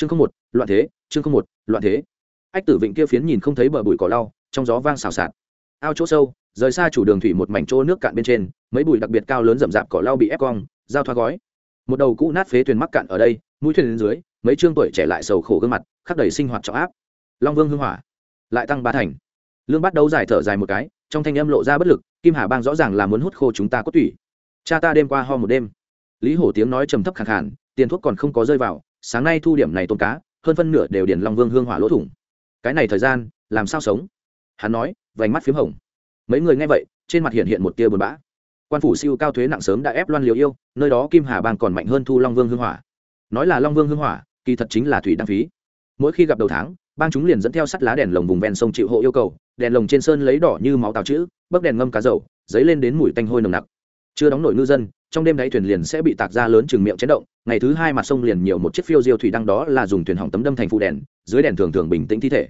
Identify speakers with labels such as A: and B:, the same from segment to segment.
A: chương không một, loạn thế, chương không một, loạn thế. Ách tử vịnh kia phiến nhìn không thấy bờ bụi cỏ lau, trong gió vang xào xạc. Ao chỗ sâu, rời xa chủ đường thủy một mảnh chỗ nước cạn bên trên, mấy bụi đặc biệt cao lớn rậm rạp cỏ lau bị ép cong, giao thoa gói. Một đầu cũ nát phế thuyền mắc cạn ở đây, mũi thuyền lên dưới, mấy chương tuổi trẻ lại sầu khổ gương mặt, khắc đầy sinh hoạt trọng áp. Long vương hưng hỏa, lại tăng ba thành. Lương bắt đầu giải thở dài một cái, trong thanh âm lộ ra bất lực, kim hà bang rõ ràng là muốn hút khô chúng ta cốt tủy. Cha ta đêm qua ho một đêm. Lý hổ tiếng nói trầm thấp khẳng hẳn tiền thuốc còn không có rơi vào sáng nay thu điểm này tôm cá, hơn phân nửa đều điền long vương hương hỏa lỗ thủng. Cái này thời gian, làm sao sống? Hắn nói, vành mắt p h í m hồng. Mấy người nghe vậy, trên mặt hiện hiện một tia buồn bã. Quan phủ siêu cao thuế nặng sớm đã ép loan liều yêu, nơi đó kim hà bang còn mạnh hơn thu long vương hương hỏa. Nói là long vương hương hỏa, kỳ thật chính là thủy đăng phí. Mỗi khi gặp đầu tháng, bang chúng liền dẫn theo sắt lá đèn lồng vùng ven sông chịu hộ yêu cầu, đèn lồng trên sơn lấy đỏ như máu tàu chữ, bấc đèn ngâm cá dầu dấy lên đến mùi tanh hôi nồng nặc. Chưa đóng nổi ngư dân trong đêm đáy thuyền liền sẽ bị tạc ra lớn chừng miệng chấn động, ngày thứ hai mặt sông liền nhiều một chiếc phiêu diêu thủy đăng đó là dùng thuyền hỏng tấm đâm thành phụ đèn, dưới đèn thường thường bình tĩnh thi thể.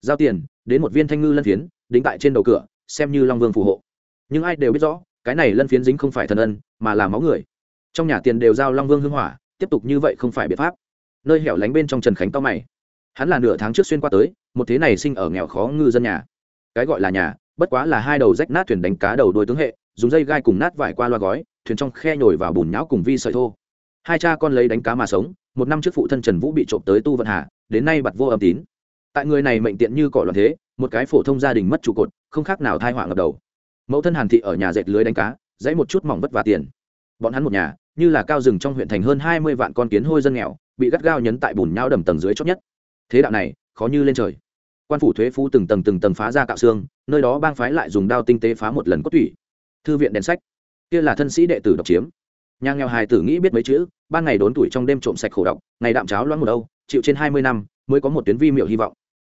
A: Giao tiền, đến một viên thanh ngư lân phiến, đính tại trên đầu cửa, xem như long vương phù hộ. Nhưng ai đều biết rõ, cái này lân phiến dính không phải thần ân, mà là máu người. Trong nhà tiền đều giao long vương hưng hỏa, tiếp tục như vậy không phải biện pháp. Nơi hẻo lánh bên trong trần khánh to mày. Hắn là nửa tháng trước xuyên qua tới, một thế này sinh ở nghèo khó ngư dân nhà. Cái gọi là nhà, bất quá là hai đầu rách nát thuyền đánh cá đầu đôi tướng hệ, dùng dây gai cùng nát vải qua loa gói thuyền trong khe nhồi vào bùn nhão cùng vi sợi thô. Hai cha con lấy đánh cá mà sống, một năm trước phụ thân trần vũ bị trộm tới tu vận hà, đến nay bặt vô âm tín. Tại người này mệnh tiện như cỏ loạn thế, một cái phổ thông gia đình mất trụ cột, không khác nào thai họa ngập đầu. Mẫu thân hàn thị ở nhà dệt lưới đánh cá, dãy một chút mỏng vất và tiền. Bọn hắn một nhà, như là cao rừng trong huyện thành hơn hai mươi vạn con kiến hôi dân nghèo, bị gắt gao nhấn tại bùn nhão đầm tầng dưới chót nhất. Thế đạo này, khó như lên trời. Quan phủ thuế phú từng tầng từng tầng phá ra cạo xương, nơi đó bang phái lại dùng đao tinh tế phá một lần cốt tủy. Thư viện đèn sách kia là thân sĩ đệ tử độc chiếm. Nhà nghèo hài tử nghĩ biết mấy chữ, ban ngày đốn tuổi trong đêm trộm sạch khổ độc, ngày đạm cháo loãng một đâu chịu trên hai mươi năm mới có một tuyến vi miệu hy vọng.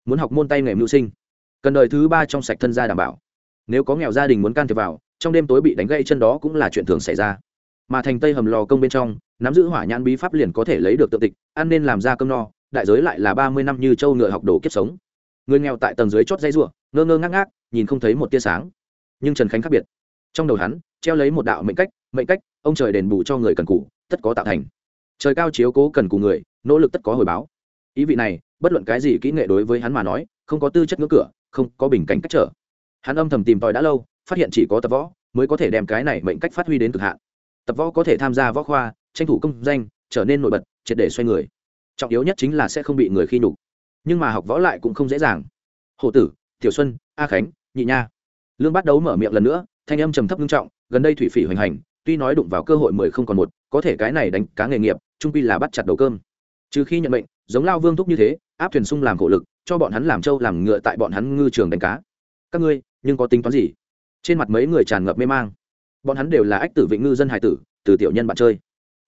A: Muốn học môn tay nghề mưu sinh. Cần đời thứ ba trong sạch thân gia đảm bảo. Nếu có nghèo gia đình muốn can thiệp vào, trong đêm tối bị đánh gãy chân đó cũng là chuyện thường xảy ra. Mà thành tây hầm lò công bên trong, nắm giữ hỏa nhãn bí pháp liền có thể lấy được tự tịch, ăn nên làm ra cơm no, đại giới lại là ba mươi năm như châu ngựa học đồ kiếp sống. Người nghèo tại tầng dưới chót dây ruộng ngơ ngơ ngác ngác, nhìn không thấy một tia sáng. Nhưng trần khánh khác biệt. Trong đầu hắn treo lấy một đạo mệnh cách mệnh cách, ông trời đền bù cho người cần cù, tất có tạo thành. Trời cao chiếu cố cần cù người, nỗ lực tất có hồi báo. Ý vị này, bất luận cái gì kỹ nghệ đối với hắn mà nói, không có tư chất ngưỡng cửa, không có bình cảnh cách trở. Hắn âm thầm tìm tòi đã lâu, phát hiện chỉ có tập võ mới có thể đem cái này mệnh cách phát huy đến cực hạn. Tập võ có thể tham gia võ khoa, tranh thủ công danh, trở nên nổi bật, triệt để xoay người. Trọng yếu nhất chính là sẽ không bị người khi nhục. Nhưng mà học võ lại cũng không dễ dàng. Hồ tử, tiểu xuân, a khánh, nhị nha. Lương bắt đầu mở miệng lần nữa thanh âm trầm thấp nghiêm trọng, gần đây thủy phỉ hoành hành, tuy nói đụng vào cơ hội mười không còn một, có thể cái này đánh cá nghề nghiệp, trung pi là bắt chặt đầu cơm. Trừ khi nhận mệnh, giống lao vương thúc như thế, áp thuyền sung làm khổ lực, cho bọn hắn làm trâu làm ngựa tại bọn hắn ngư trường đánh cá. Các ngươi, nhưng có tính toán gì? Trên mặt mấy người tràn ngập mê mang. Bọn hắn đều là ách tử vịnh ngư dân hải tử, từ tiểu nhân bạn chơi.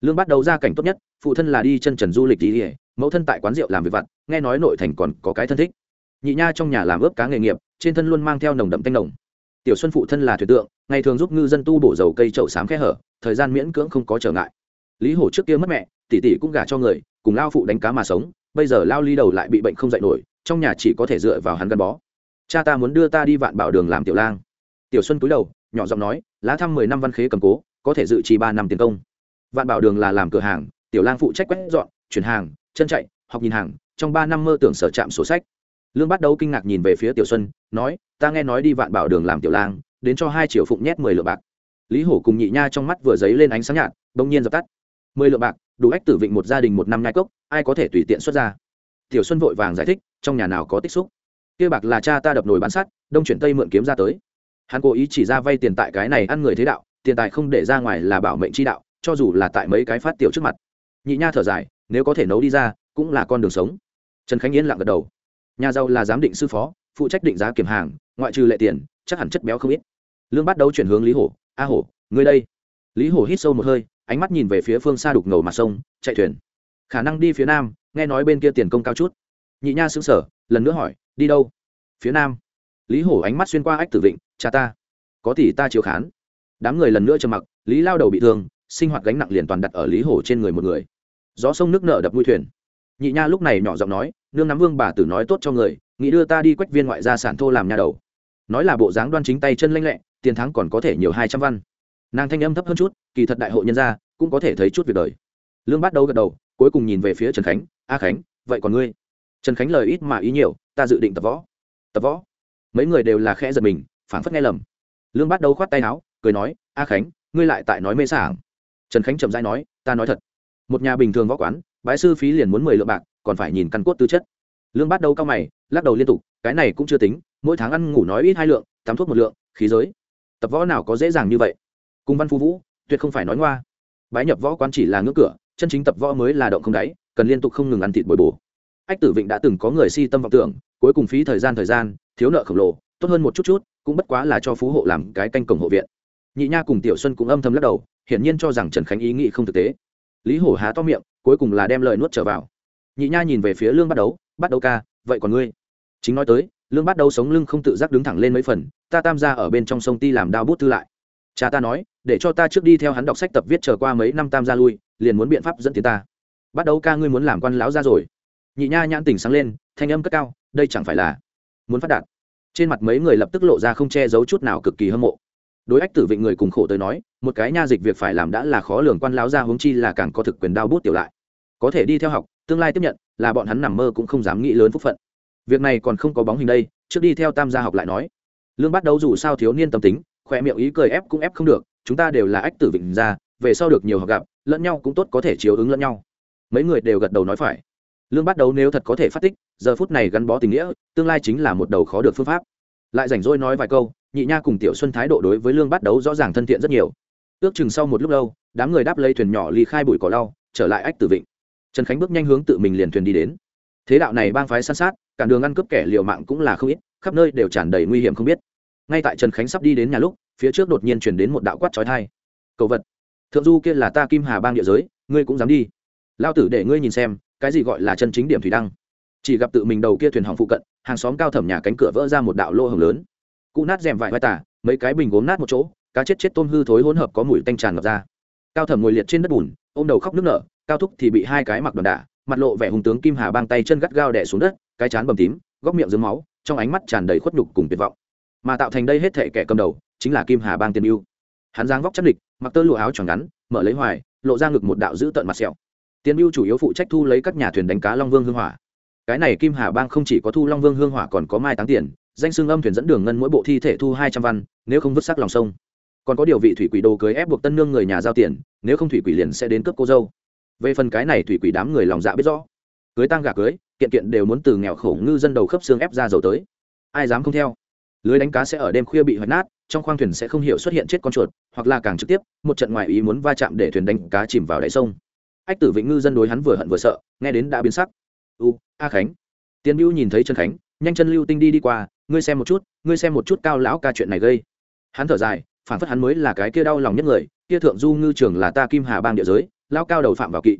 A: Lương bắt đầu ra cảnh tốt nhất, phụ thân là đi chân trần du lịch đi, mẫu thân tại quán rượu làm việc vặt, nghe nói nội thành còn có cái thân thích. Nhị nha trong nhà làm ướp cá nghề nghiệp, trên thân luôn mang theo nồng đậm tanh nồng tiểu xuân phụ thân là thuyền tượng, ngày thường giúp ngư dân tu bổ dầu cây trậu xám khe hở, thời gian miễn cưỡng không có trở ngại. Lý hổ trước kia mất mẹ, tỷ tỷ cũng gả cho người, cùng lao phụ đánh cá mà sống, bây giờ lao ly đầu lại bị bệnh không dạy nổi, trong nhà chỉ có thể dựa vào hắn gắn bó. Cha ta muốn đưa ta đi vạn bảo đường làm tiểu lang. Tiểu xuân cúi đầu, nhỏ giọng nói, lá thăm mười năm văn khế cầm cố, có thể dự trì ba năm tiền công. Vạn bảo đường là làm cửa hàng, tiểu lang phụ trách quét dọn, chuyển hàng, chân chạy, học nhìn hàng, trong ba năm mơ tưởng sở trạm sổ sách lương bắt đầu kinh ngạc nhìn về phía tiểu xuân, nói, ta nghe nói đi vạn bảo đường làm tiểu lang, đến cho hai triệu phụng nhét mười lượng bạc. Lý hổ cùng nhị nha trong mắt vừa dấy lên ánh sáng nhạt, bỗng nhiên dập tắt. Mười lượng bạc, đủ ách tử vịnh một gia đình một năm nhai cốc, ai có thể tùy tiện xuất ra? Tiểu xuân vội vàng giải thích, trong nhà nào có tích xúc? Kia bạc là cha ta đập nồi bán sắt, đông chuyển tây mượn kiếm ra tới. Hắn cố ý chỉ ra vay tiền tại cái này ăn người thế đạo, tiền tài không để ra ngoài là bảo mệnh chi đạo, cho dù là tại mấy cái phát tiểu trước mặt. Nhị nha thở dài, nếu có thể nấu đi ra, cũng là con đường sống. Trần khánh yên lặng gật đầu nhà giàu là giám định sư phó, phụ trách định giá kiểm hàng, ngoại trừ lệ tiền, chắc hẳn chất béo không ít. Lương bắt đầu chuyển hướng lý hổ. A hổ, ngươi đây. Lý hổ hít sâu một hơi, ánh mắt nhìn về phía phương xa đục ngầu mặt sông, chạy thuyền. Khả năng đi phía nam, nghe nói bên kia tiền công cao chút. Nhị nha xứng sở lần nữa hỏi, đi đâu? Phía nam. Lý hổ ánh mắt xuyên qua ách tử vịnh, cha ta, có thì ta chiếu khán. Đám người lần nữa trầm mặc, lý lao đầu bị thương, sinh hoạt gánh nặng liền toàn đặt ở lý hổ trên người một người. Gió sông nước nở đập mũi thuyền nhị nha lúc này nhỏ giọng nói, nương nắm vương bà tử nói tốt cho người, nghĩ đưa ta đi quách viên ngoại gia sản thô làm nhà đầu. Nói là bộ dáng đoan chính tay chân lanh lẹ, tiền thắng còn có thể nhiều hai trăm văn. Nàng thanh âm thấp hơn chút, kỳ thật đại hội nhân gia cũng có thể thấy chút việc đời. Lương bắt đầu gật đầu, cuối cùng nhìn về phía trần khánh, a khánh, vậy còn ngươi? Trần khánh lời ít mà ý nhiều, ta dự định tập võ. Tập võ? Mấy người đều là khẽ giật mình, phảng phất nghe lầm. Lương bắt đầu khoát tay áo, cười nói, a khánh, ngươi lại tại nói mê sảng. Trần khánh chậm rãi nói, ta nói thật. Một nhà bình thường võ quán bái sư phí liền muốn mười lượng bạc, còn phải nhìn căn cốt tư chất. Lương bắt đầu cao mày, lắc đầu liên tục, cái này cũng chưa tính, mỗi tháng ăn ngủ nói ít hai lượng, tắm thuốc một lượng, khí giới. Tập võ nào có dễ dàng như vậy? Cùng văn phú vũ, tuyệt không phải nói ngoa. Bái nhập võ quán chỉ là ngưỡng cửa, chân chính tập võ mới là động không đáy, cần liên tục không ngừng ăn thịt bồi bổ. Ách tử vịnh đã từng có người si tâm vọng tưởng, cuối cùng phí thời gian thời gian, thiếu nợ khổng lồ, tốt hơn một chút chút, cũng bất quá là cho phú hộ làm cái canh cổng hộ viện. Nhị nha cùng tiểu xuân cũng âm thầm lắc đầu, hiển nhiên cho rằng trần khánh ý nghĩ không thực tế. Lý hổ há to miệng cuối cùng là đem lời nuốt trở vào. Nhị nha nhìn về phía lương bắt đấu bắt đầu ca, vậy còn ngươi? Chính nói tới, lương bắt đầu sống lưng không tự giác đứng thẳng lên mấy phần, ta tam gia ở bên trong sông ti làm đao bút thư lại. Cha ta nói, để cho ta trước đi theo hắn đọc sách tập viết trở qua mấy năm tam gia lui, liền muốn biện pháp dẫn tiến ta. Bắt đầu ca, ngươi muốn làm quan lão ra rồi? Nhị nha nhãn tỉnh sáng lên, thanh âm cất cao, đây chẳng phải là muốn phát đạt? Trên mặt mấy người lập tức lộ ra không che giấu chút nào cực kỳ hâm mộ. Đối ách tử vịnh người cùng khổ tới nói một cái nha dịch việc phải làm đã là khó lường quan lão ra huống chi là càng có thực quyền đao bút tiểu lại. Có thể đi theo học, tương lai tiếp nhận, là bọn hắn nằm mơ cũng không dám nghĩ lớn phúc phận. Việc này còn không có bóng hình đây, trước đi theo tam gia học lại nói. Lương bắt đầu dù sao thiếu niên tâm tính, khỏe miệng ý cười ép cũng ép không được, chúng ta đều là ách tử vịnh ra về sau được nhiều học gặp, lẫn nhau cũng tốt có thể chiếu ứng lẫn nhau. Mấy người đều gật đầu nói phải. Lương bắt đầu nếu thật có thể phát tích, giờ phút này gắn bó tình nghĩa, tương lai chính là một đầu khó được phương pháp. Lại rảnh rỗi nói vài câu, nhị nha cùng tiểu xuân thái độ đối với lương bắt đầu rõ ràng thân thiện rất nhiều ước chừng sau một lúc lâu, đám người đáp lấy thuyền nhỏ ly khai bụi cỏ lau, trở lại ách tử vịnh. Trần khánh bước nhanh hướng tự mình liền thuyền đi đến. Thế đạo này bang phái san sát cản đường ăn cướp kẻ liều mạng cũng là không ít, khắp nơi đều tràn đầy nguy hiểm không biết. Ngay tại trần khánh sắp đi đến nhà lúc, phía trước đột nhiên chuyển đến một đạo quát trói thai cầu vật, thượng du kia là ta kim hà bang địa giới, ngươi cũng dám đi. Lao tử để ngươi nhìn xem, cái gì gọi là chân chính điểm thủy đăng. Chỉ gặp tự mình đầu kia thuyền hỏng phụ cận, hàng xóm cao thẩm nhà cánh cửa vỡ ra một đạo lô hồng lớn. Cụ nát rèm vải vai tả mấy cái bình gốm nát một chỗ cá chết chết tôm hư thối hỗn hợp có mùi tanh tràn ngập ra. Cao thẩm ngồi liệt trên đất bùn, ôm đầu khóc nức nở, cao thúc thì bị hai cái mặc đòn đả, mặt lộ vẻ hùng tướng kim hà bang tay chân gắt gao đẻ xuống đất, cái chán bầm tím, góc miệng dưới máu, trong ánh mắt tràn đầy khuất nhục cùng tuyệt vọng. Mà tạo thành đây hết thể kẻ cầm đầu, chính là kim hà bang tiền yêu hắn giang vóc chắc địch, mặc tơ lụa áo choàng ngắn, mở lấy hoài, lộ ra ngực một đạo giữ tận mặt sẹo. Tiền yêu chủ yếu phụ trách thu lấy các nhà thuyền đánh cá long vương hương hỏa. Cái này kim hà bang không chỉ có thu long vương hương hỏa còn có mai táng tiền, danh xưng âm thuyền dẫn đường ngân mỗi bộ thi thể thu hai trăm văn, nếu không vứt xác lòng sông còn có điều vị thủy quỷ đồ cưới ép buộc tân nương người nhà giao tiền, nếu không thủy quỷ liền sẽ đến cướp cô dâu. Về phần cái này thủy quỷ đám người lòng dạ biết rõ. Cưới tang gà cưới, kiện kiện đều muốn từ nghèo khổ ngư dân đầu khớp xương ép ra dầu tới. Ai dám không theo? Lưới đánh cá sẽ ở đêm khuya bị hoạch nát, trong khoang thuyền sẽ không hiểu xuất hiện chết con chuột, hoặc là càng trực tiếp, một trận ngoại ý muốn va chạm để thuyền đánh cá chìm vào đáy sông. Ách tử vĩnh ngư dân đối hắn vừa hận vừa sợ, nghe đến đã biến sắc. U, a khánh. Tiến bưu nhìn thấy chân khánh, nhanh chân lưu tinh đi đi qua, ngươi xem một chút, ngươi xem một chút cao lão ca chuyện này gây. Hắn thở dài phản phất hắn mới là cái kia đau lòng nhất người, kia thượng du ngư trường là ta kim hà bang địa giới, lao cao đầu phạm vào kỵ.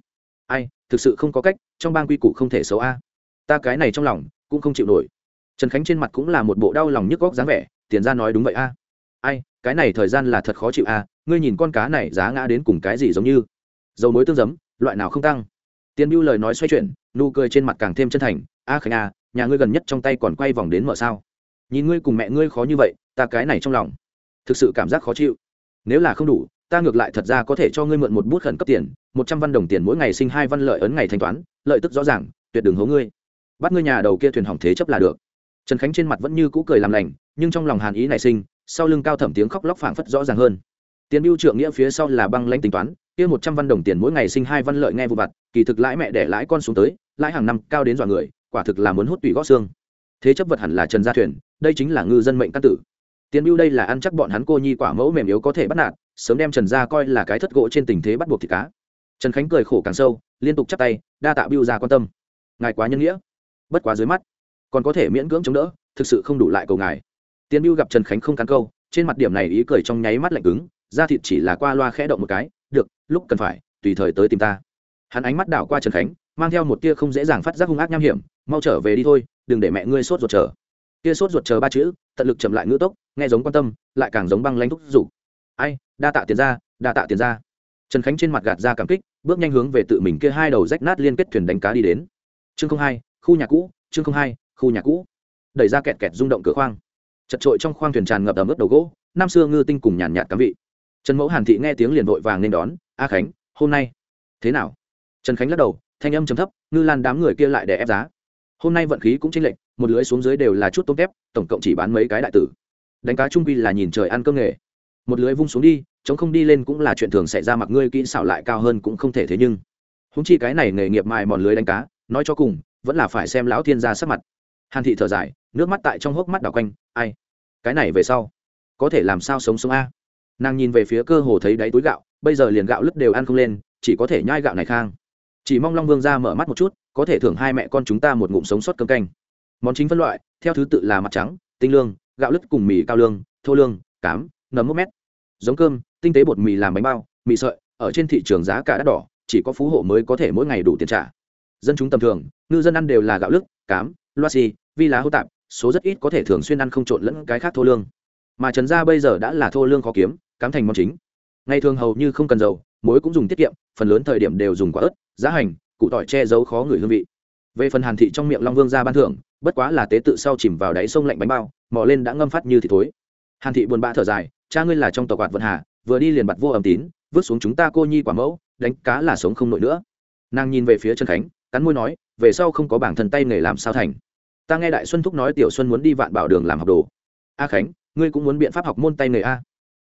A: Ai, thực sự không có cách, trong bang quy củ không thể xấu a. Ta cái này trong lòng, cũng không chịu nổi. Trần khánh trên mặt cũng là một bộ đau lòng nhức góc dáng vẻ, tiền ra nói đúng vậy a. Ai, cái này thời gian là thật khó chịu a, ngươi nhìn con cá này giá ngã đến cùng cái gì giống như? Dầu mối tương giấm, loại nào không tăng? Tiền mưu lời nói xoay chuyển, nụ cười trên mặt càng thêm chân thành, a khánh a nhà ngươi gần nhất trong tay còn quay vòng đến mở sao? Nhìn ngươi cùng mẹ ngươi khó như vậy, ta cái này trong lòng thực sự cảm giác khó chịu. Nếu là không đủ, ta ngược lại thật ra có thể cho ngươi mượn một bút khẩn cấp tiền, một trăm văn đồng tiền mỗi ngày sinh hai văn lợi ấn ngày thanh toán, lợi tức rõ ràng, tuyệt đường hố ngươi. Bắt ngươi nhà đầu kia thuyền hỏng thế chấp là được. Trần khánh trên mặt vẫn như cũ cười làm lành, nhưng trong lòng hàn ý nảy sinh, sau lưng cao thẩm tiếng khóc lóc phảng phất rõ ràng hơn. Tiền biêu trượng nghĩa phía sau là băng lãnh tính toán, kia một trăm văn đồng tiền mỗi ngày sinh hai văn lợi nghe vụ vặt, kỳ thực lãi mẹ để lãi con xuống tới, lãi hàng năm cao đến dọa người, quả thực là muốn hút tùy gót xương. Thế chấp vật hẳn là trần gia thuyền, đây chính là ngư dân mệnh căn tử. Tiến biêu đây là ăn chắc bọn hắn cô nhi quả mẫu mềm yếu có thể bắt nạt, sớm đem trần gia coi là cái thất gỗ trên tình thế bắt buộc thịt cá. Trần khánh cười khổ càng sâu, liên tục chắp tay, đa tạ biêu ra quan tâm. Ngài quá nhân nghĩa, bất quá dưới mắt, còn có thể miễn cưỡng chống đỡ, thực sự không đủ lại cầu ngài. Tiến biêu gặp trần khánh không cắn câu, trên mặt điểm này ý cười trong nháy mắt lạnh cứng, da thịt chỉ là qua loa khẽ động một cái, được, lúc cần phải, tùy thời tới tìm ta. Hắn ánh mắt đảo qua trần khánh, mang theo một tia không dễ dàng phát giác hung ác nham hiểm, mau trở về đi thôi, đừng để mẹ ngươi sốt ruột trở kia sốt ruột chờ ba chữ, tận lực chậm lại ngữ tốc, nghe giống quan tâm, lại càng giống băng lanh thúc giục. Ai, đa tạ tiền ra đa tạ tiền ra trần khánh trên mặt gạt ra cảm kích, bước nhanh hướng về tự mình kia hai đầu rách nát liên kết thuyền đánh cá đi đến. Chương không hai, khu nhà cũ, chương không hai, khu nhà cũ. Đẩy ra kẹt kẹt rung động cửa khoang. Chật trội trong khoang thuyền tràn ngập ẩm ướt đầu gỗ, năm xưa ngư tinh cùng nhàn nhạt cám vị. Trần mẫu hàn thị nghe tiếng liền vội vàng nên đón, a khánh, hôm nay thế nào? Trần khánh lắc đầu, thanh âm chấm thấp, ngư lan đám người kia lại để ép giá. Hôm nay vận khí cũng chênh lệch một lưới xuống dưới đều là chút tôm tép, tổng cộng chỉ bán mấy cái đại tử. Đánh cá trung quy là nhìn trời ăn cơm nghề. Một lưới vung xuống đi, chống không đi lên cũng là chuyện thường xảy ra mặc ngươi kỹ xảo lại cao hơn cũng không thể thế nhưng. Húng chi cái này nghề nghiệp mài mòn lưới đánh cá, nói cho cùng, vẫn là phải xem lão thiên gia sắc mặt. Hàn thị thở dài, nước mắt tại trong hốc mắt đảo quanh, ai? Cái này về sau, có thể làm sao sống sống a? Nàng nhìn về phía cơ hồ thấy đáy túi gạo, bây giờ liền gạo lứt đều ăn không lên, chỉ có thể nhai gạo này khang. Chỉ mong long vương ra mở mắt một chút, có thể thưởng hai mẹ con chúng ta một ngụm sống sót cơm canh món chính phân loại, theo thứ tự là mặt trắng, tinh lương, gạo lứt cùng mì cao lương, thô lương, cám, nấm mốc mét. Giống cơm, tinh tế bột mì làm bánh bao, mì sợi, ở trên thị trường giá cả đắt đỏ, chỉ có phú hộ mới có thể mỗi ngày đủ tiền trả. Dân chúng tầm thường, ngư dân ăn đều là gạo lứt, cám, loa xì, vi lá hô tạp, số rất ít có thể thường xuyên ăn không trộn lẫn cái khác thô lương. Mà trần gia bây giờ đã là thô lương khó kiếm, cám thành món chính. Ngày thường hầu như không cần dầu, muối cũng dùng tiết kiệm, phần lớn thời điểm đều dùng quả ớt, giá hành cụ tỏi che giấu khó người hương vị. Về phần hàn thị trong miệng long vương ra ban thưởng bất quá là tế tự sau chìm vào đáy sông lạnh bánh bao, mò lên đã ngâm phát như thì thối. Hàn thị buồn bã thở dài, cha ngươi là trong tòa quạt vận hà, vừa đi liền bặt vô âm tín, vứt xuống chúng ta cô nhi quả mẫu, đánh cá là sống không nổi nữa. Nàng nhìn về phía trần khánh, cắn môi nói, về sau không có bảng thần tay nghề làm sao thành? Ta nghe đại xuân thúc nói tiểu xuân muốn đi vạn bảo đường làm học đồ. A khánh, ngươi cũng muốn biện pháp học môn tay nghề a?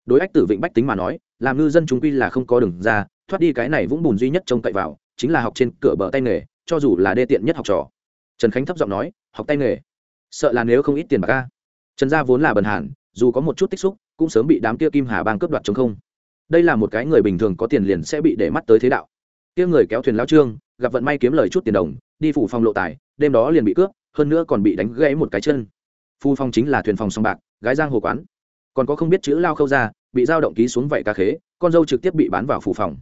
A: Đối ách tử vịnh bách tính mà nói, làm ngư dân chúng quy là không có đường ra, thoát đi cái này vũng bùn duy nhất trông cậy vào, chính là học trên cửa bờ tay nghề, cho dù là đê tiện nhất học trò. Trần khánh thấp giọng nói học tay nghề. Sợ là nếu không ít tiền bạc ca trần gia vốn là bần hàn, dù có một chút tích xúc, cũng sớm bị đám kia kim hà bang cướp đoạt chống không. Đây là một cái người bình thường có tiền liền sẽ bị để mắt tới thế đạo. Kia người kéo thuyền lao trương, gặp vận may kiếm lời chút tiền đồng, đi phủ phòng lộ tài, đêm đó liền bị cướp, hơn nữa còn bị đánh gãy một cái chân. Phu phong chính là thuyền phòng song bạc, gái giang hồ quán. Còn có không biết chữ lao khâu ra, bị dao động ký xuống vậy ca khế, con dâu trực tiếp bị bán vào phủ phòng.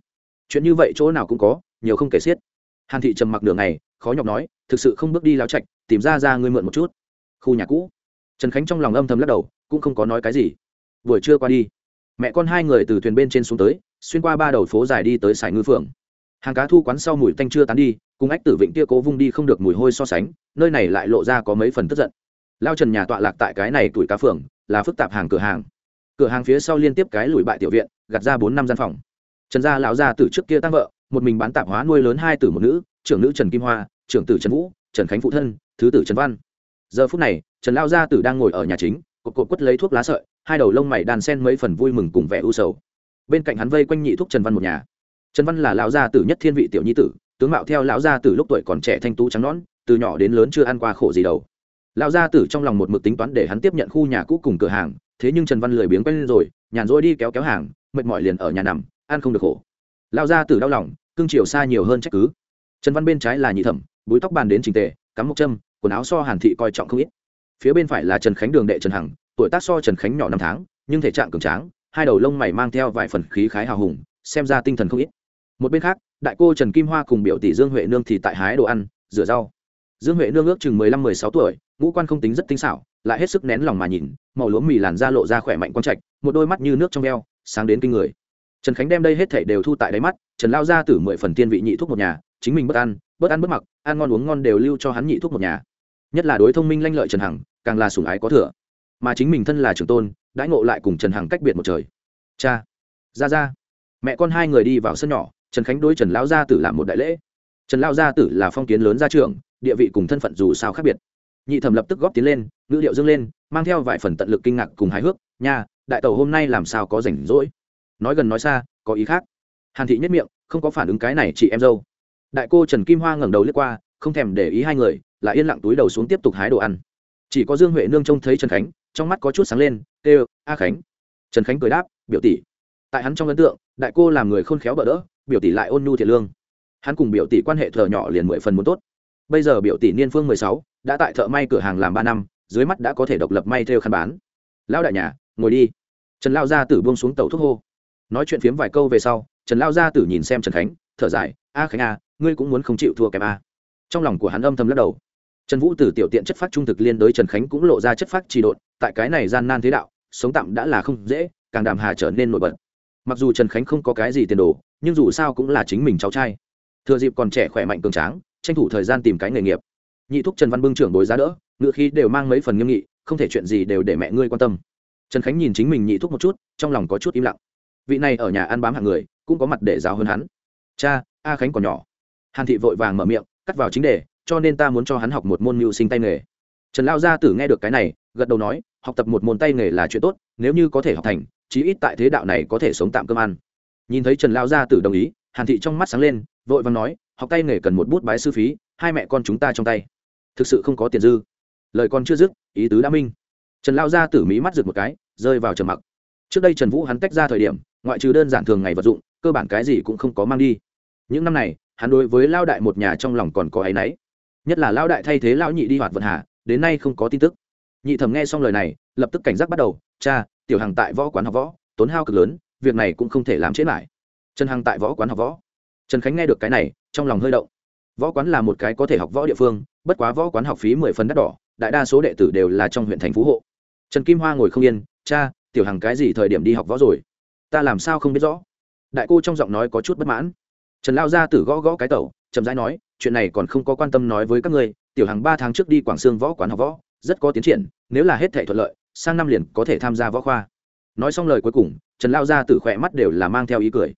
A: Chuyện như vậy chỗ nào cũng có, nhiều không kể xiết. Hàn thị trầm mặc đường này khó nhọc nói, thực sự không bước đi lao trạch tìm ra ra ngươi mượn một chút. Khu nhà cũ. Trần khánh trong lòng âm thầm lắc đầu, cũng không có nói cái gì. Buổi trưa qua đi, mẹ con hai người từ thuyền bên trên xuống tới, xuyên qua ba đầu phố dài đi tới sài ngư phượng. Hàng cá thu quán sau mùi tanh chưa tán đi, cùng ách tử vịnh kia cố vung đi không được mùi hôi so sánh, nơi này lại lộ ra có mấy phần tức giận. Lao trần nhà tọa lạc tại cái này tuổi cá phượng, là phức tạp hàng cửa hàng. Cửa hàng phía sau liên tiếp cái lùi bại tiểu viện gặt ra bốn năm gian phòng. Trần gia lão gia từ trước kia tăng vợ, một mình bán tạp hóa nuôi lớn hai tử một nữ, trưởng nữ trần kim hoa, trưởng tử trần vũ, trần khánh phụ thân thứ tử trần văn. Giờ phút này, trần lao gia tử đang ngồi ở nhà chính, cột cột quất lấy thuốc lá sợi, hai đầu lông mày đàn sen mấy phần vui mừng cùng vẻ u sầu. Bên cạnh hắn vây quanh nhị thúc trần văn một nhà. Trần văn là lão gia tử nhất thiên vị tiểu nhi tử, tướng mạo theo lão gia tử lúc tuổi còn trẻ thanh tú trắng nõn, từ nhỏ đến lớn chưa ăn qua khổ gì đâu. Lão gia tử trong lòng một mực tính toán để hắn tiếp nhận khu nhà cũ cùng cửa hàng, thế nhưng trần văn lười biếng quen rồi, nhàn rỗi đi kéo kéo hàng, mệt mỏi liền ở nhà nằm, ăn không được khổ. Lão gia tử đau lòng cương chiều xa nhiều hơn trách cứ. Trần văn bên trái là nhị thẩm, búi tóc bàn đến trình tề cắm một châm, quần áo so hàn thị coi trọng không ít. Phía bên phải là trần khánh đường đệ trần hằng, tuổi tác so trần khánh nhỏ năm tháng, nhưng thể trạng cường tráng, hai đầu lông mày mang theo vài phần khí khái hào hùng, xem ra tinh thần không ít. Một bên khác, đại cô trần kim hoa cùng biểu tỷ dương huệ nương thì tại hái đồ ăn, rửa rau. Dương huệ nương ước chừng mười lăm, mười sáu tuổi, ngũ quan không tính rất tinh xảo, lại hết sức nén lòng mà nhìn, màu lúa mì làn da lộ ra khỏe mạnh quang trạch, một đôi mắt như nước trong veo sáng đến kinh người. Trần khánh đem đây hết thảy đều thu tại đáy mắt, trần lao ra từ mười phần tiên vị nhị thuốc một nhà chính mình bất ăn bất ăn bất mặc, ăn ngon uống ngon đều lưu cho hắn nhị thuốc một nhà. Nhất là đối thông minh lanh lợi trần hằng, càng là sủng ái có thừa. Mà chính mình thân là trưởng tôn, đãi ngộ lại cùng trần hằng cách biệt một trời. Cha, ra ra. Mẹ con hai người đi vào sân nhỏ, trần khánh đối trần lão gia tử làm một đại lễ. Trần lão gia tử là phong kiến lớn gia trưởng, địa vị cùng thân phận dù sao khác biệt. Nhị thẩm lập tức góp tiến lên, ngữ điệu dâng lên, mang theo vài phần tận lực kinh ngạc cùng hài hước, nha, đại tàu hôm nay làm sao có rảnh rỗi? Nói gần nói xa, có ý khác. Hàn thị nhất miệng, không có phản ứng cái này chị em dâu đại cô trần kim hoa ngẩng đầu lướt qua, không thèm để ý hai người lại yên lặng túi đầu xuống tiếp tục hái đồ ăn. Chỉ có dương huệ nương trông thấy trần khánh, trong mắt có chút sáng lên kêu a khánh. Trần khánh cười đáp, biểu tỷ. Tại hắn trong ấn tượng, đại cô làm người khôn khéo bỡ đỡ, biểu tỷ lại ôn nhu thiệt lương. Hắn cùng biểu tỷ quan hệ thợ nhỏ liền mười phần muốn tốt. Bây giờ biểu tỷ niên phương mười sáu, đã tại thợ may cửa hàng làm ba năm, dưới mắt đã có thể độc lập may theo khăn bán. Lão đại nhà, ngồi đi. Trần lao gia tử buông xuống tàu thuốc hô. Nói chuyện phiếm vài câu về sau, trần lao gia tử nhìn xem trần khánh, thở dài, a khánh a ngươi cũng muốn không chịu thua kém a. Trong lòng của hắn âm thầm lắc đầu. Trần vũ từ tiểu tiện chất phát trung thực liên đối trần khánh cũng lộ ra chất phát trì độn, tại cái này gian nan thế đạo, sống tạm đã là không dễ, càng đàm hà trở nên nổi bật. Mặc dù trần khánh không có cái gì tiền đồ, nhưng dù sao cũng là chính mình cháu trai. Thừa dịp còn trẻ khỏe mạnh cường tráng, tranh thủ thời gian tìm cái nghề nghiệp. Nhị thúc trần văn bưng trưởng bối giá đỡ, ngựa khí đều mang mấy phần nghiêm nghị, không thể chuyện gì đều để mẹ ngươi quan tâm. Trần khánh nhìn chính mình nhị thúc một chút, trong lòng có chút im lặng. Vị này ở nhà ăn bám hạng người, cũng có mặt để giáo hơn hắn. Cha, a khánh còn nhỏ hàn thị vội vàng mở miệng, cắt vào chính đề, cho nên ta muốn cho hắn học một môn mưu sinh tay nghề. Trần lao gia tử nghe được cái này, gật đầu nói, học tập một môn tay nghề là chuyện tốt, nếu như có thể học thành, chí ít tại thế đạo này có thể sống tạm cơm ăn. Nhìn thấy trần lao gia tử đồng ý, hàn thị trong mắt sáng lên, vội vàng nói, học tay nghề cần một bút bái sư phí, hai mẹ con chúng ta trong tay. Thực sự không có tiền dư. Lời con chưa dứt, ý tứ đã minh. Trần lao gia tử mỹ mắt rực một cái, rơi vào trầm mặc. Trước đây trần vũ hắn tách ra thời điểm, ngoại trừ đơn giản thường ngày vật dụng, cơ bản cái gì cũng không có mang đi. Những năm này hắn đối với lao đại một nhà trong lòng còn có áy náy. Nhất là lao đại thay thế lão nhị đi hoạt vận hà, đến nay không có tin tức. Nhị thẩm nghe xong lời này, lập tức cảnh giác bắt đầu, cha, tiểu hằng tại võ quán học võ, tốn hao cực lớn, việc này cũng không thể làm chết lại. Trần hằng tại võ quán học võ. Trần khánh nghe được cái này, trong lòng hơi động. Võ quán là một cái có thể học võ địa phương, bất quá võ quán học phí mười phần đắt đỏ, đại đa số đệ tử đều là trong huyện thành phú hộ. Trần kim hoa ngồi không yên, cha, tiểu hằng cái gì thời điểm đi học võ rồi? Ta làm sao không biết rõ? Đại cô trong giọng nói có chút bất mãn trần lao ra tử gõ gõ cái tẩu, chậm rãi nói, chuyện này còn không có quan tâm nói với các ngươi, tiểu hằng ba tháng trước đi quảng sương võ quán học võ, rất có tiến triển, nếu là hết thể thuận lợi, sang năm liền có thể tham gia võ khoa. Nói xong lời cuối cùng, trần lao ra tử khỏe mắt đều là mang theo ý cười.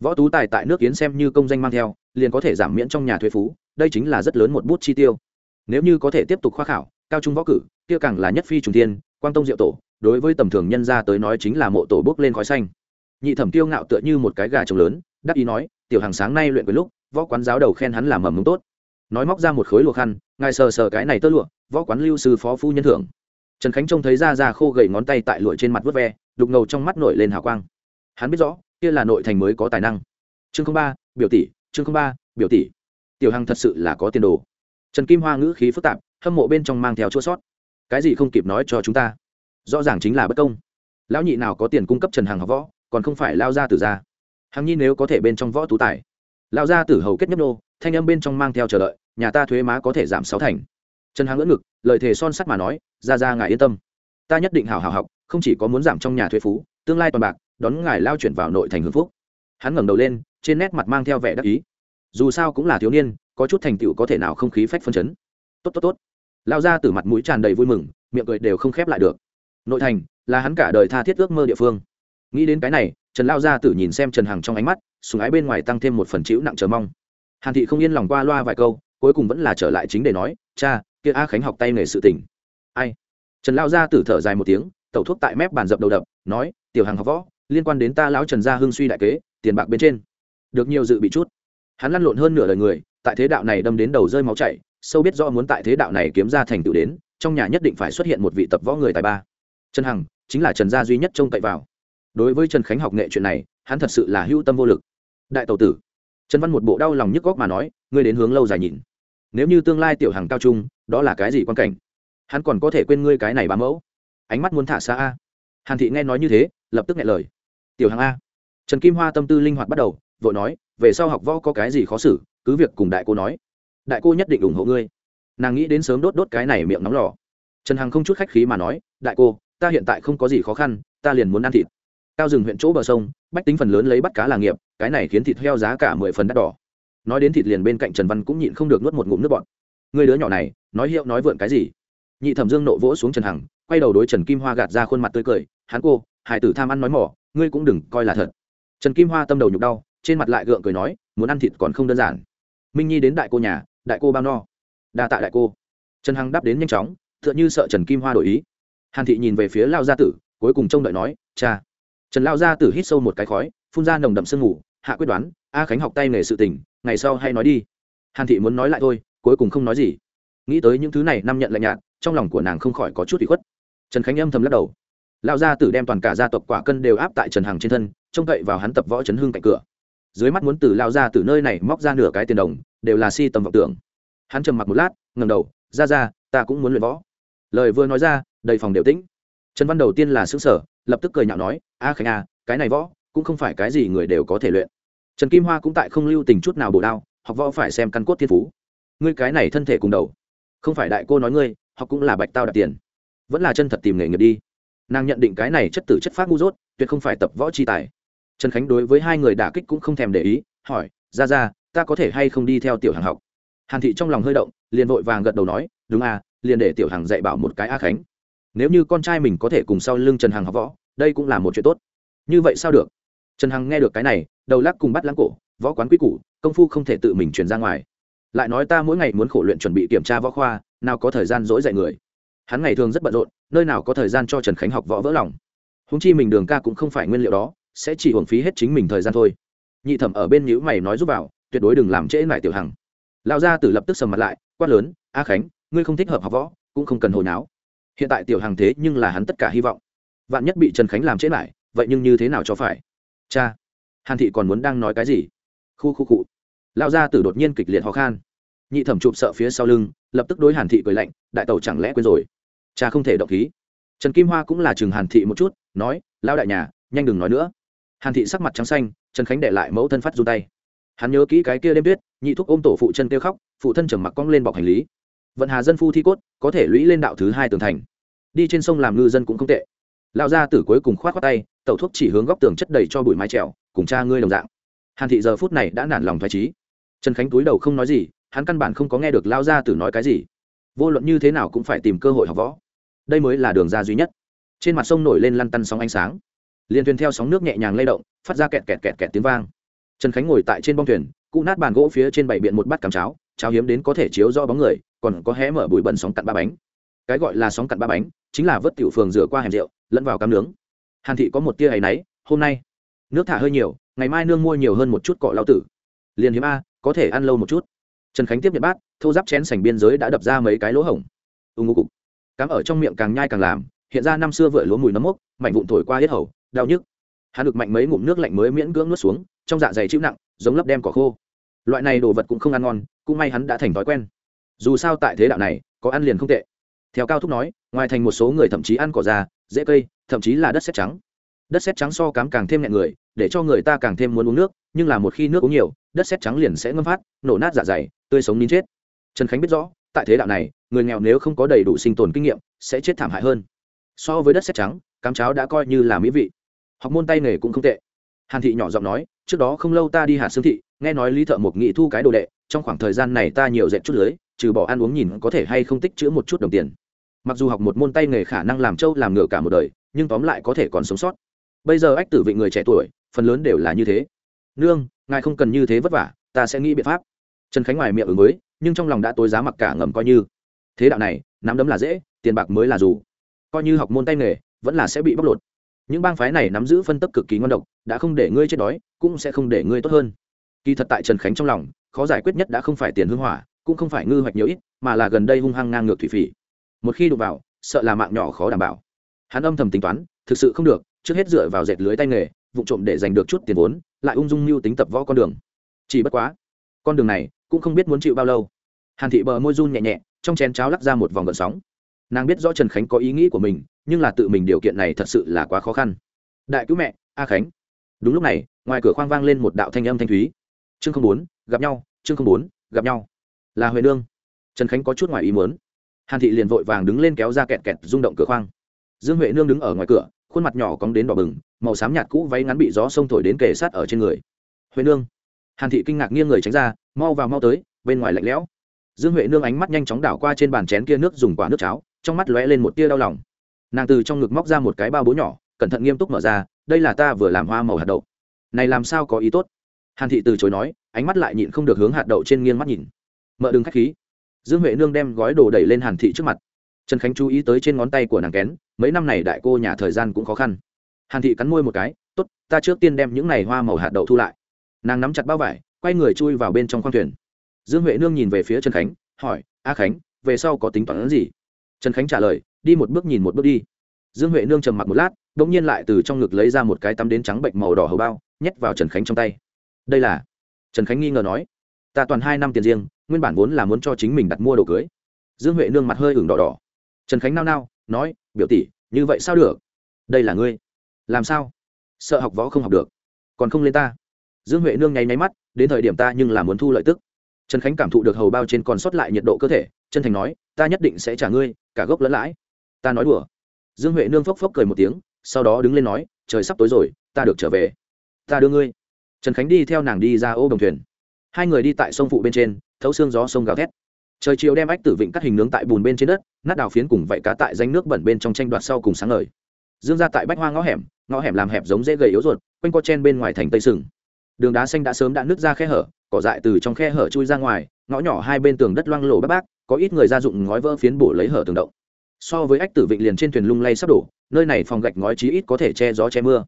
A: Võ tú tài tại nước kiến xem như công danh mang theo, liền có thể giảm miễn trong nhà thuế phú, đây chính là rất lớn một bút chi tiêu. Nếu như có thể tiếp tục khoa khảo, cao trung võ cử, kia càng là nhất phi trùng tiên quang tông diệu tổ, đối với tầm thường nhân gia tới nói chính là mộ tổ bước lên khói xanh. Nhị thẩm tiêu ngạo tựa như một cái gà trống lớn, đắc ý nói tiểu hàng sáng nay luyện quyền lúc, võ quán giáo đầu khen hắn làm mầm mông tốt. Nói móc ra một khối lụa khăn, ngài sờ sờ cái này tơ lụa, võ quán lưu sư phó phu nhân thưởng. Trần khánh trông thấy ra ra khô gầy ngón tay tại lụa trên mặt vớt ve, đục ngầu trong mắt nổi lên hào quang. Hắn biết rõ, kia là nội thành mới có tài năng. Chương ba, biểu tỷ, chương ba, biểu tỷ. Tiểu hằng thật sự là có tiền đồ. Trần kim hoa ngữ khí phức tạp, hâm mộ bên trong mang theo chua sót. Cái gì không kịp nói cho chúng ta? Rõ ràng chính là bất công. Lão nhị nào có tiền cung cấp trần hằng học võ, còn không phải lao ra từ ra hằng nhi nếu có thể bên trong võ tú tài. Lão gia tử hầu kết nhấp nô, thanh âm bên trong mang theo chờ đợi, nhà ta thuế má có thể giảm sáu thành. Trần hằng ngỡ ngực, lời thề son sắt mà nói, ra ra, ngài yên tâm. Ta nhất định hào hào học, không chỉ có muốn giảm trong nhà thuế phú, tương lai toàn bạc, đón ngài lao chuyển vào nội thành hưng phúc. Hắn ngẩng đầu lên, trên nét mặt mang theo vẻ đắc ý. Dù sao cũng là thiếu niên, có chút thành tựu có thể nào không khí phách phân chấn. Tốt tốt tốt. Lao ra từ mặt mũi tràn đầy vui mừng, miệng cười đều không khép lại được. Nội thành là hắn cả đời tha thiết ước mơ địa phương. Nghĩ đến cái này trần lao gia tử nhìn xem trần hằng trong ánh mắt, sùng ái bên ngoài tăng thêm một phần chịu nặng chờ mong. Hàn thị không yên lòng qua loa vài câu, cuối cùng vẫn là trở lại chính để nói, cha, kia a khánh học tay nghề sự tình. Ai? Trần lao gia tử thở dài một tiếng, tẩu thuốc tại mép bàn dập đầu đập, nói, tiểu hằng học võ, liên quan đến ta lão trần gia hưng suy đại kế, tiền bạc bên trên. Được nhiều dự bị chút. Hắn lăn lộn hơn nửa đời người, tại thế đạo này đâm đến đầu rơi máu chảy, sâu biết rõ muốn tại thế đạo này kiếm ra thành tựu đến, trong nhà nhất định phải xuất hiện một vị tập võ người tài ba. Trần hằng chính là trần gia duy nhất trông cậy vào đối với trần khánh học nghệ chuyện này, hắn thật sự là hữu tâm vô lực. Đại tàu tử, trần văn một bộ đau lòng nhức góc mà nói, ngươi đến hướng lâu dài nhìn. Nếu như tương lai tiểu hàng cao trung, đó là cái gì quan cảnh? Hắn còn có thể quên ngươi cái này bá mẫu. Ánh mắt muốn thả xa a. Hàn thị nghe nói như thế, lập tức nghe lời. Tiểu hàng a. Trần kim hoa tâm tư linh hoạt bắt đầu, vội nói, về sau học võ có cái gì khó xử, cứ việc cùng đại cô nói. Đại cô nhất định ủng hộ ngươi. Nàng nghĩ đến sớm đốt đốt cái này miệng nóng lò. Trần hằng không chút khách khí mà nói, đại cô, ta hiện tại không có gì khó khăn, ta liền muốn ăn thịt cao rừng huyện chỗ bờ sông, bách tính phần lớn lấy bắt cá là nghiệp, cái này khiến thịt heo giá cả mười phần đắt đỏ. Nói đến thịt liền bên cạnh trần văn cũng nhịn không được nuốt một ngụm nước bọt. Người đứa nhỏ này, nói hiệu nói vượn cái gì? Nhị thẩm dương nộ vỗ xuống trần hằng, quay đầu đối trần kim hoa gạt ra khuôn mặt tươi cười, hắn cô hải tử tham ăn nói mỏ, ngươi cũng đừng coi là thật. Trần kim hoa tâm đầu nhục đau, trên mặt lại gượng cười nói, muốn ăn thịt còn không đơn giản. Minh nhi đến đại cô nhà, đại cô bao no. Đa tạ đại cô. Trần hằng đáp đến nhanh chóng t h ư ợ n như sợ trần kim hoa đổi ý. Hàn thị nhìn về phía lao gia tử, cuối cùng trông đợi nói, cha trần lao gia tử hít sâu một cái khói, phun ra nồng đậm sương ngủ hạ quyết đoán, a khánh học tay nghề sự tình, ngày sau hay nói đi. Hàn thị muốn nói lại thôi, cuối cùng không nói gì. Nghĩ tới những thứ này, năm nhận lạnh nhạt, trong lòng của nàng không khỏi có chút bị khuất. Trần khánh âm thầm lắc đầu. Lao gia tử đem toàn cả gia tộc quả cân đều áp tại trần hằng trên thân, trông cậy vào hắn tập võ chấn hương cạnh cửa. Dưới mắt muốn từ lao ra từ nơi này móc ra nửa cái tiền đồng, đều là si tầm vọng tưởng. Hắn trầm mặc một lát ngầm đầu ra ra ta cũng muốn luyện võ. Lời vừa nói ra, đầy phòng đều tĩnh. Trần văn đầu tiên là xứng sở lập tức cười nhạo nói, a khánh a cái này võ, cũng không phải cái gì người đều có thể luyện. Trần kim hoa cũng tại không lưu tình chút nào bổ đao, học võ phải xem căn cốt thiên phú. Ngươi cái này thân thể cùng đầu, không phải đại cô nói ngươi, học cũng là bạch tao đặt tiền, vẫn là chân thật tìm nghề nghiệp đi. Nàng nhận định cái này chất tử chất phát ngu dốt, tuyệt không phải tập võ chi tài. Trần khánh đối với hai người đả kích cũng không thèm để ý, hỏi, ra ra, ta có thể hay không đi theo tiểu hàng học? Hàn thị trong lòng hơi động, liền vội vàng gật đầu nói, đúng à liền để tiểu hàng dạy bảo một cái a khánh nếu như con trai mình có thể cùng sau lưng trần hằng học võ, đây cũng là một chuyện tốt. Như vậy sao được? Trần hằng nghe được cái này, đầu lắc cùng bắt lãng cổ, võ quán quy củ, công phu không thể tự mình truyền ra ngoài. Lại nói ta mỗi ngày muốn khổ luyện chuẩn bị kiểm tra võ khoa, nào có thời gian dỗi dạy người. Hắn ngày thường rất bận rộn, nơi nào có thời gian cho trần khánh học võ vỡ lòng. Húng chi mình đường ca cũng không phải nguyên liệu đó, sẽ chỉ hưởng phí hết chính mình thời gian thôi. Nhị thẩm ở bên nhữ mày nói giúp vào, tuyệt đối đừng làm trễ lại tiểu hằng. Lao ra từ lập tức sầm mặt lại, quát lớn, a khánh, ngươi không thích hợp học võ, cũng không cần hồi náo hiện tại tiểu hằng thế nhưng là hắn tất cả hy vọng. Vạn nhất bị trần khánh làm trễ lại, vậy nhưng như thế nào cho phải? Cha, hàn thị còn muốn đang nói cái gì? Khu khu cụ lao ra tử đột nhiên kịch liệt ho khan. Nhị thẩm chụp sợ phía sau lưng, lập tức đối hàn thị cười lạnh, đại tàu chẳng lẽ quên rồi? Cha không thể động khí. Trần kim hoa cũng là chừng hàn thị một chút, nói lao đại nhà, nhanh đừng nói nữa. Hàn thị sắc mặt trắng xanh, trần khánh để lại mẫu thân phát run tay. Hắn nhớ kỹ cái kia đêm tuyết, nhị thúc ôm tổ phụ chân kêu khóc, phụ thân trầm mặc cong lên bọc hành lý vận hà dân phu thi cốt, có thể lũy lên đạo thứ hai tường thành. Đi trên sông làm ngư dân cũng không tệ. Lão gia tử cuối cùng khoát khoát tay, tẩu thuốc chỉ hướng góc tường chất đầy cho bụi mái trèo, cùng cha ngươi đồng dạng. Hàn thị giờ phút này đã nản lòng thoải trí trần khánh túi đầu không nói gì, hắn căn bản không có nghe được lao gia tử nói cái gì. Vô luận như thế nào cũng phải tìm cơ hội học võ. Đây mới là đường ra duy nhất. Trên mặt sông nổi lên lăn tăn sóng ánh sáng. Liền thuyền theo sóng nước nhẹ nhàng lay động, phát ra kẹt kẹt kẹt kẹt tiếng vang. Trần khánh ngồi tại trên bong thuyền, cụ nát bàn gỗ phía trên bảy biện một bát cắm cháo cháo hiếm đến có thể chiếu do bóng người, còn có hé mở bụi bẩn sóng cặn ba bánh. Cái gọi là sóng cặn ba bánh chính là vớt tiểu phường rửa qua hẻm rượu, lẫn vào cắm nướng. Hàn thị có một tia áy náy, hôm nay nước thả hơi nhiều, ngày mai nương mua nhiều hơn một chút cọ lao tử. Liền hiếm a, có thể ăn lâu một chút. Trần khánh tiếp nhận bát, thô giáp chén sành biên giới đã đập ra mấy cái lỗ hổng. Ưng ngô cục. Cắm ở trong miệng càng nhai càng làm, hiện ra năm xưa vợi lúa mùi nấm mốc, mảnh vụn thổi qua hết hầu, đau nhức. Hắn được mạnh mấy ngụm nước lạnh mới miễn cưỡng nuốt xuống, trong dạ dày chịu nặng, giống lấp đem cỏ khô. Loại này đồ vật cũng không ăn ngon cũng may hắn đã thành thói quen. Dù sao tại thế đạo này, có ăn liền không tệ. Theo cao thúc nói, ngoài thành một số người thậm chí ăn cỏ già dễ cây, thậm chí là đất sét trắng. Đất sét trắng so cám càng thêm nhẹ người, để cho người ta càng thêm muốn uống nước, nhưng là một khi nước uống nhiều, đất sét trắng liền sẽ ngâm phát, nổ nát dạ dày, tươi sống nín chết. Trần khánh biết rõ, tại thế đạo này, người nghèo nếu không có đầy đủ sinh tồn kinh nghiệm, sẽ chết thảm hại hơn. So với đất sét trắng, cám cháo đã coi như là mỹ vị. Học môn tay nghề cũng không tệ hàn thị nhỏ giọng nói, trước đó không lâu ta đi hạt xương thị, nghe nói lý thợ một nghị thu cái đồ đệ, trong khoảng thời gian này ta nhiều dẹp chút lưới, trừ bỏ ăn uống nhìn có thể hay không tích chữ một chút đồng tiền. Mặc dù học một môn tay nghề khả năng làm trâu làm ngựa cả một đời, nhưng tóm lại có thể còn sống sót. Bây giờ ách tử vị người trẻ tuổi, phần lớn đều là như thế. Nương, ngài không cần như thế vất vả, ta sẽ nghĩ biện pháp. Trần khánh ngoài miệng ứng mới nhưng trong lòng đã tối giá mặc cả ngầm coi như. Thế đạo này, nắm đấm là dễ, tiền bạc mới là dù. Coi như học môn tay nghề, vẫn là sẽ bị bóc lột những bang phái này nắm giữ phân tấp cực kỳ ngon độc, đã không để ngươi chết đói, cũng sẽ không để ngươi tốt hơn. Kỳ thật tại trần khánh trong lòng, khó giải quyết nhất đã không phải tiền hưng hỏa, cũng không phải ngư hoạch nhiều ít, mà là gần đây hung hăng ngang ngược thủy phỉ. Một khi đụng vào, sợ là mạng nhỏ khó đảm bảo. Hắn âm thầm tính toán, thực sự không được, trước hết dựa vào dệt lưới tay nghề, vụ trộm để giành được chút tiền vốn, lại ung dung mưu tính tập võ con đường. Chỉ bất quá, con đường này cũng không biết muốn chịu bao lâu. Hàn thị bờ môi run nhẹ nhẹ, trong chén cháo lắc ra một vòng gợn sóng nàng biết rõ trần khánh có ý nghĩ của mình, nhưng là tự mình điều kiện này thật sự là quá khó khăn. Đại cứu mẹ, a khánh. Đúng lúc này, ngoài cửa khoang vang lên một đạo thanh âm thanh thúy. Chương không bốn, gặp nhau, chương không bốn, gặp nhau. Là huệ nương. Trần khánh có chút ngoài ý muốn. Hàn thị liền vội vàng đứng lên kéo ra kẹt kẹt rung động cửa khoang. Dương huệ nương đứng ở ngoài cửa, khuôn mặt nhỏ cóng đến đỏ bừng, màu xám nhạt cũ váy ngắn bị gió sông thổi đến kề sát ở trên người. Huệ nương. Hàn thị kinh ngạc nghiêng người tránh ra, mau vào mau tới, bên ngoài lạnh lẽo. Dương huệ nương ánh mắt nhanh chóng đảo qua trên bàn chén kia nước dùng quả nước cháo trong mắt lóe lên một tia đau lòng. Nàng từ trong ngực móc ra một cái bao bố nhỏ, cẩn thận nghiêm túc mở ra, đây là ta vừa làm hoa màu hạt đậu. Này làm sao có ý tốt? Hàn thị từ chối nói, ánh mắt lại nhịn không được hướng hạt đậu trên nghiêng mắt nhìn. Mợ đừng k h á c h khí. Dương huệ nương đem gói đồ đẩy lên hàn thị trước mặt. Trần khánh chú ý tới trên ngón tay của nàng kén, mấy năm này đại cô nhà thời gian cũng khó khăn. Hàn thị cắn môi một cái t ố t ta trước tiên đem những này hoa màu hạt đậu thu lại. Nàng nắm chặt bao vải, quay người chui vào bên trong khoang thuyền. Dương huệ nương nhìn về phía trần khánh, hỏi, a khánh, về sau có tính toán gì? Trần khánh trả lời, đi một bước nhìn một bước đi. Dương huệ nương trầm mặc một lát đ ỗ n g nhiên lại từ trong ngực lấy ra một cái tắm đến trắng bệnh màu đỏ hầu bao, nhét vào trần khánh trong tay. Đây là? Trần khánh nghi ngờ nói. Ta toàn hai năm tiền riêng, nguyên bản vốn là muốn cho chính mình đặt mua đồ cưới. Dương huệ nương mặt hơi ửng đỏ đỏ. Trần khánh nao nao, nói, biểu tỷ, như vậy sao được? Đây là ngươi. Làm sao? Sợ học võ không học được. Còn không lên ta. Dương huệ nương nháy máy mắt, đến thời điểm ta nhưng là muốn thu lợi tức trần khánh cảm thụ được hầu bao trên còn sót lại nhiệt độ cơ thể, chân thành nói, ta nhất định sẽ trả ngươi, cả gốc lẫn lãi. Ta nói đùa. Dương huệ nương phốc phốc cười một tiếng, sau đó đứng lên nói, trời sắp tối rồi, ta được trở về. Ta đưa ngươi. Trần khánh đi theo nàng đi ra ô đồng thuyền. Hai người đi tại sông phụ bên trên, thấu xương gió sông gào thét. Trời chiều đem ách tử vịnh cắt hình nướng tại bùn bên trên đất, nát đào phiến cùng vạy cá tại danh nước bẩn bên trong tranh đoạt sau cùng sáng ngời. Dương ra tại bách hoa ngõ hẻm ngõ hẻm làm hẹp giống dễ gầy yếu ruột, quanh co chen bên ngoài thành tây sừng đường đá xanh đã sớm đã nứt ra khe hở, cỏ dại từ trong khe hở chui ra ngoài, ngõ nhỏ hai bên tường đất loang lổ bác bác có ít người ra dụng ngói vỡ phiến bổ lấy hở tường động. So với ách tử vịnh liền trên thuyền lung lay sắp đổ, nơi này phòng gạch ngói chí ít có thể che gió che mưa.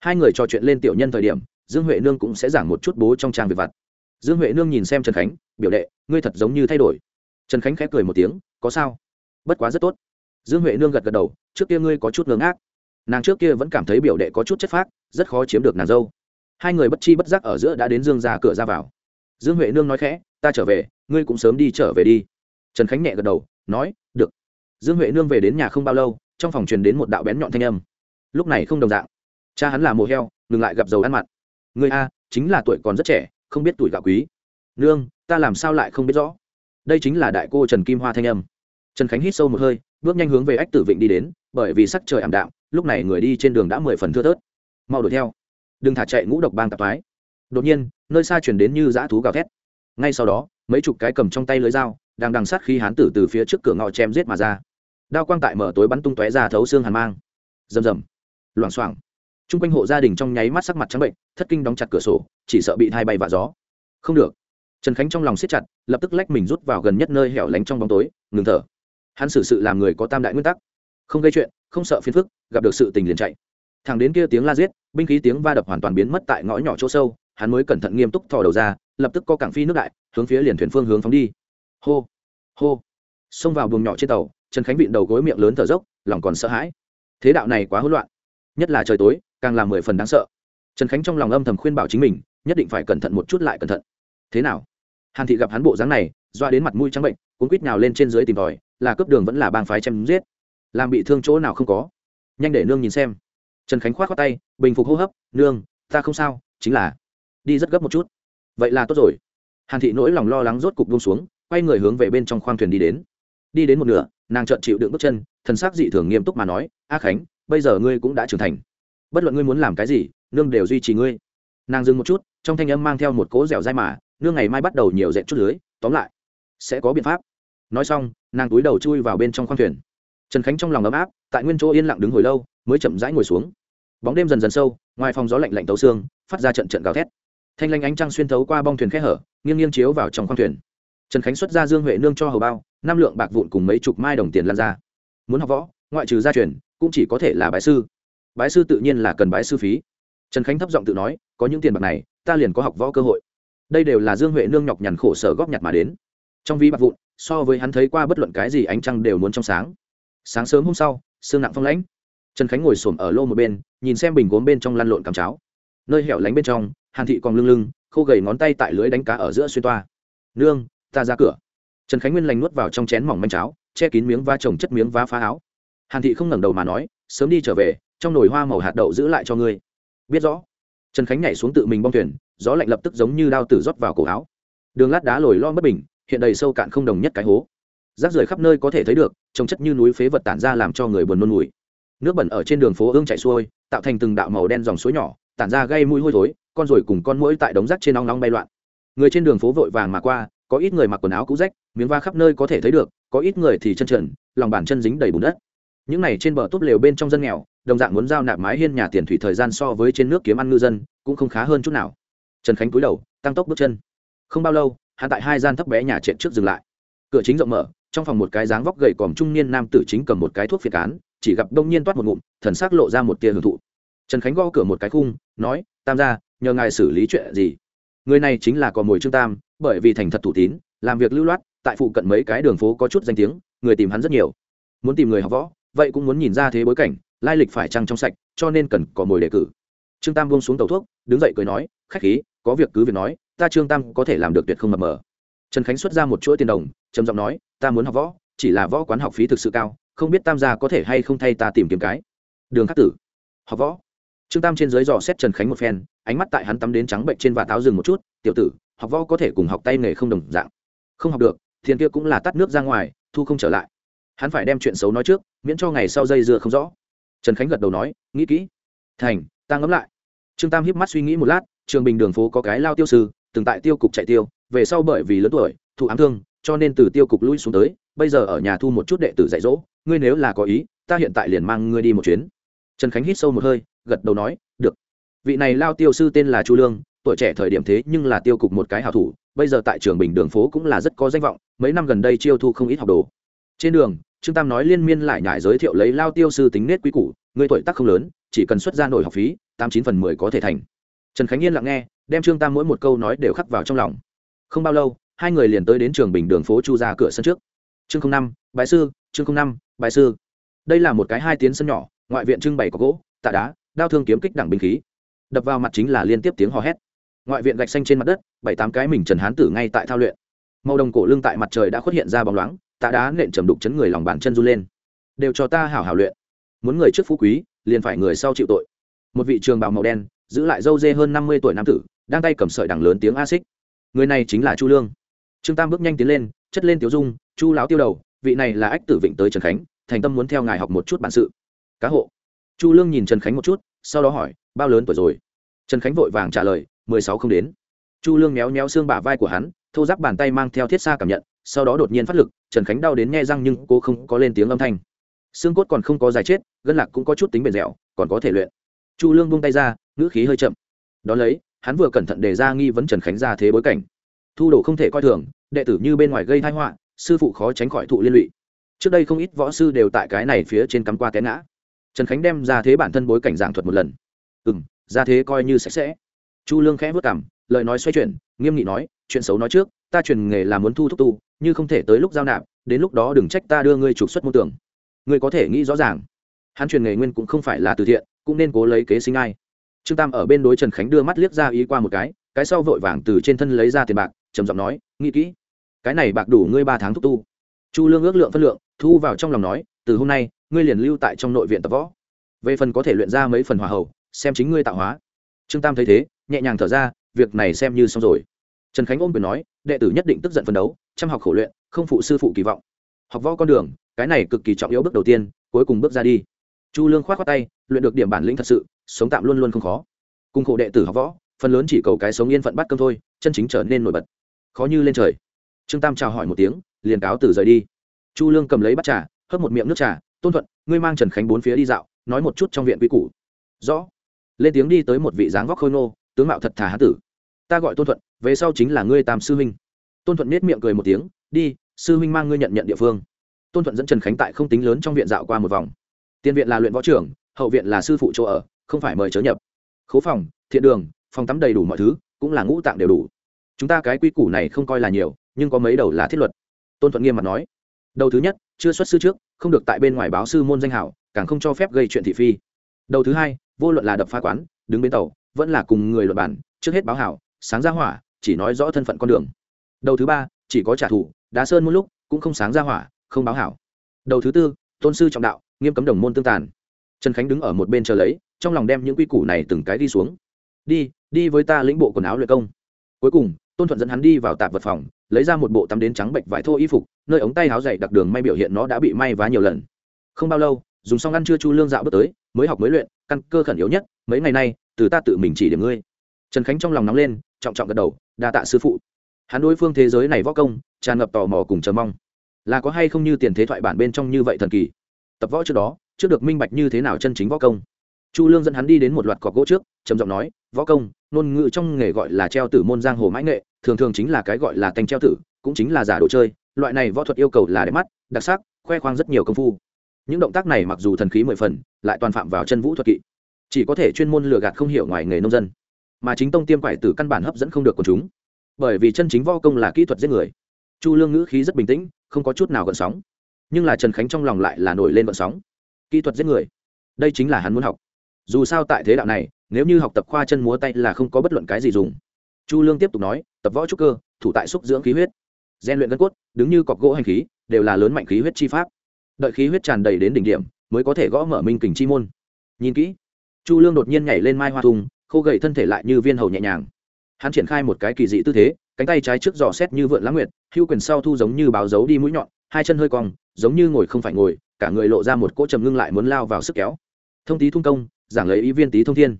A: Hai người trò chuyện lên tiểu nhân thời điểm, dương huệ nương cũng sẽ giảng một chút bố trong trang việc vặt. Dương huệ nương nhìn xem trần khánh, biểu đệ, ngươi thật giống như thay đổi. Trần khánh khẽ cười một tiếng, có sao? Bất quá rất tốt. Dương huệ nương gật gật đầu, trước kia ngươi có chút ngưỡng ác nàng trước kia vẫn cảm thấy biểu đệ có chút chất phác, rất khó chiếm được nàng dâu hai người bất chi bất giác ở giữa đã đến dương ra cửa ra vào. Dương huệ nương nói khẽ, ta trở về, ngươi cũng sớm đi trở về đi. Trần khánh nhẹ gật đầu, nói, được. Dương huệ nương về đến nhà không bao lâu, trong phòng truyền đến một đạo bén nhọn thanh âm. Lúc này không đồng dạng. Cha hắn là mồ heo, ngừng lại gặp dầu ăn mặn. Người a, chính là tuổi còn rất trẻ, không biết tuổi gạo quý. Nương, ta làm sao lại không biết rõ? Đây chính là đại cô trần kim hoa thanh âm. Trần khánh hít sâu một hơi, bước nhanh hướng về ách tử vịnh đi đến, bởi vì sắc trời ảm đạm, lúc này người đi trên đường đã mười phần thưa thớt. Mau đuổi theo đừng thả chạy ngũ độc bang tạp thoái. Đột nhiên, nơi xa chuyển đến như dã thú gào thét. Ngay sau đó, mấy chục cái cầm trong tay lưới dao, đang đằng sát khi hán tử từ phía trước cửa ngõ chém giết mà ra. Đao quang tại mở tối bắn tung tóe ra thấu xương hàn mang. Rầm rầm. Loảng xoảng. T r u n g quanh hộ gia đình trong nháy mắt sắc mặt trắng bệnh, thất kinh đóng chặt cửa sổ, chỉ sợ bị thai bay và gió. Không được. Trần khánh trong lòng siết chặt, lập tức lách mình rút vào gần nhất nơi hẻo lánh trong bóng tối, ngừng thở. Hắn xử sự làm người có tam đại nguyên tắc. Không gây chuyện, không sợ phiền phức, gặp được sự tình liền chạy thằng đến kia tiếng la giết, binh khí tiếng va đập hoàn toàn biến mất tại ngõ nhỏ chỗ sâu, hắn mới cẩn thận nghiêm túc thò đầu ra, lập tức có cảng phi nước đại, hướng phía liền thuyền phương hướng phóng đi. Hô hô. Xông vào buồng nhỏ trên tàu, trần khánh vịn đầu gối miệng lớn thở dốc, lòng còn sợ hãi. Thế đạo này quá hỗn loạn. Nhất là trời tối, càng làm mười phần đáng sợ. Trần khánh trong lòng âm thầm khuyên bảo chính mình, nhất định phải cẩn thận một chút lại cẩn thận. Thế nào? Hàn thị gặp hắn bộ dáng này, doa đến mặt mũi trắng bệnh cuốn quýt nào lên trên dưới tìm tòi, là cướp đường vẫn là bang phái chém giết. Làm bị thương chỗ nào không có. Nhanh để nương nhìn xem trần khánh khoát khoát tay, bình phục hô hấp, nương, ta không sao, chính là đi rất gấp một chút. Vậy là tốt rồi. Hàn thị nỗi lòng lo lắng rốt cục buông xuống, quay người hướng về bên trong khoang thuyền đi đến. Đi đến một nửa, nàng trợn chịu đựng bước chân, thần sắc dị thường nghiêm túc mà nói, a khánh, bây giờ ngươi cũng đã trưởng thành. Bất luận ngươi muốn làm cái gì, nương đều duy trì ngươi. Nàng dừng một chút, trong thanh âm mang theo một cỗ dẻo dai mà, nương ngày mai bắt đầu nhiều dẹp chút lưới, tóm lại sẽ có biện pháp. Nói xong, nàng túi đầu chui vào bên trong khoang thuyền trần khánh trong lòng ấm áp, tại nguyên chỗ yên lặng đứng hồi lâu, mới chậm rãi ngồi xuống. Bóng đêm dần dần sâu, ngoài phòng gió lạnh lạnh tấu xương, phát ra trận trận gào thét. Thanh lanh ánh trăng xuyên thấu qua bong thuyền khe hở, nghiêng nghiêng chiếu vào trong khoang thuyền. Trần khánh xuất ra dương huệ nương cho hầu bao, năm lượng bạc vụn cùng mấy chục mai đồng tiền lan ra. Muốn học võ, ngoại trừ gia truyền, cũng chỉ có thể là bái sư. Bái sư tự nhiên là cần bái sư phí. Trần khánh thấp giọng tự nói, có những tiền bạc này, ta liền có học võ cơ hội. Đây đều là dương huệ nương nhọc nhằn khổ sở góp nhặt mà đến. Trong ví bạc vụn, so với hắn thấy qua bất luận cái gì ánh trăng đều muốn trong sáng sáng sớm hôm sau, sương nặng phong lãnh, trần khánh ngồi s ổ m ở lô một bên, nhìn xem bình gốm bên trong lăn lộn cắm cháo. Nơi hẻo lánh bên trong, hàn thị còn lưng lưng, khô gầy ngón tay tại lưới đánh cá ở giữa xuyên toa. Nương, ta ra cửa. Trần khánh nguyên lành nuốt vào trong chén mỏng manh cháo, che kín miếng va trồng chất miếng va phá áo. Hàn thị không ngẩng đầu mà nói, sớm đi trở về, trong nồi hoa màu hạt đậu giữ lại cho ngươi. Biết rõ. Trần khánh nhảy xuống tự mình bong thuyền, gió lạnh lập tức giống như đao tử rót vào cổ áo. Đường lát đá lồi lo mất bình, hiện đầy sâu cạn không đồng nhất cái hố rác rưởi khắp nơi có thể thấy được trông chất như núi phế vật tản ra làm cho người buồn nôn mùi. Nước bẩn ở trên đường phố ương chạy xuôi, tạo thành từng đạo màu đen dòng suối nhỏ, tản ra gây mùi hôi thối, con ruồi cùng con mũi tại đống rác trên nóng nóng bay loạn. Người trên đường phố vội vàng mà qua, có ít người mặc quần áo cũ rách, miếng va khắp nơi có thể thấy được, có ít người thì chân trần, lòng bàn chân dính đầy bùn đất. Những này trên bờ túp lều bên trong dân nghèo, đồng dạng muốn giao nạp mái hiên nhà tiền thủy thời gian so với trên nước kiếm ăn ngư dân, cũng không khá hơn chút nào. Trần khánh cúi đầu, tăng tốc bước chân. Không bao lâu hạ tại hai gian thấp bé nhà trệt trước dừng lại. Cửa chính rộng mở trong phòng một cái dáng vóc gầy còm trung niên nam tử chính cầm một cái thuốc phiệt cán, chỉ gặp đông nhiên toát một ngụm, thần sắc lộ ra một tia hưởng thụ. Trần khánh gõ cửa một cái khung, nói, tam gia, nhờ ngài xử lý chuyện gì? Người này chính là cò mồi trương tam, bởi vì thành thật thủ tín, làm việc lưu loát, tại phụ cận mấy cái đường phố có chút danh tiếng, người tìm hắn rất nhiều. Muốn tìm người học võ, vậy cũng muốn nhìn ra thế bối cảnh, lai lịch phải trăng trong sạch, cho nên cần cò mồi đề cử. Trương tam buông xuống tàu thuốc, đứng dậy cười nói, khách khí, có việc cứ việc nói, ta trương tam có thể làm được tuyệt không mập mờ trần khánh xuất ra một chuỗi tiền đồng, trầm giọng nói, ta muốn học võ, chỉ là võ quán học phí thực sự cao, không biết tam gia có thể hay không thay ta tìm kiếm cái. Đường khắc tử, học võ. Trương tam trên dưới dò xét trần khánh một phen, ánh mắt tại hắn tắm đến trắng bệnh trên và táo rừng một chút, tiểu tử, học võ có thể cùng học tay nghề không đồng dạng. Không học được, tiền kia cũng là tắt nước ra ngoài, thu không trở lại. Hắn phải đem chuyện xấu nói trước, miễn cho ngày sau dây dưa không rõ. Trần khánh gật đầu nói, nghĩ kỹ. Thành, ta ngẫm lại. Trương tam hiếp mắt suy nghĩ một lát, trường bình đường phố có cái lao tiêu sư, từng tại tiêu cục chạy tiêu về sau bởi vì lớn tuổi, thụ ám thương, cho nên từ tiêu cục lui xuống tới, bây giờ ở nhà thu một chút đệ tử dạy dỗ, ngươi nếu là có ý, ta hiện tại liền mang ngươi đi một chuyến. Trần khánh hít sâu một hơi, gật đầu nói, được. Vị này lao tiêu sư tên là chu lương, tuổi trẻ thời điểm thế nhưng là tiêu cục một cái hảo thủ, bây giờ tại trường bình đường phố cũng là rất có danh vọng, mấy năm gần đây chiêu thu không ít học đồ. Trên đường, trương tam nói liên miên lại nhải giới thiệu lấy lao tiêu sư tính nết quý củ người tuổi tác không lớn, chỉ cần xuất ra nổi học phí, tám chín phần mười có thể thành. Trần khánh yên lặng nghe, đem trương tam mỗi một câu nói đều khắc vào trong lòng không bao lâu, hai người liền tới đến trường bình đường phố chu ra cửa sân trước. Chương năm bài sư, chương năm bài sư. Đây là một cái hai tiến sân nhỏ, ngoại viện trưng bày có gỗ, tạ đá, đao thương kiếm kích đẳng binh khí. Đập vào mặt chính là liên tiếp tiếng hò hét. Ngoại viện gạch xanh trên mặt đất, bảy tám cái mình trần hán tử ngay tại thao luyện. Màu đồng cổ lưng tại mặt trời đã xuất hiện ra bóng loáng, tạ đá nện trầm đục chấn người lòng bàn chân run lên. Đều cho ta hảo hảo luyện. Muốn người trước phú quý, liền phải người sau chịu tội. Một vị trường bào màu đen, giữ lại dâu dê hơn năm mươi tuổi nam tử, đang tay cầm sợi đằng lớn tiếng a xích người này chính là chu lương. Trương tam bước nhanh tiến lên, chất lên tiểu dung, chu láo tiêu đầu, vị này là ách tử vịnh tới trần khánh, thành tâm muốn theo ngài học một chút bản sự. Cá hộ. Chu lương nhìn trần khánh một chút, sau đó hỏi, bao lớn tuổi rồi? Trần khánh vội vàng trả lời, mười sáu không đến. Chu lương méo méo xương bả vai của hắn, thô giáp bàn tay mang theo thiết xa cảm nhận, sau đó đột nhiên phát lực, trần khánh đau đến nghe răng nhưng cô không có lên tiếng âm thanh. Xương cốt còn không có dài chết, gân lạc cũng có chút tính bền dẻo, còn có thể luyện. Chu lương buông tay ra, ngữ khí hơi chậm. Đón lấy hắn vừa cẩn thận đề ra nghi vấn trần khánh ra thế bối cảnh. Thu đồ không thể coi thường, đệ tử như bên ngoài gây thái họa, sư phụ khó tránh khỏi thụ liên lụy. Trước đây không ít võ sư đều tại cái này phía trên cắm qua té ngã. Trần khánh đem ra thế bản thân bối cảnh giảng thuật một lần. Ừ m ra thế coi như sạch sẽ. Chu lương khẽ vất cảm lời nói xoay chuyển, nghiêm nghị nói, chuyện xấu nói trước, ta truyền nghề là muốn thu thúc tu, như không thể tới lúc giao nạp, đến lúc đó đừng trách ta đưa ngươi trục xuất môn tưởng ngươi có thể nghĩ rõ ràng, hắn truyền nghề nguyên cũng không phải là từ thiện, cũng nên cố lấy kế sinh ai trương tam ở bên đối trần khánh đưa mắt liếc ra ý qua một cái cái sau vội vàng từ trên thân lấy ra tiền bạc, trầm giọng nói, nghĩ kỹ, cái này bạc đủ ngươi ba tháng thúc tu. Chu lương ước lượng phân lượng, thu vào trong lòng nói, từ hôm nay, ngươi liền lưu tại trong nội viện tập võ. Về phần có thể luyện ra mấy phần hòa hậu xem chính ngươi tạo hóa. Trương tam thấy thế, nhẹ nhàng thở ra, việc này xem như xong rồi. Trần khánh ôm quyền nói, đệ tử nhất định tức giận phấn đấu, chăm học khổ luyện, không phụ sư phụ kỳ vọng. Học võ con đường, cái này cực kỳ trọng yếu bước đầu tiên, cuối cùng bước ra đi. Chu lương k h o á t khoác tay, luyện được điểm bản lĩnh thật sự sống tạm luôn luôn không khó. Cùng khổ đệ tử học võ, phần lớn chỉ cầu cái sống yên phận bắt cơm thôi, chân chính trở nên nổi bật. Khó như lên trời. Trương tam chào hỏi một tiếng, liền cáo từ rời đi. Chu lương cầm lấy bắt trà, hớp một miệng nước trà, tôn thuận, ngươi mang trần khánh bốn phía đi dạo, nói một chút trong viện quy củ. Rõ. Lên tiếng đi tới một vị dáng vóc khôi nô tướng mạo thật thà hán tử. Ta gọi tôn thuận, về sau chính là ngươi tam sư huynh. Tôn thuận nết miệng cười một tiếng, đi, sư huynh mang ngươi nhận nhận địa phương. Tôn thuận dẫn trần khánh tại không tính lớn trong viện dạo qua một vòng. Tiền viện là luyện võ trưởng hậu viện là sư phụ chỗ ở không phải mời chớ nhập. Khố phòng, thiện đường, phòng tắm đầy đủ mọi thứ, cũng là ngũ tạng đều đủ. Chúng ta cái quy củ này không coi là nhiều, nhưng có mấy đầu là thiết luật. Tôn thuận nghiêm mặt nói. Đầu thứ nhất, chưa xuất sư trước, không được tại bên ngoài báo sư môn danh hảo, càng không cho phép gây chuyện thị phi. Đầu thứ hai, vô luận là đập phá quán, đứng bên tàu, vẫn là cùng người luật bản, trước hết báo hảo, sáng ra hỏa, chỉ nói rõ thân phận con đường. Đầu thứ ba, chỉ có trả thù, đá sơn một lúc, cũng không sáng ra hỏa, không báo hảo. Đầu thứ tư, tôn sư trọng đạo, nghiêm cấm đồng môn tương tàn. Trần khánh đứng ở một bên chờ lấy trong lòng đem những quy củ này từng cái đi xuống. Đi đi với ta lĩnh bộ quần áo luyện công. Cuối cùng, tôn thuận dẫn hắn đi vào tạp vật phòng, lấy ra một bộ tắm đến trắng bệnh vải thô y phục, nơi ống tay áo dày đặc đường may biểu hiện nó đã bị may vá nhiều lần. Không bao lâu, dùng xong ăn chưa chu lương dạo bước tới, mới học mới luyện, căn cơ khẩn yếu nhất, mấy ngày nay, từ ta tự mình chỉ điểm ngươi. Trần khánh trong lòng nóng lên, trọng trọng gật đầu, đa tạ sư phụ. Hắn đối phương thế giới này võ công, tràn ngập tò mò cùng chờ mong. Là có hay không như tiền thế thoại bản bên trong như vậy thần kỳ? Tập võ trước đó trước được minh bạch như thế nào chân chính võ công chu lương dẫn hắn đi đến một loạt cọc gỗ trước, trầm giọng nói, võ công, ngôn ngữ trong nghề gọi là treo tử môn giang hồ mãi nghệ, thường thường chính là cái gọi là tanh treo tử, cũng chính là giả đồ chơi, loại này võ thuật yêu cầu là đẹp mắt, đặc sắc, khoe khoang rất nhiều công phu. Những động tác này mặc dù thần khí mười phần, lại toàn phạm vào chân vũ thuật kỵ, chỉ có thể chuyên môn lừa gạt không hiểu ngoài nghề nông dân. Mà chính tông tiêm quải tử căn bản hấp dẫn không được quần chúng, bởi vì chân chính võ công là kỹ thuật giết người. Chu lương ngữ khí rất bình tĩnh, không có chút nào gợn sóng. Nhưng là trần khánh trong lòng lại là nổi lên gợn sóng. Kỹ thuật giết người, đây chính là hắn muốn học dù sao tại thế đạo này, nếu như học tập khoa chân múa tay là không có bất luận cái gì dùng. Chu lương tiếp tục nói, tập võ trúc cơ, thủ tại xúc dưỡng khí huyết. Gian luyện gân cốt, đứng như cọc gỗ hành khí, đều là lớn mạnh khí huyết chi pháp. Đợi khí huyết tràn đầy đến đỉnh điểm, mới có thể gõ mở minh kình chi môn. Nhìn kỹ, chu lương đột nhiên nhảy lên mai hoa thùng, khô gầy thân thể lại như viên hầu nhẹ nhàng. Hắn triển khai một cái kỳ dị tư thế, cánh tay trái trước dò xét như vượn lãng nguyệt, hữu quyền sau thu giống như báo giấu đi mũi nhọn, hai chân hơi cong, giống như ngồi không phải ngồi, cả người lộ ra một cỗ trầm ngưng lại muốn lao vào sức kéo. Thông tí thung công giảng lấy ý viên tí thông thiên.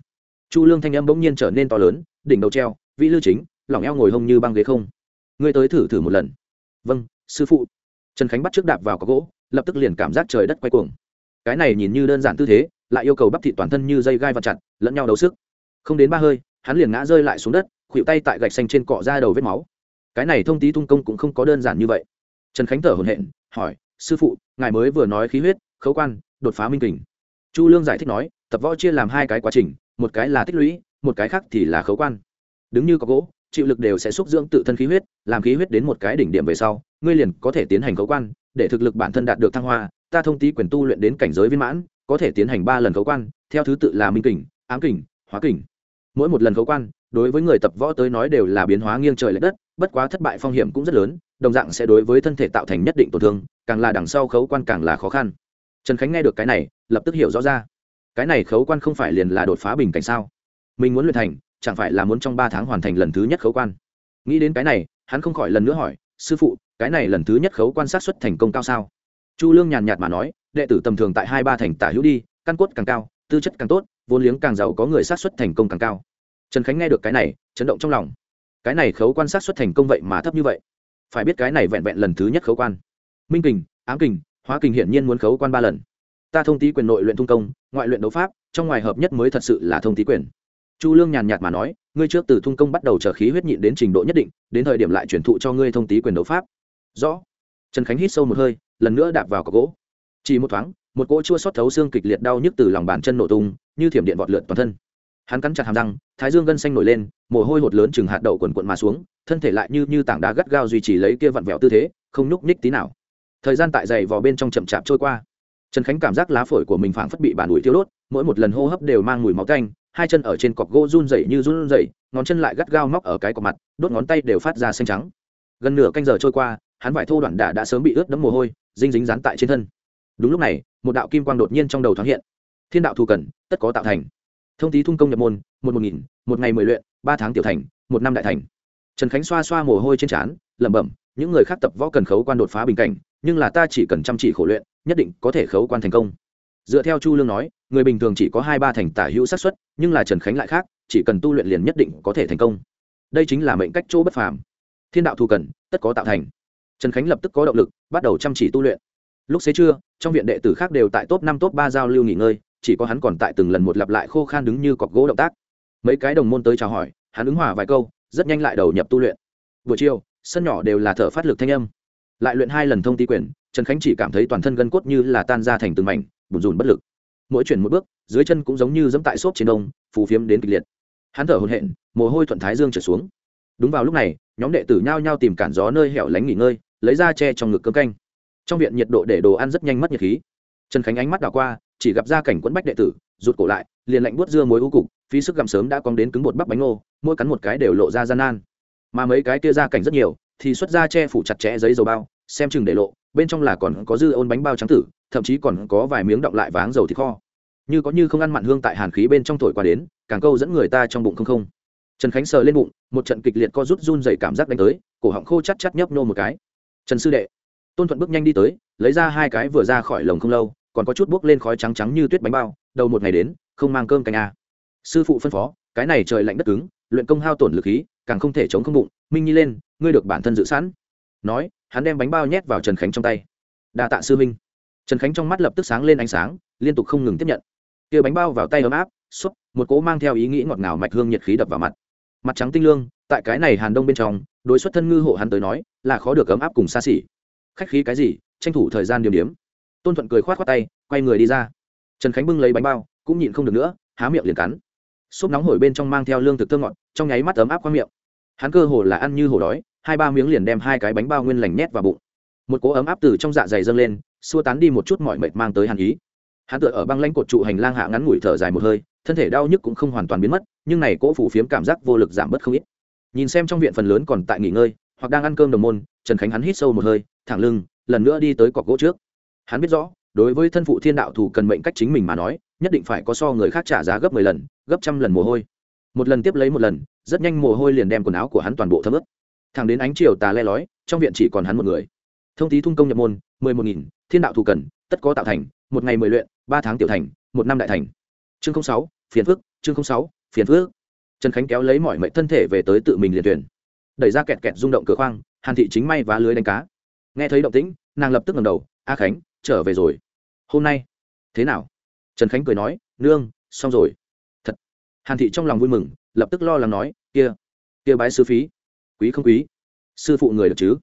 A: Chu lương thanh âm bỗng nhiên trở nên to lớn, đỉnh đầu treo, vĩ lưu chính, lỏng eo ngồi hông như băng ghế không. Ngươi tới thử thử một lần. Vâng sư phụ. Trần khánh bắt trước đạp vào có gỗ, lập tức liền cảm giác trời đất quay cuồng. Cái này nhìn như đơn giản tư thế, lại yêu cầu bắp thị toàn thân như dây gai vặt chặt, lẫn nhau đấu sức. Không đến ba hơi, hắn liền ngã rơi lại xuống đất khuỵu tay tại gạch xanh trên cọ ra đầu vết máu. Cái này thông tí tung công cũng không có đơn giản như vậy. Trần khánh thở hồn hện hỏi, sư phụ, ngài mới vừa nói khí huyết, khấu quan, đột phá minh kình. Chu lương giải thích nói tập võ chia làm hai cái quá trình, một cái là tích lũy, một cái khác thì là khấu quan. Đứng như có gỗ, chịu lực đều sẽ xúc dưỡng tự thân khí huyết, làm khí huyết đến một cái đỉnh điểm về sau, ngươi liền có thể tiến hành khấu quan, để thực lực bản thân đạt được thăng hoa, ta thông tí quyền tu luyện đến cảnh giới viên mãn, có thể tiến hành ba lần khấu quan, theo thứ tự là minh kình, ám kình, hóa kình. Mỗi một lần khấu quan, đối với người tập võ tới nói đều là biến hóa nghiêng trời l ệ đất, bất quá thất bại phong hiểm cũng rất lớn, đồng dạng sẽ đối với thân thể tạo thành nhất định tổn thương, càng là đằng sau khấu quan càng là khó khăn. Trần khánh nghe được cái này, lập tức hiểu rõ ra cái này khấu quan không phải liền là đột phá bình cảnh sao? Mình muốn luyện thành, chẳng phải là muốn trong ba tháng hoàn thành lần thứ nhất khấu quan? Nghĩ đến cái này, hắn không khỏi lần nữa hỏi, sư phụ, cái này lần thứ nhất khấu quan sát xuất thành công cao sao? Chu lương nhàn nhạt mà nói, đệ tử tầm thường tại hai ba thành tả hữu đi, căn cốt càng cao, tư chất càng tốt, vốn liếng càng giàu có người sát xuất thành công càng cao. Trần khánh nghe được cái này, chấn động trong lòng. Cái này khấu quan sát xuất thành công vậy mà thấp như vậy? Phải biết cái này vẹn vẹn lần thứ nhất khấu quan. Minh kình, ám kình, hóa kình hiển nhiên muốn khấu quan ba lần ta thông tý quyền nội luyện thung công, ngoại luyện đấu pháp, trong ngoài hợp nhất mới thật sự là thông tý quyền. Chu lương nhàn nhạt mà nói, ngươi trước từ thung công bắt đầu trở khí huyết nhịn đến trình độ nhất định, đến thời điểm lại chuyển thụ cho ngươi thông tý quyền đấu pháp. Rõ. Trần khánh hít sâu một hơi, lần nữa đạp vào cọc gỗ. Chỉ một thoáng, một cỗ chua xót thấu xương kịch liệt đau nhức từ lòng bàn chân nổ tung, như thiểm điện vọt lượn toàn thân. Hắn cắn chặt hàm răng, thái dương gân xanh nổi lên, mồ hôi hột lớn chừng hạt đậu quần quận mà xuống, thân thể lại như như tảng đá gắt gao duy trì lấy kia vặn vẹo tư thế, không nhúc nhích tí nào. Thời gian tại dày vò bên trong chậm chạp trôi qua trần khánh cảm giác lá phổi của mình phảng phất bị bàn ủi thiêu đốt, mỗi một lần hô hấp đều mang mùi máu tanh, hai chân ở trên cọc gỗ run rẩy như run rẩy, ngón chân lại gắt gao móc ở cái cọc mặt, đốt ngón tay đều phát ra xanh trắng. Gần nửa canh giờ trôi qua, hắn vải thô đoạn đả đã sớm bị ướt đẫm mồ hôi dinh dính dán tại trên thân. Đúng lúc này, một đạo kim quang đột nhiên trong đầu thoáng hiện. Thiên đạo thù cần, tất có tạo thành. Thông tí thung công nhập môn, một một nghìn, một ngày mười luyện, ba tháng tiểu thành, một năm đại thành. Trần khánh xoa xoa mồ hôi trên trán, lẩm bẩm, những người khác tập võ cần khấu quan đột phá bình cảnh nhưng là ta chỉ cần chăm chỉ khổ luyện, nhất định có thể khấu quan thành công. Dựa theo chu lương nói, người bình thường chỉ có hai ba thành tả hữu xác suất, nhưng là trần khánh lại khác, chỉ cần tu luyện liền nhất định có thể thành công. Đây chính là mệnh cách chỗ bất phàm. Thiên đạo thù cần, tất có tạo thành. Trần khánh lập tức có động lực, bắt đầu chăm chỉ tu luyện. Lúc xế trưa, trong viện đệ tử khác đều tại top năm top ba giao lưu nghỉ ngơi, chỉ có hắn còn tại từng lần một lặp lại khô khan đứng như cọc gỗ động tác. Mấy cái đồng môn tới chào hỏi, hắn ứng hòa vài câu, rất nhanh lại đầu nhập tu luyện. Buổi chiều, sân nhỏ đều là thở phát lực thanh âm lại luyện hai lần thông tí quyền, trần khánh chỉ cảm thấy toàn thân gân cốt như là tan ra thành từng mảnh, bùn rùn bất lực. Mỗi chuyển một bước, dưới chân cũng giống như dẫm tại xốp trên đông, phù phiếm đến kịch liệt. Hắn thở hồn hện mồ hôi thuận thái dương trở xuống. Đúng vào lúc này, nhóm đệ tử nhao nhao tìm cản gió nơi hẻo lánh nghỉ ngơi, lấy ra che trong ngực cơm canh. Trong viện nhiệt độ để đồ ăn rất nhanh mất nhiệt khí. Trần khánh ánh mắt đảo qua, chỉ gặp ra cảnh quẫn bách đệ tử, rụt cổ lại, liền lạnh buốt dưa muối u cục, phí sức gặm sớm đã cong đến cứng bột bắp bánh ngô, mỗi cắn một cái đều lộ ra gian nan. Mà mấy cái kia ra cảnh rất nhiều thì xuất ra che phủ chặt chẽ giấy dầu bao, xem chừng để lộ, bên trong là còn có dư ôn bánh bao trắng tử, thậm chí còn có vài miếng động lại váng dầu thịt kho. Như có như không ăn mặn hương tại hàn khí bên trong thổi qua đến, càng câu dẫn người ta trong bụng không không. Trần khánh sờ lên bụng, một trận kịch liệt co rút run dày cảm giác đánh tới, cổ họng khô chắt chắt nhấp nô một cái. Trần sư đệ. Tôn thuận bước nhanh đi tới, lấy ra hai cái vừa ra khỏi lồng không lâu, còn có chút buốc lên khói trắng trắng như tuyết bánh bao, đầu một ngày đến, không mang cơm canh à? sư phụ phân phó, cái này trời lạnh đất cứng, luyện công hao tổn lực khí, càng không thể chống không bụng. Minh nhi lên ngươi được bản thân dự sẵn. Nói, hắn đem bánh bao nhét vào trần khánh trong tay. Đa tạ sư minh trần khánh trong mắt lập tức sáng lên ánh sáng, liên tục không ngừng tiếp nhận. Kia bánh bao vào tay ấm áp, xúc, một cỗ mang theo ý nghĩ ngọt ngào mạch hương nhiệt khí đập vào mặt. Mặt trắng tinh lương, tại cái này hàn đông bên trong, đối xuất thân ngư hộ hắn tới nói, là khó được ấm áp cùng xa xỉ. Khách khí cái gì, tranh thủ thời gian điểm điểm. Tôn thuận cười khoát khoát tay, quay người đi ra. Trần khánh bưng lấy bánh bao, cũng nhịn không được nữa, há miệng liền cắn. Xúc nóng hổi bên trong mang theo lương thực thơ ngọt, trong nháy mắt ấm áp qua miệng hắn cơ hồ là ăn như hổ đói, hai ba miếng liền đem hai cái bánh bao nguyên lành nhét vào bụng. Một cỗ ấm áp từ trong dạ dày dâng lên, xua tán đi một chút mọi mệt mang tới hàn ý. Hắn tựa ở băng lanh cột trụ hành lang hạ ngắn ngủi thở dài một hơi, thân thể đau nhức cũng không hoàn toàn biến mất, nhưng này cỗ phủ phiếm cảm giác vô lực giảm bớt không ít. Nhìn xem trong viện phần lớn còn tại nghỉ ngơi, hoặc đang ăn cơm đồng môn, trần khánh hắn hít sâu một hơi, thẳng lưng, lần nữa đi tới cọc gỗ trước. Hắn biết rõ, đối với thân phụ thiên đạo thủ cần mệnh cách chính mình mà nói, nhất định phải có so người khác trả giá gấp mười lần, gấp trăm lần mồ hôi một lần tiếp lấy một lần, rất nhanh mồ hôi liền đem quần áo của hắn toàn bộ thấm ướt. Thẳng đến ánh chiều tà le lói, trong viện chỉ còn hắn một người. Thông tí thung công nhập môn, mười một nghìn, thiên đạo thủ cần, tất có tạo thành, một ngày mười luyện, ba tháng tiểu thành, một năm đại thành. Chương sáu, phiền phước chương sáu, phiền phước trần khánh kéo lấy mọi mệnh thân thể về tới tự mình liền thuyền. Đẩy ra kẹt kẹt rung động cửa khoang, hàn thị chính may và lưới đánh cá. Nghe thấy động tĩnh, nàng lập tức ngầm đầu, a khánh, trở về rồi. Hôm nay. Thế nào? Trần khánh cười nói, nương, xong rồi hàn thị trong lòng vui mừng, lập tức lo lắng nói, kia kia bái sư phí, quý không quý? Sư phụ người được chứ?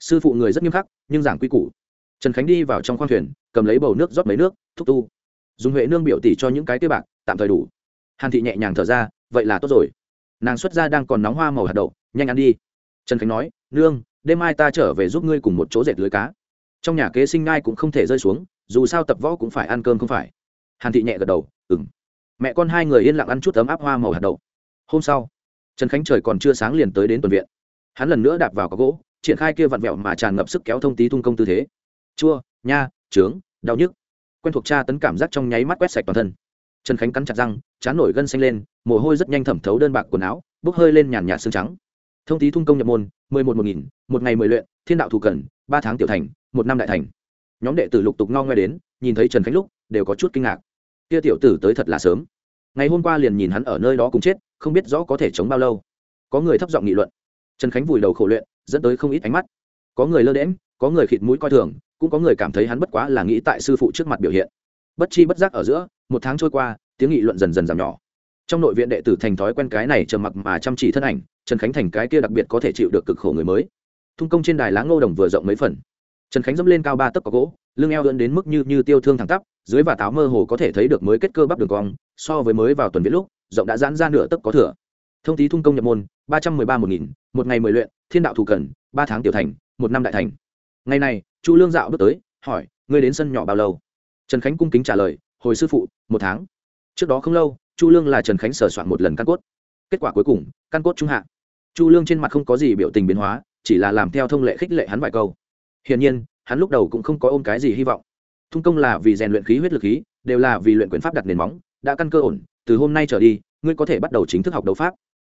A: Sư phụ người rất nghiêm khắc, nhưng giảng quy củ. Trần khánh đi vào trong khoang thuyền, cầm lấy bầu nước rót mấy nước, thúc tu. Dùng huệ nương biểu tỷ cho những cái tiêu bạc, tạm thời đủ. Hàn thị nhẹ nhàng thở ra, vậy là tốt rồi. Nàng xuất ra đang còn nóng hoa màu hạt đậu, nhanh ăn đi. Trần khánh nói, nương, đêm mai ta trở về giúp ngươi cùng một chỗ dệt lưới cá. Trong nhà kế sinh ngai cũng không thể rơi xuống, dù sao tập võ cũng phải ăn cơm không phải. Hàn thị nhẹ gật đầu ừng mẹ con hai người yên lặng ăn chút ấm áp hoa màu hạt đậu. Hôm sau, trần khánh trời còn chưa sáng liền tới đến tuần viện. Hắn lần nữa đạp vào có gỗ, triển khai kia vặn vẹo mà tràn ngập sức kéo thông tí thung công tư thế. Chua, nha, trướng, đau nhức. Quen thuộc cha tấn cảm giác trong nháy mắt quét sạch toàn thân. Trần khánh cắn chặt răng, chán nổi gân xanh lên, mồ hôi rất nhanh thẩm thấu đơn bạc quần áo, bốc hơi lên nhàn nhạt xương trắng. Thông tí thung công nhập môn, mười một một nghìn, một ngày mười luyện, thiên đạo thủ cần, ba tháng tiểu thành, một năm đại thành. Nhóm đệ tử lục tục ngao ngoe đến, nhìn thấy trần khánh lúc, đều có chút kinh ngạc kia tiểu tử tới thật là sớm. Ngày hôm qua liền nhìn hắn ở nơi đó cùng chết, không biết rõ có thể chống bao lâu. Có người thấp giọng nghị luận. Trần khánh vùi đầu khổ luyện, dẫn tới không ít ánh mắt. Có người lơ đễm có người khịt mũi coi thường, cũng có người cảm thấy hắn bất quá là nghĩ tại sư phụ trước mặt biểu hiện. Bất chi bất giác ở giữa, một tháng trôi qua, tiếng nghị luận dần dần giảm nhỏ. Trong nội viện đệ tử thành thói quen cái này trầm mặc mà chăm chỉ thân ảnh, trần khánh thành cái kia đặc biệt có thể chịu được cực khổ người mới. Thung công trên đài lá ngô đồng vừa rộng mấy phần. Trần khánh dẫm lên cao ba tấc có gỗ lưng eo ưỡn đến mức như như tiêu thương thẳng tắp, dưới và táo mơ hồ có thể thấy được mới kết cơ bắp đường cong, so với mới vào tuần viết lúc, rộng đã giãn ra nửa tấc có thừa. Thông tí thung công nhập môn, ba trăm mười ba một nghìn, một ngày mười luyện, thiên đạo thủ cần, ba tháng tiểu thành, một năm đại thành. Ngày này, chu lương dạo bước tới, hỏi, ngươi đến sân nhỏ bao lâu? Trần khánh cung kính trả lời, hồi sư phụ, một tháng. Trước đó không lâu, chu lương là trần khánh sửa soạn một lần căn cốt. Kết quả cuối cùng, căn cốt trung hạ. Chu lương trên mặt không có gì biểu tình biến hóa, chỉ là làm theo thông lệ khích lệ hắn vài câu. Hiển nhiên hắn lúc đầu cũng không có ôm cái gì hy vọng. Thung công là vì rèn luyện khí huyết lực khí, đều là vì luyện quyền pháp đặt nền móng, đã căn cơ ổn, từ hôm nay trở đi, ngươi có thể bắt đầu chính thức học đấu pháp.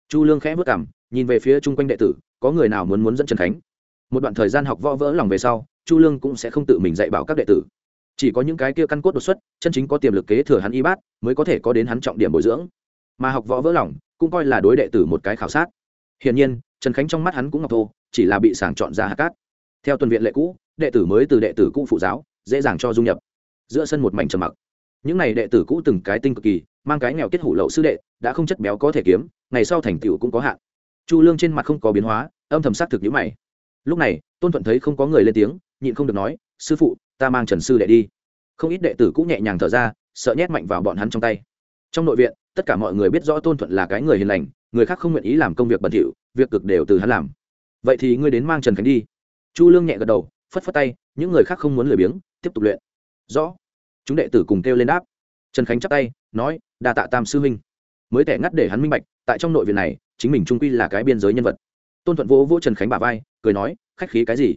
A: Chu lương khẽ vất cảm nhìn về phía chung quanh đệ tử, có người nào muốn muốn dẫn trần khánh? Một đoạn thời gian học võ vỡ lòng về sau, chu lương cũng sẽ không tự mình dạy bảo các đệ tử. Chỉ có những cái kia căn cốt đột xuất, chân chính có tiềm lực kế thừa hắn y bát, mới có thể có đến hắn trọng điểm bồi dưỡng. Mà học võ vỡ lòng, cũng coi là đối đệ tử một cái khảo sát. Hiển nhiên, trần khánh trong mắt hắn cũng ngọc thô, chỉ là bị sàng chọn ra hạt cát. Theo tuần viện lệ cũ đệ tử mới từ đệ tử cũ phụ giáo, dễ dàng cho du nhập. Giữa sân một mảnh trầm mặc. Những n à y đệ tử cũ từng cái tinh cực kỳ, mang cái nghèo kết hủ lậu sư đệ, đã không chất béo có thể kiếm, ngày sau thành tựu cũng có hạn. Chu lương trên mặt không có biến hóa, âm thầm xác thực nhữ mày. Lúc này, tôn thuận thấy không có người lên tiếng, nhịn không được nói, sư phụ, ta mang trần sư đệ đi. Không ít đệ tử cũng nhẹ nhàng thở ra, sợ nhét mạnh vào bọn hắn trong tay. Trong nội viện, tất cả mọi người biết rõ tôn thuận là cái người hiền lành, người khác không nguyện ý làm công việc bẩn thỉu, việc cực đều từ hắn làm. Vậy thì ngươi đến mang trần khánh đi. Chu lương nhẹ gật đầu phất phất tay, những người khác không muốn lười biếng, tiếp tục luyện. Rõ. Chúng đệ tử cùng kêu lên đáp. Trần khánh chắp tay, nói, đa tạ tam sư huynh. Mới tẻ ngắt để hắn minh bạch, tại trong nội viện này, chính mình trung quy là cái biên giới nhân vật. Tôn thuận vỗ vỗ trần khánh bà vai, cười nói, khách khí cái gì?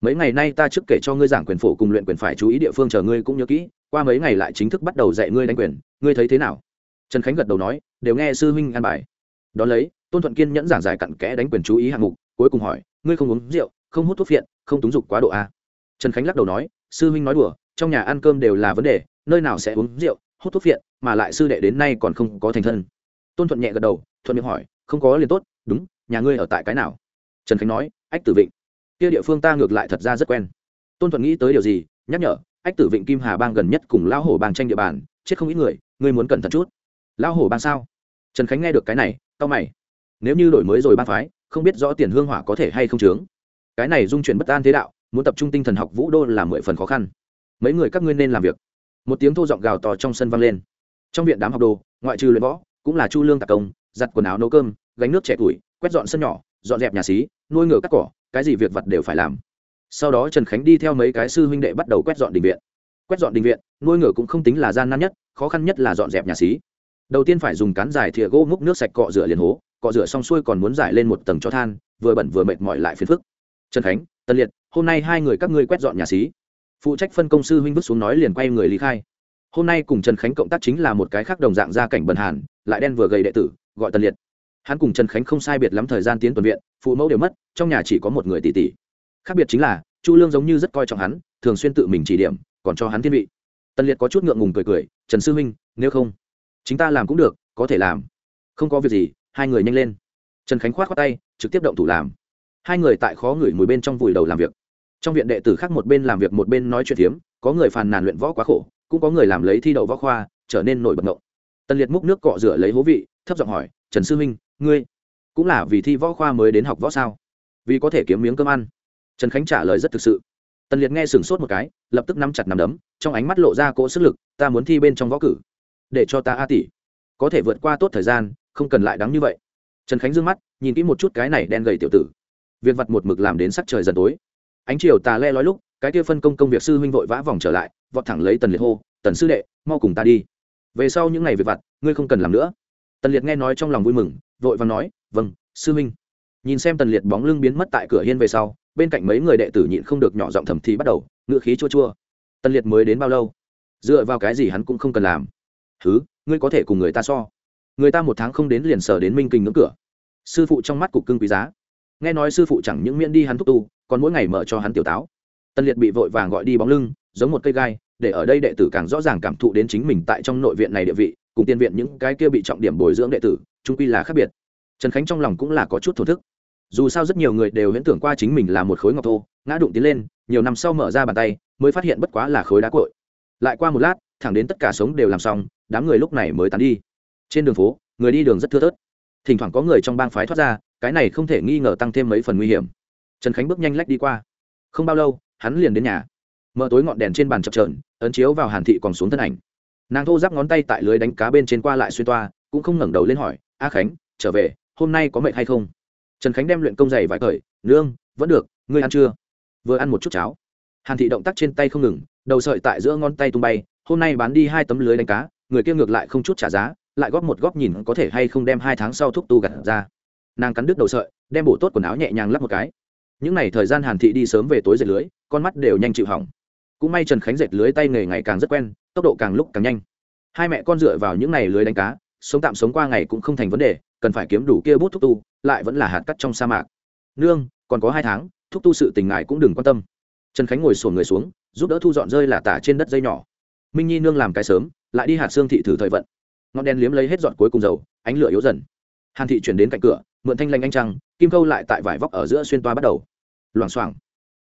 A: Mấy ngày nay ta trước kể cho ngươi giảng quyền phổ cùng luyện quyền phải chú ý địa phương chờ ngươi cũng nhớ kỹ, qua mấy ngày lại chính thức bắt đầu dạy ngươi đánh quyền, ngươi thấy thế nào? Trần khánh gật đầu nói, đều nghe sư huynh an bài. Đón lấy, tôn thuận kiên nhẫn giảng giải cặn kẽ đánh quyền chú ý hạng mục, cuối cùng hỏi, ngươi không uống rượu không hút thuốc phiện, không túng dục quá độ a. À? trần khánh lắc đầu nói, sư huynh nói đùa, trong nhà ăn cơm đều là vấn đề, nơi nào sẽ uống rượu, hút thuốc phiện, mà lại sư đệ đến nay còn không có thành thân. Tôn thuận nhẹ gật đầu, thuận miệng hỏi, không có liền tốt, đúng, nhà ngươi ở tại cái nào? Trần khánh nói, ách tử vịnh. Kia địa phương ta ngược lại thật ra rất quen. Tôn thuận nghĩ tới điều gì, nhắc nhở, ách tử vịnh kim hà bang gần nhất cùng lão hổ bang tranh địa bàn, chết không ít người, ngươi muốn cẩn thận chút. Lão hổ bang sao? Trần khánh nghe được cái này tao mày. Nếu như đổi mới rồi bang phái, không biết rõ tiền hương hỏa có thể hay không chướng cái này dung chuyển bất an thế đạo, muốn tập trung tinh thần học vũ đô là mười phần khó khăn. Mấy người các ngươi nên làm việc. Một tiếng thô giọng gào to trong sân vang lên. Trong viện đám học đồ, ngoại trừ luyện võ, cũng là chu lương tạc công, giặt quần áo nấu cơm, gánh nước trẻ tuổi, quét dọn sân nhỏ, dọn dẹp nhà xí, nuôi ngựa cắt cỏ, cái gì việc vật đều phải làm. Sau đó trần khánh đi theo mấy cái sư huynh đệ bắt đầu quét dọn đình viện. Quét dọn đình viện, nuôi ngựa cũng không tính là gian nan nhất, khó khăn nhất là dọn dẹp nhà xí. Đầu tiên phải dùng cán dài thìa gỗ múc nước sạch cọ rửa liền hố, cọ rửa xong xuôi còn muốn giải lên một tầng cho than, vừa bẩn vừa mệt mỏi lại phiền phức trần khánh, tân liệt, hôm nay hai người các ngươi quét dọn nhà xí. Phụ trách phân công sư huynh vứt xuống nói liền quay người lý khai. Hôm nay cùng trần khánh cộng tác chính là một cái khác đồng dạng gia cảnh bần hàn, lại đen vừa gầy đệ tử, gọi tân liệt. Hắn cùng trần khánh không sai biệt lắm thời gian tiến tuần viện, phụ mẫu đều mất, trong nhà chỉ có một người tỷ tỷ. Khác biệt chính là, chu lương giống như rất coi trọng hắn, thường xuyên tự mình chỉ điểm, còn cho hắn thiên vị. Tân liệt có chút ngượng ngùng cười cười, trần sư huynh, nếu không chúng ta làm cũng được, có thể làm. Không có việc gì, hai người nhanh lên. Trần khánh khoát khoát tay, trực tiếp động thủ làm hai người tại khó ngửi mùi bên trong vùi đầu làm việc. Trong viện đệ tử khác một bên làm việc một bên nói chuyện phiếm, có người phàn nàn luyện võ quá khổ, cũng có người làm lấy thi đậu võ khoa, trở nên nổi bật ngộ. Tân liệt múc nước cọ rửa lấy hố vị, thấp giọng hỏi, trần sư huynh, ngươi cũng là vì thi võ khoa mới đến học võ sao? Vì có thể kiếm miếng cơm ăn? Trần khánh trả lời rất thực sự. Tần liệt nghe sửng sốt một cái, lập tức nắm chặt nằm đấm, trong ánh mắt lộ ra cỗ sức lực, ta muốn thi bên trong võ cử, để cho ta a tỷ. Có thể vượt qua tốt thời gian, không cần lại đắng như vậy. Trần khánh d ư ơ n g mắt, nhìn kỹ một chút cái này đen gầy tiểu tử việc vặt một mực làm đến sắc trời dần tối. Ánh chiều tà le lói lúc, cái kia phân công công việc sư huynh vội vã vòng trở lại, vọt thẳng lấy tần liệt hô, tần sư đệ, mau cùng ta đi. Về sau những ngày việc vặt, ngươi không cần làm nữa. Tần liệt nghe nói trong lòng vui mừng, vội và nói vâng sư huynh. Nhìn xem tần liệt bóng lưng biến mất tại cửa hiên về sau, bên cạnh mấy người đệ tử nhịn không được nhỏ giọng thầm thì bắt đầu, ngựa khí chua chua. Tần liệt mới đến bao lâu? Dựa vào cái gì hắn cũng không cần làm. Thứ ngươi có thể cùng người ta so. Người ta một tháng không đến liền sở đến minh kinh ngưỡng cửa. Sư phụ trong mắt cục cưng quý giá nghe nói sư phụ chẳng những miễn đi hắn thúc tu, còn mỗi ngày mở cho hắn tiểu táo. Tân liệt bị vội vàng gọi đi bóng lưng, giống một cây gai, để ở đây đệ tử càng rõ ràng cảm thụ đến chính mình tại trong nội viện này địa vị, cùng tiên viện những cái kia bị trọng điểm bồi dưỡng đệ tử trung quy là khác biệt. Trần khánh trong lòng cũng là có chút thổ thức. Dù sao rất nhiều người đều huyễn tưởng qua chính mình là một khối ngọc thô, ngã đụng tiến lên, nhiều năm sau mở ra bàn tay, mới phát hiện bất quá là khối đá cội lại qua một lát, thẳng đến tất cả sống đều làm xong, đám người lúc này mới tán đi. Trên đường phố, người đi đường rất thưa thớt. Thỉnh thoảng có người trong bang phái thoát ra cái này không thể nghi ngờ tăng thêm mấy phần nguy hiểm. Trần khánh bước nhanh lách đi qua. Không bao lâu, hắn liền đến nhà. Mở tối ngọn đèn trên bàn chập trờn ấn chiếu vào hàn thị còn xuống thân ảnh. Nàng thô giáp ngón tay tại lưới đánh cá bên trên qua lại xuyên toa, cũng không ngẩng đầu lên hỏi, a khánh, trở về, hôm nay có mệt hay không? Trần khánh đem luyện công giày vải cởi, nương, vẫn được, ngươi ăn chưa vừa ăn một chút cháo. Hàn thị động tác trên tay không ngừng, đầu sợi tại giữa ngón tay tung bay, hôm nay bán đi hai tấm lưới đánh cá, người kia ngược lại không chút trả giá, lại góp một góp nhìn có thể hay không đem hai tháng sau thúc tu gặt ra nàng cắn đứt đầu sợi, đem bổ tốt quần áo nhẹ nhàng lắp một cái. Những n à y thời gian hàn thị đi sớm về tối dệt lưới, con mắt đều nhanh chịu hỏng. Cũng may trần khánh dệt lưới tay nghề ngày càng rất quen, tốc độ càng lúc càng nhanh. Hai mẹ con dựa vào những n à y lưới đánh cá, sống tạm sống qua ngày cũng không thành vấn đề, cần phải kiếm đủ kia bút thúc tu, lại vẫn là hạt cắt trong sa mạc. Nương, còn có hai tháng, thúc tu sự tình ngại cũng đừng quan tâm. Trần khánh ngồi sổn người xuống, giúp đỡ thu dọn rơi là tả trên đất dây nhỏ. Minh nhi nương làm cái sớm, lại đi hạt xương thị thử thời vận. Ngọn đèn liếm lấy hết dọn cuối cùng dầu, ánh lửa yếu dần. Hàn thị chuyển đến cạnh cửa mượn thanh lanh anh trăng, kim câu lại tại vải vóc ở giữa xuyên toa bắt đầu. Loảng xoảng.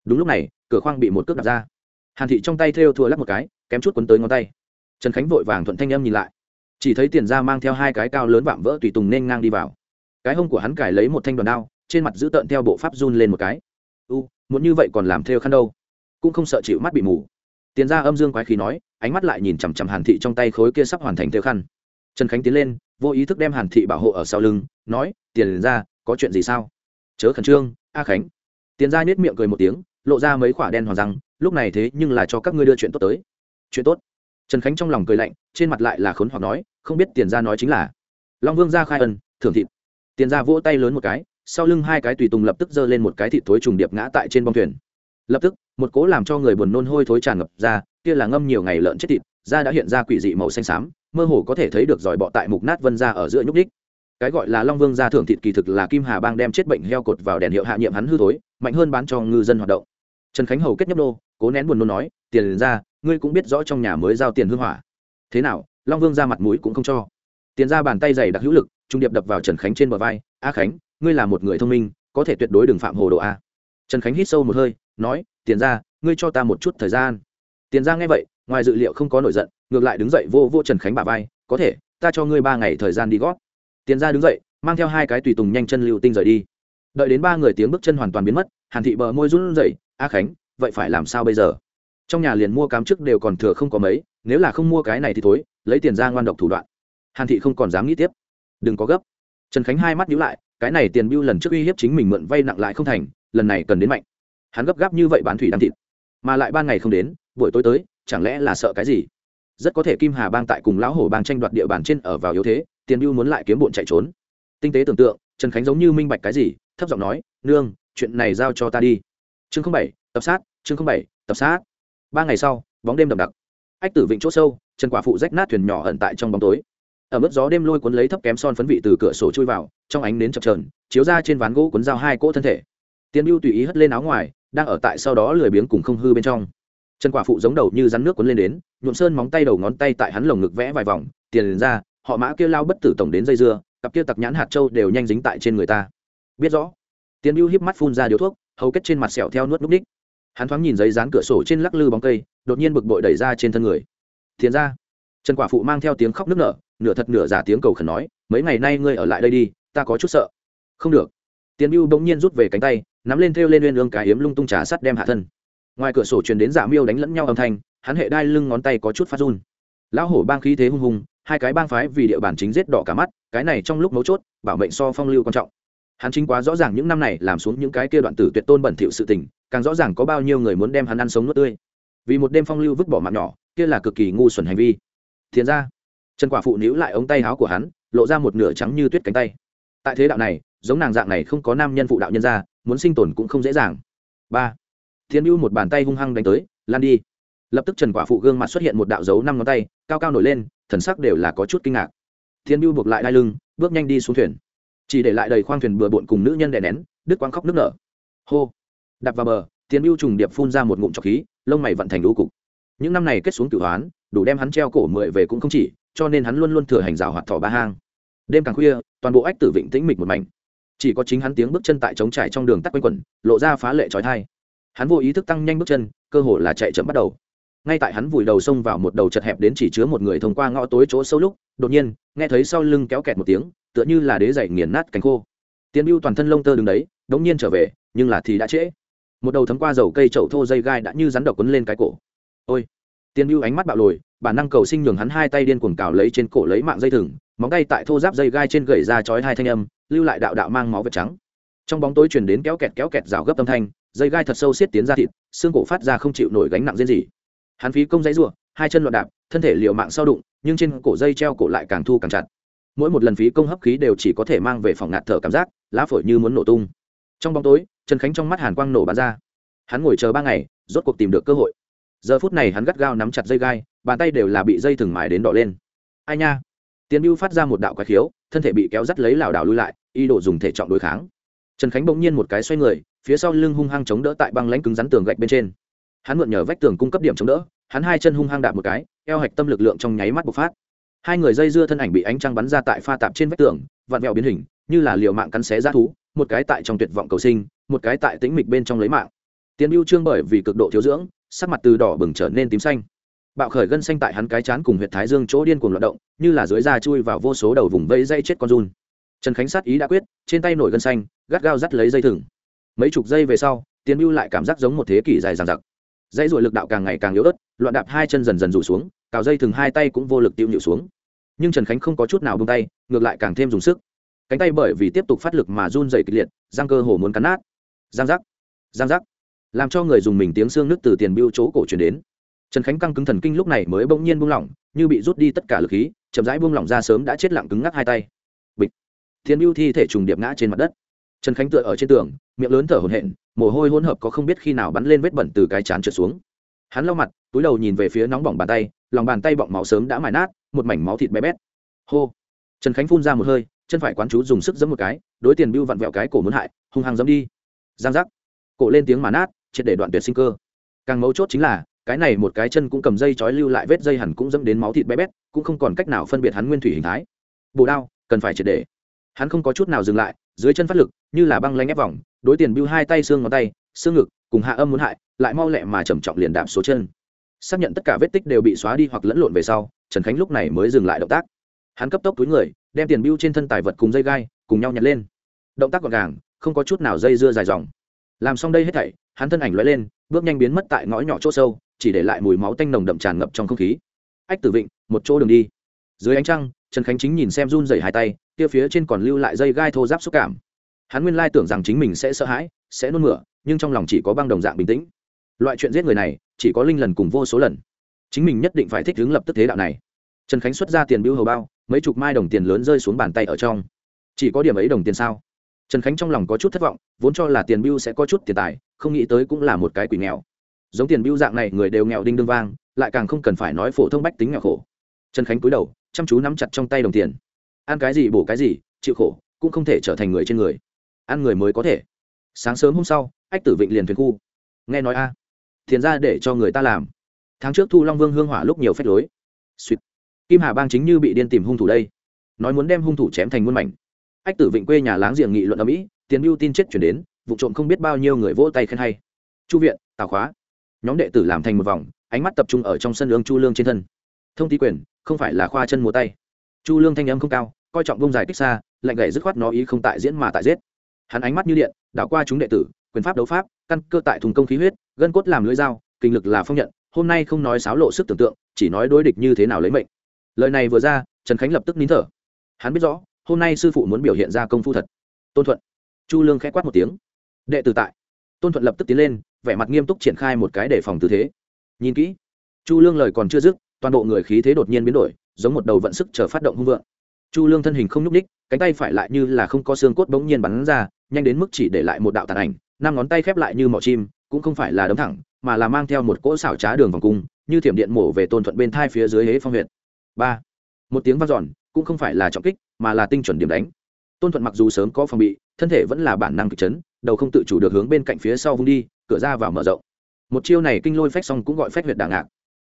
A: Đúng lúc này, cửa khoang bị một cước đặt ra. Hàn thị trong tay theo thua lắp một cái, kém chút quấn tới ngón tay. Trần khánh vội vàng thuận thanh âm nhìn lại. Chỉ thấy tiền ra mang theo hai cái cao lớn vạm vỡ tùy tùng nên ngang đi vào. Cái hông của hắn cài lấy một thanh đoàn đao, trên mặt giữ tợn theo bộ pháp run lên một cái. U, muốn như vậy còn làm theo khăn đâu? Cũng không sợ chịu mắt bị mù. Tiền ra âm dương quái khí nói, ánh mắt lại nhìn chằm chằm hàn thị trong tay khối kia sắp hoàn thành theo khăn trần khánh tiến lên, vô ý thức đem hàn thị bảo hộ ở sau lưng, nói, tiền ra, có chuyện gì sao? Chớ khẩn trương, a khánh. Tiền ra nhét miệng cười một tiếng, lộ ra mấy khoả đen hoàng răng, lúc này thế nhưng là cho các ngươi đưa chuyện tốt tới. Chuyện tốt? Trần khánh trong lòng cười lạnh, trên mặt lại là khốn hoặc nói, không biết tiền ra nói chính là. Long vương ra khai ân, thưởng thịt. Tiền ra vỗ tay lớn một cái, sau lưng hai cái tùy tùng lập tức giơ lên một cái thịt thối trùng điệp ngã tại trên bông thuyền. Lập tức, một cố làm cho người buồn nôn hôi thối tràn ngập ra, kia là ngâm nhiều ngày lợn chết thịt da đã hiện ra quỷ dị màu xanh xám, mơ hồ có thể thấy được dòi bọ tại mục nát vân ra ở giữa nhúc đích cái gọi là long vương gia thưởng thịt kỳ thực là kim hà bang đem chết bệnh heo cột vào đèn hiệu hạ nhiệm hắn hư thối, mạnh hơn bán cho ngư dân hoạt động. Trần khánh hầu kết nhấp đô, cố nén buồn nôn nói, tiền ra, ngươi cũng biết rõ trong nhà mới giao tiền hư hỏa. Thế nào, long vương ra mặt mũi cũng không cho. Tiền ra bàn tay dày đặc hữu lực, trung điệp đập vào trần khánh trên bờ vai, a khánh, ngươi là một người thông minh, có thể tuyệt đối đừng phạm hồ đồ a. Trần khánh hít sâu một hơi, nói, tiền ra, ngươi cho ta một chút thời gian. Tiền ra nghe vậy ngoài dự liệu không có nổi giận, ngược lại đứng dậy vô vô trần khánh bà vai, có thể, ta cho ngươi ba ngày thời gian đi gót. Tiền ra đứng dậy, mang theo hai cái tùy tùng nhanh chân lưu tinh rời đi. Đợi đến ba người tiếng bước chân hoàn toàn biến mất, hàn thị bờ môi run rẩy, a khánh, vậy phải làm sao bây giờ? Trong nhà liền mua cám trước đều còn thừa không có mấy, nếu là không mua cái này thì thối lấy tiền ra ngoan độc thủ đoạn. Hàn thị không còn dám nghĩ tiếp. Đừng có gấp. Trần khánh hai mắt nhíu lại, cái này tiền bưu lần trước uy hiếp chính mình mượn vay nặng lại không thành, lần này cần đến mạnh. Hắn gấp gáp như vậy bán thủy đăng thịt, mà lại ban ngày không đến, buổi tối tới chẳng lẽ là sợ cái gì? Rất có thể kim hà bang tại cùng lão hổ bang tranh đoạt địa bàn trên ở vào yếu thế, tiền bưu muốn lại kiếm bộn chạy trốn. Tinh tế tưởng tượng, trần khánh giống như minh bạch cái gì, thấp giọng nói, nương, chuyện này giao cho ta đi. Chương bảy, tập sát, chương bảy, tập sát. Ba ngày sau, bóng đêm đậm đặc. Ách tử vịnh chỗ sâu, trần quả phụ rách nát thuyền nhỏ ẩn tại trong bóng tối. Ở mức gió đêm lôi cuốn lấy thấp kém son phấn vị từ cửa sổ chui vào, trong ánh nến chập trờn chiếu ra trên ván gỗ cuốn dao hai cỗ thân thể. Tiến mưu tùy ý hất lên áo ngoài, đang ở tại sau đó lười biếng cùng không hư bên trong trần quả phụ giống đầu như rắn nước cuốn lên đến, nhuộm sơn móng tay đầu ngón tay tại hắn lồng ngực vẽ vài vòng, tiền ra, họ mã kia lao bất tử tổng đến dây dưa, cặp kia tặc nhãn hạt châu đều nhanh dính tại trên người ta. Biết rõ. Tiến mưu híp mắt phun ra điếu thuốc, hầu kết trên mặt sẹo theo nuốt núp ních. Hắn thoáng nhìn giấy dán cửa sổ trên lắc lư bóng cây, đột nhiên bực bội đẩy ra trên thân người. Thiền ra. Trần quả phụ mang theo tiếng khóc nức nở, nửa thật nửa giả tiếng cầu khẩn nói, mấy ngày nay ngươi ở lại đây đi, ta có chút sợ. Không được. Tiền mưu bỗng nhiên rút về cánh tay, nắm lên thêu lên uyên ương cái hiếm lung tung trà sắt đem hạ thân ngoài cửa sổ truyền đến giả miêu đánh lẫn nhau âm thanh, hắn hệ đai lưng ngón tay có chút phát run. Lão hổ bang khí thế hung hùng, hai cái bang phái vì địa bàn chính giết đỏ cả mắt, cái này trong lúc mấu chốt, bảo mệnh so phong lưu quan trọng. Hắn chính quá rõ ràng những năm này làm xuống những cái kia đoạn tử tuyệt tôn bẩn thỉu sự tình, càng rõ ràng có bao nhiêu người muốn đem hắn ăn sống nuốt tươi. Vì một đêm phong lưu vứt bỏ mạng nhỏ, kia là cực kỳ ngu xuẩn hành vi. Thiền ra trần quả phụ níu lại ống tay áo của hắn, lộ ra một nửa trắng như tuyết cánh tay. Tại thế đạo này, giống nàng dạng này không có nam nhân phụ đạo nhân ra, muốn sinh tồn cũng không dễ dàng. Ba thiên mưu một bàn tay hung hăng đánh tới, lan đi. Lập tức trần quả phụ gương mặt xuất hiện một đạo dấu năm ngón tay, cao cao nổi lên, thần sắc đều là có chút kinh ngạc. Thiên mưu buộc lại đai lưng, bước nhanh đi xuống thuyền. Chỉ để lại đầy khoang thuyền bừa bộn cùng nữ nhân đè nén, đứt quang khóc nước nở. Hô! Đặt vào bờ, thiên mưu trùng điệp phun ra một ngụm trọc khí, lông mày vận thành lũ cục. Những năm này kết xuống cửu hoán, đủ đem hắn treo cổ mười về cũng không chỉ, cho nên hắn luôn luôn thừa hành rào hoạt thỏ ba hang. Đêm càng khuya, toàn bộ ách tử vịnh tĩnh mịch một mảnh. Chỉ có chính hắn tiếng bước chân tại trống trải trong đường tắt quanh quẩn, lộ ra phá lệ trói thai hắn vô ý thức tăng nhanh bước chân, cơ hồ là chạy chậm bắt đầu. Ngay tại hắn vùi đầu xông vào một đầu chật hẹp đến chỉ chứa một người thông qua ngõ tối chỗ sâu lúc, đột nhiên, nghe thấy sau lưng kéo kẹt một tiếng, tựa như là đế dậy nghiền nát cánh khô. Tiến mưu toàn thân lông tơ đứng đấy, đống nhiên trở về, nhưng là thì đã trễ. Một đầu thấm qua dầu cây chậu thô dây gai đã như rắn độc quấn lên cái cổ. Ôi! Tiến mưu ánh mắt bạo lồi, bản năng cầu sinh nhường hắn hai tay điên cuồng cào lấy trên cổ lấy mạng dây thừng, móng tay tại thô giáp dây gai trên gậy ra chói hai thanh âm, lưu lại đạo đạo mang máu vệt trắng. Trong bóng tối truyền đến kéo kẹt kéo kẹt rào gấp âm thanh dây gai thật sâu xiết tiến ra thịt, xương cổ phát ra không chịu nổi gánh nặng riêng gì. Hắn phí công dãy rủa hai chân loạn đạp, thân thể liều mạng sau đụng, nhưng trên cổ dây treo cổ lại càng thu càng chặt. Mỗi một lần phí công hấp khí đều chỉ có thể mang về phòng ngạt thở cảm giác, lá phổi như muốn nổ tung. Trong bóng tối, trần khánh trong mắt hàn quang nổ bắn ra. Hắn ngồi chờ ba ngày, rốt cuộc tìm được cơ hội. Giờ phút này hắn gắt gao nắm chặt dây gai, bàn tay đều là bị dây thừng mài đến đỏ lên. Ai nha! Tiến mưu phát ra một đạo quái khiếu, thân thể bị kéo dắt lấy lảo đảo lui lại y đổ dùng thể trọng đối kháng. Trần khánh bỗng nhiên một cái xoay người phía sau lưng hung hăng chống đỡ tại băng lãnh cứng rắn tường gạch bên trên. Hắn mượn nhờ vách tường cung cấp điểm chống đỡ, hắn hai chân hung hăng đạp một cái, eo hạch tâm lực lượng trong nháy mắt bộc phát. Hai người dây dưa thân ảnh bị ánh trăng bắn ra tại pha tạp trên vách tường, vặn vẹo biến hình, như là liều mạng cắn xé g thú, một cái tại trong tuyệt vọng cầu sinh, một cái tại tĩnh mịch bên trong lấy mạng. Tiến mưu trương bởi vì cực độ thiếu dưỡng, sắc mặt từ đỏ bừng trở nên tím xanh. Bạo khởi gân xanh tại hắn cái chán cùng huyệt thái dương chỗ điên cuồng loạt động, như là dưới da chui vào vô số đầu vùng vây dây chết con run. Trần khánh sát ý đã quyết, trên tay nổi gân xanh, gắt gao dắt lấy dây thừng mấy chục giây về sau, tiến mưu lại cảm giác giống một thế kỷ dài dằng dặc. Dây ruồi lực đạo càng ngày càng yếu ớt, loạn đạp hai chân dần dần rủ xuống, cào dây thừng hai tay cũng vô lực tiêu nhịu xuống. Nhưng trần khánh không có chút nào bông tay, ngược lại càng thêm dùng sức. Cánh tay bởi vì tiếp tục phát lực mà run dày kịch liệt, răng cơ hồ muốn cắn nát. Giang giác giang giác. Làm cho người dùng mình tiếng xương nước từ tiền biêu chỗ cổ truyền đến. Trần khánh căng cứng thần kinh lúc này mới bỗng nhiên buông lỏng, như bị rút đi tất cả lực khí, chậm rãi buông lỏng ra sớm đã chết lặng cứng ngắc hai tay. Bịch. Thiên biêu thi thể trùng điệp ngã trên mặt đất. Trần khánh tựa ở trên tường miệng lớn thở hổn hển, mồ hôi hỗn hợp có không biết khi nào bắn lên vết bẩn từ cái chán trượt xuống. Hắn lau mặt, túi đầu nhìn về phía nóng bỏng bàn tay, lòng bàn tay bọng máu sớm đã mài nát, một mảnh máu thịt bé bét. Hô. Trần khánh phun ra một hơi, chân phải quán chú dùng sức giấm một cái, đối tiền bưu vặn vẹo cái cổ muốn hại, hung hăng giấm đi. Giang giác. Cổ lên tiếng mà nát, triệt để đoạn tuyệt sinh cơ. Càng mấu chốt chính là, cái này một cái chân cũng cầm dây chói lưu lại vết dây hẳn cũng dẫm đến máu thịt bé bét, cũng không còn cách nào phân biệt hắn nguyên thủy hình thái. Bồ đao, cần phải triệt để. Hắn không có chút nào dừng lại, dưới chân phát lực, như là băng lanh ép vòng đối tiền bưu hai tay, xương ngón tay, xương ngực, cùng hạ âm muốn hại, lại mau lẹ mà trầm trọng liền đạp số chân. Xác nhận tất cả vết tích đều bị xóa đi hoặc lẫn lộn về sau, trần khánh lúc này mới dừng lại động tác. Hắn cấp tốc túi người, đem tiền bưu trên thân tài vật cùng dây gai, cùng nhau nhặt lên. Động tác gọn gàng, không có chút nào dây dưa dài dòng. Làm xong đây hết thảy, hắn thân ảnh lóe lên, bước nhanh biến mất tại ngõ nhỏ chỗ sâu, chỉ để lại mùi máu tanh nồng đậm tràn ngập trong không khí. Ách tử vịnh, một chỗ đường đi. Dưới ánh trăng, trần khánh chính nhìn xem run dày hai tay, kia phía trên còn lưu lại dây gai thô giáp xúc cảm hắn nguyên lai tưởng rằng chính mình sẽ sợ hãi, sẽ nôn mửa, nhưng trong lòng chỉ có băng đồng dạng bình tĩnh. Loại chuyện giết người này, chỉ có linh lần cùng vô số lần. Chính mình nhất định phải thích hướng lập tức thế đạo này. Trần khánh xuất ra tiền biêu hầu bao, mấy chục mai đồng tiền lớn rơi xuống bàn tay ở trong. Chỉ có điểm ấy đồng tiền sao? Trần khánh trong lòng có chút thất vọng, vốn cho là tiền biêu sẽ có chút tiền tài, không nghĩ tới cũng là một cái quỷ nghèo. Giống tiền biêu dạng này, người đều nghèo đinh đương vang, lại càng không cần phải nói phổ thông bách tính nghèo khổ. Trần khánh cúi đầu, chăm chú nắm chặt trong tay đồng tiền. Ăn cái gì bổ cái gì, chịu khổ, cũng không thể trở thành người trên người ăn người mới có thể. Sáng sớm hôm sau, ách tử vịnh liền thuyền khu. Nghe nói a, thiền ra để cho người ta làm. Tháng trước thu long vương hương hỏa lúc nhiều phép lối. Suýt kim hà bang chính như bị điên tìm hung thủ đây. Nói muốn đem hung thủ chém thành muôn mảnh. Ách tử vịnh quê nhà láng giềng nghị luận ở mỹ tiền mưu tin chết chuyển đến, vụ trộm không biết bao nhiêu người vỗ tay khen hay. Chu viện, tào khóa. Nhóm đệ tử làm thành một vòng, ánh mắt tập trung ở trong sân lương chu lương trên thân. Thông tí quyền, không phải là khoa chân múa tay. Chu lương thanh âm không cao, coi trọng bông dài kích xa, lạnh gậy dứt khoát nó ý không tại diễn mà tại giết hắn ánh mắt như điện, đảo qua chúng đệ tử, quyền pháp đấu pháp, căn cơ tại thùng công khí huyết, gân cốt làm lưỡi dao, kinh lực là phong nhận, hôm nay không nói xáo lộ sức tưởng tượng, chỉ nói đối địch như thế nào lấy mệnh. Lời này vừa ra, trần khánh lập tức nín thở. Hắn biết rõ, hôm nay sư phụ muốn biểu hiện ra công phu thật. Tôn thuận. Chu lương k h ẽ quát một tiếng. Đệ tử tại. Tôn thuận lập tức tiến lên, vẻ mặt nghiêm túc triển khai một cái đề phòng tư thế. Nhìn kỹ. Chu lương lời còn chưa dứt, toàn bộ người khí thế đột nhiên biến đổi, giống một đầu vận sức chờ phát động hung vượng. Chu lương thân hình không nhúc ních cánh tay phải lại như là không có xương cốt bỗng nhiên bắn ra, nhanh đến mức chỉ để lại một đạo tàn ảnh, năm ngón tay khép lại như mỏ chim, cũng không phải là đấm thẳng, mà là mang theo một cỗ xảo trá đường vòng cung, như thiểm điện mổ về tôn thuận bên thai phía dưới hế phong huyện ba, một tiếng vang giòn cũng không phải là trọng kích, mà là tinh chuẩn điểm đánh. Tôn thuận mặc dù sớm có phòng bị, thân thể vẫn là bản năng kịch chấn, đầu không tự chủ được hướng bên cạnh phía sau vung đi, cửa ra vào mở rộng. Một chiêu này kinh lôi phách xong cũng gọi phách huyệt đảng ngạc.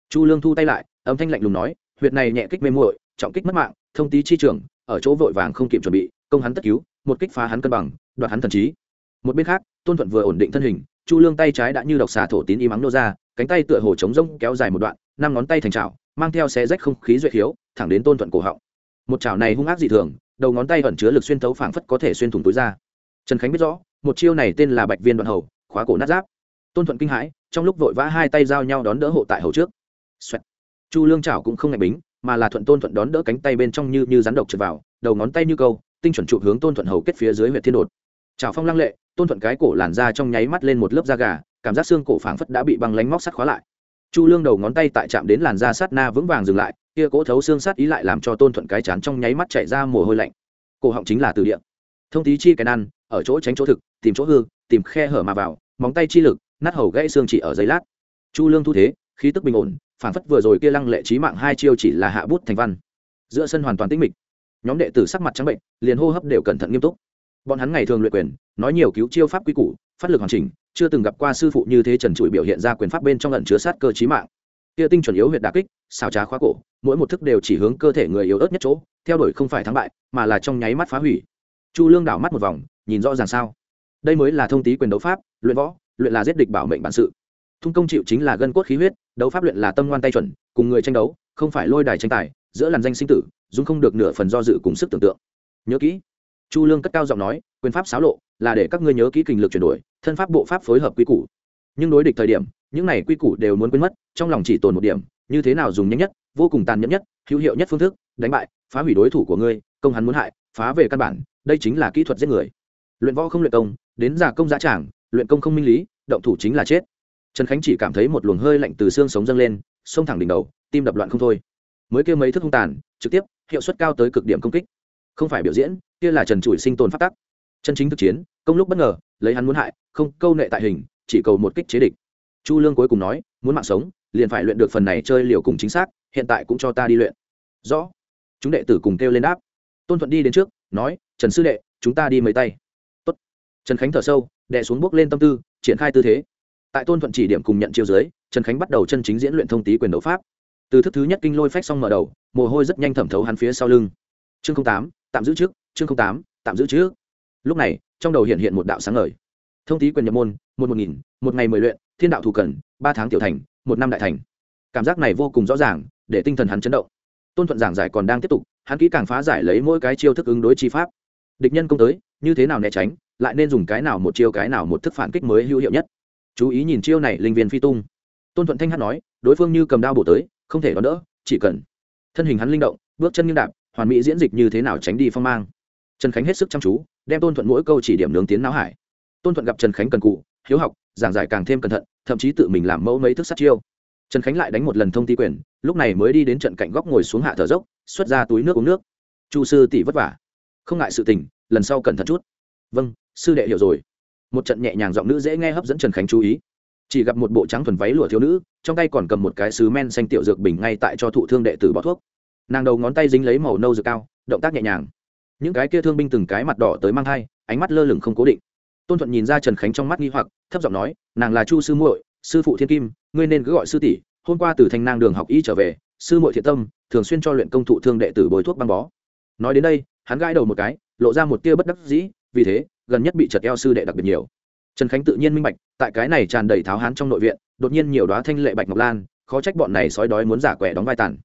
A: Chu lương thu tay lại, âm thanh lạnh lùng nói, huyệt này nhẹ kích mê muội, trọng kích mất mạng, thông tí chi trưởng ở chỗ vội vàng không kịp chuẩn bị, công hắn tất cứu, một kích phá hắn cân bằng, đoạt hắn thần trí. Một bên khác, tôn thuận vừa ổn định thân hình, chu lương tay trái đã như độc xà thổ tín y mắng nô ra, cánh tay tựa hồ trống rông kéo dài một đoạn, năm ngón tay thành trào mang theo xé rách không khí duệ khiếu, thẳng đến tôn thuận cổ họng. Một chảo này hung ác dị thường, đầu ngón tay ẩn chứa lực xuyên thấu phảng phất có thể xuyên thủng túi ra trần khánh biết rõ, một chiêu này tên là bạch viên đoạn hầu, khóa cổ nát giáp. Tôn thuận kinh hãi, trong lúc vội vã hai tay giao nhau đón đỡ hộ tại hầu trước. Xoẹt. chu lương chảo cũng không ngạch bính mà là thuận tôn thuận đón đỡ cánh tay bên trong như như rắn độc trượt vào, đầu ngón tay như câu, tinh chuẩn trụ hướng tôn thuận hầu kết phía dưới huyện thiên đột. Trào phong lăng lệ, tôn thuận cái cổ làn ra trong nháy mắt lên một lớp da gà, cảm giác xương cổ phảng phất đã bị băng lánh móc sắt khóa lại. Chu lương đầu ngón tay tại chạm đến làn da sát na vững vàng dừng lại, kia cỗ thấu xương sát ý lại làm cho tôn thuận cái chán trong nháy mắt chạy ra mồ hôi lạnh. Cổ họng chính là từ địa. Thông tí chi cái ăn ở chỗ tránh chỗ thực, tìm chỗ hư, tìm khe hở mà vào, móng tay chi lực, nát hầu gãy xương chỉ ở giấy lát. Chu lương thu thế, khí tức bình ổn phản phất vừa rồi kia lăng lệ trí mạng hai chiêu chỉ là hạ bút thành văn. Giữa sân hoàn toàn tĩnh mịch. Nhóm đệ tử sắc mặt trắng bệnh, liền hô hấp đều cẩn thận nghiêm túc. Bọn hắn ngày thường luyện quyền, nói nhiều cứu chiêu pháp quy củ, phát lực hoàn chỉnh, chưa từng gặp qua sư phụ như thế trần trụi biểu hiện ra quyền pháp bên trong lần chứa sát cơ trí mạng. Kia tinh chuẩn yếu huyệt đà kích xào trá khóa cổ, mỗi một thức đều chỉ hướng cơ thể người yếu ớt nhất chỗ, theo đuổi không phải thắng bại, mà là trong nháy mắt phá hủy. Chu lương đảo mắt một vòng, nhìn rõ ràng sao. Đây mới là thông tí quyền đấu pháp, luyện võ, luyện là giết địch bảo mệnh bản sự thung công chịu chính là gân cốt khí huyết, đấu pháp luyện là tâm ngoan tay chuẩn, cùng người tranh đấu, không phải lôi đài tranh tài, giữa làn danh sinh tử dung không được nửa phần do dự cùng sức tưởng tượng. Nhớ kỹ. Chu lương cất cao giọng nói, quyền pháp xáo lộ, là để các ngươi nhớ kỹ kinh lực chuyển đổi, thân pháp bộ pháp phối hợp quy củ. Nhưng đối địch thời điểm, những này quy củ đều muốn quên mất, trong lòng chỉ tồn một điểm, như thế nào dùng nhanh nhất, vô cùng tàn nhẫn nhất, hữu hiệu nhất phương thức, đánh bại, phá hủy đối thủ của ngươi, công hắn muốn hại, phá về căn bản, đây chính là kỹ thuật giết người. Luyện võ không luyện công, đến giả công giá trảng luyện công không minh lý, động thủ chính là chết trần khánh chỉ cảm thấy một luồng hơi lạnh từ xương sống dâng lên, xông thẳng đỉnh đầu, tim đập loạn không thôi. Mới kêu mấy thức hung tàn, trực tiếp, hiệu suất cao tới cực điểm công kích. Không phải biểu diễn, kia là trần trụi sinh tồn phát tắc. Chân chính thực chiến, công lúc bất ngờ, lấy hắn muốn hại, không câu nệ tại hình, chỉ cầu một kích chế địch. Chu lương cuối cùng nói, muốn mạng sống, liền phải luyện được phần này chơi liều cùng chính xác, hiện tại cũng cho ta đi luyện. Rõ. Chúng đệ tử cùng kêu lên đáp. Tôn thuận đi đến trước, nói, trần sư đệ, chúng ta đi mấy tay. Tốt. trần khánh thở sâu đệ xuống bước lên tâm tư, triển khai tư thế tại tôn thuận chỉ điểm cùng nhận chiêu dưới, trần khánh bắt đầu chân chính diễn luyện thông tý quyền đấu pháp. Từ thức thứ nhất kinh lôi phách xong mở đầu, mồ hôi rất nhanh thẩm thấu hắn phía sau lưng. Chương tám, tạm giữ trước, chương tám, tạm giữ trước. Lúc này, trong đầu hiện hiện một đạo sáng ngời. Thông tý quyền nhập môn, một một nghìn, một ngày mười luyện, thiên đạo thủ cần, ba tháng tiểu thành, một năm đại thành. Cảm giác này vô cùng rõ ràng, để tinh thần hắn chấn động. Tôn thuận giảng giải còn đang tiếp tục, hắn kỹ càng phá giải lấy mỗi cái chiêu thức ứng đối chi pháp. Địch nhân công tới, như thế nào né tránh, lại nên dùng cái nào một chiêu cái nào một thức phản kích mới hữu hiệu nhất chú ý nhìn chiêu này linh viên phi tung. Tôn thuận thanh hát nói, đối phương như cầm đao bổ tới, không thể đón đỡ, chỉ cần. Thân hình hắn linh động, bước chân nghiêng đạp, hoàn mỹ diễn dịch như thế nào tránh đi phong mang. Trần khánh hết sức chăm chú, đem tôn thuận mỗi câu chỉ điểm nướng tiến não hải. Tôn thuận gặp trần khánh cần cụ, hiếu học, giảng giải càng thêm cẩn thận, thậm chí tự mình làm mẫu mấy thức sát chiêu. Trần khánh lại đánh một lần thông ti quyền, lúc này mới đi đến trận cạnh góc ngồi xuống hạ thở dốc, xuất ra túi nước uống nước. Chu sư tỷ vất vả. Không ngại sự tình, lần sau cẩn thận chút. Vâng sư đệ hiểu rồi một trận nhẹ nhàng giọng nữ dễ nghe hấp dẫn trần khánh chú ý. Chỉ gặp một bộ trắng thuần váy lụa thiếu nữ, trong tay còn cầm một cái sứ men xanh tiểu dược bình ngay tại cho thụ thương đệ tử bó thuốc. Nàng đầu ngón tay dính lấy màu nâu dược cao, động tác nhẹ nhàng. Những cái kia thương binh từng cái mặt đỏ tới mang thai, ánh mắt lơ lửng không cố định. Tôn thuận nhìn ra trần khánh trong mắt nghi hoặc, thấp giọng nói, nàng là chu sư muội, sư phụ thiên kim, ngươi nên cứ gọi sư tỷ, hôm qua từ thanh nang đường học y trở về, sư muội thiện tâm, thường xuyên cho luyện công thụ thương đệ tử bồi thuốc băng bó. Nói đến đây, hắn gãi đầu một cái, lộ ra một tia bất đắc dĩ, vì thế gần nhất bị chật eo sư đệ đặc biệt nhiều. Trần khánh tự nhiên minh bạch, tại cái này tràn đầy tháo hán trong nội viện, đột nhiên nhiều đoá thanh lệ bạch ngọc lan, khó trách bọn này sói đói muốn giả quẻ đóng vai tàn.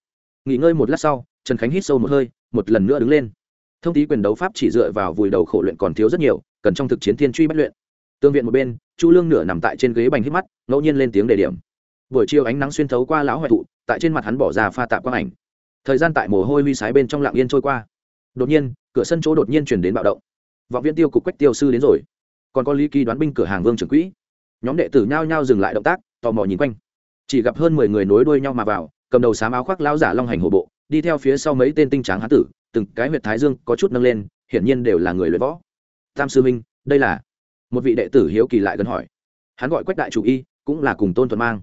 A: Nghỉ ngơi một lát sau, trần khánh hít sâu một hơi, một lần nữa đứng lên. Thông tí quyền đấu pháp chỉ dựa vào vùi đầu khổ luyện còn thiếu rất nhiều, cần trong thực chiến thiên truy bắt luyện. Tương viện một bên, chu lương nửa nằm tại trên ghế bành hít mắt, ngẫu nhiên lên tiếng đề điểm. Buổi chiều ánh nắng xuyên thấu qua lão hoại thụ tại trên mặt hắn bỏ ra pha tạp quang ảnh. Thời gian tại mồ hôi huy sái bên trong lặng yên trôi qua. Đột nhiên, cửa sân chỗ đột nhiên chuyển đến bạo động vọng viên tiêu cục quách tiêu sư đến rồi. Còn có lý kỳ đoán binh cửa hàng vương trưởng quỹ. Nhóm đệ tử nhao nhao dừng lại động tác, tò mò nhìn quanh. Chỉ gặp hơn mười người nối đuôi nhau mà vào, cầm đầu xám áo khoác lão giả long hành hồ bộ, đi theo phía sau mấy tên tinh tráng hán tử, từng cái huyệt thái dương có chút nâng lên, hiển nhiên đều là người luyện võ. Tam sư minh đây là? Một vị đệ tử hiếu kỳ lại gần hỏi. Hắn gọi quách đại chủ y, cũng là cùng tôn thuận mang.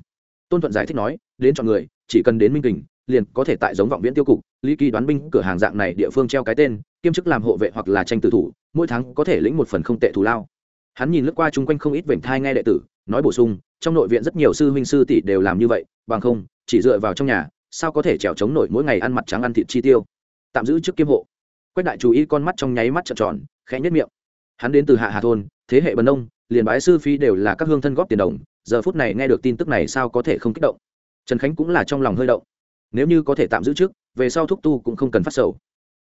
A: Tôn thuận giải thích nói, đến chọn người, chỉ cần đến minh kình, liền có thể tại giống vọng viễn tiêu cục, lý kỳ đoán binh cửa hàng dạng này địa phương treo cái tên kiêm chức làm hộ vệ hoặc là tranh tử thủ, mỗi tháng có thể lĩnh một phần không tệ thù lao. Hắn nhìn lướt qua chung quanh không ít vểnh thai nghe đệ tử, nói bổ sung, trong nội viện rất nhiều sư huynh sư tỷ đều làm như vậy, bằng không, chỉ dựa vào trong nhà, sao có thể trèo chống nổi mỗi ngày ăn mặt trắng ăn thịt chi tiêu? Tạm giữ trước kiêm hộ. Quách đại chú ý con mắt trong nháy mắt trợn tròn, khẽ nhất miệng. Hắn đến từ hạ hà thôn, thế hệ bần nông liền bái sư phi đều là các hương thân góp tiền đồng, giờ phút này nghe được tin tức này sao có thể không kích động? Trần khánh cũng là trong lòng hơi động. Nếu như có thể tạm giữ trước về sau thúc tu cũng không cần phát sầu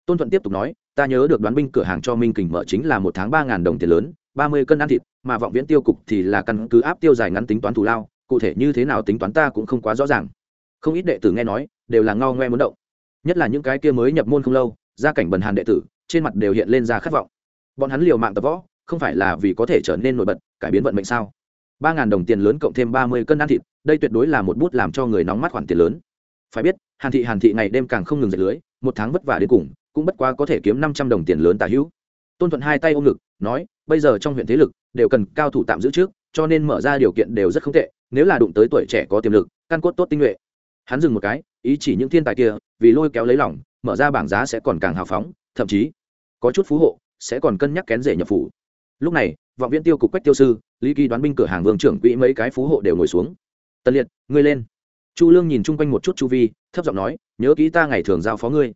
A: tôn thuận tiếp tục nói, ta nhớ được đoán binh cửa hàng cho minh kình mở chính là một tháng ba ngàn đồng tiền lớn, ba mươi cân ăn thịt, mà vọng viễn tiêu cục thì là căn cứ áp tiêu dài ngắn tính toán thù lao, cụ thể như thế nào tính toán ta cũng không quá rõ ràng. Không ít đệ tử nghe nói, đều là ngao ngoe muốn động. Nhất là những cái kia mới nhập môn không lâu, gia cảnh bần hàn đệ tử, trên mặt đều hiện lên ra khát vọng. Bọn hắn liều mạng tập võ, không phải là vì có thể trở nên nổi bật, cải biến vận mệnh sao? Ba ngàn đồng tiền lớn cộng thêm ba mươi cân ăn thịt, đây tuyệt đối là một bút làm cho người nóng mắt khoản tiền lớn. Phải biết, hàn thị hàn thị ngày đêm càng không ngừng dệt lưới, một tháng vất vả đến cùng cũng bất quá có thể kiếm năm trăm đồng tiền lớn tả hữu. Tôn thuận hai tay ôm ngực, nói, bây giờ trong huyện thế lực, đều cần cao thủ tạm giữ trước, cho nên mở ra điều kiện đều rất không tệ, nếu là đụng tới tuổi trẻ có tiềm lực, căn cốt tốt tinh nhuệ. Hắn dừng một cái, ý chỉ những thiên tài kia, vì lôi kéo lấy lỏng mở ra bảng giá sẽ còn càng hào phóng, thậm chí, có chút phú hộ, sẽ còn cân nhắc kén rể nhập phủ. Lúc này, vọng viễn tiêu cục quách tiêu sư, lý kỳ đoán binh cửa hàng vương trưởng quỹ mấy cái phú hộ đều ngồi xuống. Tân liệt, ngươi lên. Chu lương nhìn chung quanh một chút chu vi, thấp giọng nói, nhớ kỹ ta ngày thường giao phó ngươi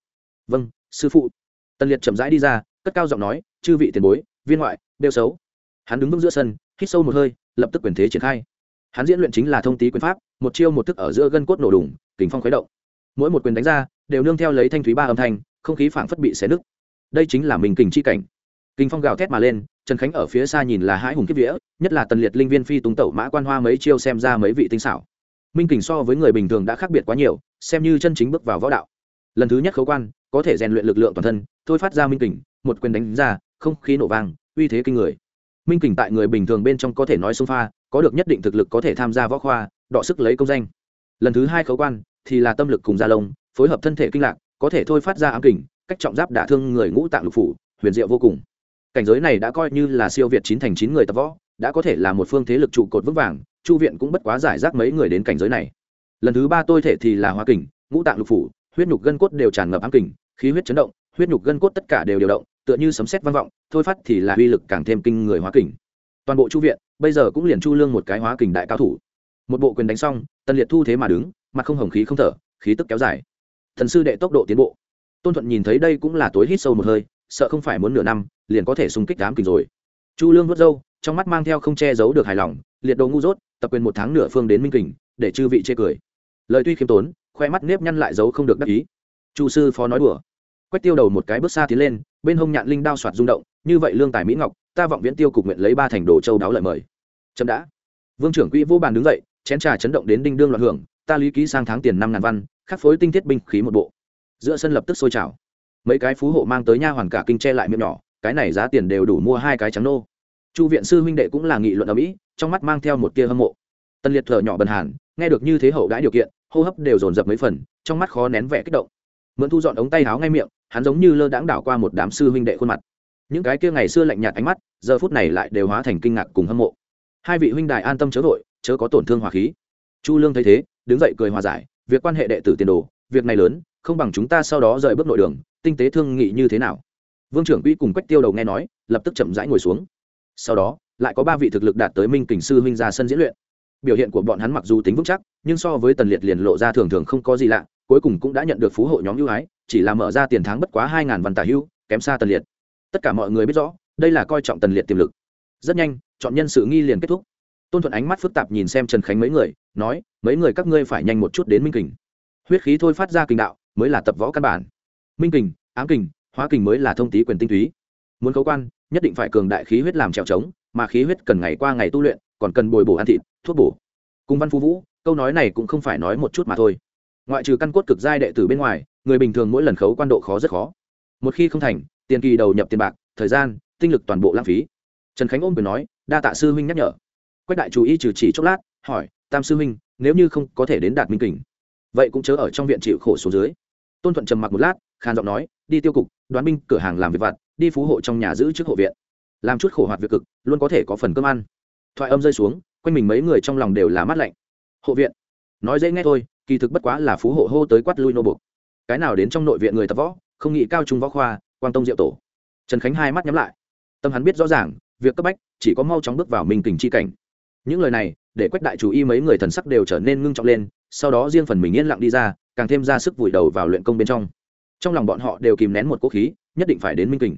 A: vâng sư phụ. Tần liệt chậm rãi đi ra, cất cao giọng nói, chư vị tiền bối, viên ngoại đeo xấu. Hắn đứng vững giữa sân, hít sâu một hơi, lập tức quyền thế triển khai. Hắn diễn luyện chính là thông tý quyền pháp, một chiêu một thức ở giữa gân cốt nổ đùng kính phong khuấy động. Mỗi một quyền đánh ra, đều nương theo lấy thanh thúy ba âm thanh, không khí phảng phất bị xé nứt. Đây chính là mình kình chi cảnh. Kinh phong gào thét mà lên, trần khánh ở phía xa nhìn là hãi hùng kiếp vía, nhất là tần liệt linh viên phi túng tẩu mã quan hoa mấy chiêu xem ra mấy vị tinh xảo. Minh kình so với người bình thường đã khác biệt quá nhiều, xem như chân chính bước vào võ đạo lần thứ nhất khấu quan, có thể rèn luyện lực lượng toàn thân, thôi phát ra minh kình, một quyền đánh ra, không khí nổ vang, uy thế kinh người. Minh kình tại người bình thường bên trong có thể nói xông pha, có được nhất định thực lực có thể tham gia võ khoa, đọ sức lấy công danh. Lần thứ hai khấu quan thì là tâm lực cùng gia lông, phối hợp thân thể kinh lạc, có thể thôi phát ra ám kình, cách trọng giáp đả thương người ngũ tạng lục phủ, huyền diệu vô cùng. Cảnh giới này đã coi như là siêu việt chín thành chín người tập võ, đã có thể là một phương thế lực trụ cột vững vàng, chu viện cũng bất quá giải rác mấy người đến cảnh giới này. Lần thứ ba tôi thể thì là hoa kình, ngũ tạng lục phủ huyết nhục gân cốt đều tràn ngập ám kình, khí huyết chấn động, huyết nhục gân cốt tất cả đều điều động, tựa như sấm sét vang vọng, thôi phát thì là uy lực càng thêm kinh người hóa kình. Toàn bộ chu viện, bây giờ cũng liền chu lương một cái hóa kình đại cao thủ. Một bộ quyền đánh xong tân liệt thu thế mà đứng, mặt không hồng khí không thở, khí tức kéo dài. Thần sư đệ tốc độ tiến bộ. Tôn thuận nhìn thấy đây cũng là tối hít sâu một hơi, sợ không phải muốn nửa năm, liền có thể xung kích đám kình rồi. Chu lương vớt râu, trong mắt mang theo không che giấu được hài lòng, liệt đồ ngu dốt, tập quyền một tháng nửa phương đến minh kình, để chư vị chê cười. Lời tuy khiêm tốn khoe mắt nếp nhăn lại giấu không được đắc ý. Chu sư phó nói đùa. Quách tiêu đầu một cái bước xa tiến lên, bên hông nhạn linh đao soạt rung động, như vậy lương tài mỹ ngọc, ta vọng viễn tiêu cục nguyện lấy ba thành đồ châu đáo lợi mời. Chậm đã. Vương trưởng quỹ vô bàn đứng dậy, chén trà chấn động đến đinh đương loạn hưởng, ta lý ký sang tháng tiền năm ngàn văn, khắc phối tinh thiết binh khí một bộ. Giữa sân lập tức sôi trào. Mấy cái phú hộ mang tới nha hoàn cả kinh che lại miệng nhỏ, cái này giá tiền đều đủ mua hai cái trắng nô. Chu viện sư huynh đệ cũng là nghị luận ở mỹ trong mắt mang theo một tia hâm mộ. Tân liệt thở nhỏ bần hàn, nghe được như thế hậu đãi điều kiện hô hấp đều dồn dập mấy phần, trong mắt khó nén vẻ kích động. Mượn thu dọn ống tay áo ngay miệng, hắn giống như lơ đãng đảo qua một đám sư huynh đệ khuôn mặt. Những cái kia ngày xưa lạnh nhạt ánh mắt, giờ phút này lại đều hóa thành kinh ngạc cùng hâm mộ. Hai vị huynh đài an tâm chớ vội, chớ có tổn thương hòa khí. Chu lương thấy thế, đứng dậy cười hòa giải, việc quan hệ đệ tử tiền đồ, việc này lớn, không bằng chúng ta sau đó rời bước nội đường, tinh tế thương nghị như thế nào? Vương trưởng quỹ cùng quách tiêu đầu nghe nói, lập tức chậm rãi ngồi xuống. Sau đó, lại có ba vị thực lực đạt tới minh kình sư huynh ra sân diễn luyện biểu hiện của bọn hắn mặc dù tính vững chắc, nhưng so với tần liệt liền lộ ra thường thường không có gì lạ, cuối cùng cũng đã nhận được phú hộ nhóm ưu ái, chỉ là mở ra tiền tháng bất quá hai ngàn văn tả hưu, kém xa tần liệt. Tất cả mọi người biết rõ, đây là coi trọng tần liệt tiềm lực. Rất nhanh, chọn nhân sự nghi liền kết thúc. Tôn thuận ánh mắt phức tạp nhìn xem trần khánh mấy người, nói, mấy người các ngươi phải nhanh một chút đến minh kình. Huyết khí thôi phát ra kình đạo, mới là tập võ căn bản. Minh kình, ám kình, hóa kình mới là thông tí quyền tinh túy. Muốn khấu quan, nhất định phải cường đại khí huyết làm trèo trống, mà khí huyết cần ngày qua ngày tu luyện, còn cần bồi bổ ăn thịt thuốc bổ. Cùng văn phú vũ, câu nói này cũng không phải nói một chút mà thôi. Ngoại trừ căn cốt cực giai đệ tử bên ngoài, người bình thường mỗi lần khấu quan độ khó rất khó. Một khi không thành, tiền kỳ đầu nhập tiền bạc, thời gian, tinh lực toàn bộ lãng phí. Trần khánh ôm quyền nói, đa tạ sư huynh nhắc nhở. Quách đại chú ý trừ chỉ chốc lát, hỏi, tam sư huynh, nếu như không có thể đến đạt minh kình, vậy cũng chớ ở trong viện chịu khổ số dưới. Tôn thuận trầm mặc một lát, khàn giọng nói, đi tiêu cục, đoán binh, cửa hàng làm việc vặt, đi phú hộ trong nhà giữ trước hộ viện. Làm chút khổ hoạt việc cực, luôn có thể có phần cơm ăn. Thoại âm rơi xuống quanh mình mấy người trong lòng đều là mát lạnh. Hộ viện. Nói dễ nghe thôi, kỳ thực bất quá là phú hộ hô tới quát lui nô buộc. Cái nào đến trong nội viện người tập võ, không nghĩ cao trung võ khoa quan tông diệu tổ. Trần khánh hai mắt nhắm lại. Tâm hắn biết rõ ràng, việc cấp bách, chỉ có mau chóng bước vào minh tình chi cảnh. Những lời này, để quách đại chủ y mấy người thần sắc đều trở nên ngưng trọng lên, sau đó riêng phần mình yên lặng đi ra, càng thêm ra sức vùi đầu vào luyện công bên trong. Trong lòng bọn họ đều kìm nén một cố khí, nhất định phải đến minh kình.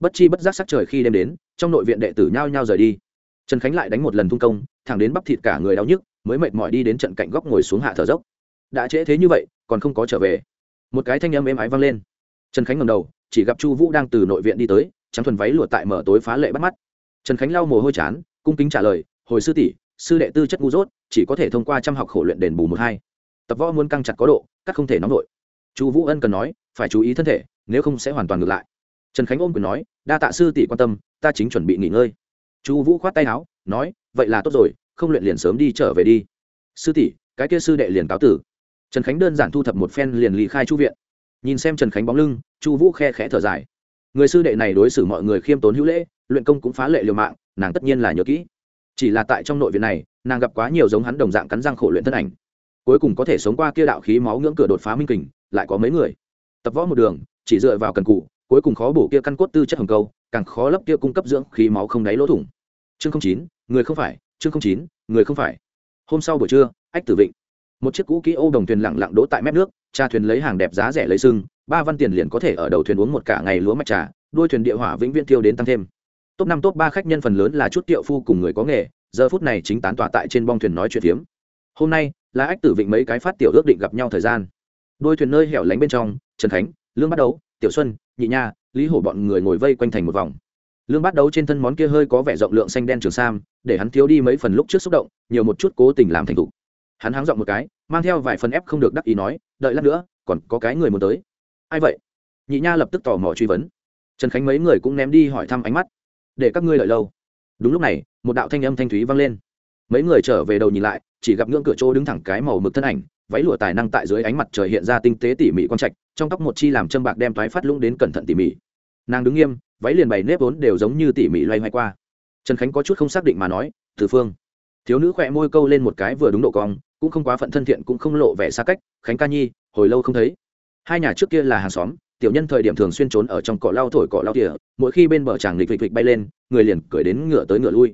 A: Bất chi bất giác sắc trời khi đêm đến, trong nội viện đệ tử nhao nhao rời đi. Trần khánh lại đánh một lần thung công thẳng đến bắp thịt cả người đau nhức, mới mệt mỏi đi đến trận cạnh góc ngồi xuống hạ thở dốc. Đã trễ thế như vậy, còn không có trở về. Một cái thanh âm êm ái vang lên. Trần khánh ngầm đầu, chỉ gặp chu vũ đang từ nội viện đi tới, trắng thuần váy lụa tại mở tối phá lệ bắt mắt. Trần khánh lau mồ hôi chán, cung kính trả lời, hồi sư tỷ, sư đệ tư chất ngu dốt, chỉ có thể thông qua chăm học khổ luyện đền bù một hai. Tập võ muốn căng chặt có độ, cắt không thể nóng nổi chu vũ ân cần nói, phải chú ý thân thể, nếu không sẽ hoàn toàn ngược lại. Trần khánh ôm quyền nói, đa tạ sư tỷ quan tâm, ta chính chuẩn bị nghỉ ngơi. Chu vũ khoát tay áo, nói vậy là tốt rồi, không luyện liền sớm đi trở về đi. Sư tỷ, cái kia sư đệ liền cáo tử. Trần khánh đơn giản thu thập một phen liền lý khai chu viện. Nhìn xem trần khánh bóng lưng, chu vũ khe khẽ thở dài. Người sư đệ này đối xử mọi người khiêm tốn hữu lễ, luyện công cũng phá lệ liều mạng, nàng tất nhiên là nhớ kỹ. Chỉ là tại trong nội viện này, nàng gặp quá nhiều giống hắn đồng dạng cắn răng khổ luyện thân ảnh. Cuối cùng có thể sống qua kia đạo khí máu ngưỡng cửa đột phá minh kình, lại có mấy người. Tập võ một đường, chỉ dựa vào cần cụ, cuối cùng khó bổ kia căn cốt tư chất hồng câu, càng khó lấp kia cung cấp dưỡng khí máu không đáy lỗ thủng. Chương chín người không phải, chương không chín, người không phải. Hôm sau buổi trưa, ách tử vịnh, một chiếc cũ kỹ ô đồng thuyền lặng lặng đỗ tại mép nước cha thuyền lấy hàng đẹp giá rẻ lấy sưng ba văn tiền liền có thể ở đầu thuyền uống một cả ngày lúa mạch trà đuôi thuyền địa hỏa vĩnh viễn tiêu đến tăng thêm. Top năm top ba khách nhân phần lớn là chút tiệu phu cùng người có nghề, giờ phút này chính tán tọa tại trên bong thuyền nói chuyện phiếm. Hôm nay là ách tử vịnh mấy cái phát tiểu ước định gặp nhau thời gian. Đôi thuyền nơi hẻo lánh bên trong, trần khánh, lương bắt đấu, tiểu xuân, nhị nha, lý hổ bọn người ngồi vây quanh thành một vòng lương bắt đấu trên thân món kia hơi có vẻ rộng lượng xanh đen trường sam, để hắn thiếu đi mấy phần lúc trước xúc động, nhiều một chút cố tình làm thành t hắn háng giọng một cái, mang theo vài phần ép không được đắc ý nói, đợi lát nữa, còn có cái người muốn tới. Ai vậy? Nhị nha lập tức tò mò truy vấn. Trần khánh mấy người cũng ném đi hỏi thăm ánh mắt. Để các ngươi đợi lâu. Đúng lúc này, một đạo thanh âm thanh thúy vang lên. Mấy người trở về đầu nhìn lại, chỉ gặp ngưỡng cửa chỗ đứng thẳng cái màu mực thân ảnh, váy lụa tài năng tại dưới ánh mặt trời hiện ra tinh tế tỉ mỉ quang trạch, trong tóc một chi làm châm bạc đem thoái phát lũng đến cẩn thận tỉ mỉ. Nàng đứng nghiêm váy liền bày nếp vốn đều giống như tỉ mỉ loay hoay qua. Trần khánh có chút không xác định mà nói, từ phương, thiếu nữ khỏe môi câu lên một cái vừa đúng độ cong, cũng không quá phận thân thiện cũng không lộ vẻ xa cách, khánh ca nhi, hồi lâu không thấy. Hai nhà trước kia là hàng xóm, tiểu nhân thời điểm thường xuyên trốn ở trong cỏ lau thổi cỏ lau tỉa, mỗi khi bên bờ chàng lịch lịch lịch bay lên, người liền cười đến ngựa tới ngựa lui.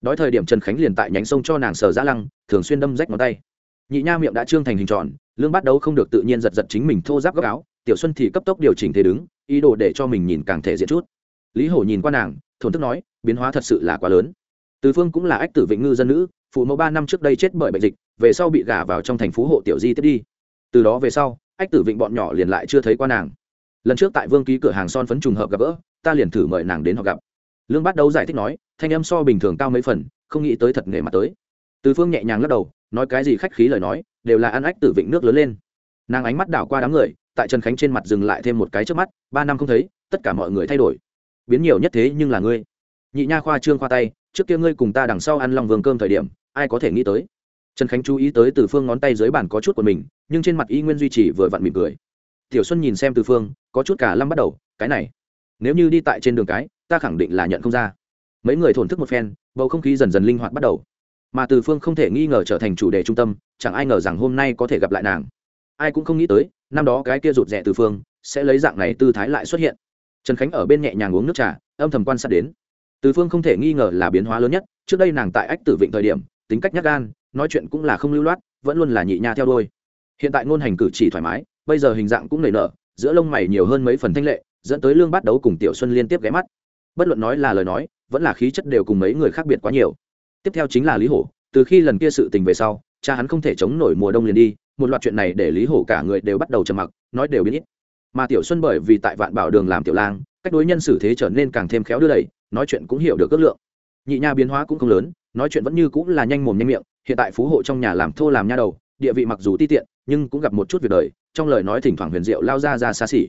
A: Đói thời điểm trần khánh liền tại nhánh sông cho nàng sờ giã lăng, thường xuyên đâm rách ngón tay. Nhị nha miệng đã trương thành hình tròn, lương bắt đầu không được tự nhiên giật giật chính mình thô giáp góc áo, tiểu xuân thì cấp tốc điều chỉnh thế đứng, ý đồ để cho mình nhìn càng thể diện chút lý hổ nhìn qua nàng, thổn thức nói, biến hóa thật sự là quá lớn. Từ phương cũng là ách tử vịnh ngư dân nữ, phụ mẫu ba năm trước đây chết bởi bệnh dịch, về sau bị gả vào trong thành phố hộ tiểu di tiếp đi. Từ đó về sau, ách tử vịnh bọn nhỏ liền lại chưa thấy qua nàng. Lần trước tại vương ký cửa hàng son phấn trùng hợp gặp gỡ, ta liền thử mời nàng đến họ gặp. Lương bắt đầu giải thích nói, thanh âm so bình thường cao mấy phần, không nghĩ tới thật nghề mặt tới. Từ phương nhẹ nhàng lắc đầu, nói cái gì khách khí lời nói, đều là ăn ách tử vịnh nước lớn lên. Nàng ánh mắt đảo qua đám người, tại trần khánh trên mặt dừng lại thêm một cái trước mắt, ba năm không thấy, tất cả mọi người thay đổi biến nhiều nhất thế nhưng là ngươi. Nhị nha khoa trương khoa tay, trước kia ngươi cùng ta đằng sau ăn lòng vương cơm thời điểm, ai có thể nghĩ tới? Trần khánh chú ý tới từ phương ngón tay dưới bàn có chút của mình, nhưng trên mặt y nguyên duy trì vừa vặn mỉm cười. Tiểu xuân nhìn xem từ phương, có chút cả lâm bắt đầu, cái này, nếu như đi tại trên đường cái, ta khẳng định là nhận không ra. Mấy người thổn thức một phen, bầu không khí dần dần linh hoạt bắt đầu. Mà từ phương không thể nghi ngờ trở thành chủ đề trung tâm, chẳng ai ngờ rằng hôm nay có thể gặp lại nàng. Ai cũng không nghĩ tới, năm đó cái kia rụt rẻ từ phương, sẽ lấy dạng này tư thái lại xuất hiện trần khánh ở bên nhẹ nhàng uống nước trà, âm thầm quan sát đến. Từ phương không thể nghi ngờ là biến hóa lớn nhất, trước đây nàng tại ách tử vịnh thời điểm, tính cách nhắc gan, nói chuyện cũng là không lưu loát, vẫn luôn là nhị nha theo đôi hiện tại ngôn hành cử chỉ thoải mái, bây giờ hình dạng cũng nảy nở, giữa lông mày nhiều hơn mấy phần thanh lệ, dẫn tới lương bắt đấu cùng tiểu xuân liên tiếp ghé mắt. Bất luận nói là lời nói, vẫn là khí chất đều cùng mấy người khác biệt quá nhiều. Tiếp theo chính là lý hổ, từ khi lần kia sự tình về sau, cha hắn không thể chống nổi mùa đông liền đi, một loạt chuyện này để lý hổ cả người đều bắt đầu trầm mặc, nói đều biết. ít mà tiểu xuân bởi vì tại vạn bảo đường làm tiểu lang, cách đối nhân xử thế trở nên càng thêm khéo đưa đẩy, nói chuyện cũng hiểu được ước lượng. Nhị nha biến hóa cũng không lớn, nói chuyện vẫn như cũng là nhanh mồm nhanh miệng, hiện tại phú hộ trong nhà làm thô làm nha đầu, địa vị mặc dù ti tiện, nhưng cũng gặp một chút việc đời, trong lời nói thỉnh thoảng huyền diệu lao ra ra xa xỉ.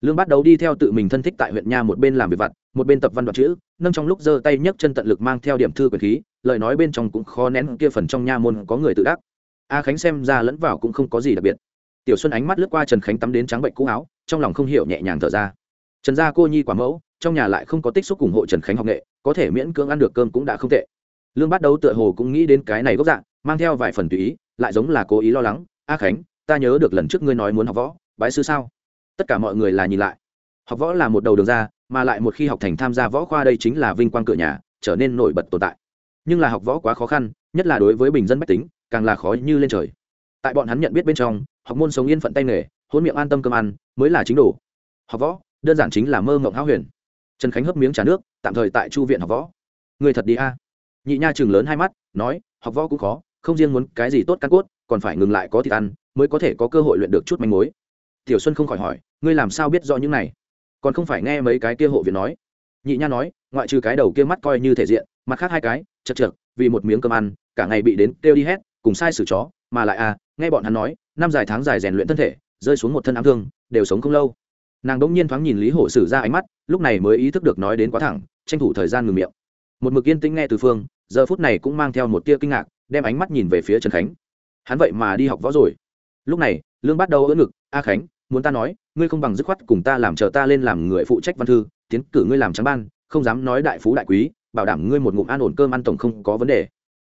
A: Lương bắt đầu đi theo tự mình thân thích tại huyện nha một bên làm việc vặt, một bên tập văn đoạn chữ, nâng trong lúc giơ tay nhấc chân tận lực mang theo điểm thư quyền khí, lời nói bên trong cũng khó nén kia phần trong nha môn có người tự đắc. A khánh xem ra lẫn vào cũng không có gì đặc biệt. Tiểu xuân ánh mắt lướt qua trần khánh tắm đến trắng bệnh cũ áo trong lòng không hiểu nhẹ nhàng thở ra. Trần gia cô nhi quả mẫu, trong nhà lại không có tích xúc ủng hộ trần khánh học nghệ, có thể miễn cưỡng ăn được cơm cũng đã không tệ. Lương bắt đầu tựa hồ cũng nghĩ đến cái này gốc dạng, mang theo vài phần tùy ý, lại giống là cố ý lo lắng, a khánh, ta nhớ được lần trước ngươi nói muốn học võ, bái sư sao? Tất cả mọi người là nhìn lại. Học võ là một đầu đường ra, mà lại một khi học thành tham gia võ khoa đây chính là vinh quang cửa nhà, trở nên nổi bật tồn tại. Nhưng là học võ quá khó khăn, nhất là đối với bình dân bách tính, càng là khó như lên trời. Tại bọn hắn nhận biết bên trong, học môn sống yên phận tay nghề hôn miệng an tâm cơm ăn, mới là chính đủ học võ, đơn giản chính là mơ ngộng háo huyền. Trần khánh hấp miếng trả nước, tạm thời tại chu viện học võ. Người thật đi a. Nhị nha chừng lớn hai mắt, nói, học võ cũng khó, không riêng muốn cái gì tốt căn cốt, còn phải ngừng lại có thịt ăn, mới có thể có cơ hội luyện được chút manh mối. Tiểu xuân không khỏi hỏi, ngươi làm sao biết rõ những này? Còn không phải nghe mấy cái kia hộ viện nói. Nhị nha nói, ngoại trừ cái đầu kia mắt coi như thể diện, mặt khác hai cái, chật chật vì một miếng cơm ăn, cả ngày bị đến kêu đi hết cùng sai xử chó, mà lại à nghe bọn hắn nói, năm dài tháng dài rèn luyện thân thể rơi xuống một thân ám thương, đều sống không lâu. Nàng đỗng nhiên thoáng nhìn lý hổ sử ra ánh mắt, lúc này mới ý thức được nói đến quá thẳng, tranh thủ thời gian ngừng miệng. Một mực yên tĩnh nghe từ phương, giờ phút này cũng mang theo một tia kinh ngạc, đem ánh mắt nhìn về phía trần khánh. Hắn vậy mà đi học võ rồi. Lúc này, lương bắt đầu ỡ ngực, a khánh, muốn ta nói, ngươi không bằng dứt khoát cùng ta làm chờ ta lên làm người phụ trách văn thư, tiến cử ngươi làm trắng ban, không dám nói đại phú đại quý, bảo đảm ngươi một ngụm an ổn cơm ăn tổng không có vấn đề.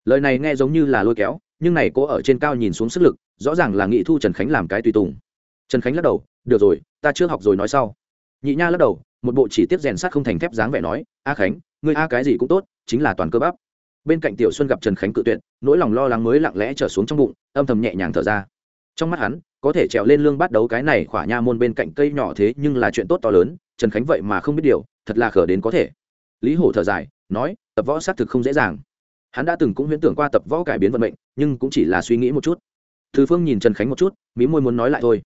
A: Lời này nghe giống như là lôi kéo, nhưng này cô ở trên cao nhìn xuống sức lực, rõ ràng là nghị thu trần khánh làm cái tùy tùng trần khánh lắc đầu, được rồi, ta chưa học rồi nói sau. Nhị nha lắc đầu, một bộ chỉ tiếp rèn sát không thành thép dáng vẻ nói, a khánh, ngươi a cái gì cũng tốt, chính là toàn cơ bắp. Bên cạnh tiểu xuân gặp trần khánh cự tuyệt, nỗi lòng lo lắng mới lặng lẽ trở xuống trong bụng, âm thầm nhẹ nhàng thở ra. Trong mắt hắn, có thể trèo lên lương bắt đấu cái này khỏa nha môn bên cạnh cây nhỏ thế nhưng là chuyện tốt to lớn, trần khánh vậy mà không biết điều, thật là khở đến có thể. Lý hổ thở dài, nói, tập võ xác thực không dễ dàng. Hắn đã từng cũng huyễn tưởng qua tập võ cải biến vận mệnh, nhưng cũng chỉ là suy nghĩ một chút. Thư phương nhìn trần khánh một chút, mí môi muốn nói lại thôi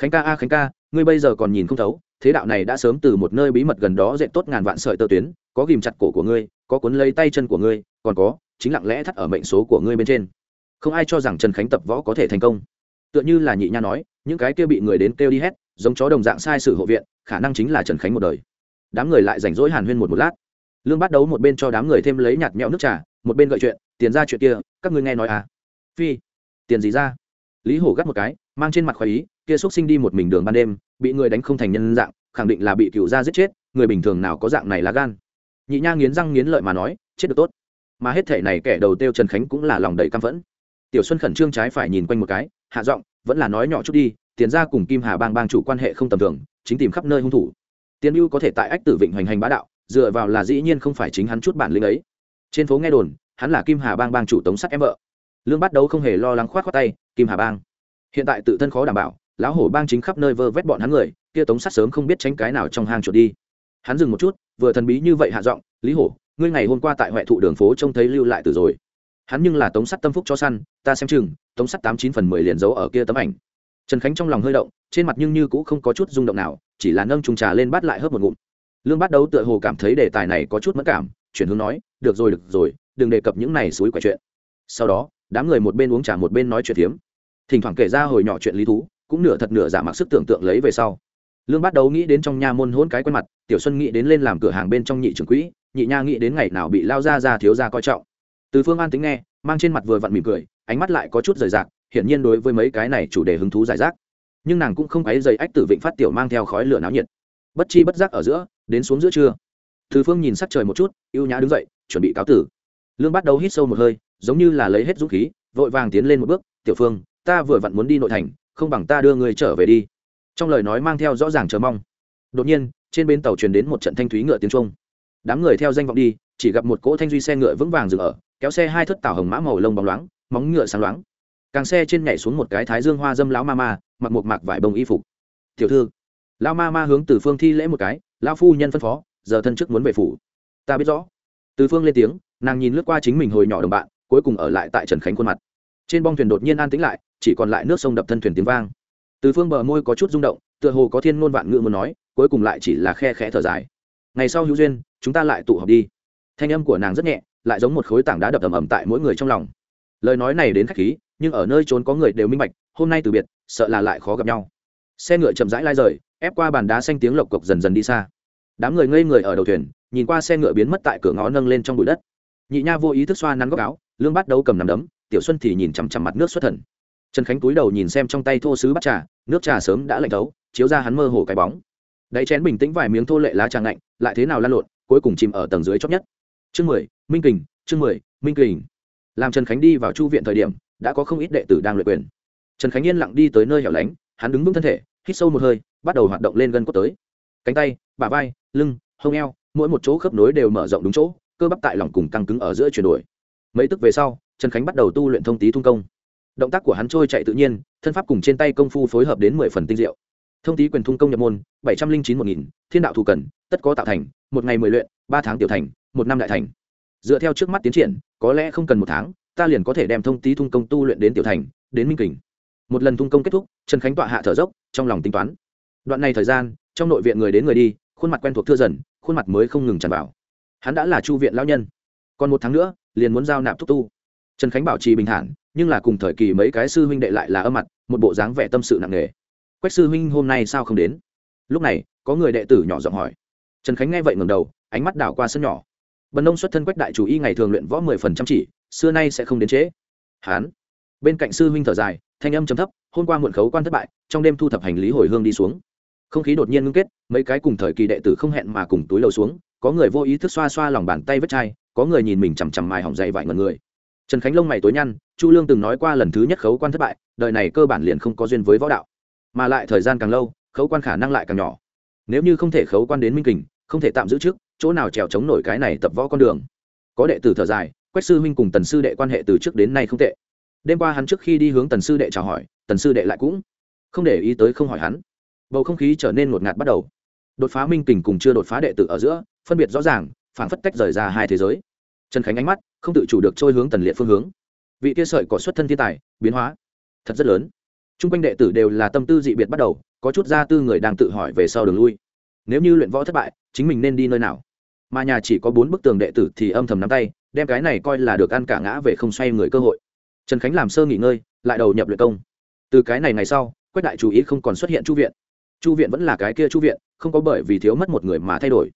A: khánh ca a, khánh ca, ngươi bây giờ còn nhìn không thấu, thế đạo này đã sớm từ một nơi bí mật gần đó dệt tốt ngàn vạn sợi tơ tuyến, có ghìm chặt cổ của ngươi, có cuốn lấy tay chân của ngươi, còn có, chính lặng lẽ thắt ở mệnh số của ngươi bên trên. Không ai cho rằng trần khánh tập võ có thể thành công. Tựa như là nhị nha nói, những cái kia bị người đến kêu đi hết, giống chó đồng dạng sai sự hộ viện, khả năng chính là trần khánh một đời. Đám người lại rảnh rỗi hàn huyên một một lát. Lương bắt đấu một bên cho đám người thêm lấy nhạt nhẽo nước trà, một bên gợi chuyện, tiền ra chuyện kia, các ngươi nghe nói à? Phi, tiền gì ra? Lý hổ gắt một cái mang trên mặt khoái ý, kia xúc sinh đi một mình đường ban đêm, bị người đánh không thành nhân dạng, khẳng định là bị cựu gia giết chết, người bình thường nào có dạng này là gan. Nhị nha nghiến răng nghiến lợi mà nói, chết được tốt. Mà hết thể này kẻ đầu tiêu trần khánh cũng là lòng đầy căm phẫn. Tiểu xuân khẩn trương trái phải nhìn quanh một cái, hạ giọng, vẫn là nói nhỏ chút đi, tiền ra cùng kim hà bang bang chủ quan hệ không tầm thường, chính tìm khắp nơi hung thủ. Tiền mưu có thể tại ách tử vịnh hoành hành bá đạo, dựa vào là dĩ nhiên không phải chính hắn chút bản lĩnh ấy. Trên phố nghe đồn, hắn là kim hà bang bang chủ tống sắt em vợ. Lương bắt đầu không hề lo lắng khoát khoát tay, kim hà bang hiện tại tự thân khó đảm bảo, lão hổ bang chính khắp nơi vơ vét bọn hắn người, kia tống sắt sớm không biết tránh cái nào trong hang chuột đi. Hắn dừng một chút, vừa thần bí như vậy hạ giọng, lý hổ, ngươi ngày hôm qua tại huệ thụ đường phố trông thấy lưu lại từ rồi. Hắn nhưng là tống sắt tâm phúc cho săn, ta xem chừng, tống sắt tám chín phần mười liền giấu ở kia tấm ảnh. Trần khánh trong lòng hơi động, trên mặt nhưng như cũng không có chút rung động nào, chỉ là nâng trùng trà lên bắt lại hớp một ngụm. Lương bắt đầu tựa hồ cảm thấy đề tài này có chút mất cảm, chuyển hướng nói, được rồi được rồi, đừng đề cập những này suối quẻ chuyện. Sau đó, đám người một bên uống trà một bên nói chuyện hiếm thỉnh thoảng kể ra hồi nhỏ chuyện lý thú, cũng nửa thật nửa giả mặc sức tưởng tượng lấy về sau. Lương bắt đầu nghĩ đến trong nha môn hôn cái quen mặt, tiểu xuân nghĩ đến lên làm cửa hàng bên trong nhị trưởng quỹ, nhị nha nghĩ đến ngày nào bị lao ra ra thiếu ra coi trọng. Từ phương an tính nghe, mang trên mặt vừa vặn mỉm cười, ánh mắt lại có chút rời rạc, hiển nhiên đối với mấy cái này chủ đề hứng thú giải rác. Nhưng nàng cũng không ấy dày ách tử vịnh phát tiểu mang theo khói lửa náo nhiệt. Bất chi bất giác ở giữa, đến xuống giữa trưa. Từ phương nhìn sắc trời một chút, ưu nhã đứng dậy, chuẩn bị cáo tử. Lương bắt đầu hít sâu một hơi, giống như là lấy hết dũng khí, vội vàng tiến lên một bước, tiểu phương ta vừa vặn muốn đi nội thành, không bằng ta đưa người trở về đi. Trong lời nói mang theo rõ ràng chờ mong. Đột nhiên, trên bến tàu truyền đến một trận thanh thúy ngựa tiếng trung đám người theo danh vọng đi, chỉ gặp một cỗ thanh duy xe ngựa vững vàng dừng ở, kéo xe hai thất tảo hồng mã màu lông bóng loáng, móng ngựa sáng loáng. Càng xe trên nhảy xuống một cái thái dương hoa dâm lão ma ma, mặc một mạc vải bông y phục. Tiểu thư. Lão ma ma hướng từ phương thi lễ một cái, lão phu nhân phân phó, giờ thân chức muốn về phủ. Ta biết rõ. Từ phương lên tiếng, nàng nhìn lướt qua chính mình hồi nhỏ đồng bạn, cuối cùng ở lại tại trần khánh khuôn mặt trên bong thuyền đột nhiên an tĩnh lại, chỉ còn lại nước sông đập thân thuyền tiếng vang. Từ phương bờ môi có chút rung động, tựa hồ có thiên ngôn vạn ngữ muốn nói, cuối cùng lại chỉ là khe khẽ thở dài. Ngày sau hữu duyên, chúng ta lại tụ họp đi. Thanh âm của nàng rất nhẹ, lại giống một khối tảng đá đập ầm ầm tại mỗi người trong lòng. Lời nói này đến khách khí, nhưng ở nơi trốn có người đều minh bạch, hôm nay từ biệt, sợ là lại khó gặp nhau. Xe ngựa chậm rãi lai rời, ép qua bàn đá xanh tiếng lộc cộc dần dần đi xa. Đám người ngây người ở đầu thuyền, nhìn qua xe ngựa biến mất tại cửa ngõ nâng lên trong bụi đất. Nhị nha vô ý thức xoa nắn góc áo, lương bắt đầu cầm nằm đấm tiểu xuân thì nhìn chằm chằm mặt nước xuất thần. Trần khánh túi đầu nhìn xem trong tay thô sứ bắt trà, nước trà sớm đã lạnh thấu, chiếu ra hắn mơ hồ cái bóng. Đáy chén bình tĩnh vài miếng thô lệ lá trà lạnh lại thế nào lan lộn, cuối cùng chìm ở tầng dưới chót nhất. Chương mười, minh kình, chương mười, minh kình. Làm trần khánh đi vào chu viện thời điểm, đã có không ít đệ tử đang luyện quyền. Trần khánh yên lặng đi tới nơi hẻo lánh, hắn đứng vững thân thể, hít sâu một hơi, bắt đầu hoạt động lên gân cốt tới. Cánh tay, bả vai, lưng, hông eo, mỗi một chỗ khớp nối đều mở rộng đúng chỗ, cơ bắp tại lòng cùng căng cứng ở giữa chuyển đổi mấy tức về sau, trần khánh bắt đầu tu luyện thông tý thung công. Động tác của hắn trôi chạy tự nhiên, thân pháp cùng trên tay công phu phối hợp đến mười phần tinh diệu. Thông tý quyền thung công nhập môn, bảy trăm linh chín một nghìn, thiên đạo thủ cần, tất có tạo thành, một ngày mười luyện, ba tháng tiểu thành, một năm đại thành. Dựa theo trước mắt tiến triển, có lẽ không cần một tháng, ta liền có thể đem thông tý thung công tu luyện đến tiểu thành, đến minh kình. Một lần thung công kết thúc, trần khánh tọa hạ thở dốc, trong lòng tính toán. Đoạn này thời gian, trong nội viện người đến người đi, khuôn mặt quen thuộc thưa dần, khuôn mặt mới không ngừng tràn vào. Hắn đã là chu viện lão nhân. Còn một tháng nữa liền muốn giao nạp thúc tu. Trần khánh bảo trì bình thản, nhưng là cùng thời kỳ mấy cái sư huynh đệ lại là âm mặt, một bộ dáng vẻ tâm sự nặng nề. Quách sư huynh hôm nay sao không đến? Lúc này, có người đệ tử nhỏ giọng hỏi. Trần khánh nghe vậy ngầm đầu, ánh mắt đảo qua sân nhỏ. Bần nông xuất thân quách đại chủ y ngày thường luyện võ mười phần chăm chỉ, xưa nay sẽ không đến trễ. Hán. Bên cạnh sư huynh thở dài, thanh âm chấm thấp, hôm qua muộn khấu quan thất bại, trong đêm thu thập hành lý hồi hương đi xuống. Không khí đột nhiên ngưng kết, mấy cái cùng thời kỳ đệ tử không hẹn mà cùng túi lầu xuống, có người vô ý thức xoa xoa lòng bàn tay vết chai có người nhìn mình chằm chằm mài hỏng dày vải ngần người. Trần khánh lông mày tối nhăn, chu lương từng nói qua lần thứ nhất khấu quan thất bại, đời này cơ bản liền không có duyên với võ đạo. Mà lại thời gian càng lâu, khấu quan khả năng lại càng nhỏ. Nếu như không thể khấu quan đến minh kình, không thể tạm giữ trước chỗ nào trèo chống nổi cái này tập võ con đường. Có đệ tử thở dài, quách sư huynh cùng tần sư đệ quan hệ từ trước đến nay không tệ. Đêm qua hắn trước khi đi hướng tần sư đệ chào hỏi, tần sư đệ lại cũng không để ý tới không hỏi hắn. Bầu không khí trở nên ngột ngạt bắt đầu. Đột phá minh kình cùng chưa đột phá đệ tử ở giữa, phân biệt rõ ràng Phảng phất tách rời ra hai thế giới. Trần khánh ánh mắt không tự chủ được trôi hướng tần liệt phương hướng. Vị kia sợi có xuất thân thiên tài, biến hóa thật rất lớn. T r u n g quanh đệ tử đều là tâm tư dị biệt bắt đầu, có chút gia tư người đang tự hỏi về sau đường lui. Nếu như luyện võ thất bại, chính mình nên đi nơi nào? Mà nhà chỉ có bốn bức tường đệ tử thì âm thầm nắm tay, đem cái này coi là được ăn cả ngã về không xoay người cơ hội. Trần khánh làm sơ nghỉ ngơi, lại đầu nhập luyện công. Từ cái này ngày sau, quách đại chú ý không còn xuất hiện chu viện. Chu viện vẫn là cái kia chu viện, không có bởi vì thiếu mất một người mà thay đổi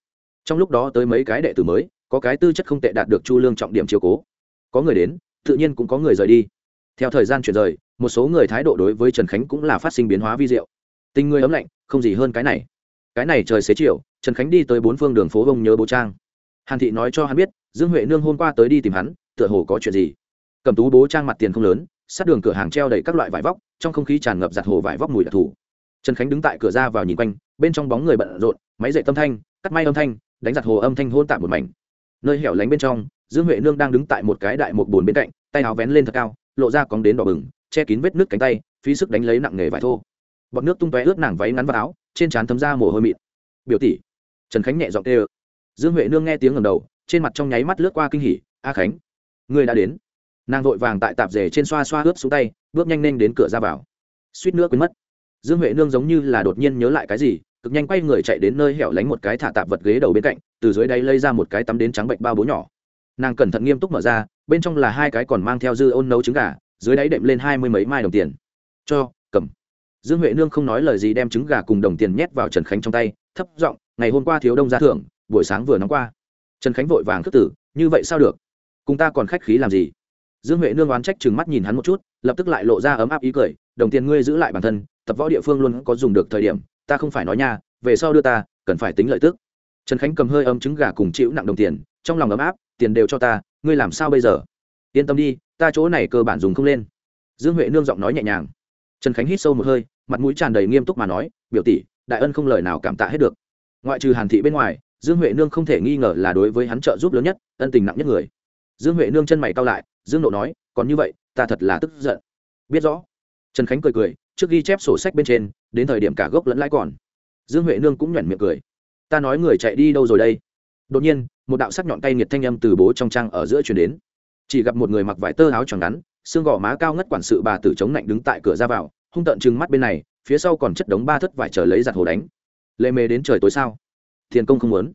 A: trong lúc đó tới mấy cái đệ tử mới, có cái tư chất không tệ đạt được chu lương trọng điểm chiều cố. Có người đến, tự nhiên cũng có người rời đi. Theo thời gian chuyển rời, một số người thái độ đối với trần khánh cũng là phát sinh biến hóa vi diệu. Tình người ấm lạnh, không gì hơn cái này. Cái này trời xế chiều, trần khánh đi tới bốn phương đường phố bông nhớ bố trang. Hàn thị nói cho hắn biết, dương huệ nương hôm qua tới đi tìm hắn, tựa hồ có chuyện gì. Cầm tú bố trang mặt tiền không lớn, sát đường cửa hàng treo đầy các loại vải vóc, trong không khí tràn ngập giặt hồ vải vóc mùi đặc thù. Trần khánh đứng tại cửa ra vào nhìn quanh, bên trong bóng người bận rộn, máy dậy tâm thanh, cắt may âm thanh đánh giặt hồ âm thanh hôn tạm một mảnh. Nơi hẻo lánh bên trong, dương huệ nương đang đứng tại một cái đại một bồn bên cạnh, tay áo vén lên thật cao, lộ ra cóng đến đỏ bừng, che kín vết nước cánh tay, phí sức đánh lấy nặng nghề vải thô. Bọt nước tung tóe ướt nàng váy ngắn vào áo, trên trán thấm ra mồ hôi mịn. Biểu tỷ. Trần khánh nhẹ giọng tê ơ dương huệ nương nghe tiếng ngầm đầu, trên mặt trong nháy mắt lướt qua kinh hỉ, a khánh người đã đến. Nàng vội vàng tại tạp rể trên xoa xoa ướt xuống tay, bước nhanh lên đến cửa ra vào. Suýt nữa quên mất. Dương huệ nương giống như là đột nhiên nhớ lại cái gì cực nhanh quay người chạy đến nơi hẻo lánh một cái thả tạp vật ghế đầu bên cạnh, từ dưới đáy lây ra một cái tắm đến trắng bệnh bao bố nhỏ. Nàng cẩn thận nghiêm túc mở ra, bên trong là hai cái còn mang theo dư ôn nấu trứng gà, dưới đáy đệm lên hai mươi mấy mai đồng tiền. Cho, cầm. Dương huệ nương không nói lời gì đem trứng gà cùng đồng tiền nhét vào trần khánh trong tay, thấp giọng, ngày hôm qua thiếu đông ra thưởng, buổi sáng vừa nóng qua. Trần khánh vội vàng thức tử như vậy sao được? Cùng ta còn khách khí làm gì? Dương huệ nương oán trách chừng mắt nhìn hắn một chút, lập tức lại lộ ra ấm áp ý cười, đồng tiền ngươi giữ lại bản thân, tập võ địa phương luôn có dùng được thời điểm ta không phải nói nha, về sau đưa ta, cần phải tính lợi tức. Trần khánh cầm hơi ấm trứng gà cùng chịu nặng đồng tiền, trong lòng ấm áp, tiền đều cho ta, ngươi làm sao bây giờ? Yên tâm đi, ta chỗ này cơ bản dùng không lên. Dương huệ nương giọng nói nhẹ nhàng. Trần khánh hít sâu một hơi, mặt mũi tràn đầy nghiêm túc mà nói, biểu tỷ, đại ân không lời nào cảm tạ hết được. Ngoại trừ hàn thị bên ngoài, dương huệ nương không thể nghi ngờ là đối với hắn trợ giúp lớn nhất, ân tình nặng nhất người. Dương huệ nương chân mày cao lại, dương nộ nói, còn như vậy, ta thật là tức giận. Biết rõ. Trần khánh cười cười, trước ghi chép sổ sách bên trên đến thời điểm cả gốc lẫn lãi còn. Dương huệ nương cũng nhoẻn miệng cười. Ta nói người chạy đi đâu rồi đây? Đột nhiên, một đạo sắc nhọn tay nghiệt thanh âm từ bố trong trang ở giữa chuyển đến. Chỉ gặp một người mặc vải tơ áo tròn ngắn, xương gò má cao ngất quản sự bà tử chống lạnh đứng tại cửa ra vào, hung tợn trừng mắt bên này, phía sau còn chất đống ba thất vải chờ lấy giặt hồ đánh. Lệ mề đến trời tối sao? Thiền công không muốn.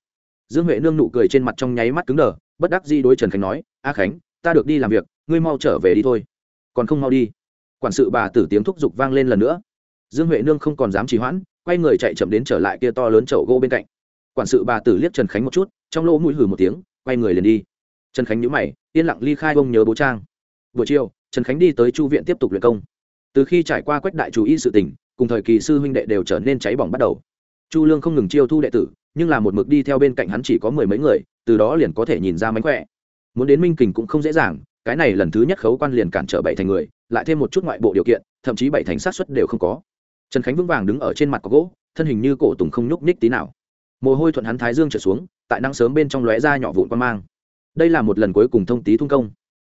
A: Dương huệ nương nụ cười trên mặt trong nháy mắt cứng đờ, bất đắc di đối trần khánh nói, a khánh, ta được đi làm việc, ngươi mau trở về đi thôi. Còn không mau đi. Quản sự bà tử tiếng thúc giục vang lên lần nữa dương huệ nương không còn dám trì hoãn, quay người chạy chậm đến trở lại kia to lớn chậu gỗ bên cạnh. Quản sự bà tử liếc trần khánh một chút, trong lỗ mũi hử một tiếng, quay người liền đi. Trần khánh nhữ mày, yên lặng ly khai bông nhớ bố trang. Buổi chiều, trần khánh đi tới chu viện tiếp tục luyện công. Từ khi trải qua quách đại chú y sự tình, cùng thời kỳ sư huynh đệ đều trở nên cháy bỏng bắt đầu. Chu lương không ngừng chiêu thu đệ tử, nhưng là một mực đi theo bên cạnh hắn chỉ có mười mấy người, từ đó liền có thể nhìn ra mánh khỏe. Muốn đến minh kình cũng không dễ dàng, cái này lần thứ nhất khấu quan liền cản trở bảy thành người, lại thêm một chút ngoại bộ điều kiện, thậm chí bảy thành sát xuất đều không có trần khánh vững vàng đứng ở trên mặt có gỗ, thân hình như cổ tùng không nhúc nhích tí nào. Mồ hôi thuận hắn thái dương trở xuống, tại năng sớm bên trong lóe ra nhỏ vụn quan mang. Đây là một lần cuối cùng thông tí thung công.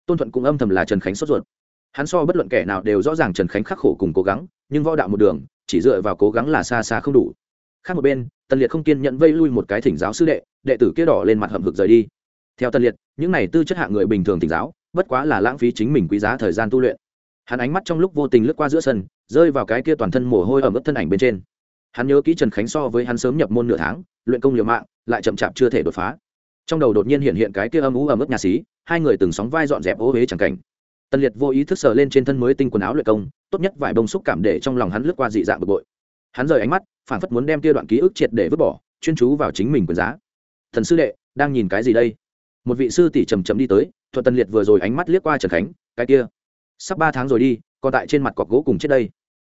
A: Tôn thuận cũng âm thầm là trần khánh sốt ruột. Hắn so bất luận kẻ nào đều rõ ràng trần khánh khắc khổ cùng cố gắng, nhưng võ đạo một đường, chỉ dựa vào cố gắng là xa xa không đủ. Khác một bên, tần liệt không kiên nhận vây lui một cái thỉnh giáo sư đệ đệ tử kia đỏ lên mặt hậm hực rời đi. Theo tần liệt, những này tư chất hạng người bình thường thỉnh giáo, bất quá là lãng phí chính mình quý giá thời gian tu luyện. Hắn ánh mắt trong lúc vô tình lướt qua giữa sân rơi vào cái kia toàn thân mồ hôi ở mức thân ảnh bên trên. Hắn nhớ kỹ trần khánh so với hắn sớm nhập môn nửa tháng, luyện công liều mạng, lại chậm chạp chưa thể đột phá. Trong đầu đột nhiên hiện hiện cái kia âm ú ở mức nhà xí, hai người từng sóng vai dọn dẹp ô huế chẳng cảnh. Tần liệt vô ý thức sờ lên trên thân mới tinh quần áo luyện công, tốt nhất vài bông xúc cảm để trong lòng hắn lướt qua dị dạng bực bội. Hắn rời ánh mắt, phản phất muốn đem kia đoạn ký ức triệt để vứt bỏ, chuyên chú vào chính mình quyền giá. Thần sư đệ, đang nhìn cái gì đây? Một vị sư tỷ trầm trầm đi tới thuật tần liệt vừa rồi ánh mắt liếc qua trần khánh, cái kia, sắp ba tháng rồi đi còn tại trên mặt cọc gỗ cùng chết đây.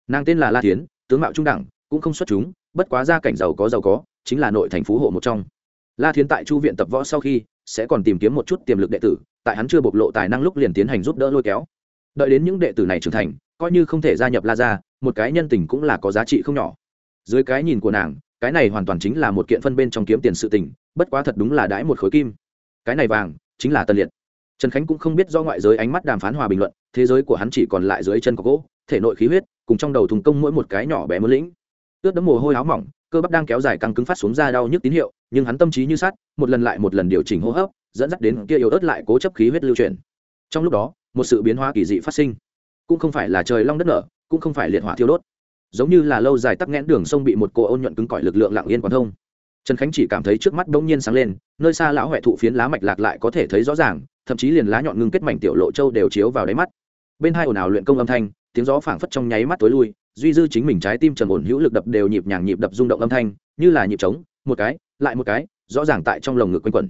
A: Nàng tên là la tiến tướng mạo trung đẳng, cũng không xuất chúng, bất quá gia cảnh giàu có giàu có, chính là nội thành phú hộ một trong. La thiến tại chu viện tập võ sau khi, sẽ còn tìm kiếm một chút tiềm lực đệ tử, tại hắn chưa bộc lộ tài năng lúc liền tiến hành giúp đỡ lôi kéo. Đợi đến những đệ tử này trưởng thành, coi như không thể gia nhập la ra một cái nhân tình cũng là có giá trị không nhỏ. Dưới cái nhìn của nàng, cái này hoàn toàn chính là một kiện phân bên trong kiếm tiền sự tình, bất quá thật đúng là đãi một khối kim. Cái này vàng, chính là tân liệt trần khánh cũng không biết do ngoại giới ánh mắt đàm phán hòa bình luận, thế giới của hắn chỉ còn lại dưới chân có gỗ, thể nội khí huyết, cùng trong đầu thùng công mỗi một cái nhỏ bé mơ lĩnh. Ướt đẫm mồ hôi áo mỏng, cơ bắp đang kéo dài căng cứng phát xuống ra đau nhức tín hiệu, nhưng hắn tâm trí như sát một lần lại một lần điều chỉnh hô hấp, dẫn dắt đến kia yếu ớt lại cố chấp khí huyết lưu chuyển. Trong lúc đó, một sự biến hóa kỳ dị phát sinh. Cũng không phải là trời long đất nở, cũng không phải liệt hỏa thiêu đốt. Giống như là lâu dài tắc nghẽn đường sông bị một cô ôn nhuận cứng cỏi lực lượng lặng yên quán thông trần khánh chỉ cảm thấy trước mắt bỗng nhiên sáng lên, nơi xa lão huệ thụ phiến lá mạch lạc lại có thể thấy rõ ràng, thậm chí liền lá nhọn ngưng kết mảnh tiểu lộ châu đều chiếu vào đáy mắt. Bên hai ồn ào luyện công âm thanh, tiếng gió phảng phất trong nháy mắt tối lui, duy dư chính mình trái tim trầm ổn hữu lực đập đều nhịp nhàng nhịp đập rung động âm thanh, như là nhịp trống, một cái, lại một cái, rõ ràng tại trong lồng ngực quanh quẩn.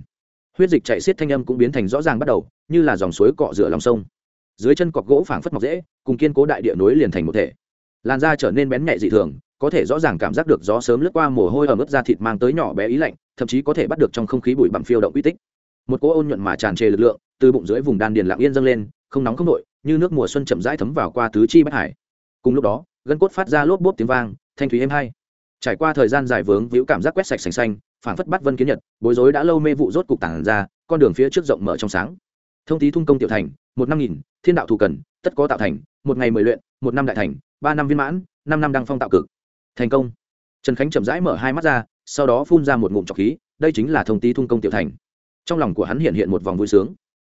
A: Huyết dịch chạy xiết thanh âm cũng biến thành rõ ràng bắt đầu, như là dòng suối cọ rửa lòng sông. Dưới chân cọc gỗ phảng phất mọc dễ, cùng kiên cố đại địa núi liền thành một thể làn da trở nên bén nhạy dị thường, có thể rõ ràng cảm giác được gió sớm lướt qua mồ hôi ở mức da thịt mang tới nhỏ bé ý lạnh, thậm chí có thể bắt được trong không khí bụi bặm phiêu động uy tích. Một cỗ ôn nhuận mà tràn trề lực lượng, từ bụng dưới vùng đan điền lặng yên dâng lên, không nóng không nội như nước mùa xuân chậm rãi thấm vào qua tứ chi bách hải. Cùng lúc đó, gân cốt phát ra lốp bốp tiếng vang, thanh thúy êm hay. Trải qua thời gian dài vướng víu cảm giác quét sạch sành xanh, phảng phất bắt vân kiến nhật, bối rối đã lâu mê vụ rốt cục tản ra, con đường phía trước rộng mở trong sáng. Thông tí thung công tiểu thành, một năm nghìn, thiên đạo thủ cần, tất có tạo thành, một ngày mười luyện, một năm đại thành ba năm viên mãn, năm năm đăng phong tạo cực. Thành công. Trần khánh chậm rãi mở hai mắt ra, sau đó phun ra một ngụm trọc khí, đây chính là thông tí thung công tiểu thành. Trong lòng của hắn hiện hiện một vòng vui sướng.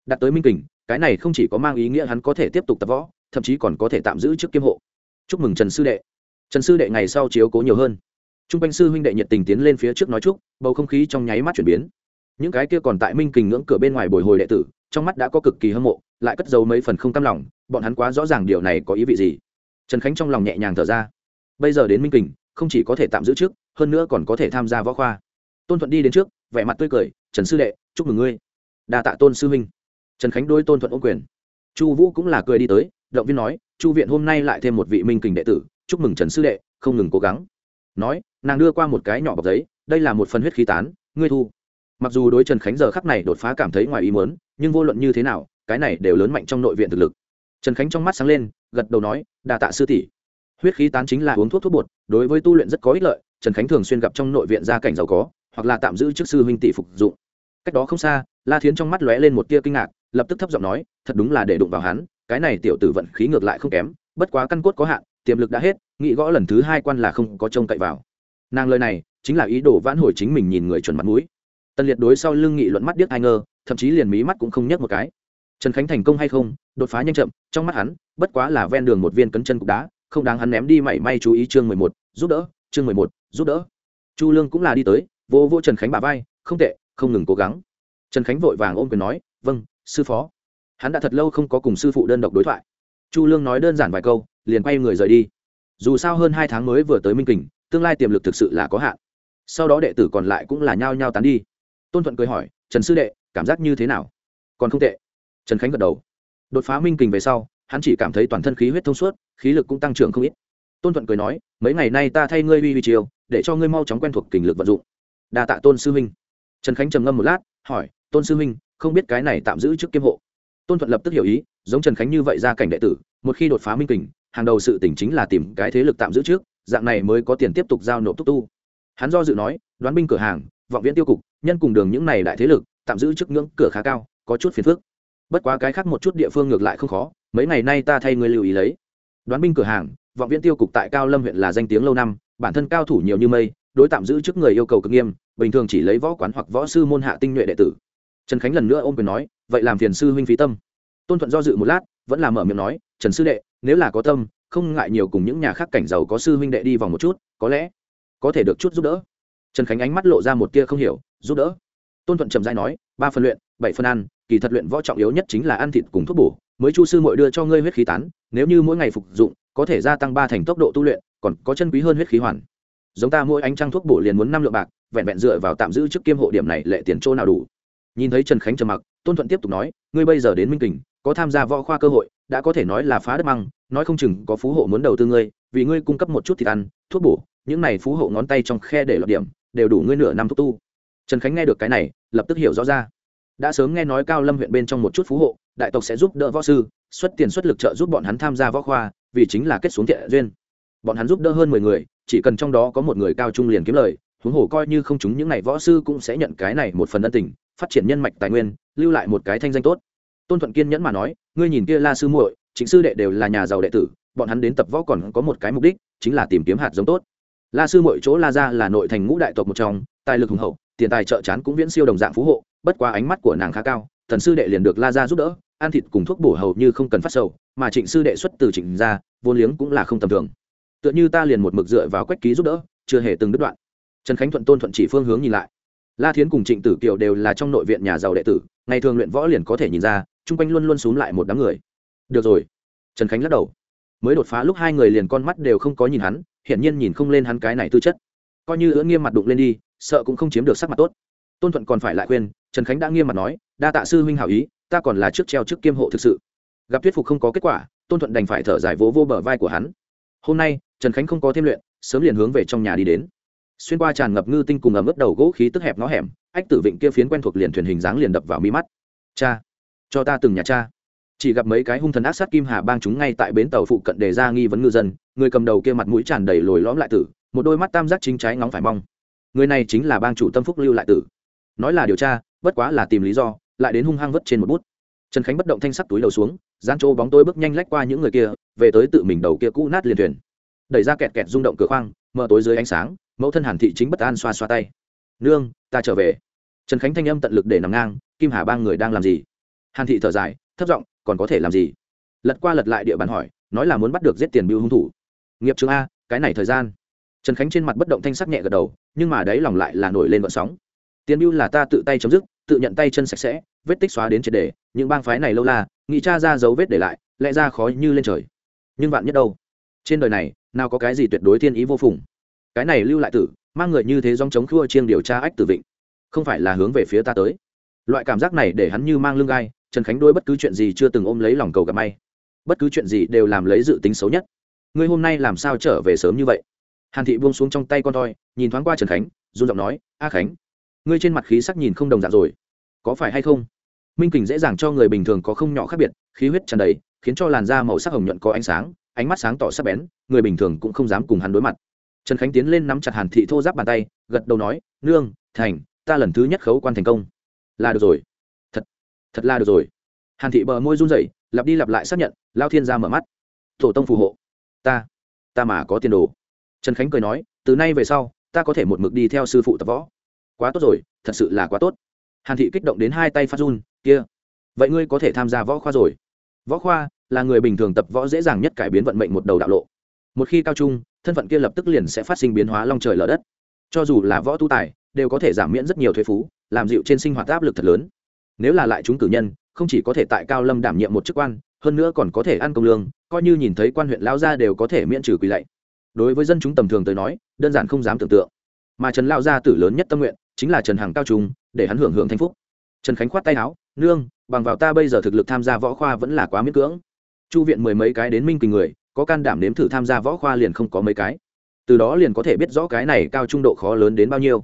A: Đặt tới minh kình, cái này không chỉ có mang ý nghĩa hắn có thể tiếp tục tập võ, thậm chí còn có thể tạm giữ trước kiêm hộ. Chúc mừng trần sư đệ. Trần sư đệ ngày sau chiếu cố nhiều hơn. T r u n g quanh sư huynh đệ nhiệt tình tiến lên phía trước nói chúc, bầu không khí trong nháy mắt chuyển biến. Những cái kia còn tại minh kình ngưỡng cửa bên ngoài bồi hồi đệ tử, trong mắt đã có cực kỳ hâm mộ, lại cất giấu mấy phần không cam lòng, bọn hắn quá rõ ràng điều này có ý vị gì trần khánh trong lòng nhẹ nhàng thở ra. Bây giờ đến minh kình, không chỉ có thể tạm giữ trước, hơn nữa còn có thể tham gia võ khoa. Tôn thuận đi đến trước, vẻ mặt tươi cười, trần sư đệ, chúc mừng ngươi. Đa tạ tôn sư huynh. Trần khánh đôi tôn thuận ô quyền. Chu vũ cũng là cười đi tới, động viên nói, chu viện hôm nay lại thêm một vị minh kình đệ tử, chúc mừng trần sư đệ, không ngừng cố gắng. Nói, nàng đưa qua một cái nhỏ bọc giấy, đây là một phần huyết khí tán, ngươi thu. Mặc dù đối trần khánh giờ khắc này đột phá cảm thấy ngoài ý muốn, nhưng vô luận như thế nào, cái này đều lớn mạnh trong nội viện thực lực. Trần khánh trong mắt sáng lên gật đầu nói đà tạ sư tỷ. Huyết khí tán chính là uống thuốc thuốc bột, đối với tu luyện rất có ích lợi, trần khánh thường xuyên gặp trong nội viện gia cảnh giàu có, hoặc là tạm giữ chức sư huynh tỷ phục dụng. Cách đó không xa, la thiến trong mắt lóe lên một tia kinh ngạc, lập tức thấp giọng nói, thật đúng là để đụng vào hắn, cái này tiểu tử vận khí ngược lại không kém, bất quá căn cốt có hạn, tiềm lực đã hết, nghĩ gõ lần thứ hai quan là không có trông cậy vào. Nàng lời này, chính là ý đồ vãn hồi chính mình nhìn người chuẩn mặt mũi. Tần liệt đối sau lưng nghị luận mắt điếc ai ngơ, thậm chí liền mí mắt cũng không nhấc một cái trần khánh thành công hay không, đột phá nhanh chậm, trong mắt hắn, bất quá là ven đường một viên cấn chân cục đá, không đáng hắn ném đi mảy may chú ý chương mười một, giúp đỡ, chương mười một, giúp đỡ. Chu lương cũng là đi tới vô vô trần khánh bà vai, không tệ, không ngừng cố gắng. Trần khánh vội vàng ôm quyền nói vâng sư phó. Hắn đã thật lâu không có cùng sư phụ đơn độc đối thoại. Chu lương nói đơn giản vài câu, liền quay người rời đi. Dù sao hơn hai tháng mới vừa tới minh kình, tương lai tiềm lực thực sự là có hạn. Sau đó đệ tử còn lại cũng là nhao nhao tán đi. Tôn thuận cười hỏi, trần sư đệ, cảm giác như thế nào? Còn không tệ trần khánh gật đầu. Đột phá minh kình về sau, hắn chỉ cảm thấy toàn thân khí huyết thông suốt, khí lực cũng tăng trưởng không ít. Tôn thuận cười nói, mấy ngày nay ta thay ngươi uy uy chiều để cho ngươi mau chóng quen thuộc kình lực vận dụng. Đa tạ tôn sư huynh. Trần khánh trầm ngâm một lát, hỏi, tôn sư huynh, không biết cái này tạm giữ trước kiêm hộ? Tôn thuận lập tức hiểu ý, giống trần khánh như vậy ra cảnh đệ tử, một khi đột phá minh kình, hàng đầu sự tỉnh chính là tìm cái thế lực tạm giữ trước, dạng này mới có tiền tiếp tục giao nộp túc tu. Hắn do dự nói, đoán binh cửa hàng, vọng viễn tiêu cục, nhân cùng đường những này đại thế lực, tạm giữ trước ngưỡng cửa khá cao, có chút phiền phức bất quá cái khác một chút địa phương ngược lại không khó, mấy ngày nay ta thay người lưu ý lấy. Đoán binh cửa hàng, vọng viễn tiêu cục tại cao lâm huyện là danh tiếng lâu năm, bản thân cao thủ nhiều như mây, đối tạm giữ trước người yêu cầu cực nghiêm, bình thường chỉ lấy võ quán hoặc võ sư môn hạ tinh nhuệ đệ tử. Trần khánh lần nữa ôm quyền nói, vậy làm phiền sư huynh phí tâm. Tôn thuận do dự một lát, vẫn là mở miệng nói, trần sư đệ, nếu là có tâm, không ngại nhiều cùng những nhà khác cảnh giàu có sư huynh đệ đi vòng một chút, có lẽ có thể được chút giúp đỡ. Trần khánh ánh mắt lộ ra một tia không hiểu, giúp đỡ? Tôn thuận trầm dai nói, ba phần luyện, bảy phần ăn kỳ thật luyện võ trọng yếu nhất chính là ăn thịt cùng thuốc bổ, mới chu sư mội đưa cho ngươi huyết khí tán, nếu như mỗi ngày phục dụng, có thể gia tăng ba thành tốc độ tu luyện, còn có chân quý hơn huyết khí hoàn. Giống ta mỗi ánh trăng thuốc bổ liền muốn năm lượng bạc, vẹn vẹn dựa vào tạm giữ trước kiêm hộ điểm này lệ tiền chỗ nào đủ. Nhìn thấy trần khánh trầm mặc, tôn thuận tiếp tục nói, ngươi bây giờ đến minh kình, có tham gia võ khoa cơ hội, đã có thể nói là phá đất măng, nói không chừng có phú hộ muốn đầu tư ngươi, vì ngươi cung cấp một chút thịt ăn, thuốc bổ, những này phú hộ ngón tay trong khe để lọt điểm, đều đủ ngươi nửa năm thuốc tu. Trần khánh nghe được cái này, lập tức hiểu rõ ra đã sớm nghe nói cao lâm huyện bên trong một chút phú hộ, đại tộc sẽ giúp đỡ võ sư, xuất tiền xuất lực trợ giúp bọn hắn tham gia võ khoa, vì chính là kết xuống thiện duyên. Bọn hắn giúp đỡ hơn mười người, chỉ cần trong đó có một người cao trung liền kiếm lời, huống hồ coi như không chúng những n võ sư cũng sẽ nhận cái này một phần ân tình, phát triển nhân mạch tài nguyên, lưu lại một cái thanh danh tốt. Tôn thuận kiên nhẫn mà nói, ngươi nhìn kia la sư muội, chính sư đệ đều là nhà giàu đệ tử, bọn hắn đến tập võ còn có một cái mục đích, chính là tìm kiếm hạt giống tốt. La sư muội chỗ la ra là nội thành ngũ đại tộc một trong, tài lực hùng hậu, tiền tài trợ chán cũng viễn siêu đồng dạng phú hộ bất qua ánh mắt của nàng khá cao, thần sư đệ liền được la ra giúp đỡ, ăn thịt cùng thuốc bổ hầu như không cần phát sầu, mà trịnh sư đệ xuất từ trịnh ra vốn liếng cũng là không tầm thường. Tựa như ta liền một mực dựa vào quách ký giúp đỡ, chưa hề từng đứt đoạn. Trần khánh thuận tôn thuận chỉ phương hướng nhìn lại. La thiến cùng trịnh tử kiều đều là trong nội viện nhà giàu đệ tử, ngày thường luyện võ liền có thể nhìn ra, chung quanh luôn luôn xúm lại một đám người. Được rồi. Trần khánh lắc đầu. Mới đột phá lúc hai người liền con mắt đều không có nhìn hắn, hiển nhiên nhìn không lên hắn cái này tư chất. Coi như ưỡn nghiêm mặt đụng lên đi, sợ cũng không chiếm được sắc mặt tốt. Tôn thuận còn phải lại khuyên trần khánh đã nghiêm mặt nói, đa tạ sư huynh hảo ý, ta còn là trước treo trước kiêm hộ thực sự. Gặp thuyết phục không có kết quả, tôn thuận đành phải thở dài vỗ vô bờ vai của hắn. Hôm nay, trần khánh không có thêm luyện, sớm liền hướng về trong nhà đi đến. Xuyên qua tràn ngập ngư tinh cùng ấm ướt đầu gỗ khí tức hẹp nó hẻm, ách tử vịnh kia phiến quen thuộc liền thuyền hình dáng liền đập vào mi mắt. Cha, cho ta từng nhà cha. Chỉ gặp mấy cái hung thần ác sát kim hà bang chúng ngay tại bến tàu phụ cận đề ra nghi vấn ngư dân, người cầm đầu kia mặt mũi tràn đầy lồi lõm lại tử, một đôi mắt tam giác chính trái ngóng phải mong. Người này chính là bang chủ tâm phúc lưu lại tử. Nói là điều tra bất quá là tìm lý do, lại đến hung hăng vất trên một bút. Trần khánh bất động thanh sắc túi đầu xuống gian chỗ bóng tôi bước nhanh lách qua những người kia, về tới tự mình đầu kia cũ nát liền thuyền. Đẩy ra kẹt kẹt rung động cửa khoang, mở tối dưới ánh sáng, mẫu thân hàn thị chính bất an xoa xoa tay. Nương, ta trở về. Trần khánh thanh âm tận lực để nằm ngang, kim hà ba người đang làm gì? Hàn thị thở dài thất giọng, còn có thể làm gì? Lật qua lật lại địa bàn hỏi, nói là muốn bắt được giết tiền biêu hung thủ. Nghiệp trường a, cái này thời gian. Trần khánh trên mặt bất động thanh sắc nhẹ gật đầu, nhưng mà đấy lòng lại là nổi lên vận sóng. Tiền biêu là ta tự tay chấm dứt tự nhận tay chân sạch sẽ, vết tích xóa đến triệt đề những bang phái này lâu la, nghĩ cha ra dấu vết để lại, lẽ ra khó như lên trời. Nhưng vạn nhất đâu? Trên đời này, nào có cái gì tuyệt đối thiên ý vô phùng. Cái này lưu lại tử, mang người như thế dòng chống khua chiêng điều tra ách tử vịnh, không phải là hướng về phía ta tới. Loại cảm giác này để hắn như mang lưng gai, trần khánh đôi bất cứ chuyện gì chưa từng ôm lấy lòng cầu gặp may. Bất cứ chuyện gì đều làm lấy dự tính xấu nhất. Ngươi hôm nay làm sao trở về sớm như vậy? Hàn thị buông xuống trong tay con toi, nhìn thoáng qua trần khánh, run giọng nói, a khánh ngươi trên mặt khí sắc nhìn không đồng dạng rồi. Có phải hay không? Minh kình dễ dàng cho người bình thường có không nhỏ khác biệt, khí huyết tràn đầy, khiến cho làn da màu sắc hồng nhuận có ánh sáng, ánh mắt sáng tỏ sắc bén, người bình thường cũng không dám cùng hắn đối mặt. Trần khánh tiến lên nắm chặt hàn thị thô giáp bàn tay, gật đầu nói, nương, thành, ta lần thứ nhất khấu quan thành công. Là được rồi. Thật thật là được rồi. Hàn thị bờ môi run rẩy, lặp đi lặp lại xác nhận, lao thiên ra mở mắt. Tổ tông phù hộ. Ta ta mà có tiền đồ. Trần khánh cười nói, từ nay về sau, ta có thể một mực đi theo sư phụ tập võ quá tốt rồi, thật sự là quá tốt. Hàn thị kích động đến hai tay phát run, kia, vậy ngươi có thể tham gia võ khoa rồi. Võ khoa là người bình thường tập võ dễ dàng nhất cải biến vận mệnh một đầu đạo lộ. Một khi cao trung, thân phận kia lập tức liền sẽ phát sinh biến hóa long trời lở đất. Cho dù là võ tu tài, đều có thể giảm miễn rất nhiều thuế phú, làm dịu trên sinh hoạt áp lực thật lớn. Nếu là lại chúng cử nhân, không chỉ có thể tại cao lâm đảm nhiệm một chức quan, hơn nữa còn có thể ăn công lương, coi như nhìn thấy quan huyện lao gia đều có thể miễn trừ quỳ lạy. Đối với dân chúng tầm thường tới nói, đơn giản không dám tưởng tượng. Mà trần lao gia tử lớn nhất tâm nguyện chính là trần hằng cao trung, để hắn hưởng hưởng thanh phúc. Trần khánh khoát tay áo, nương, bằng vào ta bây giờ thực lực tham gia võ khoa vẫn là quá miễn cưỡng. Chu viện mười mấy cái đến minh kình người, có can đảm nếm thử tham gia võ khoa liền không có mấy cái. Từ đó liền có thể biết rõ cái này cao trung độ khó lớn đến bao nhiêu.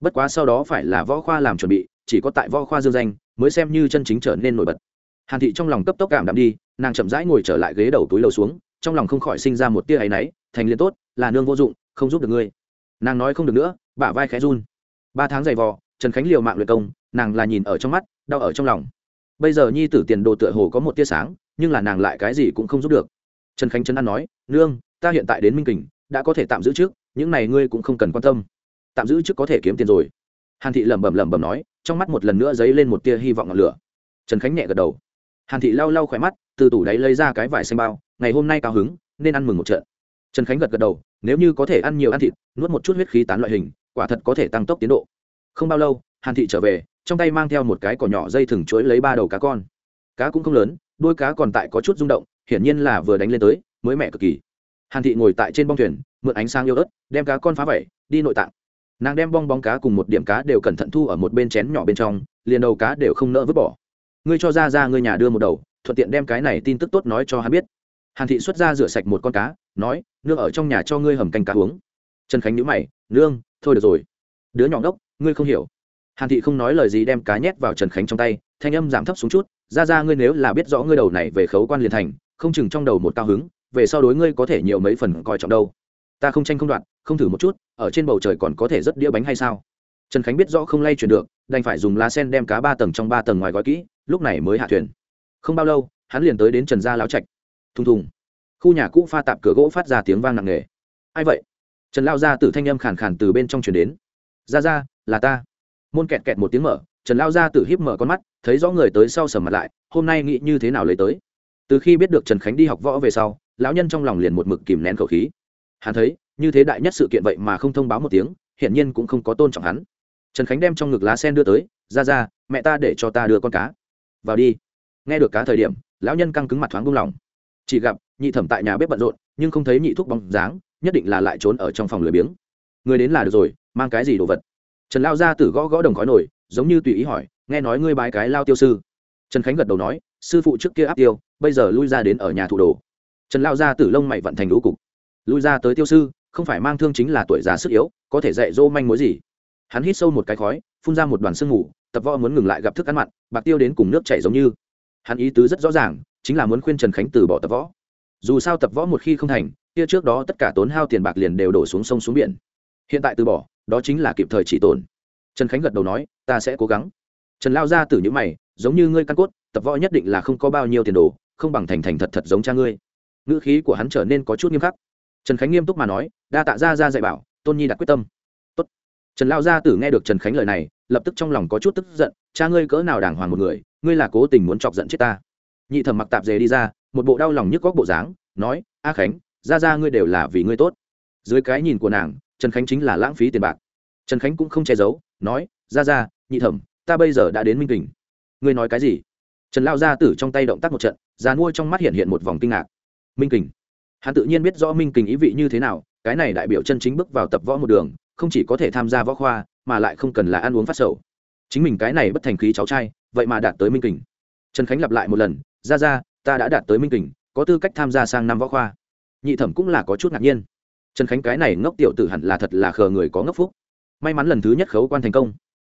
A: Bất quá sau đó phải là võ khoa làm chuẩn bị, chỉ có tại võ khoa dương danh, mới xem như chân chính trở nên nổi bật. Hàn thị trong lòng cấp tốc cảm đạm đi, nàng chậm rãi ngồi trở lại ghế đầu túi lầu xuống, trong lòng không khỏi sinh ra một tia áy náy, thành liên tốt, là nương vô dụng, không giúp được ngươi. Nàng nói không được nữa, bả vai khẽ run ba tháng giày vò, trần khánh liều mạng luyện công, nàng là nhìn ở trong mắt, đau ở trong lòng. Bây giờ nhi tử tiền đồ tựa hồ có một tia sáng, nhưng là nàng lại cái gì cũng không giúp được. Trần khánh trấn an nói, nương, ta hiện tại đến minh kình, đã có thể tạm giữ trước, những này ngươi cũng không cần quan tâm. Tạm giữ trước có thể kiếm tiền rồi. Hàn thị lẩm bẩm lẩm bẩm nói, trong mắt một lần nữa dấy lên một tia hy vọng ngọn lửa. Trần khánh nhẹ gật đầu. Hàn thị lau lau khỏe mắt, từ tủ đáy lấy ra cái vải xanh bao, ngày hôm nay cao hứng, nên ăn mừng một trận. Trần khánh gật gật đầu, nếu như có thể ăn nhiều ăn thịt, nuốt một chút huyết khí tán loại hình quả thật có thể tăng tốc tiến độ. Không bao lâu, hàn thị trở về, trong tay mang theo một cái cỏ nhỏ dây thừng chuỗi lấy ba đầu cá con. Cá cũng không lớn đuôi cá còn tại có chút rung động, hiển nhiên là vừa đánh lên tới, mới mẹ cực kỳ. Hàn thị ngồi tại trên bong thuyền, mượn ánh sáng yêu ớt, đem cá con phá vẩy, đi nội tạng. Nàng đem bong bóng cá cùng một điểm cá đều cẩn thận thu ở một bên chén nhỏ bên trong, liền đầu cá đều không nỡ vứt bỏ. Ngươi cho ra ra ngươi nhà đưa một đầu, thuận tiện đem cái này tin tức tốt nói cho hắn biết. Hàn thị xuất ra rửa sạch một con cá, nói nương ở trong nhà cho ngươi hầm canh cá uống. Trần khánh nhữ mày, nương thôi được rồi. Đứa nhỏ ngốc, ngươi không hiểu. Hàn thị không nói lời gì đem cá nhét vào trần khánh trong tay, thanh âm giảm thấp xuống chút, ra ra, ngươi nếu là biết rõ ngươi đầu này về khấu quan liền thành, không chừng trong đầu một cao hứng, về sau đối ngươi có thể nhiều mấy phần coi trọng đâu. Ta không tranh không đoạn không thử một chút, ở trên bầu trời còn có thể rất đĩa bánh hay sao? Trần khánh biết rõ không lay chuyển được, đành phải dùng lá sen đem cá ba tầng trong ba tầng ngoài gói kỹ, lúc này mới hạ thuyền. Không bao lâu, hắn liền tới đến trần gia lão trạch. Thùng thùng. Khu nhà cũ pha tạp cửa gỗ phát ra tiếng vang nặng nề. Ai vậy? Trần lao ra từ thanh âm khàn khàn từ bên trong chuyển đến. Ra ra là ta. Môn kẹt kẹt một tiếng mở, trần lao ra từ híp mở con mắt, thấy rõ người tới sau sầm mặt lại, hôm nay nghĩ như thế nào lấy tới? Từ khi biết được trần khánh đi học võ về sau, lão nhân trong lòng liền một mực kìm nén khẩu khí. Hắn thấy, như thế đại nhất sự kiện vậy mà không thông báo một tiếng, hiển nhiên cũng không có tôn trọng hắn. Trần khánh đem trong ngực lá sen đưa tới ra ra mẹ ta để cho ta đưa con cá. Vào đi. Nghe được cá thời điểm, lão nhân căng cứng mặt thoáng buông lỏng. Chỉ gặp nhị thẩm tại nhà bếp bận rộn, nhưng không thấy nhị thuốc bóng dáng nhất định là lại trốn ở trong phòng lười biếng. Người đến là được rồi, mang cái gì đồ vật? Trần lao ra tử gõ gõ đồng khói nổi giống như tùy ý hỏi, nghe nói ngươi bái cái lao tiêu sư. Trần khánh gật đầu nói, sư phụ trước kia áp tiêu, bây giờ lui ra đến ở nhà thủ đồ. Trần lao ra tử lông mày vận thành lũ cục. Lui ra tới tiêu sư, không phải mang thương chính là tuổi già sức yếu, có thể dạy dỗ manh mối gì? Hắn hít sâu một cái khói, phun ra một đoàn sương mù, tập võ muốn ngừng lại gặp thức ăn mặn, bạc tiêu đến cùng nước chảy giống như. Hắn ý tứ rất rõ ràng, chính là muốn khuyên trần khánh từ bỏ tập võ. Dù sao tập võ một khi không thành kia trước đó tất cả tốn hao tiền bạc liền đều đổ xuống sông xuống biển. Hiện tại từ bỏ, đó chính là kịp thời chỉ tồn trần khánh gật đầu nói, ta sẽ cố gắng. Trần lao ra từ những mày, giống như ngươi căn cốt, tập võ nhất định là không có bao nhiêu tiền đồ, không bằng thành thành thật thật giống cha ngươi. Ngữ khí của hắn trở nên có chút nghiêm khắc. Trần khánh nghiêm túc mà nói, đa tạ ra ra dạy bảo, tôn nhi đặt quyết tâm. Tốt. trần lao gia tử nghe được trần khánh lời này, lập tức trong lòng có chút tức giận, cha ngươi cỡ nào đàng hoàng một người, ngươi là cố tình muốn chọc giận chết ta. Nhị thẩm mặc tạp dề đi ra, một bộ đau lòng nhức góc bộ dáng, nói, a khánh ra ra ngươi đều là vì ngươi tốt. Dưới cái nhìn của nàng, trần khánh chính là lãng phí tiền bạc. Trần khánh cũng không che giấu, nói, ra ra, nhị thẩm, ta bây giờ đã đến minh kình. Ngươi nói cái gì? Trần lao gia tử trong tay động tác một trận già nuôi trong mắt hiện hiện một vòng kinh ngạc. Minh kình? Hắn tự nhiên biết rõ minh kình ý vị như thế nào, cái này đại biểu chân chính bước vào tập võ một đường, không chỉ có thể tham gia võ khoa, mà lại không cần là ăn uống phát sầu. Chính mình cái này bất thành khí cháu trai, vậy mà đạt tới minh kình. Trần khánh lặp lại một lần, ra ra, ta đã đạt tới minh kình, có tư cách tham gia sang năm võ khoa nhị thẩm cũng là có chút ngạc nhiên. Trần khánh cái này ngốc tiểu tử hẳn là thật là khờ người có ngốc phúc. May mắn lần thứ nhất khấu quan thành công.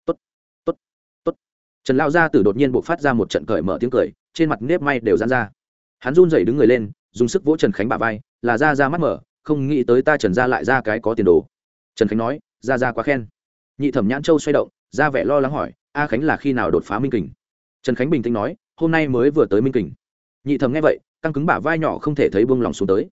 A: Tốt tốt tốt. Trần lao gia tử đột nhiên buộc phát ra một trận cởi mở tiếng cười, trên mặt nếp may đều dán ra. Hắn run rẩy đứng người lên, dùng sức vỗ trần khánh bà vai, là ra ra mắt mở, không nghĩ tới ta trần ra lại ra cái có tiền đồ. Trần khánh nói, ra ra quá khen. Nhị thẩm nhãn châu xoay động, ra vẻ lo lắng hỏi, a khánh là khi nào đột phá minh kình? Trần khánh bình tĩnh nói, hôm nay mới vừa tới minh kình. Nhị thẩm nghe vậy, căng cứng bả vai nhỏ không thể thấy buông lòng xuống tới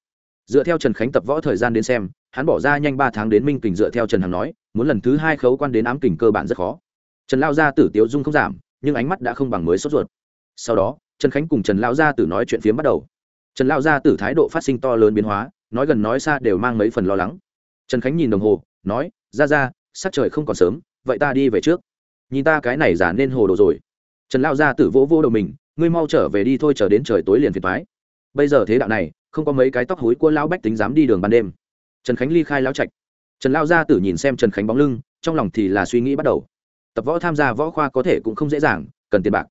A: dựa theo trần khánh tập võ thời gian đến xem, hắn bỏ ra nhanh ba tháng đến minh kình dựa theo trần hằng nói, muốn lần thứ hai khấu quan đến ám kình cơ bản rất khó. Trần lao gia tử tiếu dung không giảm, nhưng ánh mắt đã không bằng mới sốt ruột. Sau đó, trần khánh cùng trần lao gia tử nói chuyện phiếm bắt đầu. Trần lao gia tử thái độ phát sinh to lớn biến hóa, nói gần nói xa đều mang mấy phần lo lắng. Trần khánh nhìn đồng hồ, nói ra ra sắc trời không còn sớm, vậy ta đi về trước. Nhìn ta cái này giả nên hồ đồ rồi. Trần lao gia tử vỗ vô đầu mình, ngươi mau trở về đi thôi, chờ đến trời tối liền phiền thoái bây giờ thế đạo này, không có mấy cái tóc hối của lão bách tính dám đi đường ban đêm. Trần khánh ly khai lão trạch. Trần lao gia tử nhìn xem trần khánh bóng lưng, trong lòng thì là suy nghĩ bắt đầu. Tập võ tham gia võ khoa có thể cũng không dễ dàng, cần tiền bạc.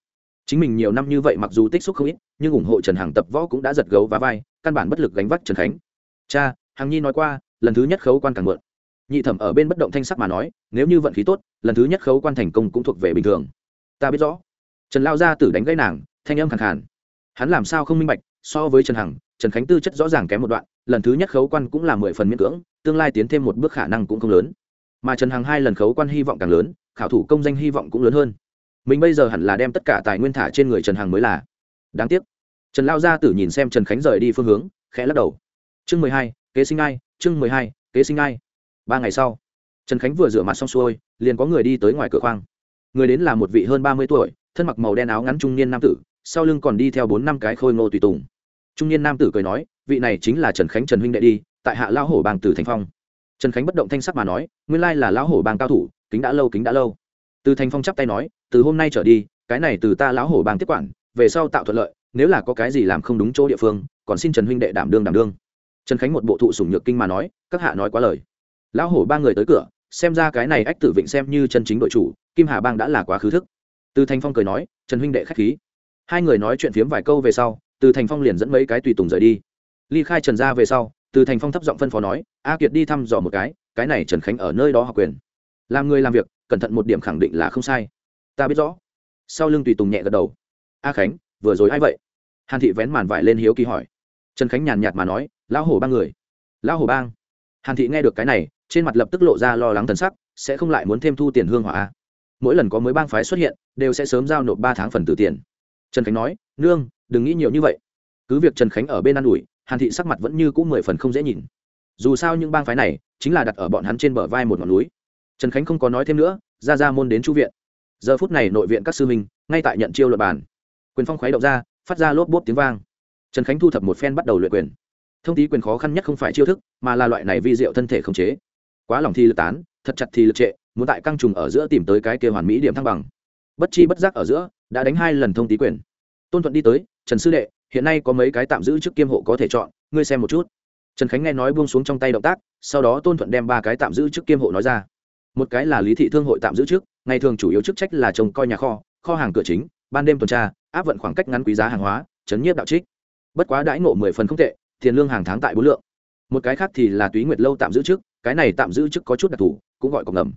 A: Chính mình nhiều năm như vậy mặc dù tích xúc không ít, nhưng ủng hộ trần hằng tập võ cũng đã giật gấu và vai, căn bản bất lực gánh vác trần khánh. Cha, hằng nhi nói qua, lần thứ nhất khấu quan càng mượn nhị thẩm ở bên bất động thanh sắc mà nói, nếu như vận khí tốt, lần thứ nhất khấu quan thành công cũng thuộc về bình thường. Ta biết rõ. Trần lao gia tử đánh gãy nàng, thanh âm khẳng khàn. Hắn làm sao không minh bạch so với trần hằng, trần khánh tư chất rõ ràng kém một đoạn, lần thứ nhất khấu quan cũng là mười phần miễn cưỡng, tương lai tiến thêm một bước khả năng cũng không lớn. Mà trần hằng hai lần khấu quan hy vọng càng lớn, khảo thủ công danh hy vọng cũng lớn hơn. Mình bây giờ hẳn là đem tất cả tài nguyên thả trên người trần hằng mới là. Đáng tiếc. Trần lao gia tử nhìn xem trần khánh rời đi phương hướng, khẽ lắc đầu. Chương mười hai, kế sinh ai, chương mười hai, kế sinh ai. Ba ngày sau, trần khánh vừa rửa mặt xong xuôi, liền có người đi tới ngoài cửa khoang. Người đến là một vị hơn ba mươi tuổi, thân mặc màu đen áo ngắn trung niên nam tử, sau lưng còn đi theo bốn năm cái khôi ngô tùy tùng trung niên nam tử cười nói, vị này chính là trần khánh trần huynh đệ đi, tại hạ lão hổ bang từ thành phong. Trần khánh bất động thanh sắc mà nói, nguyên lai là lão hổ bang cao thủ, kính đã lâu, kính đã lâu. Từ thành phong chắp tay nói, từ hôm nay trở đi, cái này từ ta lão hổ bang tiếp quản, về sau tạo thuận lợi, nếu là có cái gì làm không đúng chỗ địa phương, còn xin trần huynh đệ đảm đương đảm đương. Trần khánh một bộ thụ sủng nhược kinh mà nói, các hạ nói quá lời. Lão hổ ba người tới cửa, xem ra cái này ách tử vịnh xem như chân chính đội chủ, kim hà bang đã là quá khứ thức. Từ thành phong cười nói, trần huynh đệ k h á c h khí. Hai người nói chuyện phiếm vài câu về sau từ thành phong liền dẫn mấy cái tùy tùng rời đi. Ly khai trần ra về sau, từ thành phong thấp giọng phân phó nói, a kiệt đi thăm dò một cái cái này trần khánh ở nơi đó học quyền. Làm người làm việc, cẩn thận một điểm khẳng định là không sai. Ta biết rõ. Sau lưng tùy tùng nhẹ gật đầu. A khánh, vừa rồi a i vậy? Hàn thị vén màn vải lên hiếu kỳ hỏi. Trần khánh nhàn nhạt mà nói, lão hổ ba người. Lão hổ bang. Hàn thị nghe được cái này, trên mặt lập tức lộ ra lo lắng thần sắc, sẽ không lại muốn thêm thu tiền hương hỏa mỗi lần có mới bang phái xuất hiện, đều sẽ sớm giao nộp ba tháng phần từ tiền. Trần khánh nói, nương đừng nghĩ nhiều như vậy. Cứ việc trần khánh ở bên ă n ủi, hàn thị sắc mặt vẫn như cũng mười phần không dễ nhìn. Dù sao những bang phái này chính là đặt ở bọn hắn trên bờ vai một ngọn núi. Trần khánh không có nói thêm nữa, ra ra môn đến chu viện. Giờ phút này nội viện các sư minh ngay tại nhận chiêu luật bàn. Quyền phong khoái động ra, phát ra lốp bốp tiếng vang. Trần khánh thu thập một phen bắt đầu luyện quyền. Thông tí quyền khó khăn nhất không phải chiêu thức, mà là loại này vi diệu thân thể khống chế. Quá lòng thi lực tán, thật chặt thì lực trệ, muốn tại căng trùng ở giữa tìm tới cái kia hoàn mỹ điểm thăng bằng. Bất chi bất giác ở giữa, đã đánh hai lần thông tí quyền. Tôn thuận đi tới trần sư đệ, hiện nay có mấy cái tạm giữ chức kiêm hộ có thể chọn, ngươi xem một chút. Trần khánh nghe nói buông xuống trong tay động tác, sau đó tôn thuận đem ba cái tạm giữ chức kiêm hộ nói ra. Một cái là lý thị thương hội tạm giữ trước ngày thường chủ yếu chức trách là trông coi nhà kho kho hàng cửa chính, ban đêm tuần tra, áp vận khoảng cách ngắn quý giá hàng hóa, chấn nhiếp đạo trích. Bất quá đãi ngộ mười phần không tệ, tiền lương hàng tháng tại bốn lượng. Một cái khác thì là túy nguyệt lâu tạm giữ trước cái này tạm giữ chức có chút đặc thù, cũng gọi cộng ngầm.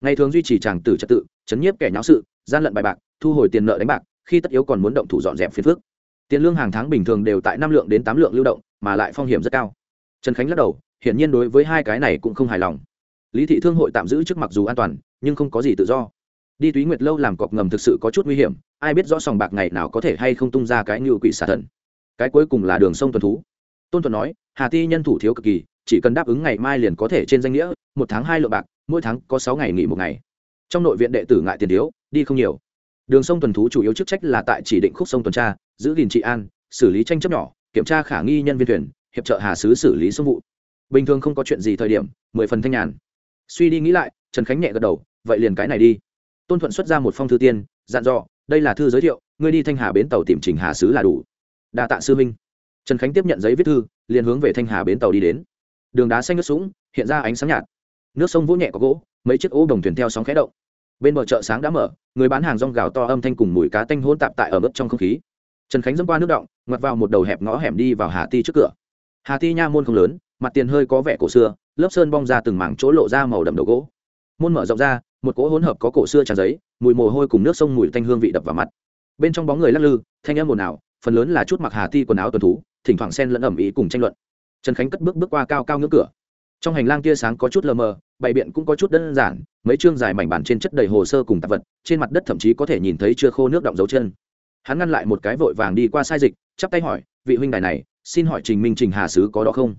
A: Ngày thường duy trì tràng tử trật tự, chấn nhiếp kẻ nháo sự, gian lận bài bạc, thu hồi tiền nợ đánh bạc, khi tất yếu còn muốn động thủ dọn dẹp phiền phước tiền lương hàng tháng bình thường đều tại năm lượng đến tám lượng lưu động, mà lại phong hiểm rất cao. Trần khánh lắc đầu, hiển nhiên đối với hai cái này cũng không hài lòng. Lý thị thương hội tạm giữ trước mặc dù an toàn, nhưng không có gì tự do. Đi túy nguyệt lâu làm cọc ngầm thực sự có chút nguy hiểm, ai biết rõ sòng bạc ngày nào có thể hay không tung ra cái ngự quỷ xả thần. Cái cuối cùng là đường sông tuần thú. Tôn thuần nói, hà ti nhân thủ thiếu cực kỳ, chỉ cần đáp ứng ngày mai liền có thể trên danh nghĩa, một tháng hai lượng bạc, mỗi tháng có sáu ngày nghỉ một ngày. Trong nội viện đệ tử ngại tiền thiếu, đi không nhiều. Đường sông tuần thú chủ yếu chức trách là tại chỉ định khúc sông tuần tra giữ gìn trị an, xử lý tranh chấp nhỏ, kiểm tra khả nghi nhân viên thuyền, hiệp trợ hà sứ xử lý sông vụ. Bình thường không có chuyện gì thời điểm, mười phần thanh nhàn. Suy đi nghĩ lại, trần khánh nhẹ gật đầu, vậy liền cái này đi. Tôn thuận xuất ra một phong thư tiên, dặn dò, đây là thư giới thiệu, ngươi đi thanh hà bến tàu tìm trình hà sứ là đủ. Đa tạ sư minh trần khánh tiếp nhận giấy viết thư, liền hướng về thanh hà bến tàu đi đến. Đường đá xanh nước sũng, hiện ra ánh sáng nhạt. Nước sông vỗ nhẹ có gỗ, mấy chiếc ô đồng thuyền theo sóng khẽ động. Bên bờ chợ sáng đã mở, người bán hàng rong gào to âm thanh cùng mùi cá tanh hôn tạp tại ở mức trong không khí trần khánh dẫm qua nước động, ngoặt vào một đầu hẹp ngõ hẻm đi vào hà ti trước cửa. Hà ti nha môn không lớn, mặt tiền hơi có vẻ cổ xưa, lớp sơn bong ra từng mảng chỗ lộ ra màu đậm đầu gỗ. Môn mở rộng ra, một cỗ hỗn hợp có cổ xưa tràn giấy, mùi mồ hôi cùng nước sông mùi tanh hương vị đập vào mặt. Bên trong bóng người lắc lư, thanh âm ồn ào, phần lớn là chút mặc hà ti quần áo tuần thú, thỉnh thoảng xen lẫn ẩm ý cùng tranh luận. Trần khánh cất bước bước qua cao cao ngưỡng cửa. Trong hành lang tia sáng có chút lờ mờ, bày biện cũng có chút đơn giản, mấy chương dài mảnh bản trên chất đầy hồ sơ cùng tạp vật, trên mặt đất thậm chí có thể nhìn thấy chưa khô nước động dấu chân hắn ngăn lại một cái vội vàng đi qua sai dịch, chắp tay hỏi, vị huynh đài này, xin hỏi trình minh trình hà sứ có đó không?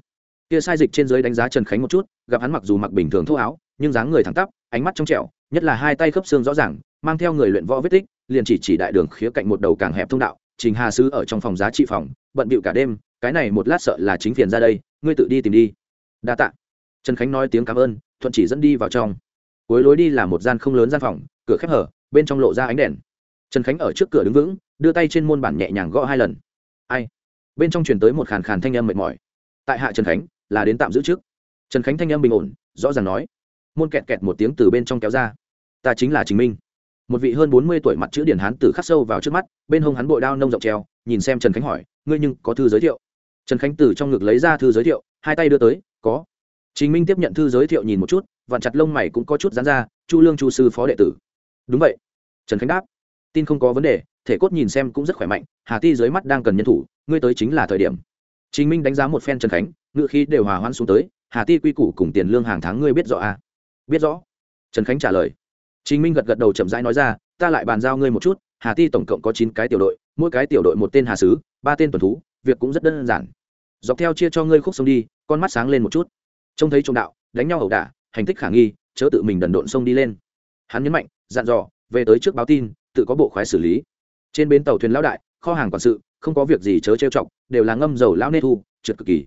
A: Kia sai dịch trên dưới đánh giá trần khánh một chút, gặp hắn mặc dù mặc bình thường thô áo, nhưng dáng người thẳng tắp, ánh mắt trong trẻo, nhất là hai tay khớp xương rõ ràng, mang theo người luyện võ vết tích, liền chỉ chỉ đại đường khía cạnh một đầu càng hẹp thông đạo, trình hà sứ ở trong phòng giá trị phòng, bận bịu cả đêm, cái này một lát sợ là chính phiền ra đây, ngươi tự đi tìm đi. Đa tạ. Trần khánh nói tiếng cảm ơn, thuận chỉ dẫn đi vào trong. Cuối lối đi là một gian không lớn gian phòng, cửa khép hở, bên trong lộ ra ánh đèn. Trần khánh ở trước cửa đứng vững đưa tay trên môn bản nhẹ nhàng gõ hai lần. Ai? Bên trong truyền tới một khàn khàn thanh âm mệt mỏi. Tại hạ trần khánh, là đến tạm giữ trước. Trần khánh thanh âm bình ổn, rõ ràng nói. Môn kẹt kẹt một tiếng từ bên trong kéo ra. Ta chính là chính minh. Một vị hơn bốn mươi tuổi mặt chữ điển hán tử khắc sâu vào trước mắt, bên hông hắn bội đao nông rộng treo, nhìn xem trần khánh hỏi, ngươi nhưng có thư giới thiệu? Trần khánh từ trong ngực lấy ra thư giới thiệu, hai tay đưa tới, có. Chính minh tiếp nhận thư giới thiệu nhìn một chút, vặn chặt lông mày cũng có chút dán ra, chu lương chu sư phó đệ tử. Đúng vậy. Trần khánh đáp, tin không có vấn đề thể cốt nhìn xem cũng rất khỏe mạnh, hà ti dưới mắt đang cần nhân thủ, ngươi tới chính là thời điểm. Chính minh đánh giá một phen trần khánh ngự khí đều hòa hoãn xuống tới, hà ti quy củ cùng tiền lương hàng tháng ngươi biết rõ à? biết rõ. Trần khánh trả lời. Chính minh gật gật đầu chậm rãi nói ra, ta lại bàn giao ngươi một chút, hà ti tổng cộng có chín cái tiểu đội, mỗi cái tiểu đội một tên hà sứ, ba tên tuần thú, việc cũng rất đơn giản. Dọc theo chia cho ngươi khúc sông đi, con mắt sáng lên một chút. Trông thấy trộm đạo, đánh nhau ẩu đả, hành tích khả nghi, chớ tự mình đần độn sông đi lên. Hắn nhấn mạnh, dặn dò, về tới trước báo tin, tự có bộ khoái xử lý trên bến tàu thuyền lão đại, kho hàng quản sự, không có việc gì chớ trêu chọc, đều là ngâm dầu lão nê thu, trượt cực kỳ.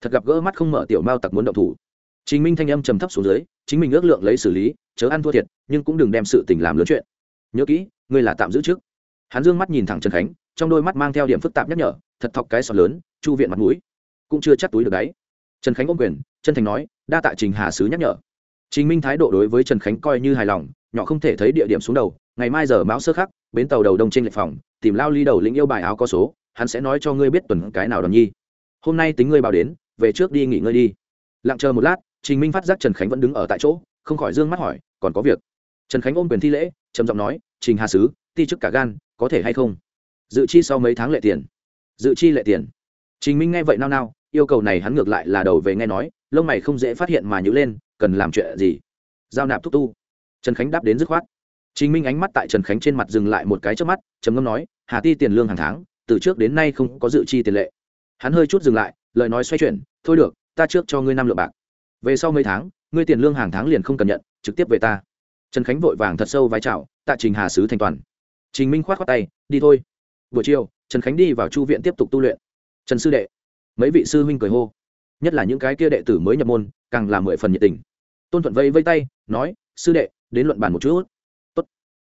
A: Thật gặp gỡ mắt không mở tiểu mao tặc muốn động thủ. Chính minh thanh âm trầm thấp xuống dưới, chính mình ước lượng lấy xử lý, chớ ăn thua thiệt, nhưng cũng đừng đem sự tình làm lớn chuyện. Nhớ kỹ, ngươi là tạm giữ trước. Hắn dương mắt nhìn thẳng trần khánh, trong đôi mắt mang theo điểm phức tạp nhắc nhở, thật thọc cái sọt lớn, chu viện mặt mũi. Cũng chưa chắc túi được đấy. Trần khánh ôm quyền, chân thành nói, đa tạ trình hà sứ nhắc nhở. Chính minh thái độ đối với trần khánh coi như hài lòng, nhỏ không thể thấy địa điểm xuống đầu ngày mai giờ mão sơ khắc, bến tàu đầu đông trên lệch phòng, tìm lao ly đầu lĩnh yêu bài áo có số, hắn sẽ nói cho ngươi biết tuần cái nào đòn nhi. Hôm nay tính ngươi bảo đến, về trước đi nghỉ ngơi đi. Lặng chờ một lát, trình minh phát giác trần khánh vẫn đứng ở tại chỗ, không khỏi d ư ơ n g mắt hỏi, còn có việc? Trần khánh ôm quyền thi lễ, trầm giọng nói, trình hà sứ, ti chức cả gan, có thể hay không? Dự chi sau mấy tháng lệ tiền. Dự chi lệ tiền. Trình minh nghe vậy nao nao, yêu cầu này hắn ngược lại là đầu về nghe nói, lông mày không dễ phát hiện mà nhữ lên, cần làm chuyện gì? Giao nạp thúc tu. Trần khánh đáp đến dứt khoát. Trình Minh ánh mắt tại Trần Khánh trên mặt dừng lại một cái chớp mắt, trầm ngâm nói, "Hà Ti tiền lương hàng tháng, từ trước đến nay không có dự chi tiền lệ." Hắn hơi chút dừng lại, lời nói xoay chuyển, "Thôi được, ta trước cho ngươi năm lượng bạc. Về sau mấy tháng, ngươi tiền lương hàng tháng liền không cần nhận, trực tiếp về ta." Trần Khánh vội vàng thật sâu vai chào, tạ Trình Hà sứ thành toàn. Trình Minh khoát khoát tay, "Đi thôi." Buổi chiều, Trần Khánh đi vào chu viện tiếp tục tu luyện. "Trần sư đệ." Mấy vị sư huynh cười hô, nhất là những cái kia đệ tử mới nhập môn, càng là mười phần nhiệt tình. Tôn Thuận vây vây tay, nói, "Sư đệ, đến luận bàn một chút."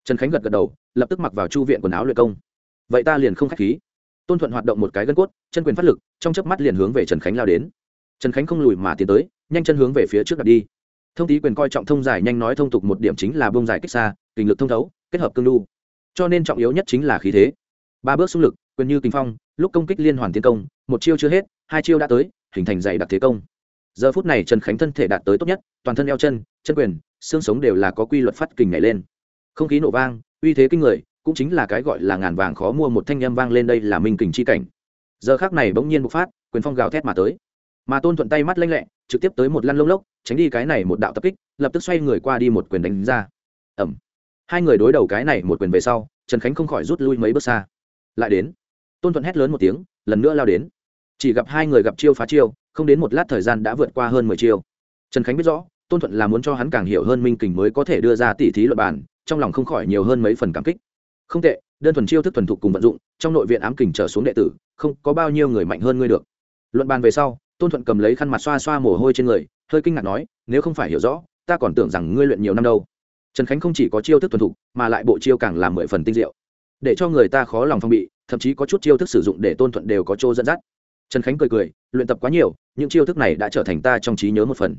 A: Trần khánh gật gật đầu, lập tức mặc vào chu viện quần áo luyện công. Vậy ta liền không k h á c h khí. Tôn thuận hoạt động một cái gân cốt, chân quyền phát lực, trong chớp mắt liền hướng về trần khánh lao đến. Trần khánh không lùi mà tiến tới, nhanh chân hướng về phía trước đặt đi. Thông tý quyền coi trọng thông giải nhanh nói thông tục một điểm chính là bông giải kích xa kình lực thông thấu, kết hợp cương lưu cho nên trọng yếu nhất chính là khí thế. Ba bước xung lực, quyền như kinh phong, lúc công kích liên hoàn tiến công, một chiêu chưa hết, hai chiêu đã tới, hình thành dày đặc thế công. Giờ phút này trần khánh thân thể đạt tới tốt nhất, toàn thân eo chân chân quyền, xương sống đều là có quy luật phát kình nhảy lên không khí nổ vang, uy thế kinh người, cũng chính là cái gọi là ngàn vàng khó mua một thanh â m vang lên đây là minh kình chi cảnh. Giờ khác này bỗng nhiên bộc phát, quyền phong gào thét mà tới. Mà tôn thuận tay mắt lanh lẹ, trực tiếp tới một lăn lông lốc, tránh đi cái này một đạo tập kích, lập tức xoay người qua đi một quyền đánh ra. Ẩm hai người đối đầu cái này một quyền về sau, trần khánh không khỏi rút lui mấy bước xa. Lại đến. Tôn thuận hét lớn một tiếng, lần nữa lao đến. Chỉ gặp hai người gặp chiêu phá chiêu, không đến một lát thời gian đã vượt qua hơn mười chiêu. Trần khánh biết rõ, tôn thuận là muốn cho hắn càng hiểu hơn minh kình mới có thể đưa ra tỉ thí luật bản trong lòng không khỏi nhiều hơn mấy phần cảm kích. Không tệ, đơn thuần chiêu thức thuần thục cùng vận dụng, trong nội viện ám kình trở xuống đệ tử, không có bao nhiêu người mạnh hơn ngươi được. Luận bàn về sau, tôn thuận cầm lấy khăn mặt xoa xoa mồ hôi trên người, hơi kinh ngạc nói, nếu không phải hiểu rõ, ta còn tưởng rằng ngươi luyện nhiều năm đâu. Trần khánh không chỉ có chiêu thức thuần thục, mà lại bộ chiêu càng làm mười phần tinh diệu. Để cho người ta khó lòng phong bị, thậm chí có chút chiêu thức sử dụng để tôn thuận đều có chỗ dẫn dắt. Trần khánh cười cười, luyện tập quá nhiều, những chiêu thức này đã trở thành ta trong trí nhớ một phần.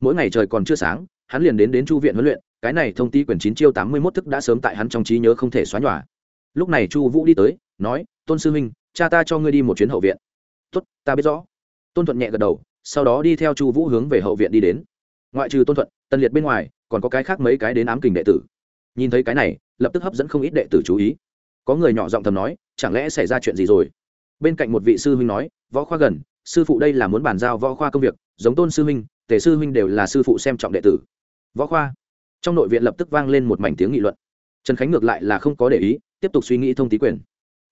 A: Mỗi ngày trời còn chưa sáng, hắn liền đến đến chu viện huấn luyện cái này thông ti quyền chín chiêu tám mươi mốt thức đã sớm tại hắn trong trí nhớ không thể xóa nhòa. Lúc này chu vũ đi tới, nói, tôn sư huynh, cha ta cho ngươi đi một chuyến hậu viện. Tốt, ta biết rõ. Tôn thuận nhẹ gật đầu, sau đó đi theo chu vũ hướng về hậu viện đi đến. Ngoại trừ tôn thuận tân liệt bên ngoài, còn có cái khác mấy cái đến ám kình đệ tử. Nhìn thấy cái này, lập tức hấp dẫn không ít đệ tử chú ý. Có người nhỏ giọng thầm nói, chẳng lẽ xảy ra chuyện gì rồi? Bên cạnh một vị sư huynh nói, võ khoa gần, sư phụ đây là muốn bàn giao võ khoa công việc, giống tôn sư huynh, tề sư huynh đều là sư phụ xem trọng đệ tử. Võ khoa trong nội viện lập tức vang lên một mảnh tiếng nghị luận. Trần khánh ngược lại là không có để ý, tiếp tục suy nghĩ thông tý quyền.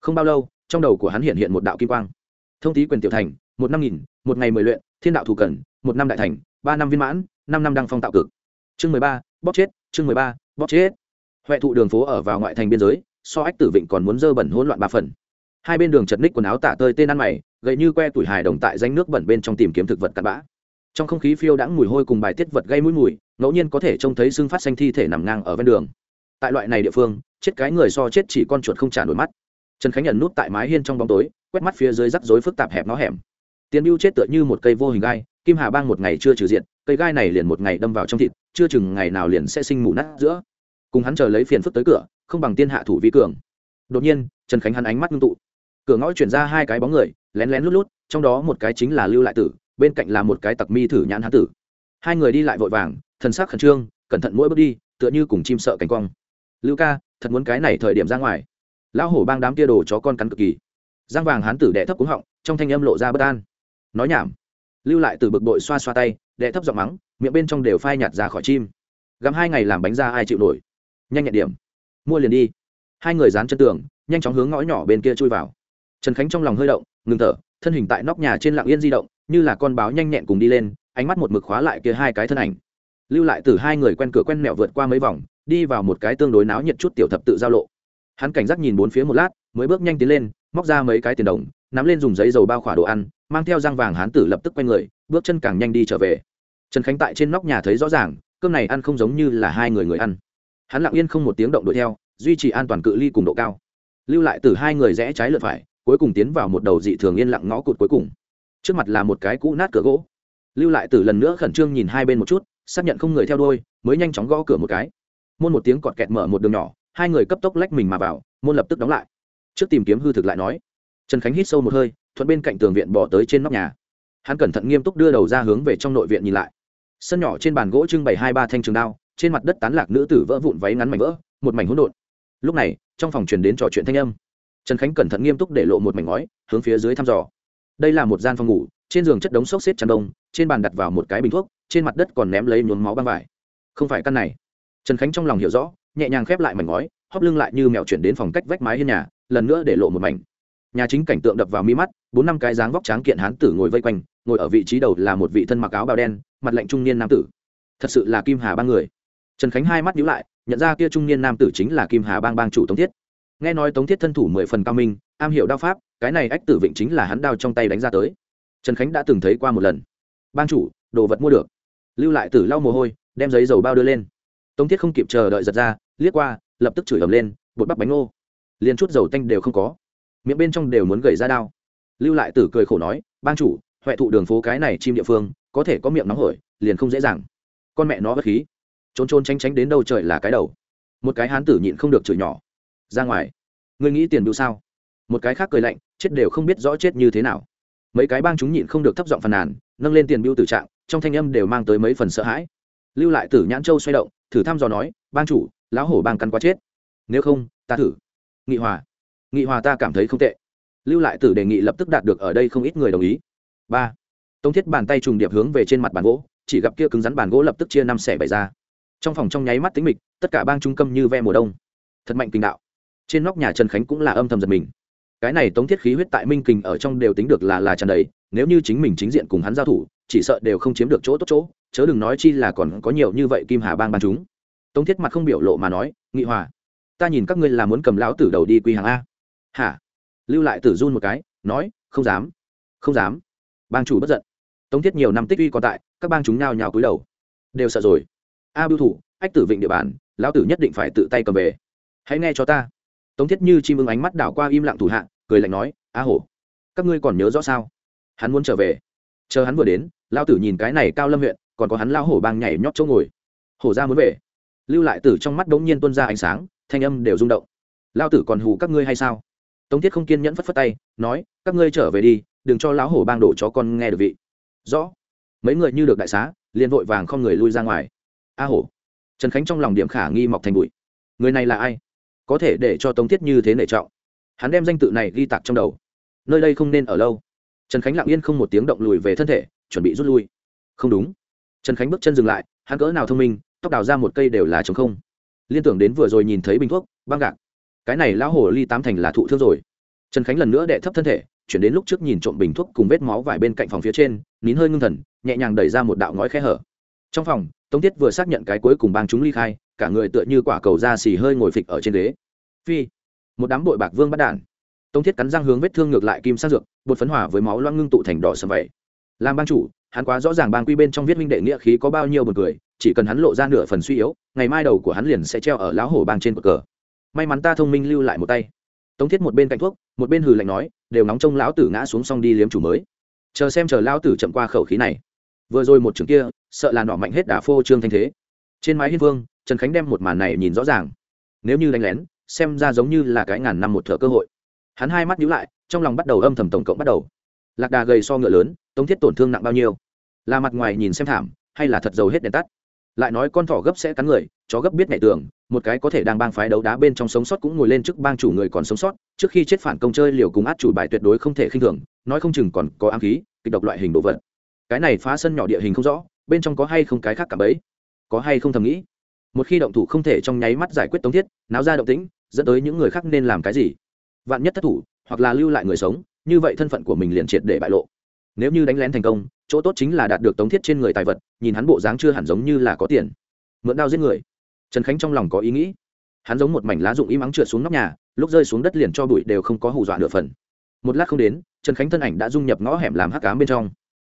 A: Không bao lâu, trong đầu của hắn hiện hiện một đạo kim quang. Thông tý quyền tiểu thành, một năm nghìn, một ngày mười luyện, thiên đạo thủ cần một năm đại thành, ba năm viên mãn, năm năm đăng phong tạo cực. Chương mười ba, bóp chết, chương mười ba, bóp chết. Huệ thụ đường phố ở vào ngoại thành biên giới, so ách tử vịnh còn muốn dơ bẩn hỗn loạn ba phần. Hai bên đường chật ních quần áo tả tơi tên ăn mày, gậy như que tuổi hài đồng tại danh nước bẩn bên trong tìm kiếm thực vật cặn bã. Trong không khí phiêu đãng mùi hôi cùng bài tiết vật gây mũi mùi ngẫu nhiên có thể trông thấy xương phát xanh thi thể nằm ngang ở ven đường. Tại loại này địa phương, chết cái người so chết chỉ con chuột không trả nổi mắt. Trần khánh nhận nút tại mái hiên trong bóng tối, quét mắt phía dưới rắc rối phức tạp hẹp nó hẻm. Tiên mưu chết tựa như một cây vô hình gai, kim hà bang một ngày chưa trừ diện cây gai này liền một ngày đâm vào trong thịt, chưa chừng ngày nào liền sẽ sinh mù nát giữa. Cùng hắn chờ lấy phiền phức tới cửa, không bằng tiên hạ thủ vi cường. Đột nhiên, trần khánh hắn ánh mắt ngưng tụ. Cửa ngõ chuyển ra hai cái bóng người, lén lén lút lút, trong đó một cái chính là lưu lại tử, bên cạnh là một cái tặc mi thử nhãn hán tử. Hai người đi lại vội vàng thần sắc khẩn trương, cẩn thận mỗi bước đi, tựa như cùng chim sợ cánh quang. Lưu ca, thật muốn cái này thời điểm ra ngoài. Lão hổ bang đám kia đồ chó con cắn cực kỳ. Giang vàng hán tử đệ thấp cúng họng, trong thanh âm lộ ra bất an. Nói nhảm. Lưu lại từ bực bội xoa xoa tay, đệ thấp giọng mắng, miệng bên trong đều phai nhạt ra khỏi chim. Gắm hai ngày làm bánh ra ai chịu nổi. Nhanh nhẹn điểm. Mua liền đi. Hai người dán chân tường, nhanh chóng hướng ngõ nhỏ bên kia chui vào. Trần khánh trong lòng hơi động, ngừng thở, thân hình tại nóc nhà trên lạng yên di động, như là con báo nhanh nhẹn cùng đi lên, ánh mắt một mực khóa lại kia hai cái thân ảnh lưu lại từ hai người quen cửa quen mẹo vượt qua mấy vòng, đi vào một cái tương đối náo nhiệt chút tiểu thập tự giao lộ. Hắn cảnh giác nhìn bốn phía một lát, mới bước nhanh tiến lên, móc ra mấy cái tiền đồng, nắm lên dùng giấy dầu bao khỏa đồ ăn, mang theo răng vàng hán tử lập tức quay người, bước chân càng nhanh đi trở về. Trần khánh tại trên nóc nhà thấy rõ ràng, cơm này ăn không giống như là hai người người ăn. Hắn lặng yên không một tiếng động đuổi theo, duy trì an toàn cự ly cùng độ cao. Lưu lại từ hai người rẽ trái lượt phải, cuối cùng tiến vào một đầu dị thường yên lặng ngõ cụt cuối cùng. Trước mặt là một cái cũ nát cửa gỗ. Lưu lại từ lần nữa khẩn trương nhìn hai bên một chút xác nhận không người theo đôi mới nhanh chóng gõ cửa một cái. Môn một tiếng cọt kẹt mở một đường nhỏ, hai người cấp tốc lách mình mà vào, môn lập tức đóng lại. Trước tìm kiếm hư thực lại nói, trần khánh hít sâu một hơi, thuận bên cạnh tường viện bỏ tới trên nóc nhà. Hắn cẩn thận nghiêm túc đưa đầu ra hướng về trong nội viện nhìn lại. Sân nhỏ trên bàn gỗ trưng bày hai ba thanh trường đao, trên mặt đất tán lạc nữ tử vỡ vụn váy ngắn mảnh vỡ, một mảnh hỗn độn. Lúc này, trong phòng truyền đến trò chuyện thanh âm. Trần khánh cẩn thận nghiêm túc để lộ một mảnh ngói, hướng phía dưới thăm dò. Đây là một gian phòng ngủ trên giường chất đống xốc xếp chăn đông, trên bàn đặt vào một cái bình thuốc, trên mặt đất còn ném lấy nhuốm máu băng vải. Không phải căn này. Trần khánh trong lòng hiểu rõ, nhẹ nhàng khép lại mảnh ngói, hóp lưng lại như mèo chuyển đến phòng cách vách mái hiên nhà, lần nữa để lộ một mảnh. Nhà chính cảnh tượng đập vào mi mắt, bốn năm cái dáng vóc tráng kiện hán tử ngồi vây quanh, ngồi ở vị trí đầu là một vị thân mặc áo bào đen, mặt lạnh trung niên nam tử. Thật sự là kim hà ba người. Trần khánh hai mắt nhíu lại, nhận ra kia trung niên nam tử chính là kim hà bang bang chủ tống thiết. Nghe nói tống thiết thân thủ mười phần cao minh, am hiểu đao pháp, cái này ách tử vịnh chính là hắn đao trong tay đánh ra tới trần khánh đã từng thấy qua một lần. Ban chủ, đồ vật mua được. Lưu lại tử lau mồ hôi, đem giấy dầu bao đưa lên. Tống thiết không kịp chờ đợi giật ra, liếc qua, lập tức chửi ầm lên, bột bắp bánh ngô. Liền chút dầu tanh đều không có. Miệng bên trong đều muốn gầy ra đao lưu lại tử cười khổ nói ban chủ huệ thụ đường phố cái này chim địa phương, có thể có miệng nóng hổi, liền không dễ dàng. Con mẹ nó bất khí. Trốn trốn tránh tránh đến đâu trời là cái đầu. Một cái hán tử nhịn không được chửi nhỏ. Ra ngoài. Ngươi nghĩ tiền đủ sao? Một cái khác cười lạnh, chết đều không biết rõ chết như thế nào mấy cái bang chúng nhịn không được thấp giọng phàn nàn, nâng lên tiền biêu tử trạng, trong thanh âm đều mang tới mấy phần sợ hãi. Lưu lại tử nhãn châu xoay động, thử thăm dò nói, bang chủ, lão hổ bang cắn quá chết. Nếu không, ta thử. Nghị hòa nghị hòa ta cảm thấy không tệ. Lưu lại tử đề nghị lập tức đạt được ở đây không ít người đồng ý. Ba, tống thiết bàn tay trùng điệp hướng về trên mặt bàn gỗ, chỉ gặp kia cứng rắn bàn gỗ lập tức chia năm xẻ bảy ra. Trong phòng trong nháy mắt tính mịch, tất cả bang trung câm như ve mùa đông. Thật mạnh kinh đạo. Trên nóc nhà trần khánh cũng là âm thầm giật mình cái này tống thiết khí huyết tại minh kình ở trong đều tính được là là tràn đầy, nếu như chính mình chính diện cùng hắn giao thủ, chỉ sợ đều không chiếm được chỗ tốt chỗ, chớ đừng nói chi là còn có nhiều như vậy kim hà bang ban chúng. Tống thiết mặt không biểu lộ mà nói, nghị hòa, ta nhìn các ngươi là muốn cầm lão tử đầu đi quy hàng a. Hả? Lưu lại tử run một cái, nói, không dám không dám. Bang chủ bất giận. Tống thiết nhiều năm tích uy còn tại, các bang chúng nhao nhào cúi đầu. Đều sợ rồi. A bưu thủ, ách tử vịnh địa bàn, lão tử nhất định phải tự tay cầm về. Hãy nghe cho ta tống thiết như chim ưng ánh mắt đảo qua im lặng thủ hạ, cười lạnh nói, a hổ, các ngươi còn nhớ rõ sao? Hắn muốn trở về. Chờ hắn vừa đến lao tử nhìn cái này cao lâm huyện, còn có hắn lao hổ bang nhảy nhót chỗ ngồi. Hổ ra muốn về. Lưu lại tử trong mắt đ ố n g nhiên tuân ra ánh sáng, thanh âm đều rung động. Lao tử còn hù các ngươi hay sao? Tống thiết không kiên nhẫn phất phất tay, nói, các ngươi trở về đi, đừng cho lão hổ bang đổ chó con nghe được vị. Rõ. Mấy người như được đại xá, liền vội vàng không người lui ra ngoài. A hổ. Trần khánh trong lòng điểm khả nghi mọc thành bụi. Người này là ai? Có thể để cho tống thiết như thế nể trọng. Hắn đem danh tự này ghi tạc trong đầu. Nơi đây không nên ở lâu. Trần khánh lặng yên không một tiếng động lùi về thân thể, chuẩn bị rút lui. Không đúng. Trần khánh bước chân dừng lại, hắn cỡ nào thông minh, tóc đào ra một cây đều là trống không. Liên tưởng đến vừa rồi nhìn thấy bình thuốc, băng gạc. Cái này lão hồ ly tám thành là thụ thương rồi. Trần khánh lần nữa đệ thấp thân thể, chuyển đến lúc trước nhìn trộm bình thuốc cùng vết máu vải bên cạnh phòng phía trên, nín hơi ngưng thần, nhẹ nhàng đẩy ra một đạo ngói khe hở. Trong phòng tống tiết vừa xác nhận cái cuối cùng bang chúng ly khai, cả người tựa như quả cầu da xì hơi ngồi phịch ở trên ghế. Phi, một đám bội bạc vương bắt đản tống thiết cắn răng hướng vết thương ngược lại kim sang dược, bột phấn hỏa với máu loang ngưng tụ thành đỏ sầm vậy. Làm bang chủ, hắn quá rõ ràng bang quy bên trong viết minh đệ nghĩa khí có bao nhiêu một người chỉ cần hắn lộ ra nửa phần suy yếu, ngày mai đầu của hắn liền sẽ treo ở lão hổ bang trên cột cờ. May mắn ta thông minh lưu lại một tay. Tống thiết một bên cạnh thuốc, một bên hừ lạnh nói, đều nóng trông lão tử ngã xuống xong đi liếm chủ mới. Chờ xem chờ lão tử chậm qua khẩu khí này vừa rồi một trường kia, sợ là nọ mạnh hết đả phô trương thanh thế. Trên mái hiên vương, trần khánh đem một màn này nhìn rõ ràng. Nếu như đánh lén, xem ra giống như là cái ngàn năm một thợ cơ hội. Hắn hai mắt nhíu lại, trong lòng bắt đầu âm thầm tổng cộng bắt đầu. Lạc đà gầy so ngựa lớn, tống thiết tổn thương nặng bao nhiêu? Là mặt ngoài nhìn xem thảm, hay là thật dầu hết đèn tắt? Lại nói con thỏ gấp sẽ cắn người, chó gấp biết nhảy tường, một cái có thể đang bang phái đấu đá bên trong sống sót cũng ngồi lên trước bang chủ người còn sống sót, trước khi chết phản công chơi liều cùng át chủ bài tuyệt đối không thể khinh thường, nói không chừng còn có ám khí, kịch độc loại hình đồ vật cái này phá sân nhỏ địa hình không rõ, bên trong có hay không cái khác cả bấy có hay không thầm nghĩ? Một khi động thủ không thể trong nháy mắt giải quyết tống thiết, náo ra động tĩnh, dẫn tới những người khác nên làm cái gì? Vạn nhất thất thủ, hoặc là lưu lại người sống, như vậy thân phận của mình liền triệt để bại lộ. Nếu như đánh lén thành công, chỗ tốt chính là đạt được tống thiết trên người tài vật, nhìn hắn bộ dáng chưa hẳn giống như là có tiền. Mượn đao giết người. Trần khánh trong lòng có ý nghĩ. Hắn giống một mảnh lá dụng im ắng trượt xuống nóc nhà, lúc rơi xuống đất liền cho bụi đều không có hù dọa nửa phần. Một lát không đến, trần khánh thân ảnh đã dung nhập ngõ hẻm làm hắc cám bên trong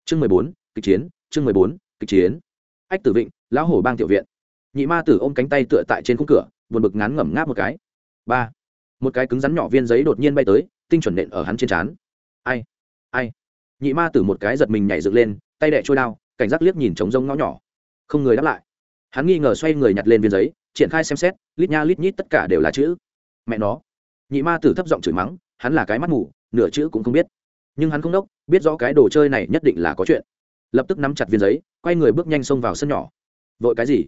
A: chương mười bốn, kịch chiến, chương mười bốn, kịch chiến. Ách tử vịnh, lão hổ bang tiểu viện. Nhị ma tử ôm cánh tay tựa tại trên khung cửa, buồn bực ngán ngẩm ngáp một cái. Ba. Một cái cứng rắn nhỏ viên giấy đột nhiên bay tới, tinh chuẩn nện ở hắn trên trán. Ai? Ai? Nhị ma tử một cái giật mình nhảy dựng lên, tay đẻ trôi đao, cảnh giác liếc nhìn trống rông ngõ nhỏ. Không người đáp lại. Hắn nghi ngờ xoay người nhặt lên viên giấy, triển khai xem xét, lít nha lít nhít tất cả đều là chữ. Mẹ nó. Nhị ma tử thấp giọng chửi mắng, hắn là cái mắt mù, nửa chữ cũng không biết. Nhưng hắn không đốc biết rõ cái đồ chơi này nhất định là có chuyện. Lập tức nắm chặt viên giấy, quay người bước nhanh xông vào sân nhỏ. Vội cái gì?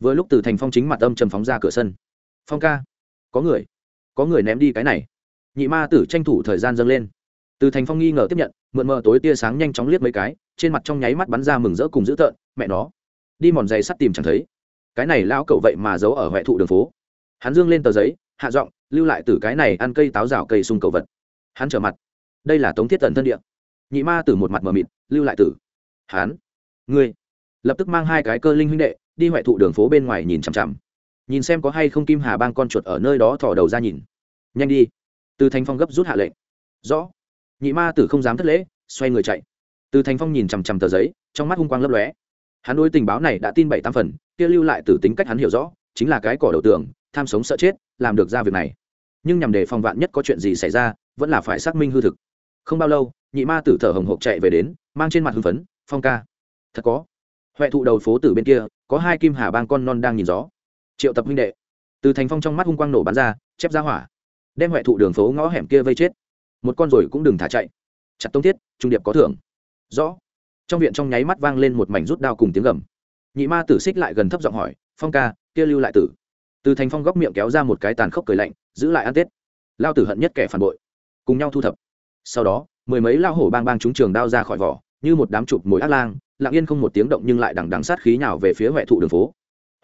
A: Vừa lúc từ thành phong chính mặt âm trầm phóng ra cửa sân. Phong ca, có người có người ném đi cái này. Nhị ma tử tranh thủ thời gian dâng lên. Từ thành phong nghi ngờ tiếp nhận, mượn mờ tối tia sáng nhanh chóng liếc mấy cái, trên mặt trong nháy mắt bắn ra mừng rỡ cùng dữ tợn, mẹ nó, đi mòn giày sắt tìm chẳng thấy. Cái này lao cậu vậy mà giấu ở huệ thụ đường phố. Hắn dương lên tờ giấy, hạ giọng, lưu lại từ cái này ăn cây táo rào cây sung cầu vật. Hắn trở mặt, đây là tống thiết tần thân địa nhị ma tử một mặt mờ mịt, lưu lại tử. Hắn ngươi, lập tức mang hai cái cơ linh huynh đệ, đi huệ thụ đường phố bên ngoài nhìn chằm chằm. Nhìn xem có hay không kim hà bang con chuột ở nơi đó thò đầu ra nhìn. Nhanh đi. Từ thành phong gấp rút hạ lệnh. Rõ. Nhị ma tử không dám thất lễ, xoay người chạy. Từ thành phong nhìn chằm chằm tờ giấy, trong mắt hung quang lấp lóe. Hắn đối tình báo này đã tin bảy tam phần, kia lưu lại từ tính cách hắn hiểu rõ, chính là cái cỏ đầu tường, tham sống sợ chết, làm được ra việc này. Nhưng nhằm để phòng vạn nhất có chuyện gì xảy ra, vẫn là phải xác minh hư thực không bao lâu, nhị ma tử thở hồng hộc chạy về đến, mang trên mặt hưng phấn, phong ca, thật có. Huệ thụ đầu phố tử bên kia, có hai kim hà bang con non đang nhìn gió. Triệu tập huynh đệ. Từ thành phong trong mắt hung quang nổ bắn ra, chép ra hỏa. Đem huệ thụ đường phố ngõ hẻm kia vây chết. Một con rồi cũng đừng thả chạy. Chặt tông thiết, trung điệp có thưởng. Rõ. Trong viện trong nháy mắt vang lên một mảnh rút đao cùng tiếng gầm. Nhị ma tử xích lại gần thấp giọng hỏi, phong ca, kia lưu lại tử? Từ thành phong góc miệng kéo ra một cái tàn khốc cười lạnh, giữ lại ăn tết. Lao tử hận nhất kẻ phản bội. Cùng nhau thu thập sau đó, mười mấy lao hổ bang bang chúng trường đao ra khỏi vỏ, như một đám chụp mối ác lang, lặng yên không một tiếng động nhưng lại đằng đằng sát khí nào về phía huệ thụ đường phố.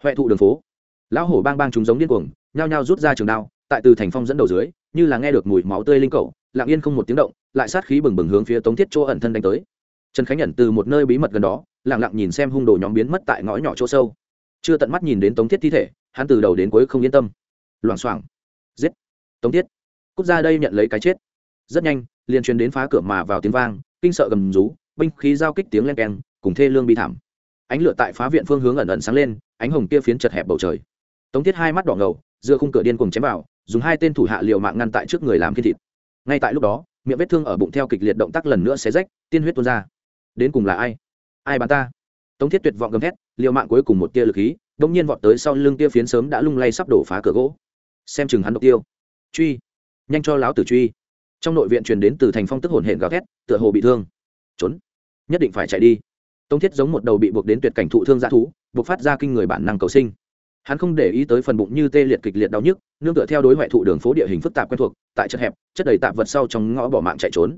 A: Huệ thụ đường phố. Lão hổ bang bang chúng giống điên cuồng, nhao nhao rút ra trường đao, tại từ thành phong dẫn đầu dưới, như là nghe được mùi máu tươi linh cầu, lặng yên không một tiếng động, lại sát khí bừng bừng hướng phía tống thiết chỗ ẩn thân đánh tới. Trần khánh nhận từ một nơi bí mật gần đó, lặng lặng nhìn xem hung đồ nhóm biến mất tại ngõ nhỏ chỗ sâu. Chưa tận mắt nhìn đến tống thiết thi thể, hắn từ đầu đến cuối không yên tâm. Loảng xoảng. Giết. Tống thiết. Cút ra đây nhận lấy cái chết. Rất nhanh liền truyền đến phá cửa mà vào tiếng vang, kinh sợ gầm rú, binh khí giao kích tiếng len keng, cùng thê lương bi thảm. Ánh lửa tại phá viện phương hướng ẩn ẩn sáng lên, ánh hồng kia phiến chật hẹp bầu trời. Tống thiết hai mắt đỏ ngầu, dựa khung cửa điên cùng chém vào, dùng hai tên thủ hạ liều mạng ngăn tại trước người làm khi thịt. Ngay tại lúc đó, miệng vết thương ở bụng theo kịch liệt động tác lần nữa xé rách, tiên huyết tuôn ra. Đến cùng là ai? Ai bắn ta? Tống thiết tuyệt vọng gầm thét, liều mạng cuối cùng một tia lực khí đông nhiên vọt tới sau lưng tia phiến sớm đã lung lay sắp đổ phá cửa gỗ. Xem chừng hắn độc tiêu. Truy. Nhanh cho láo tử truy trong nội viện truyền đến từ thành phong tức hồn hển gào thét, tựa hồ bị thương. Trốn. Nhất định phải chạy đi. Tống thiết giống một đầu bị buộc đến tuyệt cảnh thụ thương g thú, buộc phát ra kinh người bản năng cầu sinh. Hắn không để ý tới phần bụng như tê liệt kịch liệt đau nhức, nương tựa theo đối ngoại thụ đường phố địa hình phức tạp quen thuộc, tại chất hẹp, chất đầy tạp vật sau trong ngõ bỏ mạng chạy trốn.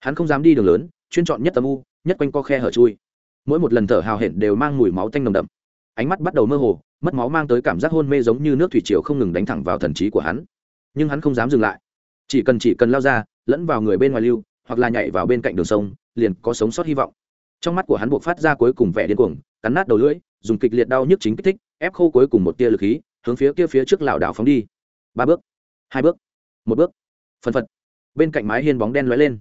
A: Hắn không dám đi đường lớn, chuyên chọn nhất tầm u, nhất quanh co khe hở chui. Mỗi một lần thở hào hển đều mang mùi máu tanh nồng đậm. Ánh mắt bắt đầu mơ hồ, mất máu mang tới cảm giác hôn mê giống như nước thủy triều không ngừng đánh thẳng vào thần trí của hắn. Nhưng hắn không dám dừng lại chỉ cần chỉ cần lao ra, lẫn vào người bên ngoài lưu, hoặc là nhảy vào bên cạnh đường sông, liền có sống sót hy vọng. Trong mắt của hắn buộc phát ra cuối cùng vẻ điên cuồng, cắn nát đầu lưỡi, dùng kịch liệt đau nhức chính kích thích, ép khô cuối cùng một tia lực khí, hướng phía kia phía trước lảo đảo phóng đi. Ba bước, hai bước, một bước. Phân phật. Bên cạnh mái hiên bóng đen lóe lên.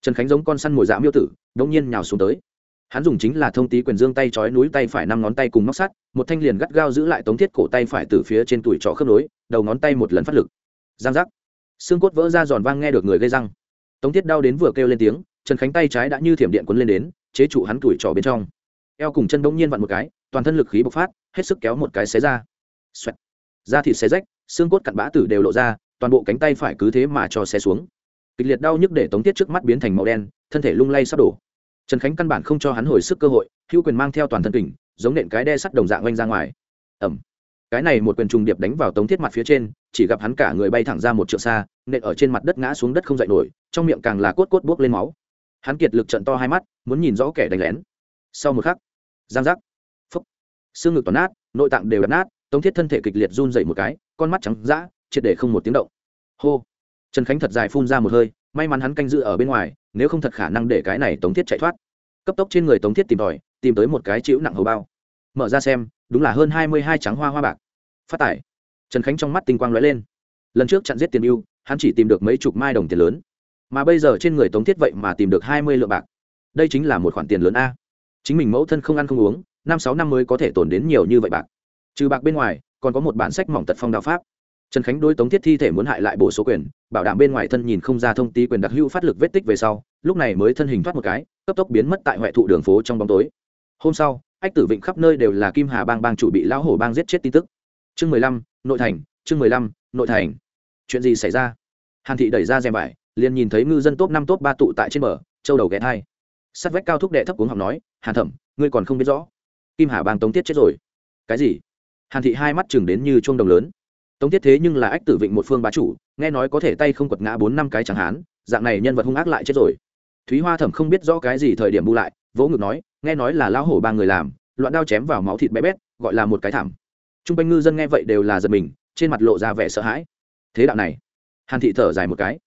A: Trần khánh giống con săn mồi dạ miêu tử đ nhiên nhào xuống tới. Hắn dùng chính là thông tí quyền dương tay trói núi tay phải năm ngón tay cùng móc sắt, một thanh liền gắt gao giữ lại tống thiết cổ tay phải từ phía trên tuổi trọ khớp nối, đầu ngón tay một lần phát lực. Giang giác xương cốt vỡ ra giòn vang nghe được người gây răng. Tống thiết đau đến vừa kêu lên tiếng trần khánh tay trái đã như thiểm điện quấn lên đến, chế trụ hắn tuổi trò bên trong. Eo cùng chân bỗng nhiên vặn một cái, toàn thân lực khí bộc phát, hết sức kéo một cái xé ra. Xoẹt. da thịt xé rách, xương cốt cặn bã tử đều lộ ra, toàn bộ cánh tay phải cứ thế mà cho xé xuống. Kịch liệt đau nhức để tống tiết trước mắt biến thành màu đen, thân thể lung lay sắp đổ. Trần khánh căn bản không cho hắn hồi sức cơ hội, hữu quyền mang theo toàn thân kình, giống nện cái đe sắt đồng dạng oanh ra ngoài. Ẩm cái này một quyền trùng điệp đánh vào tống thiết mặt phía trên chỉ gặp hắn cả người bay thẳng ra một trượng xa, nện ở trên mặt đất ngã xuống đất không dậy nổi, trong miệng càng là cốt cốt buốc lên máu. Hắn kiệt lực trận to hai mắt, muốn nhìn rõ kẻ đánh lén. Sau một khắc, giang giác, phúc, xương ngực toàn nát, nội tạng đều đập nát, tống thiết thân thể kịch liệt run dậy một cái, con mắt trắng d triệt để không một tiếng động. Hô, trần khánh thật dài phun ra một hơi, may mắn hắn canh giữ ở bên ngoài, nếu không thật khả năng để cái này tống thiết chạy thoát. Cấp tốc trên người tống thiết tìm tòi, tìm tới một cái chịu nặng hầu bao. Mở ra xem, đúng là hơn hai mươi hai trắng hoa hoa bạc. Phát tải trần khánh trong mắt tinh quang lóe lên. Lần trước chặn giết tiền yêu hắn chỉ tìm được mấy chục mai đồng tiền lớn. Mà bây giờ trên người tống thiết vậy mà tìm được hai mươi lượng bạc. Đây chính là một khoản tiền lớn a. Chính mình mẫu thân không ăn không uống, năm sáu năm mới có thể tồn đến nhiều như vậy bạc. Trừ bạc bên ngoài, còn có một bản sách mỏng tật phong đạo pháp. Trần khánh đối tống thiết thi thể muốn hại lại bổ số quyền, bảo đảm bên ngoài thân nhìn không ra thông tí quyền đặc hữu phát lực vết tích về sau, lúc này mới thân hình thoát một cái, cấp tốc biến mất tại huệ thụ đường phố trong bóng tối. Hôm sau, ách tử vịnh khắp nơi đều là kim hà bang bang chủ bị lão hổ bang giết chết tin tức chương mười lăm, nội thành, chương mười lăm, nội thành. Chuyện gì xảy ra? Hàn thị đẩy ra rèm vải, liền nhìn thấy ngư dân top năm top ba tụ tại trên bờ, châu đầu ghé thai. Sắt vách cao thúc đệ thấp cuống học nói, hàn thẩm, ngươi còn không biết rõ. Kim hà bang tống tiết chết rồi. Cái gì? Hàn thị hai mắt chừng đến như chuông đồng lớn. Tống tiết thế nhưng là ách tử vịnh một phương bá chủ, nghe nói có thể tay không quật ngã bốn năm cái chẳng hán, dạng này nhân vật hung ác lại chết rồi. Thúy hoa thẩm không biết rõ cái gì thời điểm bu lại, vỗ ngực nói, nghe nói là lão hổ ba người làm, loạn đao chém vào máu thịt bé bét, gọi là một cái thảm t r u n g quanh ngư dân nghe vậy đều là giật mình, trên mặt lộ ra vẻ sợ hãi. Thế đạo này, hàn thị thở dài một cái.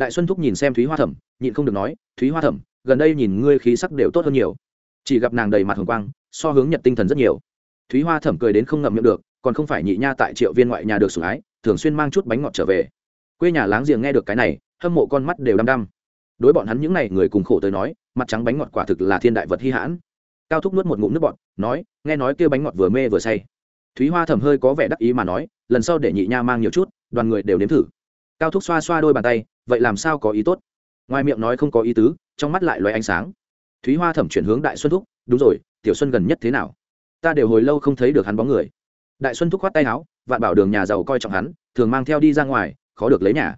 A: Đại xuân thúc nhìn xem thúy hoa thẩm, nhịn không được nói, thúy hoa thẩm, gần đây nhìn ngươi khí sắc đều tốt hơn nhiều. Chỉ gặp nàng đầy mặt hồng quang, so hướng nhật tinh thần rất nhiều. Thúy hoa thẩm cười đến không ngậm miệng được, còn không phải nhị nha tại triệu viên ngoại nhà được sủng ái, thường xuyên mang chút bánh ngọt trở về. Quê nhà láng giềng nghe được cái này, hâm mộ con mắt đều đăm đăm. Đối bọn hắn những n à y người cùng khổ tới nói, mặt trắng bánh ngọt quả thực là thiên đại vật hy hãn. Cao thúc nuốt một ngụm nước bọt, nói, nghe nói kia bánh ngọt vừa mê vừa say thúy hoa thầm hơi có vẻ đắc ý mà nói, lần sau để nhị nha mang nhiều chút, đoàn người đều nếm thử. Cao thúc xoa xoa đôi bàn tay, vậy làm sao có ý tốt? Ngoài miệng nói không có ý tứ, trong mắt lại loay ánh sáng. Thúy hoa thẩm chuyển hướng đại xuân thúc, đúng rồi, tiểu xuân gần nhất thế nào? Ta đều hồi lâu không thấy được hắn bóng người. Đại xuân thúc khoát tay áo, vạn bảo đường nhà giàu coi trọng hắn, thường mang theo đi ra ngoài, khó được lấy nhà.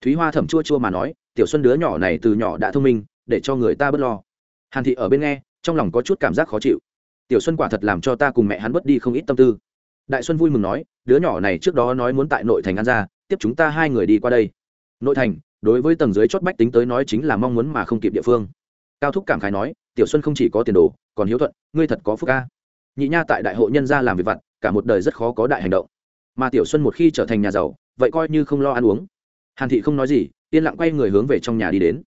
A: Thúy hoa thẩm chua chua mà nói, tiểu xuân đứa nhỏ này từ nhỏ đã thông minh, để cho người ta bớt lo. Hàn thị ở bên nghe, trong lòng có chút cảm giác khó chịu. Tiểu xuân quả thật làm cho ta cùng mẹ hắn bớt đi không ít tâm tư đại xuân vui mừng nói, đứa nhỏ này trước đó nói muốn tại nội thành ăn ra, tiếp chúng ta hai người đi qua đây. Nội thành, đối với tầng dưới chót bách tính tới nói chính là mong muốn mà không kịp địa phương. Cao thúc cảm khái nói, tiểu xuân không chỉ có tiền đồ, còn hiếu thuận, ngươi thật có phúc ca nhị nha tại đại hội nhân gia làm việc vặt, cả một đời rất khó có đại hành động. Mà tiểu xuân một khi trở thành nhà giàu, vậy coi như không lo ăn uống. Hàn thị không nói gì, yên lặng quay người hướng về trong nhà đi đến.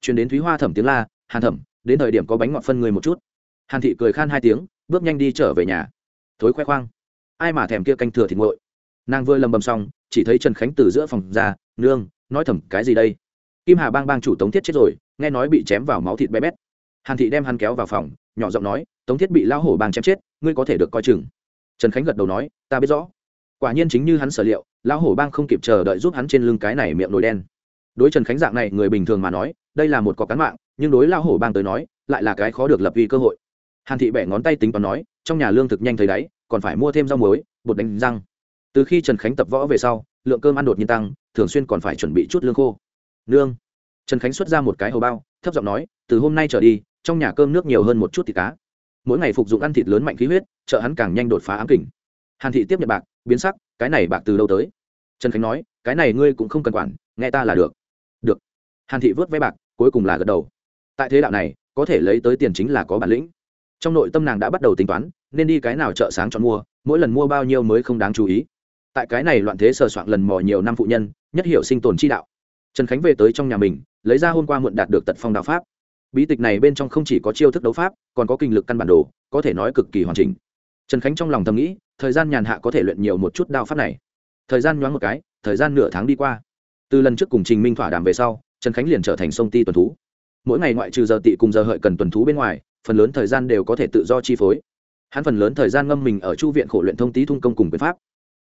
A: Chuyển đến thúy hoa thẩm tiếng la, hàn thẩm, đến thời điểm có bánh ngọt phân người một chút. Hàn thị cười khan hai tiếng, bước nhanh đi trở về nhà. Thối khoe khoang ai mà thèm kia canh thừa thịt nguội. Nàng vừa lầm bầm xong, chỉ thấy trần khánh từ giữa phòng ra, nương, nói thầm, cái gì đây? Kim hà bang bang chủ tống thiết chết rồi, nghe nói bị chém vào máu thịt bé bét. Hàn thị đem hắn kéo vào phòng, nhỏ giọng nói, tống thiết bị lao hổ bang chém chết, ngươi có thể được coi chừng. Trần khánh gật đầu nói, ta biết rõ. Quả nhiên chính như hắn sở liệu, lão hổ bang không kịp chờ đợi giúp hắn trên lưng cái này miệng nồi đen. Đối trần khánh dạng này, người bình thường mà nói, đây là một cọc cán mạng, nhưng đối lão hổ bang tới nói, lại là cái khó được lập uy cơ hội hàn thị bẻ ngón tay tính toán nói, trong nhà lương thực nhanh thấy đáy, còn phải mua thêm rau muối, bột đánh răng. Từ khi trần khánh tập võ về sau, lượng cơm ăn đột nhiên tăng, thường xuyên còn phải chuẩn bị chút lương khô. Lương trần khánh xuất ra một cái hầu bao, thấp giọng nói, từ hôm nay trở đi, trong nhà cơm nước nhiều hơn một chút thịt cá. Mỗi ngày phục dụng ăn thịt lớn mạnh khí huyết, trợ hắn càng nhanh đột phá ám kình. Hàn thị tiếp nhận bạc, biến sắc, cái này bạc từ đâu tới? Trần khánh nói, cái này ngươi cũng không cần quản, nghe ta là được. Được. Hàn thị vớt vé bạc, cuối cùng là gật đầu. Tại thế đạo này, có thể lấy tới tiền chính là có bản lĩnh trong nội tâm nàng đã bắt đầu tính toán, nên đi cái nào chợ sáng chọn mua, mỗi lần mua bao nhiêu mới không đáng chú ý. Tại cái này loạn thế sờ soạn lần mò nhiều năm phụ nhân, nhất hiểu sinh tồn chi đạo. Trần khánh về tới trong nhà mình, lấy ra hôm qua muộn đạt được tật phong đạo pháp. Bí tịch này bên trong không chỉ có chiêu thức đấu pháp, còn có kinh lực căn bản đồ, có thể nói cực kỳ hoàn chỉnh. Trần khánh trong lòng thầm nghĩ, thời gian nhàn hạ có thể luyện nhiều một chút đao pháp này. Thời gian nhoáng một cái, thời gian nửa tháng đi qua. Từ lần trước cùng trình minh thỏa đàm về sau, trần khánh liền trở thành sông ti tuần thú. Mỗi ngày ngoại trừ giờ tị cùng giờ hợi cần tuần thú bên ngoài phần lớn thời gian đều có thể tự do chi phối. Hắn phần lớn thời gian ngâm mình ở chu viện khổ luyện thông tý thung công cùng quyền pháp.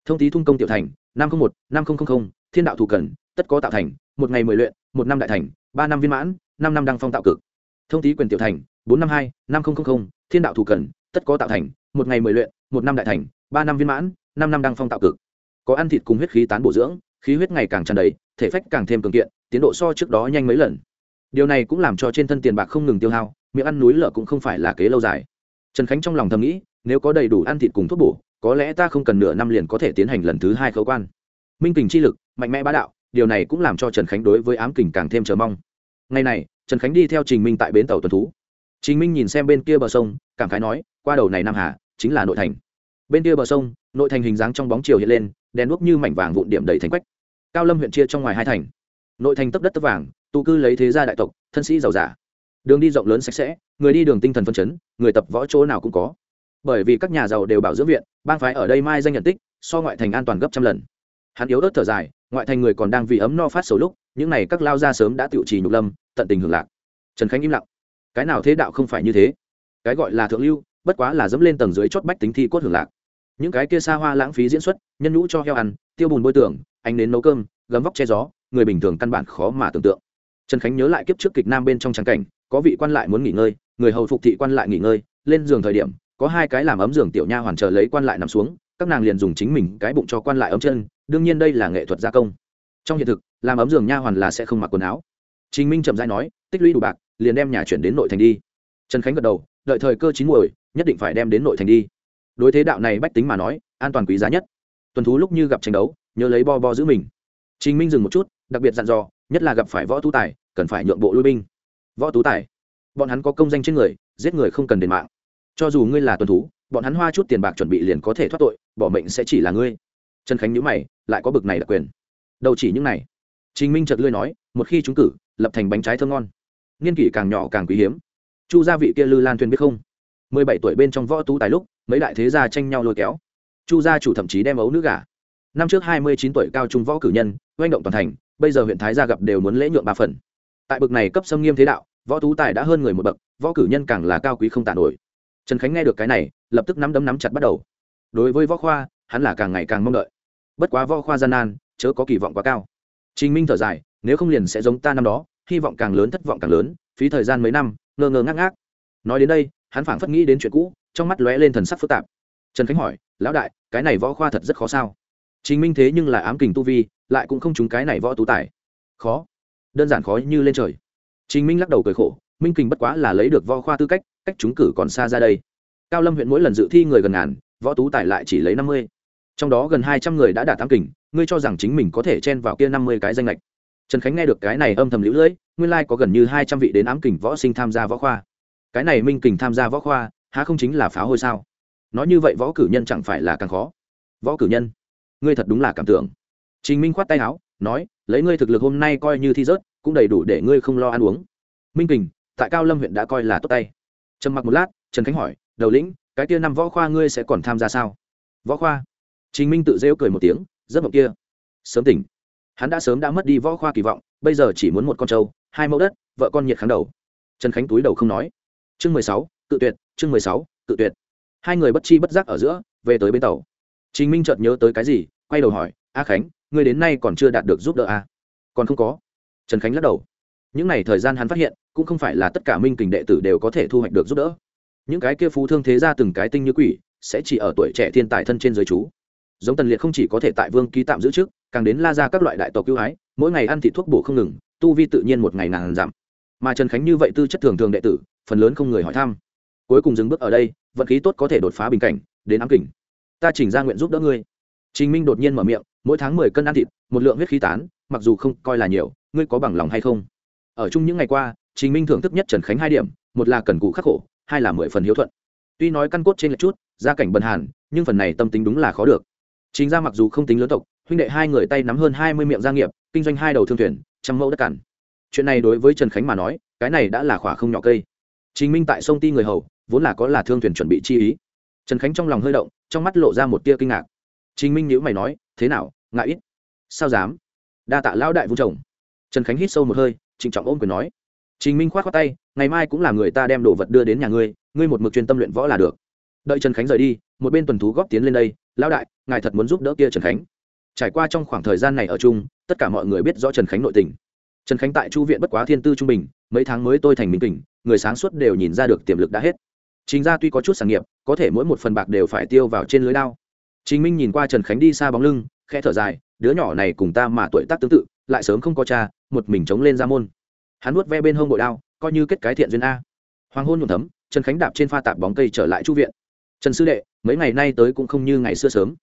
A: Thông tý thung công tiểu thành, năm trăm một, năm nghìn thiên đạo thủ cần, tất có tạo thành, một ngày mười luyện, một năm đại thành, ba năm viên mãn, năm năm đăng phong tạo cực. Thông tý quyền tiểu thành, bốn năm hai, năm nghìn thiên đạo thủ cần, tất có tạo thành, một ngày mười luyện, một năm đại thành, ba năm viên mãn, năm năm đăng phong tạo cực. Có ăn thịt cùng huyết khí tán bổ dưỡng, khí huyết ngày càng tràn đầy, thể phách càng thêm cường kiện, tiến độ so trước đó nhanh mấy lần. Điều này cũng làm cho trên thân tiền bạc không ngừng tiêu hao miệng ăn núi lở cũng không phải là kế lâu dài. Trần khánh trong lòng thầm nghĩ, nếu có đầy đủ ăn thịt cùng thuốc bổ, có lẽ ta không cần nửa năm liền có thể tiến hành lần thứ hai khấu quan. Minh kình chi lực, mạnh mẽ bá đạo, điều này cũng làm cho trần khánh đối với ám kình càng thêm chờ mong. Ngày này, trần khánh đi theo trình minh tại bến tàu tuần thú. Trình minh nhìn xem bên kia bờ sông, cảm khái nói, qua đầu này nam hà, chính là nội thành. Bên kia bờ sông, nội thành hình dáng trong bóng chiều hiện lên, đèn đuốc như mảnh vàng vụn điểm đầy thành quách. Cao lâm huyện chia trong ngoài hai thành. Nội thành tấp đất tấp vàng, tụ cư lấy thế gia đại tộc, thân sĩ giàu giả đường đi rộng lớn sạch sẽ, người đi đường tinh thần phân chấn, người tập võ chỗ nào cũng có. Bởi vì các nhà giàu đều bảo dưỡng viện, bang phái ở đây mai danh nhận tích, so ngoại thành an toàn gấp trăm lần. Hắn yếu ớt thở dài, ngoại thành người còn đang vì ấm no phát sầu lúc, những n à y các lao ra sớm đã tự trì nhục lâm, tận tình hưởng lạc. Trần khánh im lặng. Cái nào thế đạo không phải như thế? Cái gọi là thượng lưu, bất quá là dẫm lên tầng dưới chót bách tính thi cốt hưởng lạc. Những cái kia xa hoa lãng phí diễn xuất, nhân nhũ cho heo ăn, tiêu bùn bôi tường anh đến nấu cơm, gấm vóc che gió, người bình thường căn bản khó mà tưởng tượng. Trần khánh nhớ lại kiếp trước kịch nam bên trong trắng cảnh có vị quan lại muốn nghỉ ngơi, người hầu phục thị quan lại nghỉ ngơi, lên giường thời điểm, có hai cái làm ấm giường tiểu nha hoàn chờ lấy quan lại nằm xuống, các nàng liền dùng chính mình cái bụng cho quan lại ấm chân, đương nhiên đây là nghệ thuật gia công. Trong hiện thực, làm ấm giường nha hoàn là sẽ không mặc quần áo. Trình minh trầm dai nói, tích lũy đủ bạc, liền đem nhà chuyển đến nội thành đi. Trần khánh gật đầu, đợi thời cơ chín muồi, nhất định phải đem đến nội thành đi. Đối thế đạo này bách tính mà nói, an toàn quý giá nhất. Tuần thú lúc như gặp tranh đấu, nhớ lấy bo bo giữ mình. Trình minh dừng một chút, đặc biệt dặn dò, nhất là gặp phải võ thu tài, cần phải nhượng bộ lui binh võ tú tài. Bọn hắn có công danh trên người, giết người không cần đền mạng. Cho dù ngươi là tuần thú, bọn hắn hoa chút tiền bạc chuẩn bị liền có thể thoát tội, bỏ mệnh sẽ chỉ là ngươi. Trần khánh nhữ mày, lại có bực này đặc quyền. Đầu chỉ những này. Trình minh chợt lươi nói, một khi chúng cử, lập thành bánh trái thơm ngon. Niên kỷ càng nhỏ càng quý hiếm. Chu gia vị kia lư lan thuyền biết không? Mười bảy tuổi bên trong võ tú tài lúc, mấy đại thế gia tranh nhau lôi kéo. Chu gia chủ thậm chí đem ấu nữ gả. Năm trước hai mươi chín tuổi cao trung võ cử nhân, oanh động toàn thành, bây giờ huyện thái gia gặp đều muốn lễ nhượng ba phần tại bậc này cấp xâm nghiêm thế đạo, võ tú tài đã hơn người một bậc, võ cử nhân càng là cao quý không tàn nổi. Trần khánh nghe được cái này, lập tức nắm đấm nắm chặt bắt đầu. Đối với võ khoa, hắn là càng ngày càng mong đợi. Bất quá võ khoa gian nan, chớ có kỳ vọng quá cao. Trình minh thở dài, nếu không liền sẽ giống ta năm đó, hy vọng càng lớn thất vọng càng lớn, phí thời gian mấy năm, ngơ ngơ ngác ngác. Nói đến đây, hắn phảng phất nghĩ đến chuyện cũ, trong mắt lóe lên thần sắc phức tạp. Trần khánh hỏi, lão đại, cái này võ khoa thật rất khó sao? Trình minh thế nhưng là ám kình tu vi, lại cũng không trúng cái này võ tú tài. Khó đơn giản khó như lên trời. Trình minh lắc đầu cười khổ, minh kình bất quá là lấy được võ khoa tư cách cách chúng cử còn xa ra đây. Cao lâm huyện mỗi lần dự thi người gần ngàn, võ tú tài lại chỉ lấy năm mươi. Trong đó gần hai trăm người đã đạt tám kình, ngươi cho rằng chính mình có thể chen vào kia năm mươi cái danh lệch. Trần khánh nghe được cái này âm thầm lũ lưỡi nguyên lai có gần như hai trăm vị đến ám kình võ sinh tham gia võ khoa. Cái này minh kình tham gia võ khoa, há không chính là phá hôi sao? Nói như vậy võ cử nhân chẳng phải là càng khó. Võ cử nhân, ngươi thật đúng là cảm tưởng. Trình minh khoát tay áo, nói lấy ngươi thực lực hôm nay coi như thi rớt, cũng đầy đủ để ngươi không lo ăn uống. Minh kình, tại cao lâm huyện đã coi là tốt tay. Trầm mặc một lát, trần khánh hỏi, đầu lĩnh, cái kia năm võ khoa ngươi sẽ còn tham gia sao? Võ khoa? Trình minh tự rêu cười một tiếng rất mộng kia, sớm tỉnh. Hắn đã sớm đã mất đi võ khoa kỳ vọng, bây giờ chỉ muốn một con trâu, hai mẫu đất, vợ con nhiệt kháng đầu. Trần khánh túi đầu không nói. Chương mười sáu, cự tuyệt, chương mười sáu, cự tuyệt. Hai người bất chi bất giác ở giữa, về tới bến tàu. Trình minh chợt nhớ tới cái gì, quay đầu hỏi, a khánh ngươi đến nay còn chưa đạt được giúp đỡ à? còn không có. Trần khánh lắc đầu. Những n à y thời gian hắn phát hiện, cũng không phải là tất cả minh kình đệ tử đều có thể thu hoạch được giúp đỡ. Những cái kia phú thương thế ra từng cái tinh như quỷ, sẽ chỉ ở tuổi trẻ thiên tài thân trên giới chú. Giống tần liệt không chỉ có thể tại vương ký tạm giữ trước, càng đến la ra các loại đại tộc ưu hái mỗi ngày ăn thị thuốc bổ không ngừng, tu vi tự nhiên một ngày nàng giảm. Mà trần khánh như vậy tư chất thường thường đệ tử, phần lớn không người hỏi thăm. Cuối cùng dừng bước ở đây, vận khí tốt có thể đột phá bình cảnh, đến ám kỉnh ta chỉnh ra nguyện giúp đỡ ngươi. Trình minh đột nhiên mở miệng mỗi tháng mười cân ăn thịt, một lượng huyết khí tán, mặc dù không coi là nhiều, ngươi có bằng lòng hay không? Ở chung những ngày qua, trình minh thưởng thức nhất trần khánh hai điểm, một là cần cù khắc khổ, hai là mười phần hiếu thuận. Tuy nói căn cốt trên lệch chút, gia cảnh bần hàn, nhưng phần này tâm tính đúng là khó được. Chính ra mặc dù không tính lớn tộc, huynh đệ hai người tay nắm hơn hai mươi miệng gia nghiệp, kinh doanh hai đầu thương thuyền, trăm mẫu đất cản chuyện này đối với trần khánh mà nói, cái này đã là khỏa không nhỏ cây. Chính minh tại sông ti người hầu, vốn là có là thương thuyền chuẩn bị chi ý. Trần khánh trong lòng hơi động, trong mắt lộ ra một tia kinh ngạc. Chính minh nhữ mày nói thế nào, ngại ít? Sao dám? Đa tạ lão đại vũ chồng. Trần khánh hít sâu một hơi, trịnh trọng ôm quyền nói. Trình minh k h o á t khoác tay, ngày mai cũng là người ta đem đồ vật đưa đến nhà ngươi ngươi một mực chuyên tâm luyện võ là được. Đợi trần khánh rời đi, một bên tuần thú góp tiến lên đây, lão đại, ngài thật muốn giúp đỡ kia trần khánh. Trải qua trong khoảng thời gian này ở chung, tất cả mọi người biết rõ trần khánh nội tình. Trần khánh tại chu viện bất quá thiên tư trung bình, mấy tháng mới tôi thành minh tỉnh, người sáng suốt đều nhìn ra được tiềm lực đã hết. Chính ra tuy có chút sản nghiệp, có thể mỗi một phần bạc đều phải tiêu vào trên lưới lao chính minh nhìn qua trần khánh đi xa bóng lưng khe thở dài, đứa nhỏ này cùng ta mà tuổi tác tương tự, lại sớm không có cha, một mình chống lên ra môn. Hắn nuốt ve bên hông bội đao, coi như kết cái thiện duyên a. Hoàng hôn nhuộm thấm, trần khánh đạp trên pha tạp bóng cây trở lại chu viện. Trần sư đệ, mấy ngày nay tới cũng không như ngày xưa sớm.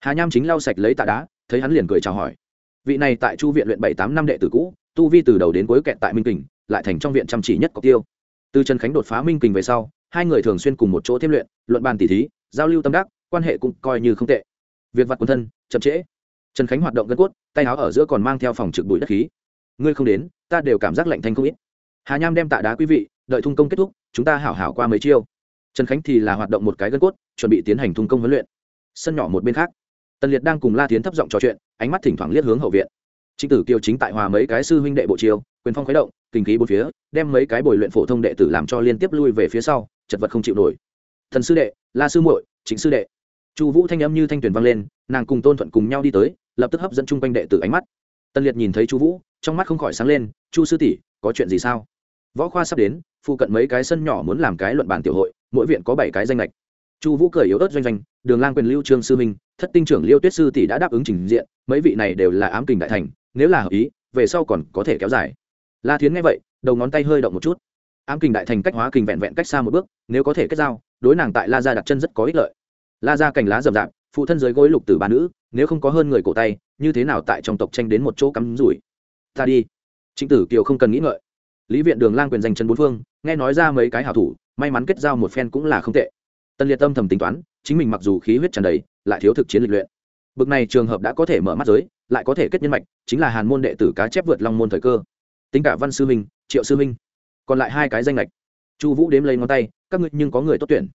A: Hà nham chính lau sạch lấy tạ đá, thấy hắn liền cười chào hỏi. Vị này tại chu viện luyện bảy tám năm đệ tử cũ, tu vi từ đầu đến cuối kẹt tại minh kình, lại thành trong viện chăm chỉ nhất cọc tiêu. Từ trần khánh đột phá minh kình về sau, hai người thường xuyên cùng một chỗ thêm luyện, luận bàn tỉ thí, giao lưu tâm đắc quan hệ cũng coi như không tệ. Việc vặt quân thân, chậm trễ. Trần khánh hoạt động gân cốt, tay áo ở giữa còn mang theo phòng trực bụi đất khí. Ngươi không đến, ta đều cảm giác lạnh thanh không ít. Hà nham đem tạ đá quý vị, đợi thung công kết thúc, chúng ta hảo hảo qua mấy chiêu. Trần khánh thì là hoạt động một cái gân cốt, chuẩn bị tiến hành thung công huấn luyện. Sân nhỏ một bên khác, tần liệt đang cùng la tiến thấp giọng trò chuyện, ánh mắt thỉnh thoảng liếc hướng hậu viện. Trịnh tử kiều chính tại hòa mấy cái sư huynh đệ bộ chiêu, quyền phong khuấy động, kinh khí bốn phía, đem mấy cái bồi luyện phổ thông đệ tử làm cho liên tiếp lui về phía sau, chật vật không chịu nổi. Thần sư đệ, la sư muội chính sư đệ chu vũ thanh âm như thanh tuyển vang lên, nàng cùng tôn thuận cùng nhau đi tới, lập tức hấp dẫn chung quanh đệ tử ánh mắt. Tân liệt nhìn thấy chu vũ, trong mắt không khỏi sáng lên, chu sư tỷ, có chuyện gì sao? Võ khoa sắp đến, phụ cận mấy cái sân nhỏ muốn làm cái luận bản tiểu hội, mỗi viện có bảy cái danh lệch chu vũ cười yếu ớt doanh doanh, đường lang quyền lưu trương sư minh, thất tinh trưởng liêu tuyết sư tỷ đã đáp ứng trình diện, mấy vị này đều là ám kình đại thành, nếu là hợp ý, về sau còn có thể kéo dài. La thiến nghe vậy, đầu ngón tay hơi động một chút. Ám kình đại thành cách hóa kình vẹn vẹn cách xa một bước, nếu có thể kết giao, đối nàng tại la gia đặt chân rất có ích lợi la ra cành lá rậm rạp, phụ thân dưới gối lục tử ba nữ, nếu không có hơn người cổ tay, như thế nào tại trong tộc tranh đến một chỗ cắm rủi? Ta đi. Trịnh tử kiều không cần nghĩ ngợi. Lý viện đường lang quyền danh chân bốn phương, nghe nói ra mấy cái hảo thủ, may mắn kết giao một phen cũng là không tệ. Tân liệt tâm thầm tính toán, chính mình mặc dù khí huyết tràn đầy, lại thiếu thực chiến lịch luyện. Bực này trường hợp đã có thể mở mắt giới, lại có thể kết nhân mạch, chính là hàn môn đệ tử cá chép vượt long môn thời cơ. Tính cả văn sư minh, triệu sư minh, còn lại hai cái danh lệch chu vũ đếm lấy ngón tay, các ngươi nhưng có người tốt tuyển.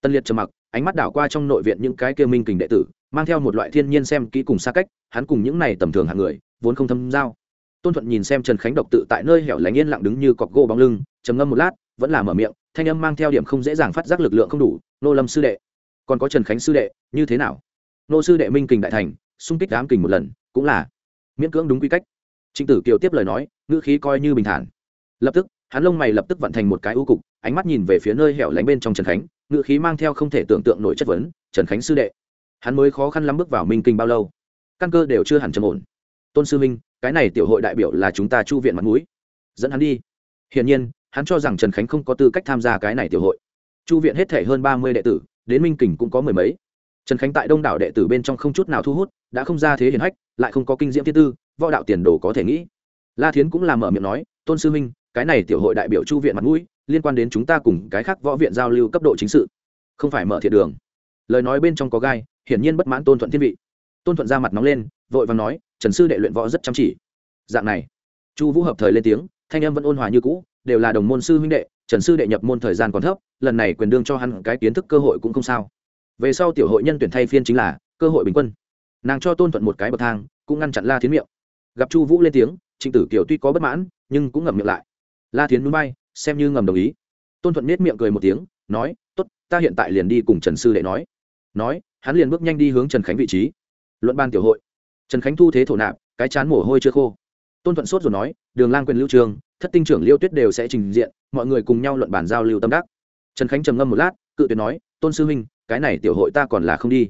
A: Tân liệt trầm mặc ánh mắt đảo qua trong nội viện những cái kia minh kình đệ tử, mang theo một loại thiên nhiên xem kỹ cùng xa cách, hắn cùng những này tầm thường hạng người, vốn không thâm giao. Tôn thuận nhìn xem trần khánh độc tự tại nơi hẻo lánh yên lặng đứng như cọc gỗ bóng lưng, trầm ngâm một lát, vẫn là mở miệng, thanh âm mang theo điểm không dễ dàng phát giác lực lượng không đủ, nô lâm sư đệ, còn có trần khánh sư đệ, như thế nào? Nô sư đệ minh kình đại thành, xung kích đám kình một lần, cũng là miễn cưỡng đúng quy cách. Trịnh tử kiều tiếp lời nói, ngữ khí coi như bình thản. Lập tức, hắn lông mày lập tức vận thành một cái ưu cục, ánh mắt nhìn về phía nơi hẻo lánh bên trong trần khánh ngự khí mang theo không thể tưởng tượng nổi chất vấn, trần khánh sư đệ, hắn mới khó khăn lắm bước vào minh kinh bao lâu? Căn cơ đều chưa hẳn trầm ổn. Tôn sư minh cái này tiểu hội đại biểu là chúng ta chu viện mặt mũi. Dẫn hắn đi. Hiển nhiên, hắn cho rằng trần khánh không có tư cách tham gia cái này tiểu hội. Chu viện hết thể hơn ba mươi đệ tử, đến minh kình cũng có mười mấy. Trần khánh tại đông đảo đệ tử bên trong không chút nào thu hút, đã không ra thế hiển hách, lại không có kinh diễm thứ tư, võ đạo tiền đồ có thể nghĩ. La thiến cũng làm mở miệng nói, tôn sư minh cái này tiểu hội đại biểu chu viện mặt mũi liên quan đến chúng ta cùng cái khác võ viện giao lưu cấp độ chính sự. Không phải mở thiệt đường. Lời nói bên trong có gai, hiển nhiên bất mãn tôn thuận thiên vị. Tôn thuận ra mặt nóng lên, vội và nói, trần sư đệ luyện võ rất chăm chỉ. Dạng này, chu vũ hợp thời lên tiếng, thanh em vẫn ôn hòa như cũ, đều là đồng môn sư huynh đệ, trần sư đệ nhập môn thời gian còn thấp, lần này quyền đương cho hắn cái kiến thức cơ hội cũng không sao. Về sau tiểu hội nhân tuyển thay phiên chính là, cơ hội bình quân. Nàng cho tôn thuận một cái bậc thang, cũng ngăn chặn la thiến miệng. Gặp chu vũ lên tiếng, trịnh tử kiều tuy có bất mãn, nhưng cũng ngậm miệng lại. La thiến núi bay xem như ngầm đồng ý. Tôn thuận nết miệng cười một tiếng, nói t ố t ta hiện tại liền đi cùng trần sư đệ nói. Nói, hắn liền bước nhanh đi hướng trần khánh vị trí. Luận ban tiểu hội. Trần khánh thu thế thổ nạp, cái chán mồ hôi chưa khô. Tôn thuận sốt rồi nói, đường lang quyền lưu trường, thất tinh trưởng liêu tuyết đều sẽ trình diện, mọi người cùng nhau luận bản giao lưu tâm đắc. Trần khánh trầm ngâm một lát, cự tuyệt nói, tôn sư huynh, cái này tiểu hội ta còn là không đi.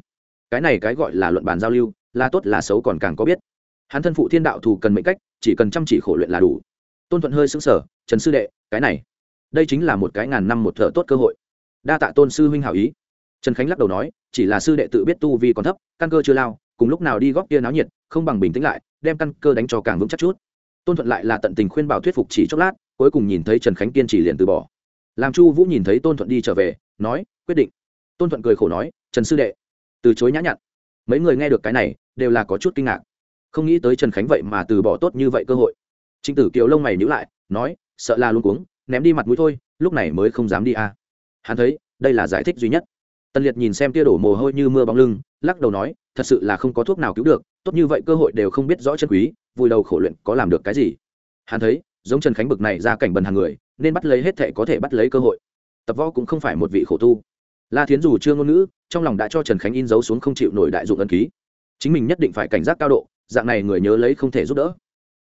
A: Cái này cái gọi là luận bản giao lưu, là tốt là xấu còn càng có biết. Hắn thân phụ thiên đạo thù cần mệnh cách, chỉ cần chăm chỉ khổ luyện là đủ. Tôn thuận hơi xứng sở trần sư đệ cái này, đây chính là một cái ngàn năm một thợ tốt cơ hội. Đa tạ tôn sư huynh hảo ý. Trần khánh lắc đầu nói, chỉ là sư đệ tự biết tu vi còn thấp, căn cơ chưa lao, cùng lúc nào đi góp kia náo nhiệt, không bằng bình tĩnh lại, đem căn cơ đánh cho càng vững chắc chút. Tôn thuận lại là tận tình khuyên bảo thuyết phục chỉ chốc lát, cuối cùng nhìn thấy trần khánh kiên trì liền từ bỏ. Làm chu vũ nhìn thấy tôn thuận đi trở về, nói, quyết định. Tôn thuận cười khổ nói, trần sư đệ, từ chối nhã nhặn. Mấy người nghe được cái này, đều là có chút kinh ngạc. Không nghĩ tới trần khánh vậy mà từ bỏ tốt như vậy cơ hội. Trịnh tử kiều lông mày nhữ lại, nói sợ là luôn cuống, ném đi mặt mũi thôi, lúc này mới không dám đi a à. hắn thấy, đây là giải thích duy nhất. Tân liệt nhìn xem tia đổ mồ hôi như mưa bóng lưng, lắc đầu nói, thật sự là không có thuốc nào cứu được, tốt như vậy cơ hội đều không biết rõ chân quý, vui đầu khổ luyện có làm được cái gì. Hắn thấy, giống trần khánh bực này ra cảnh bần hàng người, nên bắt lấy hết thệ có thể bắt lấy cơ hội. Tập võ cũng không phải một vị khổ tu. La thiến dù chưa ngôn ngữ, trong lòng đã cho trần khánh in dấu xuống không chịu nổi đại dụng ân ký. Chính mình nhất định phải cảnh giác cao độ, dạng này người nhớ lấy không thể giúp đỡ.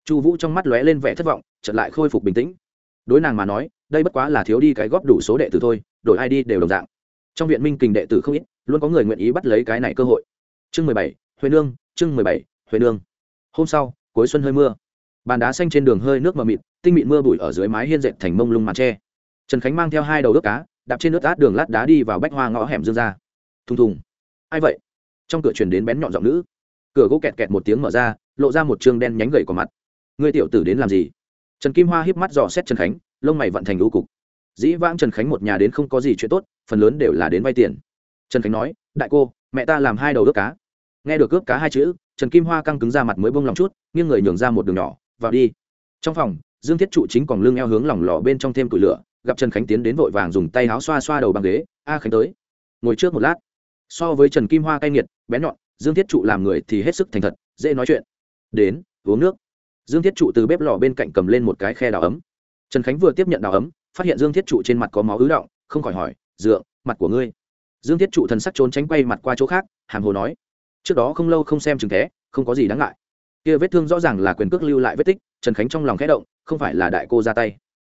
A: Chu vũ trong mắt lóe lên vẻ thất vọng chợt lại khôi phục bình tĩnh. Đối nàng mà nói, đây bất quá là thiếu đi cái góp đủ số đệ tử thôi, đổi ai đi đều đồng dạng. Trong viện minh kình đệ tử không ít, luôn có người nguyện ý bắt lấy cái này cơ hội. Chương mười bảy, huệ nương, chương mười bảy, huệ nương. Hôm sau, cuối xuân hơi mưa. Bàn đá xanh trên đường hơi nước mờ mịt, tinh mịn mưa bụi ở dưới mái hiên dệt thành mông lung màn tre. Trần khánh mang theo hai đầu ướp cá, đạp trên nước át đường lát đá đi vào bách hoa ngõ hẻm dương ra. Thùng thùng. Ai vậy? Trong cửa chuyển đến bén nhọn giọng nữ. Cửa gỗ kẹt kẹt một tiếng mở ra, lộ ra một chương đen nhánh gầy của mặt. Ngươi tiểu tử đến làm gì? Trần kim hoa híp mắt dò xét trần khánh, lông mày vận thành lũ cục. Dĩ vãng trần khánh một nhà đến không có gì chuyện tốt, phần lớn đều là đến vay tiền. Trần khánh nói, đại cô, mẹ ta làm hai đầu ướp cá. Nghe được ướp cá hai chữ, trần kim hoa căng cứng ra mặt mới bông lòng chút, nghiêng người nhường ra một đường nhỏ, vào đi. Trong phòng, dương thiết trụ chính còn lưng eo hướng lỏng lò bên trong thêm củi lửa, gặp trần khánh tiến đến vội vàng dùng tay áo xoa xoa đầu bằng ghế, a khánh tới. Ngồi trước một lát. So với trần kim hoa cay nghiệt, bén nhọn, dương thiết trụ làm người thì hết sức thành thật, dễ nói chuyện. Đến, uống nước dương thiết trụ từ bếp lò bên cạnh cầm lên một cái khe đào ấm. Trần khánh vừa tiếp nhận đào ấm, phát hiện dương thiết trụ trên mặt có máu ứ động, không khỏi hỏi dựa mặt của ngươi? Dương thiết trụ thần sắc trốn tránh quay mặt qua chỗ khác, hàm hồ nói, trước đó không lâu không xem chừng thế, không có gì đáng ngại. Kia vết thương rõ ràng là quyền cước lưu lại vết tích, trần khánh trong lòng khẽ động, không phải là đại cô ra tay.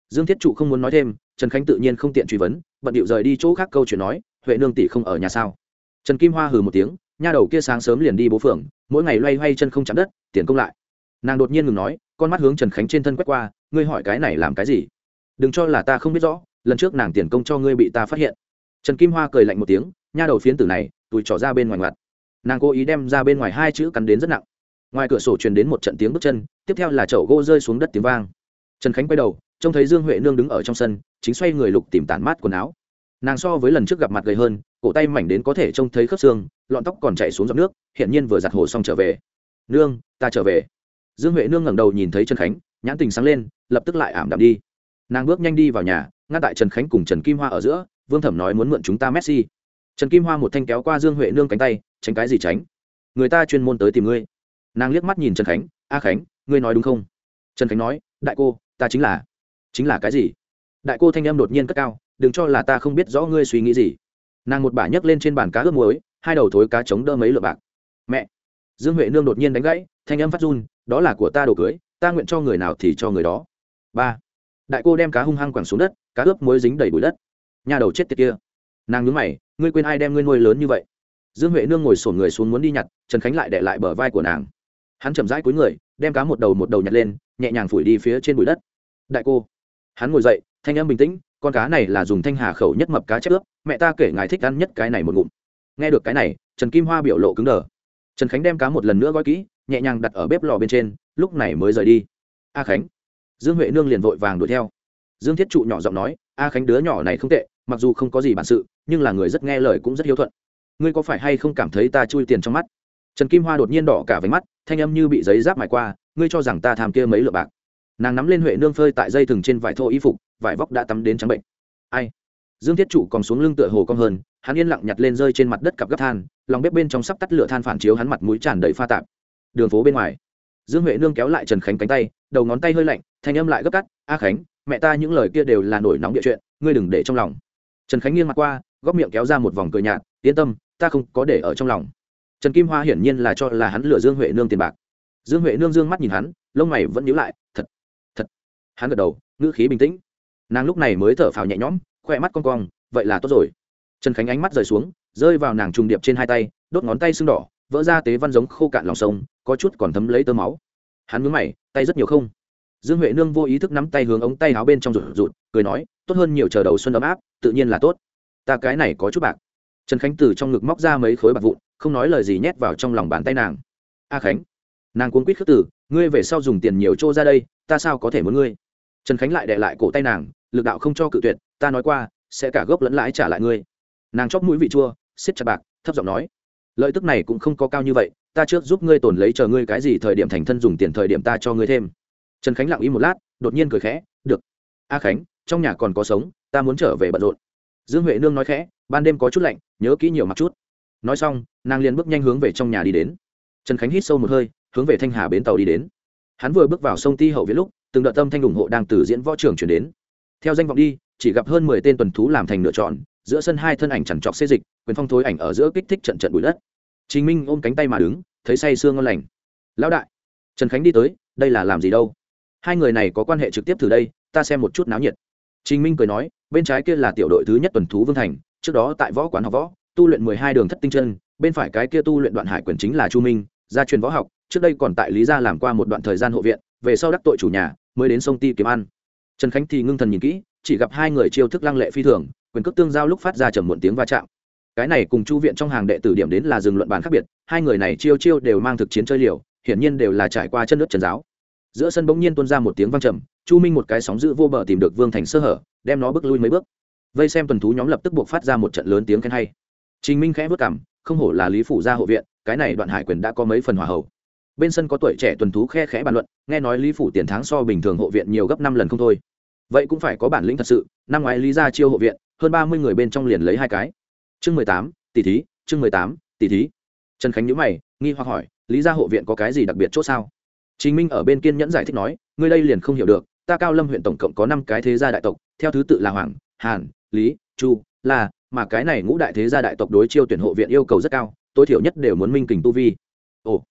A: Dương thiết trụ không muốn nói thêm, trần khánh tự nhiên không tiện truy vấn, bận điệu rời đi chỗ khác câu chuyện nói, huệ nương tỷ không ở nhà sao? Trần kim hoa hừ một tiếng, nha đầu kia sáng sớm liền đi bố phường, mỗi ngày loay hoay chân không chạm đất, tiền công lại nàng đột nhiên ngừng nói, con mắt hướng trần khánh trên thân quét qua, ngươi hỏi cái này làm cái gì? Đừng cho là ta không biết rõ, lần trước nàng tiền công cho ngươi bị ta phát hiện. Trần kim hoa cười lạnh một tiếng, nha đầu phiến tử này tùi trỏ ra bên ngoài ngoặt. Nàng cố ý đem ra bên ngoài hai chữ cắn đến rất nặng. Ngoài cửa sổ truyền đến một trận tiếng bước chân, tiếp theo là chậu gỗ rơi xuống đất tiếng vang. Trần khánh quay đầu, trông thấy dương huệ nương đứng ở trong sân, chính xoay người lục tìm tản mát quần áo. Nàng so với lần trước gặp mặt gầy hơn, cổ tay mảnh đến có thể trông thấy khớp xương, lọn tóc còn chạy xuống dọc nước hiện nhiên vừa giặt hồ xong trở về. Nương, ta trở về dương huệ nương ngẩng đầu nhìn thấy trần khánh, nhãn tình sáng lên, lập tức lại ảm đạm đi. Nàng bước nhanh đi vào nhà, ngăn tại trần khánh cùng trần kim hoa ở giữa, vương thẩm nói muốn mượn chúng ta messi. Trần kim hoa một thanh kéo qua dương huệ nương cánh tay, tránh cái gì tránh? Người ta chuyên môn tới tìm ngươi. Nàng liếc mắt nhìn trần khánh, a khánh, ngươi nói đúng không? Trần khánh nói, đại cô, ta chính là chính là cái gì? Đại cô thanh em đột nhiên cất cao, đừng cho là ta không biết rõ ngươi suy nghĩ gì. Nàng một bả nhấc lên trên bàn cá ướp muối, hai đầu thối cá chống đỡ mấy lượt bạc. Mẹ dương huệ nương đột nhiên đánh gãy, thanh âm phát run, đó là của ta đồ cưới, ta nguyện cho người nào thì cho người đó. Ba. Đại cô đem cá hung hăng quẳng xuống đất, cá ướp muối dính đầy bụi đất. Nhà đầu chết tiệt kia. Nàng nhúng mày, ngươi quên ai đem ngươi nuôi lớn như vậy? Dương huệ nương ngồi sổn người xuống muốn đi nhặt, trần khánh lại để lại bờ vai của nàng. Hắn chậm rãi cuối người, đem cá một đầu một đầu nhặt lên, nhẹ nhàng phủi đi phía trên bụi đất. Đại cô. Hắn ngồi dậy, thanh âm bình tĩnh, con cá này là dùng thanh hà khẩu nhất mập cá chép ướp, mẹ ta kể ngài thích ăn nhất cái này một ngụm. Nghe được cái này, trần kim hoa biểu lộ cứng đờ trần khánh đem cá một lần nữa gói kỹ, nhẹ nhàng đặt ở bếp lò bên trên, lúc này mới rời đi. A khánh. Dương huệ nương liền vội vàng đuổi theo. Dương thiết trụ nhỏ giọng nói, a khánh đứa nhỏ này không tệ, mặc dù không có gì bản sự, nhưng là người rất nghe lời cũng rất hiếu thuận. Ngươi có phải hay không cảm thấy ta chui tiền trong mắt? Trần kim hoa đột nhiên đỏ cả váy mắt, thanh âm như bị giấy giáp mài qua, ngươi cho rằng ta tham kia mấy lượng bạc? Nàng nắm lên huệ nương phơi tại dây thừng trên vải thô y phục, vải vóc đã tắm đến trắng bệnh. Ai? Dương thiết trụ còn xuống lưng tựa hồ cong hơn, hắn yên lặng nhặt lên rơi trên mặt đất cặp gấp than, lòng bếp bên trong sắp tắt lửa than phản chiếu hắn mặt mũi tràn đầy pha tạp. Đường phố bên ngoài, dương huệ nương kéo lại trần khánh cánh tay, đầu ngón tay hơi lạnh, thanh âm lại gấp cắt a khánh, mẹ ta những lời kia đều là nổi nóng địa chuyện, ngươi đừng để trong lòng. Trần khánh nghiêng mặt qua, góc miệng kéo ra một vòng cười nhạt, yên tâm, ta không có để ở trong lòng. Trần kim hoa hiển nhiên là cho là hắn lừa dương huệ nương tiền bạc. Dương huệ nương dương mắt nhìn hắn, lông mày vẫn nhíu lại, thật thật. Hắn gật đầu, ngữ khí bình tĩnh. Nàng lúc này mới thở phào nhẹ nhõm khỏe mắt con cong, vậy là tốt rồi. Trần khánh ánh mắt rời xuống, rơi vào nàng trùng điệp trên hai tay, đốt ngón tay sưng đỏ, vỡ ra tế văn giống khô cạn lòng sông, có chút còn thấm lấy tơ máu. Hắn mướn mày, tay rất nhiều không? Dương huệ nương vô ý thức nắm tay hướng ống tay áo bên trong rụt rụt, cười nói, tốt hơn nhiều chờ đầu xuân ấm áp, tự nhiên là tốt. Ta cái này có chút bạc. Trần khánh từ trong ngực móc ra mấy khối bạc vụn, không nói lời gì nhét vào trong lòng bàn tay nàng. A khánh, nàng cuốn quýt khước tử ngươi về sau dùng tiền nhiều trô ra đây, ta sao có thể muốn ngươi? Trần khánh lại đệ lại cổ tay nàng, lực đạo không cho cự tuyệt ta nói qua, sẽ cả gốc lẫn lãi trả lại ngươi. Nàng chóp mũi vị chua xiết chặt bạc, thấp giọng nói, lợi tức này cũng không có cao như vậy, ta trước giúp ngươi tồn lấy chờ ngươi cái gì thời điểm thành thân dùng tiền thời điểm ta cho ngươi thêm. Trần khánh lặng im một lát, đột nhiên cười khẽ, được. A khánh, trong nhà còn có sống, ta muốn trở về bận rộn. Dương huệ nương nói khẽ, ban đêm có chút lạnh, nhớ kỹ nhiều mặc chút. Nói xong, nàng liền bước nhanh hướng về trong nhà đi đến. Trần khánh hít sâu một hơi, hướng về thanh hà bến tàu đi đến. Hắn vừa bước vào sông ti hậu viết lúc, từng đợt tâm thanh ủng hộ đang từ diễn võ trường chuyển đến theo danh vọng đi, chỉ gặp hơn mười tên tuần thú làm thành lựa chọn giữa sân hai thân ảnh chẳng chọc xê dịch, quyền phong thối ảnh ở giữa kích thích trận trận bụi đất. Trình minh ôm cánh tay mà đứng, thấy say sương ngon lành. Lão đại, trần khánh đi tới, đây là làm gì đâu? Hai người này có quan hệ trực tiếp từ đây, ta xem một chút náo nhiệt. Trình minh cười nói, bên trái kia là tiểu đội thứ nhất tuần thú vương thành, trước đó tại võ quán học võ, tu luyện mười hai đường thất tinh chân, bên phải cái kia tu luyện đoạn hải quyền chính là chu minh, gia truyền võ học, trước đây còn tại lý gia làm qua một đoạn thời gian hộ viện, về sau đắc tội chủ nhà, mới đến sông ti kiếm ăn trần khánh thì ngưng thần nhìn kỹ, chỉ gặp hai người chiêu thức lăng lệ phi thường, quyền cước tương giao lúc phát ra trầm muộn tiếng va chạm. Cái này cùng chu viện trong hàng đệ tử điểm đến là dừng luận bàn khác biệt, hai người này chiêu chiêu đều mang thực chiến chơi liều, hiển nhiên đều là trải qua chân nước trần giáo. Giữa sân bỗng nhiên tuôn ra một tiếng vang trầm, chu minh một cái sóng giữ vô bờ tìm được vương thành sơ hở, đem nó bước lui mấy bước. Vây xem tuần thú nhóm lập tức buộc phát ra một trận lớn tiếng khen hay. Trình minh khẽ vất cảm không hổ là lý phủ gia hộ viện, cái này đoạn hải quyền đã có mấy phần hòa hậu. Bên sân có tuổi trẻ tuần thú khe khẽ bàn luận, nghe nói lý phủ tiền tháng so bình thường hộ viện nhiều gấp năm lần không thôi vậy cũng phải có bản lĩnh thật sự. Năm ngoái lý ra chiêu hộ viện, hơn ba mươi người bên trong liền lấy hai cái. Chương mười tám, tỷ thí, chương mười tám, tỷ thí. Trần khánh nhữ mày, nghi hoặc hỏi, lý gia hộ viện có cái gì đặc biệt c h ỗ sao? Chính minh ở bên kiên nhẫn giải thích nói, ngươi đây liền không hiểu được, ta cao lâm huyện tổng cộng có năm cái thế gia đại tộc, theo thứ tự là hoàng, hàn, lý, chu, la, mà cái này ngũ đại thế gia đại tộc đối chiêu tuyển hộ viện yêu cầu rất cao, tối thiểu nhất đều muốn minh kình tu vi. Ồ.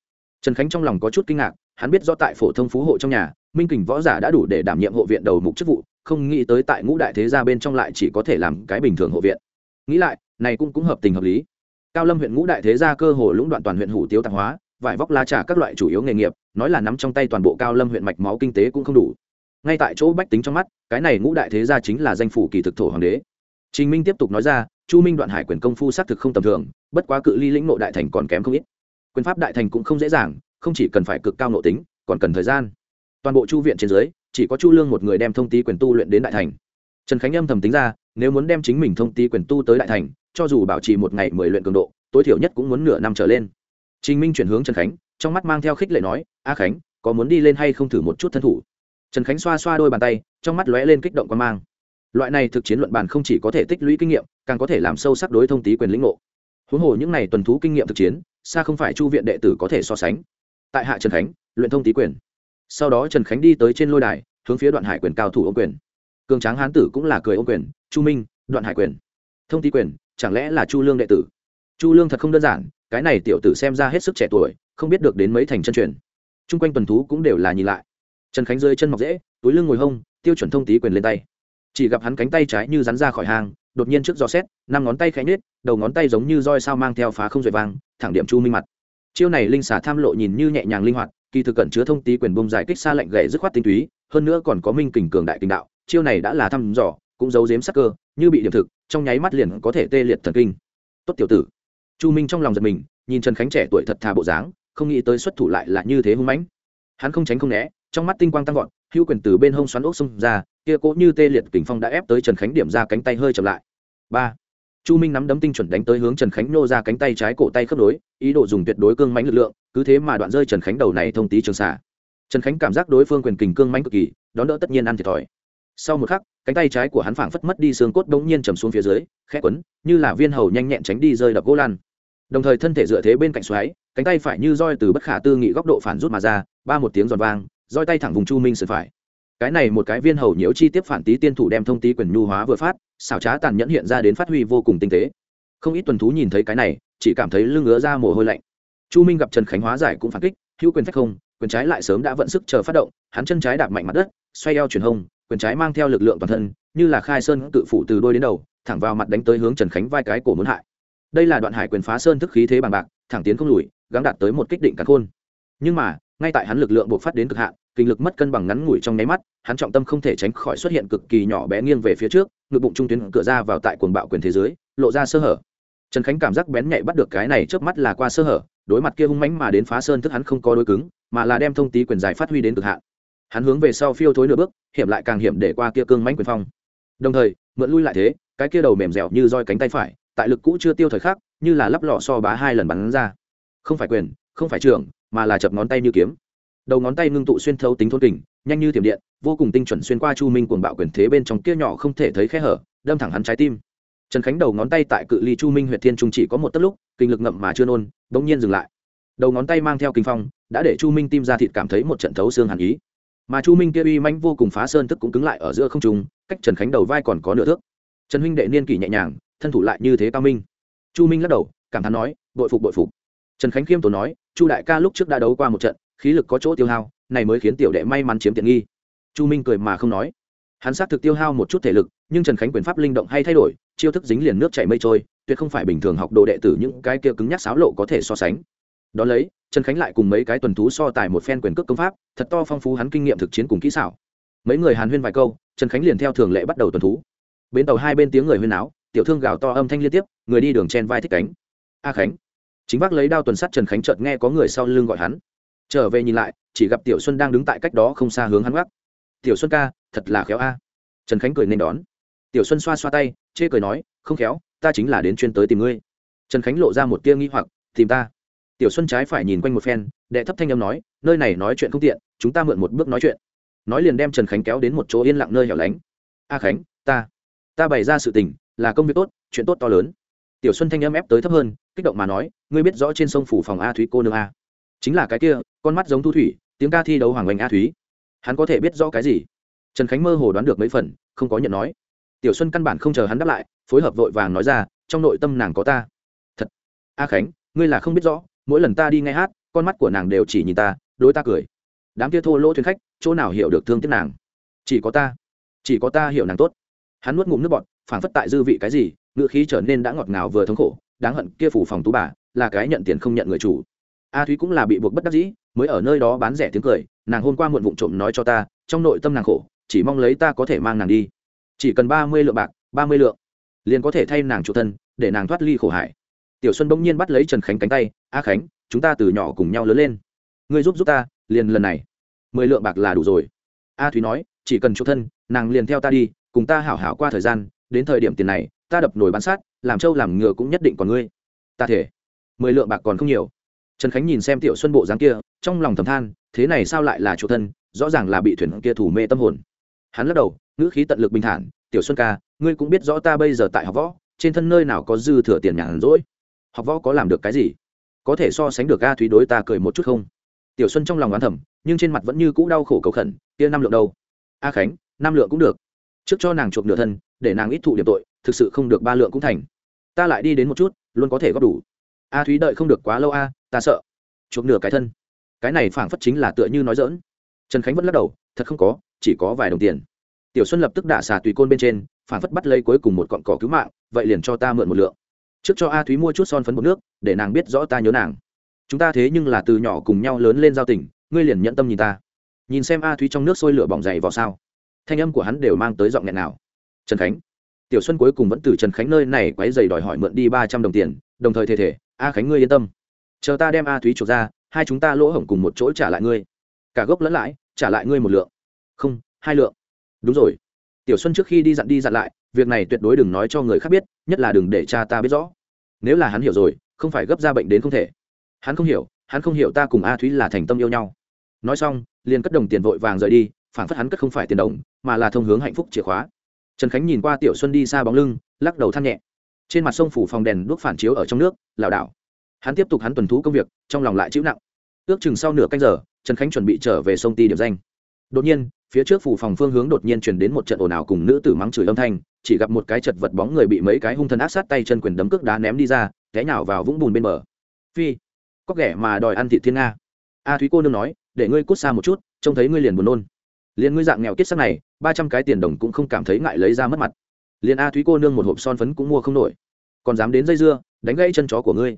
A: Trần khánh trong lòng có chút kinh ngạc, hắn biết do tại phổ thông phú hộ trong nhà, minh kình võ giả đã đủ để đảm nhiệm hộ viện đầu mục chức vụ không nghĩ tới tại ngũ đại thế gia bên trong lại chỉ có thể làm cái bình thường hộ viện. Nghĩ lại, này cũng cũng hợp tình hợp lý. Cao lâm huyện ngũ đại thế gia cơ hồ lũng đoạn toàn huyện hủ tiếu tạp hóa, vải vóc la trà các loại chủ yếu nghề nghiệp, nói là nắm trong tay toàn bộ cao lâm huyện mạch máu kinh tế cũng không đủ. Ngay tại chỗ bách tính trong mắt, cái này ngũ đại thế gia chính là danh phủ kỳ thực thổ hoàng đế. Trình minh tiếp tục nói ra, chu minh đoạn hải quyền công phu xác thực không tầm thường, bất quá cự ly lĩnh nội đại thành còn kém không ít. Quyền pháp đại thành cũng không dễ dàng, không chỉ cần phải cực cao nội tính, còn cần thời gian. Toàn bộ chu viện trên dưới chỉ có chu lương một người đem thông tí quyền tu luyện đến đại thành. Trần khánh âm thầm tính ra, nếu muốn đem chính mình thông tí quyền tu tới đại thành, cho dù bảo trì một ngày mười luyện cường độ, tối thiểu nhất cũng muốn nửa năm trở lên. Trình minh chuyển hướng trần khánh, trong mắt mang theo khích lệ nói, a khánh, có muốn đi lên hay không thử một chút thân thủ? Trần khánh xoa xoa đôi bàn tay, trong mắt lóe lên kích động quan mang. Loại này thực chiến luận bàn không chỉ có thể tích lũy kinh nghiệm, càng có thể làm sâu sắc đối thông tí quyền lĩnh ngộ. Huống hồ những này tuần thú kinh nghiệm thực chiến, xa không phải chu viện đệ tử có thể so sánh. Tại hạ trần khánh, luyện thông tí quyền sau đó trần khánh đi tới trên lôi đài, hướng phía đoạn hải quyền cao thủ ô quyền. Cường tráng hán tử cũng là cười ô quyền, chu minh, đoạn hải quyền. Thông tý quyền, chẳng lẽ là chu lương đệ tử? Chu lương thật không đơn giản, cái này tiểu tử xem ra hết sức trẻ tuổi, không biết được đến mấy thành chân truyền. Chung quanh tuần thú cũng đều là nhìn lại. Trần khánh rơi chân mọc dễ, túi lưng ngồi hông, tiêu chuẩn thông tý quyền lên tay. Chỉ gặp hắn cánh tay trái như rắn ra khỏi hang, đột nhiên trước gió xét năm ngón tay khẽ nhết đầu ngón tay giống như roi sao mang theo phá không dội vang, thẳng điểm chu minh mặt. Chiêu này linh xả tham lộ nhìn như nhẹ nhàng linh hoạt kỳ thực cẩn chứa thông tí quyền bông giải kích xa lạnh gậy dứt khoát tinh túy, hơn nữa còn có minh kình cường đại kinh đạo, chiêu này đã là thăm dò, cũng giấu giếm sắc cơ, như bị điểm thực, trong nháy mắt liền có thể tê liệt thần kinh. Tốt tiểu tử. Chu minh trong lòng giật mình, nhìn trần khánh trẻ tuổi thật thà bộ dáng, không nghĩ tới xuất thủ lại là như thế hung mãnh. Hắn không tránh không né, trong mắt tinh quang tăng vọt, hữu quyền từ bên hông xoắn ốc xông ra, kia cỗ như tê liệt kình phong đã ép tới trần khánh điểm ra cánh tay hơi chậm lại. Ba chu minh nắm đấm tinh chuẩn đánh tới hướng trần khánh nô ra cánh tay trái cổ tay khớp đối ý đồ dùng tuyệt đối cương mãnh lực lượng, cứ thế mà đoạn rơi trần khánh đầu này thông tí trường xả. Trần khánh cảm giác đối phương quyền kình cương mãnh cực kỳ, đón đỡ tất nhiên ăn thiệt thòi. Sau một khắc, cánh tay trái của hắn phảng phất mất đi xương cốt đống nhiên trầm xuống phía dưới, khẽ quấn, như là viên hầu nhanh nhẹn tránh đi rơi đập gỗ lan đồng thời thân thể dựa thế bên cạnh xoáy, cánh tay phải như roi từ bất khả tư nghị góc độ phản rút mà ra, ba một tiếng giòn vang, roi tay thẳng vùng chu minh sườn phải. Cái này một cái viên hầu nhiễu chi tiếp phản tí tiên thủ đem thông tí quyền nhu hóa vừa phát xảo trá tàn nhẫn hiện ra đến phát huy vô cùng tinh tế. Không ít tuần thú nhìn thấy cái này, chỉ cảm thấy lưng ngứa ra mồ hôi lạnh. Chu minh gặp trần khánh hóa giải cũng phản kích, hữu quyền phách không, quyền trái lại sớm đã vận sức chờ phát động, hắn chân trái đạp mạnh mặt đất, xoay eo chuyển hông, quyền trái mang theo lực lượng toàn thân, như là khai sơn tự phụ từ đôi đến đầu, thẳng vào mặt đánh tới hướng trần khánh vai cái cổ muốn hại. Đây là đoạn hải quyền phá sơn thức khí thế bằng bạc, thẳng tiến không lùi, gắng đạt tới một kích định cắn khôn. Nhưng mà ngay tại hắn lực lượng buộc phát đến cực hạn, kinh lực mất cân bằng ngắn ngủi trong nháy mắt, hắn trọng tâm không thể tránh khỏi xuất hiện cực kỳ nhỏ bé nghiêng về phía trước, ngực bụng trung tuyến cửa ra vào tại cuồng bạo quyền thế giới lộ ra sơ hở. Trần khánh cảm giác bén nhạy bắt được cái này trước mắt là qua sơ hở, đối mặt kia hung mãnh mà đến phá sơn thức hắn không có đối cứng, mà là đem thông tí quyền giải phát huy đến cực hạn. Hắn hướng về sau phiêu thối nửa bước, hiểm lại càng hiểm để qua kia cương mãnh quyền phong. Đồng thời, mượn lui lại thế, cái kia đầu mềm dẻo như roi cánh tay phải, tại lực cũ chưa tiêu thời khắc, như là lắp lọ so bá hai lần bắn ra. Không phải quyền, không phải trường mà là chập ngón tay như kiếm. Đầu ngón tay ngưng tụ xuyên thấu tính thôn kình, nhanh như tiềm điện, vô cùng tinh chuẩn xuyên qua chu minh cuồng bạo quyền thế bên trong kia nhỏ không thể thấy khe hở, đâm thẳng hắn trái tim. Trần khánh đầu ngón tay tại cự ly chu minh huyện thiên trung chỉ có một tấc lúc, kinh lực ngậm mà chưa nôn, bỗng nhiên dừng lại. Đầu ngón tay mang theo kinh phong, đã để chu minh tim ra thịt cảm thấy một trận thấu xương hàn ý. Mà chu minh kia uy manh vô cùng phá sơn tức cũng cứng lại ở giữa không trung, cách trần khánh đầu vai còn có nửa thước. Trần huynh đệ niên kỷ nhẹ nhàng, thân thủ lại như thế cao minh. Chu minh lắc đầu, cảm thán nói, bội phục bội phục trần khánh khiêm tổ nói, chu đại ca lúc trước đã đấu qua một trận, khí lực có chỗ tiêu hao, này mới khiến tiểu đệ may mắn chiếm tiện nghi. Chu minh cười mà không nói. Hắn xác thực tiêu hao một chút thể lực, nhưng trần khánh quyền pháp linh động hay thay đổi, chiêu thức dính liền nước chảy mây trôi, tuyệt không phải bình thường học đồ đệ tử những cái kia cứng nhắc sáo lộ có thể so sánh. Đón lấy, trần khánh lại cùng mấy cái tuần thú so tài một phen quyền cước công pháp, thật to phong phú hắn kinh nghiệm thực chiến cùng kỹ xảo. Mấy người hàn huyên vài câu, trần khánh liền theo thường lệ bắt đầu tuần thú. Bến tàu hai bên tiếng người huyên áo tiểu thương gào to âm thanh liên tiếp, người đi đường chen vai thích cánh. A khánh chính bác lấy đao tuần sát trần khánh chợt nghe có người sau lưng gọi hắn. Trở về nhìn lại, chỉ gặp tiểu xuân đang đứng tại cách đó không xa hướng hắn gác tiểu xuân ca, thật là khéo a. Trần khánh cười nên đón. Tiểu xuân xoa xoa tay, chê cười nói, không khéo, ta chính là đến chuyên tới tìm ngươi. Trần khánh lộ ra một tia nghi hoặc, tìm ta? Tiểu xuân trái phải nhìn quanh một phen, đệ thấp thanh âm nói, nơi này nói chuyện không tiện, chúng ta mượn một bước nói chuyện. Nói liền đem trần khánh kéo đến một chỗ yên lặng nơi hẻo lánh. A khánh, ta ta bày ra sự tình, là công việc tốt, chuyện tốt to lớn tiểu xuân thanh âm ép tới thấp hơn, kích động mà nói, ngươi biết rõ trên sông phủ phòng a thúy cô nương a. Chính là cái kia, con mắt giống thu thủy, tiếng ca thi đấu hoàng oanh a thúy. Hắn có thể biết rõ cái gì? Trần khánh mơ hồ đoán được mấy phần, không có nhận nói. Tiểu xuân căn bản không chờ hắn đáp lại, phối hợp vội vàng nói ra, trong nội tâm nàng có ta. Thật? A khánh, ngươi là không biết rõ, mỗi lần ta đi nghe hát, con mắt của nàng đều chỉ nhìn ta, đối ta cười. Đám kia thô lỗ thuyền khách, chỗ nào hiểu được thương tiếc nàng? Chỉ có ta, chỉ có ta hiểu nàng tốt. Hắn nuốt ngụm nước bọt phản phất tại dư vị cái gì ngựa khí trở nên đã ngọt ngào vừa thống khổ, đáng hận kia phủ phòng tú bà, là cái nhận tiền không nhận người chủ. A thúy cũng là bị buộc bất đắc dĩ, mới ở nơi đó bán rẻ tiếng cười, nàng hôm qua muộn vụng trộm nói cho ta, trong nội tâm nàng khổ, chỉ mong lấy ta có thể mang nàng đi. Chỉ cần ba mươi lượng bạc, ba mươi lượng, liền có thể thay nàng chủ thân, để nàng thoát ly khổ hải tiểu xuân bỗng nhiên bắt lấy trần khánh cánh tay, a khánh, chúng ta từ nhỏ cùng nhau lớn lên. Ngươi giúp giúp ta, liền lần này. Mười lượng bạc là đủ rồi. A thúy nói, chỉ cần chủ thân, nàng liền theo ta đi, cùng ta hảo hảo qua thời gian, đến thời điểm tiền này ta đập nổi bán sát, làm trâu làm ngựa cũng nhất định còn ngươi. Ta thể. Mười lượng bạc còn không nhiều. Trần khánh nhìn xem tiểu xuân bộ dáng kia, trong lòng thầm than, thế này sao lại là chủ thân, rõ ràng là bị thuyền kia thủ mê tâm hồn. Hắn lắc đầu, ngữ khí tận lực bình thản, tiểu xuân ca, ngươi cũng biết rõ ta bây giờ tại học võ, trên thân nơi nào có dư thừa tiền nhàn rỗi. Học võ có làm được cái gì? Có thể so sánh được a thúy đối ta cười một chút không? Tiểu xuân trong lòng oán thầm, nhưng trên mặt vẫn như cũ đau khổ cầu khẩn, kia năm lượng đâu? A khánh, năm lượng cũng được. Trước cho nàng chuộc nửa thân, để nàng ít thụ điểm tội thực sự không được ba lượng cũng thành. Ta lại đi đến một chút, luôn có thể góp đủ. A thúy đợi không được quá lâu a, ta sợ. Chuộc nửa cái thân. Cái này phảng phất chính là tựa như nói dỡn trần khánh vẫn lắc đầu, thật không có, chỉ có vài đồng tiền. Tiểu xuân lập tức đả xà tùy côn bên trên, phảng phất bắt lấy cuối cùng một cọn cỏ cứu mạng, vậy liền cho ta mượn một lượng. Trước cho a thúy mua chút son phấn bột nước, để nàng biết rõ ta nhớ nàng. Chúng ta thế nhưng là từ nhỏ cùng nhau lớn lên giao tình, ngươi liền nhẫn tâm nhìn ta. Nhìn xem a thúy trong nước sôi lửa bỏng dày vào sao. Thanh âm của hắn đều mang tới giọng nghẹn nào. Trần khánh tiểu xuân cuối cùng vẫn từ trần khánh nơi này quấy dày đòi hỏi mượn đi ba trăm đồng tiền, đồng thời thể thể a khánh ngươi yên tâm. Chờ ta đem a thúy chuộc ra, hai chúng ta lỗ hổng cùng một chỗ trả lại ngươi. Cả gốc lẫn lãi, trả lại ngươi một lượng. Không, hai lượng. Đúng rồi. Tiểu xuân trước khi đi dặn đi dặn lại, việc này tuyệt đối đừng nói cho người khác biết, nhất là đừng để cha ta biết rõ. Nếu là hắn hiểu rồi, không phải gấp ra bệnh đến không thể. Hắn không hiểu, hắn không hiểu ta cùng a thúy là thành tâm yêu nhau. Nói xong, liền cất đồng tiền vội vàng rời đi phản phất hắn cất không phải tiền đồng, mà là thông hướng hạnh phúc chìa khóa trần khánh nhìn qua tiểu xuân đi xa bóng lưng, lắc đầu than nhẹ. Trên mặt sông phủ phòng đèn đuốc phản chiếu ở trong nước, lảo đảo. Hắn tiếp tục hắn tuần thú công việc, trong lòng lại chịu nặng. Ước chừng sau nửa canh giờ, trần khánh chuẩn bị trở về sông ti điểm danh. Đột nhiên, phía trước phủ phòng phương hướng đột nhiên chuyển đến một trận ồn ào cùng nữ tử mắng chửi âm thanh, chỉ gặp một cái chật vật bóng người bị mấy cái hung thần áp sát tay chân quyền đấm cước đá ném đi ra, té nhào vào vũng bùn bên bờ. Phi, có kẻ mà đòi ăn thịt thiên nga. A thúy cô nương nói, để ngươi cút xa một chút, trông thấy ngươi liền buồn nôn. Liền ngươi dạng nghèo kết sắc này ba trăm cái tiền đồng cũng không cảm thấy ngại lấy ra mất mặt. Liền a thúy cô nương một hộp son phấn cũng mua không nổi. Còn dám đến dây dưa, đánh gãy chân chó của ngươi.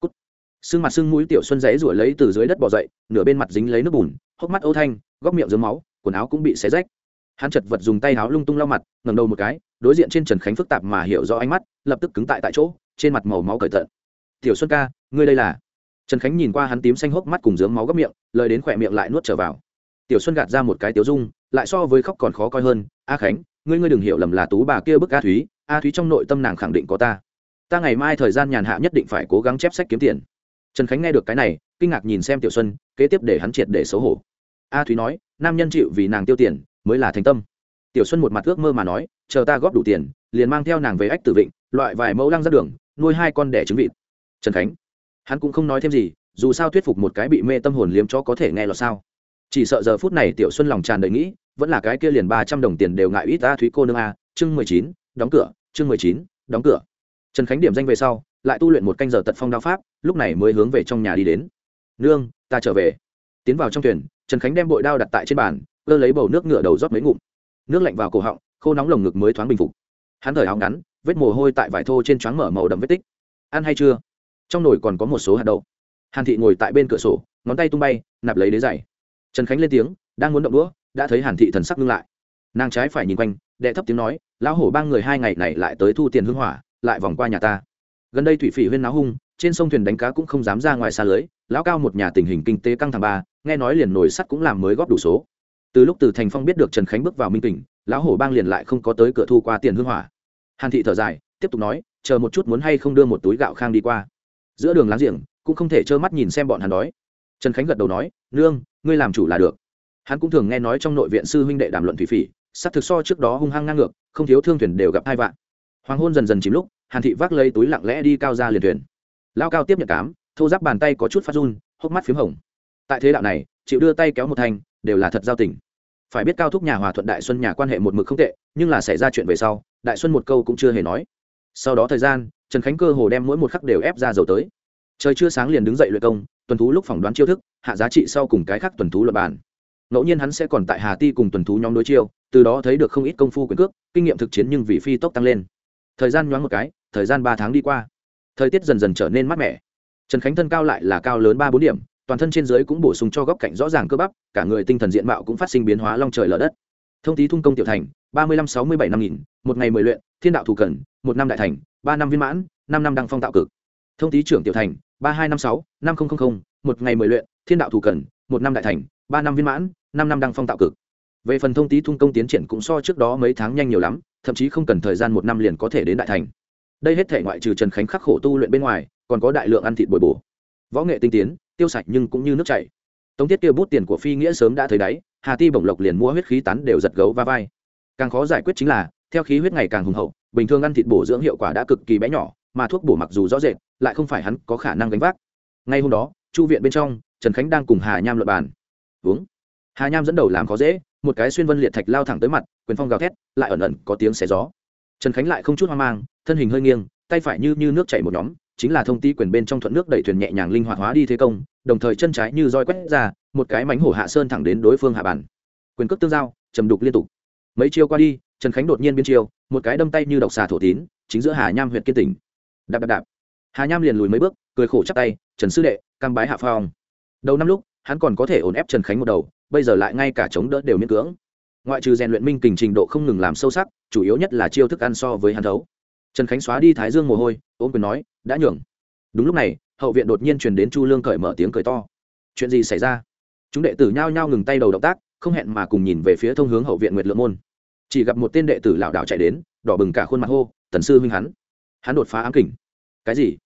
A: Cút. Sưng mặt sưng mũi tiểu xuân dãy ruổi lấy từ dưới đất bỏ dậy, nửa bên mặt dính lấy nước bùn, hốc mắt ô thanh, góc miệng dưới máu, quần áo cũng bị xé rách. Hắn chật vật dùng tay áo lung tung lau mặt, ngẩng đầu một cái, đối diện trên trần khánh phức tạp mà hiểu rõ ánh mắt, lập tức cứng tại tại chỗ, trên mặt màu máu cởi tận. Tiểu xuân ca, ngươi đây là? Trần khánh nhìn qua hắn tím xanh hốc mắt cùng dướng máu góc miệng, lời đến khỏe miệng lại nuốt trở vào tiểu xuân gạt ra một cái tiểu dung, lại so với khóc còn khó coi hơn, a khánh, ngươi ngươi đừng hiểu lầm là tú bà kia bức a thúy a thúy trong nội tâm nàng khẳng định có ta. Ta ngày mai thời gian nhàn hạ nhất định phải cố gắng chép sách kiếm tiền. Trần khánh nghe được cái này, kinh ngạc nhìn xem tiểu xuân, kế tiếp để hắn triệt để xấu hổ. A thúy nói, nam nhân chịu vì nàng tiêu tiền, mới là thành tâm. Tiểu xuân một mặt ước mơ mà nói, chờ ta góp đủ tiền, liền mang theo nàng về ách tử vịnh, loại vài mẫu lăng ra đường, nuôi hai con đẻ trứng vịt. Trần khánh, hắn cũng không nói thêm gì, dù sao thuyết phục một cái bị mê tâm hồn liếm cho có thể nghe là sao chỉ sợ giờ phút này tiểu xuân lòng tràn đầy nghĩ, vẫn là cái kia liền ba trăm đồng tiền đều ngại ít ta thúy cô nương a, chương mười chín, đóng cửa, chương mười chín, đóng cửa. Trần khánh điểm danh về sau, lại tu luyện một canh giờ tật phong đao pháp, lúc này mới hướng về trong nhà đi đến. Nương, ta trở về. Tiến vào trong thuyền, trần khánh đem bội đao đặt tại trên bàn cơ lấy bầu nước ngựa đầu rót mấy ngụm. Nước lạnh vào cổ họng, khô nóng lồng ngực mới thoáng bình phục. Hắn thời áo ngắn, vết mồ hôi tại vải thô trên trắng mở màu đậm vết tích. Ăn hay chưa? Trong nồi còn có một số hạt đậu. Hàn thị ngồi tại bên cửa sổ, ngón tay tung bay, nạp lấy đế giày trần khánh lên tiếng, đang muốn động đũa, đã thấy hàn thị thần sắc ngưng lại. Nàng trái phải nhìn quanh, đệ thấp tiếng nói, lão hổ ba người hai ngày này lại tới thu tiền hưng hỏa, lại vòng qua nhà ta. Gần đây thủy phỉ huyên náo hung, trên sông thuyền đánh cá cũng không dám ra ngoài xa lưới, lão cao một nhà tình hình kinh tế căng thẳng ba, nghe nói liền nổi sắt cũng làm mới góp đủ số. Từ lúc từ thành phong biết được trần khánh bước vào minh tỉnh lão hổ bang liền lại không có tới cửa thu qua tiền hương hỏa. Hàn thị thở dài, tiếp tục nói, chờ một chút muốn hay không đưa một túi gạo khang đi qua. Giữa đường láng giềng, cũng không thể trơ mắt nhìn xem bọn hắn đói. Trần khánh gật đầu nói, nương ngươi làm chủ là được. Hắn cũng thường nghe nói trong nội viện sư huynh đệ đàm luận thủy phỉ sắc thực so trước đó hung hăng ngang ngược, không thiếu thương thuyền đều gặp hai vạn hoàng hôn dần dần chìm lúc, hàn thị vác lấy túi lặng lẽ đi cao ra liền thuyền. Lao cao tiếp nhận cám, thô giáp bàn tay có chút phát run, hốc mắt p h í m hồng. Tại thế đạo này, chịu đưa tay kéo một thành đều là thật giao tình. Phải biết cao thúc nhà hòa thuận đại xuân nhà quan hệ một mực không tệ, nhưng là xảy ra chuyện về sau, đại xuân một câu cũng chưa hề nói. Sau đó thời gian, trần khánh cơ hồ đem mỗi một khắc đều ép ra dầu tới. Trời chưa sáng liền đứng dậy luyện công tuần thú lúc phỏng đoán chiêu thức, hạ giá trị sau cùng cái khác tuần thú luật bản. ngẫu nhiên hắn sẽ còn tại hà ti cùng tuần thú nhóm đối chiêu, từ đó thấy được không ít công phu quyền cước, kinh nghiệm thực chiến nhưng vì phi tốc tăng lên. Thời gian nhoáng một cái, thời gian ba tháng đi qua. Thời tiết dần dần trở nên mát mẻ. Trần khánh thân cao lại là cao lớn ba bốn điểm, toàn thân trên dưới cũng bổ sung cho góc cạnh rõ ràng cơ bắp, cả người tinh thần diện mạo cũng phát sinh biến hóa long trời lở đất. Thông tí thung công tiểu thành, ba mươi năm sáu mươi bảy năm nghìn, một ngày mười luyện, thiên đạo thủ cần, một năm đại thành, ba năm viên mãn, năm năm đăng phong tạo cực. Thông tí trưởng tiểu thành ba hai năm sáu, năm nghìn một ngày mười luyện, thiên đạo thủ cần, một năm đại thành, ba năm viên mãn, năm năm đăng phong tạo cực. Về phần thông tí thung công tiến triển cũng so trước đó mấy tháng nhanh nhiều lắm, thậm chí không cần thời gian một năm liền có thể đến đại thành. Đây hết thể ngoại trừ trần khánh khắc khổ tu luyện bên ngoài, còn có đại lượng ăn thịt bồi bổ. Võ nghệ tinh tiến, tiêu sạch nhưng cũng như nước chảy. Tống tiết kia bút tiền của phi nghĩa sớm đã thấy đáy, hà ti bổng lộc liền mua huyết khí tán đều giật gấu va vai. Càng khó giải quyết chính là, theo khí huyết ngày càng hùng hậu, bình thường ăn thịt bổ dưỡng hiệu quả đã cực kỳ bé nhỏ, mà thuốc bổ mặc dù rõ rệt lại không phải hắn có khả năng gánh vác. Ngay hôm đó, chu viện bên trong, trần khánh đang cùng hà nham luận bàn. Uống. Hà nham dẫn đầu làm khó dễ, một cái xuyên vân liệt thạch lao thẳng tới mặt, quyền phong gào thét, lại ẩn ẩn có tiếng xé gió. Trần khánh lại không chút hoang mang, thân hình hơi nghiêng, tay phải như như nước chảy một nhóm, chính là thông ti quyền bên trong thuận nước đẩy thuyền nhẹ nhàng linh hoạt hóa đi thế công, đồng thời chân trái như roi quét ra, một cái mánh hổ hạ sơn thẳng đến đối phương hạ bàn. Quyền cước tương giao chầm đục liên tục. Mấy chiêu qua đi, trần khánh đột nhiên biên chiêu, một cái đâm tay như độc xà thổ tín, chính giữa hà nham huyện kiên tỉnh. Đạp đạp đạp hà nham liền lùi mấy bước, cười khổ chắc tay, trần sư đệ, cam bái hạ phong. Đầu năm lúc, hắn còn có thể ổn ép trần khánh một đầu, bây giờ lại ngay cả chống đỡ đều miễn cưỡng. Ngoại trừ rèn luyện minh kình trình độ không ngừng làm sâu sắc, chủ yếu nhất là chiêu thức ăn so với hắn thấu. Trần khánh xóa đi thái dương mồ hôi ôm quyền nói, đã nhường. Đúng lúc này, hậu viện đột nhiên truyền đến chu lương cởi mở tiếng cười to. Chuyện gì xảy ra? Chúng đệ tử nhao nhao ngừng tay đầu động tác, không hẹn mà cùng nhìn về phía thông hướng hậu viện nguyệt lượng môn. Chỉ gặp một tên đệ tử lảo đảo chạy đến, đỏ bừng cả khuôn mặt hô, tần sư huynh hắn hắn đột phá ám kình. Cái gì?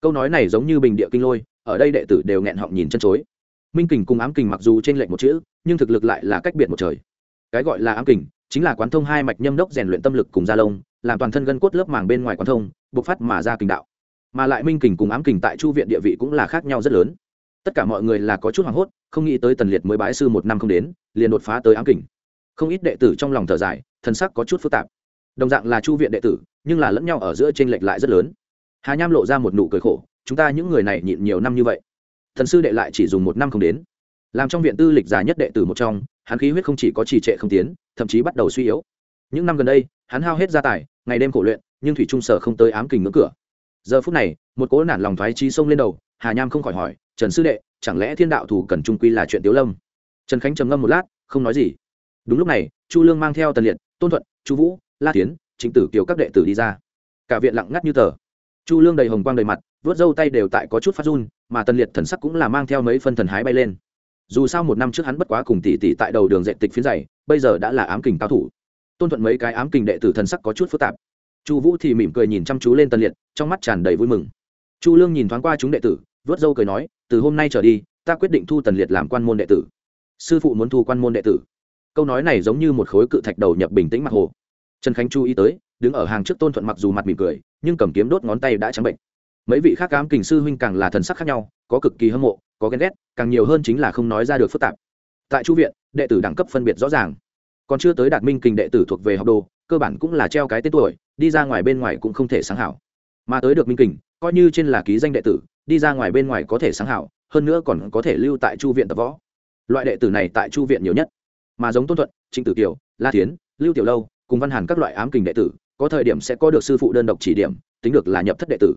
A: Câu nói này giống như bình địa kinh lôi, ở đây đệ tử đều nghẹn họng nhìn chân chối. Minh kình cùng ám kình mặc dù trên lệnh một chữ, nhưng thực lực lại là cách biệt một trời. Cái gọi là ám kình chính là quán thông hai mạch nhâm đốc rèn luyện tâm lực cùng da lông, làm toàn thân gân cốt lớp màng bên ngoài quán thông, bộc phát mà ra kình đạo. Mà lại minh kình cùng ám kình tại chu viện địa vị cũng là khác nhau rất lớn. Tất cả mọi người là có chút hoảng hốt, không nghĩ tới tần liệt mới bái sư một năm không đến, liền đột phá tới ám kình. Không ít đệ tử trong lòng thở dài, thần sắc có chút phức tạp. Đồng dạng là chu viện đệ tử, nhưng là lẫn nhau ở giữa t r ê n lệch lại rất lớn hà nham lộ ra một nụ cười khổ, chúng ta những người này nhịn nhiều năm như vậy, thần sư đệ lại chỉ dùng một năm không đến. Làm trong viện tư lịch già nhất đệ tử một trong, hắn khí huyết không chỉ có trì trệ không tiến, thậm chí bắt đầu suy yếu. Những năm gần đây, hắn hao hết gia tài, ngày đêm khổ luyện, nhưng thủy trung sở không tới ám kình ngưỡng cửa. Giờ phút này, một cỗ nản lòng thoái trí xông lên đầu, hà nham không khỏi hỏi, trần sư đệ, chẳng lẽ thiên đạo thủ cần trung quy là chuyện tiếu lâm? Trần khánh trầm ngâm một lát, không nói gì. Đúng lúc này, chu lương mang theo tần liệt, tôn thuận, chu vũ, la tiến chính tử kiều các đệ tử đi ra. Cả viện lặng ngắt như tờ chu lương đầy hồng quang đầy mặt vớt râu tay đều tại có chút phát run, mà tần liệt thần sắc cũng là mang theo mấy phân thần hái bay lên. Dù sao một năm trước hắn bất quá cùng tỷ tỷ tại đầu đường dạy tịch phiến dày bây giờ đã là ám kình cao thủ. Tôn thuận mấy cái ám kình đệ tử thần sắc có chút phức tạp. Chu vũ thì mỉm cười nhìn chăm chú lên tần liệt, trong mắt tràn đầy vui mừng. Chu lương nhìn thoáng qua chúng đệ tử vớt dâu cười nói, từ hôm nay trở đi, ta quyết định thu tần liệt làm quan môn đệ tử. Sư phụ muốn thu quan môn đệ tử. Câu nói này giống như một khối cự thạch đầu nhập bình tĩnh mặt hồ. Trần khánh chú ý tới, đứng ở hàng trước tôn thuận mặc dù mặt mỉm cười nhưng cầm kiếm đốt ngón tay đã trắng bệnh. Mấy vị khác cám kình sư huynh càng là thần sắc khác nhau, có cực kỳ hâm mộ, có ghen ghét, càng nhiều hơn chính là không nói ra được phức tạp. Tại chu viện, đệ tử đẳng cấp phân biệt rõ ràng. Còn chưa tới đạt minh kình đệ tử thuộc về học đồ, cơ bản cũng là treo cái tên tuổi, đi ra ngoài bên ngoài cũng không thể sáng hảo. Mà tới được minh kình, coi như trên là ký danh đệ tử, đi ra ngoài bên ngoài có thể sáng hảo, hơn nữa còn có thể lưu tại chu viện tập võ. Loại đệ tử này tại chu viện nhiều nhất. Mà giống tôn thuận, trịnh tử kiều, la thiến, lưu tiểu lâu, cùng văn hàn các loại ám kình đệ tử có thời điểm sẽ có được sư phụ đơn độc chỉ điểm, tính được là nhập thất đệ tử.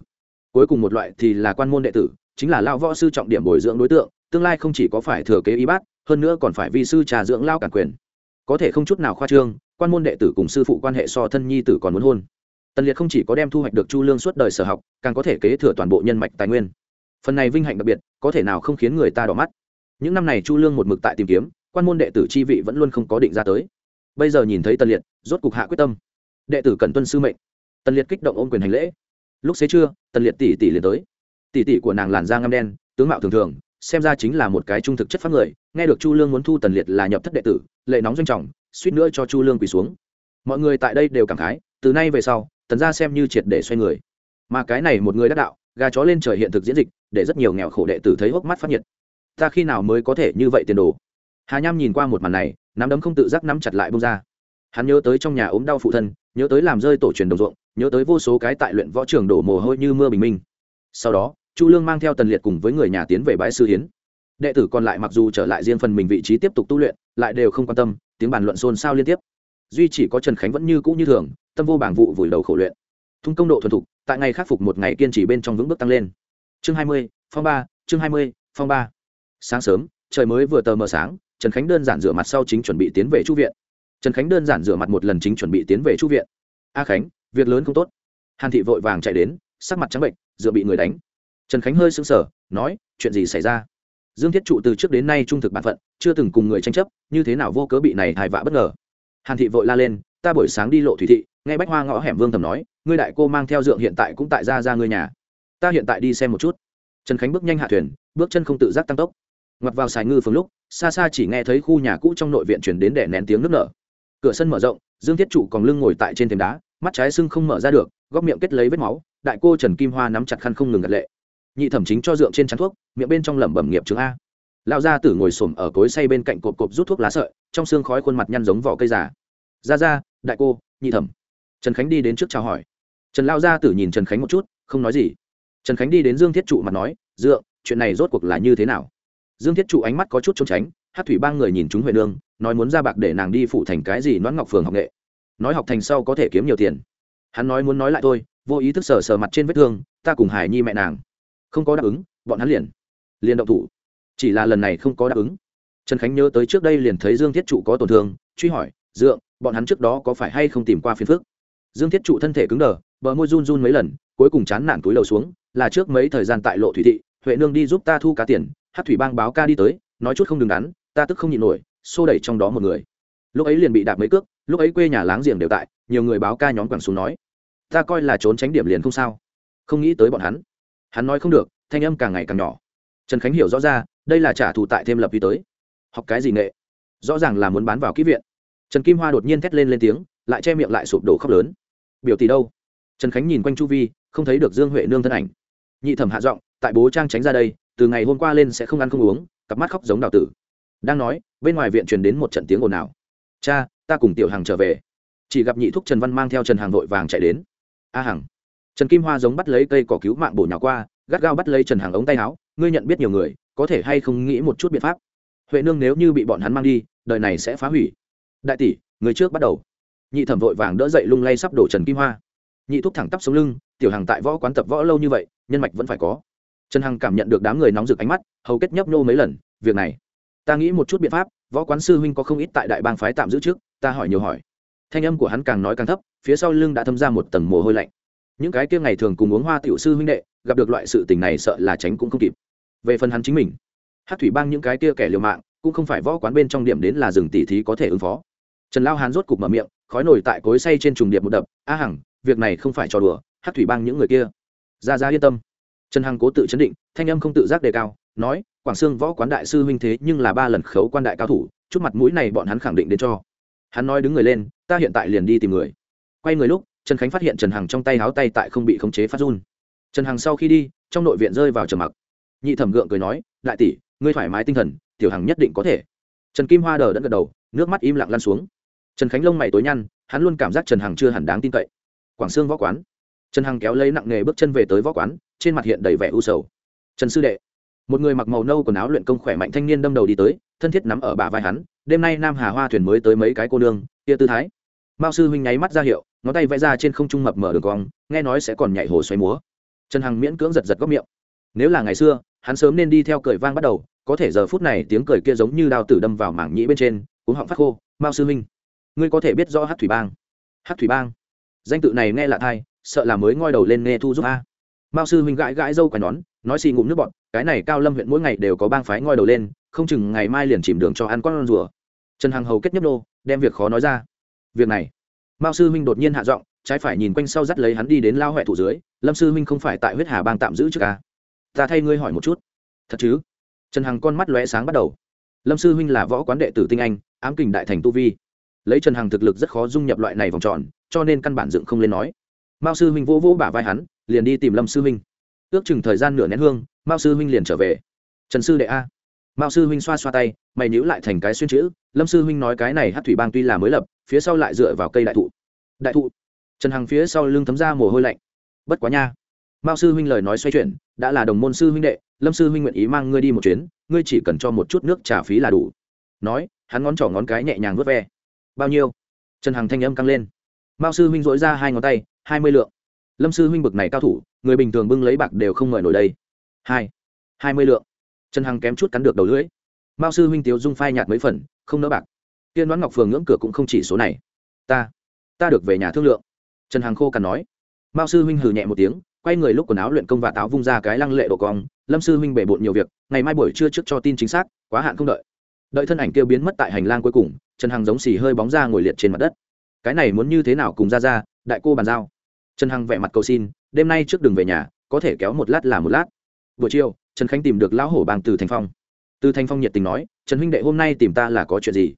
A: Cuối cùng một loại thì là quan môn đệ tử, chính là lao võ sư trọng điểm bồi dưỡng đối tượng, tương lai không chỉ có phải thừa kế y bát, hơn nữa còn phải vi sư trà dưỡng lao cản quyền. Có thể không chút nào khoa trương, quan môn đệ tử cùng sư phụ quan hệ so thân nhi tử còn muốn hôn. Tần liệt không chỉ có đem thu hoạch được chu lương suốt đời sở học, càng có thể kế thừa toàn bộ nhân mạch tài nguyên. Phần này vinh hạnh đặc biệt, có thể nào không khiến người ta đỏ mắt. Những năm này chu lương một mực tại tìm kiếm, quan môn đệ tử chi vị vẫn luôn không có định ra tới. Bây giờ nhìn thấy tần liệt, rốt cục hạ quyết tâm đệ tử cần tuân sư mệnh. Tần liệt kích động ôm quyền hành lễ. Lúc xế trưa, tần liệt tỷ tỷ liền tới. Tỷ tỷ của nàng làn da ngăm đen, tướng mạo thường thường, xem ra chính là một cái trung thực chất pháp người, nghe được chu lương muốn thu tần liệt là nhập thất đệ tử, lệ nóng doanh trọng, suýt nữa cho chu lương quỳ xuống. Mọi người tại đây đều cảm khái, từ nay về sau, tần gia xem như triệt để xoay người. Mà cái này một người đắc đạo, gà chó lên trời hiện thực diễn dịch, để rất nhiều nghèo khổ đệ tử thấy hốc mắt phát nhiệt. Ta khi nào mới có thể như vậy tiền đồ? Hà nham nhìn qua một màn này, nắm đấm không tự giác nắm chặt lại bông ra hắn nhớ tới trong nhà ốm đau phụ thân, nhớ tới làm rơi tổ truyền đồng ruộng, nhớ tới vô số cái tại luyện võ trường đổ mồ hôi như mưa bình minh. Sau đó, chu lương mang theo tần liệt cùng với người nhà tiến về bãi sư hiến đệ tử còn lại mặc dù trở lại riêng phần mình vị trí tiếp tục tu luyện, lại đều không quan tâm, tiếng bàn luận xôn xao liên tiếp. Duy chỉ có trần khánh vẫn như cũ như thường, tâm vô bảng vụ vùi đầu khổ luyện. Thung công độ thuần thục, tại ngày khắc phục một ngày kiên trì bên trong vững bước tăng lên. Chương hai mươi, phong ba, chương hai mươi, phong ba. Sáng sớm, trời mới vừa tờ mờ sáng, trần khánh đơn giản rửa mặt sau chính chuẩn bị tiến về chu viện trần khánh đơn giản rửa mặt một lần chính chuẩn bị tiến về chu viện. A khánh, việc lớn không tốt. Hàn thị vội vàng chạy đến, sắc mặt trắng bệnh, dựa bị người đánh. Trần khánh hơi sững sờ, nói, chuyện gì xảy ra? Dương thiết trụ từ trước đến nay trung thực bản phận, chưa từng cùng người tranh chấp, như thế nào vô cớ bị này hài vạ bất ngờ? Hàn thị vội la lên, ta buổi sáng đi lộ thủy thị, nghe bách hoa ngõ hẻm vương thầm nói, ngươi đại cô mang theo dượng hiện tại cũng tại ra ra ngươi nhà. Ta hiện tại đi xem một chút. Trần khánh bước nhanh hạ thuyền, bước chân không tự giác tăng tốc. Ngoặt vào xài ngư phường lúc, xa xa chỉ nghe thấy khu nhà cũ trong nội viện chuyển đến để nén tiếng nước nở cửa sân mở rộng, dương thiết trụ còn lưng ngồi tại trên thềm đá, mắt trái sưng không mở ra được, góc miệng kết lấy vết máu, đại cô trần kim hoa nắm chặt khăn không ngừng gật lệ. Nhị thẩm chính cho dượng trên chắn thuốc, miệng bên trong lẩm bẩm nghiệp chứng a. Lão gia tử ngồi xổm ở cối say bên cạnh cột cột rút thuốc lá sợi, trong xương khói khuôn mặt nhăn giống vỏ cây già. Ra ra, đại cô, nhị thẩm. Trần khánh đi đến trước chào hỏi. Trần lao gia tử nhìn trần khánh một chút, không nói gì. Trần khánh đi đến dương thiết trụ mặt nói, dượng, chuyện này rốt cuộc là như thế nào? Dương thiết trụ ánh mắt có chút trốn tránh hát thủy ba người nhìn chúng huệ nương, nói muốn ra bạc để nàng đi phụ thành cái gì noãn ngọc phường học nghệ. Nói học thành sau có thể kiếm nhiều tiền. Hắn nói muốn nói lại thôi, vô ý thức sờ sờ mặt trên vết thương, ta cùng hải nhi mẹ nàng. Không có đáp ứng, bọn hắn liền liền động thủ. Chỉ là lần này không có đáp ứng. Trần khánh nhớ tới trước đây liền thấy dương thiết trụ có tổn thương, truy hỏi, dượng, bọn hắn trước đó có phải hay không tìm qua phiền phức? Dương thiết trụ thân thể cứng đờ, bờ môi run run mấy lần, cuối cùng chán nản túi đầu xuống, là trước mấy thời gian tại lộ thủy thị, huệ nương đi giúp ta thu cá tiền, hát thủy bang báo ca đi tới, nói chút không đứng đắn ta tức không nhịn nổi, xô đẩy trong đó một người. Lúc ấy liền bị đạp mấy cước, lúc ấy quê nhà láng giềng đều tại, nhiều người báo ca nhóm quẳng xuống nói, ta coi là trốn tránh điểm liền không sao. Không nghĩ tới bọn hắn. Hắn nói không được, thanh âm càng ngày càng nhỏ. Trần khánh hiểu rõ ra, đây là trả thù tại thêm lập vi tới. Học cái gì nghệ? Rõ ràng là muốn bán vào kỹ viện. Trần kim hoa đột nhiên thét lên lên tiếng, lại che miệng lại sụp đổ khóc lớn. Biểu tỷ đâu? Trần khánh nhìn quanh chu vi, không thấy được dương huệ nương thân ảnh. Nhị thẩm hạ giọng, tại bố trang tránh ra đây, từ ngày hôm qua lên sẽ không ăn không uống, cặp mắt khóc giống đào tử đang nói, bên ngoài viện truyền đến một trận tiếng ồn ào. Cha, ta cùng tiểu hằng trở về. Chỉ gặp nhị thúc trần văn mang theo trần hàng vội vàng chạy đến. A hằng. Trần kim hoa giống bắt lấy cây cỏ cứu mạng bổ nhỏ qua, gắt gao bắt lấy trần hàng ống tay áo. Ngươi nhận biết nhiều người, có thể hay không nghĩ một chút biện pháp? Huệ nương nếu như bị bọn hắn mang đi, đời này sẽ phá hủy. Đại tỷ, người trước bắt đầu. Nhị thẩm vội vàng đỡ dậy lung lay sắp đổ trần kim hoa. Nhị thúc thẳng tắp xuống lưng, tiểu hàng tại võ quán tập võ lâu như vậy, nhân mạch vẫn phải có. Trần hằng cảm nhận được đám người nóng rực ánh mắt, hầu kết nhấp nhô mấy lần, việc này ta nghĩ một chút biện pháp, võ quán sư huynh có không ít tại đại bang phái tạm giữ trước, ta hỏi nhiều hỏi. Thanh âm của hắn càng nói càng thấp, phía sau lưng đã thâm ra một tầng mồ hôi lạnh. Những cái kia ngày thường cùng uống hoa tiểu sư huynh đệ, gặp được loại sự tình này sợ là tránh cũng không kịp. Về phần hắn chính mình hát thủy bang những cái kia kẻ liều mạng, cũng không phải võ quán bên trong điểm đến là rừng tỉ thí có thể ứng phó. Trần lao hán rốt cục mở miệng, khói nổi tại cối say trên trùng điệp một đập, a hằng, việc này không phải trò đùa hát thủy bang những người kia. Ra ra, yên tâm. Trần hằng cố tự chấn định, thanh âm không tự giác đề cao nói, quảng sương võ quán đại sư huynh thế nhưng là ba lần khấu quan đại cao thủ, chút mặt mũi này bọn hắn khẳng định đến cho. Hắn nói đứng người lên, ta hiện tại liền đi tìm người. Quay người lúc, trần khánh phát hiện trần hằng trong tay háo tay tại không bị khống chế phát run. Trần hằng sau khi đi, trong nội viện rơi vào trầm mặc. Nhị thẩm gượng cười nói, đại tỷ, ngươi thoải mái tinh thần, tiểu hằng nhất định có thể. Trần kim hoa đờ đẫn gật đầu, nước mắt im lặng lăn xuống. Trần khánh lông mày tối nhăn, hắn luôn cảm giác trần hằng chưa hẳn đáng tin cậy. Quảng sương võ quán. Trần hằng kéo lấy nặng nghề bước chân về tới võ quán, trên mặt hiện đầy vẻ u sầu. Trần sư đệ một người mặc màu nâu quần áo luyện công khỏe mạnh thanh niên đâm đầu đi tới, thân thiết nắm ở bả vai hắn, đêm nay nam hà hoa thuyền mới tới mấy cái cô nương tia tư thái. Mao sư huynh nháy mắt ra hiệu, ngón tay vẽ ra trên không trung mập mở đường cong, nghe nói sẽ còn nhảy hồ xoay múa. Trần hằng miễn cưỡng giật giật góc miệng. Nếu là ngày xưa, hắn sớm nên đi theo cười vang bắt đầu, có thể giờ phút này tiếng cười kia giống như đao tử đâm vào mảng nhĩ bên trên uống họng phát khô. Mao sư huynh, ngươi có thể biết rõ hát thủy bang. Hát thủy bang. Danh tự này nghe lạ thai sợ là mới ngoi đầu lên nghe thu giúp a mao sư huynh gãi gãi dâu quai nón, nói xì ngụm nước bọn cái này cao lâm huyện mỗi ngày đều có bang phái ngoi đầu lên, không chừng ngày mai liền chìm đường cho ăn con rùa. Trần hằng hầu kết nhấp nô, đem việc khó nói ra. Việc này, mao sư huynh đột nhiên hạ giọng, trái phải nhìn quanh sau dắt lấy hắn đi đến lao huệ thủ dưới, lâm sư huynh không phải tại huyết hà bang tạm giữ trước ca à? ta thay ngươi hỏi một chút. Thật chứ? Trần hằng con mắt lóe sáng bắt đầu. Lâm sư huynh là võ quán đệ tử tinh anh, ám kình đại thành tu vi. Lấy trần hằng thực lực rất khó dung nhập loại này vòng tròn, cho nên căn bản dựng không lên nói. Mao sư huynh vỗ vỗ bả vai hắn liền đi tìm lâm sư huynh. Ước chừng thời gian nửa nén hương, mao sư huynh liền trở về. Trần sư đệ a. Mao sư huynh xoa xoa tay, mày nhữ lại thành cái xuyên chữ, lâm sư huynh nói cái này hát thủy bang tuy là mới lập, phía sau lại dựa vào cây đại thụ. Đại thụ. Trần hằng phía sau lưng thấm ra mồ hôi lạnh. Bất quá nha. Mao sư huynh lời nói xoay chuyển, đã là đồng môn sư huynh đệ, lâm sư huynh nguyện ý mang ngươi đi một chuyến, ngươi chỉ cần cho một chút nước trả phí là đủ. Nói, hắn ngón trỏ ngón cái nhẹ nhàng vớt ve. Bao nhiêu? Trần hằng thanh âm căng lên. Mao sư huynh dỗi ra hai ngón tay, hai mươi lượng lâm sư huynh bực này cao thủ, người bình thường bưng lấy bạc đều không mời nổi đây. Hai hai mươi lượng. Trần hằng kém chút cắn được đầu lưỡi. Mao sư huynh tiếu dung phai nhạt mấy phần, không nỡ bạc. Tiên đoán ngọc phường ngưỡng cửa cũng không chỉ số này. Ta ta được về nhà thương lượng. Trần hằng khô cằn nói. Mao sư huynh hừ nhẹ một tiếng, quay người lúc quần áo luyện công và táo vung ra cái lăng lệ độ cong. Lâm sư huynh bể bộn nhiều việc, ngày mai buổi trưa trước cho tin chính xác, quá hạn không đợi. Đợi thân ảnh kêu biến mất tại hành lang cuối cùng, trần hằng giống xì hơi bóng ra ngồi liệt trên mặt đất. Cái này muốn như thế nào cùng ra ra, đại cô bàn giao trần hằng vẻ mặt cầu xin, đêm nay trước đường về nhà, có thể kéo một lát là một lát. Buổi chiều, trần khánh tìm được lão hổ bàng từ thành phong. Từ thành phong nhiệt tình nói, trần huynh đệ hôm nay tìm ta là có chuyện gì?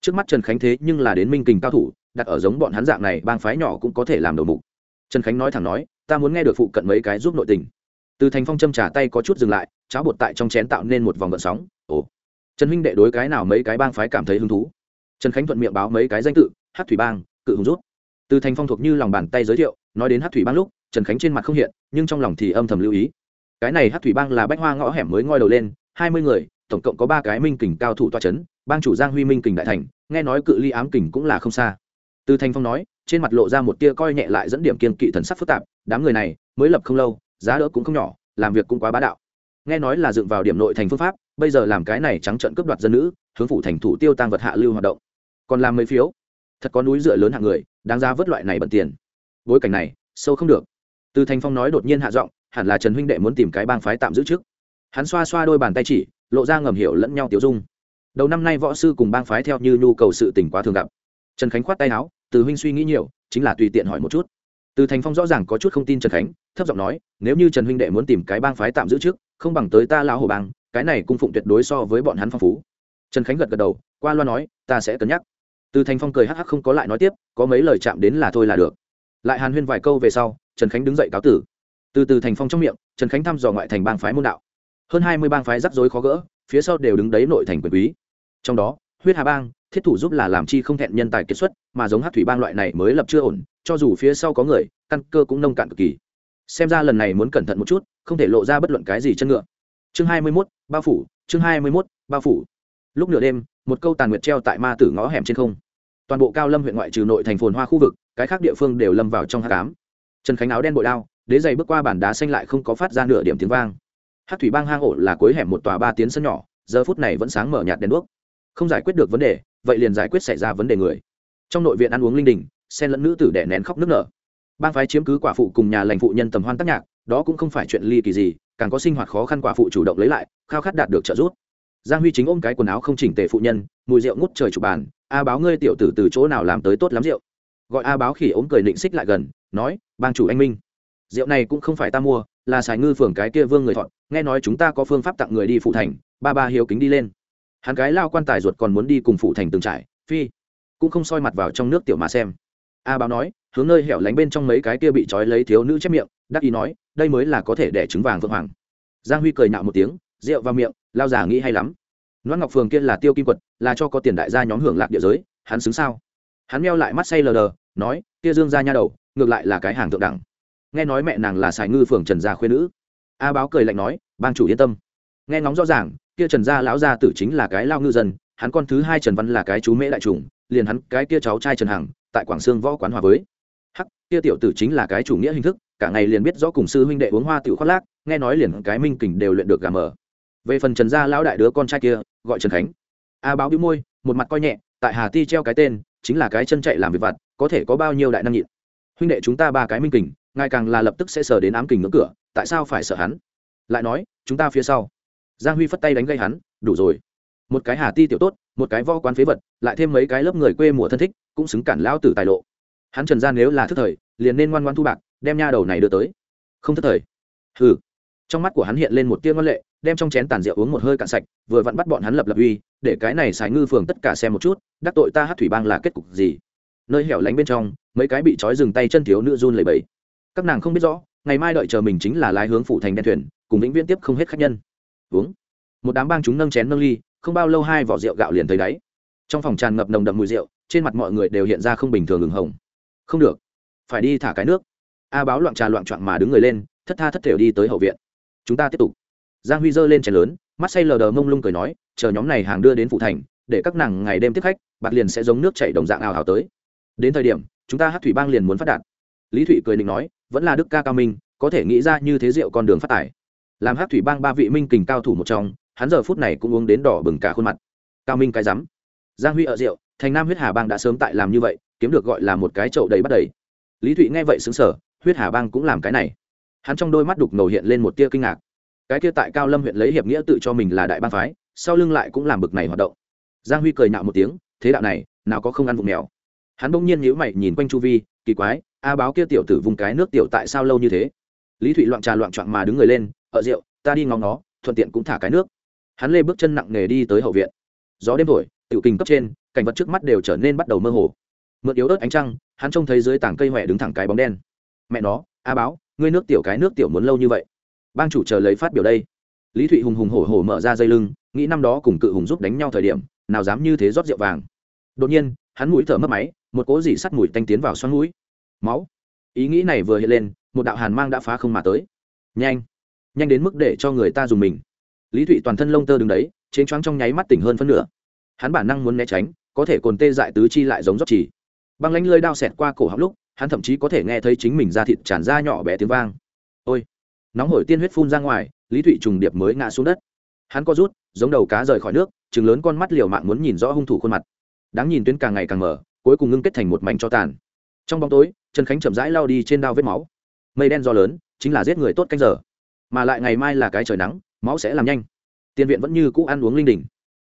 A: Trước mắt trần khánh thế nhưng là đến minh kình cao thủ, đặt ở giống bọn hắn dạng này, bang phái nhỏ cũng có thể làm đầu mục. Trần khánh nói thẳng nói, ta muốn nghe được phụ cận mấy cái giúp nội tình. Từ thành phong châm trả tay có chút dừng lại, cháo bột tại trong chén tạo nên một vòng gợn sóng. Ồ. Trần huynh đệ đối cái nào mấy cái bang phái cảm thấy hứng thú? Trần khánh thuận miệng báo mấy cái danh tự hát thủy bang, cự hùng rút. Từ thành phong thuộc như lòng bàn tay giới thiệu nói đến hát thủy bang lúc, trần khánh trên mặt không hiện, nhưng trong lòng thì âm thầm lưu ý. Cái này hát thủy bang là bách hoa ngõ hẻm mới ngoi đầu lên, hai mươi người, tổng cộng có ba cái minh kình cao thủ toa c h ấ n bang chủ giang huy minh kình đại thành, nghe nói cự ly ám kình cũng là không xa. Từ Thanh phong nói, trên mặt lộ ra một tia coi nhẹ lại dẫn điểm kiên kỵ thần sắc phức tạp, đám người này mới lập không lâu, giá đỡ cũng không nhỏ, làm việc cũng quá bá đạo. Nghe nói là dựng vào điểm nội thành phương pháp, bây giờ làm cái này trắng trận cướp đoạt dân nữ, hướng phủ thành thủ tiêu tăng vật hạ lưu hoạt động. Còn làm mấy phiếu? Thật có núi dựa lớn hạng người, đáng ra vớt loại này bận tiền bối cảnh này, sâu không được. Từ thành phong nói đột nhiên hạ giọng, hẳn là trần huynh đệ muốn tìm cái bang phái tạm giữ trước. Hắn xoa xoa đôi bàn tay chỉ, lộ ra ngầm hiểu lẫn nhau tiểu dung. Đầu năm nay võ sư cùng bang phái theo như nhu cầu sự tỉnh quá thường gặp. Trần khánh khoát tay áo, từ huynh suy nghĩ nhiều, chính là tùy tiện hỏi một chút. Từ thành phong rõ ràng có chút không tin trần khánh, thấp giọng nói, nếu như trần huynh đệ muốn tìm cái bang phái tạm giữ trước, không bằng tới ta lão hồ bang, cái này cung phụng tuyệt đối so với bọn hắn phong phú. Trần khánh gật gật đầu, qua loa nói, ta sẽ cân nhắc. Từ thành phong cười hắc hắc không có lại nói tiếp, có mấy lời chạm đến là thôi là được lại hàn huyên vài câu về sau, trần khánh đứng dậy cáo tử. Từ từ thành phong trong miệng, trần khánh thăm dò ngoại thành bang phái môn đạo. Hơn hai mươi bang phái rắc rối khó gỡ, phía sau đều đứng đấy nội thành quyền quý. Trong đó, huyết hà bang, thiết thủ giúp là làm chi không thẹn nhân tài kiệt xuất, mà giống hát thủy bang loại này mới lập chưa ổn, cho dù phía sau có người, căn cơ cũng nông cạn cực kỳ. Xem ra lần này muốn cẩn thận một chút, không thể lộ ra bất luận cái gì chân ngựa. Chương hai mươi mốt, bao phủ, chương hai mươi mốt, bao phủ. Lúc nửa đêm, một câu tàn nguyệt treo tại ma tử ngõ hẻm trên không. Toàn bộ cao lâm huyện ngoại trừ nội thành phồn hoa khu vực cái khác địa phương đều lâm vào trong hát cám. Trần khánh áo đen bội đao, đế dày bước qua bản đá xanh lại không có phát ra nửa điểm tiếng vang. Hát thủy bang hang ổ là cuối hẻm một tòa ba tiến sân nhỏ, giờ phút này vẫn sáng mở nhạt đèn đuốc. Không giải quyết được vấn đề, vậy liền giải quyết xảy ra vấn đề người. Trong nội viện ăn uống linh đình, xen lẫn nữ tử đẻ nén khóc nước nở. Bang phái chiếm cứ quả phụ cùng nhà lành phụ nhân tầm hoan tác nhạc, đó cũng không phải chuyện ly kỳ gì, càng có sinh hoạt khó khăn quả phụ chủ động lấy lại, khao khát đạt được trợ giúp. Giang huy chính ôm cái quần áo không chỉnh tề phụ nhân, mùi rượu ngút trời chụp bàn, a, báo ngươi tiểu tử từ chỗ nào làm tới tốt lắm rượu? Gọi a báo khỉ ốm cười định xích lại gần, nói, bang chủ anh minh, rượu này cũng không phải ta mua, là xài ngư phường cái kia vương người thọn nghe nói chúng ta có phương pháp tặng người đi phụ thành, ba ba hiếu kính đi lên. Hắn cái lao quan tài ruột còn muốn đi cùng phụ thành từng trải, phi, cũng không soi mặt vào trong nước tiểu mà xem. A báo nói, hướng nơi hẻo lánh bên trong mấy cái kia bị trói lấy thiếu nữ chép miệng, đắc ý nói, đây mới là có thể đẻ trứng vàng vượng hoàng. Giang huy cười nạo một tiếng, rượu vào miệng, lao giả nghĩ hay lắm. Loan ngọc phường kia là tiêu kim quật, là cho có tiền đại gia nhóm hưởng lạc địa giới, hắn xứng sao? Hắn meo lại mắt say lờ đờ, nói, kia dương ra nha đầu, ngược lại là cái hàng thượng đẳng. Nghe nói mẹ nàng là sài ngư phường trần gia khuyên nữ. A báo cười lạnh nói, bang chủ yên tâm. Nghe ngóng rõ ràng, kia trần gia lão gia tử chính là cái lao ngư dân, hắn con thứ hai trần văn là cái chú mễ đại trùng, liền hắn cái kia cháu trai trần hằng, tại quảng sương võ quán hòa với. Hắc, kia tiểu tử chính là cái chủ nghĩa hình thức, cả ngày liền biết rõ cùng sư huynh đệ uống hoa tiểu khoác lác, nghe nói liền cái minh kình đều luyện được gà mở về phần trần gia lão đại đứa con trai kia, gọi trần khánh. A báo bĩu môi, một mặt coi nhẹ, tại hà ti treo cái tên chính là cái chân chạy làm việc vặt, có thể có bao nhiêu đại năng nhịn. Huynh đệ chúng ta ba cái minh kình, ngài càng là lập tức sẽ sờ đến ám kình ngưỡng cửa, tại sao phải sợ hắn? Lại nói, chúng ta phía sau. Giang huy phất tay đánh gây hắn, đủ rồi. Một cái hà ti tiểu tốt, một cái vo quán phế vật, lại thêm mấy cái lớp người quê mùa thân thích, cũng xứng cản lão tử tài lộ. Hắn trần gian nếu là thức thời, liền nên ngoan ngoan thu bạc, đem nha đầu này đưa tới. Không thức thời. Hừ trong mắt của hắn hiện lên một tia ngân lệ, đem trong chén tàn rượu uống một hơi cạn sạch, vừa vặn bắt bọn hắn lập lập uy, để cái này xài ngư phường tất cả xem một chút, đắc tội ta hát thủy bang là kết cục gì. Nơi hẻo lánh bên trong, mấy cái bị trói dừng tay chân thiếu nữ run lầy bẫy các nàng không biết rõ, ngày mai đợi chờ mình chính là lái hướng phủ thành đen thuyền, cùng vĩnh viễn tiếp không hết khách nhân. Uống. Một đám bang chúng nâng chén nâng ly, không bao lâu hai vỏ rượu gạo liền thấy đáy. Trong phòng tràn ngập nồng đậm mùi rượu, trên mặt mọi người đều hiện ra không bình thường ửng hồng. Không được. Phải đi thả cái nước. A báo loạn trà loạn trọn mà đứng người lên, thất tha thất thểu đi tới hậu viện chúng ta tiếp tục. Giang huy giơ lên chén lớn, mắt say lờ đờ mông lung cười nói, chờ nhóm này hàng đưa đến phụ thành, để các nàng ngày đêm tiếp khách, bạc liền sẽ giống nước chảy đồng dạng ảo hào tới. Đến thời điểm, chúng ta hát thủy bang liền muốn phát đạt. Lý thụy cười định nói, vẫn là đức ca cao minh, có thể nghĩ ra như thế rượu con đường phát tải. Làm hát thủy bang ba vị minh kình cao thủ một trong, hắn giờ phút này cũng uống đến đỏ bừng cả khuôn mặt. Cao minh cái rắm. Giang huy ở rượu, thành nam huyết hà bang đã sớm tại làm như vậy, kiếm được gọi là một cái chậu đầy bắt đầy. Lý thụy nghe vậy xứng sở huyết hà bang cũng làm cái này hắn trong đôi mắt đục ngầu hiện lên một tia kinh ngạc. Cái kia tại cao lâm huyện lấy hiệp nghĩa tự cho mình là đại bang phái, sau lưng lại cũng làm bực này hoạt động. Giang huy cười nạo một tiếng, thế đạo này, nào có không ăn vụng mèo. Hắn bỗng nhiên nhíu mày nhìn quanh chu vi, kỳ quái, a báo kia tiểu tử vùng cái nước tiểu tại sao lâu như thế? Lý thụy loạn trà loạn trọn mà đứng người lên, ở rượu, ta đi ngóng nó thuận tiện cũng thả cái nước. Hắn lê bước chân nặng nề đi tới hậu viện. Gió đêm thổi, tiểu kinh cấp trên, cảnh vật trước mắt đều trở nên bắt đầu mơ hồ. Mượn yếu ớt ánh trăng, hắn trông thấy dưới tảng cây huệ đứng thẳng cái bóng đen. Mẹ nó, a báo ngươi nước tiểu cái nước tiểu muốn lâu như vậy. Bang chủ chờ lấy phát biểu đây. Lý thụy hùng hùng hổ hổ mở ra dây lưng, nghĩ năm đó cùng cự hùng giúp đánh nhau thời điểm, nào dám như thế rót rượu vàng. Đột nhiên, hắn mũi thở mất máy, một cỗ dỉ sắt mùi tanh tiến vào xoắn mũi. Máu. Ý nghĩ này vừa hiện lên, một đạo hàn mang đã phá không mà tới. Nhanh. Nhanh đến mức để cho người ta dùng mình. Lý thụy toàn thân lông tơ đứng đấy, chiến choáng trong nháy mắt tỉnh hơn phân nửa. Hắn bản năng muốn né tránh, có thể cồn tê dại tứ chi lại giống rót chỉ. Băng lánh lơi đao xẹt qua cổ họng lúc hắn thậm chí có thể nghe thấy chính mình ra thịt tràn ra nhỏ bé tiếng vang. Ôi, nóng hổi tiên huyết phun ra ngoài, lý thụy trùng điệp mới ngã xuống đất. Hắn co rút, giống đầu cá rời khỏi nước chừng lớn con mắt liều mạng muốn nhìn rõ hung thủ khuôn mặt. Đáng nhìn tuyến càng ngày càng mở, cuối cùng ngưng kết thành một mảnh cho tàn. Trong bóng tối, trần khánh chậm rãi lao đi trên đao vết máu. Mây đen do lớn, chính là giết người tốt canh giờ. Mà lại ngày mai là cái trời nắng, máu sẽ làm nhanh. Tiền viện vẫn như cũ ăn uống linh đình.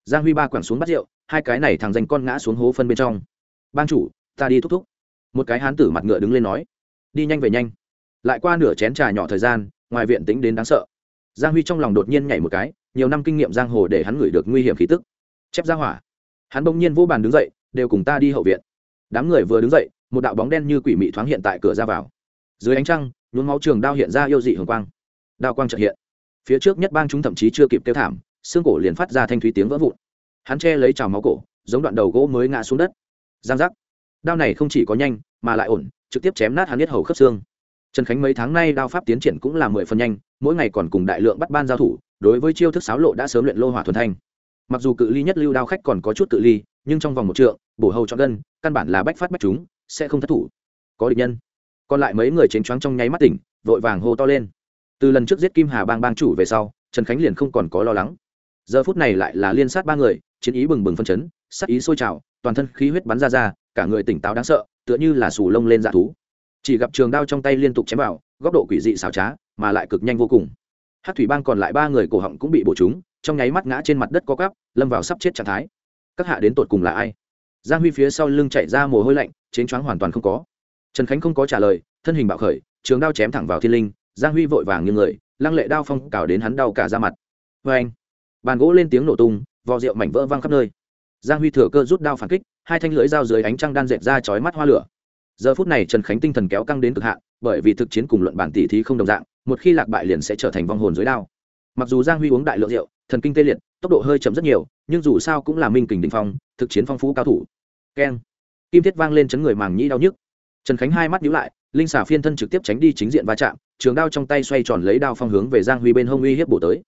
A: Giang huy ba quẳng xuống bắt rượu, hai cái này thằng dành con ngã xuống hố phân bên trong. Ban chủ, ta đi thúc thúc một cái hán tử mặt ngựa đứng lên nói, đi nhanh về nhanh. Lại qua nửa chén trà nhỏ thời gian, ngoài viện tính đến đáng sợ. Giang huy trong lòng đột nhiên nhảy một cái, nhiều năm kinh nghiệm giang hồ để hắn ngửi được nguy hiểm khí tức. Chép ra hỏa. Hắn bỗng nhiên vô bàn đứng dậy, đều cùng ta đi hậu viện. Đám người vừa đứng dậy, một đạo bóng đen như quỷ mị thoáng hiện tại cửa ra vào. Dưới ánh trăng, nhuốm máu trường đao hiện ra yêu dị hường quang. Đao quang trợ hiện. Phía trước nhất bang chúng thậm chí chưa kịp kêu thảm, xương cổ liền phát ra thanh thúy tiếng vỡ vụn. Hắn che lấy trào máu cổ, giống đoạn đầu gỗ mới ngã xuống đất. Giang giác đao này không chỉ có nhanh, mà lại ổn, trực tiếp chém nát hắn biết hầu khớp xương. Trần khánh mấy tháng nay đao pháp tiến triển cũng là mười phần nhanh, mỗi ngày còn cùng đại lượng bắt ban giao thủ, đối với chiêu thức sáo lộ đã sớm luyện lô hỏa thuần thanh. Mặc dù cự ly nhất lưu đao khách còn có chút cự ly, nhưng trong vòng một trượng, bổ hầu cho gân, căn bản là bách phát bách chúng, sẽ không thất thủ. Có địch nhân. Còn lại mấy người chênh choáng trong nháy mắt tỉnh, vội vàng hô to lên. Từ lần trước giết kim hà bang bang chủ về sau, trần khánh liền không còn có lo lắng. Giờ phút này lại là liên sát ba người, chiến ý bừng bừng phân chấn sắc ý sôi trào, toàn thân khí huyết bắn ra ra cả người tỉnh táo đáng sợ, tựa như là sù lông lên dạ thú. Chỉ gặp trường đao trong tay liên tục chém vào, góc độ quỷ dị xảo trá, mà lại cực nhanh vô cùng. Hát thủy bang còn lại ba người cổ họng cũng bị bổ trúng, trong nháy mắt ngã trên mặt đất có cắp lâm vào sắp chết trạng thái. Các hạ đến tột cùng là ai? Giang huy phía sau lưng chạy ra mồ hôi lạnh chến choáng hoàn toàn không có. Trần khánh không có trả lời, thân hình bạo khởi, trường đao chém thẳng vào thiên linh, giang huy vội vàng như người, lăng lệ đao phong cào đến hắn đau cả ra mặt. Vê anh bàn gỗ lên tiếng nổ tung, vò rượu mảnh vỡ văng khắp nơi giang huy thừa cơ rút đao phản kích, hai thanh lưỡi dao dưới ánh trăng đan dệt ra chói mắt hoa lửa. Giờ phút này trần khánh tinh thần kéo căng đến cực hạn, bởi vì thực chiến cùng luận bản tỷ thí không đồng dạng, một khi lạc bại liền sẽ trở thành vong hồn dưới đao. Mặc dù giang huy uống đại lượng rượu, thần kinh tê liệt, tốc độ hơi chậm rất nhiều, nhưng dù sao cũng là minh kình đình phong, thực chiến phong phú cao thủ. Keng. Kim thiết vang lên chấn người màng nhĩ đau nhức. Trần khánh hai mắt nhíu lại, linh xả phiên thân trực tiếp tránh đi chính diện va chạm, trường đao trong tay xoay tròn lấy đao phong hướng về giang huy bên hông uy hiếp bổ tới.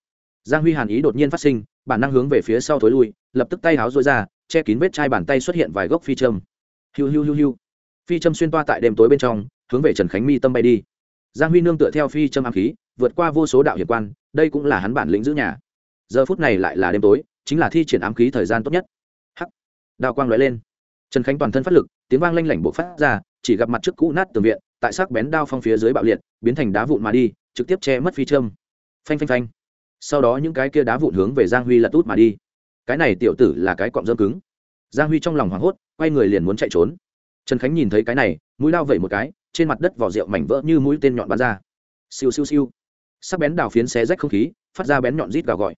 A: Giang huy hàn ý đột nhiên phát sinh bản năng hướng về phía sau thối lui, lập tức tay háo rối ra, che kín vết chai bàn tay xuất hiện vài gốc phi châm. Hiu hiu hiu hiu. Phi châm xuyên toa tại đêm tối bên trong, hướng về trần khánh mi tâm bay đi. Giang huy nương tựa theo phi châm ám khí, vượt qua vô số đạo hiệp quan, đây cũng là hắn bản lĩnh giữ nhà. Giờ phút này lại là đêm tối, chính là thi triển ám khí thời gian tốt nhất. Hắc. Đào quang lóe lên. Trần khánh toàn thân phát lực, tiếng vang lanh lảnh bộ phát ra, chỉ gặp mặt trước cũ nát tường viện, tại sắc bén đao phong phía dưới bạo liệt, biến thành đá vụn mà đi, trực tiếp che mất phi châm. Phanh phanh phanh sau đó những cái kia đá vụn hướng về giang huy lật út mà đi. Cái này tiểu tử là cái cọng dơm cứng. Giang huy trong lòng hoảng hốt, quay người liền muốn chạy trốn. Trần khánh nhìn thấy cái này, mũi lao vẩy một cái, trên mặt đất vỏ rượu mảnh vỡ như mũi tên nhọn bắn ra. Siêu siêu siêu. Sắc bén đào phiến xé rách không khí, phát ra bén nhọn rít gào gọi.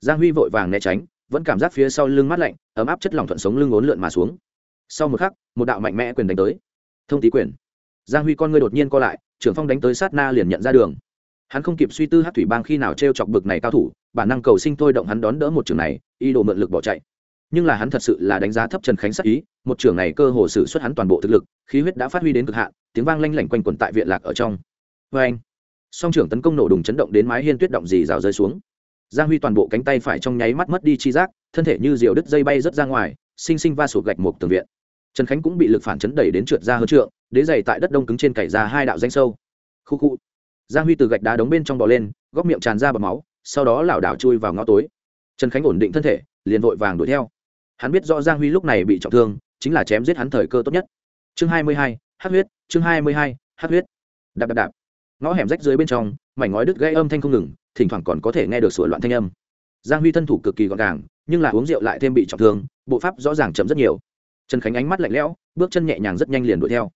A: Giang huy vội vàng né tránh, vẫn cảm giác phía sau lưng mát lạnh, ấm áp chất lỏng thuận sống lưng ốn lượn mà xuống. Sau một khắc, một đạo mạnh mẽ quyền đánh tới. Thông tí quyền. Giang huy con ngươi đột nhiên co lại, trưởng phong đánh tới sát na liền nhận ra đường hắn không kịp suy tư hát thủy bang khi nào t r e o chọc bực này cao thủ bản năng cầu sinh thôi động hắn đón đỡ một trường này y đồ mượn lực bỏ chạy. Nhưng là hắn thật sự là đánh giá thấp trần khánh sắc ý, một trường này cơ hồ sử suất hắn toàn bộ thực lực, khí huyết đã phát huy đến cực hạn, tiếng vang lanh lảnh quanh quẩn tại viện lạc ở trong. Vê anh, song trưởng tấn công nổ đùng chấn động đến mái hiên tuyết động dì rào rơi xuống. Giang huy toàn bộ cánh tay phải trong nháy mắt mất đi chi giác, thân thể như diều đứt dây bay rớt ra ngoài xinh xinh va sụt gạch một tường viện. Trần khánh cũng bị lực phản chấn đẩy đến trượt ra hơn trượng, đế dày tại đất đông cứng trên cày ra hai đạo danh sâu. Khu khu giang huy từ gạch đá đống bên trong bò lên, góc miệng tràn ra bọt máu, sau đó lảo đảo chui vào ngõ tối. Trần khánh ổn định thân thể, liền vội vàng đuổi theo. Hắn biết rõ giang huy lúc này bị trọng thương, chính là chém giết hắn thời cơ tốt nhất. Chương hai mươi hai hát huyết, chương hai mươi hai hát huyết. Đạp đạp đạp. Ngõ hẻm rách dưới bên trong, mảnh ngói đứt gây âm thanh không ngừng, thỉnh thoảng còn có thể nghe được sửa loạn thanh âm. Giang huy thân thủ cực kỳ gọn gàng, nhưng là uống rượu lại thêm bị trọng thương, bộ pháp rõ ràng chậm rất nhiều. Trần khánh ánh mắt lạnh lẽo, bước chân nhẹ nhàng rất nhanh liền đuổi theo.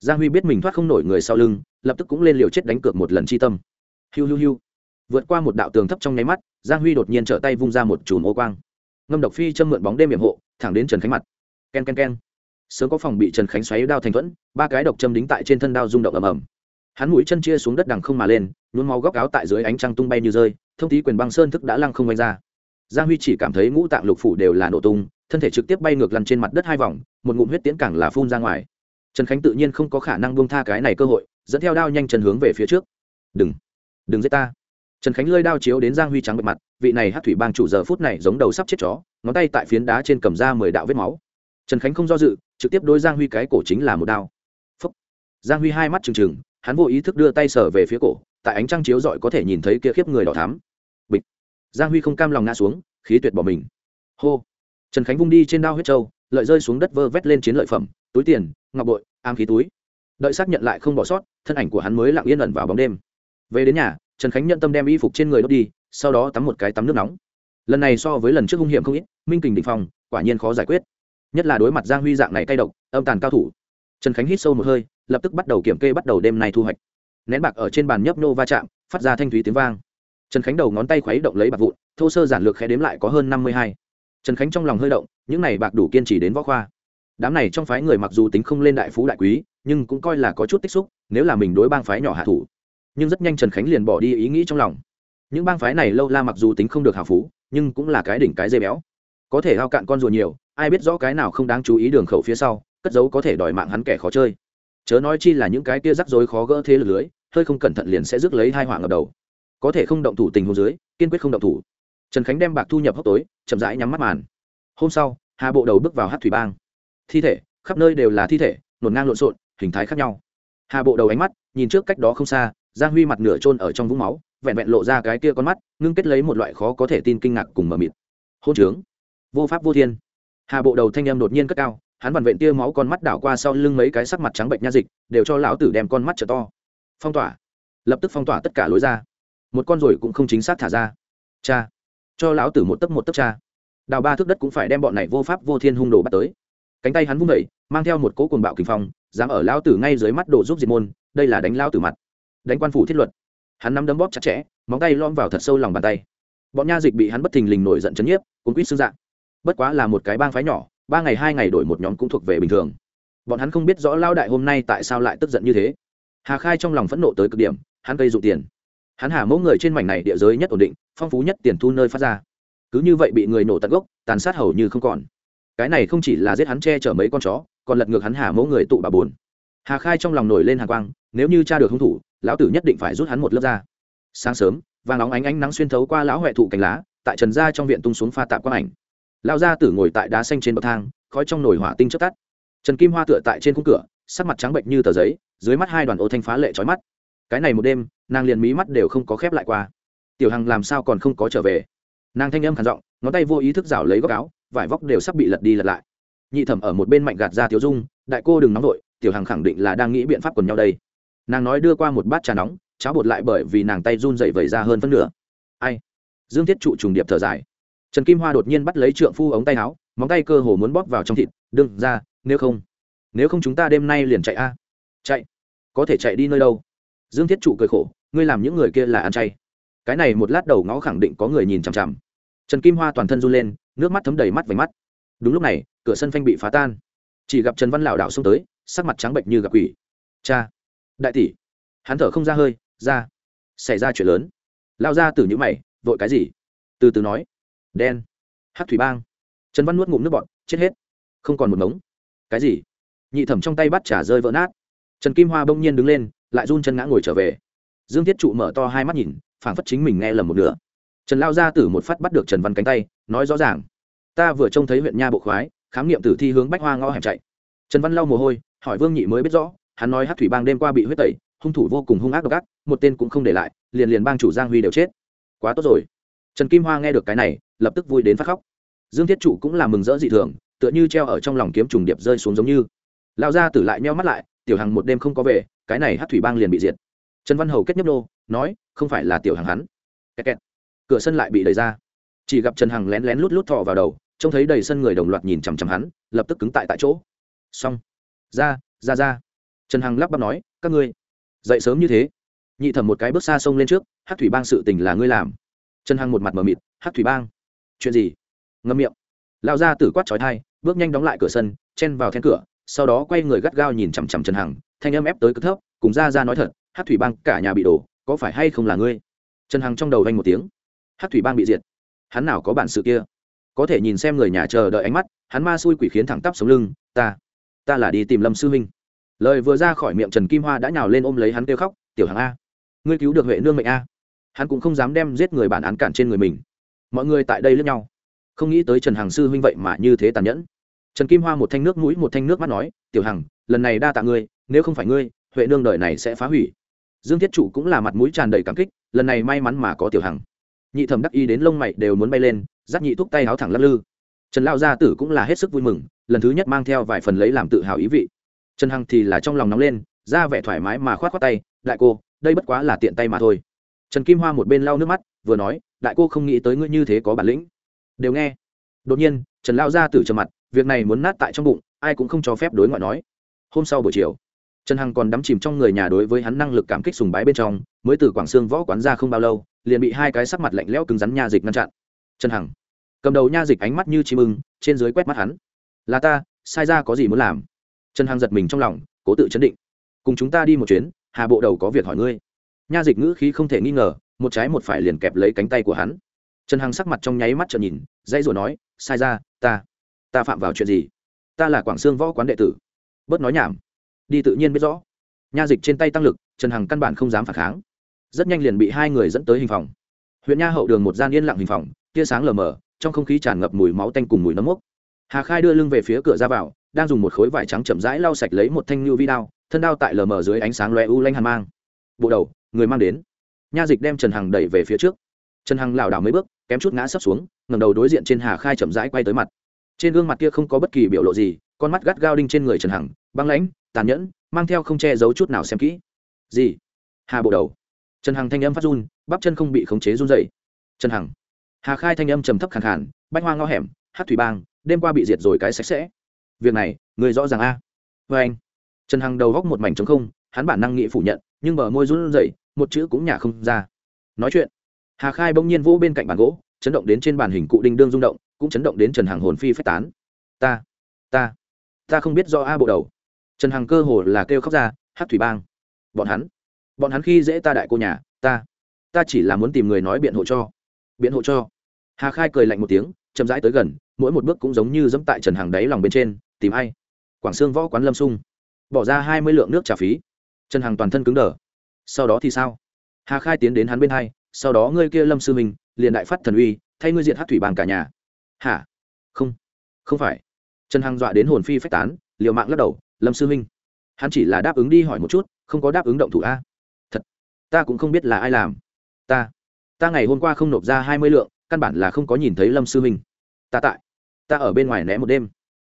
A: Giang huy biết mình thoát không nổi người sau lưng lập tức cũng lên liều chết đánh cược một lần chi tâm. Hiu hiu hiu. Vượt qua một đạo tường thấp trong nháy mắt, giang huy đột nhiên trở tay vung ra một chùm ô quang. Ngâm độc phi châm mượn bóng đêm hiểm hộ, thẳng đến trần khánh mặt. K e n k e n k e n sớm có phòng bị trần khánh xoáy đao thành thuẫn, ba cái độc châm đính tại trên thân đao rung động ầm ầm. Hắn mũi chân chia xuống đất đằng không mà lên, nhuốm máu góc áo tại dưới ánh trăng tung bay như rơi, thông tí quyền băng sơn thức đã lăng không vanh ra. Giang huy chỉ cảm thấy ngũ tạng lục phủ đều là nổ tung, thân thể trực tiếp bay ngược lăn trên mặt đất hai vòng, một ngụm huyết tiễn cảng là phun ra ngoài. Trần khánh tự nhiên không có khả năng buông tha cái này cơ hội dẫn theo đao nhanh chân hướng về phía trước. Đừng đừng giết ta. Trần khánh lơi đao chiếu đến giang huy trắng bệ mặt, vị này hát thủy bang chủ giờ phút này giống đầu sắp chết chó, ngón tay tại phiến đá trên cầm ra mười đạo vết máu. Trần khánh không do dự, trực tiếp đôi giang huy cái cổ chính là một đao. Phúc. giang huy hai mắt trừng trừng, hắn vô ý thức đưa tay sở về phía cổ, tại ánh trăng chiếu rọi có thể nhìn thấy kia khiếp người đỏ thắm. Bịch. Giang huy không cam lòng ngã xuống, khí tuyệt bỏ mình. Hô. Trần khánh vung đi trên đao huyết trâu, lợi rơi xuống đất vơ vét lên chiến lợi phẩm, túi tiền, ngọc bội am khí túi đợi xác nhận lại không bỏ sót, thân ảnh của hắn mới lặng yên ẩn vào bóng đêm. Về đến nhà, trần khánh nhận tâm đem y phục trên người đốt đi, sau đó tắm một cái tắm nước nóng. Lần này so với lần trước hung hiểm không ít, minh kình định phòng quả nhiên khó giải quyết. Nhất là đối mặt giang huy dạng này cay độc, âm tàn cao thủ. Trần khánh hít sâu một hơi, lập tức bắt đầu kiểm kê bắt đầu đêm nay thu hoạch. Nén bạc ở trên bàn nhấp nô va chạm, phát ra thanh thúy tiếng vang. Trần khánh đầu ngón tay khuấy động lấy bạc vụn, thô sơ giản lược khẽ đếm lại có hơn năm mươi hai. Trần khánh trong lòng hơi động, những này bạc đủ kiên trì đến võ khoa. Đám này trong phái người mặc dù tính không lên đại phú đại quý nhưng cũng coi là có chút tích xúc, nếu là mình đối bang phái nhỏ hạ thủ. Nhưng rất nhanh trần khánh liền bỏ đi ý nghĩ trong lòng. Những bang phái này lâu la mặc dù tính không được hào phú, nhưng cũng là cái đỉnh cái dây béo. Có thể hao cạn con rùa nhiều, ai biết rõ cái nào không đáng chú ý đường khẩu phía sau, cất giấu có thể đòi mạng hắn kẻ khó chơi. Chớ nói chi là những cái kia rắc rối khó gỡ thế lực lưới, hơi không cẩn thận liền sẽ rước lấy hai họa ngập đầu. Có thể không động thủ tình hồ dưới, kiên quyết không động thủ. Trần khánh đem bạc thu nhập hốc tối, chậm rãi nhắm mắt màn. Hôm sau, hà bộ đầu bước vào hát thủy bang. Thi thể, khắp nơi đều là thi thể, nổn ngang lộn xộn hình thái khác nhau. Hà bộ đầu ánh mắt, nhìn trước cách đó không xa, giang huy mặt nửa trôn ở trong vũng máu, vẹn vẹn lộ ra cái kia con mắt, ngưng kết lấy một loại khó có thể tin kinh ngạc cùng mờ mịt. Hôn trướng. Vô pháp vô thiên. Hà bộ đầu thanh em đột nhiên cất cao, hắn vằn vện tia máu con mắt đảo qua sau lưng mấy cái sắc mặt trắng bệnh nha dịch, đều cho lão tử đem con mắt trở to. Phong tỏa. Lập tức phong tỏa tất cả lối ra. Một con rồi cũng không chính xác thả ra. Cha. Cho lão tử một tấc một tấc cha. Đào ba thước đất cũng phải đem bọn này vô pháp vô thiên hung đồ bắt tới. Cánh tay hắn vung đẩy mang theo một cỗ cuồng bạo kinh phong dám ở lao tử ngay dưới mắt đồ giúp diệt môn, đây là đánh lao tử mặt. Đánh quan phủ thiết luật. Hắn nắm đấm bóp chặt chẽ, móng tay lom vào thật sâu lòng bàn tay. Bọn nha dịch bị hắn bất thình lình nổi giận chấn nhiếp, cuốn quýt xương dạng bất quá là một cái bang phái nhỏ, ba ngày hai ngày đổi một nhóm cũng thuộc về bình thường. Bọn hắn không biết rõ lao đại hôm nay tại sao lại tức giận như thế. Hà khai trong lòng phẫn nộ tới cực điểm, hắn cây dụ tiền. Hắn hà mẫu người trên mảnh này địa giới nhất ổn định, phong phú nhất tiền thu nơi phát ra. Cứ như vậy bị người nổ tận gốc, tàn sát hầu như không còn. Cái này không chỉ là giết hắn che chở mấy con chó còn lật ngược hắn hà mẫu người tụ bà buồn. Hà khai trong lòng nổi lên hà quang, nếu như cha được hung thủ, lão tử nhất định phải rút hắn một lớp ra. Sáng sớm, vàng óng ánh ánh nắng xuyên thấu qua lão huệ thụ cành lá, tại trần gia trong viện tung xuống pha tạp quang ảnh. Lão gia tử ngồi tại đá xanh trên bậc thang, khói trong nồi hỏa tinh chất tắt. Trần kim hoa tựa tại trên khung cửa, sắc mặt trắng bệnh như tờ giấy, dưới mắt hai đoàn ô thanh phá lệ trói mắt. Cái này một đêm, nàng liền mí mắt đều không có khép lại qua. Tiểu hằng làm sao còn không có trở về? Nàng thanh âm khản giọng, ngón tay vô ý thức rảo lấy góc áo, vải vóc đều sắp bị lật đi lật lại nhị thẩm ở một bên mạnh gạt ra tiểu dung, đại cô đừng nóng vội, tiểu hằng khẳng định là đang nghĩ biện pháp quần nhau đây. Nàng nói đưa qua một bát trà nóng, cháo bột lại bởi vì nàng tay run dậy vẩy ra hơn phân nửa. Ai? Dương thiết trụ trùng điệp thở dài. Trần kim hoa đột nhiên bắt lấy trượng phu ống tay áo, móng tay cơ hồ muốn bóp vào trong thịt, đừng, ra, nếu không nếu không chúng ta đêm nay liền chạy a. Chạy? Có thể chạy đi nơi đâu? Dương thiết trụ cười khổ, ngươi làm những người kia là ăn chay. Cái này một lát đầu ngõ khẳng định có người nhìn chằm chằm. Trần kim hoa toàn thân run lên, nước mắt thấm đầy mắt vành mắt. Đúng lúc này cửa sân phanh bị phá tan. Chỉ gặp trần văn lảo đảo xông tới, sắc mặt trắng bệnh như gặp quỷ. Cha, đại tỷ. Hắn thở không ra hơi, ra, xảy ra chuyện lớn. Lao ra từ những mày, vội cái gì? Từ từ nói, đen, hát thủy bang. Trần văn nuốt ngụm nước bọt, chết hết, không còn một mống cái gì? Nhị thẩm trong tay bắt trả rơi vỡ nát. Trần kim hoa bỗng nhiên đứng lên, lại run chân ngã ngồi trở về. Dương thiết trụ mở to hai mắt nhìn, phảng phất chính mình nghe lầm một nửa. Trần lao ra từ một phát bắt được trần văn cánh tay, nói rõ ràng, ta vừa trông thấy huyện nha bộ khoái khám nghiệm tử thi hướng bách hoa ngõ hẻm chạy. Trần văn lau mồ hôi, hỏi vương nhị mới biết rõ, hắn nói hát thủy bang đêm qua bị huyết tẩy, hung thủ vô cùng hung ác độc ác, một tên cũng không để lại, liền liền bang chủ giang huy đều chết. Quá tốt rồi. Trần kim hoa nghe được cái này, lập tức vui đến phát khóc. Dương thiết Chủ cũng là mừng rỡ dị thường, tựa như treo ở trong lòng kiếm trùng điệp rơi xuống giống như. Lao ra tử lại meo mắt lại, tiểu hằng một đêm không có về, cái này hát thủy bang liền bị diệt. Trần văn hầu kết nhấp nô, nói, không phải là tiểu hằng hắn. Kẹt kẹt. cửa sân lại bị đẩy ra. Chỉ gặp trần hằng lén lén lút lút thọ vào đầu trông thấy đầy sân người đồng loạt nhìn chằm chằm hắn, lập tức cứng tại tại chỗ. Xong. Ra ra ra. Trần hằng lắp bắp nói, các ngươi, dậy sớm như thế. Nhị thẩm một cái bước xa sông lên trước hát thủy bang sự tình là ngươi làm. Trần hằng một mặt mờ mịt hát thủy bang? Chuyện gì? Ngâm miệng. Lao ra tử quát trói thai bước nhanh đóng lại cửa sân, chen vào then cửa, sau đó quay người gắt gao nhìn chằm chằm trần hằng, thanh âm ép tới cực thấp, cùng ra ra nói thật hát thủy bang cả nhà bị đổ, có phải hay không là ngươi? Trần hằng trong đầu vanh một tiếng hát thủy bang bị diệt, hắn nào có bản sự kia? Có thể nhìn xem người nhà chờ đợi ánh mắt, hắn ma xui quỷ khiến thẳng tắp sống lưng, ta ta là đi tìm lâm sư huynh. Lời vừa ra khỏi miệng trần kim hoa đã nhào lên ôm lấy hắn kêu khóc, tiểu hằng a, ngươi cứu được huệ nương mệnh a. Hắn cũng không dám đem giết người bản án cản trên người mình. Mọi người tại đây lướt nhau. Không nghĩ tới trần hằng sư huynh vậy mà như thế tàn nhẫn. Trần kim hoa một thanh nước mũi, một thanh nước mắt nói, tiểu hằng, lần này đa tạ ngươi, nếu không phải ngươi, huệ nương đời này sẽ phá hủy. Dương thiết trụ cũng là mặt mũi tràn đầy cảm kích, lần này may mắn mà có tiểu hằng nhị thẩm đắc y đến lông mày đều muốn bay lên giáp nhị thúc tay háo thẳng lắc lư. Trần lao gia tử cũng là hết sức vui mừng, lần thứ nhất mang theo vài phần lấy làm tự hào ý vị. Trần hằng thì là trong lòng nóng lên, ra vẻ thoải mái mà khoát khoát tay, đại cô, đây bất quá là tiện tay mà thôi. Trần kim hoa một bên lau nước mắt, vừa nói, đại cô không nghĩ tới ngươi như thế có bản lĩnh. Đều nghe. Đột nhiên, trần lao gia tử trầm mặt, việc này muốn nát tại trong bụng, ai cũng không cho phép đối ngoại nói. Hôm sau buổi chiều, trần hằng còn đắm chìm trong người nhà đối với hắn năng lực cảm kích sùng bái bên trong mới từ quảng sương võ quán ra không bao lâu, liền bị hai cái sắc mặt lạnh lẽo cứng rắn nha dịch ngăn chặn. Trần hằng cầm đầu nha dịch ánh mắt như chim ưng, trên dưới quét mắt hắn. Là ta, sai ra có gì muốn làm? Trần hằng giật mình trong lòng, cố tự chấn định. Cùng chúng ta đi một chuyến, hà bộ đầu có việc hỏi ngươi. Nha dịch ngữ khí không thể nghi ngờ, một trái một phải liền kẹp lấy cánh tay của hắn. Trần hằng sắc mặt trong nháy mắt trợn nhìn, dãy rồi nói, sai ra, ta ta phạm vào chuyện gì? Ta là quảng sương võ quán đệ tử. Bớt nói nhảm. Đi tự nhiên biết rõ. Nha dịch trên tay tăng lực, trần hằng căn bản không dám phản kháng rất nhanh liền bị hai người dẫn tới hình phòng. Huyện nha hậu đường một gian yên lặng hình phòng, tia sáng lờ mờ, trong không khí tràn ngập mùi máu tanh cùng mùi nấm mốc. Hà khai đưa lưng về phía cửa ra vào, đang dùng một khối vải trắng chậm rãi lau sạch lấy một thanh lưu vi đao, thân đao tại lờ mờ dưới ánh sáng loe u lanh hàn mang. Bộ đầu, người mang đến. Nha dịch đem trần hằng đẩy về phía trước. Trần hằng lảo đảo mấy bước, kém chút ngã sấp xuống ngầm đầu đối diện trên hà khai chậm rãi quay tới mặt. Trên gương mặt kia không có bất kỳ biểu lộ gì, con mắt gắt gao đinh trên người trần hằng, băng lãnh, tàn nhẫn, mang theo không che giấu chút nào xem kỹ. Gì? Hà bộ đầu? Trần hằng thanh âm phát run, bắp chân không bị khống chế run dậy trần hằng. Hà khai thanh âm trầm thấp khẳng khản bách hoa ngõ hẻm, hát thủy bang, đêm qua bị diệt rồi cái sạch sẽ. Việc này, người rõ ràng a. À. vê anh. Trần hằng đầu góc một mảnh trống không, hắn bản năng nghị phủ nhận, nhưng bờ môi run rẩy, một chữ cũng nhả không ra. Nói chuyện. Hà khai bỗng nhiên vỗ bên cạnh bàn gỗ, chấn động đến trên bàn hình cụ đinh đương rung động, cũng chấn động đến trần hằng hồn phi phách tán. Ta ta ta không biết do a bộ đầu. Trần hằng cơ hồ là kêu khóc ra, hát thủy bang. Bọn hắn bọn hắn khi dễ ta đại cô nhà, ta ta chỉ là muốn tìm người nói biện hộ cho, biện hộ cho. Hà khai cười lạnh một tiếng, chậm rãi tới gần, mỗi một bước cũng giống như dẫm tại trần hàng đáy lòng bên trên, tìm ai? Quảng sương võ quán lâm sung, bỏ ra hai mươi lượng nước trả phí. Trần hằng toàn thân cứng đờ. Sau đó thì sao? Hà khai tiến đến hắn bên hai, sau đó ngươi kia lâm sư minh, liền đại phát thần uy, thay ngươi diện hát thủy bàn cả nhà. Hả? Không không phải. Trần hằng dọa đến hồn phi phách tán, liều mạng lắc đầu, lâm sư minh, hắn chỉ là đáp ứng đi hỏi một chút, không có đáp ứng động thủ a ta cũng không biết là ai làm. Ta ta ngày hôm qua không nộp ra hai mươi lượng, căn bản là không có nhìn thấy lâm sư minh. Ta tại, ta ở bên ngoài né một đêm.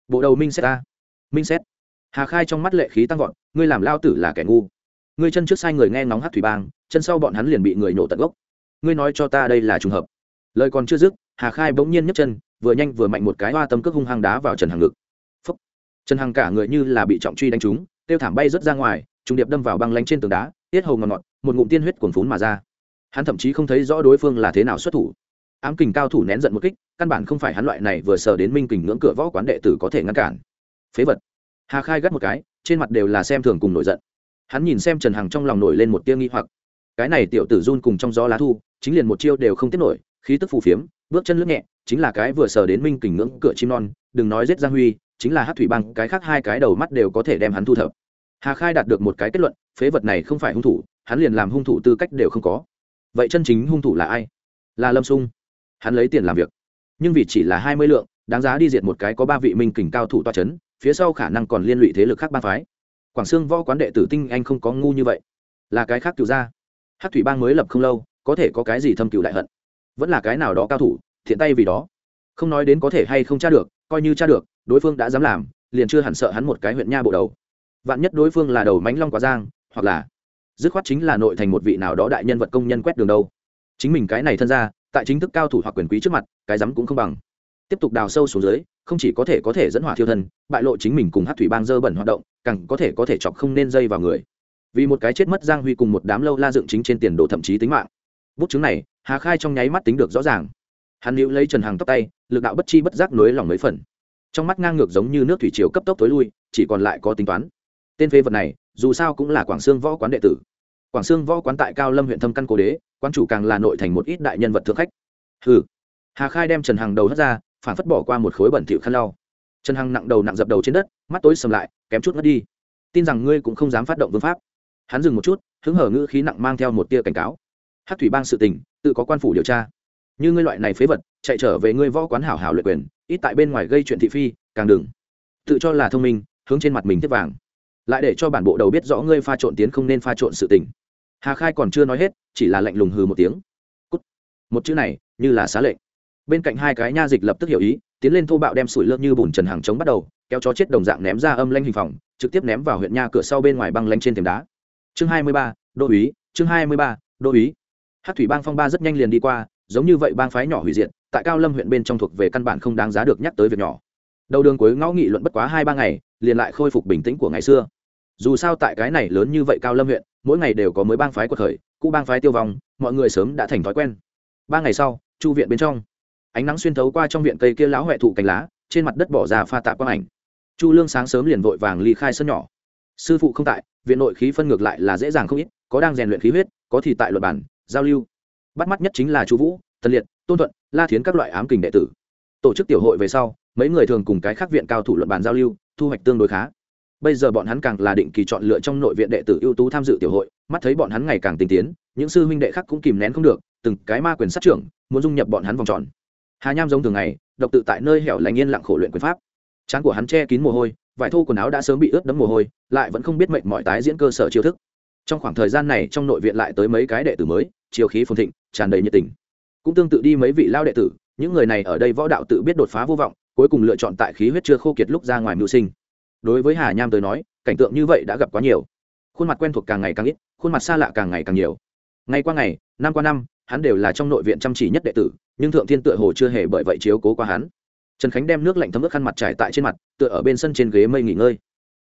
A: Bộ đầu minh xét ta. Minh xét. Hà khai trong mắt lệ khí tăng vọt, ngươi làm lao tử là kẻ ngu. Ngươi chân trước sai người nghe ngóng hát thủy bang, chân sau bọn hắn liền bị người nổ tận gốc. Ngươi nói cho ta đây là trùng hợp. Lời còn chưa dứt, hà khai bỗng nhiên nhấc chân, vừa nhanh vừa mạnh một cái hoa tâm cước hung hăng đá vào trần hằng ngực. Phúc. trần hằng cả người như là bị trọng truy đánh trúng, tiêu thảm bay rớt ra ngoài, trùng điệp đâm vào băng lanh trên tường đá, tiết hầu ngọt ngọt một ngụm tiên huyết cuồn phún mà ra. Hắn thậm chí không thấy rõ đối phương là thế nào xuất thủ. Ám kình cao thủ nén giận một kích, căn bản không phải hắn loại này vừa sờ đến minh kình ngưỡng cửa võ quán đệ tử có thể ngăn cản. Phế vật. Hà khai gắt một cái, trên mặt đều là xem thường cùng nổi giận. Hắn nhìn xem trần hằng trong lòng nổi lên một tia nghi hoặc. Cái này tiểu tử run cùng trong gió lá thu, chính liền một chiêu đều không tiết nổi, khí tức phù phiếm, bước chân lướt nhẹ, chính là cái vừa sờ đến minh kình ngưỡng cửa chim non, đừng nói giết giang huy, chính là hát thủy băng, cái khác hai cái đầu mắt đều có thể đem hắn thu thập. Hà khai đạt được một cái kết luận, phế vật này không phải hung thủ hắn liền làm hung thủ tư cách đều không có. Vậy chân chính hung thủ là ai? Là lâm sung. Hắn lấy tiền làm việc. Nhưng vì chỉ là hai mươi lượng, đáng giá đi diệt một cái có ba vị minh kình cao thủ toa c h ấ n phía sau khả năng còn liên lụy thế lực khác ba phái. Quảng sương võ quán đệ tử tinh anh không có ngu như vậy. Là cái khác cựu ra hát thủy bang mới lập không lâu, có thể có cái gì thâm cựu đại hận? Vẫn là cái nào đó cao thủ, thiện tay vì đó. Không nói đến có thể hay không tra được, coi như tra được, đối phương đã dám làm, liền chưa hẳn sợ hắn một cái huyện nha bộ đầu. Vạn nhất đối phương là đầu mánh long quá giang, hoặc là dứt khoát chính là nội thành một vị nào đó đại nhân vật công nhân quét đường đâu. Chính mình cái này thân ra tại chính thức cao thủ hoặc quyền quý trước mặt, cái rắm cũng không bằng. Tiếp tục đào sâu xuống dưới, không chỉ có thể có thể dẫn hỏa thiêu thân, bại lộ chính mình cùng hát thủy bang dơ bẩn hoạt động, càng có thể có thể chọc không nên dây vào người. Vì một cái chết mất giang huy cùng một đám lâu la dựng chính trên tiền đồ thậm chí tính mạng. Bút chứng này, hà khai trong nháy mắt tính được rõ ràng. Hắn hữu lấy trần hàng tóc tay, lực đạo bất chi bất giác nối lòng mấy phần. Trong mắt ngang ngược giống như nước thủy triều cấp tốc tối lui, chỉ còn lại có tính toán. Tên phê vật này dù sao cũng là quảng sương võ quán đệ tử. Quảng sương võ quán tại cao lâm huyện thâm căn cố đế quan chủ càng là nội thành một ít đại nhân vật thượng khách. Hừ. Hà khai đem trần hằng đầu hất ra, phản phất bỏ qua một khối bẩn thỉu khăn lau. Trần hằng nặng đầu nặng dập đầu trên đất, mắt tối sầm lại, kém chút mất đi. Tin rằng ngươi cũng không dám phát động vương pháp. Hắn dừng một chút, hứng hở ngữ khí nặng mang theo một tia cảnh cáo. Hát thủy bang sự tình, tự có quan phủ điều tra. Như ngươi loại này phế vật, chạy trở về ngươi võ quán hảo hảo luyện quyền, ít tại bên ngoài gây chuyện thị phi, càng đừng. Tự cho là thông minh, hướng trên mặt mình tiếp vàng lại để cho bản bộ đầu biết rõ ngươi pha trộn tiến không nên pha trộn sự tình. Hà khai còn chưa nói hết, chỉ là lạnh lùng hừ một tiếng. Cút. một chữ này, như là xá lệnh. Bên cạnh hai cái nha dịch lập tức hiểu ý, tiến lên thô bạo đem sủi lơ như bùn trần hàng chống bắt đầu, kéo chó chết đồng dạng ném ra âm lanh hình phòng, trực tiếp ném vào huyện nha cửa sau bên ngoài băng lanh trên thềm đá. Chương hai mươi ba, đô úy, chương hai mươi ba, đô úy. Hát thủy bang phong ba rất nhanh liền đi qua, giống như vậy bang phái nhỏ hủy diệt, tại cao lâm huyện bên trong thuộc về căn bản không đáng giá được nhắc tới việc nhỏ. Đầu đường cuối ngõ nghị luận bất quá hai ba ngày liền lại khôi phục bình tĩnh của ngày xưa. Dù sao tại cái này lớn như vậy cao lâm huyện, mỗi ngày đều có mới bang phái của khởi, cũ bang phái tiêu vong, mọi người sớm đã thành thói quen. Ba ngày sau, chu viện bên trong, ánh nắng xuyên thấu qua trong viện cây kia lão huệ thụ cành lá, trên mặt đất bỏ ra pha tạ quang ảnh. Chu lương sáng sớm liền vội vàng ly khai sân nhỏ. Sư phụ không tại, viện nội khí phân ngược lại là dễ dàng không ít, có đang rèn luyện khí huyết, có thì tại luật bản giao lưu. Bắt mắt nhất chính là chu vũ tân liệt, tôn thuận, la thiến các loại ám kình đệ tử. Tổ chức tiểu hội về sau, mấy người thường cùng cái khác viện cao thủ luận bàn giao lưu thu hoạch tương đối khá. Bây giờ bọn hắn càng là định kỳ chọn lựa trong nội viện đệ tử ưu tú tham dự tiểu hội, mắt thấy bọn hắn ngày càng tinh tiến, những sư huynh đệ khác cũng kìm nén không được, từng cái ma quyền sát trưởng, muốn dung nhập bọn hắn vòng tròn. Hà nham giống thường ngày, độc tự tại nơi hẻo lánh yên lặng khổ luyện quyền pháp. Trán của hắn che kín mồ hôi, vải thô quần áo đã sớm bị ướt đẫm mồ hôi, lại vẫn không biết mệnh mọi tái diễn cơ sở chiêu thức. Trong khoảng thời gian này trong nội viện lại tới mấy cái đệ tử mới chiều khí phồn thịnh, tràn đầy nhiệt tình. Cũng tương tự đi mấy vị lao đệ tử, những người này ở đây võ đạo tự biết đột phá vô vọng cuối cùng lựa chọn tại khí huyết chưa khô kiệt lúc ra ngoài mưu sinh. Đối với hà nham tới nói, cảnh tượng như vậy đã gặp quá nhiều. Khuôn mặt quen thuộc càng ngày càng ít, khuôn mặt xa lạ càng ngày càng nhiều. Ngày qua ngày, năm qua năm, hắn đều là trong nội viện chăm chỉ nhất đệ tử, nhưng thượng thiên tựa hồ chưa hề bởi vậy chiếu cố qua hắn. Trần khánh đem nước lạnh thấm ướt khăn mặt trải tại trên mặt, tựa ở bên sân trên ghế mây nghỉ ngơi.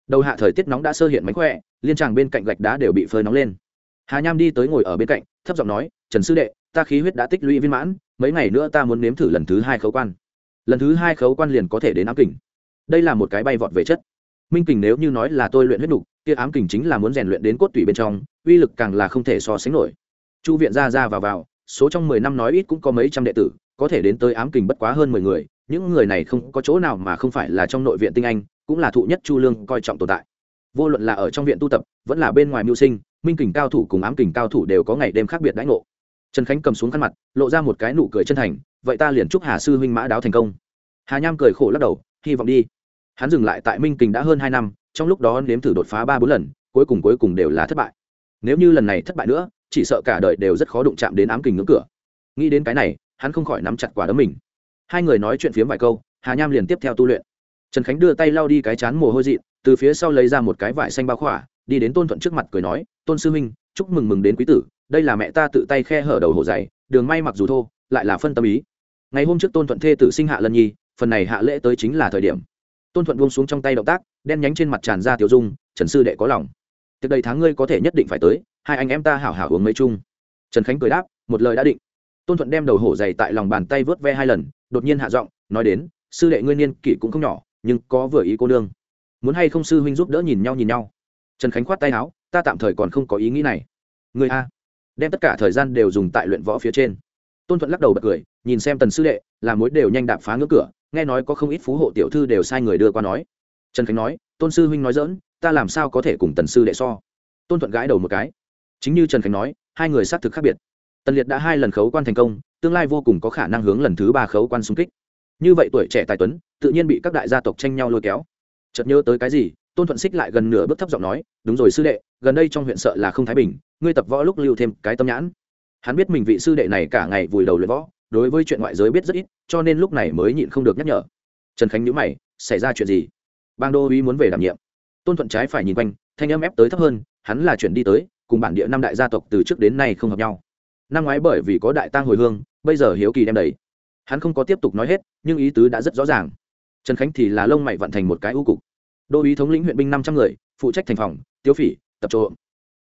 A: Đầu hạ thời tiết nóng đã sơ hiện mánh khỏe, liên tràng bên cạnh gạch đá đều bị phơi nóng lên. Hà nham đi tới ngồi ở bên cạnh, thấp giọng nói, trần sư đệ, ta khí huyết đã tích lũy viên mãn, mấy ngày nữa ta muốn nếm thử lần thứ hai khấu quan lần thứ hai khấu quan liền có thể đến ám kình. Đây là một cái bay vọt về chất. Minh kình nếu như nói là tôi luyện huyết nục, kia ám kình chính là muốn rèn luyện đến cốt tủy bên trong, uy lực càng là không thể so sánh nổi. Chu viện ra ra vào vào, số trong mười năm nói ít cũng có mấy trăm đệ tử, có thể đến tới ám kình bất quá hơn mười người, những người này không có chỗ nào mà không phải là trong nội viện tinh anh, cũng là thụ nhất chu lương coi trọng tồn tại. Vô luận là ở trong viện tu tập, vẫn là bên ngoài mưu sinh, minh kình cao thủ cùng ám kình cao thủ đều có ngày đêm khác biệt đãi ngộ trần khánh cầm xuống khăn mặt, lộ ra một cái nụ cười chân thành, vậy ta liền chúc hà sư huynh mã đáo thành công. Hà nham cười khổ lắc đầu, hy vọng đi. Hắn dừng lại tại minh kình đã hơn hai năm, trong lúc đó nếm thử đột phá ba bốn lần, cuối cùng cuối cùng đều là thất bại. Nếu như lần này thất bại nữa, chỉ sợ cả đời đều rất khó đụng chạm đến ám kình ngưỡng cửa. Nghĩ đến cái này, hắn không khỏi nắm chặt quả đấm mình. Hai người nói chuyện phiếm vài câu, hà nham liền tiếp theo tu luyện. Trần khánh đưa tay lau đi cái chán mồ hôi dị từ phía sau lấy ra một cái vải xanh bao khỏa, đi đến tôn thuận trước mặt cười nói, tôn sư huynh, chúc mừng mừng đến quý tử đây là mẹ ta tự tay khe hở đầu hổ dày, đường may mặc dù thô, lại là phân tâm ý. Ngày hôm trước tôn thuận thê tử sinh hạ lân nhi, phần này hạ lễ tới chính là thời điểm. Tôn thuận buông xuống trong tay động tác, đen nhánh trên mặt tràn ra tiểu dung, trần sư đệ có lòng. Từ đây tháng ngươi có thể nhất định phải tới, hai anh em ta hảo hảo uống mấy chung. Trần khánh cười đáp, một lời đã định. Tôn thuận đem đầu hổ dày tại lòng bàn tay vớt ve hai lần, đột nhiên hạ giọng, nói đến, sư đệ ngươi niên kỷ cũng không nhỏ, nhưng có vừa ý cô nương. Muốn hay không sư huynh giúp đỡ nhìn nhau nhìn nhau. Trần khánh khoát tay áo, ta tạm thời còn không có ý nghĩ này. Người a đem tất cả thời gian đều dùng tại luyện võ phía trên. Tôn thuận lắc đầu bật cười, nhìn xem tần sư đệ, làm mối đều nhanh đạp phá ngưỡng cửa, nghe nói có không ít phú hộ tiểu thư đều sai người đưa qua nói. Trần khánh nói, tôn sư huynh nói dỡn ta làm sao có thể cùng tần sư đệ so? Tôn thuận gãi đầu một cái. Chính như trần khánh nói, hai người xác thực khác biệt. Tần liệt đã hai lần khấu quan thành công, tương lai vô cùng có khả năng hướng lần thứ ba khấu quan xung kích. Như vậy tuổi trẻ tài tuấn, tự nhiên bị các đại gia tộc tranh nhau lôi kéo. Chợt nhớ tới cái gì, tôn thuận xích lại gần nửa bước thấp giọng nói, đúng rồi sư đệ, gần đây trong huyện sợ là không thái bình ngươi tập võ lúc lưu thêm cái tâm nhãn. Hắn biết mình vị sư đệ này cả ngày vùi đầu luyện võ, đối với chuyện ngoại giới biết rất ít, cho nên lúc này mới nhịn không được nhắc nhở. Trần khánh nhữ mày, xảy ra chuyện gì? Bang đô uý muốn về đảm nhiệm. Tôn thuận trái phải nhìn quanh, thanh âm ép tới thấp hơn, hắn là chuyển đi tới, cùng bản địa năm đại gia tộc từ trước đến nay không hợp nhau. Năm ngoái bởi vì có đại tang hồi hương, bây giờ hiếu kỳ đem đầy hắn không có tiếp tục nói hết, nhưng ý tứ đã rất rõ ràng. Trần khánh thì là lông mày vận thành một cái ưu cục. Đô ý thống lĩnh huyện binh năm trăm người, phụ trách thành phòng tiêu phỉ, tập trộm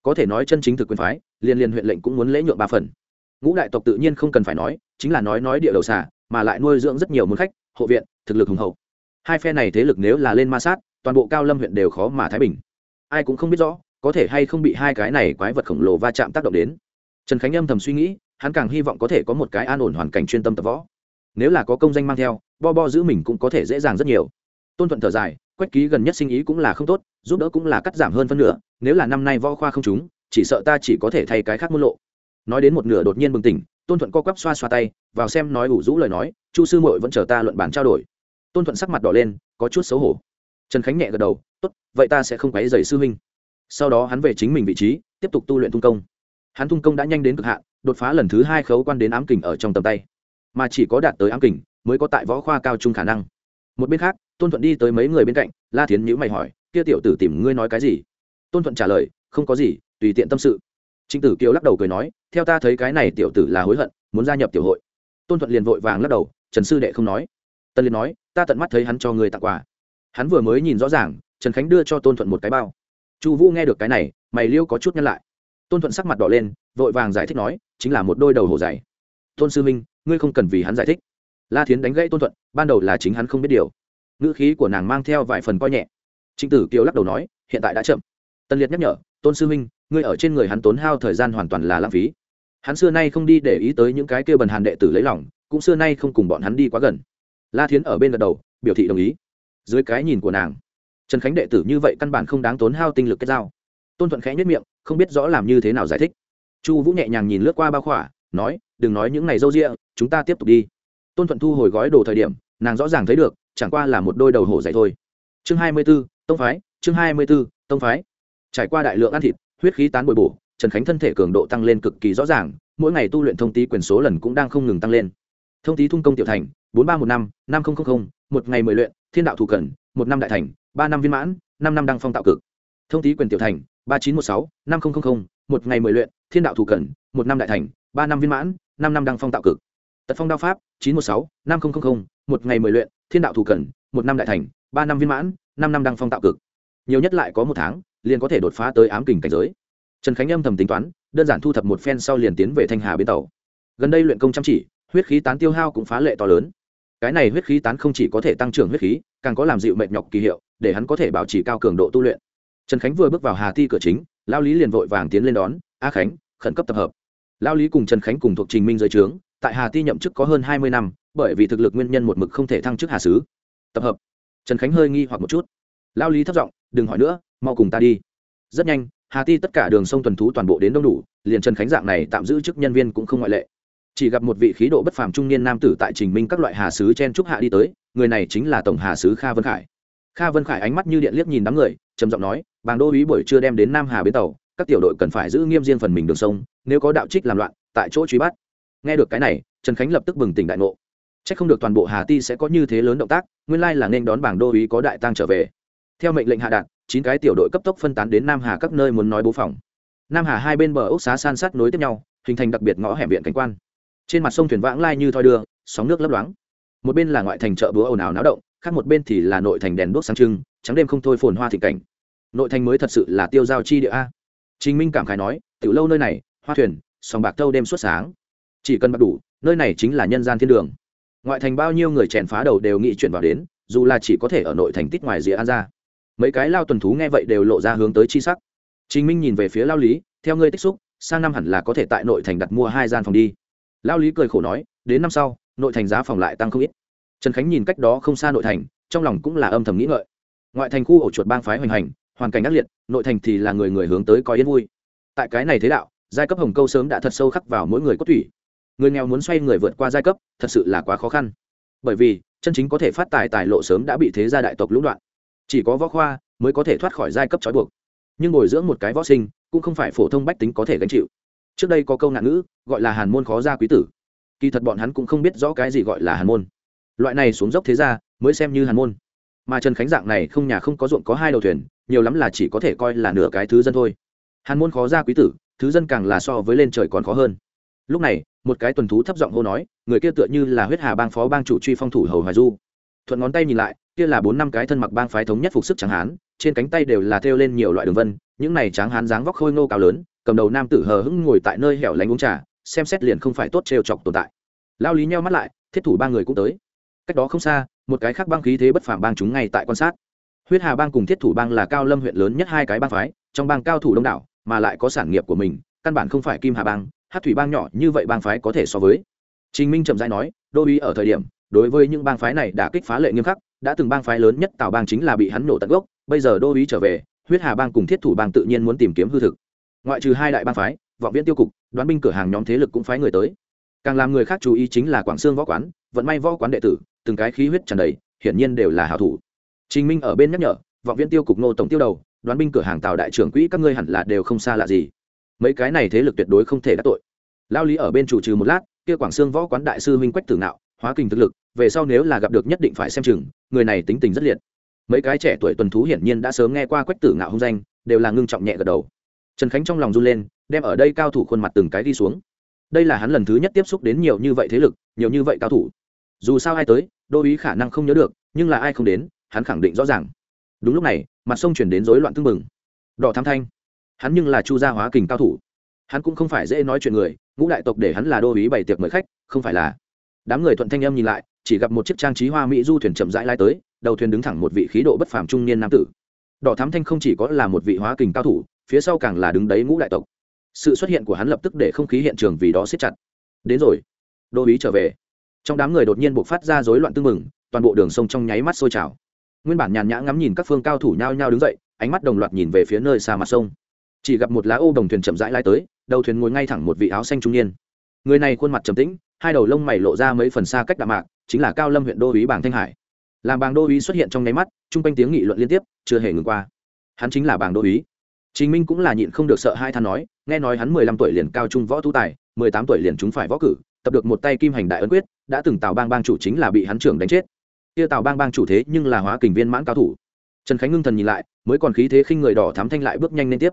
A: có thể nói chân chính thực quyền phái liên liên huyện lệnh cũng muốn lễ nhượng ba phần. Ngũ đại tộc tự nhiên không cần phải nói, chính là nói nói địa đầu xả mà lại nuôi dưỡng rất nhiều môn khách, hộ viện, thực lực hùng hậu. Hai phe này thế lực nếu là lên ma sát, toàn bộ cao lâm huyện đều khó mà thái bình. Ai cũng không biết rõ, có thể hay không bị hai cái này quái vật khổng lồ va chạm tác động đến. Trần khánh âm thầm suy nghĩ, hắn càng hy vọng có thể có một cái an ổn hoàn cảnh chuyên tâm tập võ. Nếu là có công danh mang theo, bo bo giữ mình cũng có thể dễ dàng rất nhiều. Tôn thuận thở dài quách ký gần nhất sinh ý cũng là không tốt, giúp đỡ cũng là cắt giảm hơn phân nửa, nếu là năm nay võ khoa không trúng, chỉ sợ ta chỉ có thể thay cái khác môn lộ. Nói đến một nửa đột nhiên bừng tỉnh, tôn thuận co quắp xoa xoa tay, vào xem nói ủ rũ lời nói, chu sư mội vẫn chờ ta luận bản trao đổi. Tôn thuận sắc mặt đỏ lên, có chút xấu hổ. Trần khánh nhẹ gật đầu, tốt, vậy ta sẽ không quấy dày sư huynh. Sau đó hắn về chính mình vị trí, tiếp tục tu luyện tung công. Hắn tung công đã nhanh đến cực hạn, đột phá lần thứ hai khấu quan đến ám kình ở trong tầm tay. Mà chỉ có đạt tới ám kình, mới có tại võ khoa cao trung khả năng. Một bên khác tôn thuận đi tới mấy người bên cạnh, la thiến nhữ mày hỏi, kia tiểu tử tìm ngươi nói cái gì? Tôn thuận trả lời, không có gì, tùy tiện tâm sự. Trịnh tử kiều lắc đầu cười nói, theo ta thấy cái này tiểu tử là hối hận, muốn gia nhập tiểu hội. Tôn thuận liền vội vàng lắc đầu, trần sư đệ không nói. Tân liền nói, ta tận mắt thấy hắn cho người tặng quà. Hắn vừa mới nhìn rõ ràng, trần khánh đưa cho tôn thuận một cái bao. Chu vũ nghe được cái này, mày liêu có chút nhăn lại. Tôn thuận sắc mặt đỏ lên, vội vàng giải thích nói, chính là một đôi đầu hổ dày. Tôn sư minh, ngươi không cần vì hắn giải thích. La thiến đánh gãy tôn thuận, ban đầu là chính hắn không biết điều ngữ khí của nàng mang theo vài phần coi nhẹ. Trịnh tử kiều lắc đầu nói, hiện tại đã chậm. Tân liệt nhắc nhở, tôn sư minh ngươi ở trên người hắn tốn hao thời gian hoàn toàn là lãng phí. Hắn xưa nay không đi để ý tới những cái kêu bần hàn đệ tử lấy lòng, cũng xưa nay không cùng bọn hắn đi quá gần. La thiến ở bên gật đầu, biểu thị đồng ý. Dưới cái nhìn của nàng, trần khánh đệ tử như vậy căn bản không đáng tốn hao tinh lực kết giao. Tôn thuận khẽ nhất miệng, không biết rõ làm như thế nào giải thích. Chu vũ nhẹ nhàng nhìn lướt qua bao khỏa, nói, đừng nói những này râu rịa chúng ta tiếp tục đi. Tôn thuận thu hồi gói đồ thời điểm, nàng rõ ràng thấy được chẳng qua là một đôi đầu hổ dày thôi. Chương hai mươi b ố tông phái, chương hai mươi b ố tông phái. Trải qua đại lượng ăn thịt, huyết khí tán bồi bổ, trần khánh thân thể cường độ tăng lên cực kỳ rõ ràng, mỗi ngày tu luyện thông tí quyền số lần cũng đang không ngừng tăng lên. Thông tí thung công tiểu thành, bốn ba một năm năm nghìn một ngày mười luyện, thiên đạo thủ cần, một năm đại thành, ba năm viên mãn, năm năm đăng phong tạo cực. Thông tí quyền tiểu thành, ba chín một sáu, năm nghìn một ngày mười luyện, thiên đạo thủ cần, một năm đại thành, ba năm viên mãn, năm năm đăng phong tạo cực tật phong đao pháp, chín một sáu, năm nghìn một ngày mười luyện, thiên đạo thủ cần, một năm đại thành, ba năm viên mãn, năm năm đăng phong tạo cực. Nhiều nhất lại có một tháng, liền có thể đột phá tới ám kình cảnh giới. Trần khánh âm thầm tính toán, đơn giản thu thập một phen sau liền tiến về thanh hà bến tàu. Gần đây luyện công chăm chỉ, huyết khí tán tiêu hao cũng phá lệ to lớn. Cái này huyết khí tán không chỉ có thể tăng trưởng huyết khí, càng có làm dịu mệt nhọc kỳ hiệu, để hắn có thể bảo trì cao cường độ tu luyện. Trần khánh vừa bước vào hà thi cửa chính, lao lý liền vội vàng tiến lên đón, a khánh, khẩn cấp tập hợp. Lao lý cùng trần khánh cùng thuộc trình minh giới trướng tại hà ti nhậm chức có hơn hai mươi năm, bởi vì thực lực nguyên nhân một mực không thể thăng chức hà sứ. Tập hợp. Trần khánh hơi nghi hoặc một chút. Lao lý thất giọng, đừng hỏi nữa, mau cùng ta đi. Rất nhanh, hà ti tất cả đường sông tuần thú toàn bộ đến đông đủ, liền trần khánh dạng này tạm giữ chức nhân viên cũng không ngoại lệ. Chỉ gặp một vị khí độ bất phàm trung niên nam tử tại trình minh các loại hà sứ chen trúc hạ đi tới, người này chính là tổng hà sứ kha vân khải. Kha vân khải ánh mắt như điện liếc nhìn đám người, trầm giọng nói, bàng đô uý buổi trưa đem đến nam hà bến tàu, các tiểu đội cần phải giữ nghiêm riêng phần mình đường sông, nếu có đạo trích làm loạn, tại chỗ truy bắt nghe được cái này, trần khánh lập tức bừng tỉnh đại ngộ. C h ắ c không được toàn bộ hà ti sẽ có như thế lớn động tác, nguyên lai là nên đón bảng đô uý có đại tăng trở về. Theo mệnh lệnh hạ đạt, chín cái tiểu đội cấp tốc phân tán đến nam hà các nơi muốn nói bố phòng. Nam hà hai bên bờ ốc xá san sát nối tiếp nhau, hình thành đặc biệt ngõ hẻm viện cảnh quan. Trên mặt sông thuyền vãng lai như thoi đưa, sóng nước lấp loáng. Một bên là ngoại thành chợ búa ồn ào náo động, khác một bên thì là nội thành đèn đuốc sáng trưng, trắng đêm không thôi phồn hoa thị cảnh. Nội thành mới thật sự là tiêu giao chi địa a. Trình minh cảm khái nói, từ lâu nơi này, hoa thuyền, sòng bạc thâu đêm suốt sáng chỉ cần bắt đủ, nơi này chính là nhân gian thiên đường. Ngoại thành bao nhiêu người chèn phá đầu đều nghĩ chuyển vào đến, dù là chỉ có thể ở nội thành tít ngoài rìa an ra mấy cái lao tuần thú nghe vậy đều lộ ra hướng tới chi sắc. Trình minh nhìn về phía lao lý, theo ngươi tích xúc, sang năm hẳn là có thể tại nội thành đặt mua hai gian phòng đi. Lao lý cười khổ nói, đến năm sau, nội thành giá phòng lại tăng không ít. Trần khánh nhìn cách đó không xa nội thành, trong lòng cũng là âm thầm nghĩ ngợi. Ngoại thành khu ổ chuột bang phái hoành hành, hoàn cảnh ác liệt, nội thành thì là người người hướng tới có yên vui. Tại cái này thế đạo, giai cấp hồng câu sớm đã thật sâu khắc vào mỗi người cốt thủy người nghèo muốn xoay người vượt qua giai cấp, thật sự là quá khó khăn. Bởi vì, chân chính có thể phát tài tài lộ sớm đã bị thế gia đại tộc lũng đoạn. Chỉ có võ khoa mới có thể thoát khỏi giai cấp trói buộc. Nhưng bồi dưỡng một cái võ sinh cũng không phải phổ thông bách tính có thể gánh chịu. Trước đây có câu nạn ngữ, gọi là hàn môn khó ra quý tử. Kỳ thật bọn hắn cũng không biết rõ cái gì gọi là hàn môn. Loại này xuống dốc thế ra mới xem như hàn môn. Mà trần khánh dạng này không nhà không có ruộng có hai đầu thuyền, nhiều lắm là chỉ có thể coi là nửa cái thứ dân thôi. Hàn môn khó ra quý tử, thứ dân càng là so với lên trời còn khó hơn. Lúc này một cái tuần thú thấp giọng hô nói, người kia tựa như là huyết hà bang phó bang chủ truy phong thủ hầu hoài du. Thuận ngón tay nhìn lại, kia là bốn năm cái thân mặc bang phái thống nhất phục sức tráng hán, trên cánh tay đều là thêu lên nhiều loại đường vân, những này tráng hán dáng vóc khôi ngô cao lớn, cầm đầu nam tử hờ hững ngồi tại nơi hẻo lánh uống trà, xem xét liền không phải tốt trêu chọc tồn tại. Lao lý nheo mắt lại, thiết thủ ba người cũng tới. Cách đó không xa, một cái khác bang khí thế bất phàm bang chúng ngay tại quan sát. Huyết hà bang cùng thiết thủ bang là cao lâm huyện lớn nhất hai cái bang phái, trong bang cao thủ đông đảo, mà lại có sản nghiệp của mình, căn bản không phải kim hà bang hát thủy bang nhỏ như vậy bang phái có thể so với. Trình minh chậm rãi nói, đô uý ở thời điểm, đối với những bang phái này đã kích phá lệ nghiêm khắc, đã từng bang phái lớn nhất tào bang chính là bị hắn nổ tận gốc, bây giờ đô uý trở về, huyết hà bang cùng thiết thủ bang tự nhiên muốn tìm kiếm hư thực. Ngoại trừ hai đại bang phái, vọng viễn tiêu cục, đoán binh cửa hàng nhóm thế lực cũng phái người tới. Càng làm người khác chú ý chính là quảng sương võ quán, vận may võ quán đệ tử, từng cái khí huyết tràn đầy, hiển nhiên đều là hảo thủ. Trình minh ở bên nhắc nhở, vọng viễn tiêu cục nô tổng tiêu đầu, đoán binh cửa hàng tào đại trưởng quỹ các ngươi hẳn là đều không xa lạ gì mấy cái này thế lực tuyệt đối không thể đắc tội. Lao lý ở bên chủ trừ một lát, kia quảng sương võ quán đại sư minh quách tử nạo hóa kinh thực lực, về sau nếu là gặp được nhất định phải xem chừng, người này tính tình rất liệt. Mấy cái trẻ tuổi tuần thú hiển nhiên đã sớm nghe qua quách tử ngạo hung danh, đều là ngưng trọng nhẹ gật đầu. Trần khánh trong lòng run lên, đem ở đây cao thủ khuôn mặt từng cái đi xuống. Đây là hắn lần thứ nhất tiếp xúc đến nhiều như vậy thế lực, nhiều như vậy cao thủ. Dù sao ai tới, đô ý khả năng không nhớ được, nhưng là ai không đến, hắn khẳng định rõ ràng. Đúng lúc này, mặt sông chuyển đến rối loạn tưng bừng. Đỏ tham thanh hắn nhưng là chu gia hóa kình cao thủ. Hắn cũng không phải dễ nói chuyện người, ngũ đại tộc để hắn là đô ý bày tiệc mời khách, không phải là. Đám người thuận thanh em nhìn lại, chỉ gặp một chiếc trang trí hoa mỹ du thuyền chậm rãi lai tới, đầu thuyền đứng thẳng một vị khí độ bất phàm trung niên nam tử. Đỏ thám thanh không chỉ có là một vị hóa kình cao thủ, phía sau càng là đứng đấy ngũ đại tộc. Sự xuất hiện của hắn lập tức để không khí hiện trường vì đó siết chặt. Đến rồi. Đô ý trở về. Trong đám người đột nhiên buộc phát ra rối loạn tưng mừng toàn bộ đường sông trong nháy mắt sôi trào. Nguyên bản nhàn nhã ngắm nhìn các phương cao thủ nhao nhao đứng dậy, ánh mắt đồng loạt nhìn về phía nơi xa mặt sông chỉ gặp một lá ô đồng thuyền chậm rãi lai tới, đầu thuyền ngồi ngay thẳng một vị áo xanh trung niên. Người này khuôn mặt trầm tĩnh, hai đầu lông mày lộ ra mấy phần xa cách đạm mạc, chính là cao lâm huyện đô uý bảng thanh hải. Làm bàng đô uý xuất hiện trong nháy mắt, chung quanh tiếng nghị luận liên tiếp, chưa hề ngừng qua. Hắn chính là bàng đô uý chính minh cũng là nhịn không được sợ hai than nói, nghe nói hắn mười lăm tuổi liền cao trung võ tu tài, mười tám tuổi liền chúng phải võ cử, tập được một tay kim hành đại ấn quyết, đã từng tào bang bang chủ chính là bị hắn trưởng đánh chết. Kia tào bang bang chủ thế nhưng là hóa kình viên mãn cao thủ. Trần khánh ngưng thần nhìn lại, mới còn khí thế khinh người đỏ thám thanh lại bước nhanh lên tiếp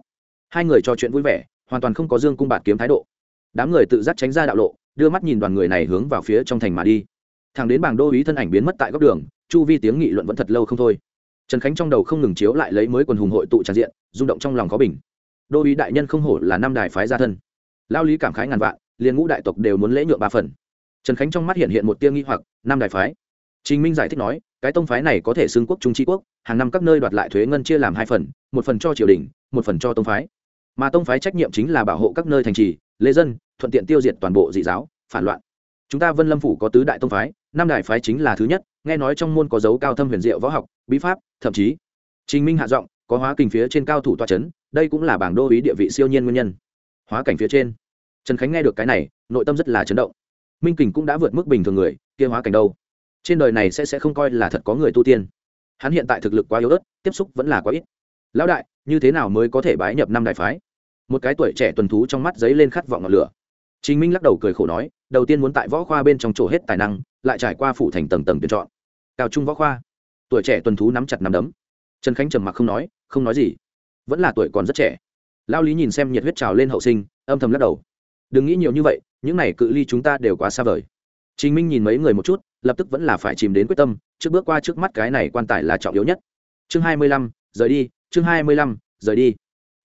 A: hai người trò chuyện vui vẻ, hoàn toàn không có dương cung bạt kiếm thái độ. Đám người tự giác tránh ra đạo lộ, đưa mắt nhìn đoàn người này hướng vào phía trong thành mà đi. Thằng đến bảng đô ý thân ảnh biến mất tại góc đường, chu vi tiếng nghị luận vẫn thật lâu không thôi. Trần khánh trong đầu không ngừng chiếu lại lấy mới quần hùng hội tụ tràn diện, rung động trong lòng có bình. Đô ý đại nhân không hổ là năm đài phái gia thân. Lao lý cảm khái ngàn vạn, liền ngũ đại tộc đều muốn lễ nhượng ba phần. Trần khánh trong mắt hiện hiện một tiêu nghi hoặc, năm đài phái. Trình minh giải thích nói, cái tông phái này có thể xưng quốc trung tri quốc, hàng năm các nơi đoạt lại thuế ngân chia làm hai phần, một phần cho triều đình, một phần cho tông phái mà tông phái trách nhiệm chính là bảo hộ các nơi thành trì, lê dân, thuận tiện tiêu diệt toàn bộ dị giáo, phản loạn. Chúng ta vân lâm phủ có tứ đại tông phái, năm đại phái chính là thứ nhất, nghe nói trong môn có dấu cao thâm huyền diệu võ học, bí pháp, thậm chí, trình minh hạ giọng, có hóa kình phía trên cao thủ toa c h ấ n đây cũng là bảng đô ý địa vị siêu nhiên nguyên nhân. Hóa cảnh phía trên. Trần khánh nghe được cái này, nội tâm rất là chấn động. Minh kình cũng đã vượt mức bình thường người, kia hóa cảnh đâu? Trên đời này sẽ sẽ không coi là thật có người tu tiên. Hắn hiện tại thực lực quá yếu ớt, tiếp xúc vẫn là quá ít. Lão đại, như thế nào mới có thể bái nhập năm đại phái? Một cái tuổi trẻ tuần thú trong mắt giấy lên khát vọng ngọn lửa Trình Minh lắc đầu cười khổ nói, đầu tiên muốn tại võ khoa bên trong chỗ hết tài năng, lại trải qua phủ thành tầng tầng tuyển chọn. Cao trung võ khoa. Tuổi trẻ tuần thú nắm chặt nắm đấm. Trần Khánh trầm mặc không nói, không nói gì. Vẫn là tuổi còn rất trẻ. Lão Lý nhìn xem nhiệt huyết trào lên hậu sinh, âm thầm lắc đầu. Đừng nghĩ nhiều như vậy, những này cự ly chúng ta đều quá xa vời. Trình Minh nhìn mấy người một chút, lập tức vẫn là phải chìm đến quyết tâm, trước bước qua trước mắt cái này quan tài là trọng yếu nhất. Chương 25, rời đi, chương 25, rời đi.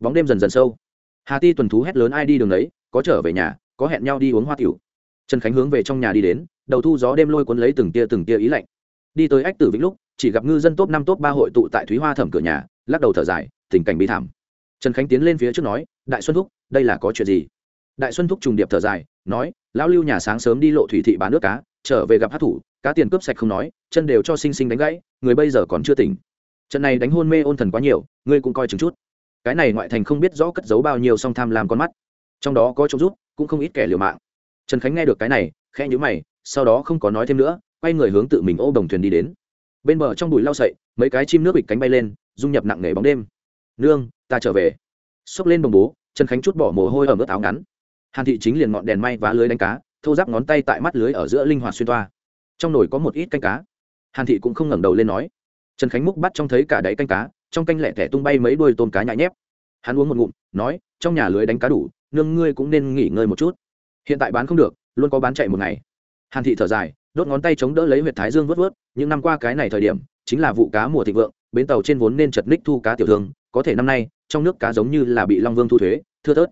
A: Bóng đêm dần dần sâu. Hà Ti tuần thú hét lớn ai đi đường đấy, có trở về nhà, có hẹn nhau đi uống hoa tiểu. Trần khánh hướng về trong nhà đi đến đầu thu gió đêm lôi cuốn lấy từng tia từng tia ý lạnh. Đi tới ách tử vĩnh lúc chỉ gặp ngư dân top năm top ba hội tụ tại thúy hoa thẩm cửa nhà lắc đầu thở dài tình cảnh bi thảm. Trần khánh tiến lên phía trước nói đại xuân thúc đây là có chuyện gì? Đại xuân thúc trùng điệp thở dài nói lão lưu nhà sáng sớm đi lộ thủy thị bán nước cá trở về gặp hát thủ cá tiền cướp sạch không nói chân đều cho sinh sinh đánh gãy người bây giờ còn chưa tỉnh. Trận này đánh hôn mê ôn thần quá nhiều ngươi cũng coi chừng chút cái này ngoại thành không biết rõ cất giấu bao nhiêu song tham làm con mắt. Trong đó có chỗ rút cũng không ít kẻ liều mạng. Trần khánh nghe được cái này, khẽ nhữ mày, sau đó không có nói thêm nữa, quay người hướng tự mình ô đồng thuyền đi đến. Bên bờ trong bụi lau sậy, mấy cái chim nước bịch cánh bay lên, dung nhập nặng nề bóng đêm. Nương, ta trở về. Xốc lên đồng bố, trần khánh chút bỏ mồ hôi ở mức áo ngắn. Hàn thị chính liền ngọn đèn may vá lưới đánh cá thâu giáp ngón tay tại mắt lưới ở giữa linh hoạt xuyên toa. Trong nồi có một ít canh cá. Hàn thị cũng không ngẩng đầu lên nói. Trần khánh múc bắt trong thấy cả đáy canh cá trong canh lẹ thẻ tung bay mấy đôi tôm cá nhại nhép. Hắn uống một ngụm, nói, trong nhà lưới đánh cá đủ, nương ngươi cũng nên nghỉ ngơi một chút. Hiện tại bán không được, luôn có bán chạy một ngày. Hàn thị thở dài, đốt ngón tay chống đỡ lấy huyệt thái dương vớt vớt, những năm qua cái này thời điểm, chính là vụ cá mùa thịnh vượng, bến tàu trên vốn nên chật ních thu cá tiểu thương, có thể năm nay, trong nước cá giống như là bị long vương thu thuế, thưa thớt.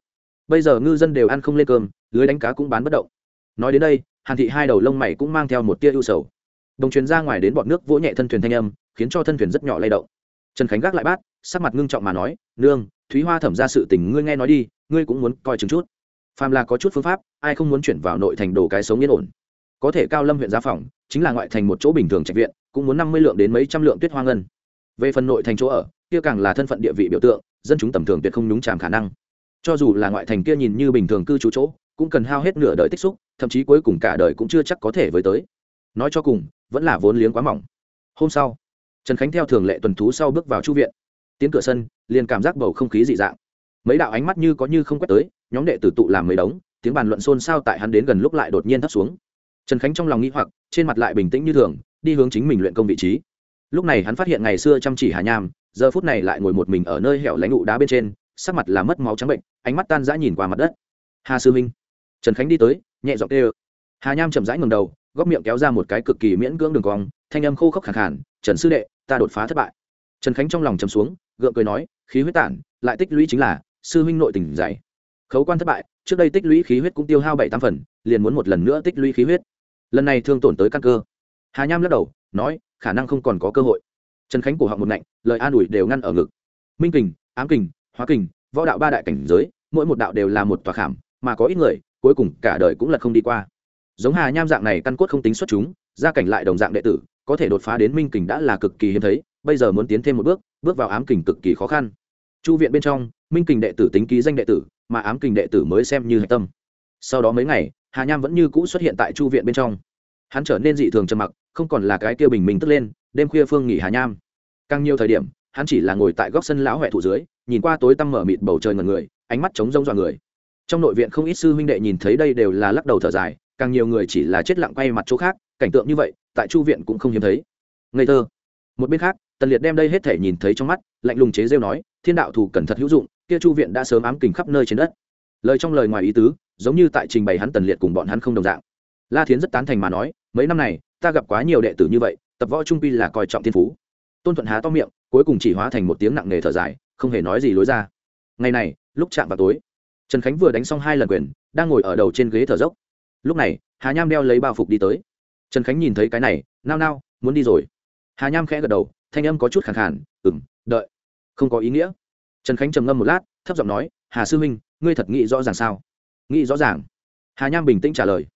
A: Bây giờ ngư dân đều ăn không lên cơm, lưới đánh cá cũng bán bất động. Nói đến đây, hàn thị hai đầu lông mày cũng mang theo một tia ưu sầu. Đồng truyền ra ngoài đến bọn nước vỗ nhẹ thân thuyền thanh âm, khiến cho thân thuyền rất nhỏ lay động trần khánh gác lại bát, sắc mặt ngưng trọng mà nói, nương, thúy hoa thẩm ra sự tình ngươi nghe nói đi, ngươi cũng muốn coi chừng chút. Phàm là có chút phương pháp, ai không muốn chuyển vào nội thành đồ cái sống yên ổn. Có thể cao lâm huyện gia phòng, chính là ngoại thành một chỗ bình thường trạch viện, cũng muốn năm mươi lượng đến mấy trăm lượng tuyết hoa ngân. Về phần nội thành chỗ ở, kia càng là thân phận địa vị biểu tượng, dân chúng tầm thường tuyệt không nhúng chàm khả năng. Cho dù là ngoại thành kia nhìn như bình thường cư trú chỗ, cũng cần hao hết nửa đời tích xúc, thậm chí cuối cùng cả đời cũng chưa chắc có thể với tới. Nói cho cùng, vẫn là vốn liếng quá mỏng. Hôm sau trần khánh theo thường lệ tuần thú sau bước vào chu viện. Tiến cửa sân, liền cảm giác bầu không khí dị dạng. Mấy đạo ánh mắt như có như không quét tới, nhóm đệ tử tụ làm mấy đống, tiếng bàn luận xôn xao tại hắn đến gần lúc lại đột nhiên thấp xuống. Trần khánh trong lòng nghĩ hoặc, trên mặt lại bình tĩnh như thường, đi hướng chính mình luyện công vị trí. Lúc này hắn phát hiện ngày xưa chăm chỉ hà nham, giờ phút này lại ngồi một mình ở nơi hẻo lánh ngụ đá bên trên, sắc mặt là mất máu trắng bệnh, ánh mắt tan rã nhìn qua mặt đất. Hà sư minh trần khánh đi tới, nhẹ giọng tê ơ hà nham chậm rãi ngầm đầu góc miệng kéo ra một cái cực kỳ miễn cưỡng đường cong, thanh âm khô khốc khẳng khản trần sư đệ, ta đột phá thất bại. Trần khánh trong lòng chầm xuống, gượng cười nói, khí huyết tản, lại tích lũy chính là sư huynh nội tình dày khấu quan thất bại, trước đây tích lũy khí huyết cũng tiêu hao bảy tám phần, liền muốn một lần nữa tích lũy khí huyết. Lần này thương tổn tới căn cơ. Hà nham lắc đầu, nói, khả năng không còn có cơ hội. Trần khánh cổ họng một nạnh lời an ủi đều ngăn ở ngực. Minh kình, ám kình, hóa kình, võ đạo ba đại cảnh giới, mỗi một đạo đều là một tòa khảm, mà có ít người, cuối cùng cả đời cũng là không đi qua giống hà nham dạng này căn cốt không tính xuất chúng, gia cảnh lại đồng dạng đệ tử, có thể đột phá đến minh kình đã là cực kỳ hiếm thấy, bây giờ muốn tiến thêm một bước bước vào ám kình cực kỳ khó khăn. Chu viện bên trong, minh kình đệ tử tính ký danh đệ tử, mà ám kình đệ tử mới xem như hạch tâm. Sau đó mấy ngày, hà nham vẫn như cũ xuất hiện tại chu viện bên trong. Hắn trở nên dị thường trầm mặc, không còn là cái kia bình minh tức lên, đêm khuya phương nghỉ hà nham. Càng nhiều thời điểm, hắn chỉ là ngồi tại góc sân lão huệ thủ dưới, nhìn qua tối tăm mở mịt bầu trời ngần người, ánh mắt trống rông dọa người. Trong nội viện không ít sư huynh đệ nhìn thấy đây đều là lắc đầu thở dài càng nhiều người chỉ là chết lặng quay mặt chỗ khác, cảnh tượng như vậy, tại chu viện cũng không hiếm thấy. Ngây thơ. Một bên khác, tần liệt đem đây hết thể nhìn thấy trong mắt, lạnh lùng chế rêu nói, thiên đạo thủ cẩn thật hữu dụng, kia chu viện đã sớm ám kình khắp nơi trên đất. Lời trong lời ngoài ý tứ, giống như tại trình bày hắn tần liệt cùng bọn hắn không đồng dạng. La thiến rất tán thành mà nói, mấy năm này, ta gặp quá nhiều đệ tử như vậy, tập võ trung pi là coi trọng thiên phú. Tôn thuận há to miệng, cuối cùng chỉ hóa thành một tiếng nặng nề thở dài, không hề nói gì lối ra. Ngày này, lúc chạm vào tối, trần khánh vừa đánh xong hai lần quyền, đang ngồi ở đầu trên ghế thở dốc lúc này, hà nham đeo lấy bao phục đi tới. Trần khánh nhìn thấy cái này, nao nao, muốn đi rồi. Hà nham khẽ gật đầu, thanh âm có chút khẳng khản ừng đợi. Không có ý nghĩa. Trần khánh trầm ngâm một lát, thấp giọng nói, hà sư huynh, ngươi thật nghĩ rõ ràng sao? Nghĩ rõ ràng. Hà nham bình tĩnh trả lời.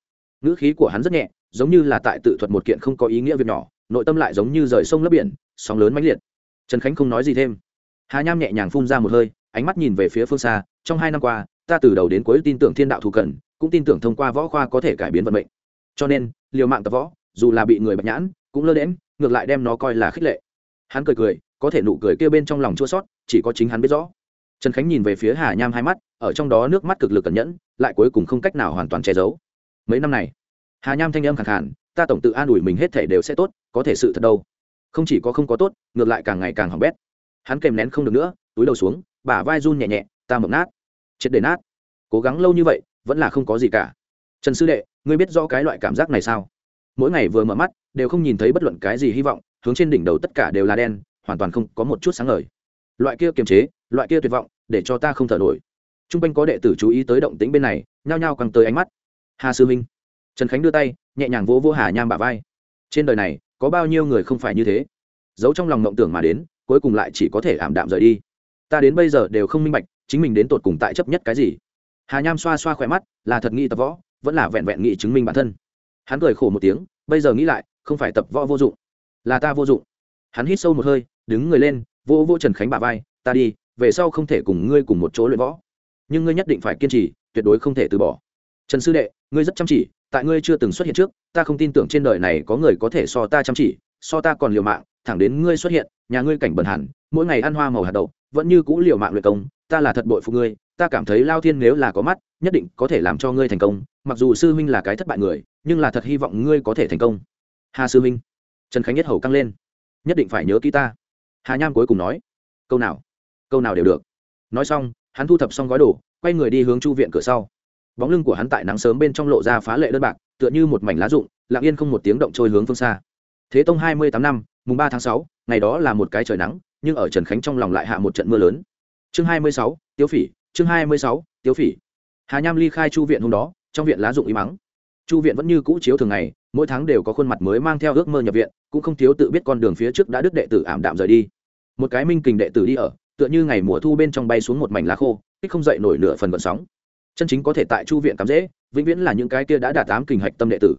A: Ngữ khí của hắn rất nhẹ, giống như là tại tự thuật một kiện không có ý nghĩa việc nhỏ, nội tâm lại giống như rời sông lấp biển, sóng lớn mãnh liệt. Trần khánh không nói gì thêm. Hà nham nhẹ nhàng phun ra một hơi, ánh mắt nhìn về phía phương xa, trong hai năm qua ta từ đầu đến cuối tin tưởng thiên đạo thù cần, cũng tin tưởng thông qua võ khoa có thể cải biến vận mệnh. Cho nên, liều mạng tập võ, dù là bị người bạch nhãn, cũng lơ đễm ngược lại đem nó coi là khích lệ. Hắn cười cười, có thể nụ cười kia bên trong lòng chua sót chỉ có chính hắn biết rõ. Trần khánh nhìn về phía hà nham hai mắt, ở trong đó nước mắt cực lực cẩn nhẫn, lại cuối cùng không cách nào hoàn toàn che giấu. Mấy năm này, hà nham thanh âm khẳng khản ta tổng tự an ủi mình hết thể đều sẽ tốt, có thể sự thật đâu. Không chỉ có không có tốt, ngược lại càng ngày càng hỏng bét. Hắn kèm nén không được nữa, túi đầu xuống, bả vai run nhẹ nhẹ, ta mộng nát triệt để nát. Cố gắng lâu như vậy, vẫn là không có gì cả. Trần sư đệ, ngươi biết rõ cái loại cảm giác này sao? Mỗi ngày vừa mở mắt, đều không nhìn thấy bất luận cái gì hy vọng, hướng trên đỉnh đầu tất cả đều là đen, hoàn toàn không có một chút sáng ngời. Loại kia kiềm chế, loại kia tuyệt vọng, để cho ta không thở nổi. T r u n g quanh có đệ tử chú ý tới động tĩnh bên này, nhao nhao căng tới ánh mắt. Hà sư minh trần khánh đưa tay, nhẹ nhàng vỗ vỗ hà nham bả vai. Trên đời này, có bao nhiêu người không phải như thế? Giấu trong lòng mộng tưởng mà đến, cuối cùng lại chỉ có thể ảm đạm rời đi. Ta đến bây giờ đều không minh bạch chính mình đến tột cùng tại chấp nhất cái gì? Hà nham xoa xoa khỏe mắt, là thật nghĩ tập võ, vẫn là vẹn vẹn nghị chứng minh bản thân. Hắn cười khổ một tiếng, bây giờ nghĩ lại, không phải tập võ vô dụng, là ta vô dụng. Hắn hít sâu một hơi, đứng người lên, vô vô trần khánh bà vai, ta đi, về sau không thể cùng ngươi cùng một chỗ luyện võ. Nhưng ngươi nhất định phải kiên trì, tuyệt đối không thể từ bỏ. Trần sư đệ, ngươi rất chăm chỉ, tại ngươi chưa từng xuất hiện trước, ta không tin tưởng trên đời này có người có thể so ta chăm chỉ, so ta còn liều mạng, thẳng đến ngươi xuất hiện, nhà ngươi cảnh bẩn hẳn, mỗi ngày ăn hoa màu hạt đậu, vẫn như cũ liều mạng luyện công ta là thật bội phụ ngươi, ta cảm thấy lao thiên nếu là có mắt, nhất định có thể làm cho ngươi thành công, mặc dù sư huynh là cái thất bại người, nhưng là thật hy vọng ngươi có thể thành công. Hà sư huynh, trần khánh nhất hầu căng lên. Nhất định phải nhớ kỹ ta. Hà nham cuối cùng nói, câu nào? Câu nào đều được. Nói xong, hắn thu thập xong gói đồ, quay người đi hướng chu viện cửa sau. Bóng lưng của hắn tại nắng sớm bên trong lộ ra phá lệ đơn bạc, tựa như một mảnh lá rụng, lặng yên không một tiếng động trôi hướng phương xa. Thế tông hai mươi tám năm, mùng ba tháng sáu, ngày đó là một cái trời nắng, nhưng ở trần khánh trong lòng lại hạ một trận mưa lớn chương hai mươi sáu tiêu phỉ, chương hai mươi sáu tiêu phỉ. Hà nham ly khai chu viện hôm đó, trong viện lá dụng y mắng chu viện vẫn như cũ chiếu thường ngày, mỗi tháng đều có khuôn mặt mới mang theo ước mơ nhập viện, cũng không thiếu tự biết con đường phía trước đã đức đệ tử ảm đạm rời đi. Một cái minh kình đệ tử đi ở, tựa như ngày mùa thu bên trong bay xuống một mảnh lá khô, kích không dậy nổi nửa phần vận sóng. Chân chính có thể tại chu viện cắm dễ, vĩnh viễn là những cái kia đã đạt tám kình hạch tâm đệ tử.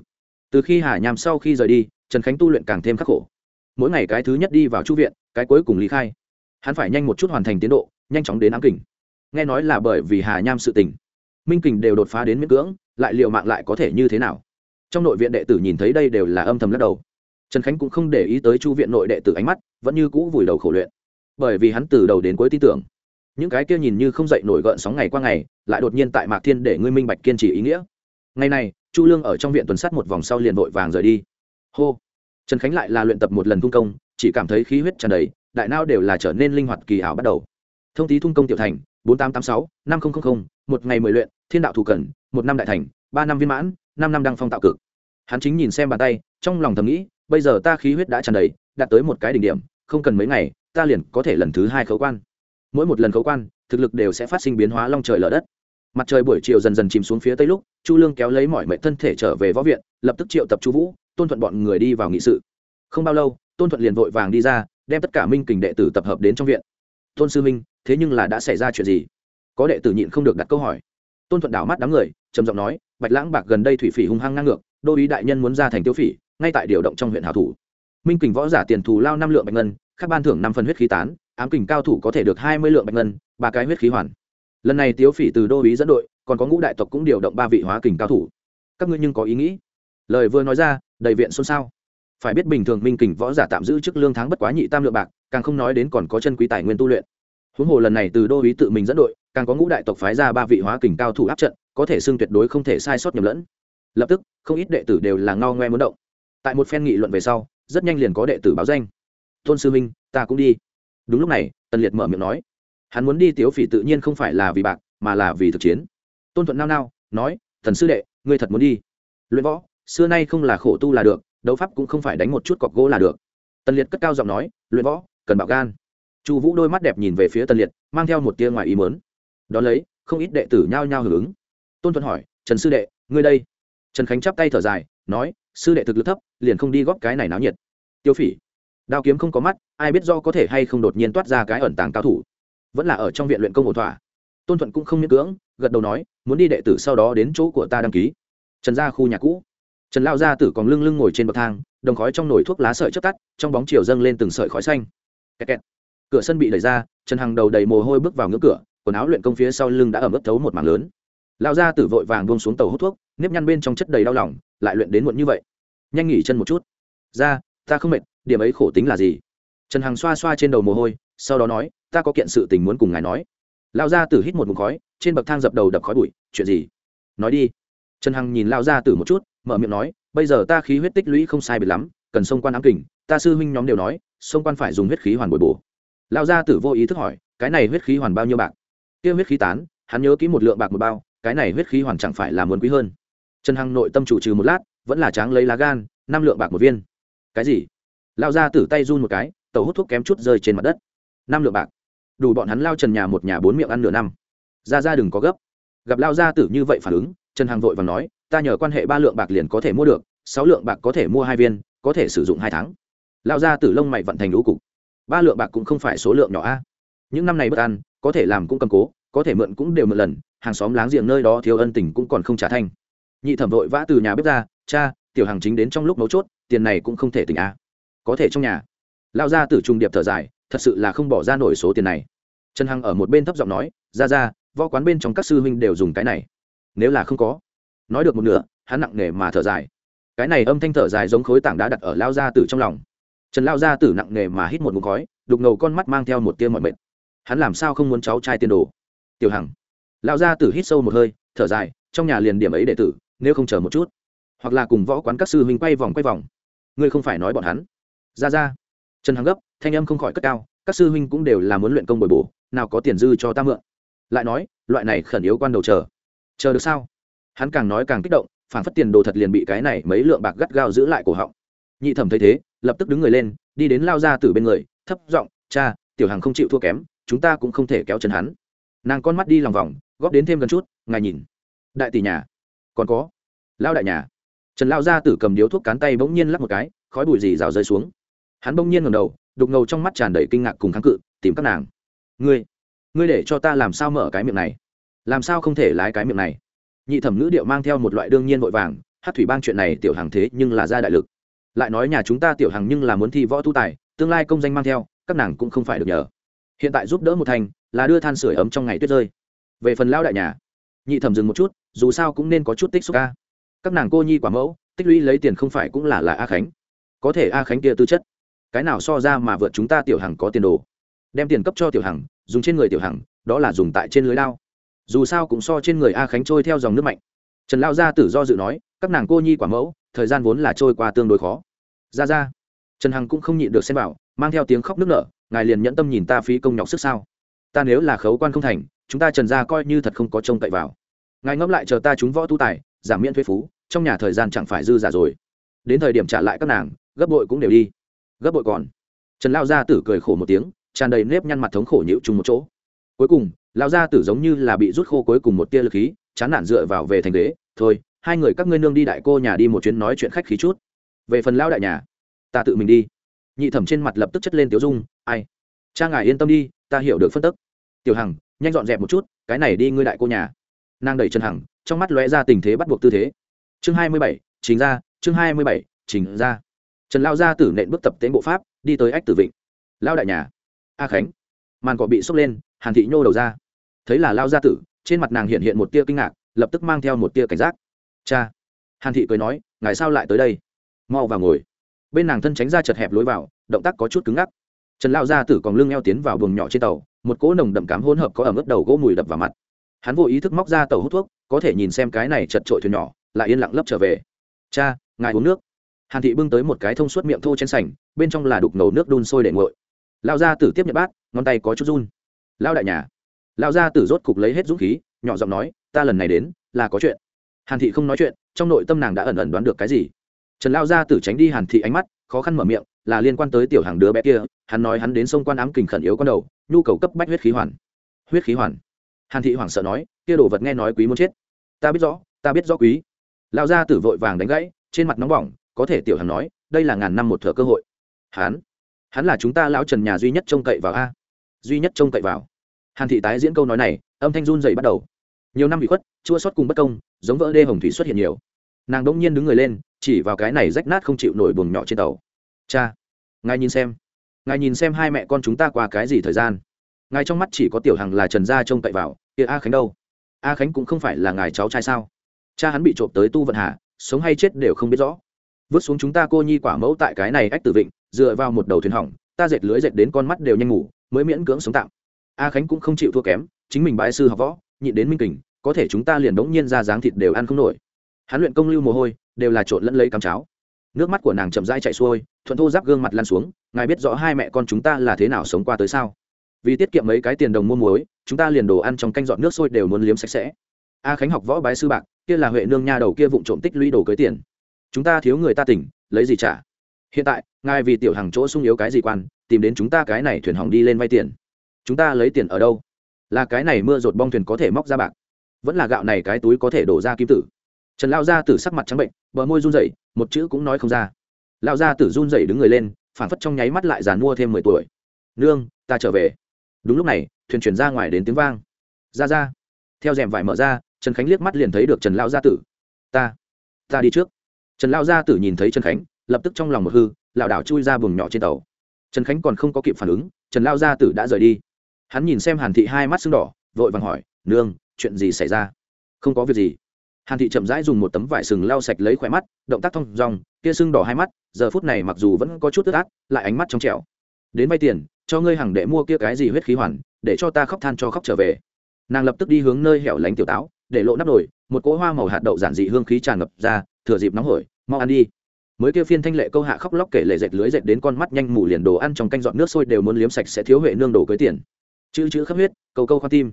A: Từ khi hà Nham sau khi rời đi, trần khánh tu luyện càng thêm khắc khổ. Mỗi ngày cái thứ nhất đi vào chu viện, cái cuối cùng lý khai. Hắn phải nhanh một chút hoàn thành tiến độ nhanh chóng đến ám kình. Nghe nói là bởi vì hà nham sự tình. Minh kình đều đột phá đến miễn cưỡng, lại liệu mạng lại có thể như thế nào? Trong nội viện đệ tử nhìn thấy đây đều là âm thầm lắc đầu. Trần khánh cũng không để ý tới chu viện nội đệ tử ánh mắt, vẫn như cũ vùi đầu khổ luyện. Bởi vì hắn từ đầu đến cuối tin tưởng, những cái kia nhìn như không dậy nổi gợn sóng ngày qua ngày, lại đột nhiên tại mạc thiên để ngươi minh bạch kiên trì ý nghĩa. Ngày này, chu lương ở trong viện tuần sát một vòng sau liền vội vàng rời đi. Hô! Trần khánh lại là luyện tập một lần thung công, chỉ cảm thấy khí huyết tràn đầy, đại nao đều là trở nên linh hoạt kỳ ảo bắt đầu thông tý thung công tiểu thành, bốn tám tám sáu, năm nghìn một ngày mười luyện, thiên đạo thủ cần một năm đại thành, ba năm viên mãn, năm năm đăng phong tạo cực. Hắn chính nhìn xem bàn tay, trong lòng thầm nghĩ, bây giờ ta khí huyết đã tràn đầy, đạt tới một cái đỉnh điểm, không cần mấy ngày, ta liền có thể lần thứ hai khấu quan. Mỗi một lần khấu quan, thực lực đều sẽ phát sinh biến hóa long trời lở đất. Mặt trời buổi chiều dần dần chìm xuống phía tây lúc, chu lương kéo lấy mọi mệnh thân thể trở về võ viện, lập tức triệu tập chu vũ, tôn thuận bọn người đi vào nghị sự. Không bao lâu, tôn thuận liền vội vàng đi ra, đem tất cả minh kình đệ tử tập hợp đến trong viện. Tôn sư minh thế nhưng là đã xảy ra chuyện gì? Có đệ tử nhịn không được đặt câu hỏi. Tôn thuận đảo mắt đám người, trầm giọng nói, bạch lãng bạc gần đây thủy phỉ hung hăng ngang ngược, đô ý đại nhân muốn ra thành tiêu phỉ, ngay tại điều động trong huyện hảo thủ. Minh kình võ giả tiền thù lao năm lượng bạch ngân các ban thưởng năm phần huyết khí tán, ám kình cao thủ có thể được hai mươi lượng bạch ngân, ba cái huyết khí hoàn. Lần này tiêu phỉ từ đô ý dẫn đội, còn có ngũ đại tộc cũng điều động ba vị hóa kình cao thủ. Các ngươi nhưng có ý nghĩ. Lời vừa nói ra, đầy viện xôn xao. Phải biết bình thường minh kình võ giả tạm giữ chức lương tháng bất quá nhị tam lượng bạc, càng không nói đến còn có chân quý tài nguyên tu luyện huống hồ lần này từ đô ý tự mình dẫn đội, càng có ngũ đại tộc phái ra ba vị hóa kình cao thủ áp trận, có thể xưng tuyệt đối không thể sai sót nhầm lẫn. Lập tức, không ít đệ tử đều là ngao ngoe muốn động. Tại một phen nghị luận về sau, rất nhanh liền có đệ tử báo danh. Tôn sư minh ta cũng đi. Đúng lúc này, tần liệt mở miệng nói. Hắn muốn đi tiếu phỉ tự nhiên không phải là vì bạc, mà là vì thực chiến. Tôn thuận nao nao, nói, thần sư đệ, ngươi thật muốn đi. Luyện võ, xưa nay không là khổ tu là được, đấu pháp cũng không phải đánh một chút cọc gỗ là được. Tần liệt cất cao giọng nói, luyện võ, cần bạo gan chu vũ đôi mắt đẹp nhìn về phía tần liệt, mang theo một tia ngoài ý mớn đón lấy, không ít đệ tử nhao nhao hưởng ứng. Tôn thuận hỏi, trần sư đệ, ngươi đây? Trần khánh chắp tay thở dài, nói, sư đệ thực lực thấp, liền không đi góp cái này náo nhiệt. Tiêu phỉ. Đao kiếm không có mắt, ai biết do có thể hay không đột nhiên toát ra cái ẩn tàng cao thủ. Vẫn là ở trong viện luyện công Ổ thỏa. Tôn thuận cũng không miễn cưỡng, gật đầu nói, muốn đi đệ tử sau đó đến chỗ của ta đăng ký. Trần gia khu nhà cũ. Trần lao gia tử còn lưng lưng ngồi trên bậc thang, đồng khói trong nồi thuốc lá sợi chất tắt, trong bóng chiều dâng lên từng sợi khói xanh. Kẹt kẹt cửa sân bị đẩy ra, trần hằng đầu đầy mồ hôi bước vào ngưỡng cửa, quần áo luyện công phía sau lưng đã ẩm ướt thấu một mảng lớn. Lao gia tử vội vàng buông xuống tàu hút thuốc, nếp nhăn bên trong chất đầy đau lòng, lại luyện đến muộn như vậy. Nhanh nghỉ chân một chút. Ra, ta không mệt, điểm ấy khổ tính là gì? Trần hằng xoa xoa trên đầu mồ hôi, sau đó nói, ta có kiện sự tình muốn cùng ngài nói. Lao gia tử hít một mụn khói, trên bậc thang dập đầu đập khói bụi, chuyện gì? Nói đi. Trần hằng nhìn lao gia tử một chút, mở miệng nói, bây giờ ta khí huyết tích lũy không sai biệt lắm, cần sông quan ám kình, ta sư huynh nhóm đều nói, sông quan phải dùng huyết khí hoàn bồi bổ lao gia tử vô ý thức hỏi, cái này huyết khí hoàn bao nhiêu bạc? Kia huyết khí tán, hắn nhớ kỹ một lượng bạc một bao, cái này huyết khí hoàn chẳng phải là muốn quý hơn. Trần hằng nội tâm chủ trừ một lát, vẫn là tráng lấy lá gan, năm lượng bạc một viên. Cái gì? Lao gia tử tay run một cái tàu hút thuốc kém chút rơi trên mặt đất. Năm lượng bạc. Đủ bọn hắn lao trần nhà một nhà bốn miệng ăn nửa năm. Ra ra đừng có gấp. Gặp lao gia tử như vậy phản ứng, trần hằng vội và nói, ta nhờ quan hệ ba lượng bạc liền có thể mua được, sáu lượng bạc có thể mua hai viên, có thể sử dụng hai tháng. Lao gia tử lông mày vận thành lũ cục ba lượng bạc cũng không phải số lượng nhỏ a. Những năm này bất ăn có thể làm cũng cầm cố, có thể mượn cũng đều mượn lần, hàng xóm láng giềng nơi đó thiếu ân tình cũng còn không trả thanh nhị thẩm vội vã từ nhà bếp ra, cha, tiểu hàng chính đến trong lúc mấu chốt, tiền này cũng không thể tỉnh a. Có thể trong nhà. Lao ra từ trung điệp thở dài, thật sự là không bỏ ra nổi số tiền này. Trần hằng ở một bên thấp giọng nói, ra ra, võ quán bên trong các sư huynh đều dùng cái này. Nếu là không có. Nói được một nửa, hắn nặng nề mà thở dài. Cái này âm thanh thở dài giống khối tảng đá đặt ở lao gia tử trong lòng trần lao gia tử nặng nề mà hít một ngụm khói, đục ngầu con mắt mang theo một tia mọi mệt. Hắn làm sao không muốn cháu trai tiền đồ? Tiểu hằng. Lao gia tử hít sâu một hơi, thở dài, trong nhà liền điểm ấy đệ tử, nếu không chờ một chút. Hoặc là cùng võ quán các sư huynh quay vòng quay vòng. Ngươi không phải nói bọn hắn. Ra ra. Trần hằng gấp, thanh âm không khỏi cất cao, các sư huynh cũng đều là muốn luyện công bồi bổ, nào có tiền dư cho ta mượn. Lại nói, loại này khẩn yếu quan đầu chờ. Chờ được sao? Hắn càng nói càng kích động phản phất tiền đồ thật liền bị cái này mấy lượng bạc gắt gao giữ lại cổ họng. Nhị thẩm thấy thế lập tức đứng người lên, đi đến lao ra từ bên người, thấp giọng, cha, tiểu hằng không chịu thua kém, chúng ta cũng không thể kéo chân hắn. Nàng con mắt đi lòng vòng, góp đến thêm gần chút, ngài nhìn. Đại tỷ nhà, còn có. Lao đại nhà. Trần lao ra tử cầm điếu thuốc cán tay bỗng nhiên lắc một cái, khói bụi gì rào rơi xuống. Hắn bỗng nhiên ngầm đầu, đục ngầu trong mắt tràn đầy kinh ngạc cùng kháng cự, tìm các nàng. Ngươi ngươi để cho ta làm sao mở cái miệng này? Làm sao không thể lái cái miệng này? Nhị thẩm ngữ điệu mang theo một loại đương nhiên vội vàng, hát thủy bang chuyện này tiểu hàng thế nhưng là ra đại lực lại nói nhà chúng ta tiểu hằng nhưng là muốn thi võ tu tài, tương lai công danh mang theo, các nàng cũng không phải được nhờ. Hiện tại giúp đỡ một thành, là đưa than sửa ấm trong ngày tuyết rơi. Về phần lao đại nhà, nhị thẩm dừng một chút, dù sao cũng nên có chút tích xúc ca. Các nàng cô nhi quả mẫu, tích lũy lấy tiền không phải cũng là là a khánh. Có thể a khánh kia tư chất, cái nào so ra mà vượt chúng ta tiểu hằng có tiền đồ. Đem tiền cấp cho tiểu hằng, dùng trên người tiểu hằng, đó là dùng tại trên lưới lao. Dù sao cũng so trên người a khánh trôi theo dòng nước mạnh. Trần lao gia tử do dự nói, các nàng cô nhi quả mẫu thời gian vốn là trôi qua tương đối khó. Ra ra. Trần hằng cũng không nhịn được xem bảo, mang theo tiếng khóc nức nở, ngài liền nhẫn tâm nhìn ta phí công nhọc sức sao? Ta nếu là khấu quan không thành, chúng ta trần gia coi như thật không có trông cậy vào. Ngài ngẫm lại chờ ta chúng võ tu tài, giảm miễn thuế phú, trong nhà thời gian chẳng phải dư giả rồi. Đến thời điểm trả lại các nàng, gấp bội cũng đều đi. Gấp bội còn? Trần lao gia tử cười khổ một tiếng, tràn đầy nếp nhăn mặt thống khổ nhịu chung một chỗ. Cuối cùng lao gia tử giống như là bị rút khô cuối cùng một tia lực khí, chán nản dựa vào về thành đế thôi hai người các ngươi nương đi đại cô nhà đi một chuyến nói chuyện khách khí chút. Về phần lao đại nhà, ta tự mình đi. Nhị thẩm trên mặt lập tức chất lên tiểu dung, ai, cha ngài yên tâm đi, ta hiểu được phân tức. Tiểu hằng, nhanh dọn dẹp một chút, cái này đi ngươi đại cô nhà. Nàng đẩy trần hằng, trong mắt lóe ra tình thế bắt buộc tư thế. Chương hai mươi bảy chính ra chương hai mươi bảy, trình ra trần lao gia tử nện bước tập tễnh bộ pháp, đi tới ách tử vịnh. Lao đại nhà. A khánh. Màn cọ bị sốc lên, hàn thị nhô đầu ra. Thấy là lao gia tử, trên mặt nàng hiện hiện một tia kinh ngạc, lập tức mang theo một tia cảnh giác cha. Hàn thị cười nói, ngài sao lại tới đây? Mau vào ngồi. Bên nàng thân tránh ra chật hẹp lối vào, động tác có chút cứng ngắc. Trần lao gia tử còn lưng eo tiến vào buồng nhỏ trên tàu, một cỗ nồng đậm cám hỗn hợp có ẩm ướt đầu gỗ mùi đập vào mặt. Hắn vô ý thức móc ra tàu hút thuốc, có thể nhìn xem cái này chật trội thuyền nhỏ, lại yên lặng lấp trở về. Cha, ngài uống nước. Hàn thị bưng tới một cái thông suốt miệng thô trên sành, bên trong là đục ngầu nước đun sôi để nguội. Lao ra tử tiếp nhận bát, ngón tay có chút run. Lao đại nhà. Lao ra tử rốt cục lấy hết dũng khí, nhỏ giọng nói, ta lần này đến, là có chuyện hàn thị không nói chuyện, trong nội tâm nàng đã ẩn ẩn đoán được cái gì. Trần lao ra tử tránh đi hàn thị ánh mắt, khó khăn mở miệng, là liên quan tới tiểu hàng đứa bé kia, hắn nói hắn đến sông quan ám kình khẩn yếu con đầu, nhu cầu cấp bách huyết khí hoàn. Huyết khí hoàn? Hàn thị hoảng sợ nói, kia đồ vật nghe nói quý muốn chết. Ta biết rõ, ta biết rõ quý. Lao ra tử vội vàng đánh gãy, trên mặt nóng bỏng, có thể tiểu hàng nói, đây là ngàn năm một thợ cơ hội. Hắn? Hắn là chúng ta lão trần nhà duy nhất trông cậy vào a. Duy nhất trông cậy vào. Hàn thị tái diễn câu nói này, âm thanh run dày bắt đầu. Nhiều năm bị khuất, chua sót cùng bất công giống vỡ đê hồng thủy xuất hiện nhiều. Nàng đ ỗ n g nhiên đứng người lên, chỉ vào cái này rách nát không chịu nổi buồng nhỏ trên tàu. Cha, ngài nhìn xem, ngài nhìn xem hai mẹ con chúng ta qua cái gì thời gian? Ngài trong mắt chỉ có tiểu hằng là trần gia trông cậy vào, kia a khánh đâu? A khánh cũng không phải là ngài cháu trai sao? Cha hắn bị trộm tới tu vận hà, sống hay chết đều không biết rõ. Vứt xuống chúng ta cô nhi quả mẫu tại cái này ách tử vịnh, dựa vào một đầu thuyền hỏng, ta dệt lưới dệt đến con mắt đều nhanh ngủ, mới miễn cưỡng sống tạm. A khánh cũng không chịu thua kém, chính mình bãi sư học võ, nhịn đến minh kình có thể chúng ta liền đống nhiên ra dáng thịt đều ăn không nổi. Hắn luyện công lưu mồ hôi, đều là trộn lẫn lấy cắm cháo. Nước mắt của nàng chậm rãi chạy xuôi, thuận thô giáp gương mặt lan xuống, ngài biết rõ hai mẹ con chúng ta là thế nào sống qua tới sao? Vì tiết kiệm mấy cái tiền đồng mua muối, chúng ta liền đồ ăn trong canh dọn nước sôi đều muốn liếm sạch sẽ. A khánh học võ bái sư bạc, kia là huệ nương nha đầu kia vụng trộm tích lũy đồ cưới tiền. Chúng ta thiếu người ta tỉnh, lấy gì trả? Hiện tại, ngài vì tiểu hàng chỗ sung yếu cái gì quan, tìm đến chúng ta cái này thuyền hỏng đi lên vay tiền. Chúng ta lấy tiền ở đâu? Là cái này mưa rột bong thuyền có thể móc ra bạc vẫn là gạo này cái túi có thể đổ ra kim tử. Trần lao gia tử sắc mặt trắng bệnh, bờ môi run rẩy, một chữ cũng nói không ra. Lao gia tử run rẩy đứng người lên phản phất trong nháy mắt lại giàn mua thêm mười tuổi. Nương, ta trở về. Đúng lúc này, thuyền chuyển ra ngoài đến tiếng vang. Ra ra. Theo rèm vải mở ra, trần khánh liếc mắt liền thấy được trần lao gia tử. Ta ta đi trước. Trần lao gia tử nhìn thấy trần khánh, lập tức trong lòng một hư, lảo đảo chui ra buồng nhỏ trên tàu. Trần khánh còn không có kịp phản ứng, trần lao gia tử đã rời đi. Hắn nhìn xem hàn thị hai mắt sưng đỏ, vội vàng hỏi, nương chuyện gì xảy ra? Không có việc gì. Hàn thị chậm rãi dùng một tấm vải sừng lau sạch lấy khỏe mắt, động tác thong rong kia sưng đỏ hai mắt, giờ phút này mặc dù vẫn có chút tức át, lại ánh mắt trong trẻo. Đến vay tiền, cho ngươi hàng đệ mua kia cái gì huyết khí hoàn, để cho ta khóc than cho khóc trở về. Nàng lập tức đi hướng nơi hẻo lánh tiểu táo, để lộ nắp nồi, một cỗ hoa màu hạt đậu giản dị hương khí tràn ngập ra, thừa dịp nóng hổi, mau ăn đi. Mới kia phiên thanh lệ câu hạ khóc lóc kể lệ dệt lưới dệt đến con mắt nhanh mù liền đồ ăn trong canh dọn nước sôi đều muốn liếm sạch sẽ thiếu huệ nương đồ cưới tiền. Chữ chữ khắp huyết câu câu khoan tim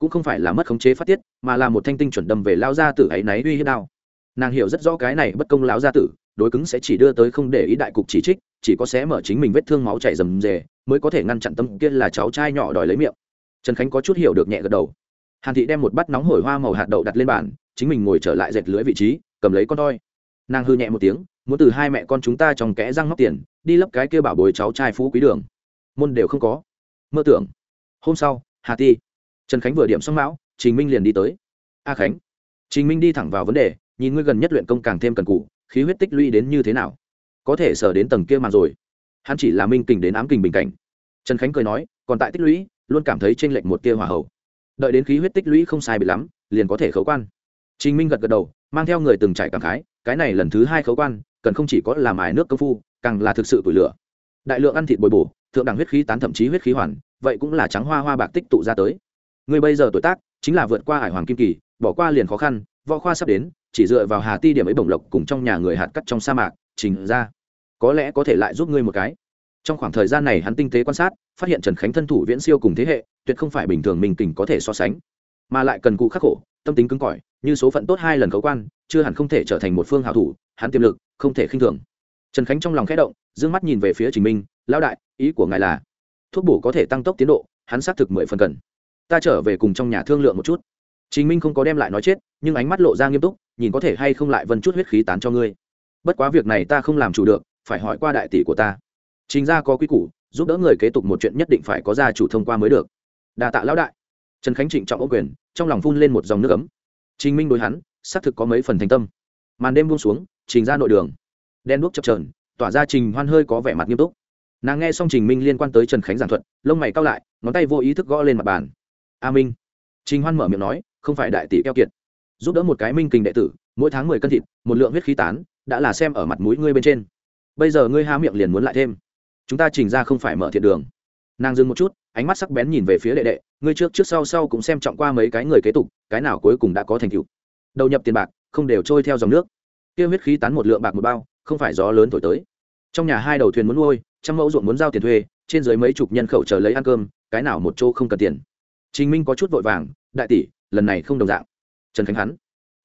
A: cũng không phải là mất khống chế phát tiết, mà là một thanh tinh chuẩn đâm về lao gia tử ấy náy uy hiếp đao. Nàng hiểu rất rõ cái này bất công lão gia tử, đối cứng sẽ chỉ đưa tới không để ý đại cục chỉ trích, chỉ có xé mở chính mình vết thương máu chảy rầm rề, mới có thể ngăn chặn tâm kia là cháu trai nhỏ đòi lấy miệng. Trần khánh có chút hiểu được nhẹ gật đầu. Hàn thị đem một bát nóng hổi hoa màu hạt đậu đặt lên bàn, chính mình ngồi trở lại dệt lưới vị trí, cầm lấy con toi. Nàng hư nhẹ một tiếng, muốn từ hai mẹ con chúng ta trong kẽ răng móc tiền, đi lấp cái kia bảo bồi cháu trai phú quý đường. Môn đều không có. Mơ tưởng. Hôm sau, hà ti trần khánh vừa điểm xong mão, trình minh liền đi tới. A khánh. Trình minh đi thẳng vào vấn đề, nhìn ngươi gần nhất luyện công càng thêm cần cụ khí huyết tích lũy đến như thế nào? Có thể sở đến tầng kia mà rồi. Hắn chỉ là minh kình đến ám kình bình cảnh. Trần khánh cười nói, còn tại tích lũy, luôn cảm thấy t r ê n lệch một tia hỏa hậu. Đợi đến khí huyết tích lũy không sai bị lắm, liền có thể khấu quan. Trình minh gật gật đầu, mang theo người từng trải cảm khái, cái này lần thứ hai khấu quan, cần không chỉ có làm ải nước công phu, càng là thực sự tủi lửa. Đại lượng ăn thịt bồi bổ, thượng đẳng huyết khí tán thậm chí huyết khí hoàn, vậy cũng là trắng hoa hoa bạc tích tụ ra tới người bây giờ tuổi tác chính là vượt qua hải hoàng kim kỳ, bỏ qua liền khó khăn, võ khoa sắp đến, chỉ dựa vào hà ti điểm ấy bổng lộc cùng trong nhà người hạt cắt trong sa mạc, trình ra. Có lẽ có thể lại giúp ngươi một cái. Trong khoảng thời gian này hắn tinh tế quan sát, phát hiện trần khánh thân thủ viễn siêu cùng thế hệ, tuyệt không phải bình thường mình kình có thể so sánh. Mà lại cần cụ khắc khổ, tâm tính cứng cỏi, như số phận tốt hai lần cấu quan, chưa hẳn không thể trở thành một phương hảo thủ, hắn tiềm lực, không thể khinh thường. Trần khánh trong lòng khẽ động d ư ơ n g mắt nhìn về phía trình minh, lão đại, ý của ngài là, thuốc bổ có thể tăng tốc tiến độ, hắn xác thực mười phần cần ta trở về cùng trong nhà thương lượng một chút. Trình minh không có đem lại nói chết, nhưng ánh mắt lộ ra nghiêm túc, nhìn có thể hay không lại vân chút huyết khí tán cho ngươi. Bất quá việc này ta không làm chủ được, phải hỏi qua đại tỷ của ta. Trình ra có quy củ, giúp đỡ người kế tục một chuyện nhất định phải có gia chủ thông qua mới được. Đà tạ lão đại. Trần khánh trịnh trọng ô quyền, trong lòng phun lên một dòng nước ấm. Trình minh đối hắn, xác thực có mấy phần thành tâm. Màn đêm buông xuống, trình ra nội đường. Đen đuốc chập trờn tỏa ra trình hoan hơi có vẻ mặt nghiêm túc. Nàng nghe xong trình minh liên quan tới trần khánh giảng thuật, lông mày cao lại, ngón tay vô ý thức gõ lên mặt bàn a minh. Trình hoan mở miệng nói, không phải đại tỷ keo kiệt. Giúp đỡ một cái minh kình đệ tử, mỗi tháng mười cân thịt, một lượng huyết khí tán, đã là xem ở mặt mũi ngươi bên trên. Bây giờ ngươi há miệng liền muốn lại thêm. Chúng ta trình ra không phải mở thiện đường. Nàng dừng một chút, ánh mắt sắc bén nhìn về phía đệ đệ, ngươi trước trước sau sau cũng xem trọng qua mấy cái người kế tục, cái nào cuối cùng đã có thành tựu. Đầu nhập tiền bạc, không đều trôi theo dòng nước. Kia huyết khí tán một lượng bạc một bao, không phải gió lớn thổi tới. Trong nhà hai đầu thuyền muốn nuôi, trăm mẫu ruộng muốn giao tiền thuê, trên dưới mấy chục nhân khẩu chờ lấy ăn cơm, cái nào một chỗ không cần tiền trình minh có chút vội vàng, đại tỷ, lần này không đồng dạng. Trần khánh hắn,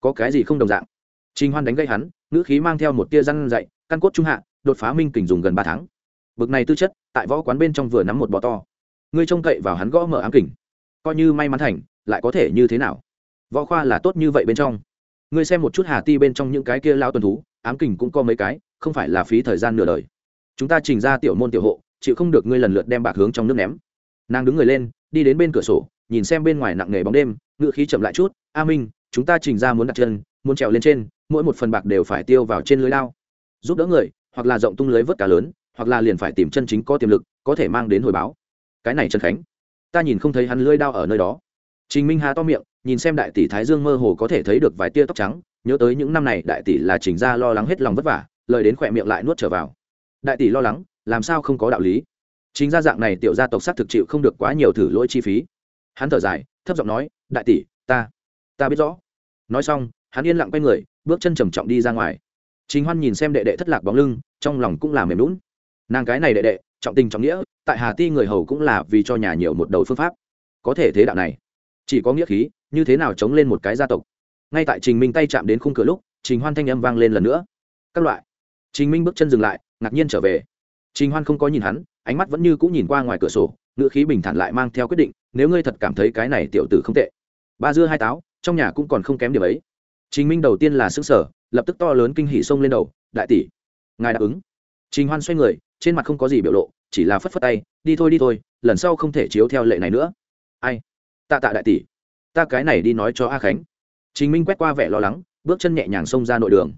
A: có cái gì không đồng dạng? Trình hoan đánh gây hắn, ngữ khí mang theo một tia răn dậy căn cốt trung hạ, đột phá minh kình dùng gần ba tháng. Bực này tư chất, tại võ quán bên trong vừa nắm một bò to. Ngươi trông cậy vào hắn gõ mở ám kình. Coi như may mắn thành, lại có thể như thế nào? Võ khoa là tốt như vậy bên trong. Ngươi xem một chút hà ti bên trong những cái kia lao tuần thú, ám kình cũng có mấy cái, không phải là phí thời gian nửa đời. Chúng ta trình ra tiểu môn tiểu hộ, chịu không được ngươi lần lượt đem bạc hướng trong nước ném. Nàng đứng người lên, đi đến bên cửa sổ nhìn xem bên ngoài nặng nề bóng đêm, ngựa khí chậm lại chút, a minh, chúng ta trình ra muốn đặt chân, muốn trèo lên trên, mỗi một phần bạc đều phải tiêu vào trên lưới lao. Giúp đỡ người, hoặc là rộng tung lưới vớt cá lớn, hoặc là liền phải tìm chân chính có tiềm lực, có thể mang đến hồi báo. Cái này trần khánh, ta nhìn không thấy hắn lưới đao ở nơi đó. Trình minh hà to miệng, nhìn xem đại tỷ thái dương mơ hồ có thể thấy được vài tia tóc trắng, nhớ tới những năm này đại tỷ là trình ra lo lắng hết lòng vất vả, lời đến khỏe miệng lại nuốt trở vào. Đại tỷ lo lắng, làm sao không có đạo lý? Chính gia dạng này tiểu gia tộc sát thực chịu không được quá nhiều thử lỗi chi phí hắn thở dài, thấp giọng nói, đại tỷ, ta ta biết rõ. Nói xong, hắn yên lặng quay người, bước chân trầm trọng đi ra ngoài. Chính hoan nhìn xem đệ đệ thất lạc bóng lưng, trong lòng cũng là mềm lún nàng cái này đệ đệ, trọng tình trọng nghĩa, tại hà ti người hầu cũng là vì cho nhà nhiều một đầu phương pháp. Có thể thế đạo này, chỉ có nghĩa khí, như thế nào chống lên một cái gia tộc. Ngay tại trình minh tay chạm đến khung cửa lúc, trình hoan thanh âm vang lên lần nữa. Các loại. Trình minh bước chân dừng lại, ngạc nhiên trở về. Trình hoan không có nhìn hắn, ánh mắt vẫn như cũng nhìn qua ngoài cửa sổ ngữ khí bình thản lại mang theo quyết định, nếu ngươi thật cảm thấy cái này tiểu tử không tệ. Ba dưa hai táo, trong nhà cũng còn không kém điểm ấy. Trình minh đầu tiên là xứng sở lập tức to lớn kinh hỉ xông lên đầu, đại tỷ, ngài đáp ứng. Trình hoan xoay người, trên mặt không có gì biểu lộ, chỉ là phất phất tay, đi thôi đi thôi, lần sau không thể chiếu theo lệ này nữa. Ai? Tạ tạ đại tỷ, ta cái này đi nói cho a khánh. Trình minh quét qua vẻ lo lắng, bước chân nhẹ nhàng xông ra nội đường.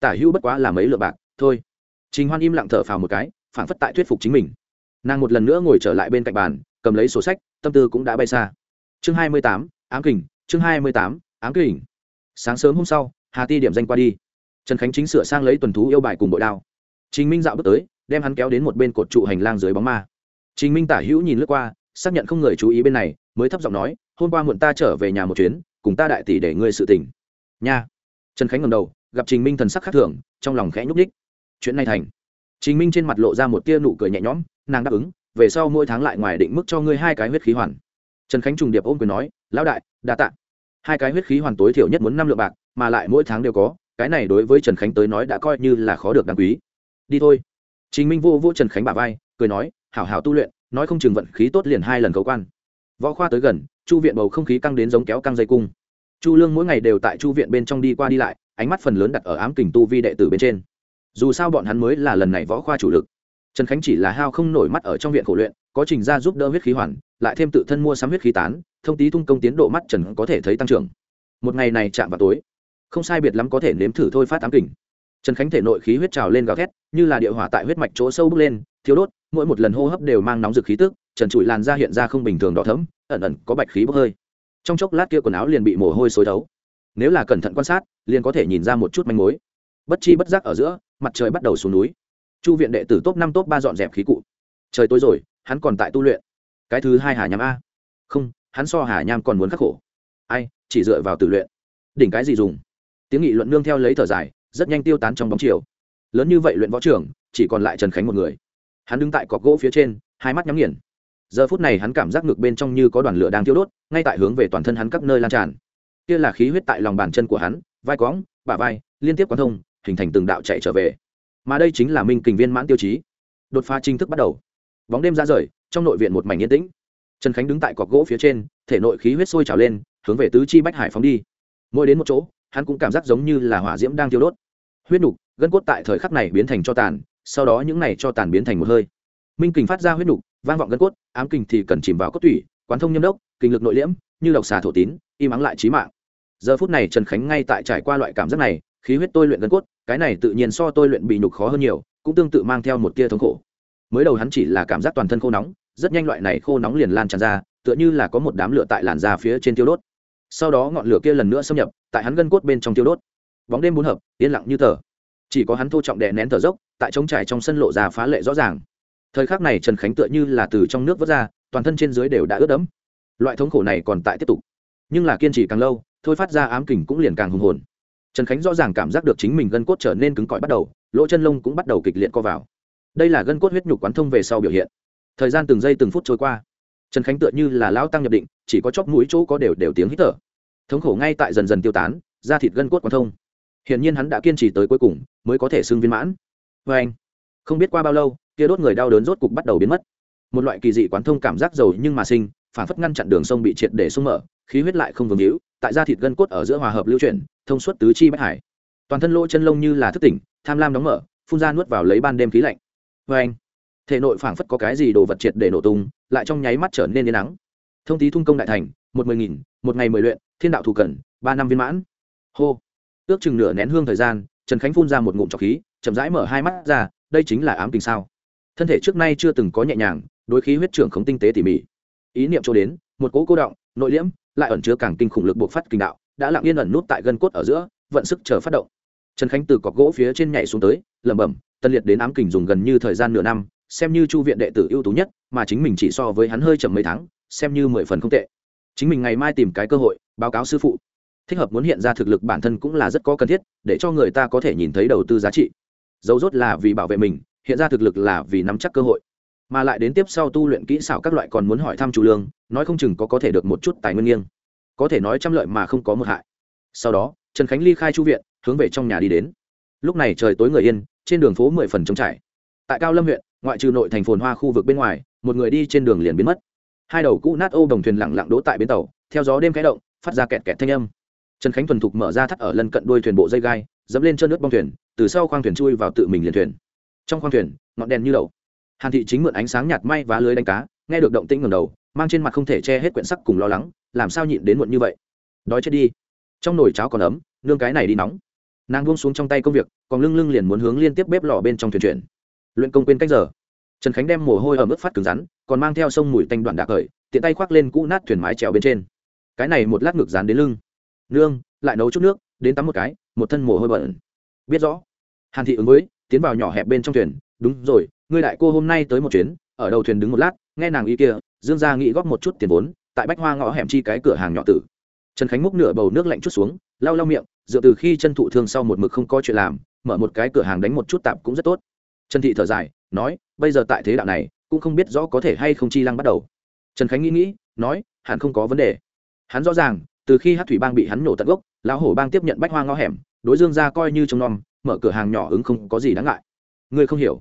A: Tả hữu bất quá là mấy lượng bạc, thôi. Trình hoan im lặng thở phào một cái phản phất tại thuyết phục chính mình nàng một lần nữa ngồi trở lại bên cạnh bàn, cầm lấy sổ sách, tâm tư cũng đã bay xa. Chương hai mươi tám, ám kình, chương hai mươi tám, ám kình. Sáng sớm hôm sau, hà ti điểm danh qua đi. Trần khánh chính sửa sang lấy tuần thú yêu bài cùng bội đao. Trình minh dạo bước tới, đem hắn kéo đến một bên cột trụ hành lang dưới bóng ma. Trình minh tả hữu nhìn lướt qua, xác nhận không người chú ý bên này, mới thấp giọng nói, hôm qua muộn ta trở về nhà một chuyến, cùng ta đại tỷ để ngươi sự tỉnh. nha. Trần khánh ngầm đầu, gặp trình minh thần sắc khác thường, trong lòng khẽ nhúc ních chuyện này thành trình minh trên mặt lộ ra một tia nụ cười nhẹ nhõm, nàng đáp ứng, về sau mỗi tháng lại ngoài định mức cho ngươi hai cái huyết khí hoàn. Trần khánh trùng điệp ôm quyền nói, lão đại, đa tạ. Hai cái huyết khí hoàn tối thiểu nhất muốn năm lượng bạc, mà lại mỗi tháng đều có, cái này đối với trần khánh tới nói đã coi như là khó được đáng quý. Đi thôi. Trình minh vô vô trần khánh bà vai, cười nói, hảo hảo tu luyện, nói không chừng vận khí tốt liền hai lần cầu quan. Võ khoa tới gần, chu viện bầu không khí căng đến giống kéo căng dây cung. Chu lương mỗi ngày đều tại chu viện bên trong đi qua đi lại, ánh mắt phần lớn đặt ở ám kình tu vi đệ tử bên trên dù sao bọn hắn mới là lần này võ khoa chủ lực. Trần khánh chỉ là hao không nổi mắt ở trong viện khổ luyện, có trình ra giúp đỡ huyết khí hoàn, lại thêm tự thân mua sắm huyết khí tán, thông tí tung công tiến độ mắt trần có thể thấy tăng trưởng. Một ngày này chạm vào tối, không sai biệt lắm có thể nếm thử thôi phát ám kình. Trần khánh thể nội khí huyết trào lên gào thét, như là địa hỏa tại huyết mạch chỗ sâu bước lên thiếu đốt, mỗi một lần hô hấp đều mang nóng rực khí tức, trần trụi làn da hiện ra không bình thường đỏ thấm ẩn ẩn có bạch khí bốc hơi. Trong chốc lát kia quần áo liền bị mồ hôi xối thấu. Nếu là cẩn thận quan sát, liền có thể nhìn ra một chút manh mối. Bất chi bất giác ở giữa mặt trời bắt đầu xuống núi. Chu viện đệ tử top năm top ba dọn dẹp khí cụ. Trời tối rồi, hắn còn tại tu luyện. Cái thứ hai hà nham a. Không, hắn so hà nham còn muốn khắc khổ. Ai, chỉ dựa vào tự luyện. Đỉnh cái gì dùng? Tiếng nghị luận nương theo lấy thở dài, rất nhanh tiêu tán trong bóng chiều. Lớn như vậy luyện võ trưởng chỉ còn lại trần khánh một người. Hắn đứng tại cọc gỗ phía trên, hai mắt nhắm nghiền. Giờ phút này hắn cảm giác ngực bên trong như có đoàn lửa đang thiêu đốt, ngay tại hướng về toàn thân hắn các nơi lan tràn. Kia là khí huyết tại lòng bàn chân của hắn, vai cóng, bả vai, liên tiếp quán thông hình thành từng đạo chạy trở về. Mà đây chính là minh kình viên mãn tiêu chí. Đột phá chính thức bắt đầu. Bóng đêm ra rời, trong nội viện một mảnh yên tĩnh. Trần khánh đứng tại cọc gỗ phía trên, thể nội khí huyết sôi trào lên, hướng về tứ chi bách hải phóng đi. Mỗi đến một chỗ, hắn cũng cảm giác giống như là hỏa diễm đang tiêu đốt. Huyết nục, gân cốt tại thời khắc này biến thành cho tàn, sau đó những này cho tàn biến thành một hơi. Minh kình phát ra huyết nục, vang vọng gân cốt, ám kình thì cần chìm vào cốt tủy, quán thông nhâm đốc, kinh lực nội liễm, như độc xà thổ tín, im ắng lại trí mạng. Giờ phút này trần khánh ngay tại trải qua loại cảm giác này khí huyết tôi luyện gân cốt, cái này tự nhiên so tôi luyện bị nhục khó hơn nhiều, cũng tương tự mang theo một tia thống khổ. Mới đầu hắn chỉ là cảm giác toàn thân khô nóng, rất nhanh loại này khô nóng liền lan tràn ra, tựa như là có một đám lửa tại làn da phía trên tiêu đốt. Sau đó ngọn lửa kia lần nữa xâm nhập, tại hắn gân cốt bên trong tiêu đốt. Bóng đêm bốn hợp, yên lặng như tờ. Chỉ có hắn thô trọng đè nén thở dốc, tại trống trải trong sân lộ ra phá lệ rõ ràng. Thời khắc này trần khánh tựa như là từ trong nước vớt ra, toàn thân trên dưới đều đã ướt đẫm. Loại thống khổ này còn tại tiếp tục. Nhưng là kiên trì càng lâu, thôi phát ra ám kình cũng liền càng hùng hồn trần khánh rõ ràng cảm giác được chính mình gân cốt trở nên cứng cỏi bắt đầu, lỗ chân lông cũng bắt đầu kịch liệt co vào. Đây là gân cốt huyết nhục quán thông về sau biểu hiện. Thời gian từng giây từng phút trôi qua. Trần khánh tựa như là lão tăng nhập định, chỉ có chóp mũi chỗ có đều đều tiếng hít thở. Thống khổ ngay tại dần dần tiêu tán, da thịt gân cốt quán thông. Hiển nhiên hắn đã kiên trì tới cuối cùng, mới có thể xưng viên mãn. Vê anh, không biết qua bao lâu kia đốt người đau đớn rốt cục bắt đầu biến mất. Một loại kỳ dị quán thông cảm giác giàu nhưng mà sinh, phản phất ngăn chặn đường sông bị triệt để sung mở khí huyết lại không vương hữu, tại da thịt gân cốt ở giữa hòa hợp lưu chuyển, thông suốt tứ chi bách hải. Toàn thân lỗ chân lông như là thức tỉnh, tham lam đóng mở, phun ra nuốt vào lấy ban đêm khí lạnh. Vê anh, thể nội phảng phất có cái gì đồ vật triệt để nổ tung, lại trong nháy mắt trở nên yên nắng. Thông tí thung công đại thành, một mười nghìn, một ngày mười luyện, thiên đạo thủ cần ba năm viên mãn. Hô. Ước chừng nửa nén hương thời gian, trần khánh phun ra một ngụm trọc khí, chậm rãi mở hai mắt ra, đây chính là ám tình sao. Thân thể trước nay chưa từng có nhẹ nhàng, đối khí huyết trưởng không tinh tế tỉ mỉ. Ý niệm cho đến, một cỗ cô động, nội liễm lại ẩn chứa càng kinh khủng lực buộc phát kinh đạo, đã lặng yên ẩn nút tại gân cốt ở giữa, vận sức chờ phát động. Trần khánh từ cọc gỗ phía trên nhảy xuống tới, lẩm bẩm, tân liệt đến ám kình dùng gần như thời gian nửa năm, xem như chu viện đệ tử ưu tú nhất, mà chính mình chỉ so với hắn hơi chậm mấy tháng, xem như mười phần không tệ. Chính mình ngày mai tìm cái cơ hội, báo cáo sư phụ. Thích hợp muốn hiện ra thực lực bản thân cũng là rất có cần thiết, để cho người ta có thể nhìn thấy đầu tư giá trị. Dấu rốt là vì bảo vệ mình, hiện ra thực lực là vì nắm chắc cơ hội mà lại đến tiếp sau tu luyện kỹ xảo các loại còn muốn hỏi thăm chủ lương, nói không chừng có có thể được một chút tài nguyên nghiêng. Có thể nói trăm lợi mà không có một hại. Sau đó, trần khánh ly khai chu viện, hướng về trong nhà đi đến. Lúc này trời tối người yên, trên đường phố mười phần trống trải. Tại cao lâm huyện, ngoại trừ nội thành phồn hoa khu vực bên ngoài, một người đi trên đường liền biến mất. Hai đầu cũ nát ô đồng thuyền lặng lặng đỗ tại bến tàu, theo gió đêm khẽ động, phát ra kẹt kẹt thanh âm. Trần khánh thuần thục mở ra thắt ở lân cận đuôi thuyền bộ dây gai, dẫm lên chân nước bong thuyền, từ sau khoang thuyền chui vào tự mình liền thuyền. Trong khoang thuyền, ngọn đèn như đầu hàn thị chính mượn ánh sáng nhạt may và lưới đánh cá, nghe được động tĩnh ngầm đầu, mang trên mặt không thể che hết quyển sắc cùng lo lắng, làm sao nhịn đến muộn như vậy? Đói chết đi. Trong nồi cháo còn ấm, nương cái này đi nóng. Nàng buông xuống trong tay công việc, còn lưng lưng liền muốn hướng liên tiếp bếp lò bên trong thuyền chuyển. Luyện công quên cách giờ. Trần khánh đem mồ hôi ở mức phát cứng rắn, còn mang theo sông mùi tanh đoạn đạc khởi, tiện tay khoác lên cũ nát thuyền mái trèo bên trên. Cái này một lát ngực dán đến lưng. Nương, lại nấu chút nước, đến tắm một cái, một thân mồ hôi bẩn. Biết rõ. Hàn thị ứng với, tiến vào nhỏ hẹp bên trong thuyền đúng rồi, ngươi đại cô hôm nay tới một chuyến, ở đầu thuyền đứng một lát, nghe nàng ý kia, dương gia nghĩ góp một chút tiền vốn, tại bách hoa ngõ hẻm chi cái cửa hàng nhỏ tử. Trần khánh múc nửa bầu nước lạnh chút xuống, lau lau miệng, dựa từ khi chân thụ thương sau một mực không có chuyện làm, mở một cái cửa hàng đánh một chút tạp cũng rất tốt. Trần thị thở dài, nói, bây giờ tại thế đạo này, cũng không biết rõ có thể hay không chi lăng bắt đầu. Trần khánh nghĩ nghĩ, nói, hẳn không có vấn đề. Hắn rõ ràng, từ khi hát thủy bang bị hắn nổ tận gốc, lão hổ bang tiếp nhận bách hoa ngõ hẻm, đối dương ra coi như trông nom, mở cửa hàng nhỏ ứng không có gì đáng ngại. Ngươi không hiểu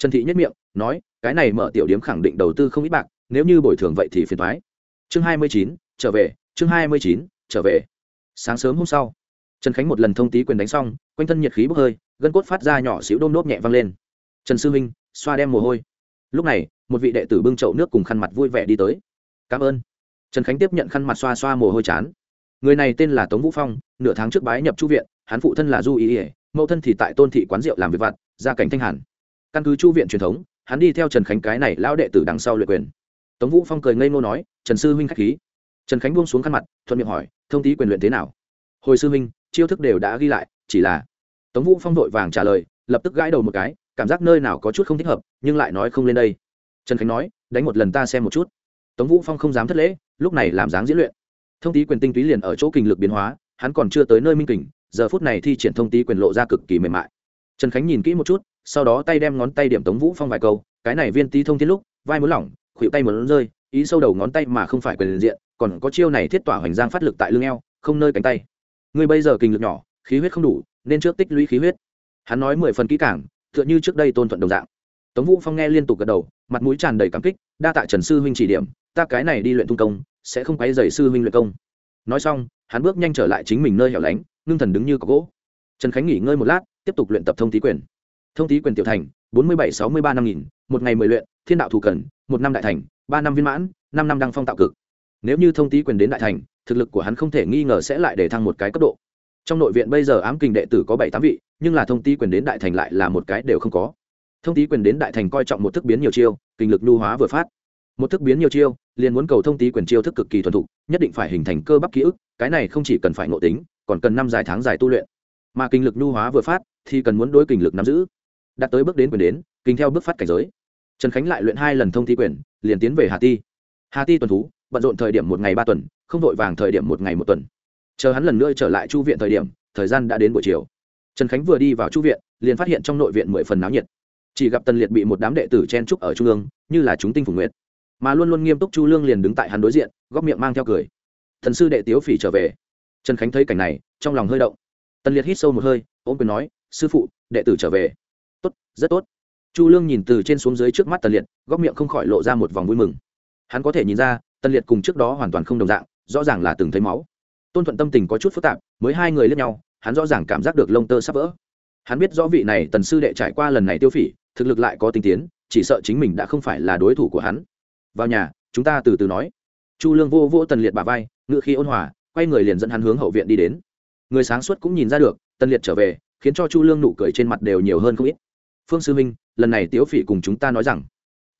A: trần thị nhất miệng, nói, cái này mở tiểu điếm khẳng định đầu tư không ít bạc, nếu như bồi thường vậy thì phiền thoái chương hai mươi chín, trở về, chương hai mươi chín, trở về. Sáng sớm hôm sau, trần khánh một lần thông tí quyền đánh xong, quanh thân nhiệt khí bốc hơi, gân cốt phát ra nhỏ xíu đôm nốt nhẹ văng lên. Trần sư huynh, xoa đem mồ hôi. Lúc này, một vị đệ tử bưng chậu nước cùng khăn mặt vui vẻ đi tới. Cảm ơn. Trần khánh tiếp nhận khăn mặt xoa xoa mồ hôi chán. Người này tên là tống vũ phong, nửa tháng trước bái nhập chu viện, hắn phụ thân là du ý ỉa mẫu thân thì tại tôn thị quán rượu làm việc vặt, gia cảnh thanh hàn căn cứ chu viện truyền thống, hắn đi theo trần khánh cái này lão đệ tử đằng sau luyện quyền. Tống vũ phong cười ngây ngô nói, trần sư huynh k h á c h khí. Trần khánh buông xuống khăn mặt, thuận miệng hỏi, thông tí quyền luyện thế nào? Hồi sư huynh, chiêu thức đều đã ghi lại, chỉ là tống vũ phong vội vàng trả lời, lập tức gãi đầu một cái, cảm giác nơi nào có chút không thích hợp, nhưng lại nói không lên đây. Trần khánh nói, đánh một lần ta xem một chút. Tống vũ phong không dám thất lễ, lúc này làm dáng diễn luyện. Thông tí quyền tinh túy liền ở chỗ kinh lực biến hóa, hắn còn chưa tới nơi minh kình, giờ phút này thi triển thông tí quyền lộ ra cực kỳ mềm mại trần khánh nhìn kỹ một chút, sau đó tay đem ngón tay điểm tống vũ phong vài câu, cái này viên tí thông thiên lúc, vai muốn lỏng khuỵu tay muốn rơi, ý sâu đầu ngón tay mà không phải quyền diện, còn có chiêu này thiết tỏa hoành giang phát lực tại lưng eo, không nơi cánh tay. Người bây giờ kinh lực nhỏ, khí huyết không đủ, nên trước tích lũy khí huyết. Hắn nói mười phần kỹ cảng tựa như trước đây tôn thuận đồng dạng. Tống vũ phong nghe liên tục gật đầu, mặt mũi tràn đầy cảm kích, đa tạ trần sư huynh chỉ điểm, ta cái này đi luyện tung công, sẽ không quấy dày sư huynh luyện công. Nói xong, hắn bước nhanh trở lại chính mình nơi hẻo lánh, ngưng thần đứng như có gỗ. Trần khánh nghỉ ngơi một lát tiếp tục luyện tập thông tý quyền. Thông tý quyền tiểu thành, bốn mươi bảy, sáu mươi ba năm nghìn, một ngày mười luyện, thiên đạo thủ cần, một năm đại thành, ba năm viên mãn, năm năm đăng phong tạo cực. Nếu như thông tý quyền đến đại thành, thực lực của hắn không thể nghi ngờ sẽ lại để thăng một cái cấp độ. Trong nội viện bây giờ ám kình đệ tử có bảy, tám vị, nhưng là thông tý quyền đến đại thành lại là một cái đều không có. Thông tý quyền đến đại thành coi trọng một thức biến nhiều chiêu, kinh lực nhu hóa vừa phát. Một thức biến nhiều chiêu, liền muốn cầu thông tý quyền chiêu thức cực kỳ thuần thục, nhất định phải hình thành cơ bắp ký ức, cái này không chỉ cần phải ngộ tính, còn cần năm dài tháng dài tu luyện. Mà kinh lực nhu hóa vừa phát thì cần muốn đối kình lực nắm giữ. Đạt tới bước đến quyền đến kinh theo bước phát cảnh giới. Trần khánh lại luyện hai lần thông thi quyền, liền tiến về hà ti. Hà ti tuần thú, bận rộn thời điểm một ngày ba tuần, không vội vàng thời điểm một ngày một tuần. Chờ hắn lần nữa trở lại chu viện thời điểm, thời gian đã đến buổi chiều. Trần khánh vừa đi vào chu viện, liền phát hiện trong nội viện mười phần náo nhiệt. Chỉ gặp tần liệt bị một đám đệ tử chen trúc ở trung ương như là chúng tinh phủ nguyệt. Mà luôn luôn nghiêm túc chu lương liền đứng tại hắn đối diện, góc miệng mang theo cười. Thần sư đệ tiếu phỉ trở về. Trần khánh thấy cảnh này, trong lòng hơi động. Tần liệt hít sâu một hơi ôm quyền nói sư phụ, đệ tử trở về. Tốt, rất tốt. Chu lương nhìn từ trên xuống dưới trước mắt tần liệt, góc miệng không khỏi lộ ra một vòng vui mừng. Hắn có thể nhìn ra, tần liệt cùng trước đó hoàn toàn không đồng dạng, rõ ràng là từng thấy máu. Tôn thuận tâm tình có chút phức tạp, mới hai người lên nhau, hắn rõ ràng cảm giác được lông tơ sắp vỡ. Hắn biết rõ vị này tần sư đệ trải qua lần này tiêu phỉ, thực lực lại có tinh tiến, chỉ sợ chính mình đã không phải là đối thủ của hắn. Vào nhà, chúng ta từ từ nói. Chu lương vô vô tần liệt bà vai ngự khi ôn hòa, quay người liền dẫn hắn hướng hậu viện đi đến. Người sáng suốt cũng nhìn ra được, Tần liệt trở về khiến cho chu lương nụ cười trên mặt đều nhiều hơn không ít. Phương sư minh lần này tiếu phỉ cùng chúng ta nói rằng,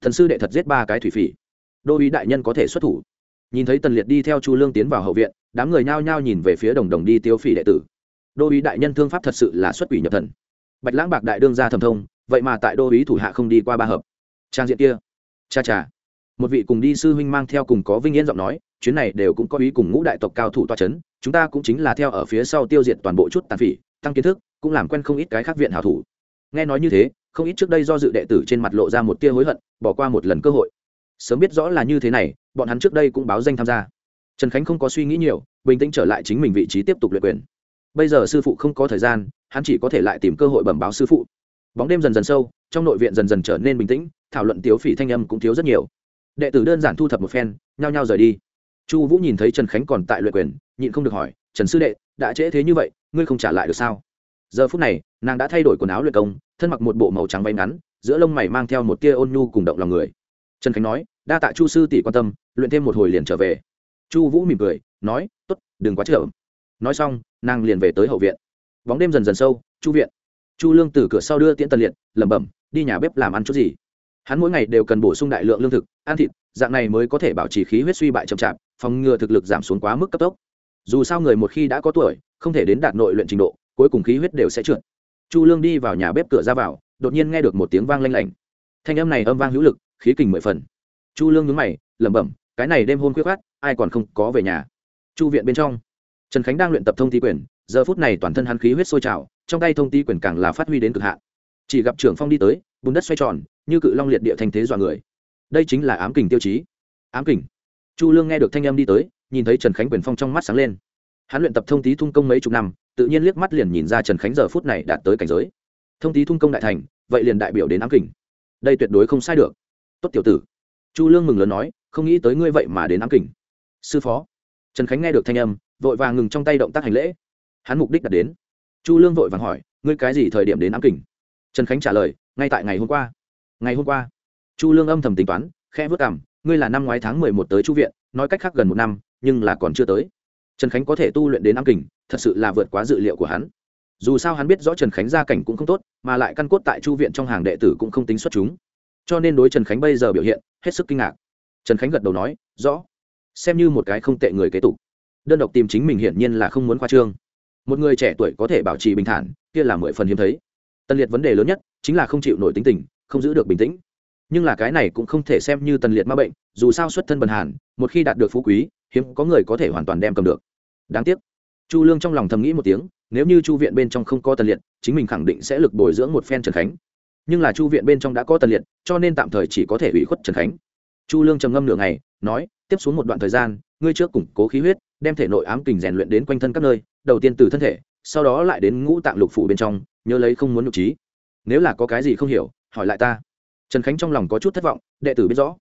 A: thần sư đệ thật giết ba cái thủy phỉ, đô uý đại nhân có thể xuất thủ. Nhìn thấy tần liệt đi theo chu lương tiến vào hậu viện, đám người nhao nhao nhìn về phía đồng đồng đi tiêu phỉ đệ tử. Đô uý đại nhân thương pháp thật sự là xuất quỷ nhập thần. Bạch lãng bạc đại đương ra thầm thông, vậy mà tại đô uý thủ hạ không đi qua ba hợp. Trang diện kia, cha cha. Một vị cùng đi sư huynh mang theo cùng có vinh yên giọng nói, chuyến này đều cũng có ý cùng ngũ đại tộc cao thủ toa c h ấ n chúng ta cũng chính là theo ở phía sau tiêu diệt toàn bộ chút tàn phỉ, tăng kiến thức cũng làm quen không ít cái khác viện hảo thủ. Nghe nói như thế, không ít trước đây do dự đệ tử trên mặt lộ ra một tia hối hận, bỏ qua một lần cơ hội. Sớm biết rõ là như thế này, bọn hắn trước đây cũng báo danh tham gia. Trần khánh không có suy nghĩ nhiều, bình tĩnh trở lại chính mình vị trí tiếp tục luyện quyền. Bây giờ sư phụ không có thời gian, hắn chỉ có thể lại tìm cơ hội bẩm báo sư phụ. Bóng đêm dần dần sâu, trong nội viện dần dần trở nên bình tĩnh, thảo luận tiếu phỉ thanh âm cũng thiếu rất nhiều. Đệ tử đơn giản thu thập một phen, nhao nhao rời đi. Chu vũ nhìn thấy trần khánh còn tại luyện quyền, nhịn không được hỏi, trần sư đệ, đã trễ thế như vậy, ngươi không trả lại được sao? Giờ phút này, nàng đã thay đổi quần áo luyện công, thân mặc một bộ màu trắng váy ngắn, giữa lông mày mang theo một tia ôn nhu cùng động lòng người. Trần khánh nói, đa tạ chu sư tỷ quan tâm, luyện thêm một hồi liền trở về. Chu vũ mỉm cười, nói t ố t đừng quá chậm. Nói xong, nàng liền về tới hậu viện. Bóng đêm dần dần sâu, chu viện. Chu lương từ cửa sau đưa tiễn tần liệt, lẩm bẩm, đi nhà bếp làm ăn chút gì? Hắn mỗi ngày đều cần bổ sung đại lượng lương thực, ăn thịt, dạng này mới có thể bảo trì khí huyết suy bại chậm chạp, phòng ngừa thực lực giảm xuống quá mức cấp tốc. Dù sao người một khi đã có tuổi, không thể đến đạt nội luyện trình độ cuối cùng khí huyết đều sẽ trượt. Chu lương đi vào nhà bếp cửa ra vào, đột nhiên nghe được một tiếng vang lanh lảnh. Thanh âm này âm vang hữu lực, khí kình mười phần. Chu lương nhướng mày, lẩm bẩm, cái này đêm hôn khuyết khát ai còn không có về nhà? Chu viện bên trong, trần khánh đang luyện tập thông thi quyền, giờ phút này toàn thân hắn khí huyết sôi trào, trong tay thông tí quyền càng là phát huy đến cực hạn. Chỉ gặp trưởng phong đi tới, bùn đất xoay tròn, như cự long liệt địa thanh thế dọa người. Đây chính là ám kình tiêu chí. Ám kình. Chu lương nghe được thanh âm đi tới, nhìn thấy trần khánh quyền phong trong mắt sáng lên hắn luyện tập thông tí thung công mấy chục năm, tự nhiên liếc mắt liền nhìn ra trần khánh giờ phút này đạt tới cảnh giới. Thông tí thung công đại thành, vậy liền đại biểu đến ám kình. Đây tuyệt đối không sai được. Tốt tiểu tử. Chu lương mừng lớn nói, không nghĩ tới ngươi vậy mà đến ám kình. Sư phó. Trần khánh nghe được thanh âm, vội vàng ngừng trong tay động tác hành lễ. Hắn mục đích đặt đến. Chu lương vội vàng hỏi, ngươi cái gì thời điểm đến ám kình? Trần khánh trả lời, ngay tại ngày hôm qua. Ngày hôm qua. Chu lương âm thầm tính toán, khẽ vớt cảm ngươi là năm ngoái tháng mười một tới chu viện, nói cách khác gần một năm, nhưng là còn chưa tới trần khánh có thể tu luyện đến năm kình, thật sự là vượt quá dự liệu của hắn. Dù sao hắn biết rõ trần khánh gia cảnh cũng không tốt, mà lại căn cốt tại chu viện trong hàng đệ tử cũng không tính xuất chúng. Cho nên đối trần khánh bây giờ biểu hiện, hết sức kinh ngạc. Trần khánh gật đầu nói, rõ. Xem như một cái không tệ người kế tục. Đơn độc tìm chính mình hiển nhiên là không muốn khoa trương. Một người trẻ tuổi có thể bảo trì bình thản, kia là mười phần hiếm thấy. Tân liệt vấn đề lớn nhất chính là không chịu nổi tính tình, không giữ được bình tĩnh. Nhưng là cái này cũng không thể xem như tần liệt ma bệnh, dù sao xuất thân bần hàn, một khi đạt được phú quý, hiếm có người có thể hoàn toàn đem cầm được đáng tiếc. Chu lương trong lòng thầm nghĩ một tiếng, nếu như chu viện bên trong không có tần liệt, chính mình khẳng định sẽ lực bồi dưỡng một phen trần khánh. Nhưng là chu viện bên trong đã có tần liệt, cho nên tạm thời chỉ có thể ủy khuất trần khánh. Chu lương trầm ngâm nửa ngày, nói, tiếp xuống một đoạn thời gian, ngươi trước củng cố khí huyết, đem thể nội ám kình rèn luyện đến quanh thân các nơi, đầu tiên từ thân thể, sau đó lại đến ngũ tạng lục phủ bên trong, nhớ lấy không muốn nhục trí. Nếu là có cái gì không hiểu, hỏi lại ta. Trần khánh trong lòng có chút thất vọng, đệ tử biết rõ.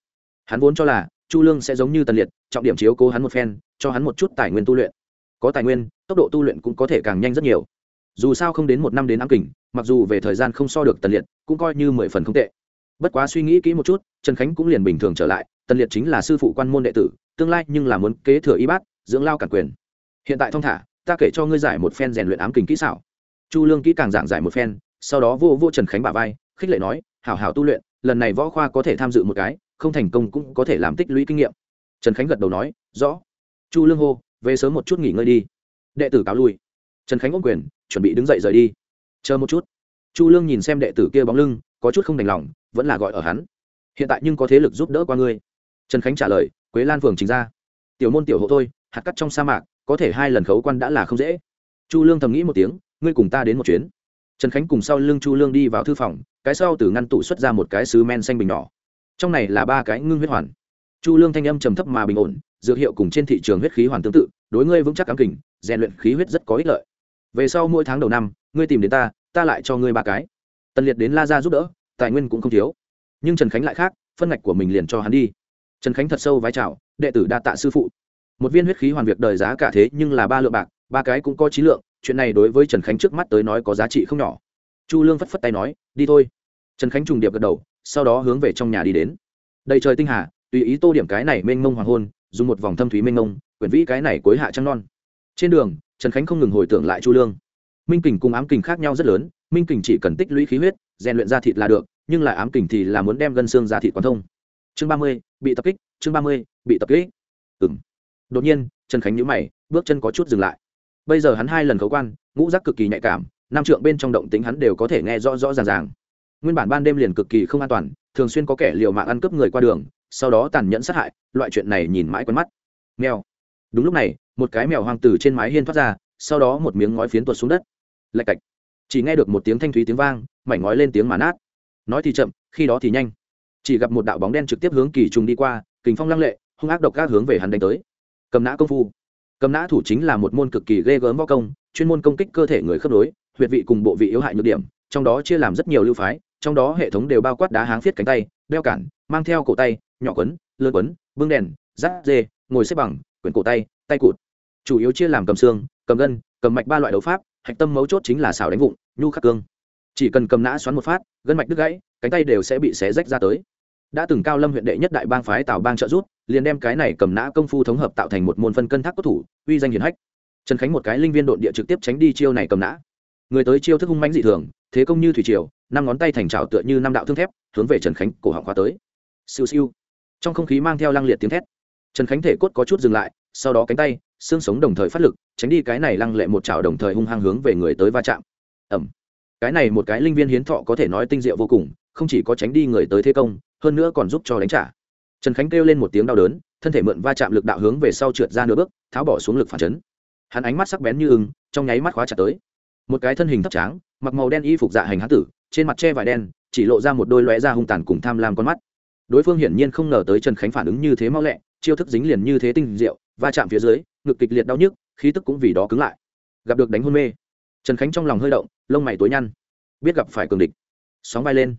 A: Hắn vốn cho là, chu lương sẽ giống như tần liệt, trọng điểm chiếu cố hắn một phen, cho hắn một chút tài nguyên tu luyện có tài nguyên, tốc độ tu luyện cũng có thể càng nhanh rất nhiều. Dù sao không đến một năm đến ám kình, mặc dù về thời gian không so được tần liệt, cũng coi như mười phần không tệ. Bất quá suy nghĩ kỹ một chút, trần khánh cũng liền bình thường trở lại, tần liệt chính là sư phụ quan môn đệ tử, tương lai nhưng là muốn kế thừa y bát, dưỡng lao cản quyền. Hiện tại thong thả, ta kể cho ngươi giải một phen rèn luyện ám kình kỹ xảo. Chu lương kỹ càng giảng giải một phen, sau đó vô vô trần khánh bà vai, khích lệ nói, hảo hảo tu luyện, lần này võ khoa có thể tham dự một cái, không thành công cũng có thể làm tích lũy kinh nghiệm. Trần khánh gật đầu nói, rõ. Chu lương hô về sớm một chút nghỉ ngơi đi. Đệ tử cáo lui. Trần khánh ôm quyền, chuẩn bị đứng dậy rời đi. Chờ một chút. Chu lương nhìn xem đệ tử kia bóng lưng, có chút không đành lòng, vẫn là gọi ở hắn. Hiện tại nhưng có thế lực giúp đỡ qua ngươi. Trần khánh trả lời, quế lan phường chính ra. Tiểu môn tiểu hộ thôi, hạt cắt trong sa mạc, có thể hai lần khấu quan đã là không dễ. Chu lương thầm nghĩ một tiếng, ngươi cùng ta đến một chuyến. Trần khánh cùng sau lưng chu lương đi vào thư phòng, cái sau từ ngăn tủ xuất ra một cái sứ men xanh bình nhỏ. Trong này là ba cái ngưng huyết hoàn. Chu lương thanh âm trầm thấp mà bình ổn dược hiệu cùng trên thị trường huyết khí hoàn tương tự, đối ngươi vững chắc cám kình, rèn luyện khí huyết rất có ích lợi. Về sau mỗi tháng đầu năm, ngươi tìm đến ta ta lại cho ngươi ba cái. Tần liệt đến la ra giúp đỡ, tài nguyên cũng không thiếu. Nhưng trần khánh lại khác, phân ngạch của mình liền cho hắn đi. Trần khánh thật sâu vái chào, đệ tử đa tạ sư phụ. Một viên huyết khí hoàn việc đời giá cả thế nhưng là ba lượng bạc, ba cái cũng có trí lượng, chuyện này đối với trần khánh trước mắt tới nói có giá trị không nhỏ. Chu lương phất phất tay nói, đi thôi. Trần khánh trùng điệp gật đầu, sau đó hướng về trong nhà đi đến. Đầy trời tinh hà, tùy ý tô điểm cái này mênh mông hoàng hôn dùng một vòng thâm thúy mênh mông, quyển vĩ cái này cuối hạ trăng non. Trên đường, trần khánh không ngừng hồi tưởng lại chu lương. Minh kình cùng ám kình khác nhau rất lớn, minh kình chỉ cần tích lũy khí huyết, rèn luyện ra thịt là được, nhưng lại ám kình thì là muốn đem gân xương ra thịt quán thông. Chương ba mươi, bị tập kích, chương ba mươi, bị tập kích. Ừng đột nhiên, trần khánh nhữ mày, bước chân có chút dừng lại. Bây giờ hắn hai lần khấu quan, ngũ giác cực kỳ nhạy cảm nam trượng bên trong động tính hắn đều có thể nghe rõ rõ ràng ràng. Nguyên bản ban đêm liền cực kỳ không an toàn, thường xuyên có kẻ liều mạng ăn cướp người qua đường sau đó tàn nhẫn sát hại, loại chuyện này nhìn mãi quen mắt. Mèo. Đúng lúc này, một cái mèo hoang từ trên mái hiên thoát ra, sau đó một miếng ngói phiến tuột xuống đất. Lạch cạch. Chỉ nghe được một tiếng thanh thúy tiếng vang, mảnh ngói lên tiếng mà nát. Nói thì chậm, khi đó thì nhanh. Chỉ gặp một đạo bóng đen trực tiếp hướng kỳ trùng đi qua, kình phong lăng lệ, hung ác độc các hướng về hắn đánh tới. Cầm nã công phu. Cầm nã thủ chính là một môn cực kỳ ghê gớm võ công, chuyên môn công kích cơ thể người khớp nối, huyệt vị cùng bộ vị yếu hại nhược điểm, trong đó chia làm rất nhiều lưu phái, trong đó hệ thống đều bao quát đá háng phiết cánh tay, đeo cản, mang theo cổ tay nhỏ quấn lơ quấn, bưng đèn rắt dê, ngồi xếp bằng, quyển cổ tay tay cụt. Chủ yếu chia làm cầm xương, cầm gân, cầm mạch ba loại đấu pháp, hạch tâm mấu chốt chính là xào đánh vụn nhu khắc cương. Chỉ cần cầm nã xoắn một phát, gân mạch đứt gãy, cánh tay đều sẽ bị xé rách ra tới. Đã từng cao lâm huyện đệ nhất đại bang phái tào bang trợ rút liền đem cái này cầm nã công phu thống hợp tạo thành một môn phân cân thác cốt thủ, uy danh hiển hách. Trần khánh một cái linh viên đột địa trực tiếp tránh đi chiêu này cầm nã. Người tới chiêu thức hung mãnh dị thường, thế công như thủy triều, năm ngón tay thành trào tựa như năm đạo thương thép, hướng về trần khánh cổ họng khóa tới. Siêu siêu trong không khí mang theo lăng liệt tiếng thét. Trần khánh thể cốt có chút dừng lại, sau đó cánh tay, xương sống đồng thời phát lực, tránh đi cái này lăng lệ một chảo đồng thời hung hăng hướng về người tới va chạm. Ẩm cái này một cái linh viên hiến thọ có thể nói tinh diệu vô cùng, không chỉ có tránh đi người tới thế công, hơn nữa còn giúp cho đánh trả. Trần khánh kêu lên một tiếng đau đớn, thân thể mượn va chạm lực đạo hướng về sau trượt ra nửa bước, tháo bỏ xuống lực phản chấn. Hắn ánh mắt sắc bén như ưng, trong nháy mắt khóa chặt tới. Một cái thân hình thấp tráng, mặc màu đen y phục dạ hành hán tử, trên mặt che vải đen, chỉ lộ ra một đôi lóe da hung tàn cùng tham lam con mắt đối phương hiển nhiên không ngờ tới trần khánh phản ứng như thế mau lẹ, chiêu thức dính liền như thế tinh diệu, va chạm phía dưới, ngực kịch liệt đau nhức, khí tức cũng vì đó cứng lại. Gặp được đánh hôn mê, trần khánh trong lòng hơi động, lông mày tối nhăn. Biết gặp phải cường địch. Sóng bay lên.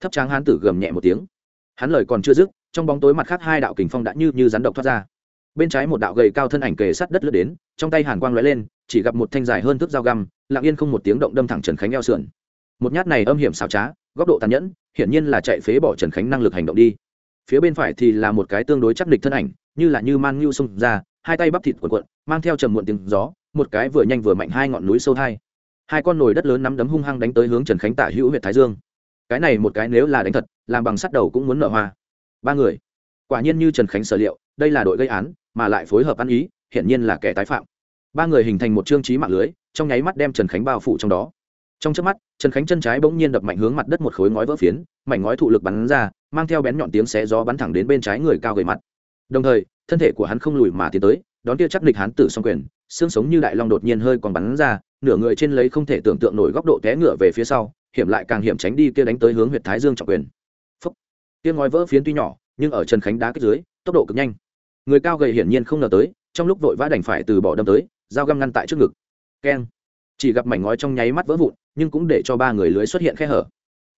A: Thấp tráng hán tử gầm nhẹ một tiếng. Hắn lời còn chưa dứt, trong bóng tối mặt khác hai đạo kình phong đã như như rắn độc thoát ra. Bên trái một đạo gầy cao thân ảnh kề sát đất lướt đến, trong tay hàn quang lóe lên, chỉ gặp một thanh dài hơn thước dao găm, lặng yên không một tiếng động đâm thẳng trần khánh eo sườn. Một nhát này âm hiểm xảo trá, góc độ tàn nhẫn hiển nhiên là chạy phế bỏ trần khánh năng lực hành động đi. Phía bên phải thì là một cái tương đối chắc địch thân ảnh, như là như man ngưu xông ra, hai tay bắp thịt cuộn cuộn, mang theo trầm muộn tiếng gió, một cái vừa nhanh vừa mạnh hai ngọn núi sâu hai hai con nồi đất lớn nắm đấm hung hăng đánh tới hướng trần khánh tả hữu huyện thái dương. Cái này một cái nếu là đánh thật, làm bằng sắt đầu cũng muốn nợ hoa. Ba người. Quả nhiên như trần khánh sở liệu, đây là đội gây án, mà lại phối hợp ăn ý, hiển nhiên là kẻ tái phạm. Ba người hình thành một chương trí mạng lưới, trong nháy mắt đem trần khánh bao phủ trong đó trong trước mắt, trần khánh chân trái bỗng nhiên đập mạnh hướng mặt đất một khối ngói vỡ phiến, mảnh ngói thụ lực bắn ra, mang theo bén nhọn tiếng xé gió bắn thẳng đến bên trái người cao gầy mặt. Đồng thời, thân thể của hắn không lùi mà tiến tới, đón kia chắc địch hắn tử song quyền, xương sống như đại long đột nhiên hơi còn bắn ra, nửa người trên lấy không thể tưởng tượng nổi góc độ té ngựa về phía sau, hiểm lại càng hiểm tránh đi kia đánh tới hướng huyệt thái dương trọng quyền. Phúc. Kia ngói vỡ phiến tuy nhỏ, nhưng ở trần khánh đá kích dưới, tốc độ cực nhanh. Người cao gầy hiển nhiên không ngờ tới, trong lúc vội vã đành phải từ bỏ đâm tới, dao găm ngăn tại trước ngực. Keng. Chỉ gặp mảnh ngói trong nháy mắt vỡ vụn nhưng cũng để cho ba người lưới xuất hiện khe hở.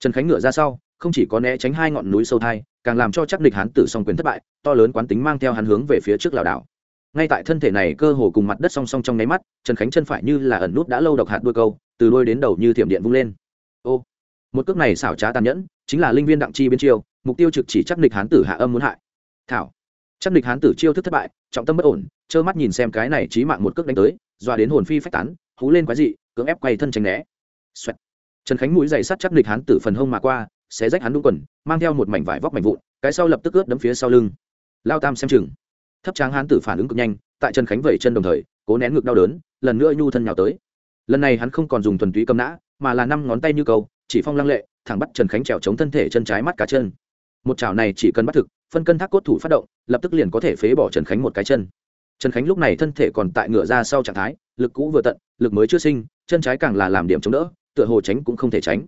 A: Trần khánh ngựa ra sau, không chỉ có né tránh hai ngọn núi sâu thai, càng làm cho chắc địch hán tử song quyền thất bại, to lớn quán tính mang theo hắn hướng về phía trước lảo đảo. Ngay tại thân thể này cơ hồ cùng mặt đất song song trong nháy mắt, trần khánh chân phải như là ẩn nút đã lâu độc hạt đuôi câu, từ đôi đến đầu như thiểm điện vung lên. Ô, một cước này xảo trá tàn nhẫn, chính là linh viên đặng chi biến chiêu, mục tiêu trực chỉ chắc địch hán tử hạ âm muốn hại. Thảo, chắc địch hán tử chiêu thức thất bại, trọng tâm bất ổn, trơ mắt nhìn xem cái này trí mạng một cước đánh tới, dọa đến hồn phi phách tán, hú lên quái dị, cưỡng ép quay thân tránh né. Xoẹt. trần khánh mũi dày sắt chắc địch hắn tử phần hông mà qua, xé rách hắn đúng quần, mang theo một mảnh vải vóc mảnh vụn, cái sau lập tức ướt đấm phía sau lưng. Lao tam xem chừng. Thấp tráng hắn tử phản ứng cực nhanh, tại trần khánh vẩy chân đồng thời, cố nén ngực đau đớn, lần nữa nhu thân nhào tới. Lần này hắn không còn dùng thuần túy cầm nã, mà là năm ngón tay như câu, chỉ phong lăng lệ, thẳng bắt trần khánh trèo chống thân thể chân trái mắt cá chân. Một chảo này chỉ cần bắt thực, phân cân thác cốt thủ phát động, lập tức liền có thể phế bỏ trần khánh một cái chân. Trần khánh lúc này thân thể còn tại ngựa ra sau trạng thái, lực cũ vừa tận, lực mới chưa sinh, chân trái càng là làm điểm chống đỡ tựa hồ tránh cũng không thể tránh.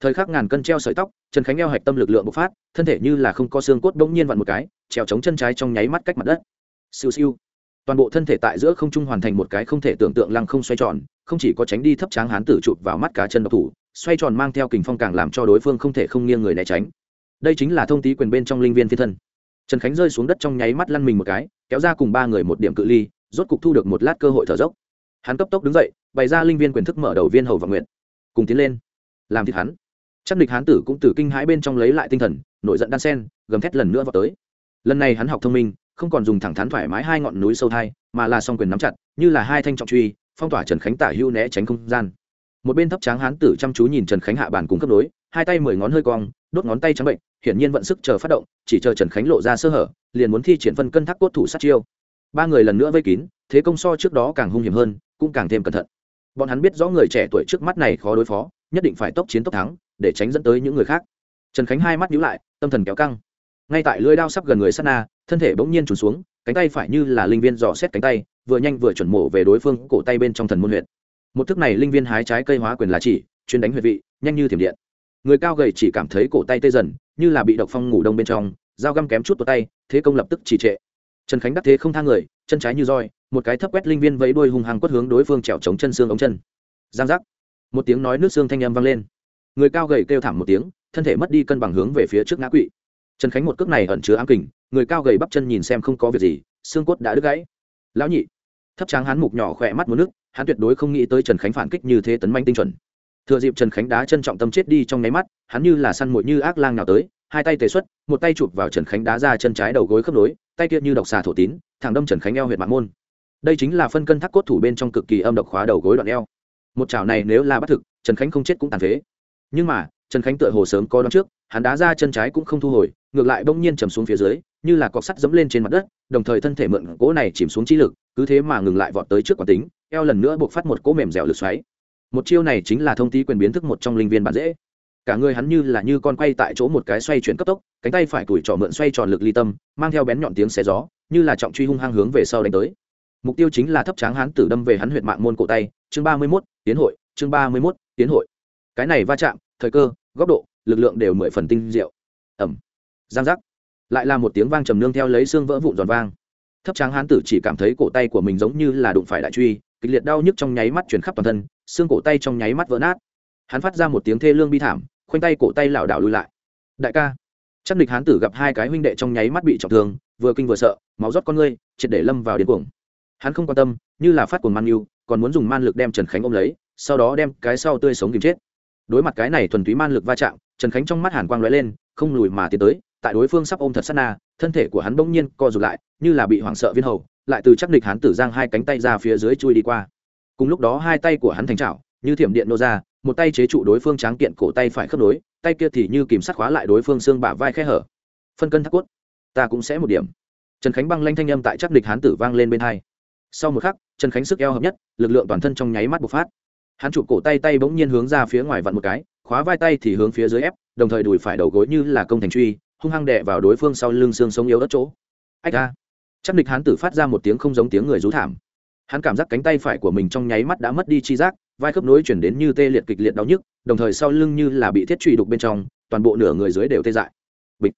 A: Thời khắc ngàn cân treo sợi tóc, trần khánh eo hạch tâm lực lượng bộc phát, thân thể như là không có xương cốt bỗng nhiên vặn một cái trèo chống chân trái trong nháy mắt cách mặt đất. Siêu siêu. Toàn bộ thân thể tại giữa không trung hoàn thành một cái không thể tưởng tượng lăng không xoay tròn, không chỉ có tránh đi thấp tráng hán tử chụp vào mắt cá chân độc thủ, xoay tròn mang theo kình phong càng làm cho đối phương không thể không nghiêng người né tránh. Đây chính là thông tí quyền bên trong linh viên phi thân. Trần khánh rơi xuống đất trong nháy mắt lăn mình một cái, kéo ra cùng ba người một điểm cự ly, rốt cục thu được một lát cơ hội thở dốc. Hắn cấp tốc đứng dậy, bày ra linh viên quyền thức mở đầu viên hầu và nguyện cùng tiến lên. Làm thịt hắn. Chắc địch hán tử cũng từ kinh hãi bên trong lấy lại tinh thần, nổi giận đan sen, gầm thét lần nữa vào tới. Lần này hắn học thông minh, không còn dùng thẳng thắn thoải mái hai ngọn núi sâu thai, mà là song quyền nắm chặt, như là hai thanh trọng truy, phong tỏa trần khánh tả hưu né tránh không gian. Một bên thấp tráng hán tử chăm chú nhìn trần khánh hạ bàn cùng cấp đối, hai tay mười ngón hơi cong, đốt ngón tay trắng bệnh, hiển nhiên vận sức chờ phát động, chỉ chờ trần khánh lộ ra sơ hở, liền muốn thi triển phân cân thác cốt thủ sát chiêu. Ba người lần nữa vây kín, thế công so trước đó càng hung hiểm hơn, cũng càng thêm cẩn thận bọn hắn biết rõ người trẻ tuổi trước mắt này khó đối phó, nhất định phải tốc chiến tốc thắng, để tránh dẫn tới những người khác. Trần khánh hai mắt nhíu lại, tâm thần kéo căng. Ngay tại lưỡi đao sắp gần người sát na, thân thể bỗng nhiên trùn xuống, cánh tay phải như là linh viên dò xét cánh tay, vừa nhanh vừa chuẩn mổ về đối phương cổ tay bên trong thần môn huyện một thức này linh viên hái trái cây hóa quyền là chỉ, chuyên đánh huyệt vị, nhanh như thiểm điện. Người cao gầy chỉ cảm thấy cổ tay tê dần, như là bị độc phong ngủ đông bên trong, dao găm kém chút vào tay, thế công lập tức trì trệ. Trần khánh đắc thế không thang người, chân trái như roi một cái thấp quét linh viên vẫy đuôi hung hăng quất hướng đối phương trèo chống chân xương ống chân. Giang giác. Một tiếng nói nước xương thanh âm vang lên. Người cao gầy kêu thảm một tiếng, thân thể mất đi cân bằng hướng về phía trước ngã quỵ. Trần khánh một cước này ẩn chứa ám kình, người cao gầy bắp chân nhìn xem không có việc gì, xương cốt đã đứt gãy. Lão nhị. Thấp tráng hắn mục nhỏ khỏe mắt một nước, hắn tuyệt đối không nghĩ tới trần khánh phản kích như thế tấn manh tinh chuẩn. Thừa dịp trần khánh đá chân trọng tâm chết đi trong nháy mắt, hắn như là săn mồi như ác lang nào tới, hai tay tề xuất, một tay chụp vào trần khánh đá ra chân trái đầu gối khớp nối, tay kia như độc xà thổ tín, thẳng đâm trần khánh eo huyệt mạng môn đây chính là phân cân thác cốt thủ bên trong cực kỳ âm độc khóa đầu gối đoạn eo. Một chảo này nếu là bắt thực, trần khánh không chết cũng tàn phế. Nhưng mà, trần khánh tựa hồ sớm có đón trước, hắn đá ra chân trái cũng không thu hồi, ngược lại bỗng nhiên chầm xuống phía dưới, như là cọc sắt dẫm lên trên mặt đất, đồng thời thân thể mượn cỗ này chìm xuống trí lực, cứ thế mà ngừng lại vọt tới trước quán tính, eo lần nữa buộc phát một cỗ mềm dẻo lực xoáy. Một chiêu này chính là thông tí quyền biến thức một trong linh viên bản dễ. Cả người hắn như là như con quay tại chỗ một cái xoay chuyển cấp tốc, cánh tay phải tuổi trỏ mượn xoay tròn lực ly tâm, mang theo bén nhọn tiếng xé gió, như là trọng truy hung hăng hướng về sau đánh tới mục tiêu chính là thấp tráng hán tử đâm về hắn huyện mạng môn cổ tay. Chương ba mươi mốt, tiến hội, chương ba mươi mốt, tiến hội. Cái này va chạm, thời cơ, góc độ, lực lượng đều mười phần tinh diệu. Ẩm giang giác. Lại là một tiếng vang trầm nương theo lấy xương vỡ vụn giòn vang. Thấp tráng hán tử chỉ cảm thấy cổ tay của mình giống như là đụng phải đại truy, kịch liệt đau nhức trong nháy mắt chuyển khắp toàn thân, xương cổ tay trong nháy mắt vỡ nát. Hắn phát ra một tiếng thê lương bi thảm, khoanh tay cổ tay lảo đảo lùi lại. Đại ca. Chắc địch hán tử gặp hai cái huynh đệ trong nháy mắt bị trọng thương, vừa kinh vừa sợ, máu rót con ngươi, triệt để lâm vào điên cuồng hắn không quan tâm, như là phát cuồng man yêu còn muốn dùng man lực đem trần khánh ôm lấy, sau đó đem cái sau tươi sống kìm chết. Đối mặt cái này thuần túy man lực va chạm, trần khánh trong mắt hàn quang lóe lên, không lùi mà tiến tới, tại đối phương sắp ôm thật sát na, thân thể của hắn bỗng nhiên co rụt lại, như là bị hoảng sợ viên hầu, lại từ chắc địch hắn tử giang hai cánh tay ra phía dưới chui đi qua. Cùng lúc đó hai tay của hắn thành trào như thiểm điện nô ra, một tay chế trụ đối phương tráng kiện cổ tay phải khớp nối, tay kia thì như kìm sắt khóa lại đối phương xương bả vai khe hở. Phân cân thắt cốt, ta cũng sẽ một điểm. Trần khánh băng lanh thanh âm tại chắc địch hán tử vang lên bên hai sau một khắc trần khánh sức eo hợp nhất, lực lượng toàn thân trong nháy mắt bộc phát. Hắn chụp cổ tay tay bỗng nhiên hướng ra phía ngoài vặn một cái, khóa vai tay thì hướng phía dưới ép, đồng thời đùi phải đầu gối như là công thành truy, hung hăng đè vào đối phương sau lưng xương sống yếu đất chỗ. Ách ra chắc địch hắn tử phát ra một tiếng không giống tiếng người rú thảm. Hắn cảm giác cánh tay phải của mình trong nháy mắt đã mất đi chi giác, vai khớp nối chuyển đến như tê liệt kịch liệt đau nhức, đồng thời sau lưng như là bị thiết truy đục bên trong, toàn bộ nửa người dưới đều tê dại. Bịch.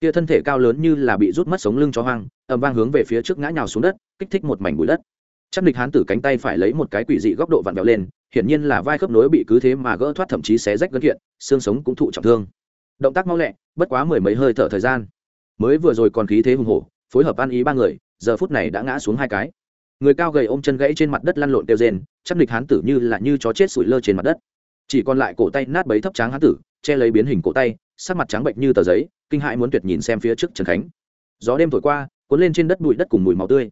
A: Kia thân thể cao lớn như là bị rút mất sống lưng cho hoang ầm vang hướng về phía trước ngã nhào xuống đất, kích thích một mảnh bụi đất. Chắc địch hán tử cánh tay phải lấy một cái quỷ dị góc độ vặn vẹo lên, hiển nhiên là vai khớp nối bị cứ thế mà gỡ thoát thậm chí xé rách gân kiện, xương sống cũng thụ trọng thương. Động tác mau lẹ, bất quá mười mấy hơi thở thời gian. Mới vừa rồi còn khí thế hùng hổ, phối hợp ăn ý ba người, giờ phút này đã ngã xuống hai cái. Người cao gầy ôm chân gãy trên mặt đất lăn lộn tiêu rên, chắc địch hán tử như là như chó chết sủi lơ trên mặt đất. Chỉ còn lại cổ tay nát bấy thấp tráng hán tử, che lấy biến hình cổ tay, sắc mặt trắng bệnh như tờ giấy, kinh hãi muốn tuyệt nhìn xem phía trước trần khánh. Gió đêm thổi qua cuốn lên trên đất bụi đất cùng mùi máu tươi.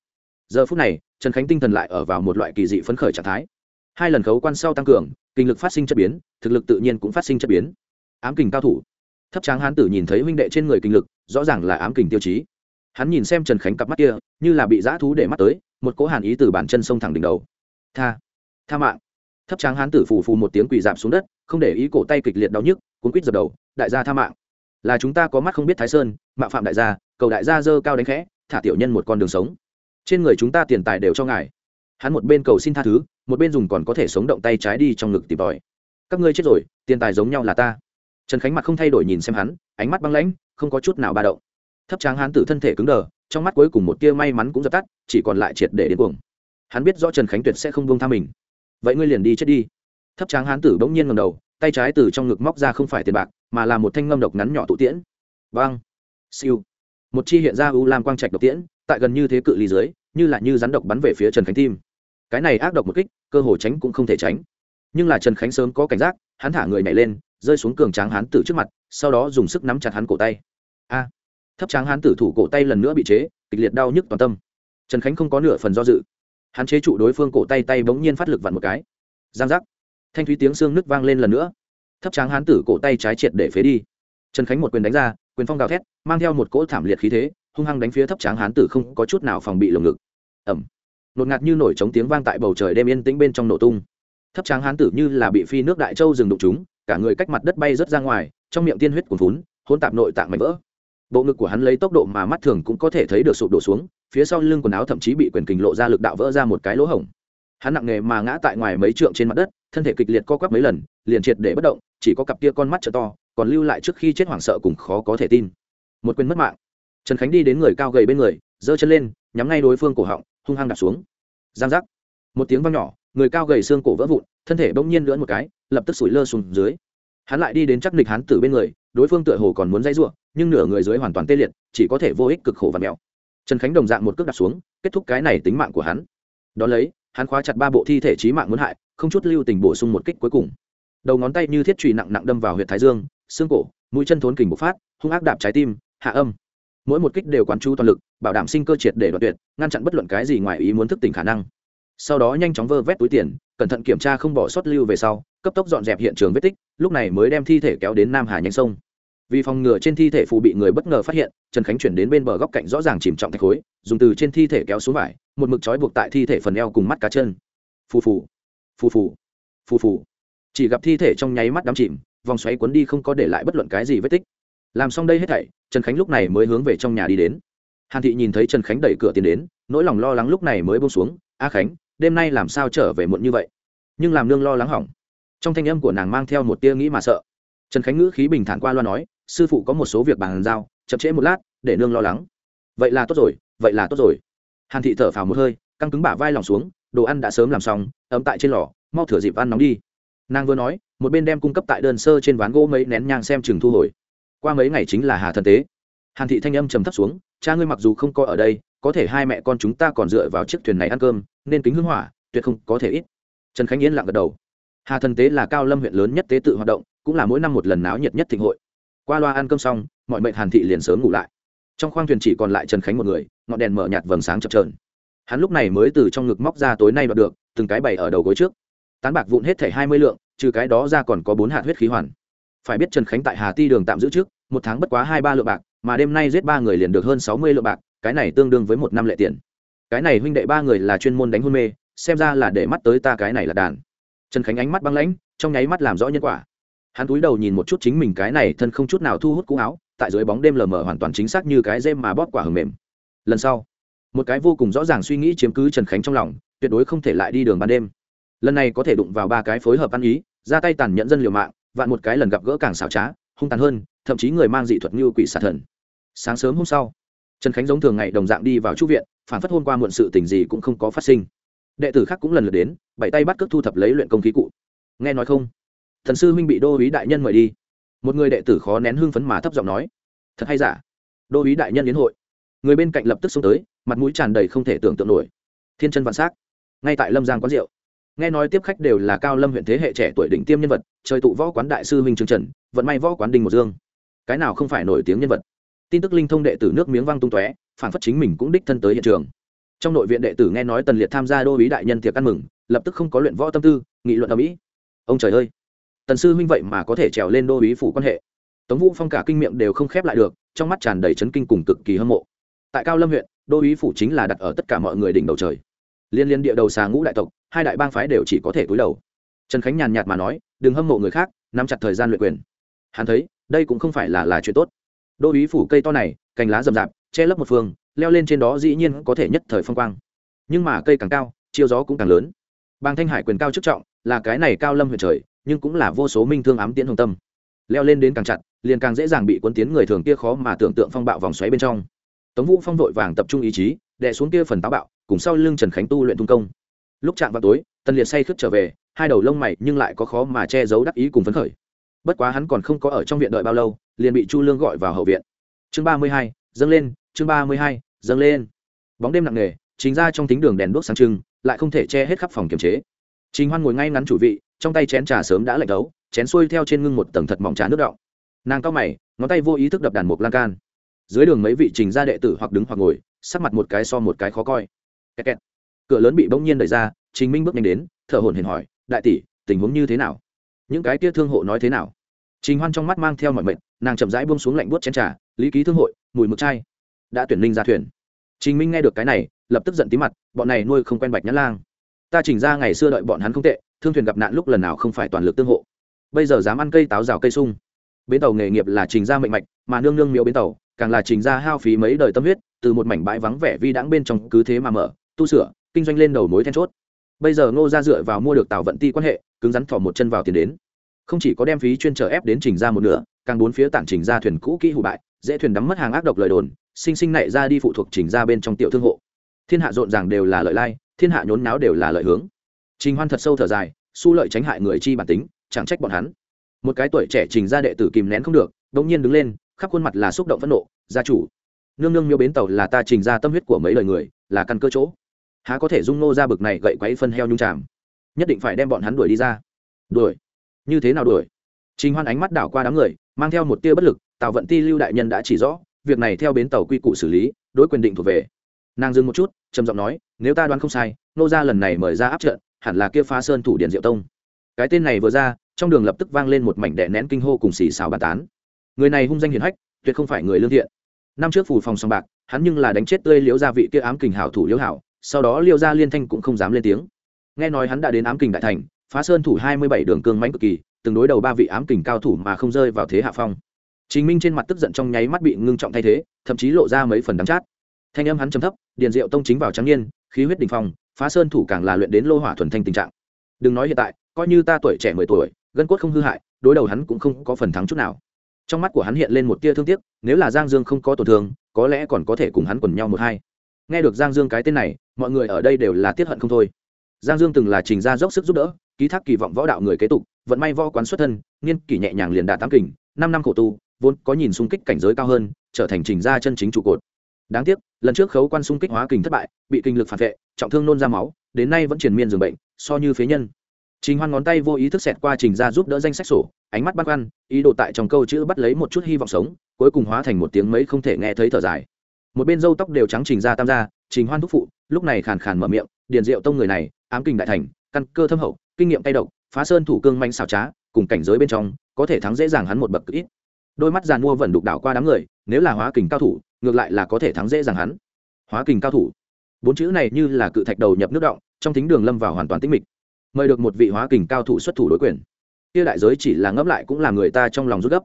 A: Giờ phút này, trần khánh tinh thần lại ở vào một loại kỳ dị phấn khởi trạng thái. Hai lần khấu quan sau tăng cường, kinh lực phát sinh chất biến, thực lực tự nhiên cũng phát sinh chất biến. Ám kình cao thủ. Thấp tráng hán tử nhìn thấy huynh đệ trên người kinh lực, rõ ràng là ám kình tiêu chí. Hắn nhìn xem trần khánh cặp mắt kia, như là bị dã thú để mắt tới, một cỗ hàn ý từ bàn chân sông thẳng đỉnh đầu. Tha tha mạng. Thấp tráng hán tử phù phù một tiếng quỳ dạp xuống đất, không để ý cổ tay kịch liệt đau nhức, cuốn quýt dập đầu, đại gia tha mạng. Là chúng ta có mắt không biết thái sơn, mạo phạm đại gia, cầu đại gia dơ cao đánh khẽ thả tiểu nhân một con đường sống. Trên người chúng ta tiền tài đều cho ngài. Hắn một bên cầu xin tha thứ, một bên dùng còn có thể sống động tay trái đi trong ngực tìm tòi. Các ngươi chết rồi, tiền tài giống nhau là ta. Trần khánh mặt không thay đổi nhìn xem hắn, ánh mắt băng lãnh, không có chút nào ba động. Thấp tráng hắn tử thân thể cứng đờ, trong mắt cuối cùng một tia may mắn cũng dập tắt, chỉ còn lại triệt để đến cuồng. Hắn biết rõ trần khánh tuyệt sẽ không buông tha mình. Vậy ngươi liền đi chết đi. Thấp tráng hán tử bỗng nhiên ngầm đầu, tay trái từ trong ngực móc ra không phải tiền bạc, mà là một thanh ngâm độc ngắn nhỏ tụ tiễn. Vang siêu một chi hiện ra u lam quang trạch độc tiễn, tại gần như thế cự ly dưới, như là như rắn độc bắn về phía trần khánh tim. Cái này ác độc một kích, cơ hồ tránh cũng không thể tránh. Nhưng là trần khánh sớm có cảnh giác, hắn thả người nhảy lên, rơi xuống cường tráng hán tử trước mặt, sau đó dùng sức nắm chặt hắn cổ tay. A! Thấp tráng hán tử thủ cổ tay lần nữa bị chế, kịch liệt đau nhức toàn tâm. Trần khánh không có nửa phần do dự. Hắn chế trụ đối phương cổ tay tay bỗng nhiên phát lực vặn một cái. Giang giác! Thanh thúy tiếng xương nứt vang lên lần nữa. Thấp tráng hán tử cổ tay trái triệt để phế đi. Trần khánh một quyền đánh ra quyền phong gào thét, mang theo một cỗ thảm liệt khí thế, hung hăng đánh phía thấp tráng hán tử không có chút nào phòng bị lồng ngực. Ẩm nột ngạt như nổi trống tiếng vang tại bầu trời đêm yên tĩnh bên trong nổ tung. Thấp tráng hán tử như là bị phi nước đại châu dừng đụng chúng, cả người cách mặt đất bay rớt ra ngoài, trong miệng tiên huyết cuồn vốn hôn tạp nội tạng mạnh vỡ. Bộ ngực của hắn lấy tốc độ mà mắt thường cũng có thể thấy được sụp đổ xuống, phía sau lưng quần áo thậm chí bị quyền kình lộ ra lực đạo vỡ ra một cái lỗ hổng. Hắn nặng nề mà ngã tại ngoài mấy trượng trên mặt đất thân thể kịch liệt co quắp mấy lần, liền triệt để bất động, chỉ có cặp kia con mắt t to, còn lưu lại trước khi chết hoảng sợ cùng khó có thể tin. Một quyền mất mạng. Trần khánh đi đến người cao gầy bên người, giơ chân lên, nhắm ngay đối phương cổ họng, hung hăng đạp xuống. Giang giác. Một tiếng vang nhỏ, người cao gầy xương cổ vỡ vụn, thân thể bỗng nhiên lưỡn một cái, lập tức sủi lơ xuống dưới. Hắn lại đi đến chắc nịch hắn tử bên người, đối phương tựa hồ còn muốn dây ruộng nhưng nửa người dưới hoàn toàn tê liệt, chỉ có thể vô ích cực khổ và mèo. Trần khánh đồng dạng một cước đặt xuống, kết thúc cái này tính mạng của hắn. Đón lấy, hắn khóa chặt ba bộ thi thể trí mạng muốn hại không chút lưu tình bổ sung một kích cuối cùng. Đầu ngón tay như thiết trùy nặng nặng đâm vào huyệt thái dương, xương cổ, mũi chân thốn kình bộc phát, hung ác đạp trái tim, hạ âm. Mỗi một kích đều quán chú toàn lực, bảo đảm sinh cơ triệt để đoạt tuyệt, ngăn chặn bất luận cái gì ngoài ý muốn thức tỉnh khả năng. Sau đó nhanh chóng vơ vét túi tiền, cẩn thận kiểm tra không bỏ sót lưu về sau, cấp tốc dọn dẹp hiện trường vết tích, lúc này mới đem thi thể kéo đến nam hà nhanh sông. Vì phòng ngừa trên thi thể phụ bị người bất ngờ phát hiện, trần khánh chuyển đến bên bờ góc cạnh rõ ràng chìm trọng thạch khối, dùng từ trên thi thể kéo xuống vải, một mực trói buộc tại thi thể phần eo cùng mắt cá chân. Phù phù phù phù phù phù. Chỉ gặp thi thể trong nháy mắt đắm chìm, vòng xoáy cuốn đi không có để lại bất luận cái gì vết tích. Làm xong đây hết thảy, trần khánh lúc này mới hướng về trong nhà đi đến. Hàn thị nhìn thấy trần khánh đẩy cửa tiến đến, nỗi lòng lo lắng lúc này mới bông xuống. A khánh, đêm nay làm sao trở về muộn như vậy? Nhưng làm nương lo lắng hỏng. Trong thanh âm của nàng mang theo một tia nghĩ mà sợ. Trần khánh ngữ khí bình thản qua loa nói, sư phụ có một số việc bàn giao, chậm trễ một lát, để nương lo lắng. Vậy là tốt rồi, vậy là tốt rồi. Hàn thị thở phào một hơi, căng cứng bả vai lòng xuống, đồ ăn đã sớm làm xong ấm tại trên lò, mau thửa dịp ăn nóng đi. Nàng vừa nói, một bên đem cung cấp tại đơn sơ trên ván gỗ mấy nén nhang xem chừng thu hồi. Qua mấy ngày chính là hà thần tế. Hàn thị thanh âm trầm thấp xuống, cha ngươi mặc dù không có ở đây, có thể hai mẹ con chúng ta còn dựa vào chiếc thuyền này ăn cơm, nên kính hưng hỏa, tuyệt không có thể ít. Trần khánh yên lặng gật đầu. Hà thần tế là cao lâm huyện lớn nhất tế tự hoạt động, cũng là mỗi năm một lần náo nhiệt nhất thịnh hội. Qua loa ăn cơm xong, mọi mệnh hàn thị liền sớm ngủ lại. Trong khoang thuyền chỉ còn lại trần khánh một người, ngọn đèn mở nhạt vầng sáng chập trờn hắn lúc này mới từ trong ngực móc ra tối nay đoạt được từng cái bày ở đầu gối trước. Tán bạc vụn hết thẻ hai mươi lượng, trừ cái đó ra còn có bốn hạt huyết khí hoàn. Phải biết trần khánh tại hà ti đường tạm giữ trước, một tháng bất quá hai ba lượng bạc, mà đêm nay giết ba người liền được hơn sáu mươi lượng bạc, cái này tương đương với một năm lệ tiền. Cái này huynh đệ ba người là chuyên môn đánh hôn mê, xem ra là để mắt tới ta cái này là đàn. Trần khánh ánh mắt băng lãnh, trong nháy mắt làm rõ nhân quả. Hắn cúi đầu nhìn một chút chính mình cái này thân không chút nào thu hút cũ áo, tại dưới bóng đêm lờ mờ hoàn toàn chính xác như cái dêm mà bóp quả hầm mềm. Lần sau, một cái vô cùng rõ ràng suy nghĩ chiếm cứ trần khánh trong lòng tuyệt đối không thể lại đi đường ban đêm. Lần này có thể đụng vào ba cái phối hợp ăn ý, ra tay tàn nhẫn dân liều mạng, vạn một cái lần gặp gỡ càng xảo trá, hung tàn hơn, thậm chí người mang dị thuật như quỷ xà thần. Sáng sớm hôm sau, trần khánh giống thường ngày đồng dạng đi vào trúc viện, phản phất hôm qua muộn sự tình gì cũng không có phát sinh. Đệ tử khác cũng lần lượt đến, bảy tay bắt cước thu thập lấy luyện công khí cụ. Nghe nói không? Thần sư huynh bị đô ý đại nhân mời đi. Một người đệ tử khó nén hưng phấn mà thấp giọng nói, thật hay giả? Đô ý đại nhân đến hội. Người bên cạnh lập tức xông tới, mặt mũi tràn đầy không thể tưởng tượng nổi. Thiên chân vạn s á c ngay tại lâm giang quán rượu. Nghe nói tiếp khách đều là cao lâm huyện thế hệ trẻ tuổi đỉnh tiêm nhân vật, trời tụ võ quán đại sư huynh trương trần, vận may võ quán đình một dương. Cái nào không phải nổi tiếng nhân vật? Tin tức linh thông đệ tử nước miếng văng tung tóe, phản phất chính mình cũng đích thân tới hiện trường. Trong nội viện đệ tử nghe nói tần liệt tham gia đô ý đại nhân tiệc ăn mừng, lập tức không có luyện võ tâm tư, nghị luận ở mỹ ông trời ơi! Tần sư huynh vậy mà có thể trèo lên đô ý phủ quan hệ. Tống vũ phong cả kinh miệng đều không khép lại được, trong mắt tràn đầy chấn kinh cùng cực kỳ hâm mộ. Tại cao lâm huyện, đô ý phủ chính là đặt ở tất cả mọi người đỉnh đầu trời liên liên địa đầu xà ngũ đại tộc, hai đại bang phái đều chỉ có thể cúi đầu. Trần khánh nhàn nhạt mà nói, đừng hâm mộ người khác, nắm chặt thời gian luyện quyền. Hắn thấy, đây cũng không phải là là chuyện tốt. Đô ý phủ cây to này, cành lá rậm rạp, che lấp một phương, leo lên trên đó dĩ nhiên có thể nhất thời phong quang. Nhưng mà cây càng cao, chiêu gió cũng càng lớn. Bang thanh hải quyền cao chức trọng, là cái này cao lâm huyện trời, nhưng cũng là vô số minh thương ám tiễn hồng tâm. Leo lên đến càng chặt, liền càng dễ dàng bị cuốn tiến người thường kia khó mà tưởng tượng phong bạo vòng xoáy bên trong. Tống vũ phong vội vàng tập trung ý chí, đè xuống kia phần táo bạo cùng sau lưng trần khánh tu luyện tung công. Lúc chạm vào tối, tần liệt say khướt trở về, hai đầu lông mày nhưng lại có khó mà che giấu đắc ý cùng phấn khởi. Bất quá hắn còn không có ở trong viện đợi bao lâu, liền bị chu lương gọi vào hậu viện. Chương ba mươi hai, dâng lên, chương ba mươi hai, dâng lên. Bóng đêm nặng nề, chính ra trong tính đường đèn đuốc sáng trưng, lại không thể che hết khắp phòng kiềm chế. Trình hoan ngồi ngay ngắn chủ vị, trong tay chén trà sớm đã lạnh đấu chén xuôi theo trên ngưng một tầng thật mỏng trà nước đọng. Nàng cao mày, ngón tay vô ý thức đập đàn mục lan can. Dưới đường mấy vị trình gia đệ tử hoặc đứng hoặc ngồi, sắc mặt một cái so một cái khó coi kẹt kẹt. cửa lớn bị bỗng nhiên đẩy ra, trình minh bước nhanh đến, thở hổn hển hỏi, đại tỷ, tình huống như thế nào? Những cái kia thương hộ nói thế nào? Trình hoan trong mắt mang theo mọi mệnh nàng chậm rãi buông xuống lạnh buốt chén trà, lý ký thương hội, mùi mực chai. Đã tuyển linh ra thuyền. Trình minh nghe được cái này, lập tức giận tí mặt, bọn này nuôi không quen bạch nhãn lang. Ta chỉnh ra ngày xưa đợi bọn hắn không tệ, thương thuyền gặp nạn lúc lần nào không phải toàn lực tương hộ. Bây giờ dám ăn cây táo rào cây sung. Bến tàu nghề nghiệp là trình ra mệnh mạch, mà nương nương miếu bến tàu, càng là trình ra hao phí mấy đời tâm huyết, từ một mảnh bãi vắng vẻ vi đãng bên trong cứ thế mà mở tu sửa, kinh doanh lên đầu mối then chốt. Bây giờ ngô ra dựa vào mua được tàu vận ti quan hệ, cứng rắn thỏ một chân vào tiền đến. Không chỉ có đem phí chuyên trở ép đến trình ra một nửa, càng bốn phía tản trình ra thuyền cũ kỹ hủ bại, dễ thuyền đắm mất hàng ác độc lời đồn, sinh sinh nảy ra đi phụ thuộc trình ra bên trong tiểu thương hộ. Thiên hạ rộn ràng đều là lợi lai, thiên hạ nhốn náo đều là lợi hướng. Trình hoan thật sâu thở dài, su lợi tránh hại người chi bản tính, chẳng trách bọn hắn. Một cái tuổi trẻ trình ra đệ tử kìm nén không được đống nhiên đứng lên, khắp khuôn mặt là xúc động phẫn nộ, gia chủ, nương nương miêu bến tàu là ta trình ra tâm huyết của mấy lời người, là căn cơ chỗ há có thể dung nô ra bực này gậy quấy phân heo nhung chàm. Nhất định phải đem bọn hắn đuổi đi ra. Đuổi? Như thế nào đuổi? Trình hoan ánh mắt đảo qua đám người, mang theo một tia bất lực, tào vận ti lưu đại nhân đã chỉ rõ, việc này theo bến tàu quy củ xử lý, đối quyền định thuộc về. Nàng dừng một chút, trầm giọng nói, nếu ta đoán không sai, nô ra lần này mời ra áp trận, hẳn là kia phá sơn thủ điện diệu tông. Cái tên này vừa ra, trong đường lập tức vang lên một mảnh đẻ nén kinh hô cùng xì xào bàn tán. Người này hung danh hiền hách, tuyệt không phải người lương thiện. Năm trước phủ phòng sòng bạc, hắn nhưng là đánh chết tươi liễu gia vị kia ám kình hảo thủ liễu hảo sau đó liêu gia liên thanh cũng không dám lên tiếng. Nghe nói hắn đã đến ám kình đại thành, phá sơn thủ hai mươi bảy đường cương mánh cực kỳ, từng đối đầu ba vị ám kình cao thủ mà không rơi vào thế hạ phong. Chính minh trên mặt tức giận trong nháy mắt bị ngưng trọng thay thế, thậm chí lộ ra mấy phần đắng chát. Thanh âm hắn trầm thấp, điền diệu tông chính vào trắng niên, khí huyết đình phong, phá sơn thủ càng là luyện đến lô hỏa thuần thanh tình trạng. Đừng nói hiện tại, coi như ta tuổi trẻ mười tuổi, gân cốt không hư hại, đối đầu hắn cũng không có phần thắng chút nào. Trong mắt của hắn hiện lên một tia thương tiếc, nếu là giang dương không có tổn thương, có lẽ còn có thể cùng hắn quần nhau một hai. Nghe được giang dương cái tên này mọi người ở đây đều là tiết hận không thôi. Giang dương từng là trình ra dốc sức giúp đỡ, ký thác kỳ vọng võ đạo người kế tục, vận may võ quán xuất thân, nghiên kỷ nhẹ nhàng liền đạt tám kình, năm năm khổ tu, vốn có nhìn xung kích cảnh giới cao hơn, trở thành trình ra chân chính trụ cột. Đáng tiếc, lần trước khấu quan xung kích hóa kình thất bại, bị kinh lực phản vệ, trọng thương nôn ra máu, đến nay vẫn triển miên dường bệnh, so như phế nhân. Trình hoan ngón tay vô ý thức xẹt qua trình ra giúp đỡ danh sách sổ, ánh mắt băn khoăn, ý đồ tại trong câu chữ bắt lấy một chút hy vọng sống, cuối cùng hóa thành một tiếng mấy không thể nghe thấy thở dài. Một bên râu tóc đều trắng trình ra tam gia, trình hoan thúc phụ lúc này khàn khàn mở miệng, điền diệu tông người này, ám kinh đại thành, căn cơ thâm hậu, kinh nghiệm tay độc, phá sơn thủ cương manh xảo trá, cùng cảnh giới bên trong, có thể thắng dễ dàng hắn một bậc ít. Đôi mắt giàn mua vẫn đục đảo qua đám người, nếu là hóa kình cao thủ, ngược lại là có thể thắng dễ dàng hắn. Hóa kình cao thủ? Bốn chữ này như là cự thạch đầu nhập nước động, trong thính đường lâm vào hoàn toàn tĩnh mịch. Mời được một vị hóa kình cao thủ xuất thủ đối quyền. Kia đại giới chỉ là ngấp lại cũng là người ta trong lòng rút gấp.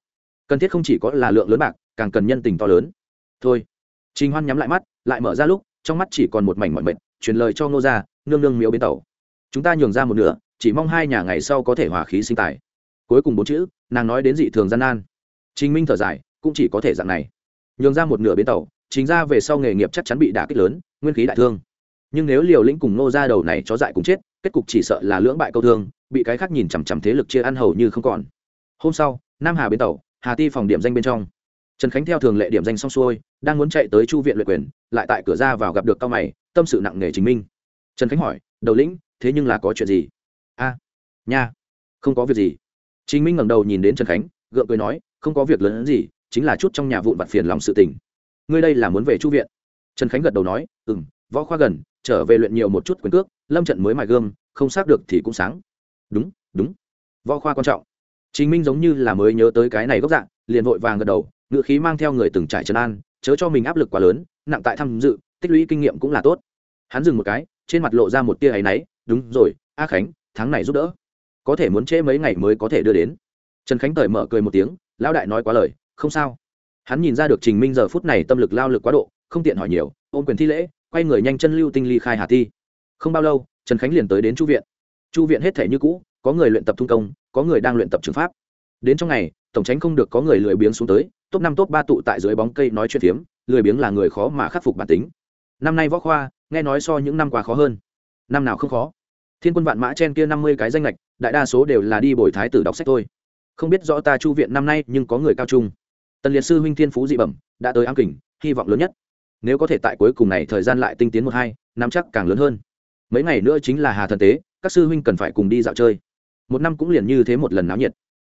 A: Cần thiết không chỉ có là lượng lớn bạc, càng cần nhân tình to lớn. Thôi. Trình hoan nhắm lại mắt, lại mở ra lúc trong mắt chỉ còn một mảnh mọi mệnh truyền lời cho ngô gia, nương nương miếu bến tàu. Chúng ta nhường ra một nửa, chỉ mong hai nhà ngày sau có thể hòa khí sinh tài. Cuối cùng bốn chữ, nàng nói đến dị thường gian nan. Chính minh thở dài, cũng chỉ có thể dạng này. Nhường ra một nửa bến tàu, chính ra về sau nghề nghiệp chắc chắn bị đả kích lớn, nguyên khí đại thương. Nhưng nếu liều lĩnh cùng nô ra đầu này cho dại cùng chết, kết cục chỉ sợ là lưỡng bại câu thương, bị cái khác nhìn chằm chằm thế lực chia ăn hầu như không còn. Hôm sau, nam hà bến tàu, hà ti phòng điểm danh bên trong trần khánh theo thường lệ điểm danh xong xuôi, đang muốn chạy tới chu viện luyện quyền, lại tại cửa ra vào gặp được cao mày, tâm sự nặng nề chính minh. Trần khánh hỏi, đầu lĩnh, thế nhưng là có chuyện gì? A, nha, không có việc gì. Chính minh ngẩng đầu nhìn đến trần khánh, gượng cười nói, không có việc lớn hơn gì, chính là chút trong nhà vụn vặt phiền lòng sự tình. Ngươi đây là muốn về chu viện? Trần khánh gật đầu nói ừ m võ khoa gần, trở về luyện nhiều một chút quyền cước, lâm trận mới mài gươm, không xác được thì cũng sáng. Đúng đúng, võ khoa quan trọng. Chính minh giống như là mới nhớ tới cái này gốc dạng, liền vội vàng gật đầu ngựa khí mang theo người từng trải trấn an, chớ cho mình áp lực quá lớn, nặng tại tham dự, tích lũy kinh nghiệm cũng là tốt. Hắn dừng một cái, trên mặt lộ ra một tia áy náy, đúng rồi, a khánh, tháng này giúp đỡ. Có thể muốn trễ mấy ngày mới có thể đưa đến. Trần khánh cởi mở cười một tiếng, lão đại nói quá lời, không sao. Hắn nhìn ra được trình minh giờ phút này tâm lực lao lực quá độ, không tiện hỏi nhiều, ôm quyền thi lễ, quay người nhanh chân lưu tinh ly khai hà thi không bao lâu, trần khánh liền tới đến chu viện. Chu viện hết thể như cũ, có người luyện tập thung công, có người đang luyện tập trường pháp. Đến trong ngày, tổng tránh không được có người lười biếng xuống tới top năm, top ba tụ tại dưới bóng cây nói chuyện phiếm, lười biếng là người khó mà khắc phục bản tính. Năm nay võ khoa, nghe nói so những năm qua khó hơn. Năm nào không khó. Thiên quân vạn mã trên kia năm mươi cái danh lệch đại đa số đều là đi bồi thái tử đọc sách thôi. Không biết rõ ta chu viện năm nay nhưng có người cao trung. Tần liệt sư huynh thiên phú dị bẩm, đã tới ám kình, hy vọng lớn nhất. Nếu có thể tại cuối cùng này thời gian lại tinh tiến một hai năm chắc càng lớn hơn. Mấy ngày nữa chính là hà thần tế, các sư huynh cần phải cùng đi dạo chơi. Một năm cũng liền như thế một lần náo nhiệt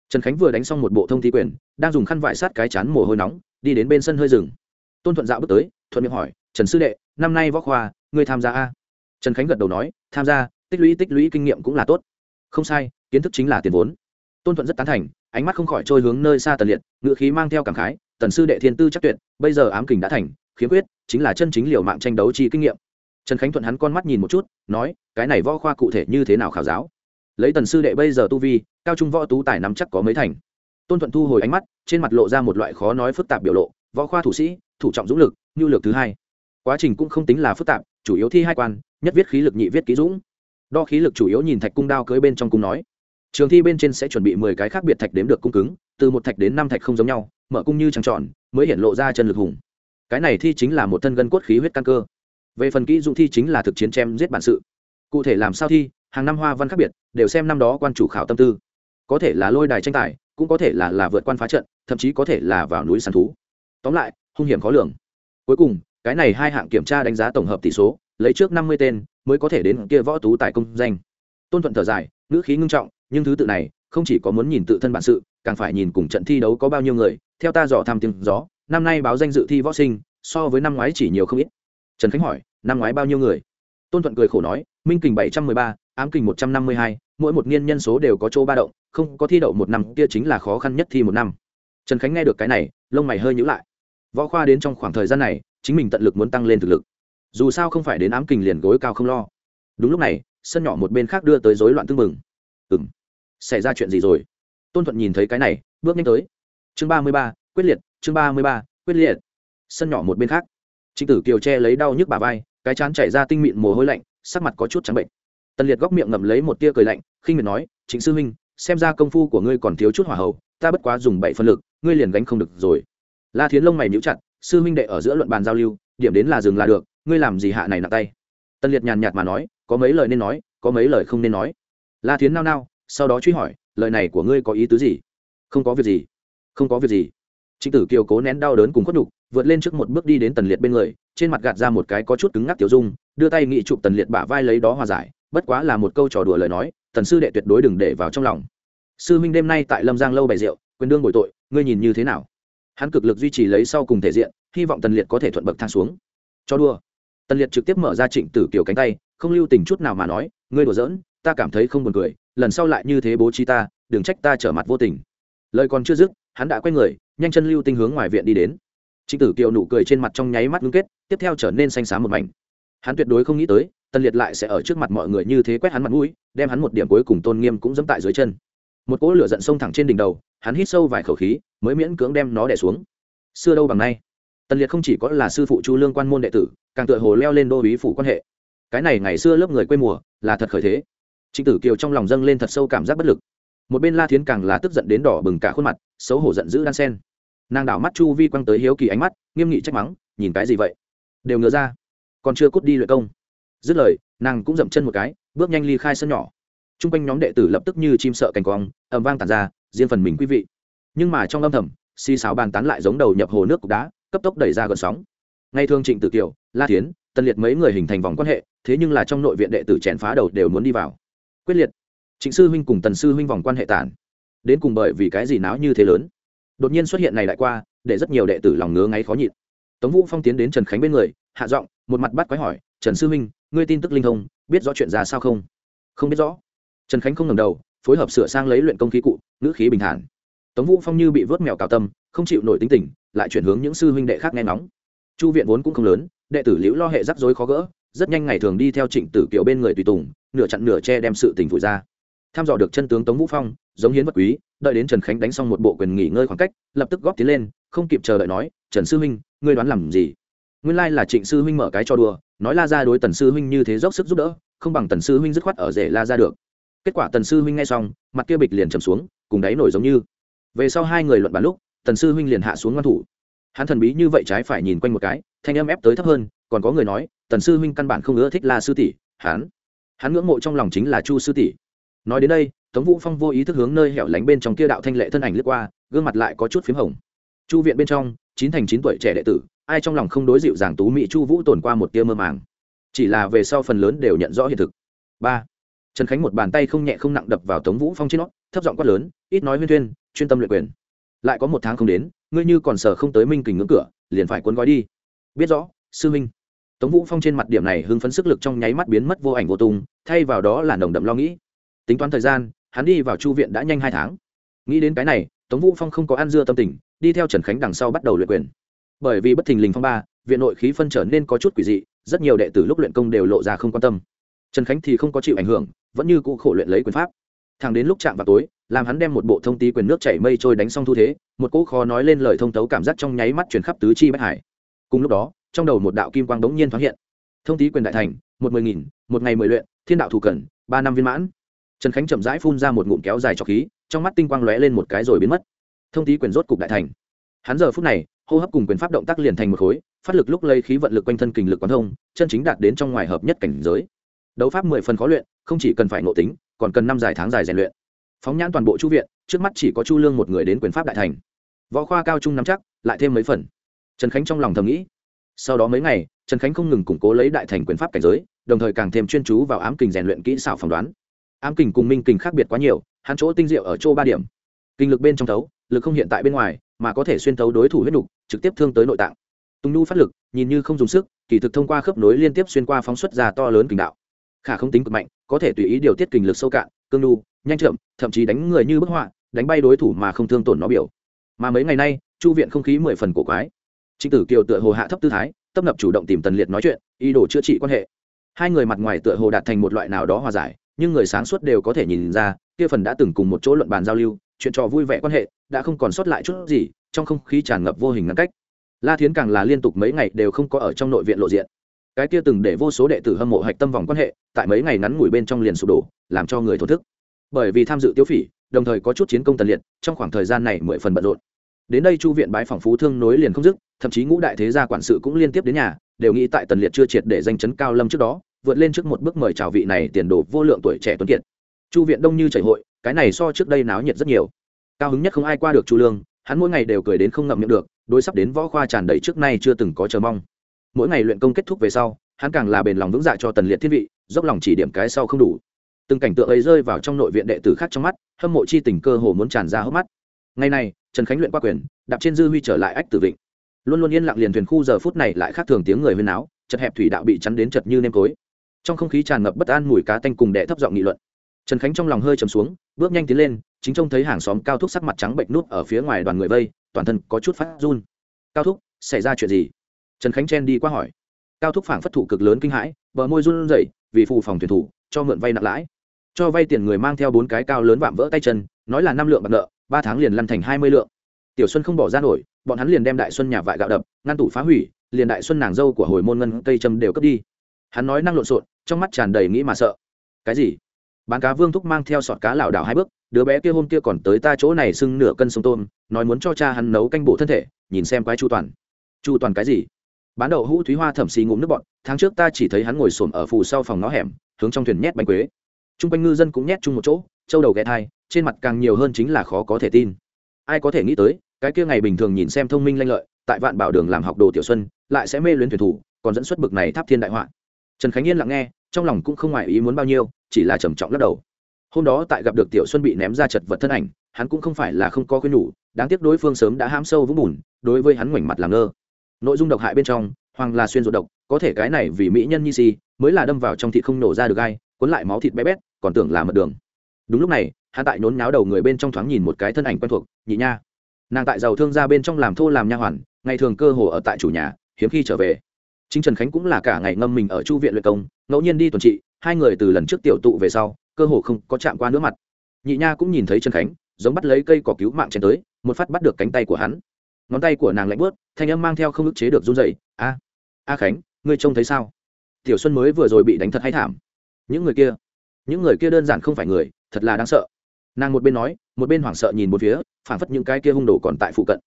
A: trần khánh vừa đánh xong một bộ thông thi quyền, đang dùng khăn vải sát cái chán mồ hôi nóng, đi đến bên sân hơi rừng tôn thuận dạo bước tới, thuận miệng hỏi, trần sư đệ, năm nay võ khoa, ngươi tham gia a? Trần khánh gật đầu nói, tham gia, tích lũy tích lũy kinh nghiệm cũng là tốt. Không sai, kiến thức chính là tiền vốn. Tôn thuận rất tán thành, ánh mắt không khỏi trôi hướng nơi xa tần liệt ngự khí mang theo cảm khái, tần sư đệ thiên tư chắc tuyệt, bây giờ ám kình đã thành, khiếm quyết chính là chân chính liều mạng tranh đấu chi kinh nghiệm. Trần khánh thuận hắn con mắt nhìn một chút, nói, cái này võ khoa cụ thể như thế nào khảo giáo? Lấy tần sư đệ bây giờ tu vi, cao trung võ tú tài nắm chắc có mấy thành. Tôn thuận thu hồi ánh mắt, trên mặt lộ ra một loại khó nói phức tạp biểu lộ, võ khoa thủ sĩ, thủ trọng dũng lực nhu lược thứ hai. Quá trình cũng không tính là phức tạp, chủ yếu thi hai quan, nhất viết khí lực nhị viết ký dũng. Đo khí lực chủ yếu nhìn thạch cung đao cưới bên trong cung nói. Trường thi bên trên sẽ chuẩn bị mười cái khác biệt thạch đếm được cung cứng, từ một thạch đến năm thạch không giống nhau, mở cung như trăng tròn, mới hiện lộ ra chân lực hùng. Cái này thi chính là một thân gân cốt khí huyết căn cơ. Về phần kỹ dụng thi chính là thực chiến chém giết bản sự. Cụ thể làm sao thi hàng năm hoa văn khác biệt, đều xem năm đó quan chủ khảo tâm tư. Có thể là lôi đài tranh tài, cũng có thể là là vượt quan phá trận, thậm chí có thể là vào núi săn thú. Tóm lại, hung hiểm khó lường. Cuối cùng, cái này hai hạng kiểm tra đánh giá tổng hợp tỷ số, lấy trước năm mươi tên, mới có thể đến kia võ tú tại công danh. Tôn thuận thở dài, ngữ khí ngưng trọng, nhưng thứ tự này, không chỉ có muốn nhìn tự thân bản sự, càng phải nhìn cùng trận thi đấu có bao nhiêu người, theo ta dò tham tiếng gió, năm nay báo danh dự thi võ sinh, so với năm ngoái chỉ nhiều không ít. Trần khánh hỏi, năm ngoái bao nhiêu người? Tôn thuận cười khổ nói, minh kình bảy trăm mười ba ám kình một trăm năm mươi hai, mỗi một niên nhân số đều có chỗ ba động, không có thi đậu một năm, kia chính là khó khăn nhất thi một năm. Trần khánh nghe được cái này, lông mày hơi nhữ lại. Võ khoa đến trong khoảng thời gian này, chính mình tận lực muốn tăng lên thực lực. Dù sao không phải đến ám kình liền gối cao không lo. Đúng lúc này, sân nhỏ một bên khác đưa tới rối loạn tưng mừng ừ m xảy ra chuyện gì rồi? Tôn thuận nhìn thấy cái này, bước nhanh tới. Chương ba mươi ba, quyết liệt, chương ba mươi ba, quyết liệt. Sân nhỏ một bên khác. Trịnh tử kiều che lấy đau nhức bà vai, cái chán chảy ra tinh mịn mồ hôi lạnh, sắc mặt có chút trắng bệnh tần liệt góc miệng ngậm lấy một tia cười lạnh, khinh miệt nói chính sư huynh, xem ra công phu của ngươi còn thiếu chút hỏa hậu ta bất quá dùng bảy phân lực, ngươi liền gánh không được rồi. La thiến lông mày níu chặt, sư huynh đệ ở giữa luận bàn giao lưu, điểm đến là dừng là được, ngươi làm gì hạ này nặng tay? Tần liệt nhàn nhạt mà nói, có mấy lời nên nói, có mấy lời không nên nói. La thiến nao nao, sau đó truy hỏi, lời này của ngươi có ý tứ gì? Không có việc gì. Không có việc gì. Trịnh tử kiều cố nén đau đớn cùng khuất đục vượt lên trước một bước đi đến tần liệt bên người, trên mặt gạt ra một cái có chút cứng ngắc tiểu dung, đưa tay nghị chụp tần liệt bả vai lấy đó hòa giải bất quá là một câu trò đùa lời nói, tần sư đệ tuyệt đối đừng để vào trong lòng. Sư minh đêm nay tại lâm giang lâu bày rượu quyền đương bồi tội, ngươi nhìn như thế nào? Hắn cực lực duy trì lấy sau cùng thể diện, hy vọng tần liệt có thể thuận bậc thang xuống. Cho đua tần liệt trực tiếp mở ra trịnh tử kiều cánh tay, không lưu tình chút nào mà nói, ngươi đùa giỡn, ta cảm thấy không buồn cười, lần sau lại như thế bố trí ta, đừng trách ta trở mặt vô tình. Lời còn chưa dứt, hắn đã quay người, nhanh chân lưu tinh hướng ngoài viện đi đến. Trịnh tử kiều nụ cười trên mặt trong nháy mắt ngưng kết, tiếp theo trở nên xanh xám một mảnh. Hắn tuyệt đối không nghĩ tới tần liệt lại sẽ ở trước mặt mọi người như thế quét hắn mặt mũi, đem hắn một điểm cuối cùng tôn nghiêm cũng dẫm tại dưới chân. Một cỗ lửa giận sông thẳng trên đỉnh đầu, hắn hít sâu vài khẩu khí, mới miễn cưỡng đem nó đẻ xuống. Xưa đâu bằng nay, tần liệt không chỉ có là sư phụ chu lương quan môn đệ tử, càng tựa hồ leo lên đô ý phủ quan hệ. Cái này ngày xưa lớp người quê mùa, là thật khởi thế. Trịnh tử kiều trong lòng dâng lên thật sâu cảm giác bất lực. Một bên la thiến càng là tức giận đến đỏ bừng cả khuôn mặt, xấu hổ giận dữ đan sen. Nàng đảo mắt chu vi quăng tới hiếu kỳ ánh mắt, nghiêm nghị trách mắng, nhìn cái gì vậy? Đều ngờ ra. Còn chưa cút đi luyện công dứt lời, nàng cũng dậm chân một cái, bước nhanh ly khai sân nhỏ. T r u n g quanh nhóm đệ tử lập tức như chim sợ cành quong ẩm vang tàn ra, riêng phần mình quý vị. Nhưng mà trong âm thầm, xì xào bàn tán lại giống đầu nhập hồ nước cục đá, cấp tốc đẩy ra gần sóng. Ngay thương trịnh tử kiều, la tiến tân liệt mấy người hình thành vòng quan hệ, thế nhưng là trong nội viện đệ tử chèn phá đầu đều muốn đi vào. Quyết liệt. Trịnh sư huynh cùng tần sư huynh vòng quan hệ tản đến cùng bởi vì cái gì náo như thế lớn? Đột nhiên xuất hiện này lại qua, để rất nhiều đệ tử lòng ngứa ngáy khó nhịn. Tống vũ phong tiến đến trần khánh bên người, hạ giọng, một mặt bắt quái hỏi, trần sư huynh ngươi tin tức linh thông, biết rõ chuyện ra sao không? Không biết rõ. Trần khánh không ngầm đầu, phối hợp sửa sang lấy luyện công khí cụ, ngữ khí bình thản. Tống vũ phong như bị vớt mèo cào tâm, không chịu nổi tính tình, lại chuyển hướng những sư huynh đệ khác nghe ngóng. Chu viện vốn cũng không lớn, đệ tử liễu lo hệ rắc rối khó gỡ, rất nhanh ngày thường đi theo trịnh tử kiệu bên người tùy tùng, nửa chặn nửa che đem sự tình vùi ra. Tham dò được chân tướng tống vũ phong, giống hiến vật quý, đợi đến trần khánh đánh xong một bộ quyền nghỉ ngơi khoảng cách, lập tức góp tiến lên, không kịp chờ đợi nói, trần sư huynh, ngươi đoán làm gì? Nguyên lai là trịnh sư huynh mở cái cho đùa nói la ra đối tần sư huynh như thế dốc sức giúp đỡ, không bằng tần sư huynh dứt khoát ở rể la ra được. Kết quả tần sư huynh nghe xong, mặt kia bịch liền trầm xuống, cùng đáy nổi giống như. Về sau hai người luận bàn lúc, tần sư huynh liền hạ xuống ngoan thủ. Hắn thần bí như vậy trái phải nhìn quanh một cái, thanh âm ép tới thấp hơn, còn có người nói, tần sư huynh căn bản không ưa thích la sư tỷ, hắn hắn ngưỡng mộ trong lòng chính là chu sư tỷ. Nói đến đây, tống vũ phong vô ý thức hướng nơi hẻo lánh bên trong kia đạo thanh lệ thân ảnh lướt qua, gương mặt lại có chút p h í m hồng. Chu viện bên trong, chín thành chín tuổi trẻ đệ tử ai trong lòng không đối dịu dàng tú mỹ chu vũ tồn qua một tia mơ màng. Chỉ là về sau phần lớn đều nhận rõ hiện thực. Ba, trần khánh một bàn tay không nhẹ không nặng đập vào tống vũ phong trên nó, thấp giọng quát lớn, ít nói huyên thuyên, chuyên tâm luyện quyền. Lại có một tháng không đến, ngươi như còn sở không tới minh kình ngưỡng cửa, liền phải cuốn gói đi. Biết rõ, sư minh tống vũ phong trên mặt điểm này hưng phấn sức lực trong nháy mắt biến mất vô ảnh vô tung, thay vào đó là nồng đậm lo nghĩ. Tính toán thời gian, hắn đi vào chu viện đã nhanh hai tháng. Nghĩ đến cái này, tống vũ phong không có ăn dưa tâm tình, đi theo trần khánh đằng sau bắt đầu luyện quyền bởi vì bất thình lình phong ba, viện nội khí phân trở nên có chút quỷ dị, rất nhiều đệ tử lúc luyện công đều lộ ra không quan tâm. Trần khánh thì không có chịu ảnh hưởng, vẫn như cũ khổ luyện lấy quyền pháp. Thẳng đến lúc chạm vào tối, làm hắn đem một bộ thông tí quyền nước chảy mây trôi đánh xong thu thế, một cỗ khó nói lên lời thông tấu cảm giác trong nháy mắt chuyển khắp tứ chi bách hải. Cùng lúc đó, trong đầu một đạo kim quang đống nhiên thoáng hiện. Thông tí quyền đại thành, một mười nghìn, một ngày mười luyện, thiên đạo thủ cần ba năm viên mãn. Trần khánh chậm rãi phun ra một ngụm kéo dài cho khí, trong mắt tinh quang lóe lên một cái rồi biến mất. Thông tí quyền rốt cục đại thành hắn giờ phút này, hô hấp cùng quyền pháp động tác liền thành một khối, phát lực lúc lây khí vận lực quanh thân kình lực quán thông, chân chính đạt đến trong ngoài hợp nhất cảnh giới. Đấu pháp mười phần khó luyện, không chỉ cần phải ngộ tính, còn cần năm dài tháng dài rèn luyện. Phóng nhãn toàn bộ chu viện, trước mắt chỉ có chu lương một người đến quyền pháp đại thành. Võ khoa cao trung nắm chắc, lại thêm mấy phần. Trần khánh trong lòng thầm nghĩ. Sau đó mấy ngày, trần khánh không ngừng củng cố lấy đại thành quyền pháp cảnh giới, đồng thời càng thêm chuyên chú vào ám kình rèn luyện kỹ xảo phỏng đoán. Ám kình cùng minh kình khác biệt quá nhiều, hắn chỗ tinh diệu ở chỗ ba điểm. Kinh lực bên trong thấu, lực không hiện tại bên ngoài mà có thể xuyên thấu đối thủ huyết nục trực tiếp thương tới nội tạng. Tùng nhu phát lực, nhìn như không dùng sức, kỳ thực thông qua khớp nối liên tiếp xuyên qua phóng xuất ra to lớn kình đạo. Khả không tính cực mạnh, có thể tùy ý điều tiết kình lực sâu cạn, cương nhu, nhanh chậm, thậm chí đánh người như bức họa, đánh bay đối thủ mà không thương tổn nó biểu. Mà mấy ngày nay, chu viện không khí mười phần cổ quái. Trịnh tử kiều tựa hồ hạ thấp tư thái, tấp nập chủ động tìm tần liệt nói chuyện, ý đồ chữa trị quan hệ. Hai người mặt ngoài tựa hồ đạt thành một loại nào đó hòa giải, nhưng người sáng suốt đều có thể nhìn ra, kia phần đã từng cùng một chỗ luận bàn giao lưu chuyện trò vui vẻ quan hệ, đã không còn sót lại chút gì, trong không khí tràn ngập vô hình ngăn cách. La thiến càng là liên tục mấy ngày đều không có ở trong nội viện lộ diện. Cái kia từng để vô số đệ tử hâm mộ hạch tâm vòng quan hệ, tại mấy ngày ngắn ngủi bên trong liền sụp đổ, làm cho người thổ thức. Bởi vì tham dự tiêu phỉ, đồng thời có chút chiến công tần liệt, trong khoảng thời gian này mười phần bận rộn. Đến đây chu viện bái phòng phú thương nối liền không dứt, thậm chí ngũ đại thế gia quản sự cũng liên tiếp đến nhà, đều nghĩ tại tần liệt chưa triệt để danh chấn cao lâm trước đó, vượt lên trước một bước mời chào vị này tiền đồ vô lượng tuổi trẻ tuấn kiệt. Chu viện đông như chảy hội cái này so trước đây náo nhiệt rất nhiều. Cao hứng nhất không ai qua được chu lương, hắn mỗi ngày đều cười đến không ngậm miệng được, đối sắp đến võ khoa tràn đầy trước nay chưa từng có chờ mong. Mỗi ngày luyện công kết thúc về sau, hắn càng là bền lòng vững dạ cho tần liệt thiên vị, dốc lòng chỉ điểm cái sau không đủ. Từng cảnh tượng ấy rơi vào trong nội viện đệ tử khác trong mắt, hâm mộ chi tình cơ hồ muốn tràn ra hốc mắt. Ngày này, trần khánh luyện qua quyền, đạp trên dư huy trở lại ách tử vịnh. Luôn luôn yên lặng liền thuyền khu giờ phút này lại khác thường tiếng người huyên áo chật hẹp thủy đạo bị chắn đến chật như nêm cối. Trong không khí tràn ngập bất an mùi cá tanh cùng đệ thấp giọng nghị luận trần khánh trong lòng hơi chầm xuống, bước nhanh tiến lên, chính trông thấy hàng xóm cao thúc sắc mặt trắng bệnh nút ở phía ngoài đoàn người vây, toàn thân có chút phát run. Cao thúc, xảy ra chuyện gì? Trần khánh chen đi qua hỏi. Cao thúc phảng phất thủ cực lớn kinh hãi, bờ môi run rẩy, vì phù phòng tuyển thủ, cho mượn vay nặng lãi. Cho vay tiền người mang theo bốn cái cao lớn vạm vỡ tay chân, nói là năm lượng bạc nợ, ba tháng liền lăn thành hai mươi lượng. Tiểu xuân không bỏ ra nổi, bọn hắn liền đem đại xuân nhà vại gạo đập, ngăn tủ phá hủy, liền đại xuân nàng dâu của hồi môn ngân cây châm đều cướp đi. Hắn nói năng lộn xộn, trong mắt tràn đầy nghĩ mà sợ. Cái gì? Bán cá vương thúc mang theo sọt cá lảo đảo hai bước, đứa bé kia hôm kia còn tới ta chỗ này sưng nửa cân sông tôm, nói muốn cho cha hắn nấu canh bổ thân thể, nhìn xem quái chu toàn. Chu toàn cái gì? Bán đậu hũ thúy hoa thẩm xì ngụm nước bọn tháng trước ta chỉ thấy hắn ngồi xổm ở phù sau phòng nó hẻm, hướng trong thuyền nhét bánh quế. T r u n g quanh ngư dân cũng nhét chung một chỗ, châu đầu ghé thai, trên mặt càng nhiều hơn chính là khó có thể tin. Ai có thể nghĩ tới, cái kia ngày bình thường nhìn xem thông minh lanh lợi, tại vạn bảo đường làm học đồ tiểu xuân, lại sẽ mê luyến thuyền thủ, còn dẫn xuất bực này tháp thiên đại họa. Trần khánh yên lặng nghe trong lòng cũng không ngoài ý muốn bao nhiêu, chỉ là trầm trọng lắc đầu. Hôm đó tại gặp được tiểu xuân bị ném ra chật vật thân ảnh, hắn cũng không phải là không có khuyên nhủ, đáng tiếc đối phương sớm đã hám sâu vũng bùn, đối với hắn ngoảnh mặt làm ngơ. Nội dung độc hại bên trong, hoàng là xuyên ruột độc, có thể cái này vì mỹ nhân nhi si, mới là đâm vào trong thịt không nổ ra được gai cuốn lại máu thịt bé bét, còn tưởng là mật đường. Đúng lúc này, hắn tại nhốn náo đầu người bên trong thoáng nhìn một cái thân ảnh quen thuộc, nhị nha. Nàng tại giàu thương gia bên trong làm thô làm nha hoàn, ngày thường cơ hồ ở tại chủ nhà, hiếm khi trở về chính trần khánh cũng là cả ngày ngâm mình ở chu viện luyện công, ngẫu nhiên đi tuần trị, hai người từ lần trước tiểu tụ về sau, cơ hồ không có chạm qua nước mặt. Nhị nha cũng nhìn thấy trần khánh, giống bắt lấy cây cỏ cứu mạng chèn tới, một phát bắt được cánh tay của hắn. Ngón tay của nàng lạnh bớt thanh âm mang theo không ức chế được run dậy a a khánh, ngươi trông thấy sao? Tiểu xuân mới vừa rồi bị đánh thật hay thảm. Những người kia, những người kia đơn giản không phải người, thật là đáng sợ. Nàng một bên nói, một bên hoảng sợ nhìn một phía, phảng phất những cái kia hung đồ còn tại phụ cận.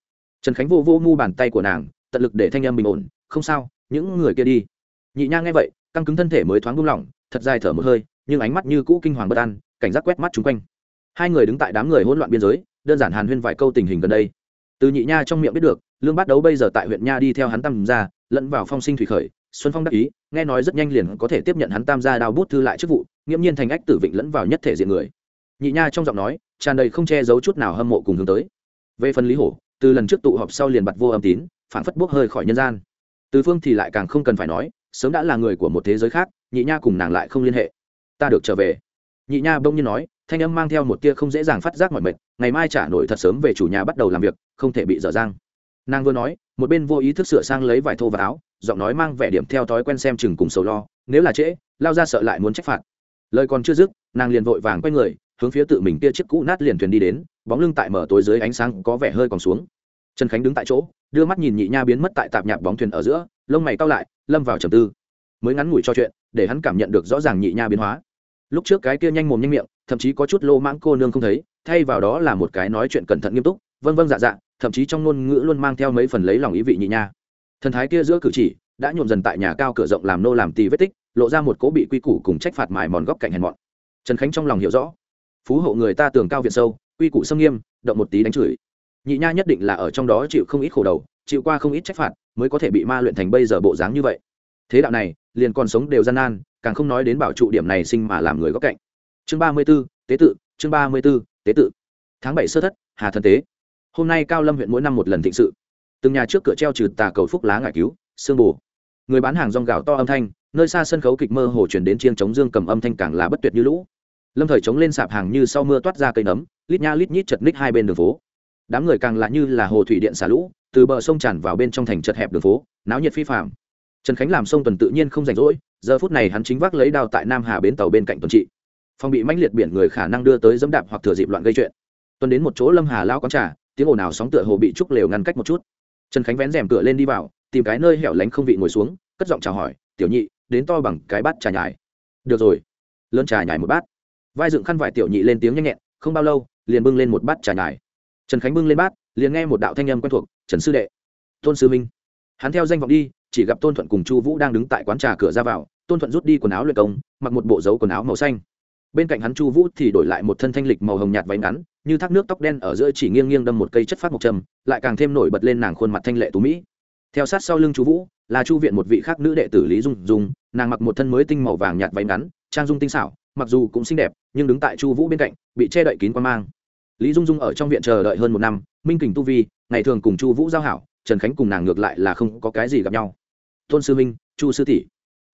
A: Trần khánh vô vô mu bàn tay của nàng, tận lực để thanh âm bình ổn không sao, những người kia đi. Nhị nha nghe vậy, căng cứng thân thể mới thoáng buông lỏng, thật dài thở một hơi, nhưng ánh mắt như cũ kinh hoàng bất an, cảnh giác quét mắt chung quanh. Hai người đứng tại đám người hỗn loạn biên giới, đơn giản hàn huyên vài câu tình hình gần đây. Từ nhị nha trong miệng biết được, lương bắt đấu bây giờ tại huyện nha đi theo hắn tam gia, lẫn vào phong sinh thủy khởi, xuân phong đắc ý, nghe nói rất nhanh liền có thể tiếp nhận hắn tam gia đào bút thư lại chức vụ, nghiễm nhiên thành ách tử vịnh lẫn vào nhất thể diện người. Nhị nha trong giọng nói, tràn đầy không che giấu chút nào hâm mộ cùng hướng tới. Về phần lý hổ, từ lần trước tụ họp sau liền bặt vô âm tín phản phất bốc hơi khỏi nhân gian từ phương thì lại càng không cần phải nói, sớm đã là người của một thế giới khác, nhị nha cùng nàng lại không liên hệ. Ta được trở về. Nhị nha bỗng nhiên nói, thanh âm mang theo một tia không dễ dàng phát giác mọi mệt, ngày mai trả nổi thật sớm về chủ nhà bắt đầu làm việc, không thể bị dở dang. Nàng vừa nói, một bên vô ý thức sửa sang lấy vải thô và áo, giọng nói mang vẻ điểm theo thói quen xem chừng cùng sầu lo, nếu là trễ, lao ra sợ lại muốn trách phạt. Lời còn chưa dứt, nàng liền vội vàng quay người, hướng phía tự mình kia chiếc cũ nát liền thuyền đi đến, bóng lưng tại mở tối dưới ánh sáng có vẻ hơi còn xuống trần khánh đứng tại chỗ, đưa mắt nhìn nhị nha biến mất tại tạp nhạp bóng thuyền ở giữa, lông mày cao lại, lâm vào trầm tư. Mới ngắn ngủi cho chuyện, để hắn cảm nhận được rõ ràng nhị nha biến hóa. Lúc trước cái kia nhanh mồm nhanh miệng, thậm chí có chút lô mãng cô nương không thấy, thay vào đó là một cái nói chuyện cẩn thận nghiêm túc vân vân dạ dạ thậm chí trong ngôn ngữ luôn mang theo mấy phần lấy lòng ý vị nhị nha. Thần thái kia giữa cử chỉ, đã nhuộm dần tại nhà cao cửa rộng làm nô làm tì vết tích, lộ ra một cố bị quy củ cùng trách phạt mài mòn góc cạnh hèn mọn. Trần khánh trong lòng hiểu rõ. Phú hộ người ta tường cao viện sâu, quy củ xâm nghiêm, động một tí đánh chửi nhị nha nhất định là ở trong đó chịu không ít khổ đầu, chịu qua không ít trách phạt mới có thể bị ma luyện thành bây giờ bộ dáng như vậy. Thế đạo này, liền còn sống đều gian nan, càng không nói đến bảo trụ điểm này sinh mà làm người góc cạnh. Chương ba mươi b ố tế tự, chương ba mươi b ố tế tự. Tháng bảy sơ thất, hà thần tế. Hôm nay cao lâm huyện mỗi năm một lần thịnh sự. Từng nhà trước cửa treo trừ tà cầu phúc lá ngải cứu, sương bù. Người bán hàng rong gạo to âm thanh, nơi xa sân khấu kịch mơ hồ chuyển đến chiêng chống dương cầm âm thanh càng là bất tuyệt như lũ. Lâm thời chống lên sạp hàng như sau mưa toát ra cây nấm, lít nha lít nhít chật ních hai bên đường phố đám người càng lạ như là hồ thủy điện xả lũ, từ bờ sông tràn vào bên trong thành chật hẹp đường phố, náo nhiệt phi phạm trần khánh làm sông tuần tự nhiên không rảnh rỗi, giờ phút này hắn chính vác lấy đao tại nam hà bến tàu bên cạnh tuần trị. Phong bị mãnh liệt biển người khả năng đưa tới dẫm đạp hoặc thừa dịp loạn gây chuyện. Tuần đến một chỗ lâm hà lao quán trà, tiếng ồn ào sóng tựa hồ bị trúc lều ngăn cách một chút. Trần khánh vén rèm cửa lên đi vào, tìm cái nơi hẻo lánh không vị ngồi xuống, cất giọng chào hỏi, tiểu nhị, đến to bằng cái bát trà nhài được rồi. Lớn trà nhài một bát. Vai dựng khăn vải tiểu nhị lên tiếng nhanh nhẹn, không bao lâu, liền bưng lên một bát trà nhài trần khánh bưng lên bát, liền nghe một đạo thanh âm quen thuộc, trần sư đệ. Tôn sư minh hắn theo danh vọng đi, chỉ gặp tôn thuận cùng chu vũ đang đứng tại quán trà cửa ra vào, tôn thuận rút đi quần áo luyện công, mặc một bộ dấu quần áo màu xanh. Bên cạnh hắn chu vũ thì đổi lại một thân thanh lịch màu hồng nhạt váy ngắn, như thác nước tóc đen ở giữa chỉ nghiêng nghiêng đâm một cây chất phát mộc trầm, lại càng thêm nổi bật lên nàng khuôn mặt thanh lệ tú mỹ. Theo sát sau lưng chu vũ, là chu viện một vị khác nữ đệ tử lý dung dung, nàng mặc một thân mới tinh màu vàng nhạt váy ngắn, trang dung tinh xảo, mặc dù cũng xinh đẹp, nhưng đứng tại chu vũ bên cạnh, bị che đậy kín quan mang lý dung dung ở trong viện chờ đợi hơn một năm, minh kình tu vi, ngày thường cùng chu vũ giao hảo, trần khánh cùng nàng ngược lại là không có cái gì gặp nhau. Tôn sư minh, chu sư tỷ,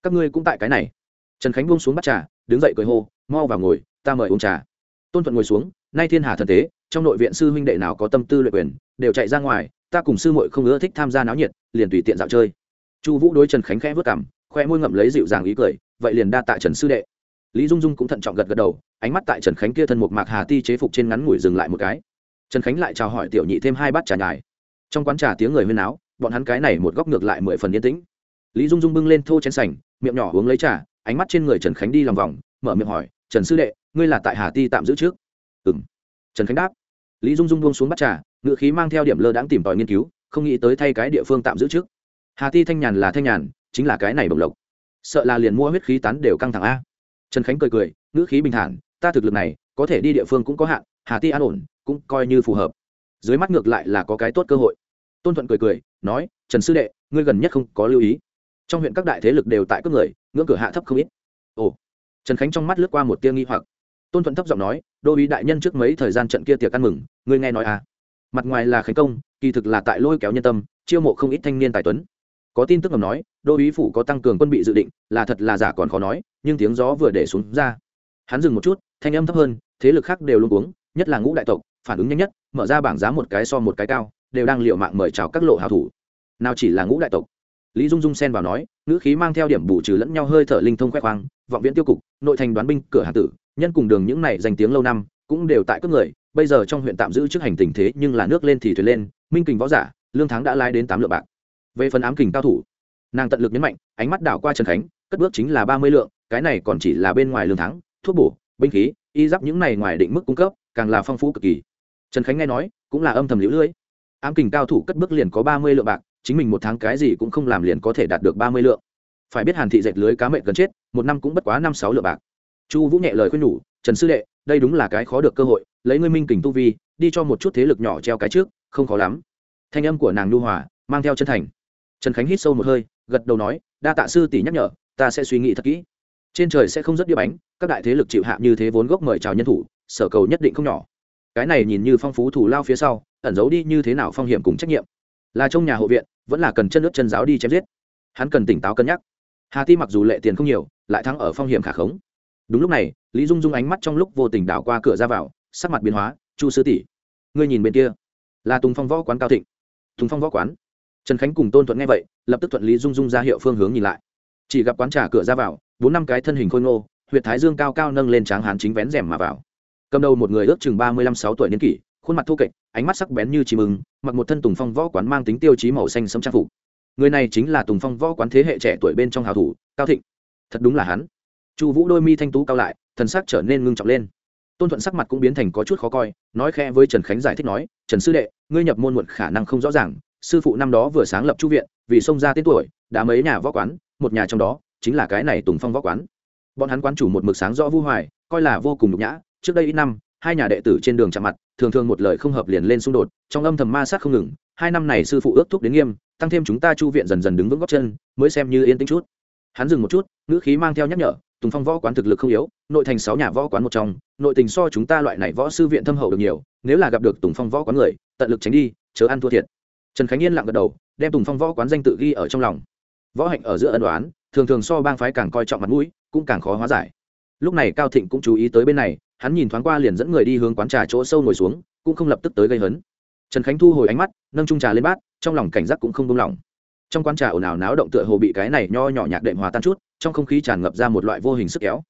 A: các ngươi cũng tại cái này. Trần khánh buông xuống bắt trà, đứng dậy cười hô, mau vào ngồi, ta mời uống trà. Tôn thuận ngồi xuống, nay thiên hà thần tế, trong nội viện sư huynh đệ nào có tâm tư luyện quyền, đều chạy ra ngoài, ta cùng sư muội không ưa thích tham gia náo nhiệt, liền tùy tiện dạo chơi. Chu vũ đối trần khánh khẽ vớt cảm khoe môi ngậm lấy dịu dàng ý cười, vậy liền đa tạ trần sư đệ lý dung dung cũng thận trọng gật gật đầu, ánh mắt tại trần khánh kia thân một mạc hà ti chế phục trên ngắn ngủi dừng lại một cái. Trần khánh lại chào hỏi tiểu nhị thêm hai bát trà nhài. Trong quán trà tiếng người huyên áo bọn hắn cái này một góc ngược lại mười phần yên tĩnh. Lý dung dung bưng lên thô chén sành, miệng nhỏ uống lấy trà, ánh mắt trên người trần khánh đi lòng vòng, mở miệng hỏi, trần sư đệ, ngươi là tại hà ti tạm giữ trước? Ừ m trần khánh đáp. Lý dung dung buông xuống bắt trà ngự khí mang theo điểm lơ đáng tìm tòi nghiên cứu, không nghĩ tới thay cái địa phương tạm giữ trước. Hà ti thanh nhàn là thanh nhàn, chính là cái này bồng lộc. Sợ là liền mua huyết khí tán đều căng thẳng a trần khánh cười cười, ngữ khí bình thản, ta thực lực này, có thể đi địa phương cũng có hạn, hà ti an ổn, cũng coi như phù hợp. Dưới mắt ngược lại là có cái tốt cơ hội. Tôn thuận cười cười, nói, trần sư đệ, ngươi gần nhất không có lưu ý. Trong huyện các đại thế lực đều tại cướp người, ngưỡng cửa hạ thấp không ít. Ồ. Trần khánh trong mắt lướt qua một tia nghi hoặc. Tôn thuận thấp giọng nói, đô ý đại nhân trước mấy thời gian trận kia tiệc ăn mừng, ngươi nghe nói à? Mặt ngoài là khánh công, kỳ thực là tại lôi kéo nhân tâm, chiêu mộ không ít thanh niên tài tuấn có tin tức ngầm nói, đô ý phủ có tăng cường quân bị dự định, là thật là giả còn khó nói, nhưng tiếng gió vừa để xuống ra. Hắn dừng một chút, thanh âm thấp hơn, thế lực khác đều luôn uống nhất là ngũ đại tộc, phản ứng nhanh nhất, mở ra bảng giá một cái so một cái cao, đều đang liệu mạng mời chào các lộ hào thủ. Nào chỉ là ngũ đại tộc. Lý dung dung xen vào nói, ngữ khí mang theo điểm bù trừ lẫn nhau hơi thở linh thông khoe khoang, vọng viễn tiêu cục, nội thành đoán binh, cửa hà tử, nhân cùng đường những này danh tiếng lâu năm, cũng đều tại các người, bây giờ trong huyện tạm giữ trước hành tình thế nhưng là nước lên thì thuyền lên, minh kình võ giả, lương thắng đã lai đến tám lượng bạc về phần ám kình cao thủ, nàng tận lực nhấn mạnh, ánh mắt đảo qua trần khánh, cất bước chính là ba mươi lượng, cái này còn chỉ là bên ngoài lương thắng, thuốc bổ, binh khí, y giáp những này ngoài định mức cung cấp, càng là phong phú cực kỳ. Trần khánh nghe nói, cũng là âm thầm lũ lưỡi ám kình cao thủ cất bước liền có ba mươi lượng bạc, chính mình một tháng cái gì cũng không làm liền có thể đạt được ba mươi lượng. Phải biết hàn thị dệt lưới cá mệnh gần chết, một năm cũng bất quá năm sáu lượng bạc. Chu vũ nhẹ lời khuyên nhủ, trần sư đệ, đây đúng là cái khó được cơ hội, lấy ngươi minh kình tu vi, đi cho một chút thế lực nhỏ treo cái trước, không khó lắm. Thanh âm của nàng nhu hòa, mang theo chân thành trần khánh hít sâu một hơi, gật đầu nói, đa tạ sư tỷ nhắc nhở, ta sẽ suy nghĩ thật kỹ. Trên trời sẽ không rất đĩa bánh các đại thế lực chịu hạ như thế vốn gốc mời chào nhân thủ, sở cầu nhất định không nhỏ. Cái này nhìn như phong phú thủ lao phía sau, ẩn giấu đi như thế nào phong hiểm cùng trách nhiệm. Là trong nhà hộ viện, vẫn là cần chân nước chân giáo đi chém giết. Hắn cần tỉnh táo cân nhắc. Hà ti mặc dù lệ tiền không nhiều, lại thắng ở phong hiểm khả khống. Đúng lúc này, lý dung dung ánh mắt trong lúc vô tình đảo qua cửa ra vào, sắc mặt biến hóa, chu sư tỷ, ngươi nhìn bên kia, là tùng phong võ quán cao thịnh. Tùng phong võ quán trần khánh cùng tôn thuận nghe vậy, lập tức thuận lý dung dung ra hiệu phương hướng nhìn lại. Chỉ gặp quán trà cửa ra vào, bốn năm cái thân hình khôi ngô huyện thái dương cao cao nâng lên tráng hán chính vén rèm mà vào. Cầm đầu một người ước chừng ba mươi lăm sáu tuổi niên kỷ, khuôn mặt thô kệch, ánh mắt sắc bén như chim ưng, mặc một thân tùng phong võ quán mang tính tiêu chí màu xanh sẫm trang phục. Người này chính là tùng phong võ quán thế hệ trẻ tuổi bên trong hào thủ, cao thịnh. Thật đúng là hắn. Chu vũ đôi mi thanh tú cao lại, thần sắc trở nên ngưng trọng lên. Tôn thuận sắc mặt cũng biến thành có chút khó coi, nói khe với trần khánh giải thích nói, trần sư đệ, ngươi nhập môn muộn khả năng không rõ ràng sư phụ năm đó vừa sáng lập chu viện, vì xông ra tên tuổi, đã mấy nhà võ quán, một nhà trong đó chính là cái này tùng phong võ quán. Bọn hắn quán chủ một mực sáng rõ vu hoài, coi là vô cùng nhục nhã, trước đây ít năm, hai nhà đệ tử trên đường chạm mặt, thường thường một lời không hợp liền lên xung đột, trong âm thầm ma sát không ngừng, hai năm này sư phụ ước thúc đến nghiêm, tăng thêm chúng ta chu viện dần dần đứng vững góc chân, mới xem như yên tĩnh chút. Hắn dừng một chút, ngữ khí mang theo nhắc nhở, tùng phong võ quán thực lực không yếu, nội thành sáu nhà võ quán một trong, nội tình so chúng ta loại này võ sư viện thâm hậu được nhiều, nếu là gặp được tùng phong võ quán người, tận lực tránh đi, chớ ăn thua thiệt trần khánh yên lặng gật đầu, đem tùng phong võ quán danh tự ghi ở trong lòng. Võ hạnh ở giữa ân đoán thường thường so bang phái càng coi trọng mặt mũi, cũng càng khó hóa giải. Lúc này cao thịnh cũng chú ý tới bên này, hắn nhìn thoáng qua liền dẫn người đi hướng quán trà chỗ sâu ngồi xuống, cũng không lập tức tới gây hấn. Trần khánh thu hồi ánh mắt, nâng trung trà lên bát, trong lòng cảnh giác cũng không buông lỏng. Trong quán trà ồn ào náo động tựa hồ bị cái này nho nhỏ nhạc đệm hòa tan chút, trong không khí tràn ngập ra một loại vô hình sức kéo.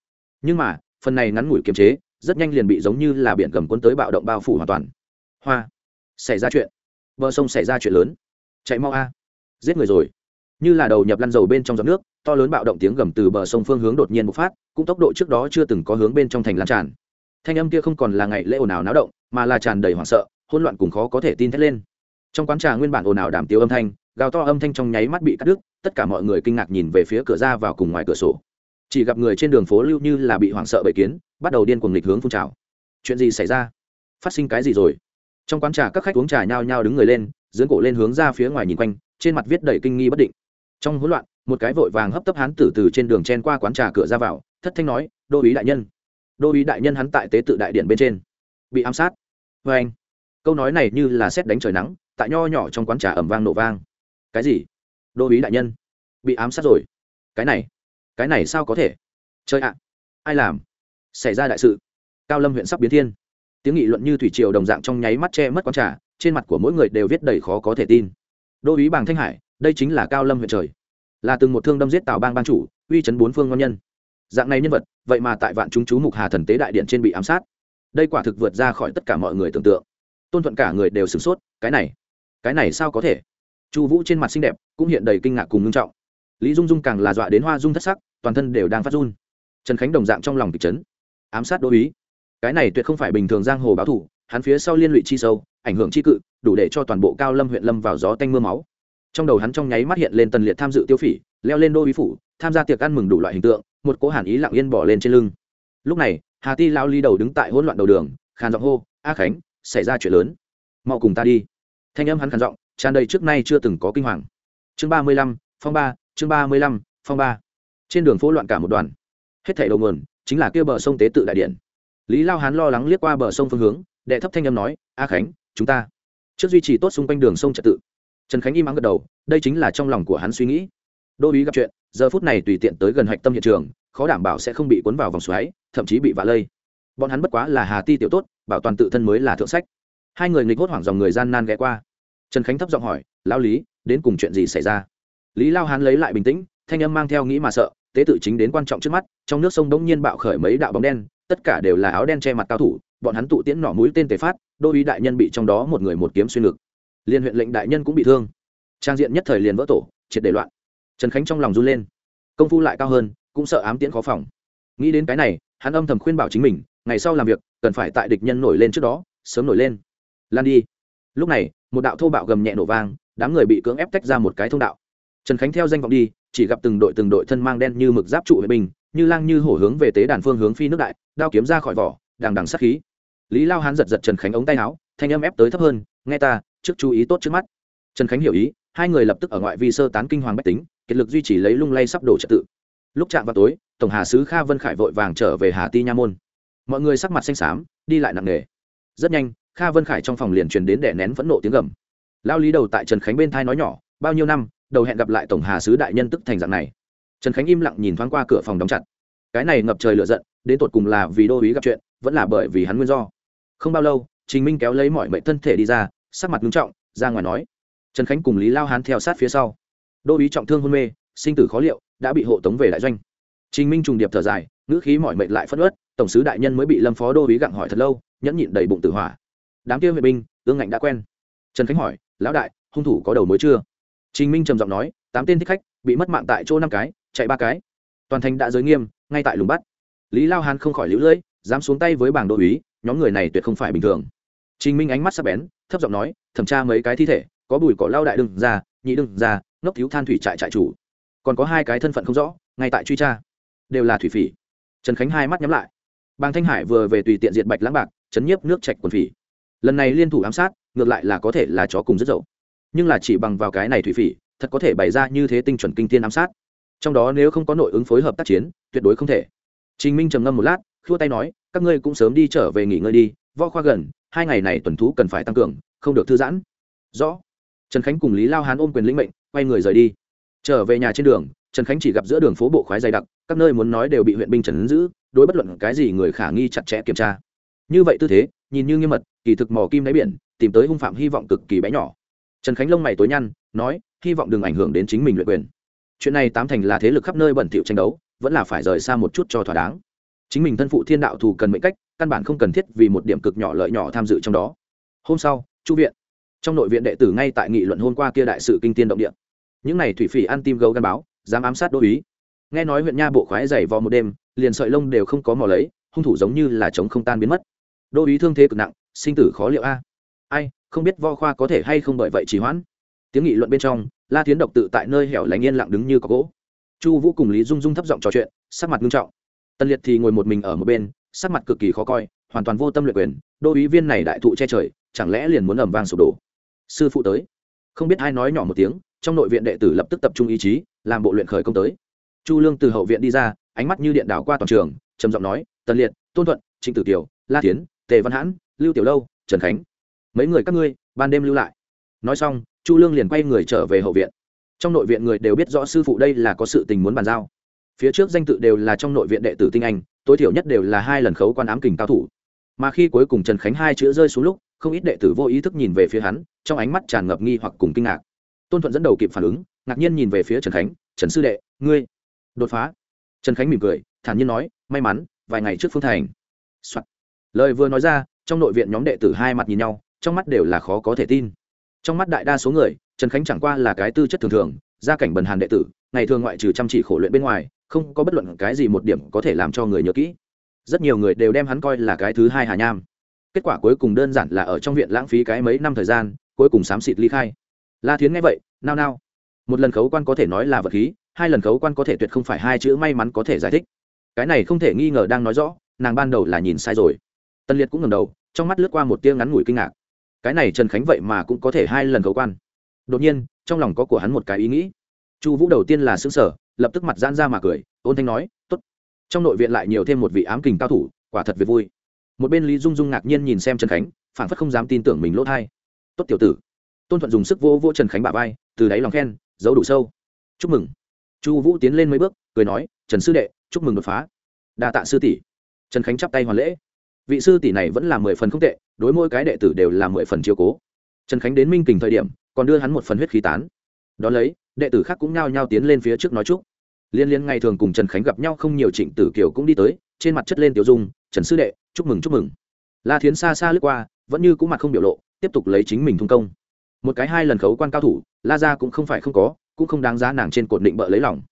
A: Nhưng mà, phần này ngắn ngủi kiềm chế, rất nhanh liền bị giống như là biển cầm cuốn tới bạo động bao phủ hoàn toàn. Hoa, xảy ra chuyện bờ sông xảy ra chuyện lớn. Chạy mau a. Giết người rồi. Như là đầu nhập lăn dầu bên trong giọt nước, to lớn bạo động tiếng gầm từ bờ sông phương hướng đột nhiên bộc phát, cũng tốc độ trước đó chưa từng có hướng bên trong thành lan tràn. Thanh âm kia không còn là ngày lễ ồn ào náo động, mà là tràn đầy hoảng sợ, hỗn loạn cùng khó có thể tin thét lên. Trong quán trà nguyên bản ồn ào đảm tiếu âm thanh, gào to âm thanh trong nháy mắt bị cắt đứt, tất cả mọi người kinh ngạc nhìn về phía cửa ra vào cùng ngoài cửa sổ. Chỉ gặp người trên đường phố lưu như là bị hoảng sợ bậy kiến, bắt đầu điên cuồng nghịch hướng phun trào. Chuyện gì xảy ra? Phát sinh cái gì rồi? Trong quán trà các khách uống trà nhao nhao đứng người lên dưỡng cổ lên hướng ra phía ngoài nhìn quanh, trên mặt viết đầy kinh nghi bất định. Trong hỗn loạn, một cái vội vàng hấp tấp hán tử từ trên đường chen qua quán trà cửa ra vào, thất thanh nói, đô ý đại nhân. Đô ý đại nhân hắn tại tế tự đại điện bên trên. Bị ám sát. Vê anh. Câu nói này như là xét đánh trời nắng, tại nho nhỏ trong quán trà ẩm vang nổ vang. Cái gì? Đô ý đại nhân? Bị ám sát rồi? Cái này? Cái này sao có thể? Chơi ạ! Ai làm? Xảy ra đại sự. Cao lâm huyện sắp biến thiên tiếng nghị luận như thủy triều đồng dạng trong nháy mắt che mất quán trà, trên mặt của mỗi người đều viết đầy khó có thể tin. Đô ý bàng thanh hải, đây chính là cao lâm huyện trời. Là từng một thương đâm giết tào bang ban chủ, uy chấn bốn phương ngon nhân. Dạng này nhân vật, vậy mà tại vạn chúng chú mục hà thần tế đại điện trên bị ám sát. Đây quả thực vượt ra khỏi tất cả mọi người tưởng tượng. Tôn thuận cả người đều sửng sốt, cái này cái này sao có thể? Chu vũ trên mặt xinh đẹp, cũng hiện đầy kinh ngạc cùng ngưng trọng. Lý dung dung càng là dọa đến hoa dung thất sắc, toàn thân đều đang phát run. Trần khánh đồng dạng trong lòng kịch chấn. Ám sát đô ý cái này tuyệt không phải bình thường giang hồ báo thủ, hắn phía sau liên lụy chi sâu, ảnh hưởng chi cự, đủ để cho toàn bộ cao lâm huyện lâm vào gió tanh m ư a máu. Trong đầu hắn trong nháy mắt hiện lên tần liệt tham dự tiêu phỉ, leo lên đô ý phủ, tham gia tiệc ăn mừng đủ loại hình tượng, một cố hàn ý lặng yên bỏ lên trên lưng. Lúc này, hà ti lao ly đầu đứng tại hỗn loạn đầu đường, khàn giọng hô, a khánh, xảy ra chuyện lớn. Mau cùng ta đi. Thanh âm hắn khàn giọng, tràn đầy trước nay chưa từng có kinh hoàng. Chương ba mươi lăm, phong ba, chương ba mươi lăm, phong ba. Trên đường phố loạn cả một đoàn. Hết thảy đầu nguồn chính là kia bờ sông tế tự đại điện lý lao hán lo lắng liếc qua bờ sông phương hướng, đệ thấp thanh âm nói, a khánh, chúng ta trước duy trì tốt xung quanh đường sông trật tự. Trần khánh im ắng gật đầu, đây chính là trong lòng của hắn suy nghĩ. Đô uý gặp chuyện, giờ phút này tùy tiện tới gần hạch tâm hiện trường, khó đảm bảo sẽ không bị cuốn vào vòng xoáy, thậm chí bị vạ lây. Bọn hắn bất quá là hà ti tiểu tốt, bảo toàn tự thân mới là thượng sách. Hai người nghịch hốt hoảng dòng người gian nan ghé qua. Trần khánh thấp giọng hỏi lao lý, đến cùng chuyện gì xảy ra? Lý lao hán lấy lại bình tĩnh, thanh âm mang theo nghĩ mà sợ, tế tự chính đến quan trọng trước mắt, trong nước sông đống nhiên bạo khởi mấy đạo bóng đen tất cả đều là áo đen che mặt cao thủ, bọn hắn tụ tiễn nỏ mũi tên tề phát, đô uy đại nhân bị trong đó một người một kiếm xuyên ngực. Liên huyện lệnh đại nhân cũng bị thương. Trang diện nhất thời liền vỡ tổ, triệt để loạn. Trần khánh trong lòng run lên. Công phu lại cao hơn, cũng sợ ám tiễn khó phòng. Nghĩ đến cái này, hắn âm thầm khuyên bảo chính mình, ngày sau làm việc, cần phải tại địch nhân nổi lên trước đó, sớm nổi lên. Lan đi. Lúc này, một đạo thô bạo gầm nhẹ nổ vang, đám người bị cưỡng ép tách ra một cái thông đạo. Trần khánh theo danh vọng đi, chỉ gặp từng đội từng đội thân mang đen như mực giáp trụ vệ binh như lang như hổ hướng về tế đàn phương hướng phi nước đại, đao kiếm ra khỏi vỏ, đằng đằng sát khí. Lý lao hán giật giật trần khánh ống tay áo, thanh âm ép tới thấp hơn, nghe ta, trước chú ý tốt trước mắt. Trần khánh hiểu ý, hai người lập tức ở ngoại vi sơ tán kinh hoàng bách tính, kiệt lực duy trì lấy lung lay sắp đổ trật tự. Lúc chạm vào tối, tổng hà sứ kha vân khải vội vàng trở về hà ti nha môn. Mọi người sắc mặt xanh xám, đi lại nặng nề. Rất nhanh, kha vân khải trong phòng liền truyền đến đẻ nén phẫn nộ tiếng gầm. Lao lý đầu tại trần khánh bên thai nói nhỏ, bao nhiêu năm, đầu hẹn gặp lại tổng hà sứ đại nhân tức thành dạng này trần khánh im lặng nhìn thoáng qua cửa phòng đóng chặt. Cái này ngập trời lửa giận, đến tột cùng là vì đô uý gặp chuyện, vẫn là bởi vì hắn nguyên do. Không bao lâu, trình minh kéo lấy mọi mệnh thân thể đi ra, sắc mặt nghiêm trọng, ra ngoài nói. Trần khánh cùng lý lao hán theo sát phía sau. Đô uý trọng thương hôn mê, sinh tử khó liệu, đã bị hộ tống về đại doanh. Trình minh trùng điệp thở dài, ngữ khí mọi mệnh lại phất ớt tổng sứ đại nhân mới bị lâm phó đô uý gặng hỏi thật lâu, nhẫn nhịn đầy bụng tử hỏa. Đám kia vệ binh, ương ngạnh đã quen. Trần khánh hỏi, lão đại, hung thủ có đầu mối chưa? Trình minh trầm giọng nói, tám tên thích khách, bị mất mạng tại chỗ năm cái chạy ba cái. Toàn thành đã giới nghiêm, ngay tại lùng bắt. Lý lao hán không khỏi lũ lưỡi, dám xuống tay với bảng đô uý, nhóm người này tuyệt không phải bình thường. Trình minh ánh mắt sắc bén, thấp giọng nói, thẩm tra mấy cái thi thể, có bùi cỏ lao đại đừng ra, nhị đừng ra, ngốc thiếu than thủy trại trại chủ. Còn có hai cái thân phận không rõ, ngay tại truy tra. Đều là thủy phỉ. Trần khánh hai mắt nhắm lại. Bàng thanh hải vừa về tùy tiện diệt bạch lãng bạc, chấn nhiếp nước trạch quần phỉ. Lần này liên thủ ám sát, ngược lại là có thể là chó cùng rất dậu. Nhưng là chỉ bằng vào cái này thủy phỉ, thật có thể bày ra như thế tinh chuẩn kinh tiên ám sát trong đó nếu không có nội ứng phối hợp tác chiến, tuyệt đối không thể. Trình minh trầm ngâm một lát, khua tay nói, các ngươi cũng sớm đi trở về nghỉ ngơi đi, võ khoa gần, hai ngày này tuần thú cần phải tăng cường, không được thư giãn. Rõ. Trần khánh cùng lý lao hán ôm quyền lĩnh mệnh, quay người rời đi. Trở về nhà trên đường, trần khánh chỉ gặp giữa đường phố bộ khoái dày đặc, các nơi muốn nói đều bị huyện binh trần giữ, đối bất luận cái gì người khả nghi chặt chẽ kiểm tra. Như vậy tư thế, nhìn như nghiêm mật, kỳ thực mò kim đáy biển, tìm tới hung phạm hy vọng cực kỳ bé nhỏ. Trần khánh lông mày tối nhăn, nói, hy vọng đừng ảnh hưởng đến chính mình luyện quyền chuyện này tám thành là thế lực khắp nơi bẩn thỉu tranh đấu, vẫn là phải rời xa một chút cho thỏa đáng. Chính mình thân phụ thiên đạo thù cần mệnh cách, căn bản không cần thiết vì một điểm cực nhỏ lợi nhỏ tham dự trong đó. Hôm sau, chu viện. Trong nội viện đệ tử ngay tại nghị luận hôm qua kia đại sự kinh tiên động địa. Những n à y thủy phỉ ăn tim gấu gắn báo, dám ám sát đô ý. Nghe nói huyện nha bộ khoái dày vò một đêm, liền sợi lông đều không có mò lấy, hung thủ giống như là chống không tan biến mất. Đô ý thương thế cực nặng, sinh tử khó liệu a. Ai, không biết vo khoa có thể hay không bởi vậy chỉ hoãn. Tiếng nghị luận bên trong la tiến độc tự tại nơi hẻo lánh yên lặng đứng như có gỗ. Chu vũ cùng lý dung dung thấp giọng trò chuyện, sắc mặt nghiêm trọng. Tân liệt thì ngồi một mình ở một bên, sắc mặt cực kỳ khó coi, hoàn toàn vô tâm luyện quyền, đô ý viên này đại thụ che trời, chẳng lẽ liền muốn ẩm vang sụp đổ? Sư phụ tới. Không biết ai nói nhỏ một tiếng, trong nội viện đệ tử lập tức tập trung ý chí, làm bộ luyện khởi công tới. Chu lương từ hậu viện đi ra, ánh mắt như điện đảo qua toàn trường, trầm giọng nói, tần liệt, tôn thuận, trịnh tử kiều, la tiến tề văn hãn, lưu tiểu lâu, trần khánh. Mấy người các ngươi, ban đêm lưu lại. Nói xong chu lương liền quay người trở về hậu viện trong nội viện người đều biết rõ sư phụ đây là có sự tình muốn bàn giao phía trước danh tự đều là trong nội viện đệ tử tinh anh tối thiểu nhất đều là hai lần khấu quan ám kình cao thủ mà khi cuối cùng trần khánh hai chữ rơi xuống lúc không ít đệ tử vô ý thức nhìn về phía hắn trong ánh mắt tràn ngập nghi hoặc cùng kinh ngạc tôn thuận dẫn đầu kịp phản ứng ngạc nhiên nhìn về phía trần khánh trần sư đệ ngươi đột phá trần khánh mỉm cười thản nhiên nói may mắn vài ngày trước phương thành、Soạn. lời vừa nói ra trong nội viện nhóm đệ tử hai mặt nhìn nhau trong mắt đều là khó có thể tin trong mắt đại đa số người, trần khánh chẳng qua là cái tư chất thường thường, gia cảnh bần hàn đệ tử, ngày thường ngoại trừ chăm chỉ khổ luyện bên ngoài, không có bất luận cái gì một điểm có thể làm cho người nhớ kỹ. Rất nhiều người đều đem hắn coi là cái thứ hai hà nham. Kết quả cuối cùng đơn giản là ở trong viện lãng phí cái mấy năm thời gian, cuối cùng xám xịt ly khai. La thiến nghe vậy, nao nao. Một lần khấu quan có thể nói là vật khí, hai lần khấu quan có thể tuyệt không phải hai chữ may mắn có thể giải thích. Cái này không thể nghi ngờ đang nói rõ, nàng ban đầu là nhìn sai rồi. Tân liệt cũng ngầm đầu, trong mắt lướt qua một tia ngắn ngủi kinh ngạc cái này trần khánh vậy mà cũng có thể hai lần khấu quan. Đột nhiên, trong lòng có của hắn một cái ý nghĩ. Chu vũ đầu tiên là xứng sở lập tức mặt giãn ra mà cười, ôn thanh nói t ố t trong nội viện lại nhiều thêm một vị ám kình cao thủ, quả thật việc vui. Một bên lý dung dung ngạc nhiên nhìn xem trần khánh, phản phất không dám tin tưởng mình lỗ thai. Tốt tiểu tử. Tôn thuận dùng sức vô vô trần khánh bà vai, từ đáy lòng khen, giấu đủ sâu. Chúc mừng. Chu vũ tiến lên mấy bước, cười nói, trần sư đệ, chúc mừng đột phá. Đa tạ sư tỷ. Trần khánh chắp tay hoàn lễ vị sư tỷ này vẫn là mười phần không tệ, đối mỗi cái đệ tử đều là mười phần chiều cố. Trần khánh đến minh kình thời điểm, còn đưa hắn một phần huyết khí tán. Đón lấy, đệ tử khác cũng nhao nhao tiến lên phía trước nói chúc. Liên liên ngày thường cùng trần khánh gặp nhau không nhiều trịnh tử kiều cũng đi tới, trên mặt chất lên tiểu dung, trần sư đệ, chúc mừng chúc mừng. La thiến xa xa lướt qua, vẫn như cũng mặt không biểu lộ, tiếp tục lấy chính mình thung công. Một cái hai lần khấu quan cao thủ, la ra cũng không phải không có, cũng không đáng giá nàng trên cột định bợ lấy lòng.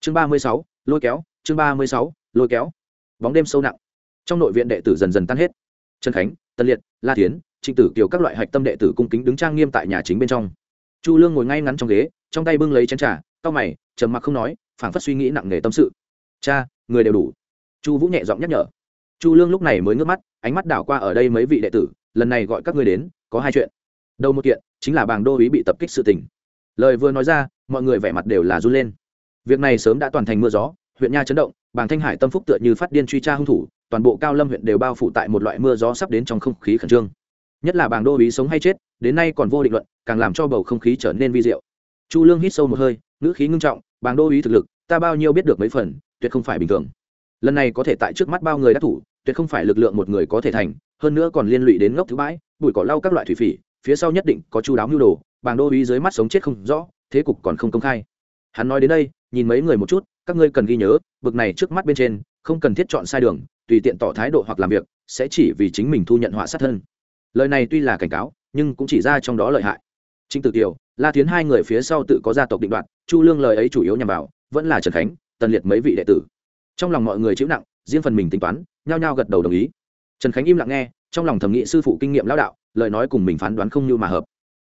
A: Chương ba mươi sáu, lôi kéo, chương ba mươi sáu, lôi kéo. Bóng đêm sâu nặng trong nội viện đệ tử dần dần tan hết. Trần khánh, tân liệt, la tiến trịnh tử kiều các loại hạch tâm đệ tử cung kính đứng trang nghiêm tại nhà chính bên trong. Chu lương ngồi ngay ngắn trong ghế, trong tay bưng lấy chén trà, cau mày, trầm mặc không nói, phảng phất suy nghĩ nặng nề tâm sự. Cha, người đều đủ. Chu vũ nhẹ giọng nhắc nhở. Chu lương lúc này mới ngước mắt, ánh mắt đảo qua ở đây mấy vị đệ tử, lần này gọi các ngươi đến, có hai chuyện. Đầu một kiện, chính là bàng đô ý bị tập kích sự tình. Lời vừa nói ra, mọi người vẻ mặt đều là run lên. Việc này sớm đã toàn thành mưa gió, huyện nha chấn động bàng thanh hải tâm phúc tựa như phát điên truy tra hung thủ, toàn bộ cao lâm huyện đều bao phủ tại một loại mưa gió sắp đến trong không khí khẩn trương. Nhất là bàng đô ý sống hay chết, đến nay còn vô định luận, càng làm cho bầu không khí trở nên vi diệu. Chu lương hít sâu một hơi, ngữ khí ngưng trọng, bàng đô ý thực lực, ta bao nhiêu biết được mấy phần, tuyệt không phải bình thường. Lần này có thể tại trước mắt bao người đắc thủ, tuyệt không phải lực lượng một người có thể thành, hơn nữa còn liên lụy đến ngốc thứ bãi, bụi cỏ lau các loại thủy phỉ, phía sau nhất định có chu đáo mưu đồ, bàng đô uý dưới mắt sống chết không rõ, thế cục còn không công khai. Hắn nói đến đây, nhìn mấy người một chút các ngươi cần ghi nhớ, bực này trước mắt bên trên, không cần thiết chọn sai đường, tùy tiện tỏ thái độ hoặc làm việc, sẽ chỉ vì chính mình thu nhận họa sát thân. Lời này tuy là cảnh cáo, nhưng cũng chỉ ra trong đó lợi hại. Trịnh tử kiều, la tiến hai người phía sau tự có gia tộc định đoạt, chu lương lời ấy chủ yếu nhằm vào, vẫn là trần khánh, tần liệt mấy vị đệ tử. Trong lòng mọi người chịu nặng, riêng phần mình tính toán, nhao nhao gật đầu đồng ý. Trần khánh im lặng nghe, trong lòng thẩm nghị sư phụ kinh nghiệm lão đạo, lời nói cùng mình phán đoán không như mà hợp.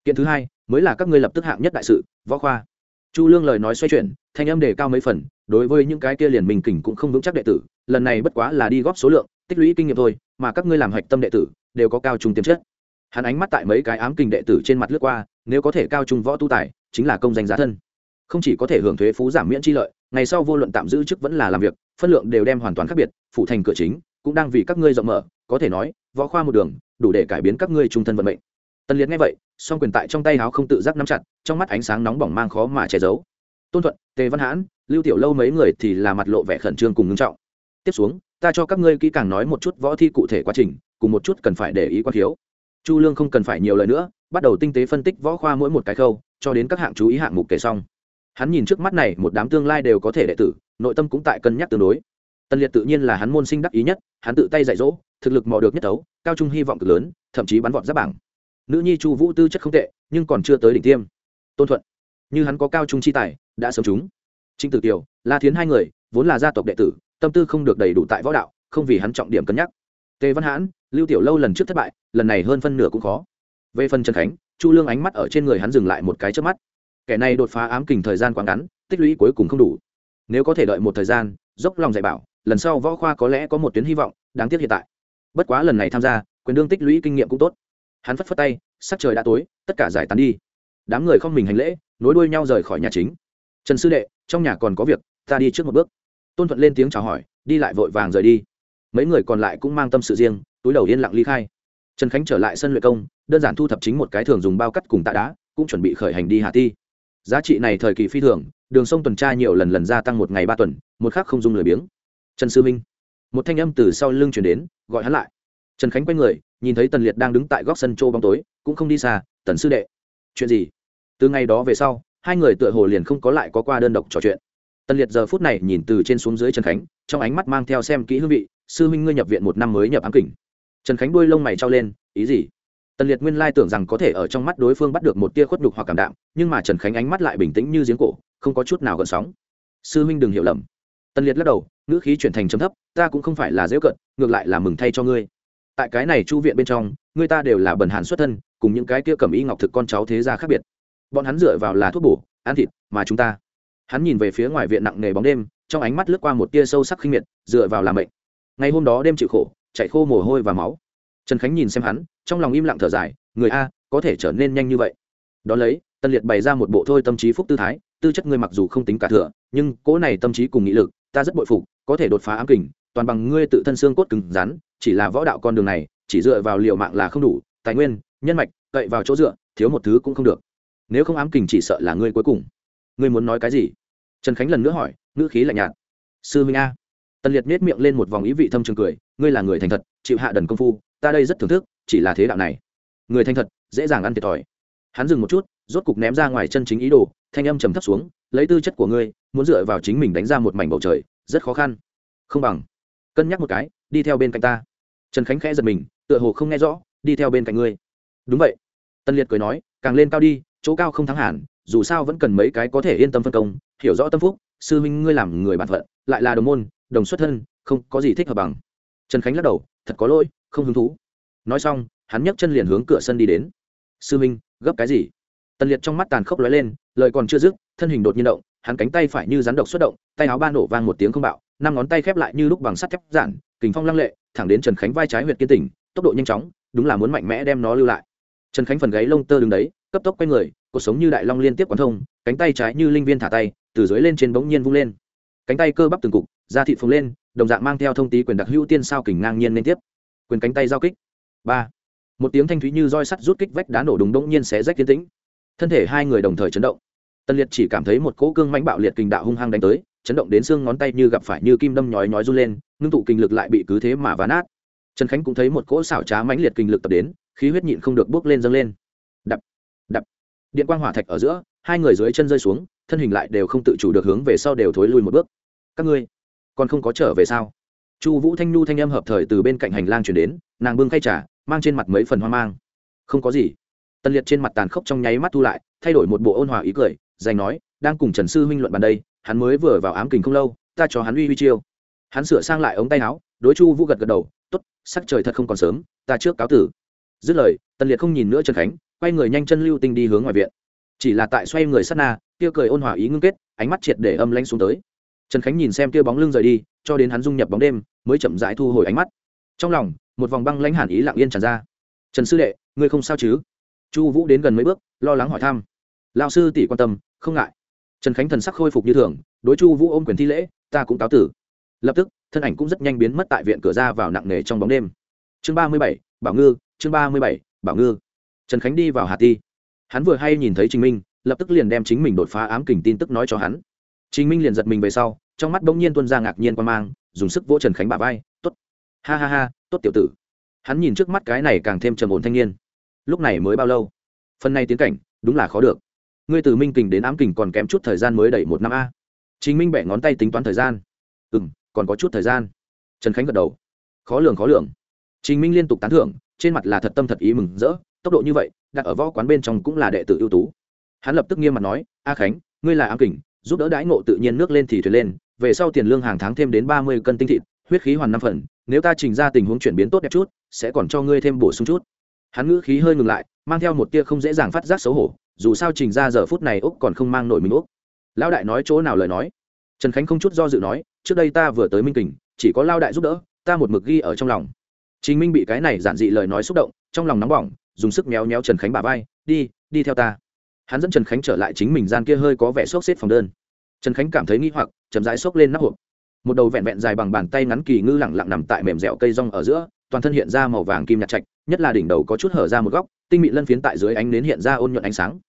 A: Kiện thứ hai, mới là các ngươi lập tức hạng nhất đại sự, võ khoa. Chu lương lời nói xoay chuyển, thanh âm đề cao mấy phần đối với những cái kia liền mình kình cũng không vững chắc đệ tử, lần này bất quá là đi góp số lượng, tích lũy kinh nghiệm thôi, mà các ngươi làm hạch tâm đệ tử, đều có cao trung tiềm chất. Hắn ánh mắt tại mấy cái ám kình đệ tử trên mặt lướt qua, nếu có thể cao trung võ tu tài, chính là công danh giá thân. Không chỉ có thể hưởng thuế phú giảm miễn chi lợi, ngày sau vô luận tạm giữ chức vẫn là làm việc, phân lượng đều đem hoàn toàn khác biệt phụ thành cửa chính, cũng đang vì các ngươi rộng mở, có thể nói, võ khoa một đường, đủ để cải biến các ngươi trung thân vận mệnh. Tần liệt nghe vậy, song quyền tại trong tay háo không tự giác nắm chặt, trong mắt ánh sáng nóng bỏng mang khó mà che giấu. Tôn thuận, tề văn hãn lưu tiểu lâu mấy người thì là mặt lộ vẻ khẩn trương cùng ngưng trọng. Tiếp xuống, ta cho các ngươi kỹ càng nói một chút võ thi cụ thể quá trình, cùng một chút cần phải để ý quan thiếu. Chu lương không cần phải nhiều lời nữa, bắt đầu tinh tế phân tích võ khoa mỗi một cái khâu, cho đến các hạng chú ý hạng mục kể xong. Hắn nhìn trước mắt này, một đám tương lai đều có thể đệ tử, nội tâm cũng tại cân nhắc tương đối. Tân liệt tự nhiên là hắn môn sinh đắc ý nhất, hắn tự tay dạy dỗ, thực lực mò được nhất tấu cao trung hy vọng cực lớn, thậm chí bắn vọt giáp bảng. Nữ nhi chu vũ tư chất không tệ, nhưng còn chưa tới đỉnh tiêm. Tôn thuận, như hắn có cao trung chi tài, đã sớm chúng trinh tử kiều, la thiến hai người, vốn là gia tộc đệ tử, tâm tư không được đầy đủ tại võ đạo, không vì hắn trọng điểm cân nhắc. Tề văn hãn, lưu tiểu lâu lần trước thất bại, lần này hơn phân nửa cũng khó. Về phần trần khánh, chu lương ánh mắt ở trên người hắn dừng lại một cái trước mắt. Kẻ này đột phá ám kình thời gian quá ngắn, tích lũy cuối cùng không đủ. Nếu có thể đợi một thời gian, dốc lòng dạy bảo, lần sau võ khoa có lẽ có một tuyến hy vọng đáng tiếc hiện tại. Bất quá lần này tham gia, quyền đương tích lũy kinh nghiệm cũng tốt. Hắn phất phất tay, sắc trời đã tối, tất cả giải tán đi. Đám người không mình hành lễ, nối đuôi nhau rời khỏi nhà chính. Trần sư đệ trong nhà còn có việc, ta đi trước một bước. Tôn thuận lên tiếng chào hỏi, đi lại vội vàng rời đi. Mấy người còn lại cũng mang tâm sự riêng, túi đầu yên lặng ly khai. Trần khánh trở lại sân luyện công, đơn giản thu thập chính một cái thường dùng bao cắt cùng tạ đá, cũng chuẩn bị khởi hành đi hà ti. Giá trị này thời kỳ phi thường, đường sông tuần tra nhiều lần lần gia tăng một ngày ba tuần, một khác không dung lười biếng. Trần sư minh. Một thanh âm từ sau lưng chuyển đến, gọi hắn lại. Trần khánh quay người, nhìn thấy tần liệt đang đứng tại góc sân châu bóng tối, cũng không đi xa, tần sư đệ, chuyện gì? Từ ngày đó về sau hai người tựa hồ liền không có lại có qua đơn độc trò chuyện. Tần liệt giờ phút này nhìn từ trên xuống dưới trần khánh, trong ánh mắt mang theo xem kỹ hương vị, sư huynh ngươi nhập viện một năm mới nhập ám kỉnh trần khánh đuôi lông mày trao lên, ý gì? Tần liệt nguyên lai tưởng rằng có thể ở trong mắt đối phương bắt được một tia khuất đục hoặc cảm đạm, nhưng mà trần khánh ánh mắt lại bình tĩnh như giếng cổ, không có chút nào gợn sóng. Sư huynh đừng hiểu lầm. Tần liệt lắc đầu, ngữ khí chuyển thành chấm thấp, ta cũng không phải là dễ cận, ngược lại là mừng thay cho ngươi. Tại cái này chu viện bên trong người ta đều là bần hàn xuất thân, cùng những cái kia cầm y ngọc thực con cháu thế gia khác biệt bọn hắn dựa vào là thuốc bổ, ăn thịt mà chúng ta. Hắn nhìn về phía ngoài viện nặng nề bóng đêm, trong ánh mắt lướt qua một tia sâu sắc khinh miệt, dựa vào làm bệnh ngày hôm đó đêm chịu khổ, chạy khô mồ hôi và máu. Trần khánh nhìn xem hắn, trong lòng im lặng thở dài, người a, có thể trở nên nhanh như vậy. Đón lấy, tân liệt bày ra một bộ thôi tâm trí phúc tư thái, tư chất ngươi mặc dù không tính cả thừa, nhưng cỗ này tâm trí cùng nghị lực, ta rất bội phục, có thể đột phá ám kình, toàn bằng ngươi tự thân xương cốt cứng rắn, chỉ là võ đạo con đường này, chỉ dựa vào liệu mạng là không đủ, tài nguyên, nhân mạch, cậy vào chỗ dựa, thiếu một thứ cũng không được nếu không ám kình chỉ sợ là ngươi cuối cùng. Ngươi muốn nói cái gì? Trần khánh lần nữa hỏi, ngữ khí lạnh nhạt. Sư minh a. Tần liệt nết miệng lên một vòng ý vị thâm trường cười, ngươi là người thành thật, chịu hạ đần công phu, ta đây rất thưởng thức, chỉ là thế đạo này. Người thành thật, dễ dàng ăn thiệt thòi. Hắn dừng một chút, rốt cục ném ra ngoài chân chính ý đồ, thanh âm trầm thấp xuống, lấy tư chất của ngươi, muốn dựa vào chính mình đánh ra một mảnh bầu trời, rất khó khăn. Không bằng. Cân nhắc một cái, đi theo bên cạnh ta. Trần khánh khẽ giật mình, tựa hồ không nghe rõ, đi theo bên cạnh ngươi. Đúng vậy. Tân liệt cười nói, càng lên cao đi chỗ cao không thắng hẳn, dù sao vẫn cần mấy cái có thể yên tâm phân công, hiểu rõ tâm phúc, sư huynh ngươi làm người bản phận, lại là đồng môn, đồng xuất thân, không có gì thích hợp bằng. Trần khánh lắc đầu, thật có lỗi, không hứng thú. Nói xong, hắn nhấc chân liền hướng cửa sân đi đến. Sư huynh, gấp cái gì? Tần liệt trong mắt tàn khốc lóe lên, lời còn chưa dứt, thân hình đột nhiên động, hắn cánh tay phải như rắn độc xuất động, tay áo ba nổ vang một tiếng không bạo, năm ngón tay khép lại như lúc bằng sắt thép giản, kình phong lăng lệ, thẳng đến trần khánh vai trái huyệt kiên tỉnh, tốc độ nhanh chóng, đúng là muốn mạnh mẽ đem nó lưu lại. Trần khánh phần gáy lông tơ đứng đấy cấp tốc quay người, cuộc sống như đại long liên tiếp quán thông, cánh tay trái như linh viên thả tay, từ dưới lên trên bỗng nhiên vung lên. Cánh tay cơ bắp từng cục, da thịt phồng lên, đồng dạng mang theo thông tí quyền đặc hữu tiên sao kình ngang nhiên liên tiếp. Quyền cánh tay giao kích. Ba. Một tiếng thanh thúy như roi sắt rút kích vách đá nổ đùng bỗng nhiên xé rách tiến tĩnh. Thân thể hai người đồng thời chấn động. Tân liệt chỉ cảm thấy một cỗ cương mãnh bạo liệt kình đạo hung hăng đánh tới, chấn động đến xương ngón tay như gặp phải như kim đâm nhói nhói run lên, ngưng tụ kinh lực lại bị cứ thế mà ván nát. Trần khánh cũng thấy một cỗ xảo trá mãnh liệt kinh lực tập đến, khí huyết nhịn không được bước lên dâng lên điện quang hỏa thạch ở giữa, hai người dưới chân rơi xuống, thân hình lại đều không tự chủ được hướng về sau đều thối lui một bước. Các ngươi, còn không có trở về sao? Chu vũ thanh nhu thanh âm hợp thời từ bên cạnh hành lang chuyển đến, nàng bưng khay trà, mang trên mặt mấy phần hoang mang. Không có gì. Tân liệt trên mặt tàn khốc trong nháy mắt thu lại, thay đổi một bộ ôn hòa ý cười, dành nói, đang cùng trần sư huynh luận bàn đây, hắn mới vừa vào ám kình không lâu, ta cho hắn uy uy chiêu. Hắn sửa sang lại ống tay áo, đối chu vũ gật gật đầu t ố t sắc trời thật không còn sớm, ta trước cáo tử dứt lời, tần liệt không nhìn nữa trần khánh, quay người nhanh chân lưu tinh đi hướng ngoài viện. Chỉ là tại xoay người sát na, kia cười ôn hòa ý ngưng kết, ánh mắt triệt để âm lanh xuống tới. Trần khánh nhìn xem kia bóng lưng rời đi, cho đến hắn dung nhập bóng đêm, mới chậm rãi thu hồi ánh mắt. Trong lòng, một vòng băng lãnh hàn ý lặng yên tràn ra. Trần sư đệ, ngươi không sao chứ? Chu vũ đến gần mấy bước, lo lắng hỏi thăm. Lao sư tỷ quan tâm, không ngại. Trần khánh thần sắc khôi phục như thường, đối chu vũ ôm quyền thi lễ, ta cũng cáo tử. Lập tức, thân ảnh cũng rất nhanh biến mất tại viện cửa ra vào nặng nề trong bóng đêm. Chương ba mươi bảy, bảo ngư chương ba mươi bảy, bảo ngư. Trần khánh đi vào hà ti. Hắn vừa hay nhìn thấy trình minh, lập tức liền đem chính mình đột phá ám kình tin tức nói cho hắn. Trình minh liền giật mình về sau, trong mắt bỗng nhiên tuân ra ngạc nhiên quan mang, dùng sức vỗ trần khánh bà vai t ố t ha ha ha, tốt tiểu tử. Hắn nhìn trước mắt cái này càng thêm trầm ổn thanh niên. Lúc này mới bao lâu? Phần này tiến cảnh, đúng là khó được. Ngươi từ minh kình đến ám kình còn kém chút thời gian mới đẩy một năm a. Chính minh bẻ ngón tay tính toán thời gian. Ừ m còn có chút thời gian. Trần khánh gật đầu. Khó lường khó lường. Trình minh liên tục tán thưởng trên mặt là thật tâm thật ý mừng rỡ, tốc độ như vậy, đặt ở võ quán bên trong cũng là đệ tử ưu tú. Hắn lập tức nghiêm mặt nói, a khánh, ngươi là ám kình, giúp đỡ đãi ngộ tự nhiên nước lên thì thuyền lên, về sau tiền lương hàng tháng thêm đến ba mươi cân tinh thịt, huyết khí hoàn năm phần, nếu ta trình ra tình huống chuyển biến tốt đẹp chút, sẽ còn cho ngươi thêm bổ sung chút. Hắn ngữ khí hơi ngừng lại, mang theo một tia không dễ dàng phát giác xấu hổ, dù sao trình ra giờ phút này úc còn không mang nổi mình úc. Lão đại nói chỗ nào lời nói? Trần khánh không chút do dự nói, trước đây ta vừa tới minh kình, chỉ có lao đại giúp đỡ, ta một mực ghi ở trong lòng chính minh bị cái này giản dị lời nói xúc động, trong lòng nóng bỏng, dùng sức méo méo trần khánh bà vai, đi đi theo ta. Hắn dẫn trần khánh trở lại chính mình gian kia hơi có vẻ xốc xếp phòng đơn. Trần khánh cảm thấy nghi hoặc, chậm rãi xốc lên nắp hộp. Một đầu vẹn vẹn dài bằng bàn tay ngắn kỳ ngư lẳng lặng nằm tại mềm dẻo cây rong ở giữa, toàn thân hiện ra màu vàng kim nhạt trạch, nhất là đỉnh đầu có chút hở ra một góc, tinh mị lân phiến tại dưới ánh nến hiện ra ôn nhuận ánh sáng.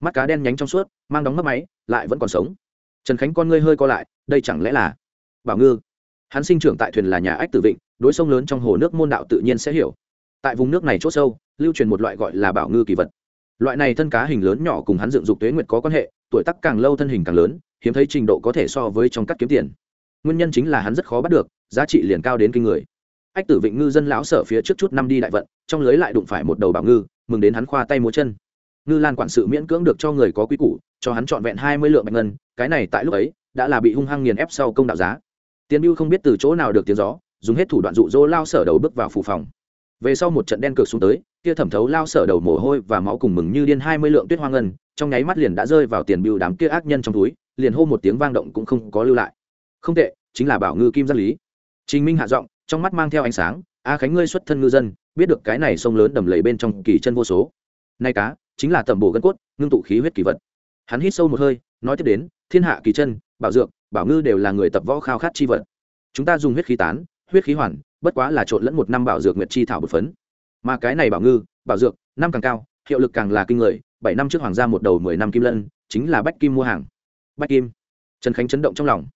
A: Mắt cá đen nhánh trong suốt, mang đóng mất máy, lại vẫn còn sống. Trần khánh con ngươi hơi co lại, đây chẳng lẽ là bảo ngư? Hắn sinh trưởng tại thuyền là nhà ách tử vịnh, đối sông lớn trong hồ nước môn đạo tự nhiên sẽ hiểu. Tại vùng nước này chốt sâu, lưu truyền một loại gọi là bảo ngư kỳ vật. Loại này thân cá hình lớn nhỏ cùng hắn dựng dục tuế nguyệt có quan hệ, tuổi tắc càng lâu thân hình càng lớn, hiếm thấy trình độ có thể so với trong các kiếm tiền. Nguyên nhân chính là hắn rất khó bắt được, giá trị liền cao đến kinh người. Ách tử vịnh ngư dân lão sở phía trước chút năm đi đại vận, trong lưới lại đụng phải một đầu bảo ngư, mừng đến hắn khoa tay múa chân. Ngư lan quản sự miễn cưỡng được cho người có quy củ, cho hắn trọn vẹn hai mươi lượng bạch ngân, cái này tại lúc ấy, đã là bị hung hăng nghiền ép sau công đạo giá tiền mưu không biết từ chỗ nào được tiếng gió, dùng hết thủ đoạn dụ dỗ lao sở đầu bước vào phủ phòng. Về sau một trận đen cược xuống tới, kia thẩm thấu lao sở đầu mồ hôi và máu cùng mừng như điên hai mươi lượng tuyết hoa ngân, trong nháy mắt liền đã rơi vào tiền bưu đám kia ác nhân trong túi, liền hô một tiếng vang động cũng không có lưu lại. Không tệ, chính là bảo ngư kim giác lý. Trình minh hạ giọng, trong mắt mang theo ánh sáng, a à, khánh ngươi xuất thân ngư dân, biết được cái này sông lớn đầm lầy bên trong kỳ chân vô số. Nay cá, chính là tẩm bổ gân cốt, ngưng tụ khí huyết kỳ vật. Hắn hít sâu một hơi, nói tiếp đến, thiên hạ kỳ chân, bảo dược bảo ngư đều là người tập võ khao khát chi vật. Chúng ta dùng huyết khí tán, huyết khí hoàn, bất quá là trộn lẫn một năm bảo dược nguyệt chi thảo bột phấn. Mà cái này bảo ngư, bảo dược, năm càng cao, hiệu lực càng là kinh người, bảy năm trước hoàng gia một đầu mười năm kim lân, chính là bách kim mua hàng. Bách kim. Trần khánh chấn động trong lòng.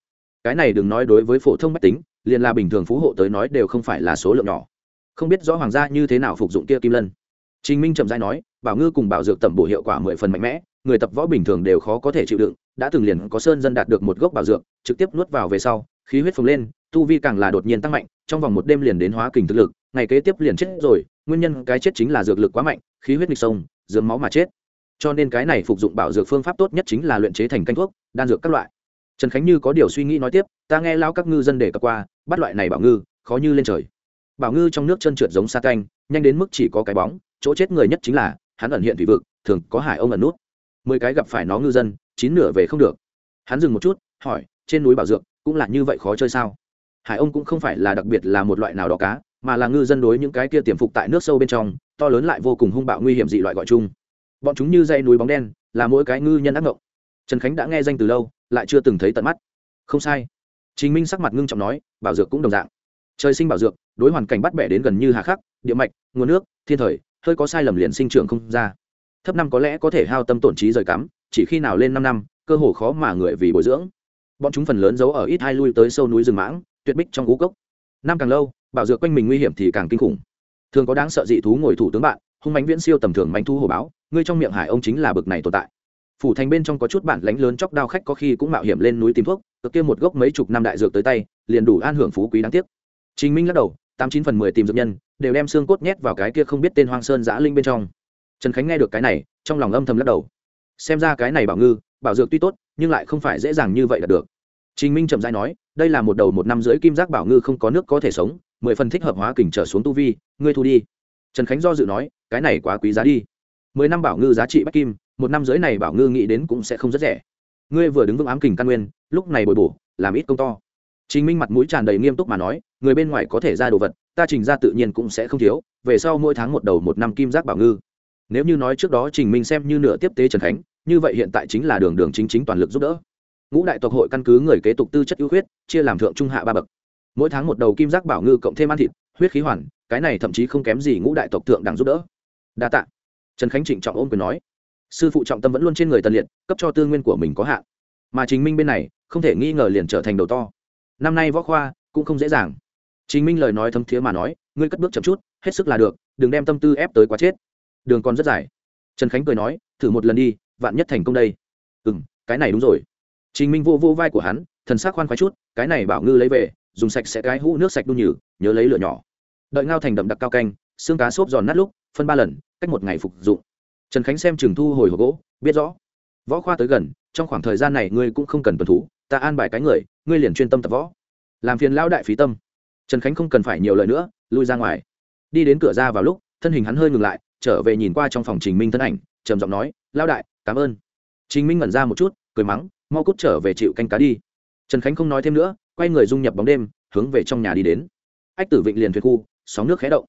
A: Cái này đừng nói đối với phổ thông bách tính, liền là bình thường phú hộ tới nói đều không phải là số lượng nhỏ. Không biết rõ hoàng gia như thế nào phục dụng kia kim lân. Trình minh trầm dai nói, bảo ngư cùng bảo dược tẩm bổ hiệu quả mười phần mạnh mẽ, người tập võ bình thường đều khó có thể chịu đựng đã từng liền có sơn dân đạt được một gốc bảo dược, trực tiếp nuốt vào về sau, khí huyết phồng lên, tu vi càng là đột nhiên tăng mạnh, trong vòng một đêm liền đến hóa kình thực lực, ngày kế tiếp liền chết rồi, nguyên nhân cái chết chính là dược lực quá mạnh, khí huyết nghịch sông dướng máu mà chết. Cho nên cái này phục dụng bảo dược phương pháp tốt nhất chính là luyện chế thành canh thuốc, đan dược các loại. Trần khánh như có điều suy nghĩ nói tiếp, ta nghe lao các ngư dân để cập qua, bắt loại này bảo ngư, khó như lên trời. Bảo ngư trong nước chân trượt giống sa canh, nhanh đến mức chỉ có cái bóng, chỗ chết người nhất chính là, hắn ẩn hiện thủy vực, thường có hải ông ẩn nút. Mười cái gặp phải nó ngư dân chín nửa về không được. Hắn dừng một chút, hỏi, trên núi bảo dược cũng là như vậy khó chơi sao? Hải ông cũng không phải là đặc biệt là một loại nào đó cá, mà là ngư dân đối những cái kia tiềm phục tại nước sâu bên trong, to lớn lại vô cùng hung bạo nguy hiểm dị loại gọi chung. Bọn chúng như dây núi bóng đen, là mỗi cái ngư nhân ác ngộng. Trần khánh đã nghe danh từ lâu, lại chưa từng thấy tận mắt. Không sai. Chính minh sắc mặt ngưng trọng nói, bảo dược cũng đồng dạng. Trời sinh bảo dược, đối hoàn cảnh bắt bẻ đến gần như hà khắc, địa mạch, nguồn nước, thiên thời, hơi có sai lầm liền sinh trưởng không ra. Thấp năm có lẽ có thể hao tâm tổn trí rời cắm chỉ khi nào lên năm năm, cơ hồ khó mà người vì bồi dưỡng. Bọn chúng phần lớn giấu ở ít hai lui tới sâu núi rừng mãng, tuyệt bích trong ngũ cốc. Năm càng lâu, bảo dược quanh mình nguy hiểm thì càng kinh khủng. Thường có đáng sợ dị thú ngồi thủ tướng bạn, hung mánh viễn siêu tầm thường mánh thu hồ báo, ngươi trong miệng hải ông chính là bực này tồn tại. Phủ thành bên trong có chút bản lãnh lớn chóc đao khách có khi cũng mạo hiểm lên núi tìm thuốc cực kia một gốc mấy chục năm đại dược tới tay, liền đủ an hưởng phú quý đáng tiếc. Chính minh lắc đầu, tám chín phần mười tìm dược nhân, đều đem xương cốt nhét vào cái kia không biết tên hoang sơn giã linh bên trong. Trần khánh nghe được cái này, trong lòng âm thầm lắc đầu xem ra cái này bảo ngư, bảo dược tuy tốt, nhưng lại không phải dễ dàng như vậy là được. Trình minh chậm dai nói, đây là một đầu một năm rưỡi kim giác bảo ngư không có nước có thể sống, mười phần thích hợp hóa kình trở xuống tu vi, ngươi thu đi. Trần khánh do dự nói, cái này quá quý giá đi. Mười năm bảo ngư giá trị bách kim, một năm rưỡi này bảo ngư nghĩ đến cũng sẽ không rất rẻ. Ngươi vừa đứng vững ám kình căn nguyên, lúc này bồi bổ, làm ít công to. Trình minh mặt mũi tràn đầy nghiêm túc mà nói, người bên ngoài có thể ra đồ vật, ta trình ra tự nhiên cũng sẽ không thiếu, về sau mỗi tháng một đầu một năm kim giác bảo ngư nếu như nói trước đó trình minh xem như nửa tiếp tế trần khánh, như vậy hiện tại chính là đường đường chính chính toàn lực giúp đỡ. Ngũ đại tộc hội căn cứ người kế tục tư chất ưu huyết chia làm thượng trung hạ ba bậc. Mỗi tháng một đầu kim giác bảo ngư cộng thêm ăn thịt, huyết khí hoàn, cái này thậm chí không kém gì ngũ đại tộc thượng đẳng giúp đỡ. Đa tạ. Trần khánh trịnh trọng ôm quyền nói. Sư phụ trọng tâm vẫn luôn trên người tần liệt, cấp cho tư nguyên của mình có hạn. Mà chính minh bên này, không thể nghi ngờ liền trở thành đầu to. Năm nay võ khoa, cũng không dễ dàng. Chính minh lời nói thấm thiế mà nói, ngươi cất bước chậm chút, hết sức là được, đừng đem tâm tư ép tới quá chết đường còn rất dài. Trần khánh cười nói, thử một lần đi, vạn nhất thành công đây. Ừ m cái này đúng rồi. Trình minh vô vô vai của hắn, thần s ắ c khoan khoái chút, cái này bảo ngư lấy về, dùng sạch sẽ cái hũ nước sạch đun nhử nhớ lấy lửa nhỏ. Đợi ngao thành đậm đặc cao canh, xương cá xốp giòn nát lúc, phân ba lần, cách một ngày phục dụng. Trần khánh xem trường thu hồi hộp gỗ, biết rõ. Võ khoa tới gần, trong khoảng thời gian này ngươi cũng không cần tuần thú, ta an bài cái người, ngươi liền chuyên tâm tập võ. Làm phiền lão đại phí tâm. Trần khánh không cần phải nhiều lời nữa, lui ra ngoài. Đi đến cửa ra vào lúc, thân hình hắn hơi ngừng lại trở về nhìn qua trong phòng trình minh thân ảnh, trầm giọng nói lao đại, cảm ơn. Trình minh ngẩn ra một chút, cười mắng, mau cút trở về chịu canh cá đi. Trần khánh không nói thêm nữa, quay người dung nhập bóng đêm, hướng về trong nhà đi đến. Ách tử vịnh liền thuyền khu, sóng nước khé động.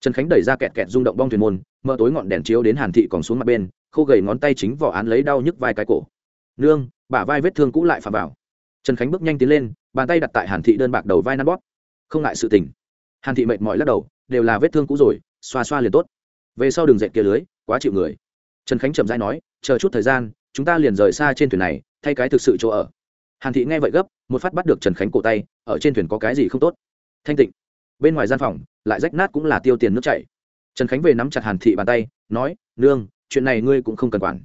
A: Trần khánh đẩy ra kẹt kẹt rung động bong thuyền môn, mở tối ngọn đèn chiếu đến hàn thị còn xuống mặt bên, khô gầy ngón tay chính vỏ án lấy đau nhức vai cái cổ. Nương, bả vai vết thương cũ lại phà vào. Trần khánh bước nhanh tiến lên, bàn tay đặt tại hàn thị đơn bạc đầu vai năn bóp. Không ngại sự tình. Hàn thị mệt mỏi lắc đầu, đều là vết thương cũ rồi, xoa xoa liền tốt về sau đường dệt kia lưới, quá chịu người. Trần khánh chậm rãi nói, chờ chút thời gian, chúng ta liền rời xa trên thuyền này, thay cái thực sự chỗ ở. Hàn thị nghe vậy gấp, một phát bắt được trần khánh cổ tay, ở trên thuyền có cái gì không tốt? Thanh tịnh. Bên ngoài gian phòng, lại rách nát cũng là tiêu tiền nước chảy. Trần khánh về nắm chặt hàn thị bàn tay, nói, nương, chuyện này ngươi cũng không cần quản.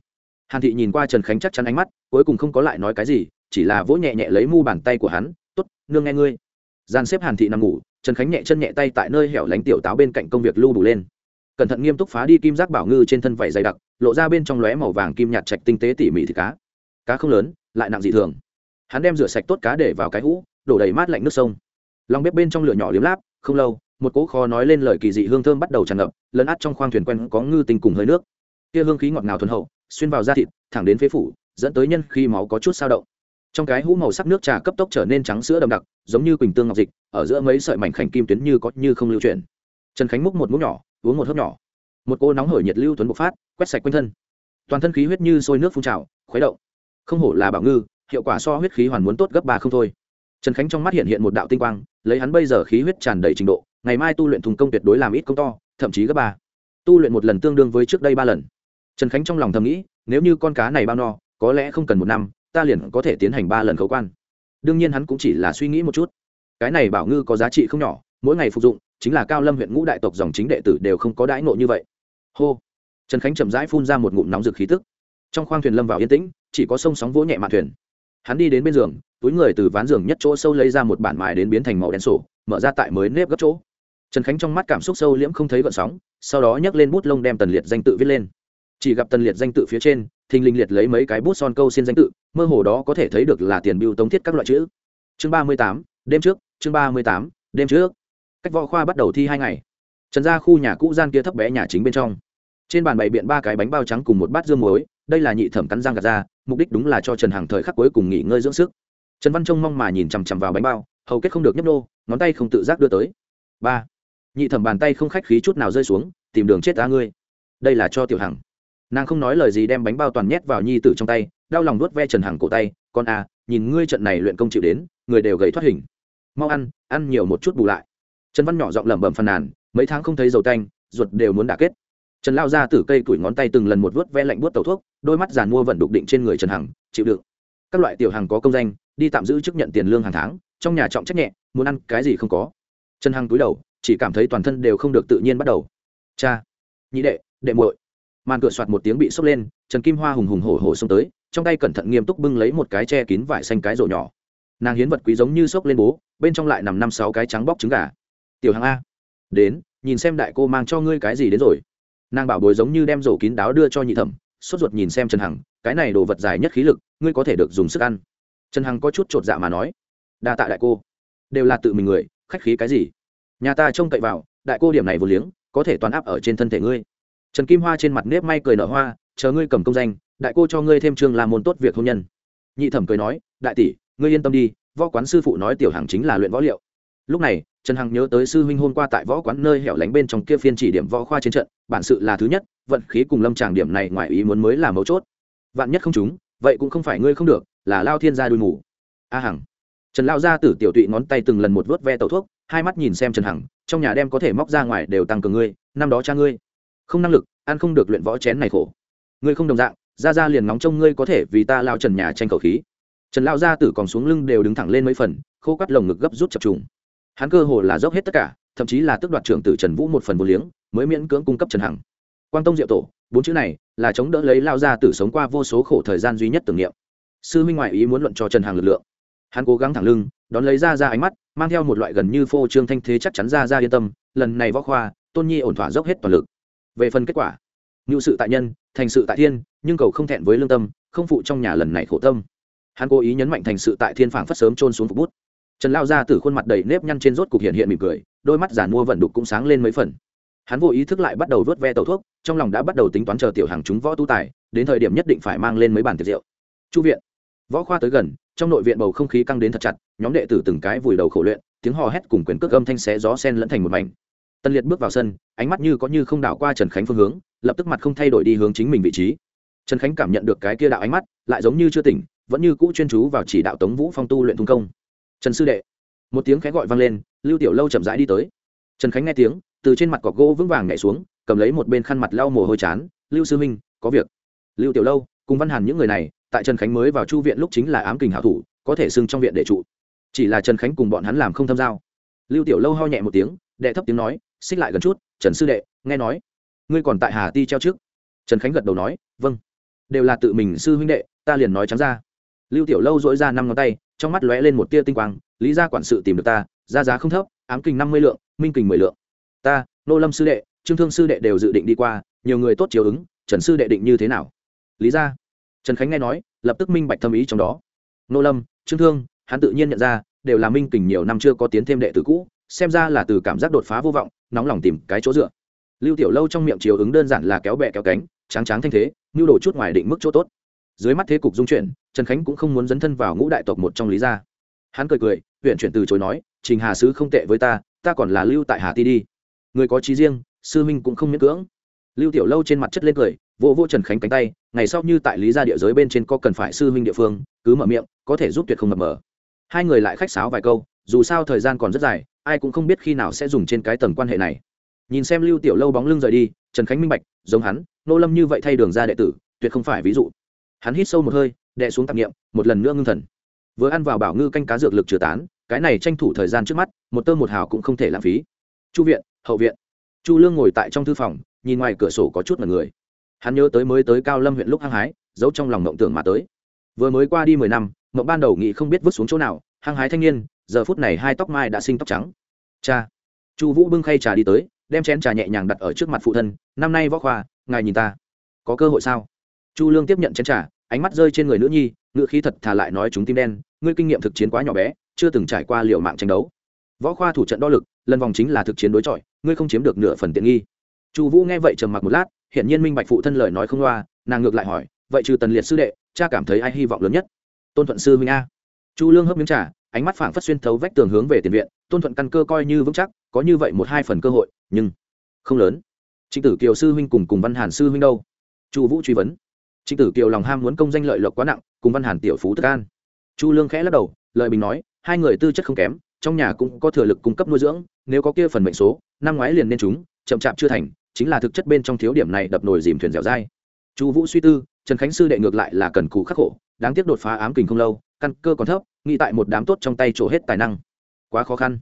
A: Hàn thị nhìn qua trần khánh chắc chắn ánh mắt, cuối cùng không có lại nói cái gì, chỉ là vỗ nhẹ nhẹ lấy mu bàn tay của hắn t ố t nương nghe ngươi. Gian xếp hàn thị nằm ngủ, trần khánh nhẹ chân nhẹ tay tại nơi hẻo lánh tiểu táo bên cạnh công việc lưu đủ lên cẩn thận nghiêm túc phá đi kim giác bảo ngư trên thân vảy dày đặc, lộ ra bên trong lóe màu vàng kim nhạt chạch tinh tế tỉ mỉ thịt cá. Cá không lớn, lại nặng dị thường. Hắn đem rửa sạch tốt cá để vào cái hũ, đổ đầy mát lạnh nước sông. Lòng bếp bên trong lửa nhỏ liếm láp, không lâu, một cỗ kho nói lên lời kỳ dị hương thơm bắt đầu tràn ngập, lấn át trong khoang thuyền quen có ngư tình cùng hơi nước. Kia hương khí ngọt ngào thuần hậu, xuyên vào da thịt, thẳng đến phế phủ, dẫn tới nhân khi máu có chút sao động. Trong cái hũ màu sắc nước trà cấp tốc trở nên trắng sữa đậm đặc, giống như quỳnh tương ngọc dịch, ở giữa mấy sợi mảnh khảnh kim tuyến như có như không lưu chuyển. Trần khánh múc một múc nhỏ uống một hớp nhỏ. Một cô nóng hởi nhiệt lưu tuấn bộc phát, quét sạch quanh thân. Toàn thân khí huyết như sôi nước phun trào, khuấy động. Không hổ là bảo ngư, hiệu quả so huyết khí hoàn muốn tốt gấp ba không thôi. Trần khánh trong mắt hiện hiện một đạo tinh quang, lấy hắn bây giờ khí huyết tràn đầy trình độ, ngày mai tu luyện thùng công tuyệt đối làm ít công to, thậm chí gấp ba. Tu luyện một lần tương đương với trước đây ba lần. Trần khánh trong lòng thầm nghĩ, nếu như con cá này bao no, có lẽ không cần một năm, ta liền có thể tiến hành ba lần khấu quan. Đương nhiên hắn cũng chỉ là suy nghĩ một chút. Cái này bảo ngư có giá trị không nhỏ, mỗi ngày phục dụng chính là cao lâm huyện ngũ đại tộc dòng chính đệ tử đều không có đãi ngộ như vậy. Hô. Trần khánh chậm rãi phun ra một ngụm nóng rực khí tức. Trong khoang thuyền lâm vào yên tĩnh, chỉ có sông sóng vỗ nhẹ mạn thuyền. Hắn đi đến bên giường, túi người từ ván giường nhất chỗ sâu lấy ra một bản mài đến biến thành màu đen sổ, mở ra tại mới nếp gấp chỗ. Trần khánh trong mắt cảm xúc sâu liễm không thấy gợn sóng, sau đó nhấc lên bút lông đem tần liệt danh tự viết lên. Chỉ gặp tần liệt danh tự phía trên, thình linh liệt lấy mấy cái bút son câu xin danh tự, mơ hồ đó có thể thấy được là tiền biêu tống thiết các loại chữ. Chương ba mươi tám, đêm trước, chương ba mươi tám, đêm trước cách võ khoa bắt đầu thi hai ngày. Trần ra khu nhà cũ gian kia thấp bé nhà chính bên trong. Trên bàn bày biện ba cái bánh bao trắng cùng một bát dương muối, đây là nhị thẩm cắn răng gạt ra, mục đích đúng là cho trần hằng thời khắc cuối cùng nghỉ ngơi dưỡng sức. Trần văn trông mong mà nhìn chằm chằm vào bánh bao, hầu kết không được nhấp nô, ngón tay không tự giác đưa tới. Ba. Nhị thẩm bàn tay không khách khí chút nào rơi xuống, tìm đường chết ta ngươi. Đây là cho tiểu hằng. Nàng không nói lời gì đem bánh bao toàn nhét vào nhi tử trong tay, đau lòng nuốt ve trần hằng cổ tay, con à nhìn ngươi trận này luyện công chịu đến, người đều gầy thoát hình. Mau ăn ăn nhiều một chút bù lại trần văn nhỏ giọng lẩm bẩm phàn nàn, mấy tháng không thấy dầu tanh, ruột đều muốn đả kết. Trần lao ra từ cây củi ngón tay từng lần một vớt ve lạnh buốt tẩu thuốc, đôi mắt giàn mua vẫn đục định trên người trần hằng, chịu đựng. Các loại tiểu hàng có công danh, đi tạm giữ chức nhận tiền lương hàng tháng, trong nhà trọng trách nhẹ, muốn ăn cái gì không có. Trần hằng túi đầu, chỉ cảm thấy toàn thân đều không được tự nhiên bắt đầu. Cha, nhị đệ đệ muội. Màn cửa soạt một tiếng bị sốc lên, trần kim hoa hùng hùng hổ hổ xông tới, trong tay cẩn thận nghiêm túc bưng lấy một cái che kín vải xanh cái rổ nhỏ. Nàng hiến vật quý giống như sốc lên bố, bên trong lại nằm năm sáu cái trắng bóc trứng gà tiểu hàng a, đến, nhìn xem đại cô mang cho ngươi cái gì đến rồi. Nàng bảo bối giống như đem rổ kín đáo đưa cho nhị thẩm, sốt ruột nhìn xem trần hằng, cái này đồ vật dài nhất khí lực, ngươi có thể được dùng sức ăn. Trần hằng có chút chột dạ mà nói, đa tạ đại cô. Đều là tự mình người, khách khí cái gì? Nhà ta trông cậy vào, đại cô điểm này vô liếng, có thể toàn áp ở trên thân thể ngươi. Trần kim hoa trên mặt nếp may cười nở hoa, chờ ngươi cầm công danh, đại cô cho ngươi thêm chương làm môn tốt việc hôn nhân. Nhị thẩm cười nói, đại tỷ, ngươi yên tâm đi, võ quán sư phụ nói tiểu hằng chính là luyện võ liệu lúc này, trần hằng nhớ tới sư huynh hôm qua tại võ quán nơi hẻo lánh bên trong kia phiên chỉ điểm võ khoa trên trận, bản sự là thứ nhất, vận khí cùng lâm tràng điểm này ngoài ý muốn mới là mấu chốt. Vạn nhất không chúng vậy cũng không phải ngươi không được, là lao thiên gia đuôi mù. A hằng. Trần lao gia tử tiểu tụy ngón tay từng lần một vớt ve tẩu thuốc, hai mắt nhìn xem trần hằng, trong nhà đem có thể móc ra ngoài đều tăng cường ngươi, năm đó cha ngươi. Không năng lực, ăn không được luyện võ chén này khổ. Ngươi không đồng dạng, ra ra liền nóng trông ngươi có thể vì ta lao trần nhà tranh khẩu khí. Trần lao gia tử còn xuống lưng đều đứng thẳng lên mấy phần, khô cắt lồng ngực gấp rút chập trùng hắn cơ hồ là dốc hết tất cả, thậm chí là tước đoạt trưởng tử trần vũ một phần vô liếng, mới miễn cưỡng cung cấp trần hằng. Quan tông diệu tổ, bốn chữ này là chống đỡ lấy lao ra tử sống qua vô số khổ thời gian duy nhất tưởng niệm. Sư minh ngoại ý muốn luận cho trần hằng lực lượng. Hắn cố gắng thẳng lưng, đón lấy ra ra ánh mắt, mang theo một loại gần như phô trương thanh thế chắc chắn ra ra yên tâm, lần này võ khoa, tôn nhi ổn thỏa dốc hết toàn lực. Về phần kết quả ngự sự tại nhân, thành sự tại thiên, nhưng cầu không thẹn với lương tâm, không phụ trong nhà lần này khổ tâm. Hắn cố ý nhấn mạnh thành sự tại thiên phảng phất sớm trôn xuống phục bút trần lao ra từ khuôn mặt đầy nếp nhăn trên rốt cục hiện hiện mỉm cười, đôi mắt giản mua vận đục cũng sáng lên mấy phần. Hắn vô ý thức lại bắt đầu vớt ve tàu thuốc, trong lòng đã bắt đầu tính toán chờ tiểu hàng chúng võ tu tài, đến thời điểm nhất định phải mang lên mấy bàn tiệc rượu. Chu viện. Võ khoa tới gần, trong nội viện bầu không khí căng đến thật chặt, nhóm đệ tử từng cái vùi đầu khổ luyện, tiếng hò hét cùng quyền cước âm thanh xé gió sen lẫn thành một mảnh. Tân liệt bước vào sân, ánh mắt như có như không đảo qua trần khánh phương hướng, lập tức mặt không thay đổi đi hướng chính mình vị trí. Trần khánh cảm nhận được cái kia đạo ánh mắt, lại giống như chưa tỉnh, vẫn như cũ chuyên chú vào chỉ đạo tống vũ phong tu luyện thung công trần sư đệ. Một tiếng khẽ gọi vang lên, lưu tiểu lâu chậm rãi đi tới. Trần khánh nghe tiếng, từ trên mặt cọc gỗ vững vàng nhảy xuống, cầm lấy một bên khăn mặt lau mồ hôi chán. Lưu sư minh có việc. Lưu tiểu lâu, cùng văn hàn những người này, tại trần khánh mới vào chu viện lúc chính là ám kình hảo thủ, có thể xưng trong viện để trụ. Chỉ là trần khánh cùng bọn hắn làm không thâm giao. Lưu tiểu lâu ho nhẹ một tiếng, đệ thấp tiếng nói, xích lại gần chút, trần sư đệ, nghe nói, ngươi còn tại hà ti treo trước. Trần khánh gật đầu nói vâng. Đều là tự mình sư huynh đệ, ta liền nói trắng ra. Lưu tiểu lâu dỗi ra năm ngón tay trong mắt lóe lên một tia tinh quang, lý gia quản sự tìm được ta ra giá không thấp, ám kình năm mươi lượng, minh kình mười lượng. Ta, nô lâm sư đệ, trương thương sư đệ đều dự định đi qua, nhiều người tốt chiếu ứng, trần sư đệ định như thế nào? Lý gia. Trần khánh nghe nói, lập tức minh bạch thâm ý trong đó. Nô lâm, trương thương, hắn tự nhiên nhận ra, đều là minh kình nhiều năm chưa có tiến thêm đệ tử cũ, xem ra là từ cảm giác đột phá vô vọng, nóng lòng tìm cái chỗ dựa. Lưu tiểu lâu trong miệng chiếu ứng đơn giản là kéo bẹ kéo cánh, tráng tráng thanh thế, nhu đồ chút ngoài định mức chỗ tốt. Dưới mắt thế cục dung chuyển trần khánh cũng không muốn dấn thân vào ngũ đại tộc một trong lý gia. Hắn cười cười, huyện chuyển từ chối nói, trình hà sứ không tệ với ta ta còn là lưu tại hà ti đi. Người có trí riêng, sư minh cũng không miễn cưỡng. Lưu tiểu lâu trên mặt chất lên cười vô vô trần khánh cánh tay, ngày sau như tại lý gia địa giới bên trên có cần phải sư minh địa phương, cứ mở miệng, có thể giúp tuyệt không mập mờ. Hai người lại khách sáo vài câu, dù sao thời gian còn rất dài, ai cũng không biết khi nào sẽ dùng trên cái tầng quan hệ này. Nhìn xem lưu tiểu lâu bóng lưng rời đi, trần khánh minh bạch, giống hắn, nô lâm như vậy thay đường ra đệ tử, tuyệt không phải ví dụ. Hắn hít sâu một hơi đệ xuống tạp nghiệm một lần nữa ngưng thần. Vừa ăn vào bảo ngư canh cá dược lực chứa tán, cái này tranh thủ thời gian trước mắt, một tơ một hào cũng không thể lãng phí. Chu viện, hậu viện. Chu lương ngồi tại trong thư phòng, nhìn ngoài cửa sổ có chút mật người. Hắn nhớ tới mới tới cao lâm huyện lúc hăng hái, giấu trong lòng mộng tưởng mà tới. Vừa mới qua đi mười năm, mộng ban đầu nghĩ không biết vứt xuống chỗ nào, hăng hái thanh niên, giờ phút này hai tóc mai đã sinh tóc trắng. Cha. Chu vũ bưng khay trà đi tới, đem chén trà nhẹ nhàng đặt ở trước mặt phụ thân, năm nay võ khoa, ngài nhìn ta. Có cơ hội sao? Chu lương tiếp nhận chén trà ánh mắt rơi trên người nữ nhi ngự khí thật thà lại nói chúng tim đen, ngươi kinh nghiệm thực chiến quá nhỏ bé, chưa từng trải qua liệu mạng tranh đấu. Võ khoa thủ trận đo lực, lần vòng chính là thực chiến đối chọi, ngươi không chiếm được nửa phần tiện nghi. Chu vũ nghe vậy trầm mặc một lát hiện nhiên minh bạch phụ thân lời nói không loa, nàng ngược lại hỏi, vậy trừ tần liệt sư đệ, cha cảm thấy ai hy vọng lớn nhất? Tôn thuận sư minh a. Chu lương hấp miếng trà, ánh mắt phảng phất xuyên thấu vách tường hướng về tiền viện, tôn thuận căn cơ coi như vững chắc, có như vậy một hai phần cơ hội, nhưng không lớn. Trịnh tử kiều sư huynh cùng cùng văn hàn sư huynh đâu? Chu vũ truy vấn trịnh tử kiều lòng ham muốn công danh lợi lộc quá nặng, cùng văn hàn tiểu phú tức an. Chu lương khẽ lắc đầu lợi bình nói, hai người tư chất không kém, trong nhà cũng có thừa lực cung cấp nuôi dưỡng, nếu có kia phần mệnh số, năm ngoái liền nên chúng, chậm chạp chưa thành, chính là thực chất bên trong thiếu điểm này đập nồi dìm thuyền dẻo dai. Chu vũ suy tư, trần khánh sư đệ ngược lại là cần cù khắc khổ, đáng tiếc đột phá ám kình không lâu, căn cơ còn thấp, nghĩ tại một đám tốt trong tay trổ hết tài năng. Quá khó khăn.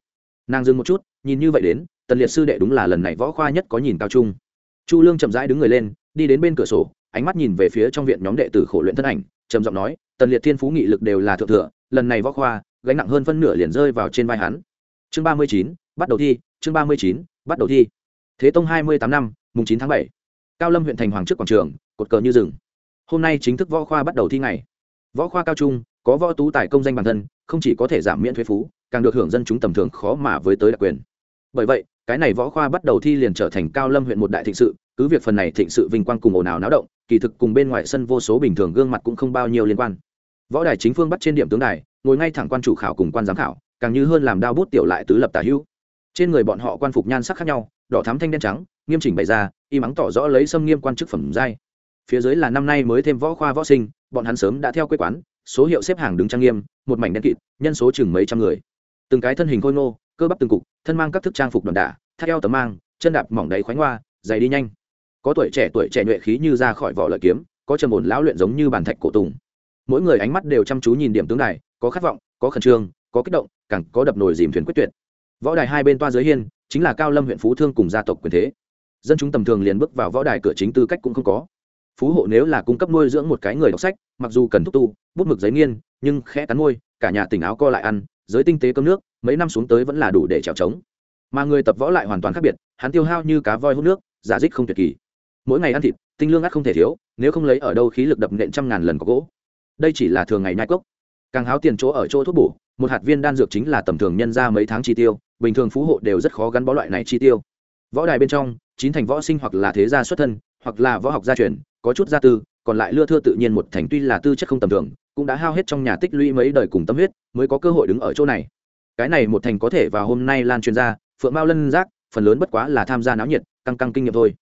A: Nàng dừng một chút, nhìn như vậy đến, tần liệt sư đệ đúng là lần này võ khoa nhất có nhìn cao trung. Chu lương chậm rãi đứng người lên, đi đến bên cửa sổ ánh mắt nhìn về phía trong viện nhóm đệ tử khổ luyện thân ảnh, trầm giọng nói, tần liệt thiên phú nghị lực đều là thượng thừa, lần này võ khoa, gánh nặng hơn phân nửa liền rơi vào trên vai hắn. Chương ba mươi chín, bắt đầu thi, chương ba mươi chín, bắt đầu thi. Thế tông hai mươi tám năm, mùng chín tháng bảy. Cao lâm huyện thành hoàng trước quảng trường, cột cờ như rừng. Hôm nay chính thức võ khoa bắt đầu thi ngày. Võ khoa cao trung, có võ tú tài công danh bản thân, không chỉ có thể giảm miễn thuế phú, càng được hưởng dân chúng tầm thường khó mà với tới đặc quyền. Bởi vậy, cái này võ khoa bắt đầu thi liền trở thành cao lâm huyện một đại thịnh sự, cứ việc phần này thịnh sự vinh quang cùng ồn ào náo động kỳ thực cùng bên ngoài sân vô số bình thường gương mặt cũng không bao nhiêu liên quan. Võ đài chính phương bắt trên điểm tướng đài, ngồi ngay thẳng quan chủ khảo cùng quan giám khảo, càng như hơn làm đao bút tiểu lại tứ lập tả hữu. Trên người bọn họ quan phục nhan sắc khác nhau, đỏ thắm thanh đen trắng, nghiêm chỉnh bày ra, y mắng tỏ rõ lấy xâm nghiêm quan chức phẩm giai. Phía dưới là năm nay mới thêm võ khoa võ sinh, bọn hắn sớm đã theo quê quán, số hiệu xếp hàng đứng trang nghiêm, một mảnh đen kịt, nhân số chừng mấy trăm người. Từng cái thân hình khôi ngô, cơ bắp từng cục, thân mang các thức trang phục đoàn đả, thắt eo tấm mang, chân đạp mỏng đầy khoánh hoa, giày đi nhanh có tuổi trẻ tuổi trẻ nhuệ khí như ra khỏi vỏ lợi kiếm, có trầm ổn lão luyện giống như bàn thạch cổ tùng. Mỗi người ánh mắt đều chăm chú nhìn điểm tướng đài, có khát vọng, có khẩn trương, có kích động, càng có đập nồi dìm thuyền quyết tuyệt. Võ đài hai bên toa giới hiên, chính là cao lâm huyện phú thương cùng gia tộc quyền thế. Dân chúng tầm thường liền bước vào võ đài cửa chính tư cách cũng không có. Phú hộ nếu là cung cấp nuôi dưỡng một cái người đọc sách, mặc dù cần thúc tu, bút mực giấy nghiên, nhưng khẽ cắn môi, cả nhà tỉnh áo co lại ăn, giới tinh tế cơm nước, mấy năm xuống tới vẫn là đủ để trèo trống. Mà người tập võ lại hoàn toàn khác biệt, hắn tiêu hao như cá voi hút nước, giả dích không tuyệt kỳ mỗi ngày ăn thịt, tinh lương ắt không thể thiếu, nếu không lấy ở đâu khí lực đập nện trăm ngàn lần có gỗ. Đây chỉ là thường ngày nhai cốc. Càng háo tiền chỗ ở chỗ thuốc bổ, một hạt viên đan dược chính là tầm thường nhân ra mấy tháng chi tiêu, bình thường phú hộ đều rất khó gắn bó loại này chi tiêu. Võ đài bên trong, chín thành võ sinh hoặc là thế gia xuất thân, hoặc là võ học gia truyền, có chút gia tư, còn lại lưa thưa tự nhiên một thành tuy là tư chất không tầm thường, cũng đã hao hết trong nhà tích lũy mấy đời cùng tâm huyết, mới có cơ hội đứng ở chỗ này. Cái này một thành có thể vào hôm nay lan truyền ra, phượng mao lân giác, phần lớn bất quá là tham gia náo nhiệt, căng căng kinh nghiệm thôi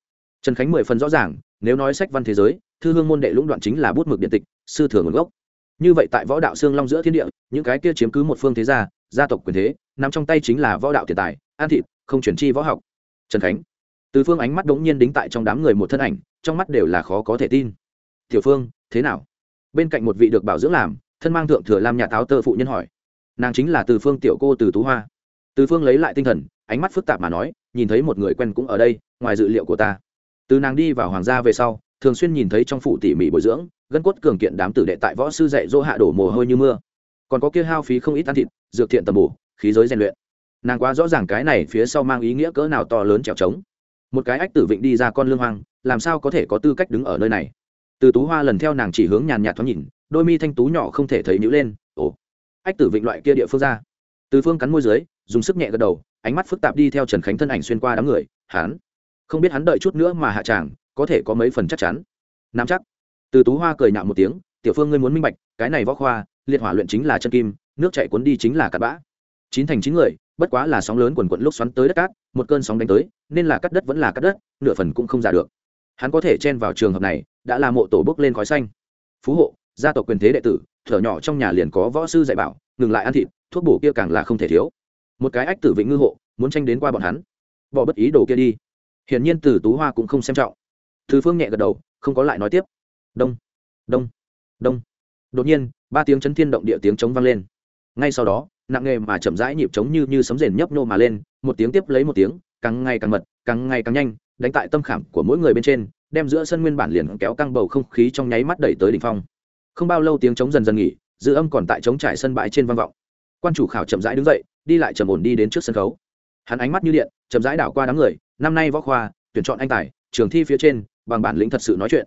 A: trần khánh mười phần rõ ràng, nếu nói sách văn thế giới, thư hương môn đệ lũng đoạn chính là bút mực điện tịch, sư thừa nguồn gốc. Như vậy tại võ đạo xương long giữa thiên địa, những cái kia chiếm cứ một phương thế gia gia tộc quyền thế, nằm trong tay chính là võ đạo tiền tài, an thịt, không chuyển chi võ học. Trần khánh. Từ phương ánh mắt đống nhiên đính tại trong đám người một thân ảnh, trong mắt đều là khó có thể tin. Tiểu phương, thế nào? Bên cạnh một vị được bảo dưỡng làm, thân mang thượng thừa làm nhà táo tơ phụ nhân hỏi. Nàng chính là từ phương tiểu cô từ tú hoa. Từ phương lấy lại tinh thần, ánh mắt phức tạp mà nói, nhìn thấy một người quen cũng ở đây, ngoài dự liệu của ta từ nàng đi vào hoàng gia về sau, thường xuyên nhìn thấy trong phủ tỉ mỉ bồi dưỡng, gân cốt cường kiện đám tử đệ tại võ sư dạy dỗ hạ đổ mồ hôi như mưa. Còn có kia hao phí không ít ăn thịt, dược thiện tầm bổ, khí giới rèn luyện. Nàng quá rõ ràng cái này phía sau mang ý nghĩa cỡ nào to lớn trèo trống. Một cái ách tử vịnh đi ra con lương hoang, làm sao có thể có tư cách đứng ở nơi này? Từ tú hoa lần theo nàng chỉ hướng nhàn nhạt thoáng nhìn, đôi mi thanh tú nhỏ không thể thấy nhữ lên, ồ, ách tử vịnh loại kia địa phương ra. Từ phương cắn môi dưới, dùng sức nhẹ gật đầu, ánh mắt phức tạp đi theo trần khánh thân ảnh xuyên qua đám người, hắn không biết hắn đợi chút nữa mà hạ tràng, có thể có mấy phần chắc chắn. Nắm chắc. Từ tú hoa cười nhạo một tiếng, tiểu phương ngươi muốn minh bạch, cái này võ khoa, liệt hỏa luyện chính là chân kim, nước chạy cuốn đi chính là cặn bã. Chín thành chín người, bất quá là sóng lớn quần quận lúc xoắn tới đất cát, một cơn sóng đánh tới, nên là cắt đất vẫn là cắt đất, nửa phần cũng không giả được. Hắn có thể chen vào trường hợp này, đã là mộ tổ bước lên khói xanh. Phú hộ, gia tộc quyền thế đệ tử, thở nhỏ trong nhà liền có võ sư dạy bảo, ngừng lại ăn thịt, thuốc bổ kia càng là không thể thiếu. Một cái ách tử vịnh ngư hộ, muốn tranh đến qua bọn hắn. Bỏ bất ý đồ kia đi hiển nhiên từ tú hoa cũng không xem trọng. Thứ phương nhẹ gật đầu, không có lại nói tiếp. Đông đông đông. Đột nhiên, ba tiếng chấn thiên động địa tiếng trống vang lên. Ngay sau đó, nặng nghề mà chậm rãi nhịp trống như như sấm rền nhấp nô mà lên, một tiếng tiếp lấy một tiếng, càng ngày càng mật, càng ngày càng nhanh, đánh tại tâm khảm của mỗi người bên trên, đem giữa sân nguyên bản liền kéo căng bầu không khí trong nháy mắt đẩy tới đỉnh phong. Không bao lâu tiếng trống dần dần nghỉ, dư âm còn tại trống trải sân bãi trên vang vọng. Quan chủ khảo chậm rãi đứng dậy, đi lại trầm ổn đi đến trước sân khấu. Hắn ánh mắt như điện, chậm rãi đảo qua đám người năm nay võ khoa, tuyển chọn anh tài, trường thi phía trên, bằng bản lĩnh thật sự nói chuyện.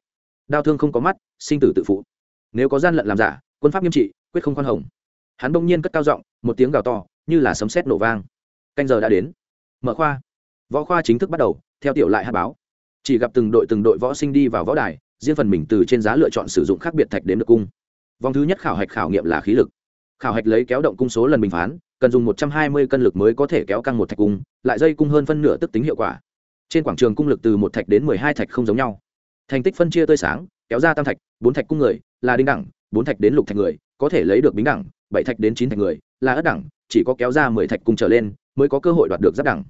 A: Đau thương không có mắt, sinh tử tự phụ. Nếu có gian lận làm giả, quân pháp nghiêm trị, quyết không khoan hồng. Hắn bỗng nhiên cất cao giọng, một tiếng gào to, như là sấm sét nổ vang. Canh giờ đã đến. Mở khoa. Võ khoa chính thức bắt đầu, theo tiểu lại hát báo. Chỉ gặp từng đội từng đội võ sinh đi vào võ đài, riêng phần mình từ trên giá lựa chọn sử dụng khác biệt thạch đến được cung. Vòng thứ nhất khảo hạch khảo nghiệm là khí lực. Khảo hạch lấy kéo động cung số lần bình phán cần dùng một trăm hai mươi cân lực mới có thể kéo căng một thạch cung, lại dây cung hơn phân nửa tức tính hiệu quả. Trên quảng trường cung lực từ một thạch đến mười hai thạch không giống nhau. Thành tích phân chia tươi sáng, kéo ra tam thạch, bốn thạch cung người, là đinh đẳng, bốn thạch đến lục thạch người, có thể lấy được bính đẳng, bảy thạch đến chín thạch người, là ất đẳng, chỉ có kéo ra mười thạch cung trở lên mới có cơ hội đoạt được giáp đẳng.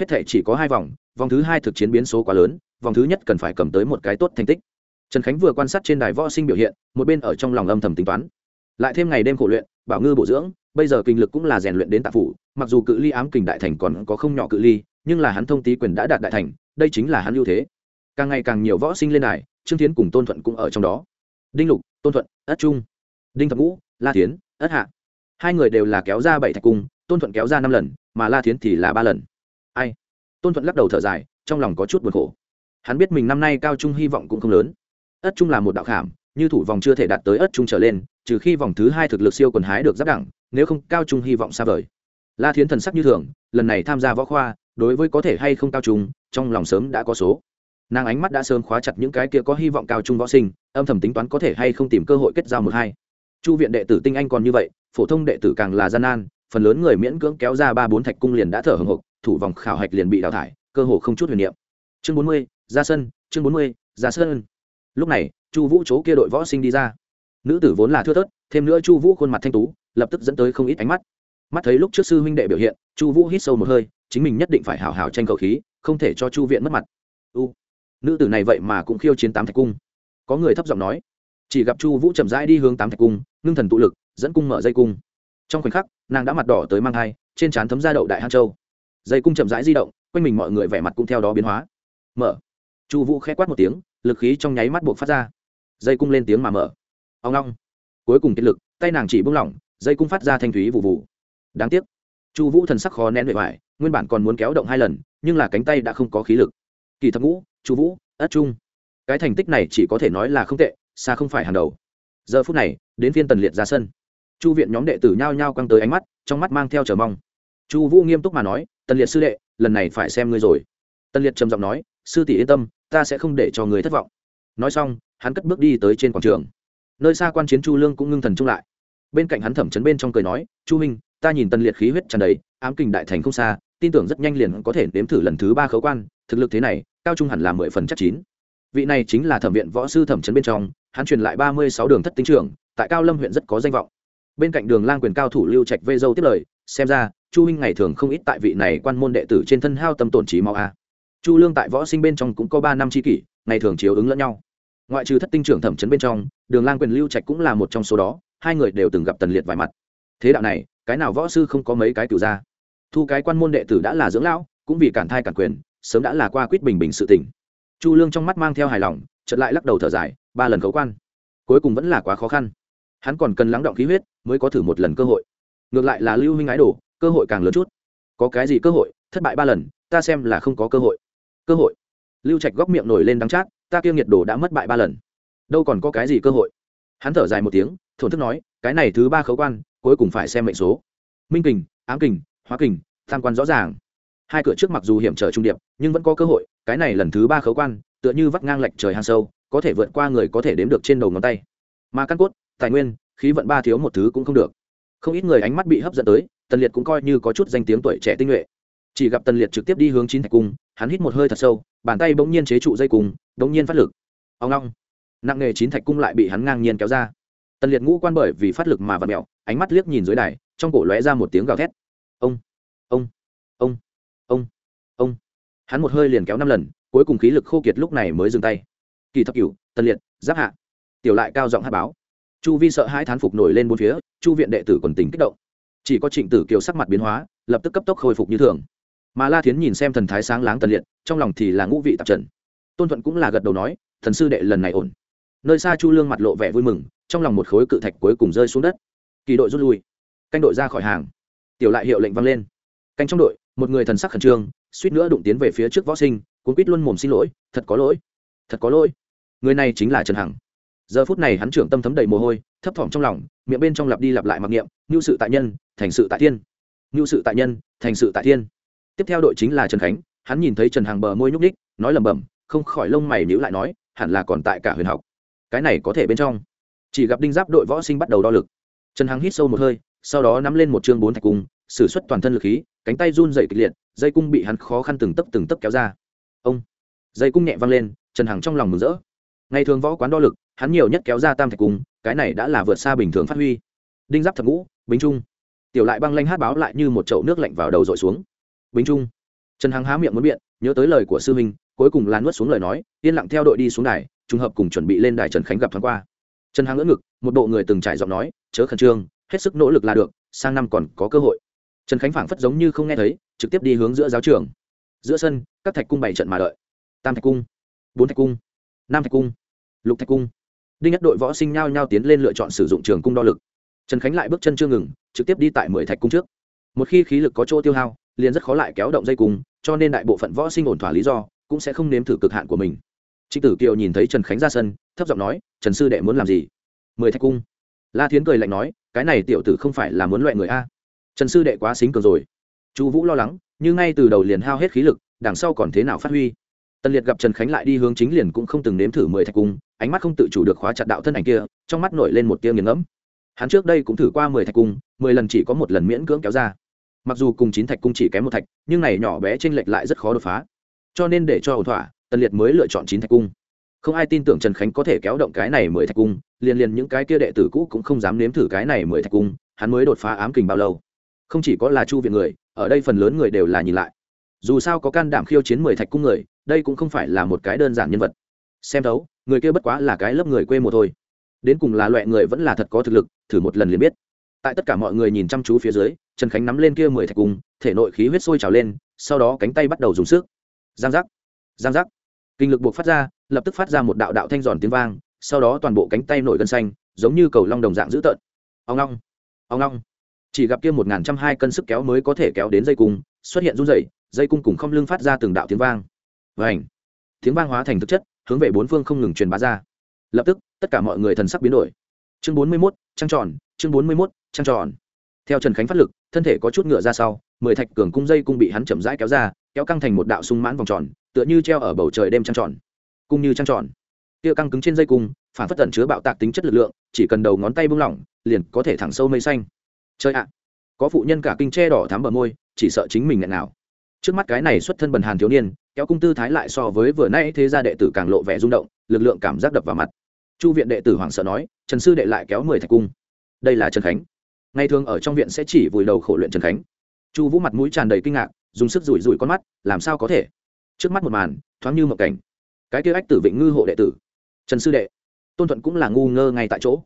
A: Hết thể chỉ có hai vòng vòng thứ hai thực chiến biến số quá lớn, vòng thứ nhất cần phải cầm tới một cái tốt thành tích. Trần khánh vừa quan sát trên đài võ sinh biểu hiện, một bên ở trong lòng âm thầm tính toán. Lại thêm ngày đêm khổ luyện, bảo ngư bổ dưỡng bây giờ kinh lực cũng là rèn luyện đến tạ phủ, mặc dù cự ly ám kình đại thành còn có không nhỏ cự ly, nhưng là hắn thông tý quyền đã đạt đại thành, đây chính là hắn ưu thế. Càng ngày càng nhiều võ sinh lên đài, trương tiến cùng tôn thuận cũng ở trong đó. Đinh lục, tôn thuận, ất trung, đinh thập ngũ, la tiến ất hạ. Hai người đều là kéo ra bảy thạch cung, tôn thuận kéo ra năm lần, mà la tiến thì là ba lần. Ai? Tôn thuận lắc đầu thở dài, trong lòng có chút buồn khổ. Hắn biết mình năm nay cao trung hy vọng cũng không lớn. Ất trung là một đạo khảm, như thủ vòng chưa thể đạt tới ất trung trở lên, trừ khi vòng thứ hai thực lực siêu quần hái được giáp đẳng nếu không cao trung hy vọng xa vời. La thiến thần sắc như thường, lần này tham gia võ khoa, đối với có thể hay không cao trung, trong lòng sớm đã có số. Nàng ánh mắt đã sớm khóa chặt những cái kia có hy vọng cao trung võ sinh, âm thầm tính toán có thể hay không tìm cơ hội kết giao một hai. Chu viện đệ tử tinh anh còn như vậy, phổ thông đệ tử càng là gian nan, phần lớn người miễn cưỡng kéo ra ba bốn thạch cung liền đã thở hồng hộc, thủ vòng khảo hạch liền bị đào thải, cơ hồ không chút huyền niệm. Chương bốn mươi, ra sân, chương bốn mươi, ra sân. Lúc này, chu vũ chỗ kia đội võ sinh đi ra. Nữ tử vốn là thưa thớt, thêm nữa chu vũ khuôn mặt thanh tú lập tức dẫn tới không ít ánh mắt. Mắt thấy lúc trước sư huynh đệ biểu hiện, chu vũ hít sâu một hơi, chính mình nhất định phải hào hào tranh cầu khí, không thể cho chu viện mất mặt. U, nữ tử này vậy mà cũng khiêu chiến tám thạch cung. Có người thấp giọng nói, chỉ gặp chu vũ chậm rãi đi hướng tám thạch cung, ngưng thần tụ lực, dẫn cung mở dây cung. Trong khoảnh khắc, nàng đã mặt đỏ tới mang thai, trên trán thấm ra đậu đại hang châu. Dây cung chậm rãi di động, quanh mình mọi người vẻ mặt cũng theo đó biến hóa. Mở. Chu vũ k h quát một tiếng, lực khí trong nháy mắt buộc phát ra. Dây cung lên tiếng mà mở. Ông long cuối cùng kết lực, tay nàng chỉ bung lỏng dây cung phát ra thanh thúy vụ vụ đáng tiếc, chu vũ thần sắc khó nén vệ vải nguyên bản còn muốn kéo động hai lần, nhưng là cánh tay đã không có khí lực. Kỳ thập ngũ, chu vũ, ất trung, cái thành tích này chỉ có thể nói là không tệ, xa không phải hàng đầu. Giờ phút này, đến phiên tần liệt ra sân. Chu viện nhóm đệ tử nhao nhao căng tới ánh mắt, trong mắt mang theo chờ mong. Chu vũ nghiêm túc mà nói, tần liệt sư đệ, lần này phải xem ngươi rồi. Tần liệt trầm giọng nói, sư tỷ yên tâm, ta sẽ không để cho người thất vọng. Nói xong, hắn cất bước đi tới trên quảng trường. Nơi xa quan chiến chu lương cũng ngưng thần trung lại bên cạnh hắn thẩm chấn bên trong cười nói, chu minh ta nhìn tần liệt khí huyết tràn đầy, ám kình đại thành không xa, tin tưởng rất nhanh liền có thể nếm thử lần thứ ba khấu quan, thực lực thế này, cao trung hẳn là mười phần chắc chín. Vị này chính là thẩm viện võ sư thẩm chấn bên trong, hắn truyền lại ba mươi sáu đường thất tính trưởng, tại cao lâm huyện rất có danh vọng. Bên cạnh đường lang quyền cao thủ lưu trạch vê dâu tiếp lời, xem ra, chu huynh ngày thường không ít tại vị này quan môn đệ tử trên thân hao tâm tổn trí mau a. Chu lương tại võ sinh bên trong cũng có ba năm tri kỷ, ngày thường chiếu ứng lẫn nhau. Ngoại trừ thất tinh trưởng thẩm chấn bên trong, đường lang quyền lưu trạch cũng là một trong số đó hai người đều từng gặp tần liệt vài mặt. Thế đạo này, cái nào võ sư không có mấy cái cựu ra thu cái quan môn đệ tử đã là dưỡng lão, cũng vì cản thai cản quyền, sớm đã là qua quyết bình bình sự tỉnh chu lương trong mắt mang theo hài lòng, chợt lại lắc đầu thở dài, ba lần khấu quan. Cuối cùng vẫn là quá khó khăn. Hắn còn cần lắng động khí huyết, mới có thử một lần cơ hội. Ngược lại là lưu huynh ái đồ, cơ hội càng lớn chút. Có cái gì cơ hội, thất bại ba lần, ta xem là không có cơ hội. Cơ hội. Lưu trạch góc miệng nổi lên đắng chát, ta kia nhiệt đồ đã mất bại ba lần. Đâu còn có cái gì cơ hội? Hắn thở dài một tiếng, thổn thức nói, cái này thứ ba khấu quan, cuối cùng phải xem mệnh số. Minh kình, ám kình, hóa kình tham quan rõ ràng. Hai cửa trước mặc dù hiểm trở trung điệp, nhưng vẫn có cơ hội, cái này lần thứ ba khấu quan, tựa như vắt ngang lệch trời hang sâu, có thể vượt qua người có thể đếm được trên đầu ngón tay. Mà căn cốt, tài nguyên, khí vận ba thiếu một thứ cũng không được. Không ít người ánh mắt bị hấp dẫn tới, tần liệt cũng coi như có chút danh tiếng tuổi trẻ tinh nhuệ. Chỉ gặp tần liệt trực tiếp đi hướng chín thạch cung, hắn hít một hơi thật sâu, bàn tay bỗng nhiên chế trụ dây cung, bỗng nhiên phát lực. Ông long nặng nghề chín thạch cung lại bị hắn ngang nhiên kéo ra. Tần liệt ngũ quan bởi vì phát lực mà vật mẹo, ánh mắt liếc nhìn dưới đài, trong cổ lóe ra một tiếng gào thét. Ông ông ông ông ông. Hắn một hơi liền kéo năm lần, cuối cùng khí lực khô kiệt lúc này mới dừng tay. Kỳ thập cửu, tần liệt, giáp hạ. Tiểu lại cao giọng hát báo. Chu vi sợ hai thán phục nổi lên bốn phía, chu viện đệ tử quần tình kích động. Chỉ có trịnh tử kiều sắc mặt biến hóa, lập tức cấp tốc khôi phục như thường. Mà la thiến nhìn xem thần thái sáng láng tần liệt, trong lòng thì là ngũ vị tạp trần. Tôn thuận cũng là gật đầu nói, thần sư đệ, lần này ổn nơi xa chu lương mặt lộ vẻ vui mừng, trong lòng một khối cự thạch cuối cùng rơi xuống đất. Kỳ đội rút lui. Canh đội ra khỏi hàng. Tiểu lại hiệu lệnh vang lên. Canh trong đội, một người thần sắc khẩn trương, suýt nữa đụng tiến về phía trước võ sinh, cuốn quýt luôn mồm xin lỗi, thật có lỗi, thật có lỗi. Người này chính là trần hằng. Giờ phút này hắn trưởng tâm thấm đầy mồ hôi, thấp thỏm trong lòng, miệng bên trong lặp đi lặp lại mặc niệm ngưu sự tại nhân, thành sự tại thiên. Ngưu sự tại nhân, thành sự tại thiên. Tiếp theo đội chính là trần khánh, hắn nhìn thấy trần hằng bờ môi nhúc ních nói lẩm bẩm, không khỏi lông mày nhữ lại nói, hẳn là còn tại cả huyền học cái này có thể bên trong. Chỉ gặp đinh giáp đội võ sinh bắt đầu đo lực. Trần hằng hít sâu một hơi, sau đó nắm lên một chương bốn thạch cung, sử xuất toàn thân lực khí, cánh tay run dậy kịch liệt, dây cung bị hắn khó khăn từng tấc từng tấc kéo ra. Ông! Dây cung nhẹ văng lên, trần hằng trong lòng mừng rỡ. Ngày thường võ quán đo lực, hắn nhiều nhất kéo ra tam thạch cung, cái này đã là vượt xa bình thường phát huy. Đinh giáp thập ngũ bính trung. Tiểu lại băng lanh hát báo lại như một chậu nước lạnh vào đầu dội xuống. Bính trung. Trần hằng há miệng muốn biện, nhớ tới lời của sư huynh, cuối cùng là nuốt xuống lời nói, yên lặng theo đội đi xuống đài trùng hợp cùng chuẩn bị lên đài trần khánh gặp thoáng qua. Trần hằng ngỡ ngực, một bộ người từng trải giọng nói, chớ khẩn trương, hết sức nỗ lực là được, sang năm còn có cơ hội. Trần khánh phảng phất giống như không nghe thấy, trực tiếp đi hướng giữa giáo trường. Giữa sân, các thạch cung bảy trận mà đợi. Tam thạch cung, bốn thạch cung, năm thạch cung, lục thạch cung. Đinh nhất đội võ sinh nhao nhao tiến lên lựa chọn sử dụng trường cung đo lực. Trần khánh lại bước chân chưa ngừng, trực tiếp đi tại mười thạch cung trước. Một khi khí lực có chỗ tiêu hao, liền rất khó lại kéo động dây cung, cho nên đại bộ phận võ sinh ổn thỏa lý do, cũng sẽ không nếm thử cực hạn của mình trịnh tử kiều nhìn thấy trần khánh ra sân, thấp giọng nói, trần sư đệ muốn làm gì? Mười thạch cung. La thiến cười lạnh nói, cái này tiểu tử không phải là muốn loại người a. Trần sư đệ quá xính cường rồi. Chu vũ lo lắng, như ngay từ đầu liền hao hết khí lực, đằng sau còn thế nào phát huy? Tần liệt gặp trần khánh lại đi hướng chính liền cũng không từng nếm thử mười thạch cung, ánh mắt không tự chủ được khóa chặt đạo thân ảnh kia, trong mắt nổi lên một tia nghiền ngẫm. Hắn trước đây cũng thử qua mười thạch cung, mười lần chỉ có một lần miễn cưỡng kéo ra. Mặc dù cùng chín thạch cung chỉ kém một thạch, nhưng này nhỏ bé t r ê n lệch lại rất khó đột phá. Cho nên để cho ổn thỏa tần liệt mới lựa chọn chín thạch cung. Không ai tin tưởng trần khánh có thể kéo động cái này mười thạch cung, liền liền những cái kia đệ tử cũ cũng không dám nếm thử cái này mười thạch cung, hắn mới đột phá ám kình bao lâu. Không chỉ có là chu viện người, ở đây phần lớn người đều là nhìn lại. Dù sao có can đảm khiêu chiến mười thạch cung người, đây cũng không phải là một cái đơn giản nhân vật. Xem đấu người kia bất quá là cái lớp người quê mùa thôi. Đến cùng là loại người vẫn là thật có thực lực, thử một lần liền biết. Tại tất cả mọi người nhìn chăm chú phía dưới, trần khánh nắm lên kia mười thạch cung, thể nội khí huyết sôi trào lên, sau đó cánh tay bắt đầu dùng sức. Giang giác. Giang giác kinh lực buộc phát ra, lập tức phát ra một đạo đạo thanh giòn tiếng vang, sau đó toàn bộ cánh tay nổi gân xanh, giống như cầu long đồng dạng dữ tợn. Ông long ông long. Chỉ gặp kia một ngàn trăm hai cân sức kéo mới có thể kéo đến dây cung, xuất hiện run rẩy, dây cung cùng không lưng phát ra từng đạo tiếng vang. Vảnh tiếng vang hóa thành thực chất, hướng về bốn phương không ngừng truyền bá ra. Lập tức, tất cả mọi người thần sắc biến đổi. Chương bốn mươi mốt, trăng tròn, chương bốn mươi mốt, trăng tròn. Theo trần khánh phát lực, thân thể có chút ngựa ra sau, mười thạch cường cung dây cung bị hắn chậm rãi kéo ra, kéo căng thành một đạo sung mãn vòng tròn tựa như treo ở bầu trời đêm trăng tròn cung như trăng tròn. Kia căng cứng trên dây cung, phản phất tẩn chứa bạo tạc tính chất lực lượng, chỉ cần đầu ngón tay buông lỏng, liền có thể thẳng sâu mây xanh. Chơi ạ! Có phụ nhân cả kinh tre đỏ thắm bờ môi, chỉ sợ chính mình nghẹn nào. Trước mắt cái này xuất thân bần hàn thiếu niên, kéo cung tư thái lại so với vừa nay thế gia đệ tử càng lộ vẻ rung động, lực lượng cảm giác đập vào mặt. Chu viện đệ tử hoảng sợ nói, trần sư đệ lại kéo mười thạch cung. Đây là trần khánh. Ngày thường ở trong viện sẽ chỉ vùi đầu khổ luyện trần khánh. Chu vũ mặt mũi tràn đầy kinh ngạc, dùng sức rủi rủi con mắt, làm sao có thể? Trước mắt một màn, thoáng như một cảnh. Cái kia ách tử vịnh ngư hộ đệ tử. Trần sư đệ, tôn thuận cũng là ngu ngơ ngay tại chỗ.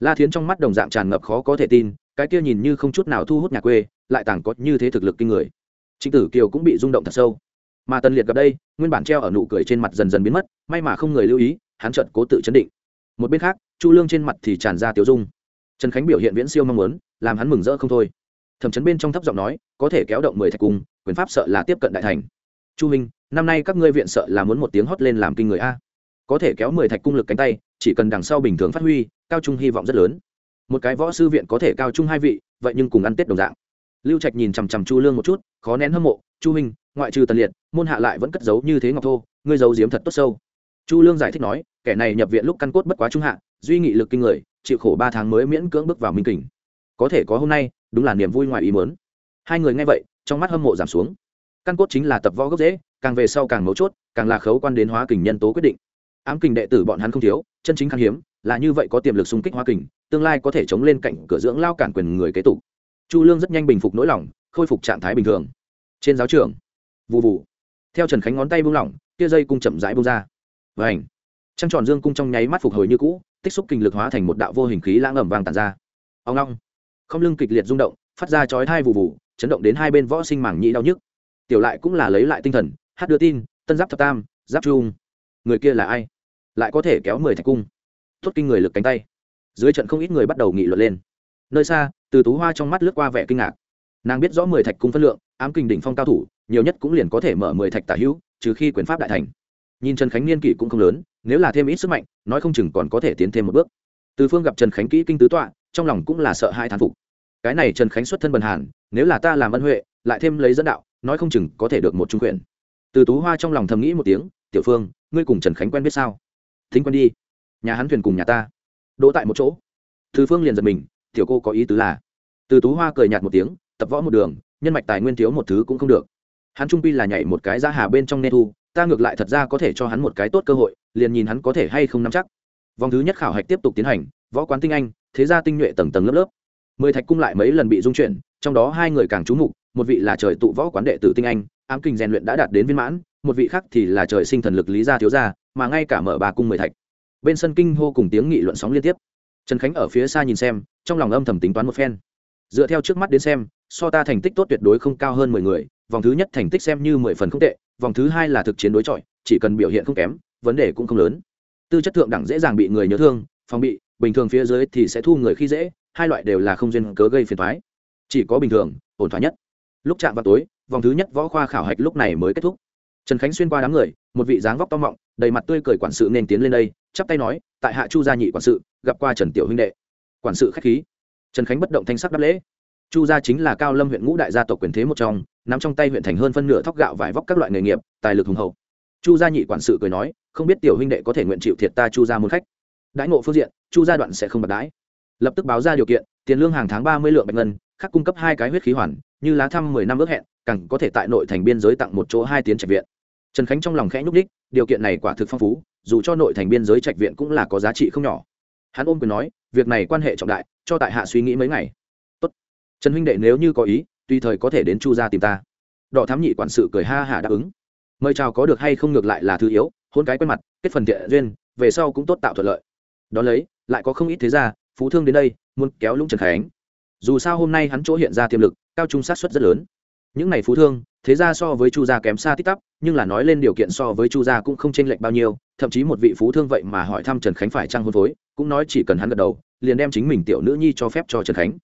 A: La thiến trong mắt đồng dạng tràn ngập khó có thể tin, cái kia nhìn như không chút nào thu hút nhà quê, lại tàng có như thế thực lực kinh người. Trịnh tử kiều cũng bị rung động thật sâu. Mà tần liệt gặp đây, nguyên bản treo ở nụ cười trên mặt dần dần biến mất, may mà không người lưu ý, hắn trận cố tự chấn định. Một bên khác, chu lương trên mặt thì tràn ra tiểu dung. Trần khánh biểu hiện viễn siêu mong muốn, làm hắn mừng rỡ không thôi. Thẩm chấn bên trong thấp giọng nói, có thể kéo động mười thạch cung, quyền pháp sợ là tiếp cận đại thành. Chu minh năm nay các ngươi viện sợ là muốn một tiếng hót lên làm kinh người a. Có thể kéo mười thạch cung lực cánh tay, chỉ cần đằng sau bình thường phát huy, cao trung hy vọng rất lớn. Một cái võ sư viện có thể cao trung hai vị, vậy nhưng cùng ăn tết đồng dạng. Lưu trạch nhìn chằm chằm chu lương một chút, khó nén hâm mộ, chu minh ngoại trừ tần liệt, môn hạ lại vẫn cất giấu như thế ngọc thô, ngươi giấu giếm thật tốt sâu. Chu lương giải thích nói, kẻ này nhập viện lúc căn cốt bất quá trung hạ, duy nghị lực kinh người, chịu khổ ba tháng mới miễn cưỡng bước vào minh kình. Có thể có hôm nay, đúng là niềm vui ngoài ý muốn. Hai người nghe vậy, trong mắt hâm mộ giảm xuống. Căn cốt chính là tập võ gốc dễ càng về sau càng mấu chốt, càng là khấu quan đến hóa kình nhân tố quyết định. Ám kình đệ tử bọn hắn không thiếu, chân chính khan hiếm, là như vậy có tiềm lực xung kích hóa kình, tương lai có thể chống lên cạnh cửa dưỡng lao cản quyền người kế tục. Chu lương rất nhanh bình phục nỗi lòng, khôi phục trạng thái bình thường. Trên giáo trường vụ vụ theo trần khánh ngón tay buông lỏng kia dây cung chậm rãi buông ra. Và ảnh trăng tròn dương cung trong nháy mắt phục hồi như cũ, tích xúc kinh lực hóa thành một đạo vô hình khí lãng ẩm vàng tàn ra. Ông long không lưng kịch liệt rung động, phát ra chói thai vụ vụ chấn động đến hai bên võ sinh mảng nhĩ đau nhức. Tiểu lại cũng là lấy lại tinh thần hát đưa tin, tân giáp thập tam, giáp trung. Người kia là ai? Lại có thể kéo mười thạch cung. Thốt kinh người lực cánh tay. Dưới trận không ít người bắt đầu nghị luận lên. Nơi xa, từ tú hoa trong mắt lướt qua vẻ kinh ngạc. Nàng biết rõ mười thạch cung phân lượng, ám kinh đỉnh phong cao thủ, nhiều nhất cũng liền có thể mở mười thạch tả hữu, trừ khi quyền pháp đại thành. Nhìn trần khánh niên kỷ cũng không lớn, nếu là thêm ít sức mạnh, nói không chừng còn có thể tiến thêm một bước. Từ phương gặp trần khánh kỹ kinh tứ tọa, trong lòng cũng là sợ hai thán phục. Cái này trần khánh xuất thân bần hàn, nếu là ta làm ân huệ, lại thêm lấy dẫn đạo, nói không chừng có thể được một trung quyền từ tú hoa trong lòng thầm nghĩ một tiếng, tiểu phương, ngươi cùng trần khánh quen biết sao? Thính quen đi. Nhà hắn thuyền cùng nhà ta. Đỗ tại một chỗ. Từ phương liền giật mình, tiểu cô có ý tứ là từ tú hoa cười nhạt một tiếng, tập võ một đường, nhân mạch tài nguyên thiếu một thứ cũng không được. Hắn trung pi là nhảy một cái ra hà bên trong nê thu, ta ngược lại thật ra có thể cho hắn một cái tốt cơ hội, liền nhìn hắn có thể hay không nắm chắc. Vòng thứ nhất khảo hạch tiếp tục tiến hành, võ quán tinh anh, thế gia tinh nhuệ tầng tầng lớp lớp. Mười thạch cung lại mấy lần bị dung chuyển, trong đó hai người càng trú mục một vị là trời tụ võ quán đệ tử tinh anh, ám kinh rèn luyện đã đạt đến viên mãn, một vị khác thì là trời sinh thần lực lý gia thiếu gia, mà ngay cả mở ba cung mười thạch. Bên sân kinh hô cùng tiếng nghị luận sóng liên tiếp. Trần khánh ở phía xa nhìn xem, trong lòng âm thầm tính toán một phen. Dựa theo trước mắt đến xem, so ta thành tích tốt tuyệt đối không cao hơn mười người, vòng thứ nhất thành tích xem như mười phần không tệ, vòng thứ hai là thực chiến đối chọi, chỉ cần biểu hiện không kém, vấn đề cũng không lớn. Tư chất thượng đẳng dễ dàng bị người nhớ thương, phòng bị, bình thường phía dưới thì sẽ thu người khi dễ, hai loại đều là không duyên cớ gây phiền thoái chỉ có bình thường, ổn thỏa nhất lúc chạm vào tối, vòng thứ nhất võ khoa khảo hạch lúc này mới kết thúc. Trần khánh xuyên qua đám người, một vị dáng vóc to mọng, đầy mặt tươi cười quản sự nên tiến lên đây, chắp tay nói, tại hạ chu gia nhị quản sự, gặp qua trần tiểu huynh đệ. Quản sự khách khí. Trần khánh bất động thanh sắc đáp lễ. Chu gia chính là cao lâm huyện ngũ đại gia tộc quyền thế một trong, nắm trong tay huyện thành hơn phân nửa thóc gạo vải vóc các loại nghề nghiệp, tài lực hùng hậu. Chu gia nhị quản sự cười nói, không biết tiểu huynh đệ có thể nguyện chịu thiệt ta chu gia muốn khách. Đãi ngộ phương diện, chu gia đoạn sẽ không bạc đãi. Lập tức báo ra điều kiện, tiền lương hàng tháng ba mươi lượng bạch ngân khác cung cấp hai cái huyết khí hoàn, như lá thăm mười năm ước hẹn, càng có thể tại nội thành biên giới tặng một chỗ hai tiến trạch viện. Trần khánh trong lòng khẽ nhúc đích điều kiện này quả thực phong phú, dù cho nội thành biên giới trạch viện cũng là có giá trị không nhỏ. Hắn ôm quyền nói, việc này quan hệ trọng đại, cho tại hạ suy nghĩ mấy ngày. Tốt. trần huynh đệ nếu như có ý, tùy thời có thể đến chu gia tìm ta. Đỏ thám nhị quản sự cười ha hả đáp ứng. Mời chào có được hay không ngược lại là thứ yếu, hôn cái quen mặt, kết phần thiện duyên, về sau cũng tốt tạo thuận lợi. Đón lấy, lại có không ít thế gia, phú thương đến đây, muốn kéo lũng trần khánh dù sao hôm nay hắn chỗ hiện ra tiềm lực, cao trung sát xuất rất lớn. Những này phú thương, thế ra so với chu gia kém xa tích tắp, nhưng là nói lên điều kiện so với chu gia cũng không chênh lệch bao nhiêu, thậm chí một vị phú thương vậy mà hỏi thăm trần khánh phải trăng hôn phối, cũng nói chỉ cần hắn gật đầu, liền đem chính mình tiểu nữ nhi cho phép cho trần khánh.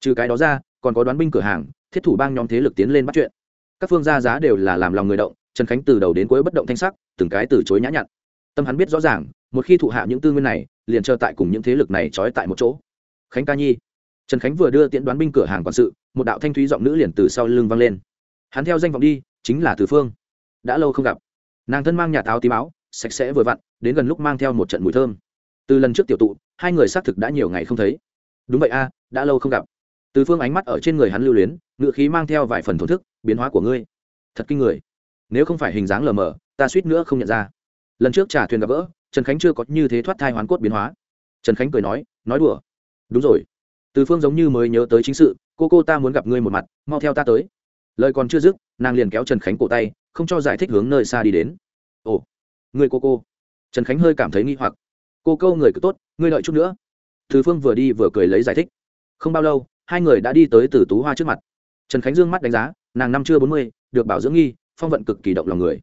A: Trừ cái đó ra, còn có đoán binh cửa hàng, thiết thủ bang nhóm thế lực tiến lên bắt chuyện. Các phương gia giá đều là làm lòng người động, trần khánh từ đầu đến cuối bất động thanh sắc, từng cái từ chối nhã nhặn. Tâm hắn biết rõ ràng, một khi thụ hạ những tư nguyên này, liền chờ tại cùng những thế lực này trói tại một chỗ. Khánh ca nhi trần khánh vừa đưa tiễn đoán binh cửa hàng quản sự, một đạo thanh thúy giọng nữ liền từ sau lưng vang lên. Hắn theo danh vọng đi, chính là từ phương. Đã lâu không gặp. Nàng thân mang nhà táo tí áo, sạch sẽ vừa vặn, đến gần lúc mang theo một trận mùi thơm. Từ lần trước tiểu tụ, hai người xác thực đã nhiều ngày không thấy. Đúng vậy a, đã lâu không gặp. Từ phương ánh mắt ở trên người hắn lưu luyến ngự khí mang theo vài phần thổn thức, biến hóa của ngươi. Thật kinh người. Nếu không phải hình dáng lờ mờ, ta suýt nữa không nhận ra. Lần trước trà thuyền gặp gỡ, trần khánh chưa có như thế thoát thai hoán cốt biến hóa. Trần khánh cười nói nói đùa. Đúng rồi từ phương giống như mới nhớ tới chính sự, cô cô ta muốn gặp ngươi một mặt, mau theo ta tới. Lời còn chưa dứt, nàng liền kéo trần khánh cổ tay, không cho giải thích hướng nơi xa đi đến. Ồ người cô cô. Trần khánh hơi cảm thấy nghi hoặc. Cô câu người cứ tốt, ngươi đợi chút nữa. Từ phương vừa đi vừa cười lấy giải thích. Không bao lâu, hai người đã đi tới từ tú hoa trước mặt. Trần khánh dương mắt đánh giá, nàng năm chưa bốn mươi, được bảo dưỡng nghi, phong vận cực kỳ động lòng người.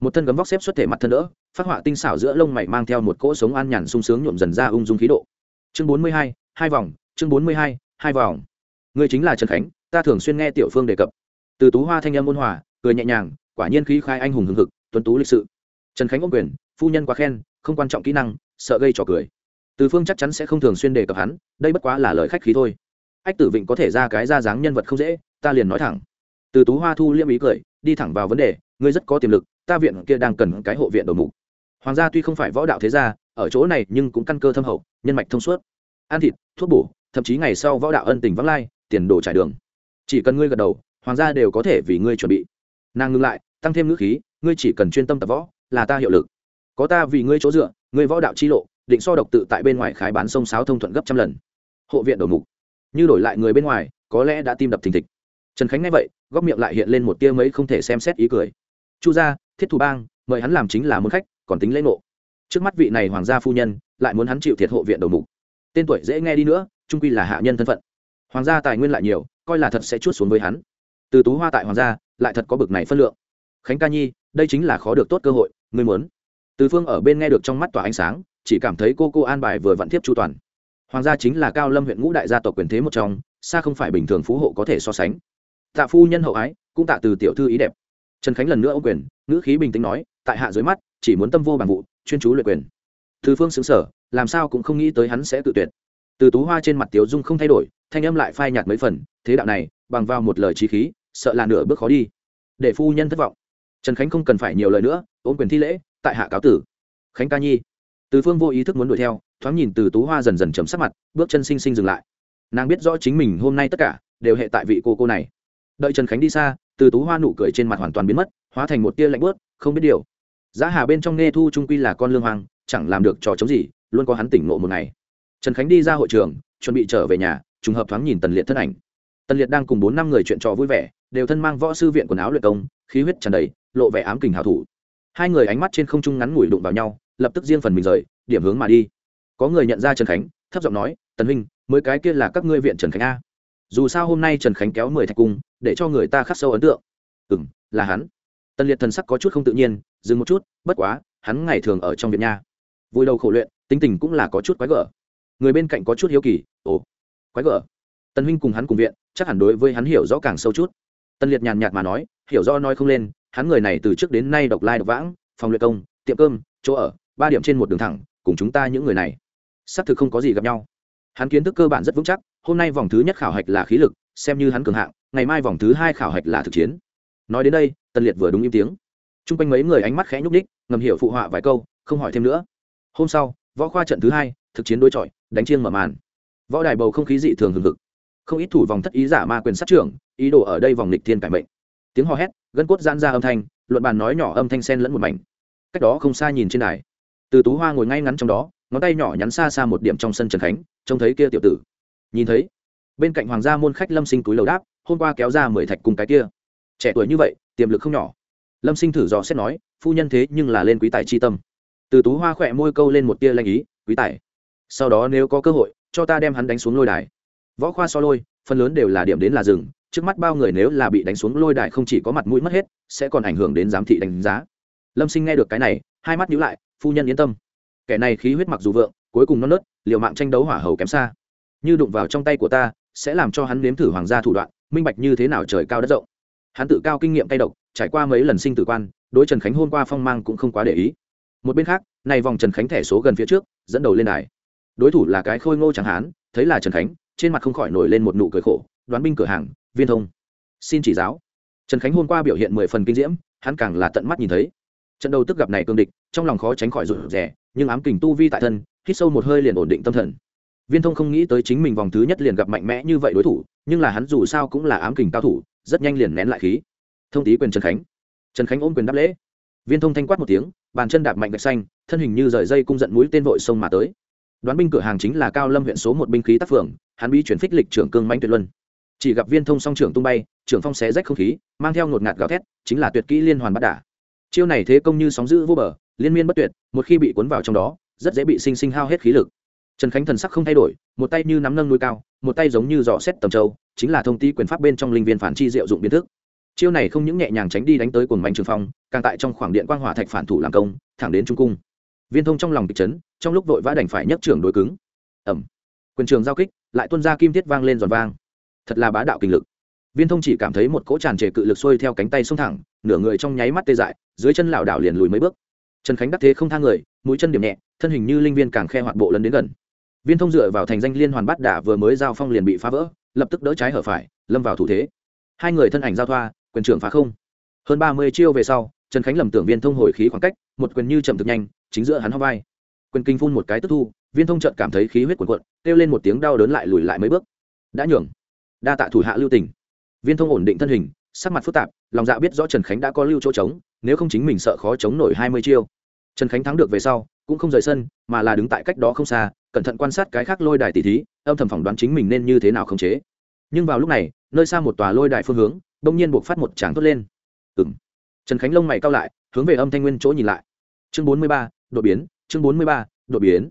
A: Một thân gấm vóc xếp xuất thể mặt thân đỡ, phát họa tinh xảo giữa lông mày mang theo một cỗ sống an nhàn sung sướng nhuộm dần ra ung dung khí độ. Chương bốn mươi hai hai vòng chương bốn mươi hai hai vòng. Người chính là trần khánh, ta thường xuyên nghe tiểu phương đề cập. Từ tú hoa thanh âm ôn hòa, cười nhẹ nhàng, quả nhiên khí khai anh hùng hừng hực, tuấn tú lịch sự. Trần khánh ôm quyền, phu nhân quá khen, không quan trọng kỹ năng, sợ gây trò cười. Từ phương chắc chắn sẽ không thường xuyên đề cập hắn, đây bất quá là lời khách khí thôi. Ách tử vịnh có thể ra cái ra dáng nhân vật không dễ, ta liền nói thẳng. Từ tú hoa thu liêm ý cười, đi thẳng vào vấn đề, ngươi rất có tiềm lực, ta viện kia đang cần cái hộ viện đầu mục. Hoàng gia tuy không phải võ đạo thế gia, ở chỗ này nhưng cũng căn cơ thâm hậu, nhân mạch thông suốt. Ăn thịt, thuốc bổ thậm chí ngày sau võ đạo ân tình vắng lai, tiền đồ trải đường. Chỉ cần ngươi gật đầu, hoàng gia đều có thể vì ngươi chuẩn bị. Nàng ngừng lại, tăng thêm ngữ khí, ngươi chỉ cần chuyên tâm tập võ, là ta hiệu lực. Có ta vì ngươi chỗ dựa, ngươi võ đạo chi lộ, định so độc tự tại bên ngoài khái bán sông sáo thông thuận gấp trăm lần. Hộ viện đầu mục. Như đổi lại người bên ngoài, có lẽ đã tim đập thình thịch. Trần khánh nghe vậy, góc miệng lại hiện lên một tia mấy không thể xem xét ý cười. Chu gia, thiết thủ bang, mời hắn làm chính là môn khách, còn tính lễ ngộ. Trước mắt vị này hoàng gia phu nhân, lại muốn hắn chịu thiệt hộ viện đầu mục. Tên tuổi dễ nghe đi nữa trung quy là hạ nhân thân phận. Hoàng gia tài nguyên lại nhiều, coi là thật sẽ chút xuống với hắn. Từ tú hoa tại hoàng gia, lại thật có bực này phân lượng. Khánh ca nhi, đây chính là khó được tốt cơ hội, ngươi muốn. Từ phương ở bên nghe được trong mắt tỏa ánh sáng, chỉ cảm thấy cô cô an bài vừa vặn tiếp chu toàn. Hoàng gia chính là cao lâm huyện ngũ đại gia tộc quyền thế một trong, xa không phải bình thường phú hộ có thể so sánh. Tạ phu nhân hậu ái, cũng tạ từ tiểu thư ý đẹp. Trần khánh lần nữa ô quyền, ngữ khí bình tĩnh nói, tại hạ dưới mắt, chỉ muốn tâm vô bằng vụ, chuyên chú luyện quyền. Từ phương xứng sở, làm sao cũng không nghĩ tới hắn sẽ tự tuyệt từ tú hoa trên mặt tiếu dung không thay đổi, thanh âm lại phai nhạt mấy phần, thế đạo này, bằng vào một lời trí khí, sợ là nửa bước khó đi. Để phu nhân thất vọng. Trần khánh không cần phải nhiều lời nữa, ôm quyền thi lễ, tại hạ cáo tử. Khánh ca nhi. Từ phương vô ý thức muốn đuổi theo, thoáng nhìn từ tú hoa dần dần chấm sắc mặt, bước chân xinh xinh dừng lại. Nàng biết rõ chính mình hôm nay tất cả đều hệ tại vị cô cô này. Đợi trần khánh đi xa, từ tú hoa nụ cười trên mặt hoàn toàn biến mất, hóa thành một tia lạnh bớt không biết điều. Giá hà bên trong nghe thu trung quy là con lương hoàng, chẳng làm được trò chống gì, luôn có hắn tỉnh nộ một ngày trần khánh đi ra hội trường, chuẩn bị trở về nhà, trùng hợp thoáng nhìn tần liệt thân ảnh. Tần liệt đang cùng bốn năm người chuyện trò vui vẻ, đều thân mang võ sư viện quần áo luyện công, khí huyết tràn đầy, lộ vẻ ám kình hào thủ. Hai người ánh mắt trên không trung ngắn ngủi đụng vào nhau, lập tức riêng phần mình rời, điểm hướng mà đi. Có người nhận ra trần khánh, thấp giọng nói, tần huynh, mới cái kia là các ngươi viện trần khánh a. Dù sao hôm nay trần khánh kéo mười thạch cung, để cho người ta khắc sâu ấn tượng. Ừ m là hắn. Tần liệt thần sắc có chút không tự nhiên, dừng một chút, bất quá, hắn ngày thường ở trong viện nha. Vui đầu khổ luyện, tính tình cũng là có chút quái gở người bên cạnh có chút hiếu kỳ, ồ, quái gở. Tần huynh cùng hắn cùng viện, chắc hẳn đối với hắn hiểu rõ càng sâu chút. Tần liệt nhàn nhạt mà nói, hiểu rõ nói không lên, hắn người này từ trước đến nay độc lai độc vãng, phòng luyện công, tiệm cơm, chỗ ở, ba điểm trên một đường thẳng, cùng chúng ta những người này, xác thực không có gì gặp nhau. Hắn kiến thức cơ bản rất vững chắc, hôm nay vòng thứ nhất khảo hạch là khí lực, xem như hắn cường hạng, ngày mai vòng thứ hai khảo hạch là thực chiến. Nói đến đây, tần liệt vừa đúng im tiếng. T r u n g quanh mấy người ánh mắt khẽ nhúc ních ngầm hiểu phụ họa vài câu, không hỏi thêm nữa. Hôm sau, võ khoa trận thứ hai, thực chiến đối chọi đánh chiêng mở màn. Võ đài bầu không khí dị thường hừng hực. Không ít thủ vòng thất ý giả ma quyền sát trưởng, ý đồ ở đây vòng lịch thiên cải mệnh. Tiếng hò hét, gân cốt giãn ra âm thanh, luận bàn nói nhỏ âm thanh sen lẫn một mảnh. Cách đó không xa nhìn trên đài. Từ tú hoa ngồi ngay ngắn trong đó, ngón tay nhỏ nhắn xa xa một điểm trong sân trần khánh, trông thấy kia tiểu tử. Nhìn thấy, bên cạnh hoàng gia môn khách lâm sinh túi lầu đáp, hôm qua kéo ra mười thạch cùng cái kia. Trẻ tuổi như vậy, tiềm lực không nhỏ. Lâm sinh thử dò xét nói, phu nhân thế nhưng là lên quý tài chi tâm. Từ tú hoa khỏe môi câu lên một tia lanh ý, quý tài sau đó nếu có cơ hội, cho ta đem hắn đánh xuống lôi đài. Võ khoa so lôi, phần lớn đều là điểm đến là rừng, trước mắt bao người nếu là bị đánh xuống lôi đài không chỉ có mặt mũi mất hết, sẽ còn ảnh hưởng đến giám thị đánh giá. Lâm sinh nghe được cái này, hai mắt nhíu lại, phu nhân yên tâm. Kẻ này khí huyết mặc dù vượng, cuối cùng nó nớt, liều mạng tranh đấu hỏa hầu kém xa. Như đụng vào trong tay của ta, sẽ làm cho hắn nếm thử hoàng gia thủ đoạn, minh bạch như thế nào trời cao đất rộng. Hắn tự cao kinh nghiệm tay độc, trải qua mấy lần sinh tử quan, đối trần khánh hôm qua phong mang cũng không quá để ý. Một bên khác, này vòng trần khánh thẻ số gần phía trước, dẫn đầu lên đài đối thủ là cái khôi ngô chẳng hán, thấy là trần khánh, trên mặt không khỏi nổi lên một nụ cười khổ, đoán binh cửa hàng, viên thông. Xin chỉ giáo. Trần khánh hôm qua biểu hiện mười phần kinh diễm, hắn càng là tận mắt nhìn thấy. Trận đầu tức gặp này cương địch, trong lòng khó tránh khỏi rụt rè, nhưng ám kình tu vi tại thân, hít sâu một hơi liền ổn định tâm thần. Viên thông không nghĩ tới chính mình vòng thứ nhất liền gặp mạnh mẽ như vậy đối thủ, nhưng là hắn dù sao cũng là ám kình cao thủ, rất nhanh liền nén lại khí. Thông tý quyền trần khánh. Trần khánh ôm quyền đáp lễ. Viên thông thanh quát một tiếng, bàn chân đạp mạnh gạch xanh, thân hình như rời dây cung giận mũi tên vội sông mà tới đoán binh cửa hàng chính là cao lâm huyện số một binh khí tác phường, hắn bi chuyển phích lịch trưởng cương mánh tuyệt luân. Chỉ gặp viên thông song trưởng tung bay, trưởng phong xé rách không khí, mang theo ngột ngạt gào thét, chính là tuyệt kỹ liên hoàn bắt đả. Chiêu này thế công như sóng dữ vô bờ, liên miên bất tuyệt, một khi bị cuốn vào trong đó, rất dễ bị sinh sinh hao hết khí lực. Trần khánh thần sắc không thay đổi, một tay như nắm nâng núi cao, một tay giống như dò xét tầm châu, chính là thông ti quyền pháp bên trong linh viên phản chi diệu dụng biến thức. Chiêu này không những nhẹ nhàng tránh đi đánh tới cồn mạnh trường phong, càng tại trong khoảng điện quang hỏa thạch phản thủ làm công, thẳng đến trung cung viên thông trong lòng kịch chấn, trong lúc vội vã đành phải nhấc trưởng đối cứng. Ẩm quyền trường giao kích, lại tuân ra kim thiết vang lên giòn vang. Thật là bá đạo kinh lực. Viên thông chỉ cảm thấy một cỗ tràn trề cự lực xuôi theo cánh tay xông thẳng, nửa người trong nháy mắt tê dại, dưới chân lảo đảo liền lùi mấy bước. Trần khánh đắc thế không thang người, mũi chân điểm nhẹ, thân hình như linh viên càng khe hoạt bộ lấn đến gần. Viên thông dựa vào thành danh liên hoàn bát đả vừa mới giao phong liền bị phá vỡ, lập tức đỡ trái hở phải, lâm vào thủ thế. Hai người thân ảnh giao thoa, quyền trưởng phá không. Hơn ba mươi chiêu về sau, trần khánh lầm tưởng viên thông hồi khí khoảng cách, một quyền như chậm thực nhanh chính giữa hắn ho vai. Quyền kinh phun một cái tức thu, viên thông trợt cảm thấy khí huyết cuồn cuộn, kêu lên một tiếng đau đớn lại lùi lại mấy bước. Đã nhường. Đa tạ thủ hạ lưu tình. Viên thông ổn định thân hình, sắc mặt phức tạp, lòng dạ biết rõ trần khánh đã có lưu chỗ trống, nếu không chính mình sợ khó chống nổi hai mươi chiêu. Trần khánh thắng được về sau, cũng không rời sân, mà là đứng tại cách đó không xa, cẩn thận quan sát cái khác lôi đài tỷ thí, âm thầm phỏng đoán chính mình nên như thế nào khống chế. Nhưng vào lúc này, nơi xa một tòa lôi đài phương hướng đông nhiên buộc phát một tràng tốt lên. Ừ m trần khánh lông mày cao lại, hướng về âm thanh nguyên chỗ nhìn lại. Chương bốn mươi ba đột biến, chương bốn mươi ba, đột biến.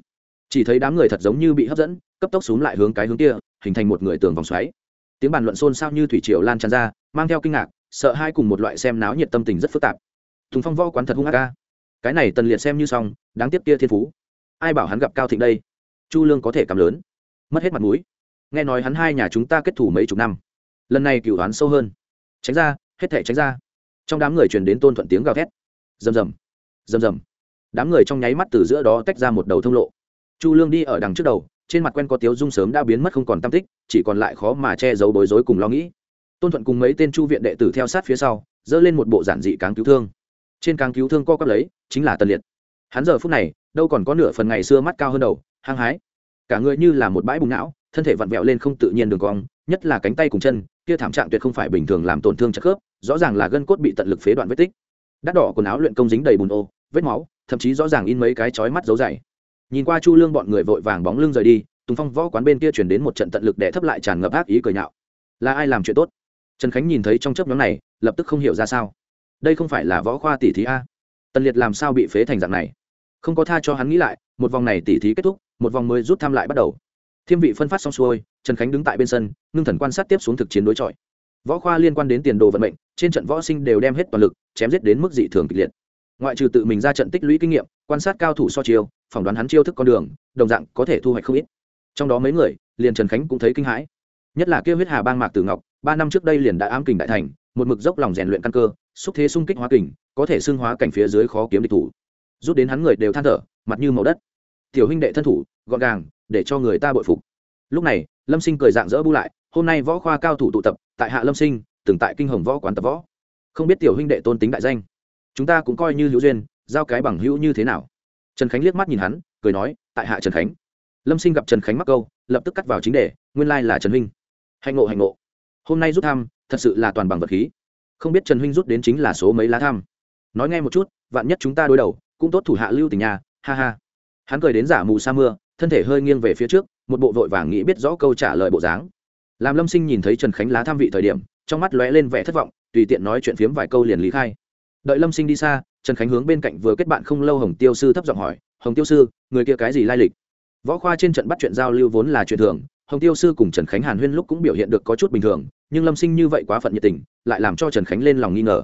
A: Chỉ thấy đám người thật giống như bị hấp dẫn, cấp tốc xuống lại hướng cái hướng kia, hình thành một người tường vòng xoáy. Tiếng bàn luận xôn xao như thủy triều lan tràn ra, mang theo kinh ngạc, sợ hai cùng một loại xem náo nhiệt tâm tình rất phức tạp. Thùng phong võ quán thật hung ác ca. Cái này tần liệt xem như xong, đáng tiếc kia thiên phú. Ai bảo hắn gặp cao thịnh đây? Chu lương có thể cầm lớn. Mất hết mặt mũi. Nghe nói hắn hai nhà chúng ta kết thủ mấy chục năm. Lần này cựu đoán sâu hơn. Tránh ra, hết thể tránh ra. Trong đám người truyền đến tôn thuận tiếng gào thét. Rầm rầm. Rầm rầm đám người trong nháy mắt từ giữa đó tách ra một đầu thông lộ. Chu lương đi ở đằng trước đầu, trên mặt quen có tiếu dung sớm đã biến mất không còn tam tích, chỉ còn lại khó mà che giấu bối rối cùng lo nghĩ. Tôn thuận cùng mấy tên chu viện đệ tử theo sát phía sau dơ lên một bộ giản dị cáng cứu thương. Trên cáng cứu thương co cắp lấy, chính là tần liệt. Hắn giờ phút này, đâu còn có nửa phần ngày xưa mắt cao hơn đầu, hăng hái. Cả người như là một bãi bùng não, thân thể vặn vẹo lên không tự nhiên đường cong, nhất là cánh tay cùng chân, kia thảm trạng tuyệt không phải bình thường làm tổn thương chất khớp, rõ ràng là gân cốt bị tận lực phế đoạn vết tích. Đắt đỏ quần áo luyện công dính đầy bùn ô, vết máu thậm chí rõ ràng in mấy cái chói mắt dấu dày. Nhìn qua chu lương bọn người vội vàng bóng lưng rời đi, tùng phong võ quán bên kia chuyển đến một trận tận lực để thấp lại tràn ngập ác ý cười nhạo. Là ai làm chuyện tốt? Trần khánh nhìn thấy trong chớp nhóm này, lập tức không hiểu ra sao. Đây không phải là võ khoa tỷ thí a. Tần liệt làm sao bị phế thành dạng này? Không có tha cho hắn nghĩ lại, một vòng này tỉ thí kết thúc, một vòng mới rút thăm lại bắt đầu. Thiêm vị phân phát xong xuôi, trần khánh đứng tại bên sân, ngưng thần quan sát tiếp xuống thực chiến đối chọi. Võ khoa liên quan đến tiền đồ vận mệnh, trên trận võ sinh đều đem hết toàn lực, chém giết đến mức dị thường kịch liệt ngoại trừ tự mình ra trận tích lũy kinh nghiệm, quan sát cao thủ so chiêu, phỏng đoán hắn chiêu thức con đường, đồng dạng có thể thu hoạch không ít. Trong đó mấy người, liền trần khánh cũng thấy kinh hãi. Nhất là kêu huyết hà bang mạc tử ngọc, ba năm trước đây liền đã ám kình đại thành, một mực dốc lòng rèn luyện căn cơ, xúc thế xung kích hóa kình, có thể xưng hóa cảnh phía dưới khó kiếm địch thủ. Rút đến hắn người đều than thở, mặt như màu đất. Tiểu huynh đệ thân thủ, gọn gàng, để cho người ta bội phục. Lúc này, lâm sinh cười dạng dỡ bu lại, hôm nay võ khoa cao thủ tụ tập, tại hạ lâm sinh, từng tại kinh hồng võ quán tập võ. Không biết tiểu huynh đệ tôn tính đại danh chúng ta cũng coi như hữu duyên, giao cái bằng hữu như thế nào? Trần khánh liếc mắt nhìn hắn, cười nói, tại hạ trần khánh. Lâm sinh gặp trần khánh mắc câu, lập tức cắt vào chính đề, nguyên lai là trần huynh. Hạnh ngộ hạnh ngộ. Hôm nay rút thăm, thật sự là toàn bằng vật khí. Không biết trần huynh rút đến chính là số mấy lá thăm. Nói nghe một chút, vạn nhất chúng ta đối đầu, cũng tốt thủ hạ lưu tình nhà ha ha. Hắn cười đến giả mù sa mưa, thân thể hơi nghiêng về phía trước, một bộ vội vàng nghĩ biết rõ câu trả lời bộ dáng. Làm lâm sinh nhìn thấy trần khánh lá tham vị thời điểm, trong mắt lóe lên vẻ thất vọng, tùy tiện nói chuyện phiếm vài câu liền lý khai đợi lâm sinh đi xa, trần khánh hướng bên cạnh vừa kết bạn không lâu hồng tiêu sư thấp giọng hỏi, hồng tiêu sư, người kia cái gì lai lịch? Võ khoa trên trận bắt chuyện giao lưu vốn là chuyện thường, hồng tiêu sư cùng trần khánh hàn huyên lúc cũng biểu hiện được có chút bình thường, nhưng lâm sinh như vậy quá phận nhiệt tình, lại làm cho trần khánh lên lòng nghi ngờ.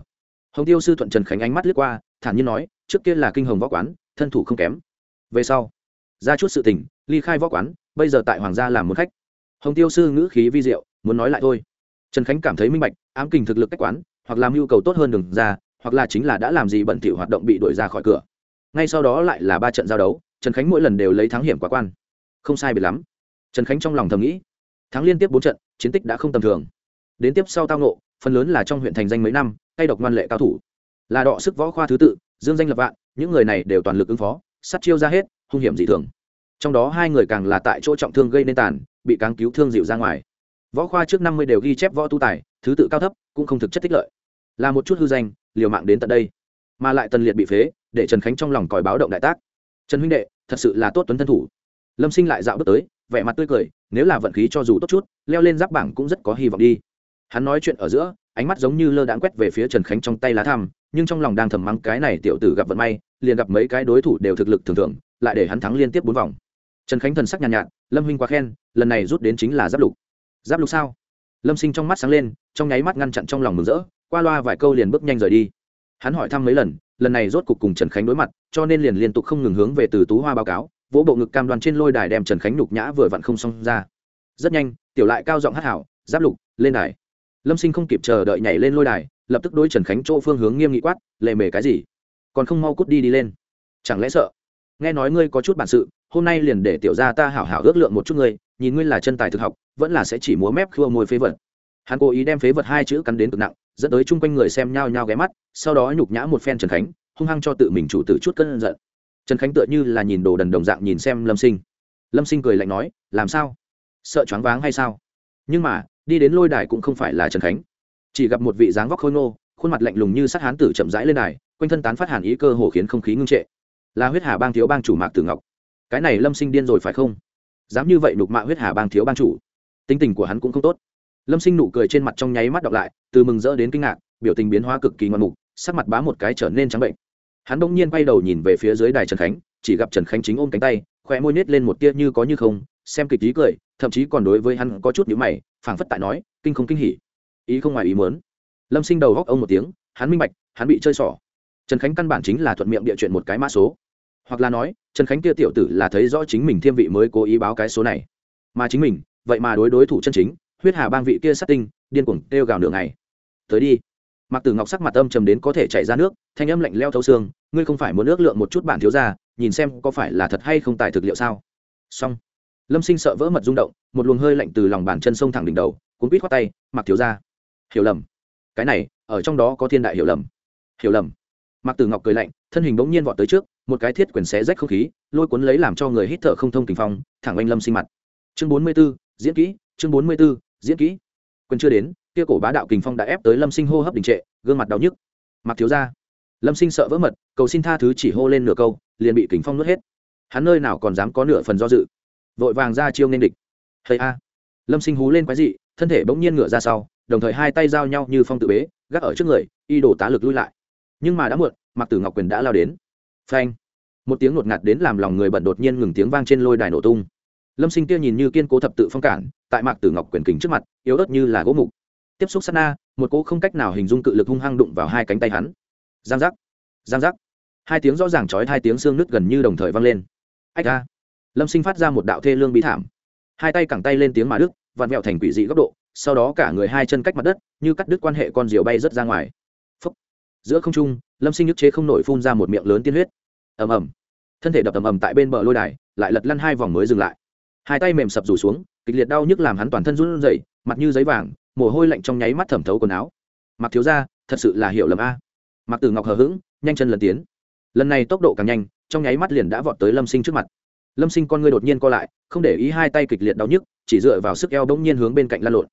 A: Hồng tiêu sư thuận trần khánh ánh mắt lướt qua, thản nhiên nói, trước kia là kinh hồng võ quán, thân thủ không kém. Về sau, ra chút sự tình, ly khai võ quán, bây giờ tại hoàng gia làm một khách. Hồng tiêu sư ngữ khí vi diệu, muốn nói lại thôi. Trần khánh cảm thấy minh bạch, ám kình thực lực cách quán, hoặc làm yêu cầu tốt hơn đường ra hoặc là chính là đã làm gì bẩn thỉu hoạt động bị đuổi ra khỏi cửa. Ngay sau đó lại là ba trận giao đấu, trần khánh mỗi lần đều lấy thắng hiểm quá quan. Không sai biệt lắm. Trần khánh trong lòng thầm nghĩ, thắng liên tiếp bốn trận, chiến tích đã không tầm thường. Đến tiếp sau tao nộ phần lớn là trong huyện thành danh mấy năm tay độc ngoan lệ cao thủ. Là đọ sức võ khoa thứ tự, dương danh lập vạn, những người này đều toàn lực ứng phó sắt chiêu ra hết, hung hiểm dị thường. Trong đó hai người càng là tại chỗ trọng thương gây nên tàn, bị cáng cứu thương dịu ra ngoài. Võ khoa trước năm mươi đều ghi chép võ tu tài, thứ tự cao thấp, cũng không thực chất tích lợi. Là một chút hư danh liều mạng đến tận đây. Mà lại tần liệt bị phế để trần khánh trong lòng còi báo động đại tác. Trần huynh đệ thật sự là tốt tuấn thân thủ. Lâm sinh lại dạo bước tới vẻ mặt tươi cười nếu là vận khí cho dù tốt chút leo lên giáp bảng cũng rất có hy vọng đi. Hắn nói chuyện ở giữa ánh mắt giống như lơ đãng quét về phía trần khánh trong tay lá thăm nhưng trong lòng đang thầm mắng cái này tiểu tử gặp vận may liền gặp mấy cái đối thủ đều thực lực thường thường lại để hắn thắng liên tiếp bốn vòng. Trần khánh thần sắc nhàn nhạt, nhạt lâm huynh quá khen lần này rút đến chính là giáp lục. Giáp lục sao? Lâm sinh trong mắt sáng lên trong nháy mắt ngăn chặn trong lòng mừng rỡ qua loa vài câu liền bước nhanh rời đi. Hắn hỏi thăm mấy lần lần này rốt cục cùng trần khánh đối mặt, cho nên liền liên tục không ngừng hướng về từ tú hoa báo cáo, vỗ bộ ngực cam đoan trên lôi đài đem trần khánh nhục nhã vừa vặn không xong ra. Rất nhanh, tiểu lại cao giọng hát hảo, giáp lục, lên đài. Lâm sinh không kịp chờ đợi nhảy lên lôi đài, lập tức đối trần khánh chỗ phương hướng nghiêm nghị quát, lệ mề cái gì? Còn không mau cút đi đi lên. Chẳng lẽ sợ? Nghe nói ngươi có chút bản sự, hôm nay liền để tiểu gia ta hảo hảo ước lượng một chút ngươi, nhìn ngươi là chân tài thực học, vẫn là sẽ chỉ múa mép khua môi phế vật. Hắn cố ý đem phế vật hai chữ cắn đến cực nặng dẫn tới chung quanh người xem nhao nhao ghé mắt, sau đó nhục nhã một phen trần khánh, hung hăng cho tự mình chủ tử chút cơn giận. Trần khánh tựa như là nhìn đồ đần đồng dạng nhìn xem lâm sinh. Lâm sinh cười lạnh nói, làm sao? Sợ choáng váng hay sao? Nhưng mà, đi đến lôi đài cũng không phải là trần khánh. Chỉ gặp một vị dáng vóc khôi ngô, khuôn mặt lạnh lùng như sát hán tử chậm rãi lên đài, quanh thân tán phát hàn ý cơ hồ khiến không khí ngưng trệ. Là huyết hà bang thiếu bang chủ mạc tử ngọc. Cái này lâm sinh điên rồi phải không? Dám như vậy nhục mạ huyết hà bang thiếu bang chủ. Tính tình của hắn cũng không tốt lâm sinh nụ cười trên mặt trong nháy mắt đọc lại, từ mừng rỡ đến kinh ngạc, biểu tình biến hóa cực kỳ ngoan mục, sắc mặt bá một cái trở nên trắng bệnh. Hắn bỗng nhiên quay đầu nhìn về phía dưới đài trần khánh, chỉ gặp trần khánh chính ôm cánh tay khoe môi nết lên một tia như có như không, xem kịch ý cười, thậm chí còn đối với hắn có chút nhữ mày, phảng phất tại nói, kinh không kinh hỉ. Ý không ngoài ý muốn. Lâm sinh đầu góc ông một tiếng, hắn minh bạch, hắn bị chơi xỏ. Trần khánh căn bản chính là thuận miệng địa chuyện một cái mã số. Hoặc là nói, trần khánh kia tiểu tử là thấy rõ chính mình thiêm vị mới cố ý báo cái số này. Mà chính mình, vậy mà đối đối thủ chân chính huyết hà bang vị kia sát tinh, điên cuồng kêu gào nửa ngày. Tới đi. Mặc tử ngọc sắc mặt âm trầm đến có thể chạy ra nước, thanh âm lạnh leo thấu xương, ngươi không phải muốn ước lượng một chút bản thiếu ra nhìn xem có phải là thật hay không tài thực liệu sao? Xong. Lâm sinh sợ vỡ mật rung động, một luồng hơi lạnh từ lòng bàn chân sông thẳng đỉnh đầu, cuốn quýt khoát tay mặc thiếu ra hiểu lầm. Cái này, ở trong đó có thiên đại hiểu lầm. Hiểu lầm. Mặc tử ngọc cười lạnh, thân hình bỗng nhiên vọt tới trước, một cái thiết quyền xé rách không khí, lôi cuốn lấy làm cho người hít thở không thông tình phong, thẳng anh lâm sinh mặt. Chương bốn mươi b ố diễn kỹ, chương bốn mươi b ố diễn kỹ. Quân chưa đến, kia cổ bá đạo kình phong đã ép tới lâm sinh hô hấp đình trệ, gương mặt đau nhức. Mặc thiếu ra lâm sinh sợ vỡ mật, cầu xin tha thứ chỉ hô lên nửa câu, liền bị kình phong nuốt hết. Hắn nơi nào còn dám có nửa phần do dự. Vội vàng ra chiêu nên địch. Hay a. Lâm sinh hú lên quái dị, thân thể bỗng nhiên ngửa ra sau, đồng thời hai tay giao nhau như phong tự bế, gác ở trước người, y đổ tá lực lui lại. Nhưng mà đã muộn mặc tử ngọc quyền đã lao đến. Phanh. Một tiếng ngột ngạt đến làm lòng người bận đột nhiên ngừng tiếng vang trên lôi đài nổ tung lâm sinh kia nhìn như kiên cố thập tự phong cản, tại mạc tử ngọc quyền kính trước mặt, yếu ớt như là gỗ mục. Tiếp xúc sát na, một cỗ không cách nào hình dung cự lực hung hăng đụng vào hai cánh tay hắn. Giang giác giang giác. Hai tiếng rõ ràng chói hai tiếng xương nứt gần như đồng thời vang lên. Ách ra lâm sinh phát ra một đạo thê lương bi thảm. Hai tay cẳng tay lên tiếng mà đức vặn vẹo thành quỷ dị góc độ, sau đó cả người hai chân cách mặt đất, như cắt đứt quan hệ con diều bay rớt ra ngoài. Phúc. giữa không trung, lâm sinh nhức chế không nổi phun ra một miệng lớn tiên huyết. Ầm ầm. Thân thể đập ầm ầm tại bên bờ lôi đài, lại lật lăn hai vòng mới dừng lại hai tay mềm sập rủ xuống, kịch liệt đau nhức làm hắn toàn thân run rẩy, mặt như giấy vàng, mồ hôi lạnh trong nháy mắt thẩm thấu quần áo. Mặc thiếu ra thật sự là hiểu lầm a. Mặc từ ngọc hờ hững, nhanh chân lần tiến. Lần này tốc độ càng nhanh, trong nháy mắt liền đã vọt tới lâm sinh trước mặt. Lâm sinh con ngươi đột nhiên co lại, không để ý hai tay kịch liệt đau nhức, chỉ dựa vào sức eo bỗng nhiên hướng bên cạnh lăn lộn.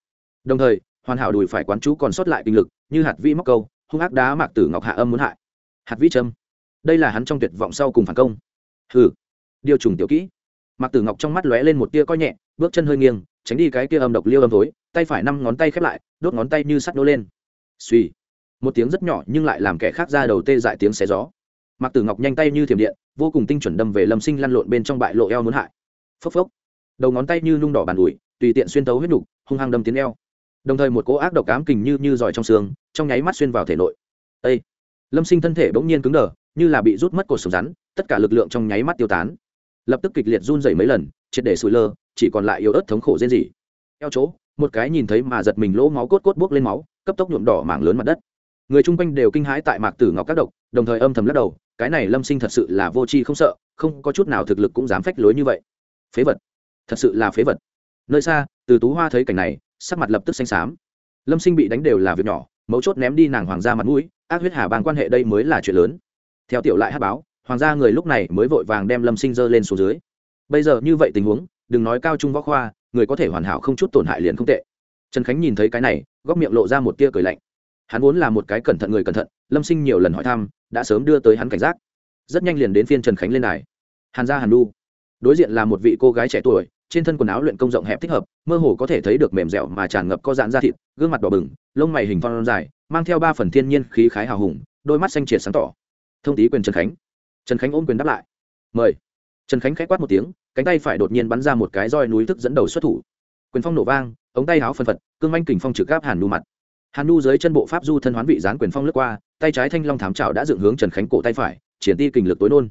A: Đồng thời, hoàn hảo đùi phải quán chú còn sót lại kinh lực, như hạt vĩ móc câu, hung ác đá mạc tử ngọc hạ âm muốn hại. Hạt vĩ trâm đây là hắn trong tuyệt vọng sau cùng phản công. Hừ, điều trùng tiểu kỹ mạc tử ngọc trong mắt lóe lên một tia coi nhẹ, bước chân hơi nghiêng, tránh đi cái kia âm độc liêu âm tối. tay phải năm ngón tay khép lại, đốt ngón tay như sắt nô lên. Suy một tiếng rất nhỏ nhưng lại làm kẻ khác ra đầu tê dại tiếng xé gió. Mạc tử ngọc nhanh tay như thiểm điện, vô cùng tinh chuẩn đâm về lâm sinh lăn lộn bên trong bại lộ eo muốn hại. Phốc phốc. Đầu ngón tay như nung đỏ bàn ủi, tùy tiện xuyên tấu huyết nục, hung hăng đâm tiến eo. Đồng thời một cỗ ác độc cám kình như như giỏi trong xương, trong nháy mắt xuyên vào thể nội. Ê! lâm sinh thân thể bỗng nhiên cứng đờ, như là bị rút mất cột sống rắn, tất cả lực lượng trong nháy mắt tiêu tán lập tức kịch liệt run rẩy mấy lần, triệt để sủi lơ, chỉ còn lại yếu ớt thống khổ rên rỉ. Eo chỗ, một cái nhìn thấy mà giật mình lỗ máu cốt cốt buốc lên máu, cấp tốc nhuộm đỏ mảng lớn mặt đất. Người chung quanh đều kinh hãi tại mạc tử ngọc các độc, đồng thời âm thầm lắc đầu, cái này lâm sinh thật sự là vô tri không sợ, không có chút nào thực lực cũng dám phách lối như vậy. Phế vật. Thật sự là phế vật. Nơi xa, từ tú hoa thấy cảnh này, sắc mặt lập tức xanh xám. Lâm sinh bị đánh đều là việc nhỏ, mấu chốt ném đi nàng hoàng gia mặt mũi, ác huyết hà bang quan hệ đây mới là chuyện lớn. Theo tiểu lại hát báo hoàng gia người lúc này mới vội vàng đem lâm sinh dơ lên xuống dưới. Bây giờ như vậy tình huống, đừng nói cao trung võ khoa, người có thể hoàn hảo không chút tổn hại liền không tệ. Trần khánh nhìn thấy cái này, góc miệng lộ ra một tia cười lạnh. Hắn vốn là một cái cẩn thận người cẩn thận, lâm sinh nhiều lần hỏi thăm, đã sớm đưa tới hắn cảnh giác. Rất nhanh liền đến phiên trần khánh lên đài. Hàn gia hàn đu đối diện là một vị cô gái trẻ tuổi, trên thân quần áo luyện công rộng hẹp thích hợp, mơ hồ có thể thấy được mềm dẻo mà tràn ngập có dạn da thịt, gương mặt đỏ bừng, lông mày hình phong dài, mang theo ba phần thiên nhiên khí khái hào hùng, đôi mắt xanh triệt sáng tỏ. Thông tí quyền trần khánh trần khánh ôm quyền đáp lại. Mời. Trần khánh k h á c quát một tiếng, cánh tay phải đột nhiên bắn ra một cái roi núi thức dẫn đầu xuất thủ. Quyền phong nổ vang, ống tay áo phân phật, cương manh kình phong trực gáp hàn nu mặt. Hàn nu dưới chân bộ pháp du thân hoán vị dán quyền phong lướt qua, tay trái thanh long thám trào đã dựng hướng trần khánh cổ tay phải, triển ti kình lực tối nôn.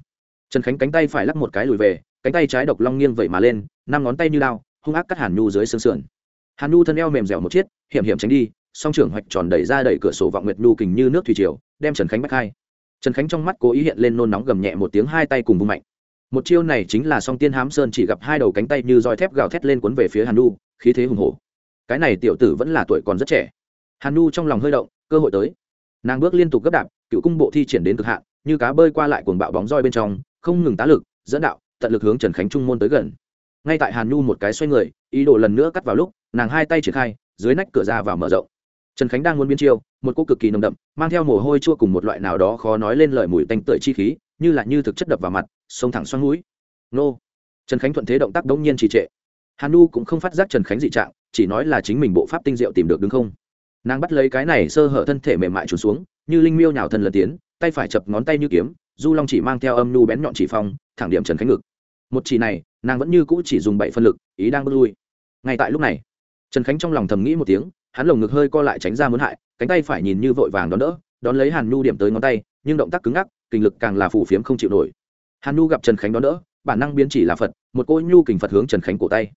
A: Trần khánh cánh tay phải lắc một cái lùi về, cánh tay trái độc long nghiêng vậy mà lên, năm ngón tay như lao hung ác cắt hàn nu dưới xương sườn. Hàn nu thân eo mềm dẻo một chiếc, hiểm hiểm tránh đi, song trưởng hoạch tròn đẩy ra đẩy cửa sổ vọng nguyệt nu kình như nước thủy triều, đem trần khánh bách hai trần khánh trong mắt cố ý hiện lên nôn nóng gầm nhẹ một tiếng hai tay cùng vung mạnh. Một chiêu này chính là song tiên hám sơn chỉ gặp hai đầu cánh tay như roi thép gào thét lên cuốn về phía hàn nu khí thế hùng hổ. Cái này tiểu tử vẫn là tuổi còn rất trẻ. Hàn nu trong lòng hơi động, cơ hội tới. Nàng bước liên tục gấp đạp, cựu cung bộ thi triển đến cực hạn, như cá bơi qua lại cuồng bạo bóng roi bên trong, không ngừng tá lực, dẫn đạo, tận lực hướng trần khánh trung môn tới gần. Ngay tại hàn nu một cái xoay người, ý đồ lần nữa cắt vào lúc, nàng hai tay triển khai, dưới nách cửa ra vào mở rộng. Trần khánh đang muốn biến chiêu một cô cực kỳ nồng đậm, mang theo mồ hôi chua cùng một loại nào đó khó nói lên lời mùi tanh tưởi chi khí, như là như thực chất đập vào mặt sông thẳng xoắn mũi. Nô. Trần khánh thuận thế động tác đống nhiên trì trệ. Hàn nu cũng không phát giác trần khánh dị trạng, chỉ nói là chính mình bộ pháp tinh diệu tìm được đứng không? Nàng bắt lấy cái này sơ hở thân thể mềm mại trùn xuống, như linh miêu nhào thân lần tiến, tay phải chập ngón tay như kiếm, du long chỉ mang theo âm nu bén nhọn chỉ phong, thẳng điểm trần khánh ngực. Một chỉ này, nàng vẫn như cũ chỉ dùng bảy phân lực, ý đang bước lui. Ngay tại lúc này, trần khánh trong lòng thầm nghĩ một tiếng, hắn lồng ngực hơi co lại tránh ra muốn hại cánh tay phải nhìn như vội vàng đón đỡ, đón lấy hàn nhu điểm tới ngón tay, nhưng động tác cứng ngắc, kinh lực càng là phù phiếm không chịu nổi. Hàn nhu gặp trần khánh đón đỡ, bản năng biến chỉ là phật, một cô nhu kình phật hướng trần khánh cổ tay.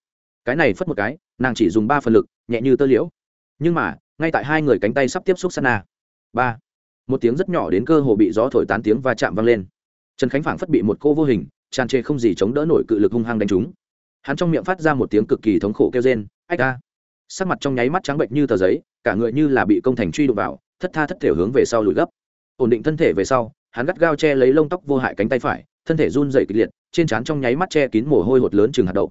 A: Cái này phất một cái, nàng chỉ dùng ba phần lực, nhẹ như tơ liễu. Nhưng mà, ngay tại hai người cánh tay sắp tiếp xúc sana na. Ba. Một tiếng rất nhỏ đến cơ hồ bị gió thổi tán tiếng và chạm vang lên. Trần khánh phảng phất bị một cô vô hình, tràn trề không gì chống đỡ nổi cự lực hung hăng đánh trúng. Hắn trong miệng phát ra một tiếng cực kỳ thống khổ kêu rên, ách a sắc mặt trong nháy mắt trắng bệnh như tờ giấy, cả người như là bị công thành truy đụng vào, thất tha thất thể hướng về sau lùi gấp. Ổn định thân thể về sau, hắn gắt gao che lấy lông tóc vô hại cánh tay phải, thân thể run dày kịch liệt, trên trán trong nháy mắt che kín mồ hôi hột lớn chừng hạt đậu.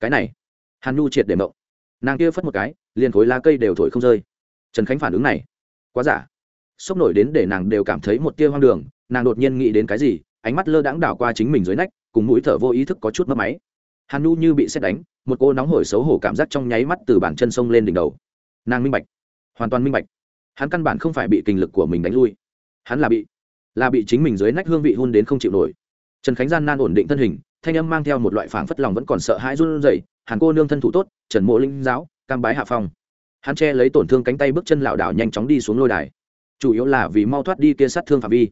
A: Cái này, hàn nhu triệt để mộng. Nàng kia phất một cái, liền khối lá cây đều thổi không rơi. Trần khánh phản ứng này, quá giả. Sốc nổi đến để nàng đều cảm thấy một tia hoang đường, nàng đột nhiên nghĩ đến cái gì, ánh mắt lơ đãng đảo qua chính mình dưới nách, cùng mũi thở vô ý thức có chút mất máy. Hàn nhu như bị xét đánh một cô nóng hổi xấu hổ cảm giác trong nháy mắt từ bàn chân sông lên đỉnh đầu. Nàng minh bạch, hoàn toàn minh bạch. Hắn căn bản không phải bị kinh lực của mình đánh lui. Hắn là bị là bị chính mình dưới nách hương vị hôn đến không chịu nổi. Trần khánh gian nan ổn định thân hình, thanh âm mang theo một loại phảng phất lòng vẫn còn sợ hãi run rẩy, hàn cô nương thân thủ tốt, trần mộ linh giáo, cam bái hạ phong. Hắn che lấy tổn thương cánh tay bước chân lảo đảo nhanh chóng đi xuống lôi đài. Chủ yếu là vì mau thoát đi kia sát thương phạm vi.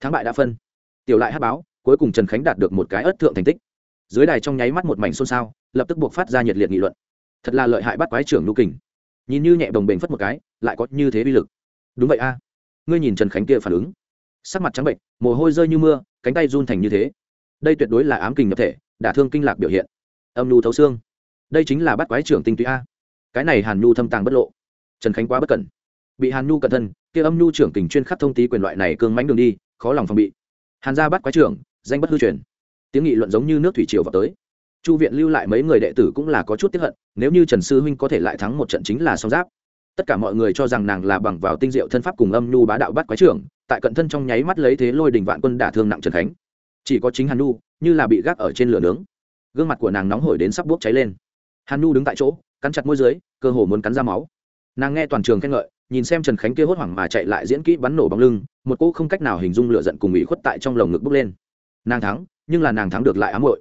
A: Thắng bại đã phân. Tiểu lại hát báo, cuối cùng trần khánh đạt được một cái ất thượng thành tích dưới đài trong nháy mắt một mảnh xôn xao, lập tức buộc phát ra nhiệt liệt nghị luận. Thật là lợi hại bắt quái trưởng nu kình. Nhìn như nhẹ đồng bền phất một cái, lại có như thế bi lực. Đúng vậy a. Ngươi nhìn trần khánh kia phản ứng. Sắc mặt trắng bệnh, mồ hôi rơi như mưa, cánh tay run thành như thế. Đây tuyệt đối là ám kình nhập thể, đả thương kinh lạc biểu hiện. Âm nhu thấu xương. Đây chính là bắt quái trưởng tinh túy a. Cái này hàn nhu thâm tàng bất lộ. Trần khánh quá bất cẩn. Bị hàn nhu cẩn thân, kia âm nhu trưởng tình chuyên khắc thông tí quyền loại này cương mánh đường đi, khó lòng phòng bị. Hàn gia bắt quái trưởng, danh bất hư truyền tiếng nghị luận giống như nước thủy triều vào tới. Chu viện lưu lại mấy người đệ tử cũng là có chút tiếp hận, nếu như trần sư huynh có thể lại thắng một trận chính là song giáp. Tất cả mọi người cho rằng nàng là bằng vào tinh diệu thân pháp cùng âm nhu bá đạo bắt quái trưởng, tại cận thân trong nháy mắt lấy thế lôi đình vạn quân đả thương nặng trần khánh. Chỉ có chính hàn nhu, như là bị gác ở trên lửa nướng. Gương mặt của nàng nóng hổi đến sắp bốc cháy lên. Hàn nhu đứng tại chỗ, cắn chặt môi dưới, cơ hồ muốn cắn ra máu. Nàng nghe toàn trường khen ngợi, nhìn xem trần khánh kia hốt hoảng mà chạy lại diễn kỹ bắn nổ bóng lưng, một cô không cách nào hình dung lựa giận cùng ủy khuất tại trong lồng ngực bốc lên. Nàng thắng nhưng là nàng thắng được lại ám hội